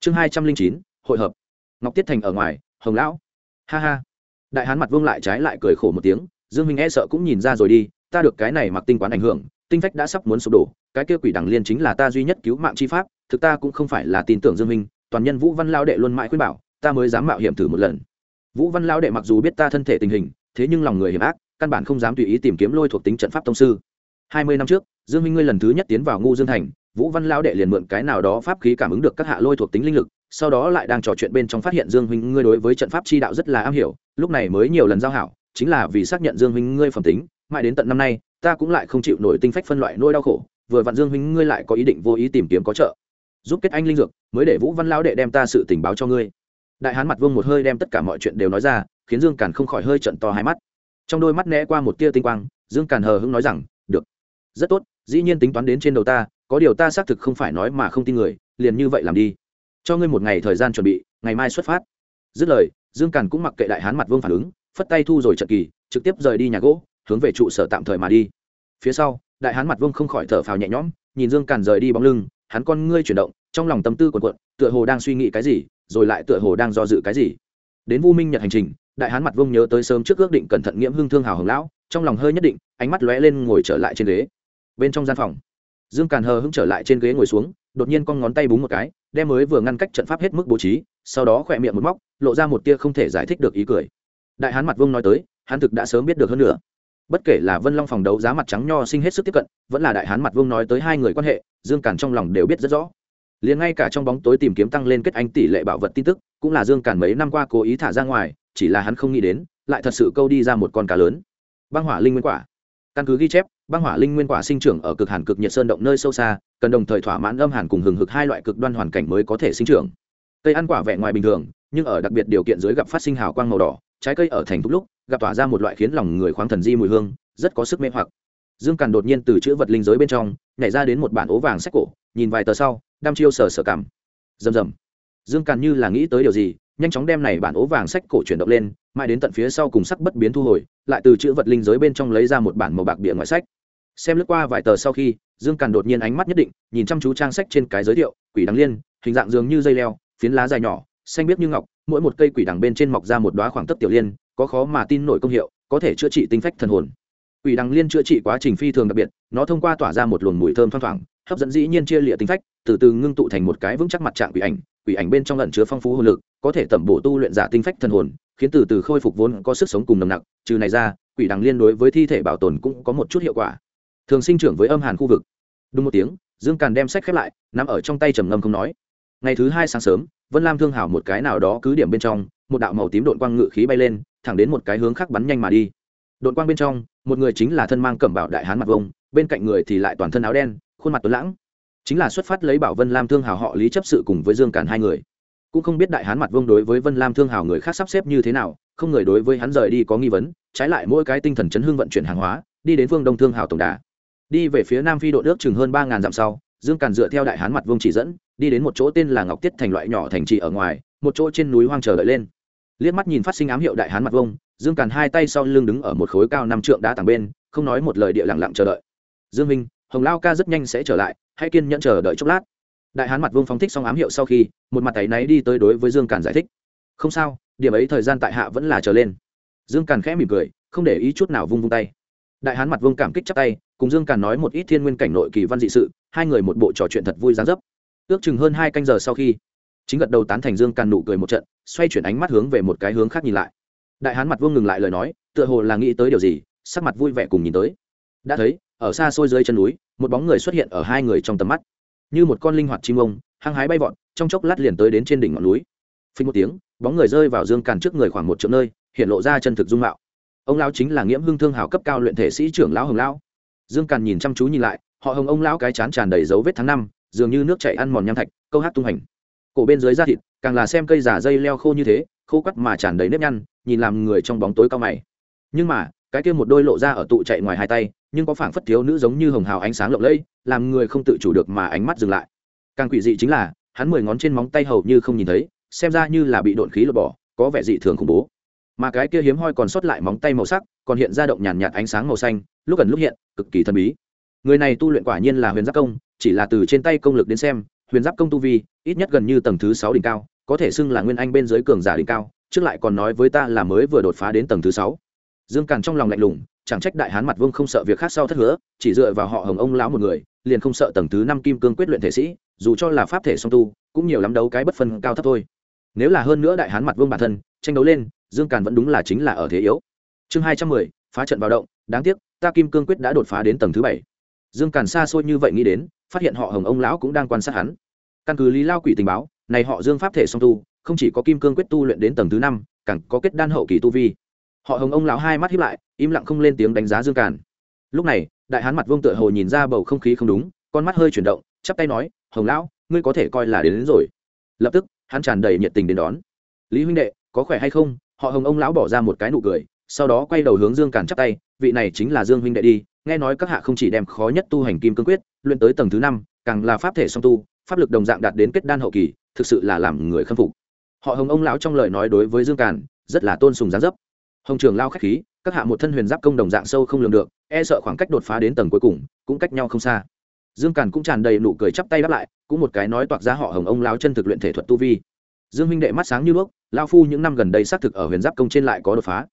Chương hai trăm linh chín, hội hợp. Ngọc tiết thành ở ngoài, hồng lão. Ha ha. Đại hán mặt vương lại trái lại cười khổ một tiếng, dương minh e sợ cũng nhìn ra rồi đi, ta được cái này mặc tinh quán ảnh hưởng, tinh phách đã sắp muốn sụp đổ, cái kia quỷ đằng liên chính là ta duy nhất cứu mạng chi pháp, thực ta cũng không phải là tin tưởng dương minh, toàn nhân vũ văn lao đệ luôn mãi khuyên bảo, ta mới dám mạo hiểm thử một lần. Vũ văn lao đệ mặc dù biết ta thân thể tình hình, thế nhưng lòng người hiểm ác, căn bản không dám tùy ý tìm kiếm lôi thuộc tính trận pháp tông sư hai mươi năm trước, dương minh ngươi lần thứ nhất tiến vào ngu dương thành, vũ văn lao đệ liền mượn cái nào đó pháp khí cảm ứng được các hạ lôi thuộc tính linh lực, sau đó lại đang trò chuyện bên trong phát hiện dương huynh ngươi đối với trận pháp chi đạo rất là am hiểu, lúc này mới nhiều lần giao hảo, chính là vì xác nhận dương huynh ngươi phẩm tính, mãi đến tận năm nay, ta cũng lại không chịu nổi tinh phách phân loại nỗi đau khổ, vừa vặn dương huynh ngươi lại có ý định vô ý tìm kiếm có trợ. Giúp kết anh linh dược, mới để vũ văn lao đệ đem ta sự tình báo cho ngươi. Đại hán mặt vương một hơi đem tất cả mọi chuyện đều nói ra, khiến dương càn không khỏi hơi trận to hai mắt. Trong đôi mắt né qua một tia tinh quang, dương càn hờ hững nói rằng rất tốt, dĩ nhiên tính toán đến trên đầu ta, có điều ta xác thực không phải nói mà không tin người, liền như vậy làm đi. Cho ngươi một ngày thời gian chuẩn bị, ngày mai xuất phát. Dứt lời, dương càn cũng mặc kệ đại hán mặt vương phản ứng, phất tay thu rồi trận kỳ, trực tiếp rời đi nhà gỗ, hướng về trụ sở tạm thời mà đi. Phía sau, đại hán mặt vương không khỏi thở phào nhẹ nhõm, nhìn dương càn rời đi bóng lưng, hắn con ngươi chuyển động, trong lòng tâm tư quần quận tựa hồ đang suy nghĩ cái gì, rồi lại tựa hồ đang do dự cái gì. Đến vu minh nhật hành trình, đại hán mặt vương nhớ tới sớm trước ước định cẩn thận nghiễm hương thương hào hồng lão, trong lòng hơi nhất định, ánh mắt lóe lên ngồi trở lại trên ghế bên trong gian phòng. Dương càn hờ hững trở lại trên ghế ngồi xuống, đột nhiên con ngón tay búng một cái, đem mới vừa ngăn cách trận pháp hết mức bố trí, sau đó khỏe miệng một móc, lộ ra một tia không thể giải thích được ý cười. Đại hán mặt vương nói tới, hắn thực đã sớm biết được hơn nữa. Bất kể là vân long phòng đấu giá mặt trắng nho sinh hết sức tiếp cận, vẫn là đại hán mặt vương nói tới hai người quan hệ, dương càn trong lòng đều biết rất rõ. Liền ngay cả trong bóng tối tìm kiếm tăng lên kết anh tỷ lệ bảo vật tin tức, cũng là dương càn mấy năm qua cố ý thả ra ngoài, chỉ là hắn không nghĩ đến, lại thật sự câu đi ra một con cá lớn. Băng hỏa linh nguyên quả. Căn cứ ghi chép băng hỏa linh nguyên quả sinh trưởng ở cực hàn cực nhiệt sơn động nơi sâu xa, cần đồng thời thỏa mãn âm hàn cùng hừng hực hai loại cực đoan hoàn cảnh mới có thể sinh trưởng. Cây ăn quả vẻ ngoài bình thường, nhưng ở đặc biệt điều kiện dưới gặp phát sinh hào quang màu đỏ, trái cây ở thành thúc lúc, gặp tỏa ra một loại khiến lòng người khoáng thần di mùi hương, rất có sức mê hoặc. Dương càn đột nhiên từ chữ vật linh giới bên trong, nhảy ra đến một bản ố vàng sách cổ, nhìn vài tờ sau đam chiêu sờ sờ cảm. Rầm rầm. Dương càn như là nghĩ tới điều gì, nhanh chóng đem này bản ố vàng sách cổ chuyển động lên, mãi đến tận phía sau cùng sắc bất biến thu hồi, lại từ chữ vật linh giới bên trong lấy ra một bản màu bạc bìa ngoại sách xem lướt qua vài tờ sau khi, dương càn đột nhiên ánh mắt nhất định, nhìn chăm chú trang sách trên cái giới thiệu, quỷ đằng liên, hình dạng dường như dây leo, phiến lá dài nhỏ, xanh biếc như ngọc, mỗi một cây quỷ đằng bên trên mọc ra một đoá khoảng tấc tiểu liên, có khó mà tin nổi công hiệu, có thể chữa trị tinh phách thần hồn. Quỷ đằng liên chữa trị quá trình phi thường đặc biệt, nó thông qua tỏa ra một luồng mùi thơm thoang thoảng, hấp dẫn dĩ nhiên chia lịa tinh phách, từ từ ngưng tụ thành một cái vững chắc mặt trạng quỷ ảnh quỷ ảnh bên trong lẩn chứa phong phú hồn lực, có thể tẩm bổ tu luyện giả tinh phách thần hồn, khiến từ từ khôi phục vốn có sức sống cùng nồng nặc, trừ này ra, quỷ đằng liên đối với thi thể bảo tồn cũng có một chút hiệu quả thường sinh trưởng với âm hàn khu vực. Đúng một tiếng, dương càn đem sách khép lại nằm ở trong tay trầm ngâm không nói. Ngày thứ hai sáng sớm, vân lam thương hảo một cái nào đó cứ điểm bên trong, một đạo màu tím đội quang ngự khí bay lên, thẳng đến một cái hướng khác bắn nhanh mà đi. Đội quang bên trong, một người chính là thân mang cẩm bảo đại hán mặt vông, bên cạnh người thì lại toàn thân áo đen, khuôn mặt tuấn lãng. Chính là xuất phát lấy bảo vân lam thương hào họ lý chấp sự cùng với dương càn hai người. Cũng không biết đại hán mặt vông đối với vân lam thương hào người khác sắp xếp như thế nào, không người đối với hắn rời đi có nghi vấn, trái lại mỗi cái tinh thần chấn hương vận chuyển hàng hóa, đi đến phương đông thương hào tổng đà đi về phía nam phi độ nước chừng hơn ba ngàn dặm sau, dương càn dựa theo đại hán mặt vương chỉ dẫn, đi đến một chỗ tên là ngọc tiết thành loại nhỏ thành trì ở ngoài, một chỗ trên núi hoang chờ đợi lên. Liếc mắt nhìn phát sinh ám hiệu đại hán mặt vông dương càn hai tay sau lưng đứng ở một khối cao năm trượng đá tàng bên, không nói một lời địa lặng lặng chờ đợi. Dương minh hồng lao ca rất nhanh sẽ trở lại, hãy kiên nhẫn chờ đợi chốc lát. Đại hán mặt vương phóng thích xong ám hiệu sau khi, một mặt tay náy đi tới đối với dương càn giải thích. Không sao, điểm ấy thời gian tại hạ vẫn là trở lên. Dương càn khẽ mỉm cười, không để ý chút nào vung vung tay. Đại hán mặt vương cảm kích chắp tay cùng dương càn nói một ít thiên nguyên cảnh nội kỳ văn dị sự, hai người một bộ trò chuyện thật vui dáng dấp. Ước chừng hơn hai canh giờ sau khi, chính gật đầu tán thành dương càn nụ cười một trận, xoay chuyển ánh mắt hướng về một cái hướng khác nhìn lại. Đại hán mặt vương ngừng lại lời nói, tựa hồ là nghĩ tới điều gì, sắc mặt vui vẻ cùng nhìn tới. Đã thấy, ở xa xôi dưới chân núi, một bóng người xuất hiện ở hai người trong tầm mắt. Như một con linh hoạt chim ông, hăng hái bay vọt, trong chốc lát liền tới đến trên đỉnh ngọn núi. Phình một tiếng, bóng người rơi vào dương càn trước người khoảng một triệu nơi, hiện lộ ra chân thực dung mạo. Ông lão chính là nghiễm hưng thương hào cấp cao luyện thể sĩ trưởng lão hồng lão dương càn nhìn chăm chú nhìn lại, họ hồng ông lão cái chán tràn đầy dấu vết tháng năm, dường như nước chảy ăn mòn nham thạch, câu hát tung hành. Cổ bên dưới da thịt, càng là xem cây giả dây leo khô như thế, khô quắt mà tràn đầy nếp nhăn, nhìn làm người trong bóng tối cao mày. Nhưng mà, cái kia một đôi lộ ra ở tụ chạy ngoài hai tay, nhưng có phảng phất thiếu nữ giống như hồng hào ánh sáng lộng lẫy, làm người không tự chủ được mà ánh mắt dừng lại. Càng quỷ dị chính là, hắn mười ngón trên móng tay hầu như không nhìn thấy, xem ra như là bị độn khí lột bỏ, có vẻ dị thường khủng bố mà cái kia hiếm hoi còn sót lại móng tay màu sắc, còn hiện ra động nhàn nhạt ánh sáng màu xanh, lúc gần lúc hiện, cực kỳ thần bí. Người này tu luyện quả nhiên là huyền giáp công, chỉ là từ trên tay công lực đến xem, huyền giáp công tu vi, ít nhất gần như tầng thứ sáu đỉnh cao, có thể xưng là nguyên anh bên dưới cường giả đỉnh cao, trước lại còn nói với ta là mới vừa đột phá đến tầng thứ sáu. Dương càn trong lòng lạnh lùng, chẳng trách đại hán mặt vương không sợ việc khác sau thất hứa, chỉ dựa vào họ hồng ông lão một người, liền không sợ tầng thứ năm kim cương quyết luyện thể sĩ, dù cho là pháp thể song tu, cũng nhiều lắm đấu cái bất phân cao thấp thôi. Nếu là hơn nữa đại hán mặt vương bản thân, tranh đấu lên dương càn vẫn đúng là chính là ở thế yếu. Chương hai trăm mười phá trận vào động đáng tiếc ta kim cương quyết đã đột phá đến tầng thứ bảy. Dương càn xa xôi như vậy nghĩ đến phát hiện họ hồng ông lão cũng đang quan sát hắn. Căn cứ lý lao quỷ tình báo này họ dương pháp thể song tu không chỉ có kim cương quyết tu luyện đến tầng thứ năm càng có kết đan hậu kỳ tu vi. Họ hồng ông lão hai mắt hiếp lại im lặng không lên tiếng đánh giá dương càn. Lúc này đại hán mặt vương tựa hồ nhìn ra bầu không khí không đúng con mắt hơi chuyển động chắp tay nói hồng lão ngươi có thể coi là đến, đến rồi. Lập tức hắn tràn đầy nhiệt tình đến đón. Lý huynh đệ có khỏe hay không? Họ hồng ông lão bỏ ra một cái nụ cười, sau đó quay đầu hướng dương càn chắp tay, vị này chính là dương huynh đệ đi, nghe nói các hạ không chỉ đem khó nhất tu hành kim cương quyết, luyện tới tầng thứ năm, càng là pháp thể song tu, pháp lực đồng dạng đạt đến kết đan hậu kỳ, thực sự là làm người khâm phục. Họ hồng ông lão trong lời nói đối với dương càn, rất là tôn sùng gián dấp. Hồng trường lao khách khí, các hạ một thân huyền giáp công đồng dạng sâu không lường được e sợ khoảng cách đột phá đến tầng cuối cùng, cũng cách nhau không xa. Dương càn cũng tràn đầy nụ cười chắp tay đáp lại, cũng một cái nói toạc ra họ hồng ông lão chân thực luyện thể thuật tu vi dương huynh đệ mắt sáng như bước lao phu những năm gần đây xác thực ở huyền giáp công trên lại có đột phá.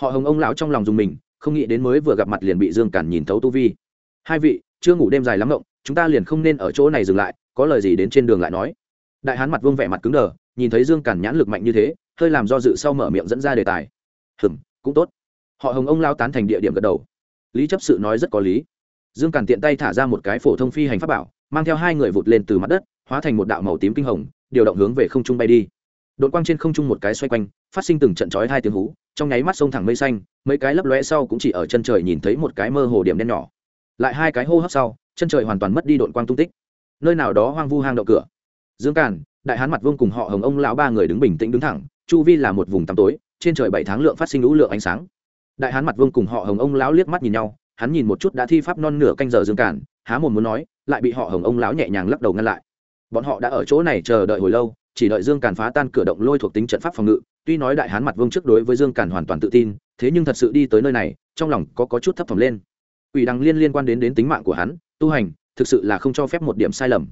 Họ hồng ông lão trong lòng dùng mình, không nghĩ đến mới vừa gặp mặt liền bị dương cản nhìn thấu tu vi. Hai vị, chưa ngủ đêm dài lắm ngộng, chúng ta liền không nên ở chỗ này dừng lại, có lời gì đến trên đường lại nói. Đại hán mặt vương vẻ mặt cứng đờ, nhìn thấy dương cản nhãn lực mạnh như thế, hơi làm do dự sau mở miệng dẫn ra đề tài. Hừm, cũng tốt. Họ hồng ông lao tán thành địa điểm gật đầu. Lý chấp sự nói rất có lý. Dương cản tiện tay thả ra một cái phổ thông phi hành pháp bảo, mang theo hai người vụt lên từ mặt đất, hóa thành một đạo màu tím kinh hồng điều động hướng về không trung bay đi. Đội quang trên không trung một cái xoay quanh phát sinh từng trận chói hai tiếng hú trong nháy mắt sông thẳng mây xanh mấy cái lấp lóe sau cũng chỉ ở chân trời nhìn thấy một cái mơ hồ điểm đen nhỏ. Lại hai cái hô hấp sau chân trời hoàn toàn mất đi đội quang tung tích. Nơi nào đó hoang vu hang đậu cửa. Dương càn đại hán mặt vương cùng họ hồng ông lão ba người đứng bình tĩnh đứng thẳng chu vi là một vùng tăm tối trên trời bảy tháng lượng phát sinh lũ lượng ánh sáng. Đại hán mặt vương cùng họ hồng ông lão liếc mắt nhìn nhau hắn nhìn một chút đã thi pháp non nửa canh giờ dương Càn, há mồm muốn nói lại bị họ hồng ông lão nhẹ nhàng lắc đầu ngăn lại bọn họ đã ở chỗ này chờ đợi hồi lâu chỉ đợi dương càn phá tan cửa động lôi thuộc tính trận pháp phòng ngự. Tuy nói đại hán mặt vương trước đối với dương càn hoàn toàn tự tin thế nhưng thật sự đi tới nơi này trong lòng có, có chút thấp thỏm lên. Ủy đằng liên liên quan đến đến tính mạng của hắn tu hành thực sự là không cho phép một điểm sai lầm.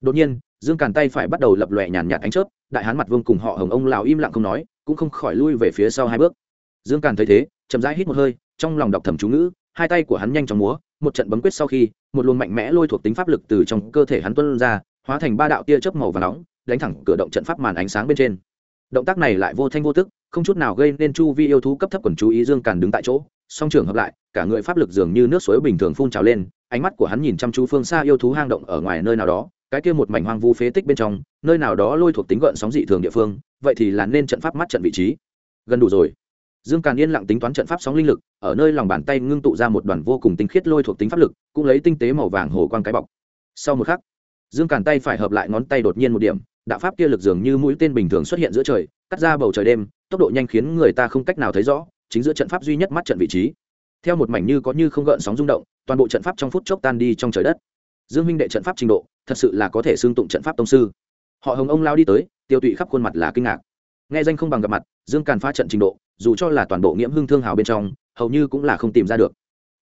Đột nhiên dương càn tay phải bắt đầu lập lòe nhàn nhạt ánh chớp đại hán mặt vương cùng họ hồng ông lão im lặng không nói cũng không khỏi lui về phía sau hai bước. Dương càn thấy thế chậm rãi hít một hơi trong lòng đọc thầm chú ngữ hai tay của hắn nhanh chóng múa một trận bấm quyết sau khi một luồng mạnh mẽ lôi thuộc tính pháp lực từ trong cơ thể hắn tuân ra hóa thành ba đạo tia chớp màu và nóng, đánh thẳng cửa động trận pháp màn ánh sáng bên trên. Động tác này lại vô thanh vô tức, không chút nào gây nên chu vi yêu thú cấp thấp quần chú ý dương càn đứng tại chỗ, song trường hợp lại, cả người pháp lực dường như nước suối bình thường phun trào lên, ánh mắt của hắn nhìn chăm chú phương xa yêu thú hang động ở ngoài nơi nào đó, cái kia một mảnh hoang vu phế tích bên trong, nơi nào đó lôi thuộc tính gợn sóng dị thường địa phương, vậy thì là nên trận pháp mắt trận vị trí. Gần đủ rồi. Dương càn yên lặng tính toán trận pháp sóng linh lực, ở nơi lòng bàn tay ngưng tụ ra một đoàn vô cùng tinh khiết lôi thuộc tính pháp lực, cũng lấy tinh tế màu vàng hồ quang cái bọc. Sau một khắc dương càn tay phải hợp lại ngón tay đột nhiên một điểm, đạo pháp kia lực dường như mũi tên bình thường xuất hiện giữa trời, cắt ra bầu trời đêm, tốc độ nhanh khiến người ta không cách nào thấy rõ, chính giữa trận pháp duy nhất mắt trận vị trí. Theo một mảnh như có như không gợn sóng rung động, toàn bộ trận pháp trong phút chốc tan đi trong trời đất. Dương minh đệ trận pháp trình độ, thật sự là có thể xương tụng trận pháp tông sư. Họ hồng ông lao đi tới, tiêu tụy khắp khuôn mặt là kinh ngạc. Nghe danh không bằng gặp mặt, dương càn phá trận trình độ, dù cho là toàn bộ nghiễm hưng thương hào bên trong, hầu như cũng là không tìm ra được.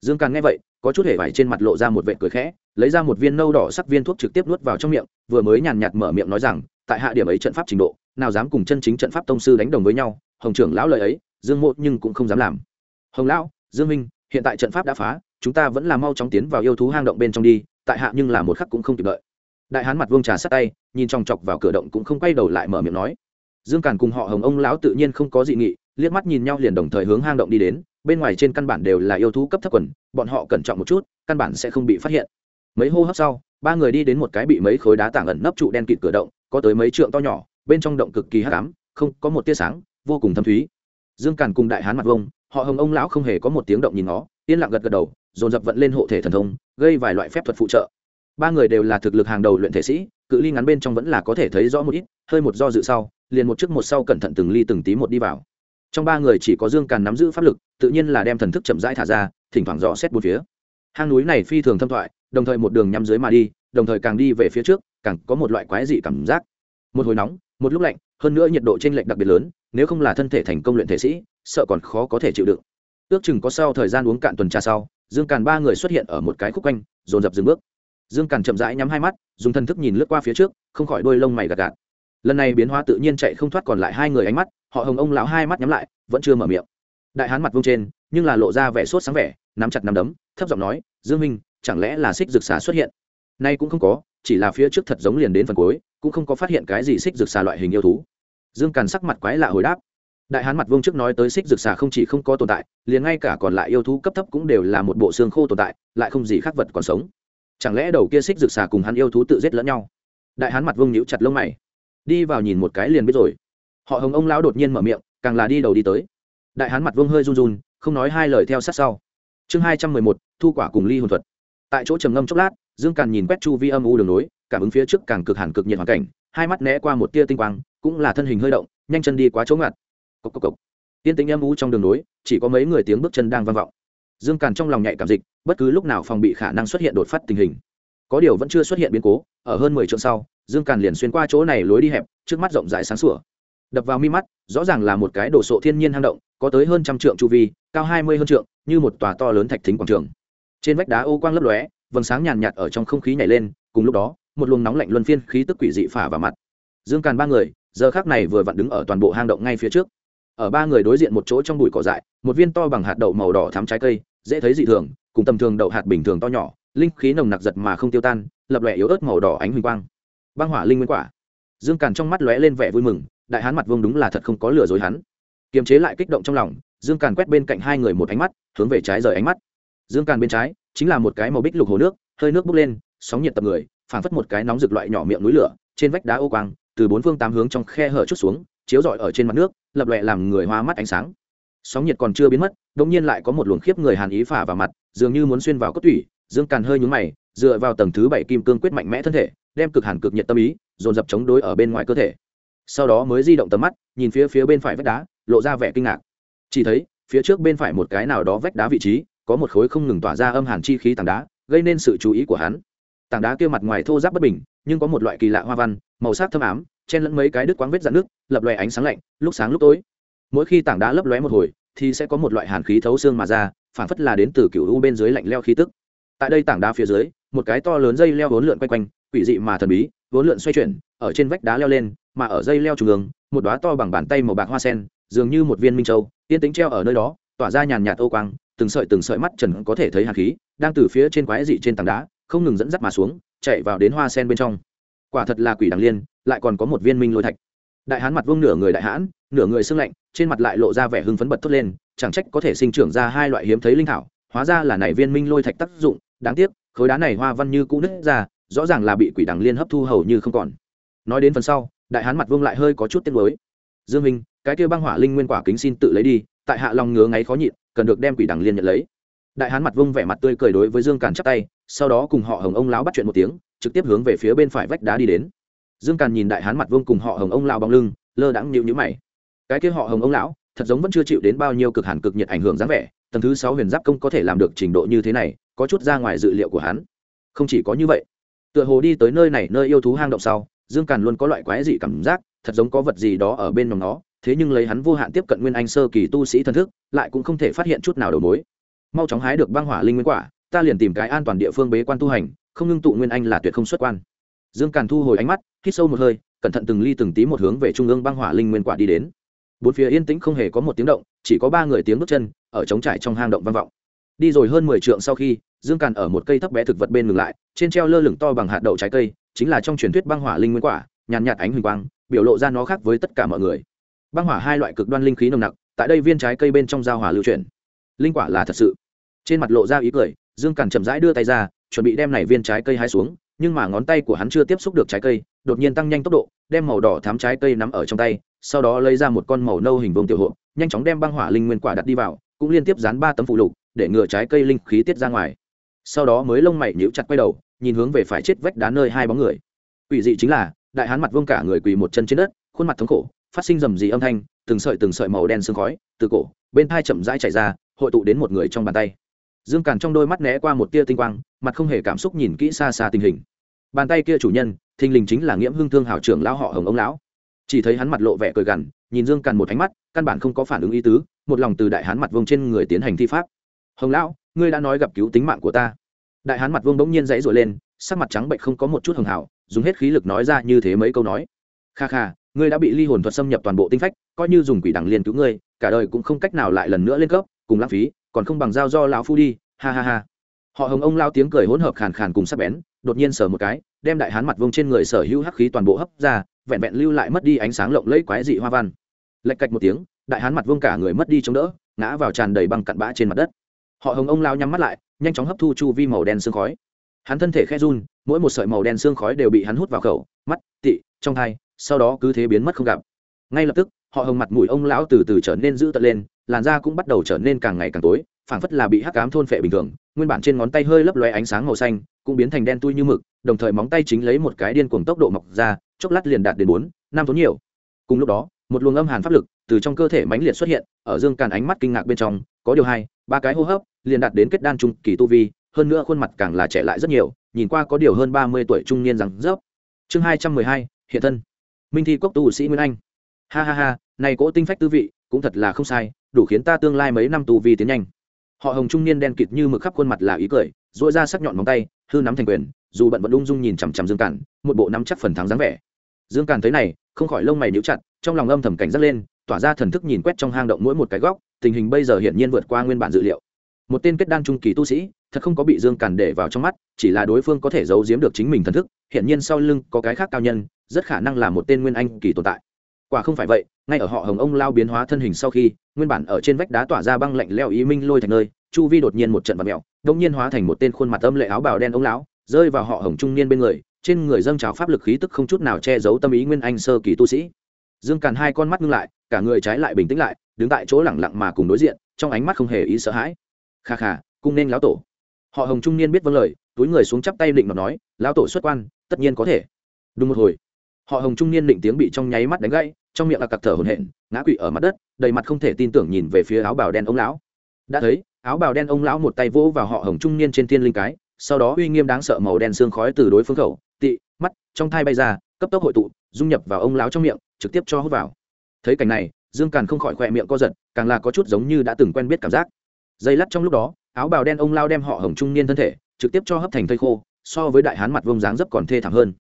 Dương càn nghe vậy có chút hề vải trên mặt lộ ra một vệ cười khẽ, lấy ra một viên nâu đỏ sắc viên thuốc trực tiếp nuốt vào trong miệng, vừa mới nhàn nhạt mở miệng nói rằng, tại hạ điểm ấy trận pháp trình độ, nào dám cùng chân chính trận pháp tông sư đánh đồng với nhau, hồng trưởng lão lời ấy, dương mộ nhưng cũng không dám làm. Hồng lão, dương minh, hiện tại trận pháp đã phá, chúng ta vẫn là mau chóng tiến vào yêu thú hang động bên trong đi, tại hạ nhưng là một khắc cũng không kịp đợi. Đại hán mặt vương trà sát tay, nhìn trong chọc vào cửa động cũng không quay đầu lại mở miệng nói. Dương càn cùng họ hồng ông lão tự nhiên không có dị nghị, liếc mắt nhìn nhau liền đồng thời hướng hang động đi đến bên ngoài trên căn bản đều là yêu thú cấp thấp quần, bọn họ cẩn trọng một chút, căn bản sẽ không bị phát hiện. Mấy hô hấp sau, ba người đi đến một cái bị mấy khối đá tảng ẩn nấp trụ đen kịt cửa động, có tới mấy trượng to nhỏ, bên trong động cực kỳ hắc ám, không, có một tia sáng, vô cùng thâm thúy. Dương càn cùng đại hán mặt vông, họ hồng ông lão không hề có một tiếng động nhìn nó yên lặng gật gật đầu, dồn dập vận lên hộ thể thần thông, gây vài loại phép thuật phụ trợ. Ba người đều là thực lực hàng đầu luyện thể sĩ, cự ly ngắn bên trong vẫn là có thể thấy rõ một ít, hơi một do dự sau, liền một trước một sau cẩn thận từng ly từng tí một đi vào trong ba người chỉ có dương càn nắm giữ pháp lực, tự nhiên là đem thần thức chậm rãi thả ra, thỉnh thoảng dò xét bốn phía. Hang núi này phi thường thâm thoại, đồng thời một đường nhắm dưới mà đi, đồng thời càng đi về phía trước, càng có một loại quái dị cảm giác. Một hồi nóng, một lúc lạnh, hơn nữa nhiệt độ t r ê n lệch đặc biệt lớn, nếu không là thân thể thành công luyện thể sĩ, sợ còn khó có thể chịu đựng. Ước chừng có sau thời gian uống cạn tuần trà sau, dương càn ba người xuất hiện ở một cái khúc quanh, dồn dập dừng bước. Dương càn chậm rãi nhắm hai mắt, dùng thân thức nhìn lướt qua phía trước, không khỏi đôi lông mày gạt gạt lần này biến hóa tự nhiên chạy không thoát còn lại hai người ánh mắt, họ hồng ông lão hai mắt nhắm lại, vẫn chưa mở miệng. Đại hán mặt vông trên, nhưng là lộ ra vẻ sốt sáng vẻ, nắm chặt nắm đấm, thấp giọng nói, dương minh, chẳng lẽ là xích rực xà xuất hiện? Nay cũng không có, chỉ là phía trước thật giống liền đến phần cuối, cũng không có phát hiện cái gì xích rực xà loại hình yêu thú. Dương càn sắc mặt quái lạ hồi đáp. Đại hán mặt vương trước nói tới xích rực xà không chỉ không có tồn tại, liền ngay cả còn lại yêu thú cấp thấp cũng đều là một bộ xương khô tồn tại, lại không gì khác vật còn sống. Chẳng lẽ đầu kia xích rực xà cùng hắn yêu thú tự giết lẫn nhau? Đại hán mặt vương nhíu chặt lông mày đi vào nhìn một cái liền biết rồi. Họ hồng ông lão đột nhiên mở miệng, càng là đi đầu đi tới. Đại hán mặt vương hơi run run, không nói hai lời theo sát sau. Chương hai trăm mười một, thu quả cùng ly hồn thuật. Tại chỗ trầm ngâm chốc lát, dương càn nhìn quét chu vi âm u đường nối, cảm ứng phía trước càng cực hẳn cực nhiệt hoàn cảnh, hai mắt né qua một tia tinh quang, cũng là thân hình hơi động, nhanh chân đi quá chỗ ngặt. Cộc cộc cộc tiên tính âm u trong đường nối, chỉ có mấy người tiếng bước chân đang vang vọng. Dương càn trong lòng nhạy cảm dịch, bất cứ lúc nào phòng bị khả năng xuất hiện đột phát tình hình. Có điều vẫn chưa xuất hiện biến cố, ở hơn mười chỗ sau dương càn liền xuyên qua chỗ này lối đi hẹp, trước mắt rộng rãi sáng sủa. Đập vào mi mắt, rõ ràng là một cái đồ sộ thiên nhiên hang động, có tới hơn trăm trượng chu vi, cao hai mươi hơn trượng, như một tòa to lớn thạch thính quảng trường. Trên vách đá ô quang lấp lóe, vầng sáng nhàn nhạt ở trong không khí nhảy lên, cùng lúc đó, một luồng nóng lạnh luân phiên khí tức quỷ dị phả vào mặt. Dương càn ba người, giờ khác này vừa vặn đứng ở toàn bộ hang động ngay phía trước. Ở ba người đối diện một chỗ trong bụi cỏ dại, một viên to bằng hạt đậu màu đỏ thắm trái cây, dễ thấy dị thường, cùng tầm thường đậu hạt bình thường to nhỏ, linh khí nồng nặc giật mà không tiêu tan, lập lòe yếu ớt màu đỏ ánh huỳnh quang băng hỏa linh nguyên quả. Dương càn trong mắt lóe lên vẻ vui mừng, đại hán mặt vương đúng là thật không có lừa dối hắn. Kiềm chế lại kích động trong lòng, dương càn quét bên cạnh hai người một ánh mắt, hướng về trái rời ánh mắt. Dương càn bên trái, chính là một cái màu bích lục hồ nước, hơi nước bốc lên, sóng nhiệt tập người, phảng phất một cái nóng rực loại nhỏ miệng núi lửa, trên vách đá ô quang, từ bốn phương tám hướng trong khe hở chút xuống, chiếu rọi ở trên mặt nước, lập lòe làm người hoa mắt ánh sáng. Sóng nhiệt còn chưa biến mất đ ỗ n g nhiên lại có một luồng khiếp người hàn ý phả vào mặt, dường như muốn xuyên vào cốt tủy, dương càn hơi nhúng mày, dựa vào tầng thứ bảy kim cương quyết mạnh mẽ thân thể đem cực hàn cực nhiệt tâm ý dồn dập chống đối ở bên ngoài cơ thể. Sau đó mới di động tầm mắt, nhìn phía phía bên phải vách đá, lộ ra vẻ kinh ngạc. Chỉ thấy, phía trước bên phải một cái nào đó vách đá vị trí, có một khối không ngừng tỏa ra âm hàn chi khí tảng đá, gây nên sự chú ý của hắn. Tảng đá kia mặt ngoài thô giáp bất bình, nhưng có một loại kỳ lạ hoa văn, màu sắc thâm ám, chen lẫn mấy cái đứt quáng vết dạn nước lập loè ánh sáng lạnh, lúc sáng lúc tối. Mỗi khi tảng đá lấp lóe một hồi, thì sẽ có một loại hàn khí thấu xương mà ra, phản phất là đến từ cựu u bên dưới lạnh leo khí tức. Tại đây tảng đá phía dưới, một cái to lớn dây leo bốn lượn quanh quanh quỷ dị mà thần bí, vốn lượn xoay chuyển, ở trên vách đá leo lên, mà ở dây leo trung ương, một đóa to bằng bàn tay màu bạc hoa sen, dường như một viên minh châu, yên tính treo ở nơi đó, tỏa ra nhàn nhạt ô quang, từng sợi từng sợi mắt trần có thể thấy hàn khí, đang từ phía trên quái dị trên tảng đá, không ngừng dẫn dắt mà xuống, chạy vào đến hoa sen bên trong. Quả thật là quỷ đằng liên, lại còn có một viên minh lôi thạch. Đại hán mặt vương nửa người đại hãn nửa người xương lạnh, trên mặt lại lộ ra vẻ hưng phấn bật thốt lên, chẳng trách có thể sinh trưởng ra hai loại hiếm thấy linh thảo, hóa ra là này viên minh lôi thạch tác dụng, đáng tiếc, khối đá này hoa văn như cũ nứt ra rõ ràng là bị quỷ đằng liên hấp thu hầu như không còn. Nói đến phần sau, đại hán mặt vương lại hơi có chút tiếc nuối. Dương minh, cái kia băng hỏa linh nguyên quả kính xin tự lấy đi, tại hạ lòng ngứa ngáy khó nhịn, cần được đem quỷ đằng liên nhận lấy. Đại hán mặt vung vẻ mặt tươi cười đối với dương càn chắp tay, sau đó cùng họ hồng ông lão bắt chuyện một tiếng, trực tiếp hướng về phía bên phải vách đá đi đến. Dương càn nhìn đại hán mặt vương cùng họ hồng ông lão bóng lưng, lơ đãng nhịu nhữ mày. Cái kia họ hồng ông lão, thật giống vẫn chưa chịu đến bao nhiêu cực hàn cực nhiệt ảnh hưởng dáng vẻ, tầng thứ sáu huyền giáp công có thể làm được trình độ như thế này, có chút ra ngoài dự liệu của hắn. Không chỉ có như vậy tựa hồ đi tới nơi này nơi yêu thú hang động sau, dương càn luôn có loại quái dị cảm giác, thật giống có vật gì đó ở bên nhóm nó, thế nhưng lấy hắn vô hạn tiếp cận nguyên anh sơ kỳ tu sĩ thần thức, lại cũng không thể phát hiện chút nào đầu mối. Mau chóng hái được băng hỏa linh nguyên quả, ta liền tìm cái an toàn địa phương bế quan tu hành, không ngưng tụ nguyên anh là tuyệt không xuất quan. Dương càn thu hồi ánh mắt, hít sâu một hơi, cẩn thận từng ly từng tí một hướng về trung ương băng hỏa linh nguyên quả đi đến. Bốn phía yên tĩnh không hề có một tiếng động, chỉ có ba người tiếng bước chân, ở trống trải trong hang động vang vọng. Đi rồi hơn mười trượng sau khi dương càn ở một cây thấp bé thực vật bên ngừng lại, trên treo lơ lửng to bằng hạt đậu trái cây, chính là trong truyền thuyết băng hỏa linh nguyên quả, nhàn nhạt ánh huỳnh quang, biểu lộ ra nó khác với tất cả mọi người. Băng hỏa hai loại cực đoan linh khí nồng nặc, tại đây viên trái cây bên trong giao hỏa lưu chuyển. Linh quả là thật sự. Trên mặt lộ ra ý cười, dương càn chậm rãi đưa tay ra, chuẩn bị đem này viên trái cây hái xuống, nhưng mà ngón tay của hắn chưa tiếp xúc được trái cây, đột nhiên tăng nhanh tốc độ, đem màu đỏ thám trái cây nắm ở trong tay, sau đó lấy ra một con màu nâu hình vông tiểu hộ nhanh chóng đem băng hỏa linh nguyên quả đặt đi vào, cũng liên tiếp dán ba tấm phụ lục, để ngừa trái cây linh khí tiết ra ngoài sau đó mới lông mày nhíu chặt quay đầu, nhìn hướng về phải chết vách đá nơi hai bóng người. Quỷ dị chính là, đại hán mặt vương cả người quỳ một chân trên đất, khuôn mặt thống khổ, phát sinh rầm rì âm thanh, từng sợi từng sợi màu đen sương khói từ cổ, bên thai chậm rãi chảy ra, hội tụ đến một người trong bàn tay. Dương càn trong đôi mắt né qua một tia tinh quang, mặt không hề cảm xúc nhìn kỹ xa xa tình hình. Bàn tay kia chủ nhân, thình lình chính là nghiễm hưng thương hảo trưởng lão họ hồng ông lão. Chỉ thấy hắn mặt lộ vẻ cười gằn, nhìn dương càn một ánh mắt, căn bản không có phản ứng ý tứ, một lòng từ đại hán mặt vông trên người tiến hành thi pháp. Hồng lão ngươi đã nói gặp cứu tính mạng của ta. Đại hán mặt vương bỗng nhiên dãy rồi lên, sắc mặt trắng bệnh không có một chút hường hảo, dùng hết khí lực nói ra như thế mấy câu nói. Kha kha, ngươi đã bị ly hồn thuật xâm nhập toàn bộ tinh phách, coi như dùng quỷ đẳng liền cứu ngươi, cả đời cũng không cách nào lại lần nữa lên cấp, cùng lãng phí, còn không bằng giao do lão phu đi, ha ha ha. Họ hồng ông lao tiếng cười hỗn hợp khàn khàn cùng sắc bén, đột nhiên sờ một cái, đem đại hán mặt vông trên người sở hữu hắc khí toàn bộ hấp ra, vẹn vẹn lưu lại mất đi ánh sáng lộng lẫy quái dị hoa văn. Lệch cạch một tiếng, đại hán mặt vông cả người mất đi chống đỡ, ngã vào tràn đầy băng cặn bã trên mặt đất họ hồng ông lao nhắm mắt lại, nhanh chóng hấp thu chu vi màu đen xương khói. Hắn thân thể khe run, mỗi một sợi màu đen xương khói đều bị hắn hút vào khẩu, mắt, tị, trong thai, sau đó cứ thế biến mất không gặp. Ngay lập tức, họ hồng mặt mũi ông lão từ từ trở nên dữ tợn lên, làn da cũng bắt đầu trở nên càng ngày càng tối, phảng phất là bị hắc cám thôn phệ bình thường, nguyên bản trên ngón tay hơi lấp lóe ánh sáng màu xanh, cũng biến thành đen tui như mực, đồng thời móng tay chính lấy một cái điên cuồng tốc độ mọc ra, chốc lát liền đạt đến bốn, năm tốn nhiều. Cùng lúc đó, một luồng âm hàn pháp lực từ trong cơ thể mãnh liệt xuất hiện, ở dương càn ánh mắt kinh ngạc bên trong, có điều hai, ba cái hô hấp liền đạt đến kết đan trung kỳ tu vi, hơn nữa khuôn mặt càng là trẻ lại rất nhiều, nhìn qua có điều hơn ba mươi tuổi trung niên rằng rớp chương hai trăm mười hai, hiện thân. Minh thi cốc tu sĩ nguyên anh. Ha ha ha, này cỗ tinh phách tư vị, cũng thật là không sai, đủ khiến ta tương lai mấy năm tu vi tiến nhanh. Họ hồng trung niên đen kịt như mực khắp khuôn mặt là ý cười dội ra sắc nhọn móng tay, hư nắm thành quyền, dù bận vẫn ung dung nhìn chằm chằm dương cản, một bộ nắm chắc phần thắng dáng vẻ. Dương cản thấy này, không khỏi lông mày níu chặt, trong lòng âm thầm cảnh giác lên, tỏa ra thần thức nhìn quét trong hang động mỗi một cái góc, tình hình bây giờ hiển nhiên vượt qua nguyên bản dự liệu một tên kết đan trung kỳ tu sĩ, thật không có bị dương càn để vào trong mắt, chỉ là đối phương có thể giấu giếm được chính mình thần thức hiện nhiên sau lưng có cái khác cao nhân, rất khả năng là một tên nguyên anh kỳ tồn tại. Quả không phải vậy, ngay ở họ hồng ông lao biến hóa thân hình sau khi, nguyên bản ở trên vách đá tỏa ra băng lạnh leo ý minh lôi thành nơi, chu vi đột nhiên một trận vật mẹo đông nhiên hóa thành một tên khuôn mặt âm lệ áo bào đen ông lão, rơi vào họ hồng trung niên bên người, trên người dâng trào pháp lực khí tức không chút nào che giấu tâm ý nguyên anh sơ kỳ tu sĩ. Dương càn hai con mắt ngưng lại, cả người trái lại bình tĩnh lại, đứng tại chỗ lẳng lặng mà cùng đối diện, trong ánh mắt không hề ý sợ hãi kha kha, cung nên lão tổ. Họ hồng trung niên biết vâng lời, túi người xuống chắp tay định mà nói, lão tổ xuất quan, tất nhiên có thể. Đúng một hồi, họ hồng trung niên định tiếng bị trong nháy mắt đánh gãy, trong miệng là cặc thở hổn hển, ngã quỵ ở mặt đất, đầy mặt không thể tin tưởng nhìn về phía áo bào đen ông lão. Đã thấy, áo bào đen ông lão một tay vỗ vào họ hồng trung niên trên thiên linh cái, sau đó uy nghiêm đáng sợ màu đen xương khói từ đối phương khẩu, tị, mắt, trong thai bay ra, cấp tốc hội tụ, dung nhập vào ông lão trong miệng, trực tiếp cho hút vào. Thấy cảnh này, dương càn không khỏi khỏe miệng co giật, càng là có chút giống như đã từng quen biết cảm giác dây lắt trong lúc đó, áo bào đen ông lao đem họ hồng trung niên thân thể, trực tiếp cho hấp thành thây khô, so với đại hán mặt vông dáng dấp còn thê thảm hơn.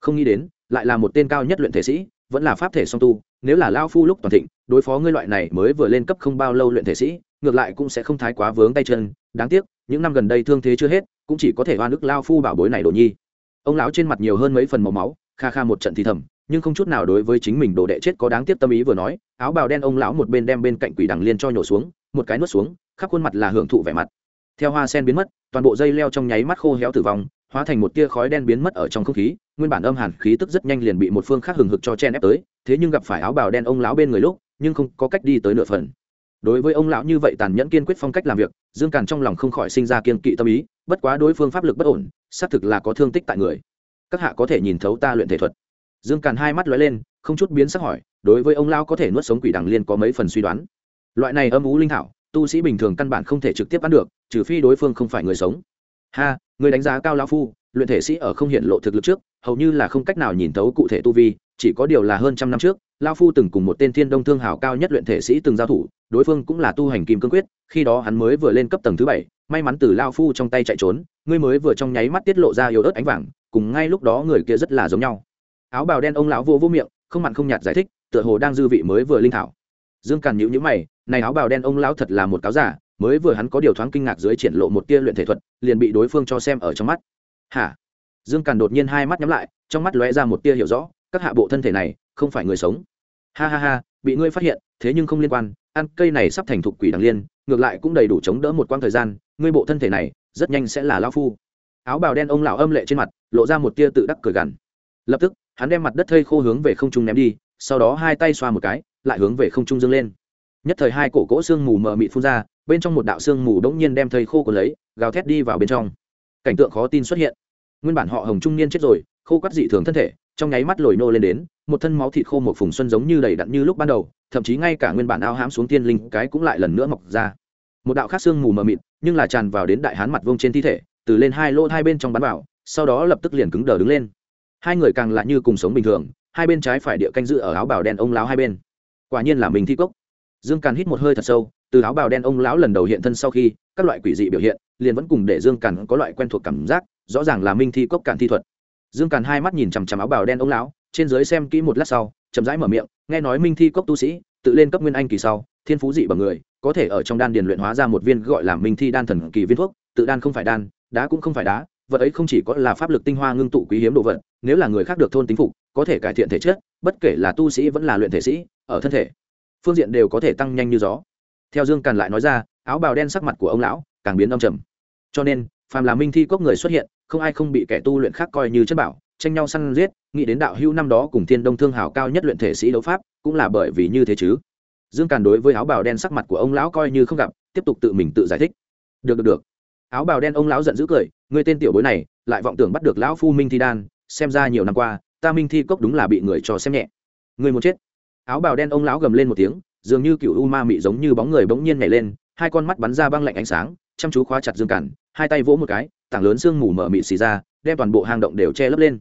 Không nghĩ đến, lại là một tên cao nhất luyện thể sĩ, vẫn là pháp thể song tu, nếu là lao phu lúc toàn thịnh, đối phó ngươi loại này mới vừa lên cấp không bao lâu luyện thể sĩ, ngược lại cũng sẽ không thái quá vướng tay chân. Đáng tiếc, những năm gần đây thương thế chưa hết, cũng chỉ có thể oan ức lao phu bảo bối này đồ nhi. Ông lão trên mặt nhiều hơn mấy phần màu máu, kha kha một trận thì thầm, nhưng không chút nào đối với chính mình đồ đệ chết có đáng tiếc tâm ý vừa nói, áo bào đen ông lão một bên đem bên cạnh quỷ đằng liên cho nhổ xuống một cái nuốt xuống, khắp khuôn mặt là hưởng thụ vẻ mặt. Theo hoa sen biến mất, toàn bộ dây leo trong nháy mắt khô héo tử vong, hóa thành một tia khói đen biến mất ở trong không khí, nguyên bản âm hàn khí tức rất nhanh liền bị một phương khác hừng hực cho chen ép tới, thế nhưng gặp phải áo bào đen ông lão bên người lúc, nhưng không có cách đi tới nửa phần. Đối với ông lão như vậy tàn nhẫn kiên quyết phong cách làm việc, dương càn trong lòng không khỏi sinh ra kiên kỵ tâm ý, bất quá đối phương pháp lực bất ổn, xác thực là có thương tích tại người. Các hạ có thể nhìn thấu ta luyện thể thuật. Dương càn hai mắt lóe lên, không chút biến sắc hỏi, đối với ông lão có thể nuốt sống quỷ đằng liên có mấy phần suy đoán? Loại này âm ú linh thảo, tu sĩ bình thường căn bản không thể trực tiếp ăn được, trừ phi đối phương không phải người sống. Ha, người đánh giá cao lão phu, luyện thể sĩ ở không hiện lộ thực lực trước, hầu như là không cách nào nhìn thấu cụ thể tu vi, chỉ có điều là hơn trăm năm trước lao phu từng cùng một tên thiên đông thương hào cao nhất luyện thể sĩ từng giao thủ, đối phương cũng là tu hành kim cương quyết, khi đó hắn mới vừa lên cấp tầng thứ bảy, may mắn từ lao phu trong tay chạy trốn ngươi mới vừa trong nháy mắt tiết lộ ra yếu ớt ánh vàng, cùng ngay lúc đó người kia rất là giống nhau. Áo bào đen ông lão vô vô miệng, không mặn không nhạt giải thích, tựa hồ đang dư vị mới vừa linh thảo. Dương càn nhữ nhữ mày này áo bào đen ông lão thật là một cáo giả, mới vừa hắn có điều thoáng kinh ngạc dưới triển lộ một tia luyện thể thuật, liền bị đối phương cho xem ở trong mắt. Hả? Dương càn đột nhiên hai mắt nhắm lại, trong mắt lóe ra một tia hiểu rõ, các hạ bộ thân thể này, không phải người sống. Ha ha ha, bị ngươi phát hiện, thế nhưng không liên quan, ăn cây này sắp thành thục quỷ đằng liên, ngược lại cũng đầy đủ chống đỡ một quãng thời gian, ngươi bộ thân thể này, rất nhanh sẽ là lao phu. Áo bào đen ông lão âm lệ trên mặt, lộ ra một tia tự đắc cười gằn. Lập tức, hắn đem mặt đất thây khô hướng về không trung ném đi, sau đó hai tay xoa một cái, lại hướng về không trung dâng lên nhất thời hai cổ cỗ xương mù mờ mịt phun ra, bên trong một đạo xương mù đống nhiên đem thầy khô của lấy, gào thét đi vào bên trong. Cảnh tượng khó tin xuất hiện. Nguyên bản họ hồng trung niên chết rồi, khô quắt dị thường thân thể, trong nháy mắt lồi nô lên đến, một thân máu thịt khô một phùng xuân giống như đầy đặn như lúc ban đầu, thậm chí ngay cả nguyên bản ao hãm xuống tiên linh cái cũng lại lần nữa mọc ra. Một đạo khác xương mù mờ mịt, nhưng là tràn vào đến đại hán mặt vông trên thi thể, từ lên hai lỗ hai bên trong bắn vào, sau đó lập tức liền cứng đờ đứng lên. Hai người càng lại như cùng sống bình thường, hai bên trái phải địa canh dự ở áo bào đen ông láo hai bên. Quả nhiên là mình thi cốc dương càn hít một hơi thật sâu, từ áo bào đen ông lão lần đầu hiện thân sau khi, các loại quỷ dị biểu hiện, liền vẫn cùng để dương càn có loại quen thuộc cảm giác, rõ ràng là minh thi cốc càn thi thuật. Dương càn hai mắt nhìn chằm chằm áo bào đen ông lão, trên dưới xem kỹ một lát sau, chậm rãi mở miệng, nghe nói minh thi cốc tu sĩ, tự lên cấp nguyên anh kỳ sau, thiên phú dị bằng người, có thể ở trong đan điền luyện hóa ra một viên gọi là minh thi đan thần kỳ viên thuốc, tự đan không phải đan, đá cũng không phải đá, vật ấy không chỉ có là pháp lực tinh hoa ngưng tụ quý hiếm đồ vật, nếu là người khác được thôn tính phục, có thể cải thiện thể chất, bất kể là tu sĩ vẫn là luyện thể sĩ, ở thân thể phương diện đều có thể tăng nhanh như gió. Theo dương càn lại nói ra, áo bào đen sắc mặt của ông lão càng biến âm trầm. Cho nên, phàm là minh thi cốc người xuất hiện, không ai không bị kẻ tu luyện khác coi như chất bảo, tranh nhau săn giết, nghĩ đến đạo hữu năm đó cùng thiên đông thương hào cao nhất luyện thể sĩ đấu pháp, cũng là bởi vì như thế chứ. Dương càn đối với áo bào đen sắc mặt của ông lão coi như không gặp, tiếp tục tự mình tự giải thích. Được được được. Áo bào đen ông lão giận dữ cười, người tên tiểu bối này, lại vọng tưởng bắt được lão phu minh thi đan, xem ra nhiều năm qua, ta minh thi cốc đúng là bị người cho xem nhẹ. Người muốn chết áo bào đen ông lão gầm lên một tiếng, dường như cựu u ma mị giống như bóng người bỗng nhiên nhảy lên, hai con mắt bắn ra băng lạnh ánh sáng, chăm chú khóa chặt dương cản, hai tay vỗ một cái, tảng lớn sương mù mở mị xì ra, đem toàn bộ hang động đều che lấp lên.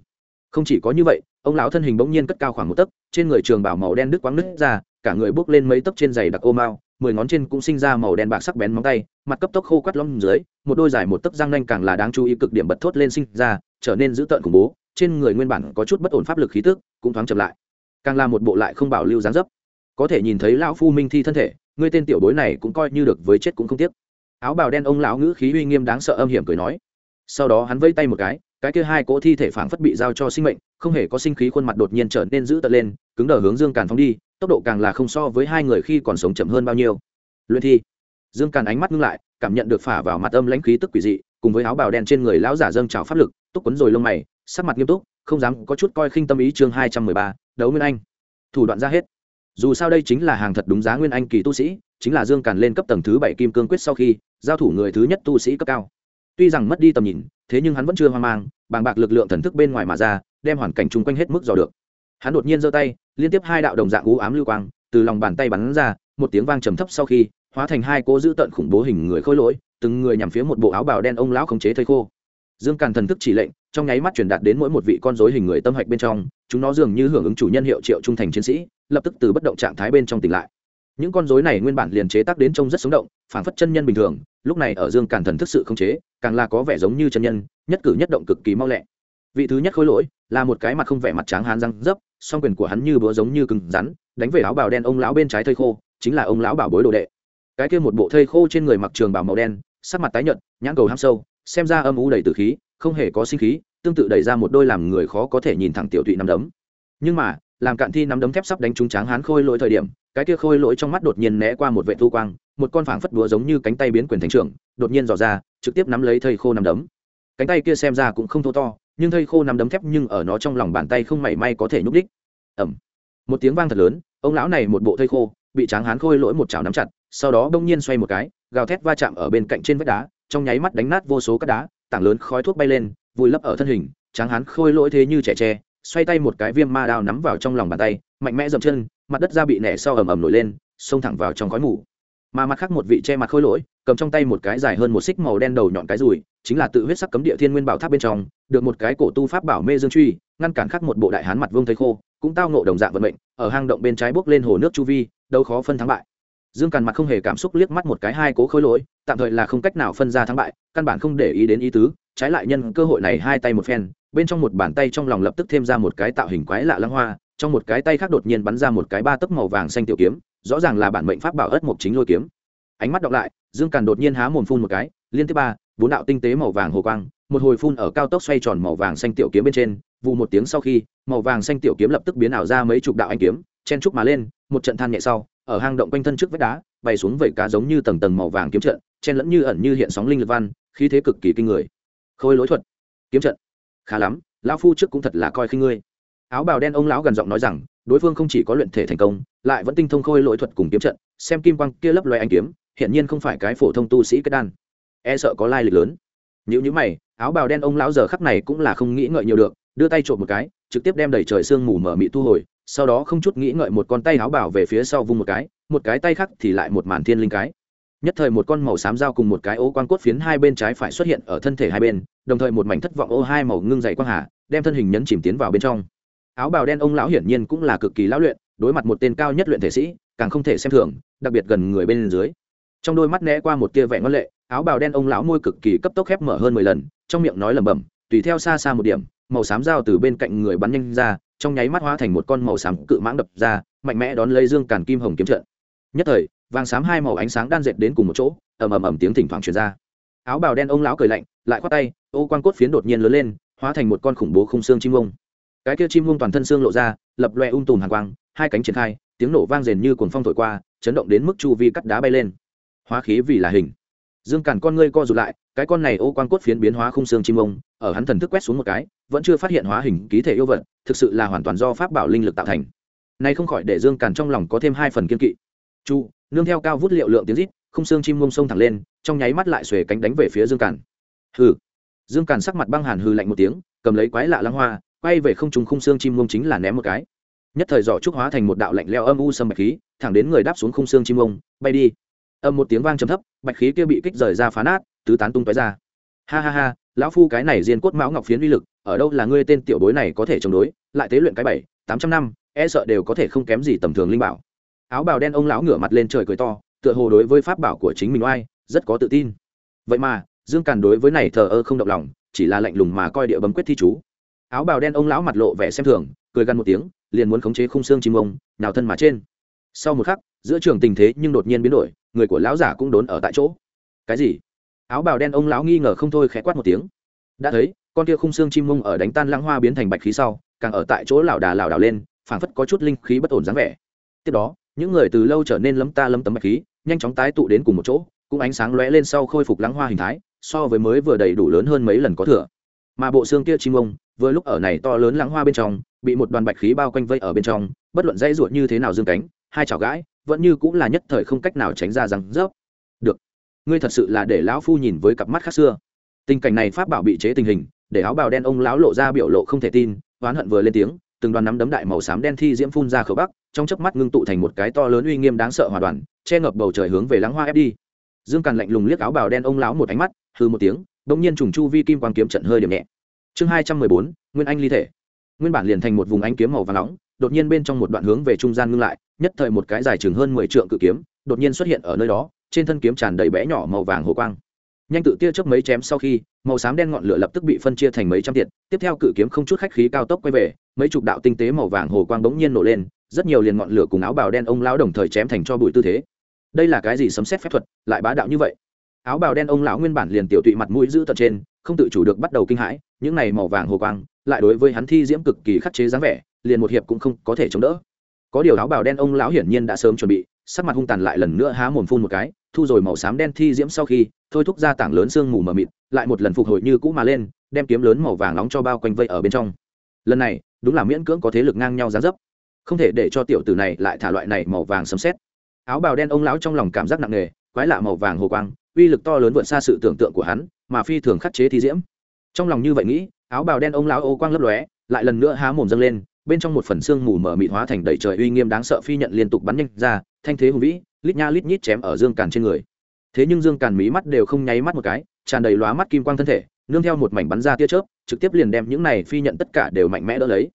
Không chỉ có như vậy, ông lão thân hình bỗng nhiên cất cao khoảng một tấc, trên người trường bảo màu đen đứt quáng nứt ra, cả người bước lên mấy tấc trên giày đặc ô mao, mười ngón trên cũng sinh ra màu đen bạc sắc bén móng tay, mặt cấp tốc khô quắt lõm dưới, một đôi dài một tấc răng nanh càng là đáng chú ý cực điểm bật thốt lên sinh ra, trở nên dữ tợn khủng bố, trên người nguyên bản có chút bất ổn pháp lực khí tức, cũng thoáng chậm lại càng là một bộ lại không bảo lưu dáng dấp. Có thể nhìn thấy lão phu minh thi thân thể, ngươi tên tiểu bối này cũng coi như được với chết cũng không tiếc. Áo bào đen ông lão ngữ khí uy nghiêm đáng sợ âm hiểm cười nói. Sau đó hắn vây tay một cái cái kia hai cỗ thi thể phảng phất bị giao cho sinh mệnh, không hề có sinh khí khuôn mặt đột nhiên trở nên dữ tợn lên, cứng đờ hướng dương càn phóng đi, tốc độ càng là không so với hai người khi còn sống chậm hơn bao nhiêu. Luyện thi. Dương càn ánh mắt ngưng lại, cảm nhận được phả vào mặt âm lãnh khí tức quỷ dị, cùng với áo bào đen trên người lão giả dâng trào pháp lực, túc quấn rồi lông mày sắc mặt nghiêm túc, không dám có chút coi khinh tâm ý chương hai trăm mười ba, đấu nguyên anh. Thủ đoạn ra hết. Dù sao đây chính là hàng thật đúng giá nguyên anh kỳ tu sĩ, chính là dương càn lên cấp tầng thứ bảy kim cương quyết sau khi, giao thủ người thứ nhất tu sĩ cấp cao. Tuy rằng mất đi tầm nhìn, thế nhưng hắn vẫn chưa hoang mang, bàng bạc lực lượng thần thức bên ngoài mà ra, đem hoàn cảnh chung quanh hết mức dò được. Hắn đột nhiên giơ tay, liên tiếp hai đạo đồng dạng u ám lưu quang, từ lòng bàn tay bắn ra, một tiếng vang trầm thấp sau khi, hóa thành hai cô giữ tận khủng bố hình người khôi lỗi, từng người nhằm phía một bộ áo bào đen ông lão khống chế thây khô dương càn thần thức chỉ lệnh, trong nháy mắt truyền đạt đến mỗi một vị con rối hình người tâm hạch bên trong, chúng nó dường như hưởng ứng chủ nhân hiệu triệu trung thành chiến sĩ, lập tức từ bất động trạng thái bên trong tỉnh lại. Những con rối này nguyên bản liền chế tác đến trông rất sống động phản phất chân nhân bình thường, lúc này ở dương càn thần thức sự không chế, càng là có vẻ giống như chân nhân, nhất cử nhất động cực kỳ mau lẹ. Vị thứ nhất khối lỗi, là một cái mặt không vẻ mặt tráng hán răng dấp, song quyền của hắn như búa giống như cứng rắn, đánh về áo bào đen ông lão bên trái thây khô, chính là ông lão bảo bối đồ đệ. Cái kia một bộ thây khô trên người mặc trường bảo màu đen, sắc mặt tái nhợt, nhãn cầu ham sâu xem ra âm u đầy tử khí, không hề có sinh khí, tương tự đẩy ra một đôi làm người khó có thể nhìn thẳng tiểu thụy nắm đấm. Nhưng mà, làm cạn thi nắm đấm thép sắp đánh trúng tráng hán khôi lỗi thời điểm, cái kia khôi lỗi trong mắt đột nhiên né qua một vệ thu quang, một con phảng phất đúa giống như cánh tay biến quyền thành trưởng, đột nhiên dò ra, trực tiếp nắm lấy thây khô nắm đấm. Cánh tay kia xem ra cũng không thô to, nhưng thây khô nắm đấm thép nhưng ở nó trong lòng bàn tay không mảy may có thể nhúc đích ẩm một tiếng vang thật lớn, ông lão này một bộ thây khô, bị tráng hán khôi lỗi một chảo nắm chặt, sau đó đông nhiên xoay một cái, gào thét va chạm ở bên cạnh trên vách đá trong nháy mắt đánh nát vô số các đá, tảng lớn khói thuốc bay lên, vùi lấp ở thân hình, tráng hán khôi lỗi thế như trẻ tre, xoay tay một cái viêm ma đao nắm vào trong lòng bàn tay, mạnh mẽ dậm chân, mặt đất ra bị nẻ sau ầm ầm nổi lên, xông thẳng vào trong khói mù. Mà mặt khác một vị che mặt khôi lỗi, cầm trong tay một cái dài hơn một xích màu đen đầu nhọn cái rùi, chính là tự huyết sắc cấm địa thiên nguyên bảo tháp bên trong, được một cái cổ tu pháp bảo mê dương truy, ngăn cản khắc một bộ đại hán mặt vương thấy khô, cũng tao ngộ đồng dạng vận mệnh, ở hang động bên trái bước lên hồ nước chu vi, đâu khó phân thắng bại dương càn mặt không hề cảm xúc liếc mắt một cái hai cố khôi lỗi, tạm thời là không cách nào phân ra thắng bại, căn bản không để ý đến ý tứ, trái lại nhân cơ hội này hai tay một phen, bên trong một bàn tay trong lòng lập tức thêm ra một cái tạo hình quái lạ lăng hoa, trong một cái tay khác đột nhiên bắn ra một cái ba tấc màu vàng xanh tiểu kiếm, rõ ràng là bản mệnh pháp bảo ớt mộc chính lôi kiếm. Ánh mắt đọc lại, dương càn đột nhiên há mồm phun một cái, liên tiếp ba, bốn đạo tinh tế màu vàng hồ quang, một hồi phun ở cao tốc xoay tròn màu vàng xanh tiểu kiếm bên trên vụ một tiếng sau khi, màu vàng xanh tiểu kiếm lập tức biến ảo ra mấy chục đạo anh kiếm, chen trúc mà lên, một trận than nhẹ sau ở hang động quanh thân trước vách đá, bày xuống vẩy cá giống như tầng tầng màu vàng kiếm trận, chen lẫn như ẩn như hiện sóng linh lực văn, khí thế cực kỳ kinh người. Khôi lối thuật. Kiếm trận. Khá lắm, lão phu trước cũng thật là coi khinh ngươi. Áo bào đen ông lão gần giọng nói rằng, đối phương không chỉ có luyện thể thành công, lại vẫn tinh thông khôi lỗi thuật cùng kiếm trận, xem kim quang kia lấp loài anh kiếm hiện nhiên không phải cái phổ thông tu sĩ kết đan. E sợ có lai lịch lớn. Nếu như mày, áo bào đen ông lão giờ khắc này cũng là không nghĩ ngợi nhiều được, đưa tay trộm một cái, trực tiếp đem đẩy trời sương mù mở mị thu hồi sau đó không chút nghĩ ngợi một con tay áo bảo về phía sau vung một cái một cái tay khác thì lại một màn thiên linh cái. Nhất thời một con màu xám dao cùng một cái ô quan cốt phiến hai bên trái phải xuất hiện ở thân thể hai bên, đồng thời một mảnh thất vọng ô hai màu ngưng dày quang hà, đem thân hình nhấn chìm tiến vào bên trong. Áo bào đen ông lão hiển nhiên cũng là cực kỳ lão luyện, đối mặt một tên cao nhất luyện thể sĩ, càng không thể xem thường, đặc biệt gần người bên dưới. Trong đôi mắt né qua một tia vẻ ngân lệ, áo bào đen ông lão môi cực kỳ cấp tốc khép mở hơn mười lần, trong miệng nói lẩm bẩm, tùy theo xa xa một điểm, màu xám dao từ bên cạnh người bắn nhanh ra trong nháy mắt hóa thành một con màu xám cự mãng đập ra, mạnh mẽ đón lấy dương càn kim hồng kiếm trận. Nhất thời, vàng xám hai màu ánh sáng đan dệt đến cùng một chỗ, ầm ầm ầm tiếng thỉnh thoảng truyền ra. Áo bào đen ông lão cười lạnh, lại khoát tay, ô quan cốt phiến đột nhiên lớn lên, hóa thành một con khủng bố khung xương chim ông cái kia chim ông toàn thân xương lộ ra, lập loe um tùm hàn quang, hai cánh triển khai, tiếng nổ vang rền như cuồng phong thổi qua, chấn động đến mức chu vi cắt đá bay lên. Hóa khí vì là hình. Dương càn con ngươi co rụt lại cái con này ô quan cốt phiến biến hóa khung xương chim ông, ở hắn thần thức quét xuống một cái, vẫn chưa phát hiện hóa hình ký thể yêu vật, thực sự là hoàn toàn do pháp bảo linh lực tạo thành. Nay không khỏi để dương càn trong lòng có thêm hai phần kiên kỵ. Chu, nương theo cao vút liệu lượng tiếng rít, khung xương chim mông sông thẳng lên, trong nháy mắt lại xuề cánh đánh về phía dương càn. Hừ. Dương càn sắc mặt băng hàn hừ lạnh một tiếng, cầm lấy quái lạ lăng hoa, quay về không trùng khung xương chim mông chính là ném một cái. Nhất thời giỏ trúc hóa thành một đạo lạnh leo âm u sâm bạch khí, thẳng đến người đáp xuống khung xương chim mông bay đi. Âm một tiếng vang trầm thấp, bạch khí kia bị kích rời ra phá nát tứ tán tung tói ra. Ha ha ha, lão phu cái này diên cốt mão ngọc phiến uy lực, ở đâu là ngươi tên tiểu bối này có thể chống đối, lại tế luyện cái bảy, tám trăm năm e sợ đều có thể không kém gì tầm thường linh bảo. Áo bào đen ông lão ngửa mặt lên trời cười to, tựa hồ đối với pháp bảo của chính mình oai, rất có tự tin. Vậy mà, dương càn đối với này thờ ơ không động lòng, chỉ là lạnh lùng mà coi địa bấm quyết thi chú. Áo bào đen ông lão mặt lộ vẻ xem thường, cười gần một tiếng, liền muốn khống chế khung xương chim ông nào thân mà trên. Sau một khắc, giữa trường tình thế nhưng đột nhiên biến đổi, người của lão giả cũng đốn ở tại chỗ. Cái gì? Áo bào đen ông lão nghi ngờ không thôi khẽ quát một tiếng. Đã thấy, con kia khung xương chim mông ở đánh tan lãng hoa biến thành bạch khí sau, càng ở tại chỗ lảo đà lảo đảo lên, phảng phất có chút linh khí bất ổn dáng vẻ. Tiếp đó, những người từ lâu trở nên lấm ta lấm tấm bạch khí, nhanh chóng tái tụ đến cùng một chỗ, cũng ánh sáng lóe lên sau khôi phục lãng hoa hình thái, so với mới vừa đầy đủ lớn hơn mấy lần có thừa. Mà bộ xương kia chim mông, vừa lúc ở này to lớn lãng hoa bên trong, bị một đoàn bạch khí bao quanh vây ở bên trong, bất luận dây ruột như thế nào dương cánh, hai chảo gãi, vẫn như cũng là nhất thời không cách nào tránh ra rằng rớp ngươi thật sự là để lão phu nhìn với cặp mắt khác xưa. Tình cảnh này pháp bảo bị chế tình hình, để áo bào đen ông lão lộ ra biểu lộ không thể tin, oán hận vừa lên tiếng, từng đoàn nắm đấm đại màu xám đen thi diễm phun ra khẩu bắc, trong chớp mắt ngưng tụ thành một cái to lớn uy nghiêm đáng sợ hòa đoàn, che ngập bầu trời hướng về lãng hoa ép đi. Dương càn lạnh lùng liếc áo bào đen ông lão một ánh mắt hư một tiếng, bỗng nhiên trùng chu vi kim quang kiếm trận hơi điểm nhẹ. Chương hai trăm mười bốn, nguyên anh ly thể. Nguyên bản liền thành một vùng ánh kiếm màu và nóng, đột nhiên bên trong một đoạn hướng về trung gian ngưng lại, nhất thời một cái dài chừng hơn mười trượng cự kiếm, đột nhiên xuất hiện ở nơi đó trên thân kiếm tràn đầy bé nhỏ màu vàng hồ quang. Nhanh tự tia chớp mấy chém sau khi, màu xám đen ngọn lửa lập tức bị phân chia thành mấy trăm tiện tiếp theo cự kiếm không chút khách khí cao tốc quay về, mấy chục đạo tinh tế màu vàng hồ quang bỗng nhiên nổ lên, rất nhiều liền ngọn lửa cùng áo bào đen ông lão đồng thời chém thành cho bụi tư thế. Đây là cái gì sấm xét phép thuật, lại bá đạo như vậy? Áo bào đen ông lão nguyên bản liền tiểu tụy mặt mũi giữ tận trên, không tự chủ được bắt đầu kinh hãi, những này màu vàng hồ quang, lại đối với hắn thi diễm cực kỳ khắc chế dáng vẻ, liền một hiệp cũng không có thể chống đỡ. Có điều áo bào đen ông lão hiển nhiên đã sớm chuẩn bị, sắc mặt hung tàn lại lần nữa há mồm phun một cái thu rồi màu xám đen thi diễm sau khi, thôi thúc ra tảng lớn sương mù mờ mịt, lại một lần phục hồi như cũ mà lên, đem kiếm lớn màu vàng nóng cho bao quanh vây ở bên trong. Lần này, đúng là miễn cưỡng có thế lực ngang nhau gián dấp. Không thể để cho tiểu tử này lại thả loại này màu vàng sấm xét áo bào đen ông lão trong lòng cảm giác nặng nề, quái lạ màu vàng hồ quang, uy lực to lớn vượt xa sự tưởng tượng của hắn, mà phi thường khắc chế thi diễm. Trong lòng như vậy nghĩ, áo bào đen ông lão ô quang lấp lóe, lại lần nữa há mồm dâng lên, bên trong một phần xương mù mở mịt hóa thành đầy trời uy nghiêm đáng sợ phi nhận liên tục bắn nhanh ra, thanh thế hùng vĩ lít nha lít nhít chém ở dương càn trên người. Thế nhưng dương càn mí mắt đều không nháy mắt một cái, tràn đầy lóa mắt kim quang thân thể, nương theo một mảnh bắn ra tia chớp, trực tiếp liền đem những này phi nhận tất cả đều mạnh mẽ đỡ lấy.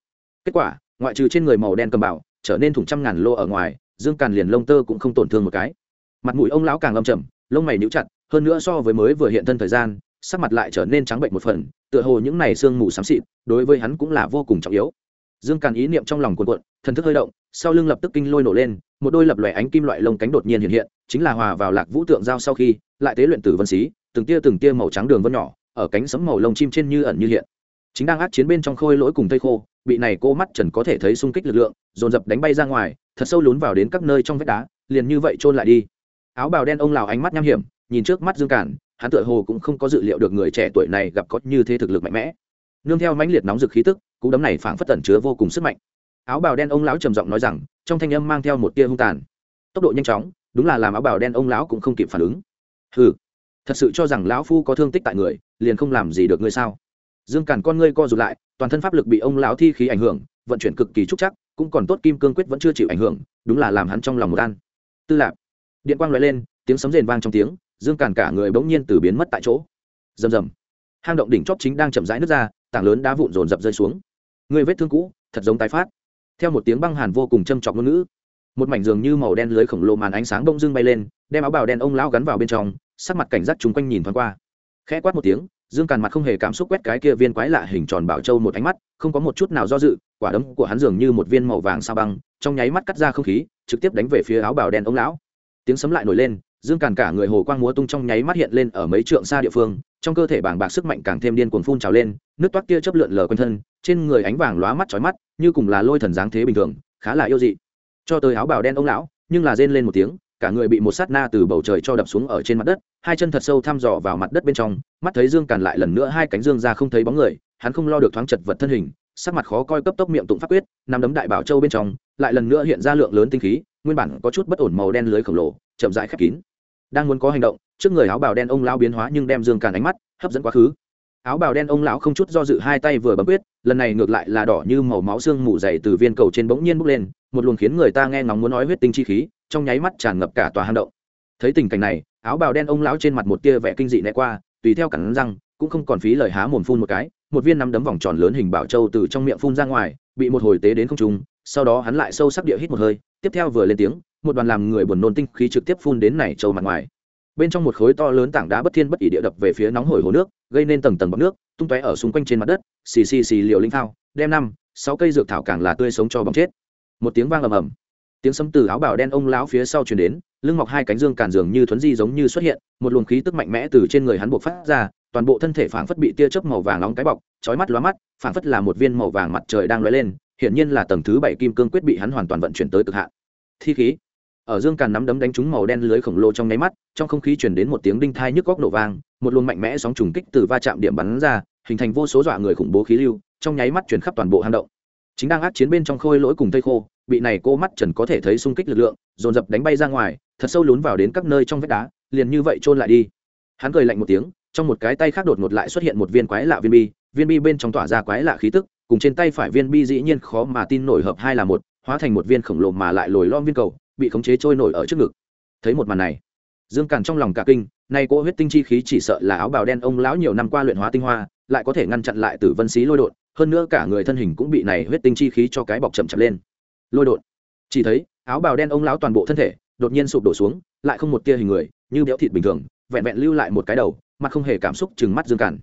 Kết quả, ngoại trừ trên người màu đen cầm bảo, trở nên thủng trăm ngàn lô ở ngoài, dương càn liền lông tơ cũng không tổn thương một cái. Mặt mũi ông lão càng âm trầm, lông mày níu chặt, hơn nữa so với mới vừa hiện thân thời gian, sắc mặt lại trở nên trắng bệnh một phần, tựa hồ những này sương mù xám xịt, đối với hắn cũng là vô cùng trọng yếu. Dương càn ý niệm trong lòng cuộn cuộn, thần thức hơi động sau lưng lập tức kinh lôi nổ lên, một đôi lập lòe ánh kim loại lông cánh đột nhiên hiện hiện, chính là hòa vào lạc vũ tượng giao sau khi, lại tế luyện tử vân xí, từng tia từng tia màu trắng đường vân nhỏ, ở cánh sấm màu lông chim trên như ẩn như hiện. Chính đang ác chiến bên trong khôi lỗi cùng tây khô, bị này cô mắt trần có thể thấy xung kích lực lượng, dồn dập đánh bay ra ngoài, thật sâu lún vào đến các nơi trong vách đá, liền như vậy trôn lại đi. Áo bào đen ông lào ánh mắt nham hiểm, nhìn trước mắt dương cản, hắn tựa hồ cũng không có dự liệu được người trẻ tuổi này gặp có như thế thực lực mạnh mẽ. Nương theo mãnh liệt nóng rực khí tức, cú đấm này phảng phất tẩn chứa vô cùng sức mạnh áo bào đen ông lão trầm giọng nói rằng, trong thanh âm mang theo một tia hung tàn. Tốc độ nhanh chóng, đúng là làm áo bào đen ông lão cũng không kịp phản ứng. Hừ, thật sự cho rằng lão phu có thương tích tại người, liền không làm gì được ngươi sao? Dương cản con ngươi co rụt lại, toàn thân pháp lực bị ông lão thi khí ảnh hưởng, vận chuyển cực kỳ trúc chắc, cũng còn tốt kim cương quyết vẫn chưa chịu ảnh hưởng, đúng là làm hắn trong lòng một an. Tư lạc điện quang loại lên, tiếng sấm rền vang trong tiếng, dương càn cả người bỗng nhiên từ biến mất tại chỗ. Rầm rầm. Hang động đỉnh chóp chính đang chậm rãi nước ra, tảng lớn đá vụn rồn rập rơi xuống. Người vết thương cũ, thật giống tái phát theo một tiếng băng hàn vô cùng châm chọc ngôn ngữ, một mảnh giường như màu đen lưới khổng lồ màn ánh sáng đông dương bay lên, đem áo bào đen ông lão gắn vào bên trong, sắc mặt cảnh giác chung quanh nhìn thoáng qua. Khẽ quát một tiếng, dương càn mặt không hề cảm xúc quét cái kia viên quái lạ hình tròn bảo châu một ánh mắt, không có một chút nào do dự, quả đấm của hắn dường như một viên màu vàng sao băng, trong nháy mắt cắt ra không khí, trực tiếp đánh về phía áo bào đen ông lão. Tiếng sấm lại nổi lên, dương càn cả người hồ quang múa tung trong nháy mắt hiện lên ở mấy trượng xa địa phương, trong cơ thể bàng bạc sức mạnh càng thêm điên cuồng phun trào lên, nước toát kia chớp lượn lờ quanh thân, trên người ánh vàng lóa mắt chói mắt như cùng là lôi thần dáng thế bình thường, khá là yêu dị. Cho tới áo bào đen ông lão, nhưng là rên lên một tiếng, cả người bị một sát na từ bầu trời cho đập xuống ở trên mặt đất, hai chân thật sâu thăm dò vào mặt đất bên trong, mắt thấy dương càn lại lần nữa hai cánh dương ra không thấy bóng người, hắn không lo được thoáng chật vật thân hình, sắc mặt khó coi cấp tốc miệng tụng pháp quyết, nằm đấm đại bảo châu bên trong, lại lần nữa hiện ra lượng lớn tinh khí, nguyên bản có chút bất ổn màu đen lưới khổng lồ, chậm rãi khép kín. Đang muốn có hành động, trước người áo bào đen ông lão biến hóa nhưng đem dương càn ánh mắt hấp dẫn quá khứ áo bào đen ông lão không chút do dự hai tay vừa bấm quyết, lần này ngược lại là đỏ như màu máu xương mù dày từ viên cầu trên bỗng nhiên bốc lên, một luồng khiến người ta nghe ngóng muốn nói huyết tinh chi khí, trong nháy mắt tràn ngập cả tòa hang động. Thấy tình cảnh này, áo bào đen ông lão trên mặt một tia vẻ kinh dị né qua, tùy theo cẳng răng, cũng không còn phí lời há mồm phun một cái, một viên nắm đấm vòng tròn lớn hình bảo châu từ trong miệng phun ra ngoài, bị một hồi tế đến không trung, sau đó hắn lại sâu sắc địa hít một hơi, tiếp theo vừa lên tiếng, một đoàn làm người buồn nôn tinh khí trực tiếp phun đến này châu mặt ngoài bên trong một khối to lớn tảng đá bất thiên bất ỉ địa đập về phía nóng hổi hồ nước, gây nên tầng tầng bọc nước, tung tóe ở xung quanh trên mặt đất, xì xì xì liều linh thao đem năm, sáu cây dược thảo càng là tươi sống cho bóng chết. Một tiếng vang ầm ầm. Tiếng sấm từ áo bảo đen ông lão phía sau truyền đến, lưng mọc hai cánh dương càn dường như thuấn di giống như xuất hiện, một luồng khí tức mạnh mẽ từ trên người hắn buộc phát ra, toàn bộ thân thể phảng phất bị tia chớp màu vàng nóng cái bọc, chói mắt lóa mắt, phảng phất là một viên màu vàng mặt trời đang lóe lên, hiển nhiên là tầng thứ bảy kim cương quyết bị hắn hoàn toàn vận chuyển tới cực hạn. Thi khí ở dương càn nắm đấm đánh trúng màu đen lưới khổng lồ trong nháy mắt, trong không khí chuyển đến một tiếng đinh thai nhức góc nổ vang, một luồng mạnh mẽ sóng trùng kích từ va chạm điểm bắn ra, hình thành vô số dọa người khủng bố khí lưu, trong nháy mắt chuyển khắp toàn bộ hang động. Chính đang át chiến bên trong khôi lỗi cùng thây khô, bị này cô mắt trần có thể thấy xung kích lực lượng, dồn dập đánh bay ra ngoài, thật sâu lún vào đến các nơi trong vách đá, liền như vậy trôn lại đi. Hắn cười lạnh một tiếng, trong một cái tay khác đột ngột lại xuất hiện một viên quái lạ viên bi viên bi bên trong tỏa ra quái lạ khí tức, cùng trên tay phải viên bi dĩ nhiên khó mà tin nổi hợp hai là một, hóa thành một viên khổng lồ mà lại lồi lom viên cầu bị khống chế trôi nổi ở trước ngực. Thấy một màn này, dương càn trong lòng cả kinh, nay cỗ huyết tinh chi khí chỉ sợ là áo bào đen ông lão nhiều năm qua luyện hóa tinh hoa, lại có thể ngăn chặn lại tử vân xí lôi đột, hơn nữa cả người thân hình cũng bị này huyết tinh chi khí cho cái bọc chậm chậm lên. Lôi đột. Chỉ thấy, áo bào đen ông lão toàn bộ thân thể đột nhiên sụp đổ xuống, lại không một tia hình người, như béo thịt bình thường, vẹn vẹn lưu lại một cái đầu, mặt không hề cảm xúc chừng mắt dương càn.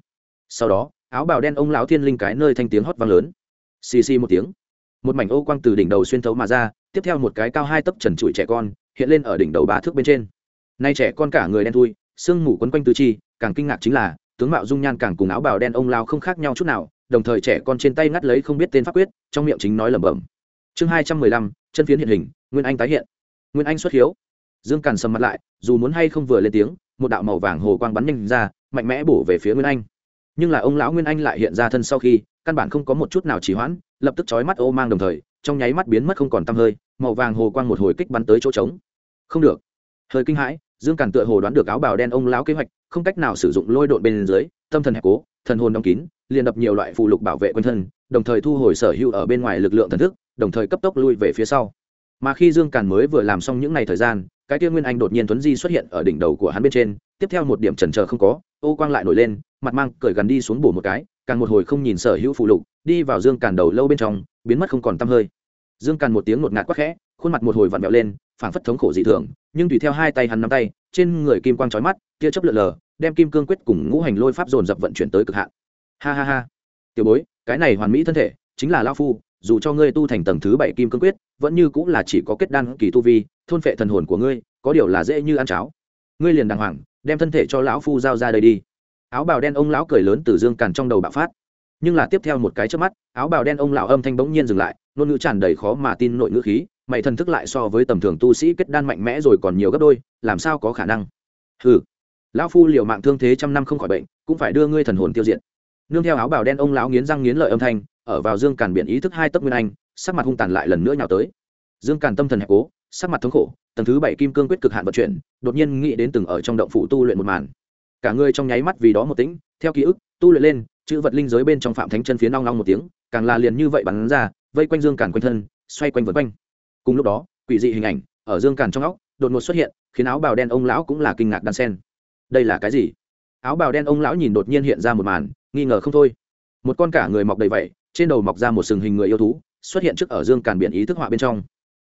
Sau đó, áo bào đen ông lão thiên linh cái nơi thanh tiếng hót vang lớn. Xì xì một tiếng. Một mảnh ô quang từ đỉnh đầu xuyên thấu mà ra tiếp theo một cái cao hai tấc trần trụi trẻ con, hiện lên ở đỉnh đầu ba thước bên trên. Nay trẻ con cả người đen thui, sương mù quấn quanh tứ chi, càng kinh ngạc chính là, tướng mạo dung nhan càng cùng áo bào đen ông lao không khác nhau chút nào, đồng thời trẻ con trên tay ngắt lấy không biết tên pháp quyết, trong miệng chính nói lẩm bẩm. Chương hai trăm mười lăm, chân phiến hiện hình, nguyên anh tái hiện. Nguyên anh xuất hiếu. Dương càn sầm mặt lại, dù muốn hay không vừa lên tiếng, một đạo màu vàng hồ quang bắn nhanh ra, mạnh mẽ bổ về phía nguyên anh. Nhưng là ông lão nguyên anh lại hiện ra thân sau khi, căn bản không có một chút nào trì hoãn, lập tức chói mắt ô mang đồng thời, trong nháy mắt biến mất không còn tăm hơi màu vàng hồ quang một hồi kích bắn tới chỗ trống. Không được. Hơi kinh hãi, dương càn tựa hồ đoán được áo bào đen ông lão kế hoạch, không cách nào sử dụng lôi độn bên dưới, tâm thần hẹp cố, thần hồn đóng kín, liền đập nhiều loại phụ lục bảo vệ quân thân, đồng thời thu hồi sở hữu ở bên ngoài lực lượng thần thức, đồng thời cấp tốc lui về phía sau. Mà khi dương càn mới vừa làm xong những ngày thời gian, cái kia nguyên anh đột nhiên tuấn di xuất hiện ở đỉnh đầu của hắn bên trên, tiếp theo một điểm trần trờ không có, ô quang lại nổi lên, mặt mang cởi gần đi xuống bổ một cái, càng một hồi không nhìn sở hữu phụ lục, đi vào dương càn đầu lâu bên trong, biến mất không còn tăm hơi dương càn một tiếng ngột ngạt quắc khẽ, khuôn mặt một hồi vặn vẹo lên, phảng phất thống khổ dị thường, nhưng tùy theo hai tay hắn nắm tay, trên người kim quang trói mắt, tia chấp lượn lờ, đem kim cương quyết cùng ngũ hành lôi pháp dồn dập vận chuyển tới cực hạn. Ha ha ha. Tiểu bối, cái này hoàn mỹ thân thể, chính là lao phu, dù cho ngươi tu thành tầng thứ bảy kim cương quyết, vẫn như cũng là chỉ có kết đan kỳ tu vi, thôn phệ thần hồn của ngươi, có điều là dễ như ăn cháo. Ngươi liền đàng hoàng, đem thân thể cho lão phu giao ra đây đi. Áo bào đen ông lão cười lớn từ dương càn trong đầu bạo phát. Nhưng là tiếp theo một cái trước mắt, áo bào đen ông lão âm thanh bỗng nhiên dừng lại ngôn ngữ tràn đầy khó mà tin nội ngữ khí, mày thần thức lại so với tầm thường tu sĩ kết đan mạnh mẽ rồi còn nhiều gấp đôi, làm sao có khả năng? Ừ lão phu liều mạng thương thế trăm năm không khỏi bệnh, cũng phải đưa ngươi thần hồn tiêu diệt. Nương theo áo bào đen ông lão nghiến răng nghiến lợi âm thanh, ở vào dương càn biển ý thức hai tấc nguyên anh, sắc mặt hung tàn lại lần nữa nhào tới. Dương càn tâm thần hẹp cố, sắc mặt thống khổ, tầng thứ bảy kim cương quyết cực hạn vận chuyển, đột nhiên nghĩ đến từng ở trong động phủ tu luyện một màn. Cả người trong nháy mắt vì đó một tĩnh, theo ký ức, tu luyện lên, chữ vật linh giới bên trong phạm thánh chân phía nong nong một tiếng, càng là liền như vậy bắn ra vây quanh dương càn quanh thân, xoay quanh vượt quanh. Cùng lúc đó, quỷ dị hình ảnh ở dương càn trong óc đột ngột xuất hiện, khiến áo bào đen ông lão cũng là kinh ngạc đan sen. Đây là cái gì? Áo bào đen ông lão nhìn đột nhiên hiện ra một màn, nghi ngờ không thôi. Một con cả người mọc đầy vậy, trên đầu mọc ra một sừng hình người yêu thú, xuất hiện trước ở dương càn biển ý thức họa bên trong.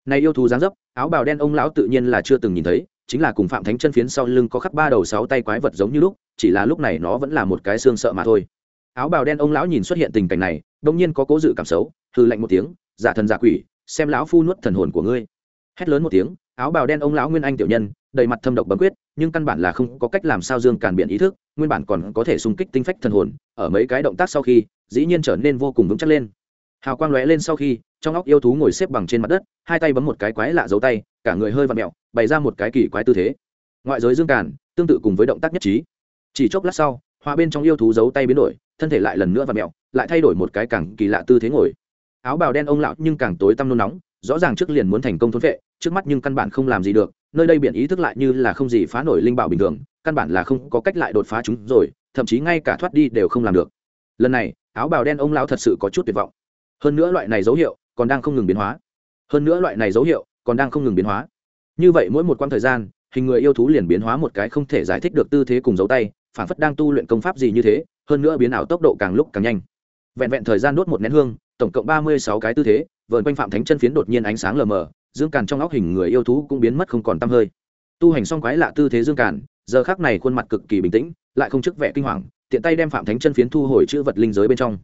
Này yêu thú dáng dấp, áo bào đen ông lão tự nhiên là chưa từng nhìn thấy, chính là cùng phạm thánh chân phiến sau lưng có khắc ba đầu sáu tay quái vật giống như lúc, chỉ là lúc này nó vẫn là một cái xương sợ mà thôi. Áo bào đen ông lão nhìn xuất hiện tình cảnh này đông nhiên có cố dự cảm xấu hư lạnh một tiếng, giả thần giả quỷ, xem lão phu nuốt thần hồn của ngươi. Hét lớn một tiếng, áo bào đen ông lão nguyên anh tiểu nhân, đầy mặt thâm độc bấm quyết, nhưng căn bản là không có cách làm sao dương càn biện ý thức, nguyên bản còn có thể xung kích tinh phách thần hồn, ở mấy cái động tác sau khi, dĩ nhiên trở nên vô cùng vững chắc lên. Hào quang lóe lên sau khi, trong óc yêu thú ngồi xếp bằng trên mặt đất, hai tay bấm một cái quái lạ giấu tay, cả người hơi vặn mẹo, bày ra một cái kỳ quái tư thế. Ngoại giới dương càn, tương tự cùng với động tác nhất trí. Chỉ chốc lát sau hoa bên trong yêu thú giấu tay biến đổi, thân thể lại lần nữa vặn mẹo, lại thay đổi một cái càng kỳ lạ tư thế ngồi áo bào đen ông lão nhưng càng tối tăm nôn nóng, rõ ràng trước liền muốn thành công thốn vệ, trước mắt nhưng căn bản không làm gì được, nơi đây biển ý thức lại như là không gì phá nổi linh bảo bình thường, căn bản là không có cách lại đột phá chúng rồi, thậm chí ngay cả thoát đi đều không làm được. Lần này, áo bào đen ông lão thật sự có chút tuyệt vọng. Hơn nữa loại này dấu hiệu còn đang không ngừng biến hóa. Hơn nữa loại này dấu hiệu còn đang không ngừng biến hóa. Như vậy mỗi một quãng thời gian, hình người yêu thú liền biến hóa một cái không thể giải thích được tư thế cùng dấu tay, phản phất đang tu luyện công pháp gì như thế, hơn nữa biến ảo tốc độ càng lúc càng nhanh. Vẹn vẹn thời gian đốt một nén hương tổng cộng ba mươi sáu cái tư thế vợn quanh phạm thánh chân phiến đột nhiên ánh sáng lờ mờ, dương càn trong óc hình người yêu thú cũng biến mất không còn t hơi. Tu hành xong quái lạ tư thế dương càn, giờ khác này khuôn mặt cực kỳ bình tĩnh, lại không chức vẻ kinh hoàng, tiện tay đem phạm thánh chân phiến thu hồi chữ vật linh giới bên trong.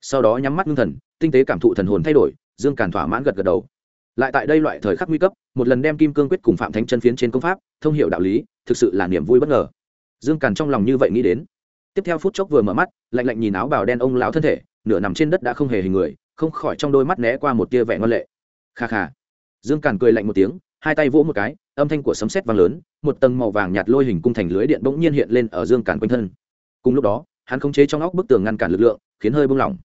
Sau đó nhắm mắt ngưng thần, tinh tế cảm thụ thần hồn thay đổi, dương càn thỏa mãn gật gật đầu. Lại tại đây loại thời khắc nguy cấp, một lần đem kim cương quyết cùng phạm thánh chân phiến trên công pháp, thông hiểu đạo lý, thực sự là niềm vui bất ngờ. Dương càn trong lòng như vậy nghĩ đến. Tiếp theo phút chốc vừa mở mắt, lạnh lạnh nhìn áo bào đen ông lão thân thể, nửa nằm trên đất đã không hề hình người không khỏi trong đôi mắt né qua một tia vẻ ngon lệ. Kha kha. Dương càn cười lạnh một tiếng, hai tay vỗ một cái, âm thanh của sấm sét vang lớn, một tầng màu vàng nhạt lôi hình cung thành lưới điện bỗng nhiên hiện lên ở dương càn quanh thân. Cùng lúc đó, hắn khống chế trong óc bức tường ngăn cản lực lượng, khiến hơi buông lỏng.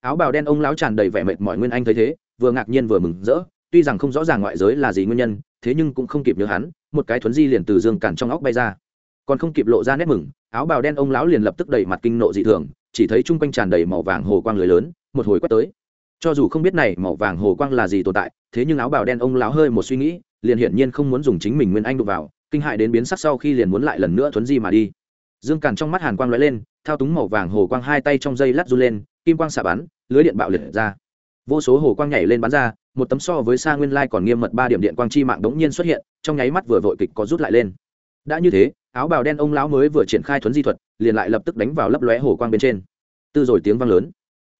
Áo bào đen ông lão tràn đầy vẻ mệt mỏi nguyên anh thấy thế, vừa ngạc nhiên vừa mừng rỡ, tuy rằng không rõ ràng ngoại giới là gì nguyên nhân, thế nhưng cũng không kịp nhớ hắn, một cái thuấn di liền từ dương cản trong óc bay ra. Còn không kịp lộ ra nét mừng, áo bào đen ông lão liền lập tức đầy mặt kinh nộ dị thường, chỉ thấy chung quanh tràn đầy màu vàng hồ quang lưới lớn, một hồi quét tới cho dù không biết này màu vàng hồ quang là gì tồn tại, thế nhưng áo bào đen ông lão hơi một suy nghĩ, liền hiển nhiên không muốn dùng chính mình nguyên anh đụng vào, kinh hại đến biến sắc sau khi liền muốn lại lần nữa thuấn di mà đi. Dương càn trong mắt hàn quang lóe lên, thao túng màu vàng hồ quang hai tay trong dây lát run lên, kim quang xạ bắn, lưới điện bạo liệt ra. Vô số hồ quang nhảy lên bắn ra, một tấm so với xa nguyên lai còn nghiêm mật ba điểm điện quang chi mạng đống nhiên xuất hiện, trong nháy mắt vừa vội kịch có rút lại lên. Đã như thế, áo bào đen ông lão mới vừa triển khai thuấn di thuật, liền lại lập tức đánh vào lấp lóe hồ quang bên trên. Tư rồi tiếng vang lớn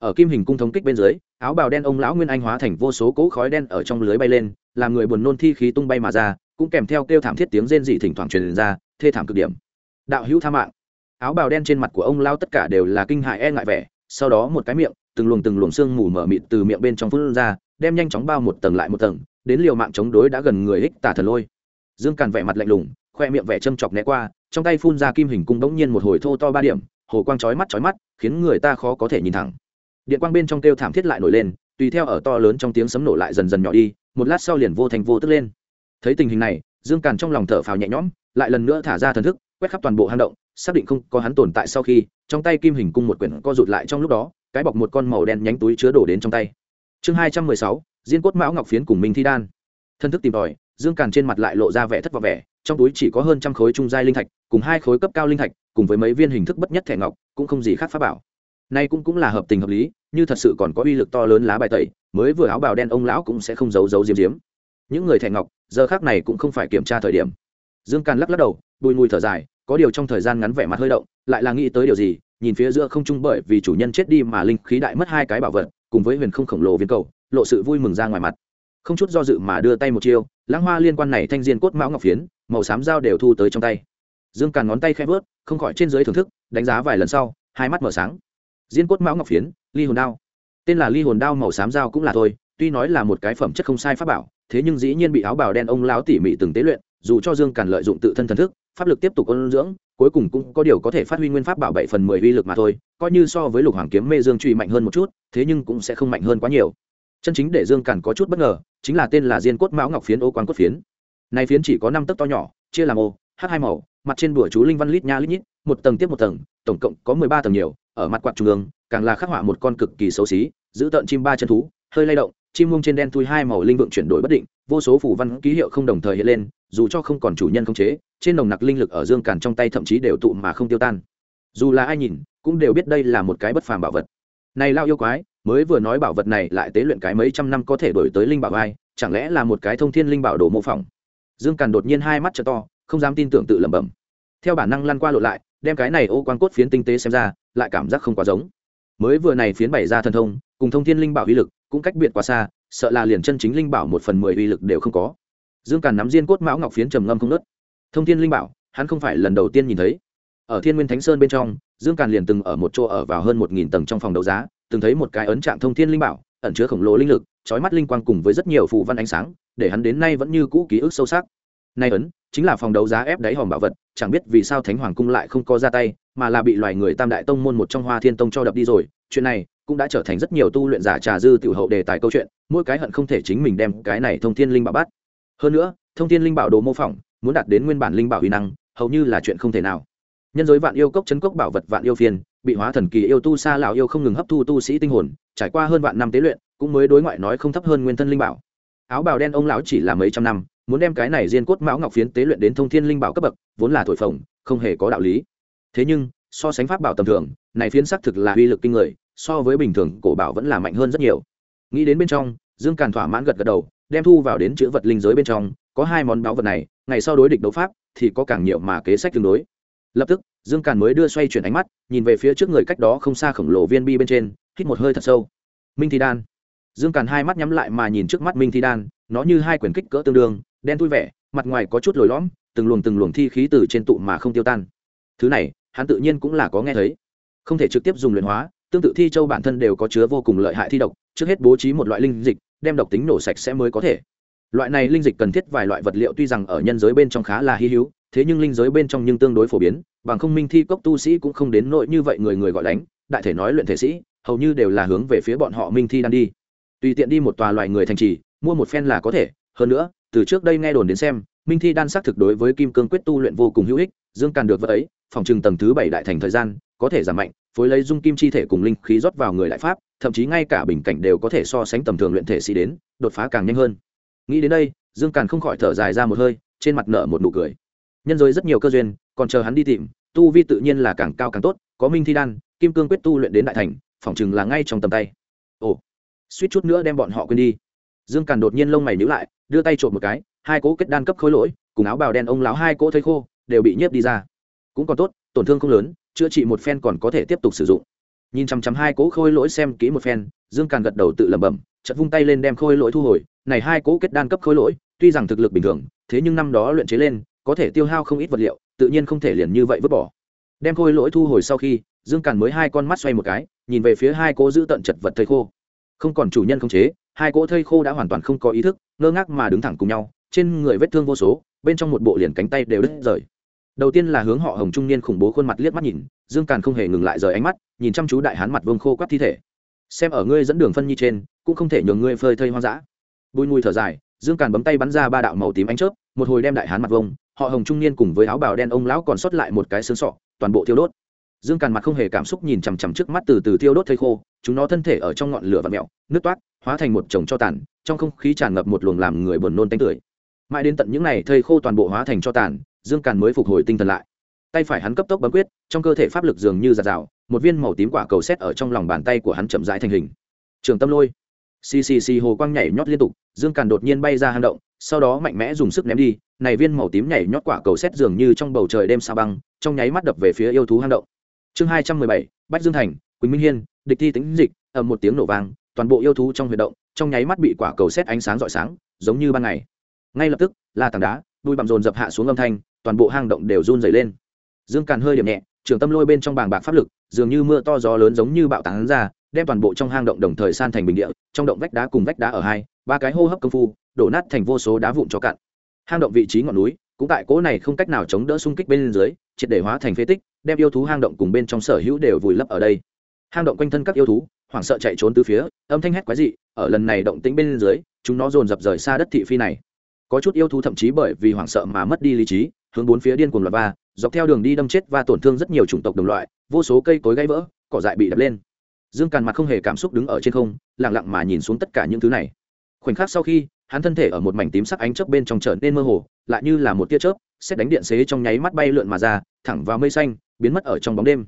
ở kim hình cung thống kích bên dưới, áo bào đen ông lão nguyên anh hóa thành vô số cỗ khói đen ở trong lưới bay lên, làm người buồn nôn thi khí tung bay mà ra, cũng kèm theo kêu thảm thiết tiếng rên dị thỉnh thoảng truyền ra, thê thảm cực điểm. Đạo hữu tha mạng. Áo bào đen trên mặt của ông lao tất cả đều là kinh hại e ngại vẻ, sau đó một cái miệng, từng luồng từng luồng xương mù mở mịt từ miệng bên trong phun ra, đem nhanh chóng bao một tầng lại một tầng, đến liều mạng chống đối đã gần người ích tả thần lôi. Dương càn vẻ mặt lạnh lùng, khoe miệng vẻ châm chọc né qua, trong tay phun ra kim hình cung đống nhiên một hồi thô to ba điểm, hồ quang chói mắt chói mắt, khiến người ta khó có thể nhìn thẳng điện quang bên trong kêu thảm thiết lại nổi lên, tùy theo ở to lớn trong tiếng sấm nổ lại dần dần nhỏ đi, một lát sau liền vô thành vô tức lên. Thấy tình hình này, dương càn trong lòng thở phào nhẹ nhõm, lại lần nữa thả ra thần thức, quét khắp toàn bộ hang động, xác định không có hắn tồn tại sau khi, trong tay kim hình cung một quyển co rụt lại trong lúc đó, cái bọc một con màu đen nhánh túi chứa đổ đến trong tay. Chương hai trăm mười sáu, diên cốt mão ngọc phiến cùng minh thi đan. Thân thức tìm tòi, dương càn trên mặt lại lộ ra vẻ thất vọng vẻ, trong túi chỉ có hơn trăm khối trung giai linh thạch, cùng hai khối cấp cao linh thạch, cùng với mấy viên hình thức bất nhất thẻ ngọc, cũng không gì khác pháp bảo nay cũng cũng là hợp tình hợp lý, như thật sự còn có uy lực to lớn lá bài tẩy, mới vừa áo bào đen ông lão cũng sẽ không giấu giấu diếm diếm những người thẻ ngọc, giờ khác này cũng không phải kiểm tra thời điểm. Dương càn lắc lắc đầu, bùi mùi thở dài, có điều trong thời gian ngắn vẻ mặt hơi động, lại là nghĩ tới điều gì, nhìn phía giữa không trung bởi vì chủ nhân chết đi mà linh khí đại mất hai cái bảo vật, cùng với huyền không khổng lồ viên cầu, lộ sự vui mừng ra ngoài mặt. Không chút do dự mà đưa tay một chiêu, lãng hoa liên quan này thanh diên cốt mão ngọc phiến, màu xám dao đều thu tới trong tay. Dương càn ngón tay khẽ vớt, không khỏi trên dưới thưởng thức, đánh giá vài lần sau, hai mắt mở sáng diên cốt mão ngọc phiến, ly hồn đao. Tên là ly hồn đao màu xám dao cũng là thôi, tuy nói là một cái phẩm chất không sai pháp bảo, thế nhưng dĩ nhiên bị áo bào đen ông lão tỉ mỉ từng tế luyện, dù cho dương càn lợi dụng tự thân thần thức, pháp lực tiếp tục ôn dưỡng, cuối cùng cũng có điều có thể phát huy nguyên pháp bảo bảy phần mười uy lực mà thôi, coi như so với lục hoàng kiếm mê dương truy mạnh hơn một chút, thế nhưng cũng sẽ không mạnh hơn quá nhiều. Chân chính để dương càn có chút bất ngờ, chính là tên là diên cốt mão ngọc phiến ô quán cốt phiến. Này phiến chỉ có năm tấc to nhỏ, chia làm ô h hai màu, mặt trên bửa chú linh văn lít nha lít nhít, một tầng tiếp một tầng, tổng cộng có mười ba tầng nhiều ở mặt quạt trung ương, càng là khắc họa một con cực kỳ xấu xí, giữ tợn chim ba chân thú, hơi lay động, chim mông trên đen thui hai màu linh vượng chuyển đổi bất định, vô số phủ văn ký hiệu không đồng thời hiện lên, dù cho không còn chủ nhân không chế, trên nồng nặc linh lực ở dương càn trong tay thậm chí đều tụ mà không tiêu tan. Dù là ai nhìn, cũng đều biết đây là một cái bất phàm bảo vật. Này lao yêu quái, mới vừa nói bảo vật này lại tế luyện cái mấy trăm năm có thể đổi tới linh bảo ai, chẳng lẽ là một cái thông thiên linh bảo đồ mô phỏng? Dương càn đột nhiên hai mắt t to, không dám tin tưởng tự lẩm bẩm. Theo bản năng lăn qua lộ lại đem cái này ô quan cốt phiến tinh tế xem ra, lại cảm giác không quá giống. Mới vừa này phiến bày ra thần thông, cùng thông thiên linh bảo uy lực cũng cách biệt quá xa, sợ là liền chân chính linh bảo một phần mười uy lực đều không có. Dương càn nắm diên cốt mão ngọc phiến trầm ngâm không nớt thông thiên linh bảo, hắn không phải lần đầu tiên nhìn thấy. Ở thiên nguyên thánh sơn bên trong, dương càn liền từng ở một chỗ ở vào hơn một nghìn tầng trong phòng đấu giá, từng thấy một cái ấn trạng thông thiên linh bảo, ẩn chứa khổng lồ linh lực trói mắt linh quang cùng với rất nhiều phù văn ánh sáng, để hắn đến nay vẫn như cũ ký ức sâu sắc. Nay ấn chính là phòng đấu giá ép đáy hòm bảo vật chẳng biết vì sao thánh hoàng cung lại không có ra tay mà là bị loài người tam đại tông môn một trong hoa thiên tông cho đập đi rồi. Chuyện này cũng đã trở thành rất nhiều tu luyện giả trà dư tiểu hậu đề tài câu chuyện mỗi cái hận không thể chính mình đem cái này thông thiên linh bảo bắt. Hơn nữa thông thiên linh bảo đồ mô phỏng muốn đạt đến nguyên bản linh bảo uy năng hầu như là chuyện không thể nào. Nhân giới vạn yêu cốc chấn cốc bảo vật vạn yêu phiền, bị hóa thần kỳ yêu tu xa lão yêu không ngừng hấp thu tu sĩ tinh hồn trải qua hơn vạn năm tế luyện cũng mới đối ngoại nói không thấp hơn nguyên thân linh bảo. Áo bào đen ông lão chỉ là mấy trăm năm muốn đem cái này diên cốt mão ngọc phiến tế luyện đến thông thiên linh bảo cấp bậc, vốn là thổi phồng, không hề có đạo lý. Thế nhưng, so sánh pháp bảo tầm thường, này phiến xác thực là uy lực kinh người, so với bình thường cổ bảo vẫn là mạnh hơn rất nhiều. Nghĩ đến bên trong, dương càn thỏa mãn gật gật đầu, đem thu vào đến chữ vật linh giới bên trong, có hai món báu vật này, ngày sau đối địch đấu pháp, thì có càng nhiều mà kế sách tương đối. Lập tức, dương càn mới đưa xoay chuyển ánh mắt, nhìn về phía trước người cách đó không xa khổng lồ viên bi bên trên, hít một hơi thật sâu. Minh thi đan. Dương càn hai mắt nhắm lại mà nhìn trước mắt minh thi đan, nó như hai quyển kích cỡ tương đương đen thui vẻ, mặt ngoài có chút lồi lõm, từng luồng từng luồng thi khí từ trên tụ mà không tiêu tan. Thứ này, hắn tự nhiên cũng là có nghe thấy. Không thể trực tiếp dùng luyện hóa, tương tự thi châu bản thân đều có chứa vô cùng lợi hại thi độc, trước hết bố trí một loại linh dịch, đem độc tính nổ sạch sẽ mới có thể. Loại này linh dịch cần thiết vài loại vật liệu tuy rằng ở nhân giới bên trong khá là hy hữu, thế nhưng linh giới bên trong nhưng tương đối phổ biến, bằng không minh thi cốc tu sĩ cũng không đến nội như vậy người người gọi đánh, đại thể nói luyện thể sĩ, hầu như đều là hướng về phía bọn họ minh thi đang đi. Tùy tiện đi một tòa loài người thành trì, mua một phen là có thể, hơn nữa từ trước đây nghe đồn đến xem, minh thi đan xác thực đối với kim cương quyết tu luyện vô cùng hữu ích, dương càn được vật ấy, phòng trừng tầng thứ bảy đại thành thời gian, có thể giảm mạnh, phối lấy dung kim chi thể cùng linh khí rót vào người đại pháp, thậm chí ngay cả bình cảnh đều có thể so sánh tầm thường luyện thể sĩ đến, đột phá càng nhanh hơn. Nghĩ đến đây, dương càn không khỏi thở dài ra một hơi, trên mặt nở một nụ cười. Nhân giới rất nhiều cơ duyên, còn chờ hắn đi tìm, tu vi tự nhiên là càng cao càng tốt, có minh thi đan, kim cương quyết tu luyện đến đại thành phỏng chừng là ngay trong tầm tay. Ồ, suýt chút nữa đem bọn họ quên đi. Dương càn đột nhiên lông mày nhữ lại đưa tay trộm một cái, hai cỗ kết đan cấp khối lỗi, cùng áo bào đen ông láo hai cỗ thấy khô, đều bị nhiếp đi ra. Cũng còn tốt, tổn thương không lớn, chữa trị một phen còn có thể tiếp tục sử dụng. Nhìn chằm chằm hai cỗ khôi lỗi xem kỹ một phen, dương càn gật đầu tự lẩm bẩm chật vung tay lên đem khôi lỗi thu hồi. Này hai cỗ kết đan cấp khôi lỗi, tuy rằng thực lực bình thường, thế nhưng năm đó luyện chế lên, có thể tiêu hao không ít vật liệu, tự nhiên không thể liền như vậy vứt bỏ. Đem khôi lỗi thu hồi sau khi, dương càn mới hai con mắt xoay một cái, nhìn về phía hai cỗ giữ tận chật vật thây khô. Không còn chủ nhân không chế hai cỗ thây khô đã hoàn toàn không có ý thức, ngơ ngác mà đứng thẳng cùng nhau, trên người vết thương vô số, bên trong một bộ liền cánh tay đều đứt rời. Đầu tiên là hướng họ hồng trung niên khủng bố khuôn mặt liếc mắt nhìn, dương càn không hề ngừng lại rời ánh mắt, nhìn chăm chú đại hán mặt vương khô quắt thi thể. Xem ở ngươi dẫn đường phân nhi trên, cũng không thể nhường ngươi phơi thây hoang dã. Bùi mùi thở dài, dương càn bấm tay bắn ra ba đạo màu tím ánh chớp, một hồi đem đại hán mặt vông họ hồng trung niên cùng với áo bào đen ông lão còn sót lại một cái xương sọ, toàn bộ thiêu đốt. Dương càn mặt không hề cảm xúc nhìn chằm chằm trước mắt từ từ thiêu đốt thây khô chúng nó thân thể ở trong ngọn lửa và mẹo nước toát hóa thành một chồng cho tàn, trong không khí tràn ngập một luồng làm người buồn nôn tanh tưởi. Mãi đến tận những ngày thây khô toàn bộ hóa thành cho tàn, dương càn mới phục hồi tinh thần lại. Tay phải hắn cấp tốc bấm quyết, trong cơ thể pháp lực dường như giạt rào, một viên màu tím quả cầu xét ở trong lòng bàn tay của hắn chậm rãi thành hình. Trường tâm lôi. Xì xì xì hồ quang nhảy nhót liên tục, dương càn đột nhiên bay ra hang động, sau đó mạnh mẽ dùng sức ném đi, này viên màu tím nhảy nhót quả cầu xét dường như trong bầu trời đêm sa băng, trong nháy mắt đập về phía yêu thú hang động. Chương hai trăm mười bảy, bách dương thành quỳnh minh hiên địch thi tính dịch ầm một tiếng nổ vang toàn bộ yêu thú trong huy động trong nháy mắt bị quả cầu xét ánh sáng rọi sáng giống như ban ngày ngay lập tức là tảng đá đuôi bặm rồn dập hạ xuống âm thanh toàn bộ hang động đều run dày lên dương càn hơi điểm nhẹ trường tâm lôi bên trong bàng bạc pháp lực dường như mưa to gió lớn giống như bạo tán ra đem toàn bộ trong hang động đồng thời san thành bình địa trong động vách đá cùng vách đá ở hai ba cái hô hấp công phu đổ nát thành vô số đá vụn cho cạn hang động vị trí ngọn núi cũng tại cỗ này không cách nào chống đỡ xung kích bên dưới triệt để hóa thành phế tích đem yêu thú hang động cùng bên trong sở hữu đều vùi lấp ở đây hang động quanh thân các yêu thú, hoảng sợ chạy trốn từ phía, âm thanh hét quái dị, ở lần này động tĩnh bên dưới, chúng nó dồn dập rời xa đất thị phi này. Có chút yêu thú thậm chí bởi vì hoảng sợ mà mất đi lý trí, hướng bốn phía điên cuồng loạt va, dọc theo đường đi đâm chết và tổn thương rất nhiều chủng tộc đồng loại, vô số cây cối gãy vỡ, cỏ dại bị đập lên. Dương càn mặt không hề cảm xúc đứng ở trên không lẳng lặng mà nhìn xuống tất cả những thứ này. Khoảnh khắc sau khi, hắn thân thể ở một mảnh tím sắc ánh chớp bên trong trở nên mơ hồ, lại như là một tia chớp, xét đánh điện xế trong nháy mắt bay lượn mà ra, thẳng vào mây xanh, biến mất ở trong bóng đêm.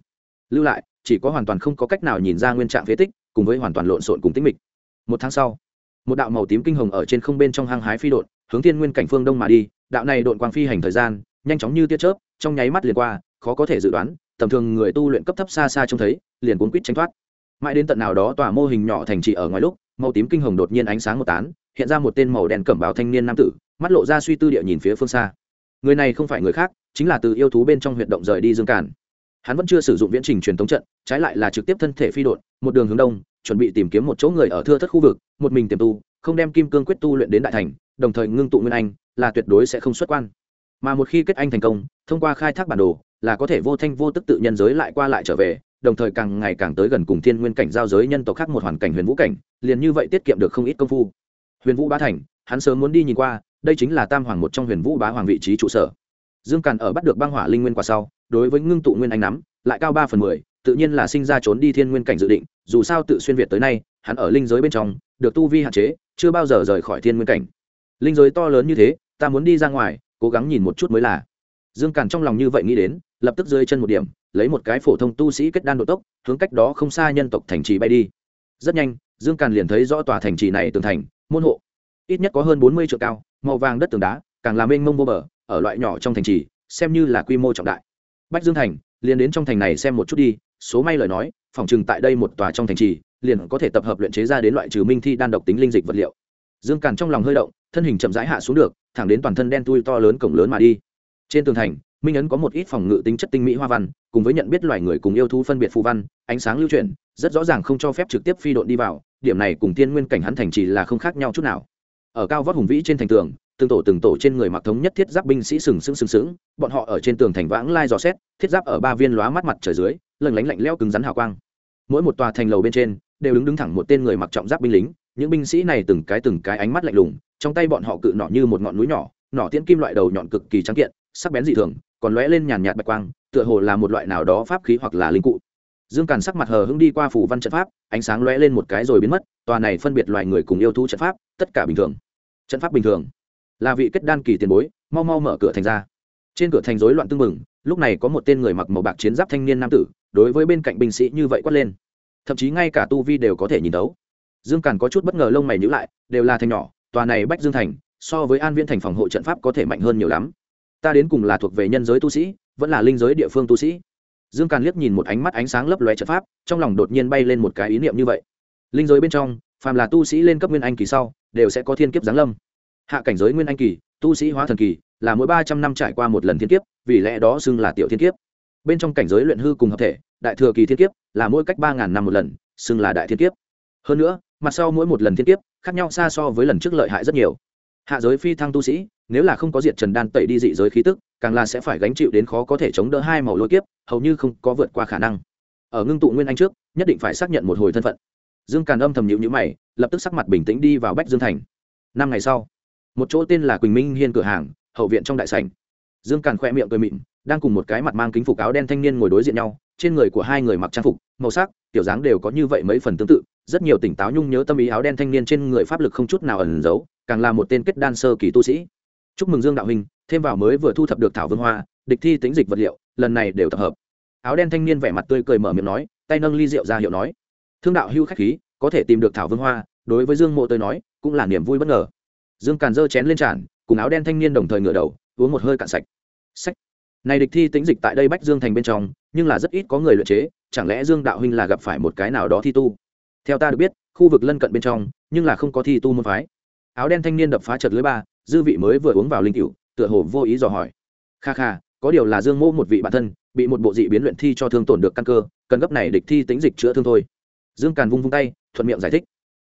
Lưu lại chỉ có hoàn toàn không có cách nào nhìn ra nguyên trạng phế tích, cùng với hoàn toàn lộn xộn cùng tính mịch. Một tháng sau, một đạo màu tím kinh hồng ở trên không bên trong hang hái phi đột hướng thiên nguyên cảnh phương đông mà đi, đạo này đột quang phi hành thời gian, nhanh chóng như tia chớp, trong nháy mắt liền qua, khó có thể dự đoán, tầm thường người tu luyện cấp thấp xa xa trông thấy, liền cuốn quýt tránh thoát. Mãi đến tận nào đó tòa mô hình nhỏ thành trì ở ngoài lúc, màu tím kinh hồng đột nhiên ánh sáng một tán, hiện ra một tên màu đen cẩm bào thanh niên nam tử, mắt lộ ra suy tư địa nhìn phía phương xa. Người này không phải người khác, chính là từ yêu thú bên trong huyệt động rời đi dương cản hắn vẫn chưa sử dụng viễn trình truyền thống trận, trái lại là trực tiếp thân thể phi đột một đường hướng đông, chuẩn bị tìm kiếm một chỗ người ở thưa thất khu vực, một mình tiềm tu, không đem kim cương quyết tu luyện đến đại thành, đồng thời ngưng tụ nguyên anh, là tuyệt đối sẽ không xuất quan. Mà một khi kết anh thành công, thông qua khai thác bản đồ, là có thể vô thanh vô tức tự nhân giới lại qua lại trở về, đồng thời càng ngày càng tới gần cùng thiên nguyên cảnh giao giới nhân tộc khác một hoàn cảnh huyền vũ cảnh, liền như vậy tiết kiệm được không ít công phu. Huyền vũ bá thành, hắn sớm muốn đi nhìn qua, đây chính là tam hoàng một trong huyền vũ bá hoàng vị trí trụ sở. Dương càn ở bắt được băng hỏa linh nguyên quả sau đối với ngưng tụ nguyên anh nắm, lại cao ba phần mười, tự nhiên là sinh ra trốn đi thiên nguyên cảnh dự định, dù sao tự xuyên việt tới nay, hắn ở linh giới bên trong, được tu vi hạn chế, chưa bao giờ rời khỏi thiên nguyên cảnh. Linh giới to lớn như thế, ta muốn đi ra ngoài, cố gắng nhìn một chút mới là. Dương càn trong lòng như vậy nghĩ đến, lập tức rơi chân một điểm, lấy một cái phổ thông tu sĩ kết đan độ tốc, hướng cách đó không xa nhân tộc thành trì bay đi. Rất nhanh, dương càn liền thấy rõ tòa thành trì này tường thành, môn hộ. Ít nhất có hơn bốn mươi triệu cao, màu vàng đất tường đá, càng làm mênh mông vô bờ, ở loại nhỏ trong thành trì, xem như là quy mô trọng đại bách dương thành, liền đến trong thành này xem một chút đi, số may lời nói, phòng chừng tại đây một tòa trong thành trì, liền có thể tập hợp luyện chế ra đến loại trừ minh thi đan độc tính linh dịch vật liệu. Dương càn trong lòng hơi động, thân hình chậm rãi hạ xuống được, thẳng đến toàn thân đen tui to lớn cổng lớn mà đi. Trên tường thành, minh ấn có một ít phòng ngự tính chất tinh mỹ hoa văn, cùng với nhận biết loài người cùng yêu thú phân biệt phù văn, ánh sáng lưu chuyển, rất rõ ràng không cho phép trực tiếp phi độn đi vào, điểm này cùng tiên nguyên cảnh hắn thành trì là không khác nhau chút nào ở cao vót hùng vĩ trên thành tường, từng tổ từng tổ trên người mặc thống nhất thiết giáp binh sĩ sừng sững sừng sững, bọn họ ở trên tường thành vãng lai dò xét, thiết giáp ở ba viên lóa mắt mặt trời dưới lần lánh lạnh leo cứng rắn hào quang. Mỗi một tòa thành lầu bên trên, đều đứng đứng thẳng một tên người mặc trọng giáp binh lính, những binh sĩ này từng cái từng cái ánh mắt lạnh lùng, trong tay bọn họ cự nọ như một ngọn núi nhỏ, nỏ tiễn kim loại đầu nhọn cực kỳ trắng kiện, sắc bén dị thường, còn lóe lên nhàn nhạt bạch quang, tựa hồ là một loại nào đó pháp khí hoặc là linh cụ. Dương càn sắc mặt hờ hững đi qua phủ văn trận pháp, ánh sáng lóe lên một cái rồi biến mất, tòa này phân biệt loài người cùng yêu thú trận pháp, tất cả bình thường trận pháp bình thường. Là vị kết đan kỳ tiền bối, mau mau mở cửa thành ra. Trên cửa thành rối loạn tưng mừng lúc này có một tên người mặc màu bạc chiến giáp thanh niên nam tử, đối với bên cạnh binh sĩ như vậy quát lên. Thậm chí ngay cả tu vi đều có thể nhìn đấu. dương càn có chút bất ngờ lông mày nhữ lại, đều là thành nhỏ, tòa này bách dương thành, so với an viễn thành phòng hộ trận pháp có thể mạnh hơn nhiều lắm. Ta đến cùng là thuộc về nhân giới tu sĩ, vẫn là linh giới địa phương tu sĩ. Dương càn liếc nhìn một ánh mắt ánh sáng lấp lóe trận pháp, trong lòng đột nhiên bay lên một cái ý niệm như vậy. Linh giới bên trong, phàm là tu sĩ lên cấp nguyên anh kỳ sau đều sẽ có thiên kiếp giáng lâm. Hạ cảnh giới nguyên anh kỳ, tu sĩ hóa thần kỳ, là mỗi ba trăm năm trải qua một lần thiên kiếp, vì lẽ đó xưng là tiểu thiên kiếp. Bên trong cảnh giới luyện hư cùng hợp thể, đại thừa kỳ thiên kiếp, là mỗi cách ba ngàn năm một lần, xưng là đại thiên kiếp. Hơn nữa, mặt sau mỗi một lần thiên kiếp, khác nhau xa so với lần trước lợi hại rất nhiều. Hạ giới phi thăng tu sĩ, nếu là không có diệt trần đan tẩy đi dị giới khí tức, càng là sẽ phải gánh chịu đến khó có thể chống đỡ hai màu lôi kiếp, hầu như không có vượt qua khả năng. Ở ngưng tụ nguyên anh trước, nhất định phải xác nhận một hồi thân phận dương càn âm thầm nhịu nhữ mày, lập tức sắc mặt bình tĩnh đi vào bách dương thành. Năm ngày sau, một chỗ tên là quỳnh minh hiên cửa hàng, hậu viện trong đại sảnh. Dương càn khoe miệng cười mịn đang cùng một cái mặt mang kính phục áo đen thanh niên ngồi đối diện nhau, trên người của hai người mặc trang phục, màu sắc, kiểu dáng đều có như vậy mấy phần tương tự, rất nhiều tỉnh táo nhung nhớ tâm ý áo đen thanh niên trên người pháp lực không chút nào ẩn giấu, càng là một tên kết đan sơ kỳ tu sĩ. Chúc mừng dương đạo hình, thêm vào mới vừa thu thập được thảo vương hoa, địch thi tính dịch vật liệu, lần này đều tập hợp. Áo đen thanh niên vẻ mặt tươi cười mở miệng nói, tay nâng ly rượu ra hiệu nói thương đạo hưu khách khí, có thể tìm được thảo vương hoa, đối với dương mộ tới nói, cũng là niềm vui bất ngờ. Dương càn dơ chén lên tràn, cùng áo đen thanh niên đồng thời ngửa đầu, uống một hơi cạn sạch. Sách. Này địch thi tính dịch tại đây bách dương thành bên trong, nhưng là rất ít có người luyện chế, chẳng lẽ dương đạo huynh là gặp phải một cái nào đó thi tu? Theo ta được biết, khu vực lân cận bên trong, nhưng là không có thi tu môn phái. Áo đen thanh niên đập phá chật lưới ba, dư vị mới vừa uống vào linh cựu tựa hồ vô ý dò hỏi. Kha kha, có điều là dương mô một vị bản thân, bị một bộ dị biến luyện thi cho thương tổn được căn cơ, cần gấp này địch thi tính dịch chữa thương thôi dương càn vung vung tay, thuận miệng giải thích.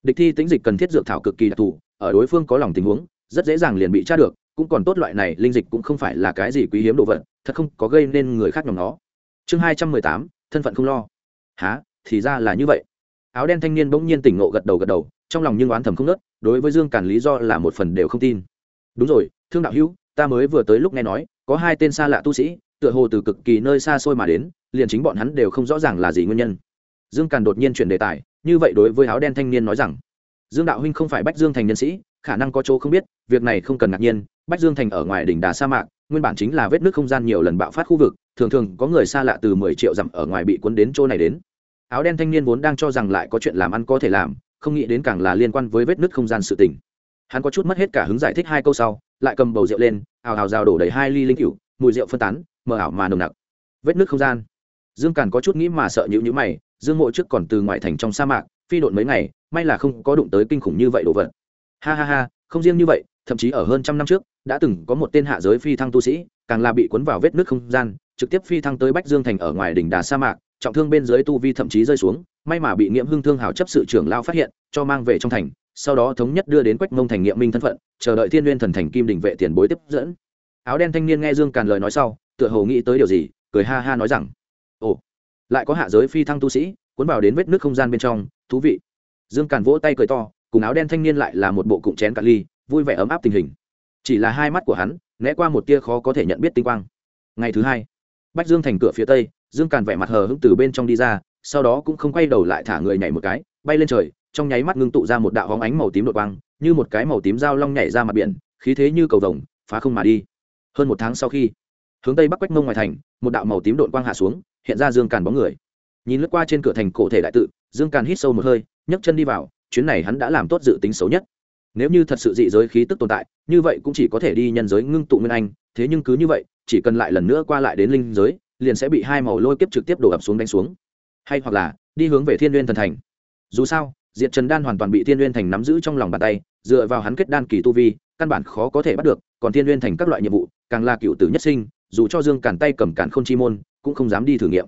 Địch thi tính dịch cần thiết dược thảo cực kỳ đặc thù, ở đối phương có lòng tình huống, rất dễ dàng liền bị tra được, cũng còn tốt loại này linh dịch cũng không phải là cái gì quý hiếm đồ vật, thật không có gây nên người khác nhóm nó. Chương hai trăm mười tám, thân phận không lo. Há thì ra là như vậy. Áo đen thanh niên bỗng nhiên tỉnh ngộ gật đầu gật đầu, trong lòng nhưng oán thầm không nớt, đối với dương càn lý do là một phần đều không tin. Đúng rồi, thương đạo hữu, ta mới vừa tới lúc nghe nói, có hai tên xa lạ tu sĩ, tựa hồ từ cực kỳ nơi xa xôi mà đến, liền chính bọn hắn đều không rõ ràng là gì nguyên nhân dương càn đột nhiên chuyển đề tài, như vậy đối với áo đen thanh niên nói rằng, dương đạo huynh không phải bách dương thành nhân sĩ, khả năng có chỗ không biết, việc này không cần ngạc nhiên, bách dương thành ở ngoài đỉnh đá sa mạc, nguyên bản chính là vết nước không gian nhiều lần bạo phát khu vực, thường thường có người xa lạ từ mười triệu dặm ở ngoài bị cuốn đến chỗ này đến. Áo đen thanh niên vốn đang cho rằng lại có chuyện làm ăn có thể làm, không nghĩ đến càng là liên quan với vết nứt không gian sự tình. Hắn có chút mất hết cả hứng giải thích hai câu sau, lại cầm bầu rượu lên, ào ào rào đổ đầy hai ly linh cựu mùi rượu phân tán, mờ ảo mà nồng nặc. Vết nứt không gian. Dương càn có chút nghĩ mà sợ nhữ nhữ mày dương mộ trước còn từ ngoại thành trong sa mạc, phi độn mấy ngày, may là không có đụng tới kinh khủng như vậy đồ vật. Ha ha ha, không riêng như vậy, thậm chí ở hơn trăm năm trước, đã từng có một tên hạ giới phi thăng tu sĩ, càng là bị cuốn vào vết nước không gian, trực tiếp phi thăng tới bách dương thành ở ngoài đỉnh đà sa mạc, trọng thương bên dưới tu vi thậm chí rơi xuống, may mà bị nghiễm hưng thương hào chấp sự trưởng lao phát hiện, cho mang về trong thành, sau đó thống nhất đưa đến quách mông thành nghiệm minh thân phận, chờ đợi thiên n thần thành kim đình vệ tiền bối tiếp dẫn. Áo đen thanh niên nghe dương càn lời nói sau, tựa hồ nghĩ tới điều gì, cười ha ha nói rằng, ồ lại có hạ giới phi thăng tu sĩ, cuốn vào đến vết nước không gian bên trong, thú vị. Dương càn vỗ tay cười to, cùng áo đen thanh niên lại là một bộ cụm chén cà ly, vui vẻ ấm áp tình hình. Chỉ là hai mắt của hắn, né qua một tia khó có thể nhận biết tinh quang. Ngày thứ hai, bách dương thành cửa phía tây, dương càn vẻ mặt hờ hững từ bên trong đi ra, sau đó cũng không quay đầu lại thả người nhảy một cái, bay lên trời, trong nháy mắt ngưng tụ ra một đạo hóng ánh màu tím đột quang, như một cái màu tím dao long nhảy ra mặt biển, khí thế như cầu vồng, phá không mà đi. Hơn một tháng sau khi, hướng tây bắc quách mông ngoài thành, một đạo màu tím đột quang hạ xuống hiện ra dương càn bóng người. Nhìn lướt qua trên cửa thành cổ thể đại tự, dương càn hít sâu một hơi, nhấc chân đi vào, chuyến này hắn đã làm tốt dự tính xấu nhất. Nếu như thật sự dị giới khí tức tồn tại, như vậy cũng chỉ có thể đi nhân giới ngưng tụ nguyên anh, thế nhưng cứ như vậy, chỉ cần lại lần nữa qua lại đến linh giới, liền sẽ bị hai màu lôi kiếp trực tiếp đổ ập xuống đánh xuống. Hay hoặc là, đi hướng về thiên n g u y ê n thần thành. Dù sao, diệt trần đan hoàn toàn bị thiên n g u y ê n thành nắm giữ trong lòng bàn tay, dựa vào hắn kết đan kỳ tu vi, căn bản khó có thể bắt được, còn thiên n g u y ê n thành các loại nhiệm vụ, càng là cựu tử nhất sinh, dù cho dương cản tay cầm cản k h ô n chi môn cũng không dám đi thử nghiệm.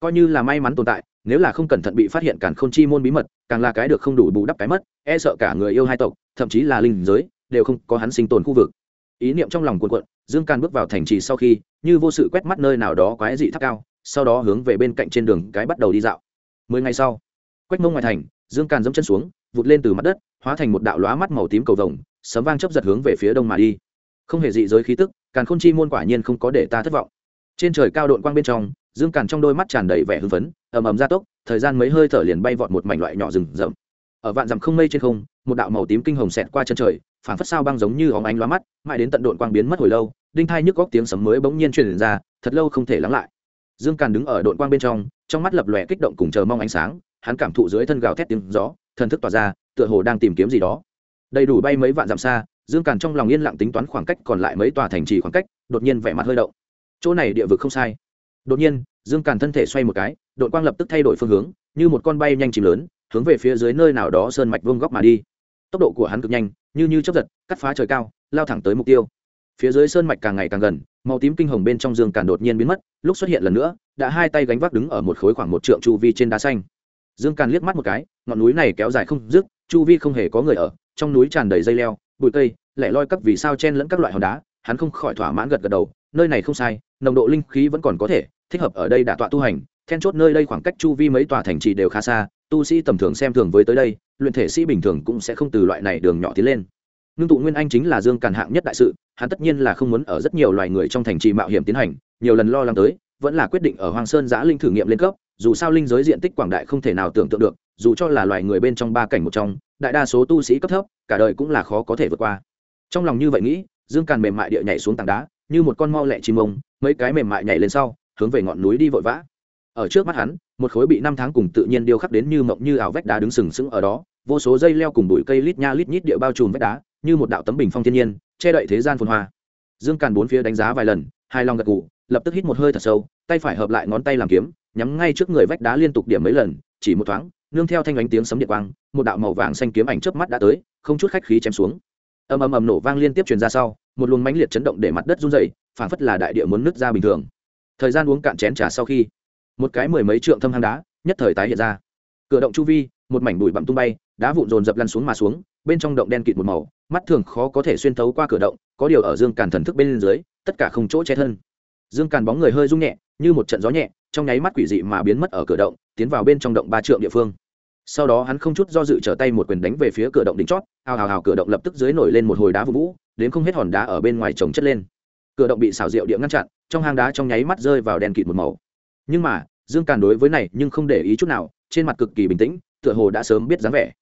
Coi như là may mắn tồn tại, nếu là không cẩn thận bị phát hiện cản k h ô n chi môn bí mật, càng là cái được không đủ bù đắp cái mất e sợ cả người yêu hai tộc, thậm chí là linh giới, đều không có hắn sinh tồn khu vực. Ý niệm trong lòng cuộn cuộn, dương càn bước vào thành trì sau khi, như vô sự quét mắt nơi nào đó quái dị tháp cao, sau đó hướng về bên cạnh trên đường cái bắt đầu đi dạo. Mười ngày sau, quách mông ngoài thành, dương càn dẫm chân xuống, vụt lên từ mặt đất, hóa thành một đạo lóa mắt màu tím cầu vồng, sấm vang chấp giật hướng về phía đông mà đi. Không hề dị giới khí tức, càn khôn chi môn quả nhiên không có để ta thất vọng trên trời cao đội quang bên trong, dương càn trong đôi mắt tràn đầy vẻ hưng phấn, ầm ầm gia tốc, thời gian mấy hơi thở liền bay vọt một mảnh loại nhỏ rừng rậm. Ở vạn dặm không mây trên không, một đạo màu tím kinh hồng xẹt qua chân trời, phảng phất sao băng giống như óng ánh loa mắt, mãi đến tận đội quang biến mất hồi lâu, đinh thai nhức góc tiếng sấm mới bỗng nhiên truyền ra, thật lâu không thể lắng lại. Dương càn đứng ở đội quang bên trong trong mắt lập lòe kích động cùng chờ mong ánh sáng, hắn cảm thụ dưới thân gào thét tiếng gió, thần thức tỏa ra, tựa hồ đang tìm kiếm gì đó. Đầy đủ bay mấy vạn dặm xa, dương càn trong lòng yên lặng tính toán khoảng cách còn lại mấy tòa thành trì khoảng cách, đột nhiên vẻ mặt hơi động chỗ này địa vực không sai. Đột nhiên, dương càn thân thể xoay một cái đội quang lập tức thay đổi phương hướng, như một con bay nhanh chìm lớn, hướng về phía dưới nơi nào đó sơn mạch vương góc mà đi. Tốc độ của hắn cực nhanh, như như chấp giật, cắt phá trời cao, lao thẳng tới mục tiêu. Phía dưới sơn mạch càng ngày càng gần, màu tím kinh hồng bên trong dương càn đột nhiên biến mất, lúc xuất hiện lần nữa, đã hai tay gánh vác đứng ở một khối khoảng một trượng chu vi trên đá xanh. Dương càn liếc mắt một cái, ngọn núi này kéo dài không dứt, chu vi không hề có người ở, trong núi tràn đầy dây leo, bụi cây, lẻ loi các vì sao chen lẫn các loại hòn đá, hắn không khỏi thỏa mãn gật gật đầu nơi này không sai, nồng độ linh khí vẫn còn có thể, thích hợp ở đây đả tọa tu hành. Then chốt nơi đây khoảng cách chu vi mấy tòa thành trì đều khá xa, tu sĩ tầm thường xem thường với tới đây, luyện thể sĩ bình thường cũng sẽ không từ loại này đường nhỏ tiến lên. Ngưng tụ nguyên anh chính là dương càn hạng nhất đại sự, hắn tất nhiên là không muốn ở rất nhiều loài người trong thành trì mạo hiểm tiến hành, nhiều lần lo lắng tới, vẫn là quyết định ở hoàng sơn giã linh thử nghiệm lên cấp, dù sao linh giới diện tích quảng đại không thể nào tưởng tượng được, dù cho là loài người bên trong ba cảnh một trong, đại đa số tu sĩ cấp thấp, cả đời cũng là khó có thể vượt qua. Trong lòng như vậy nghĩ, dương càn mềm mại địa nhảy xuống tảng đá như một con mau lẹ chim ông, mấy cái mềm mại nhảy lên sau, hướng về ngọn núi đi vội vã. Ở trước mắt hắn, một khối bị năm tháng cùng tự nhiên điêu khắc đến như mộng như ảo vách đá đứng sừng sững ở đó, vô số dây leo cùng bụi cây lít nha lít nhít địa bao trùm vách đá, như một đạo tấm bình phong thiên nhiên, che đậy thế gian phồn hoa. Dương càn bốn phía đánh giá vài lần hai lòng gật cụ lập tức hít một hơi thật sâu, tay phải hợp lại ngón tay làm kiếm, nhắm ngay trước người vách đá liên tục điểm mấy lần, chỉ một thoáng, nương theo thanh ánh tiếng sấm điện quang, một đạo màu vàng xanh kiếm ảnh chớp mắt đã tới, không chút khách khí chém xuống. Ầm ầm ầm nổ vang liên tiếp truyền ra sau một luồng mãnh liệt chấn động để mặt đất rung rẩy, phảng phất là đại địa muốn nứt ra bình thường. Thời gian uống cạn chén trà sau khi, một cái mười mấy trượng thâm hang đá nhất thời tái hiện ra. Cửa động chu vi, một mảnh bụi bặm tung bay, đá vụn dồn dập lăn xuống mà xuống, bên trong động đen kịt một màu, mắt thường khó có thể xuyên thấu qua cửa động, có điều ở dương càn thần thức bên dưới, tất cả không chỗ che thân. Dương càn bóng người hơi rung nhẹ, như một trận gió nhẹ, trong nháy mắt quỷ dị mà biến mất ở cửa động, tiến vào bên trong động ba trượng địa phương. Sau đó hắn không chút do dự trở tay một quyền đánh về phía cửa động đỉnh chót hào hào hào cửa động lập tức dưới nổi lên một hồi đá vụ vũ đến không hết hòn đá ở bên ngoài trồng chất lên. Cửa động bị xảo diệu địa ngăn chặn, trong hang đá trong nháy mắt rơi vào đèn kịt một màu. Nhưng mà, dương càn đối với này nhưng không để ý chút nào, trên mặt cực kỳ bình tĩnh, tựa hồ đã sớm biết dáng vẻ.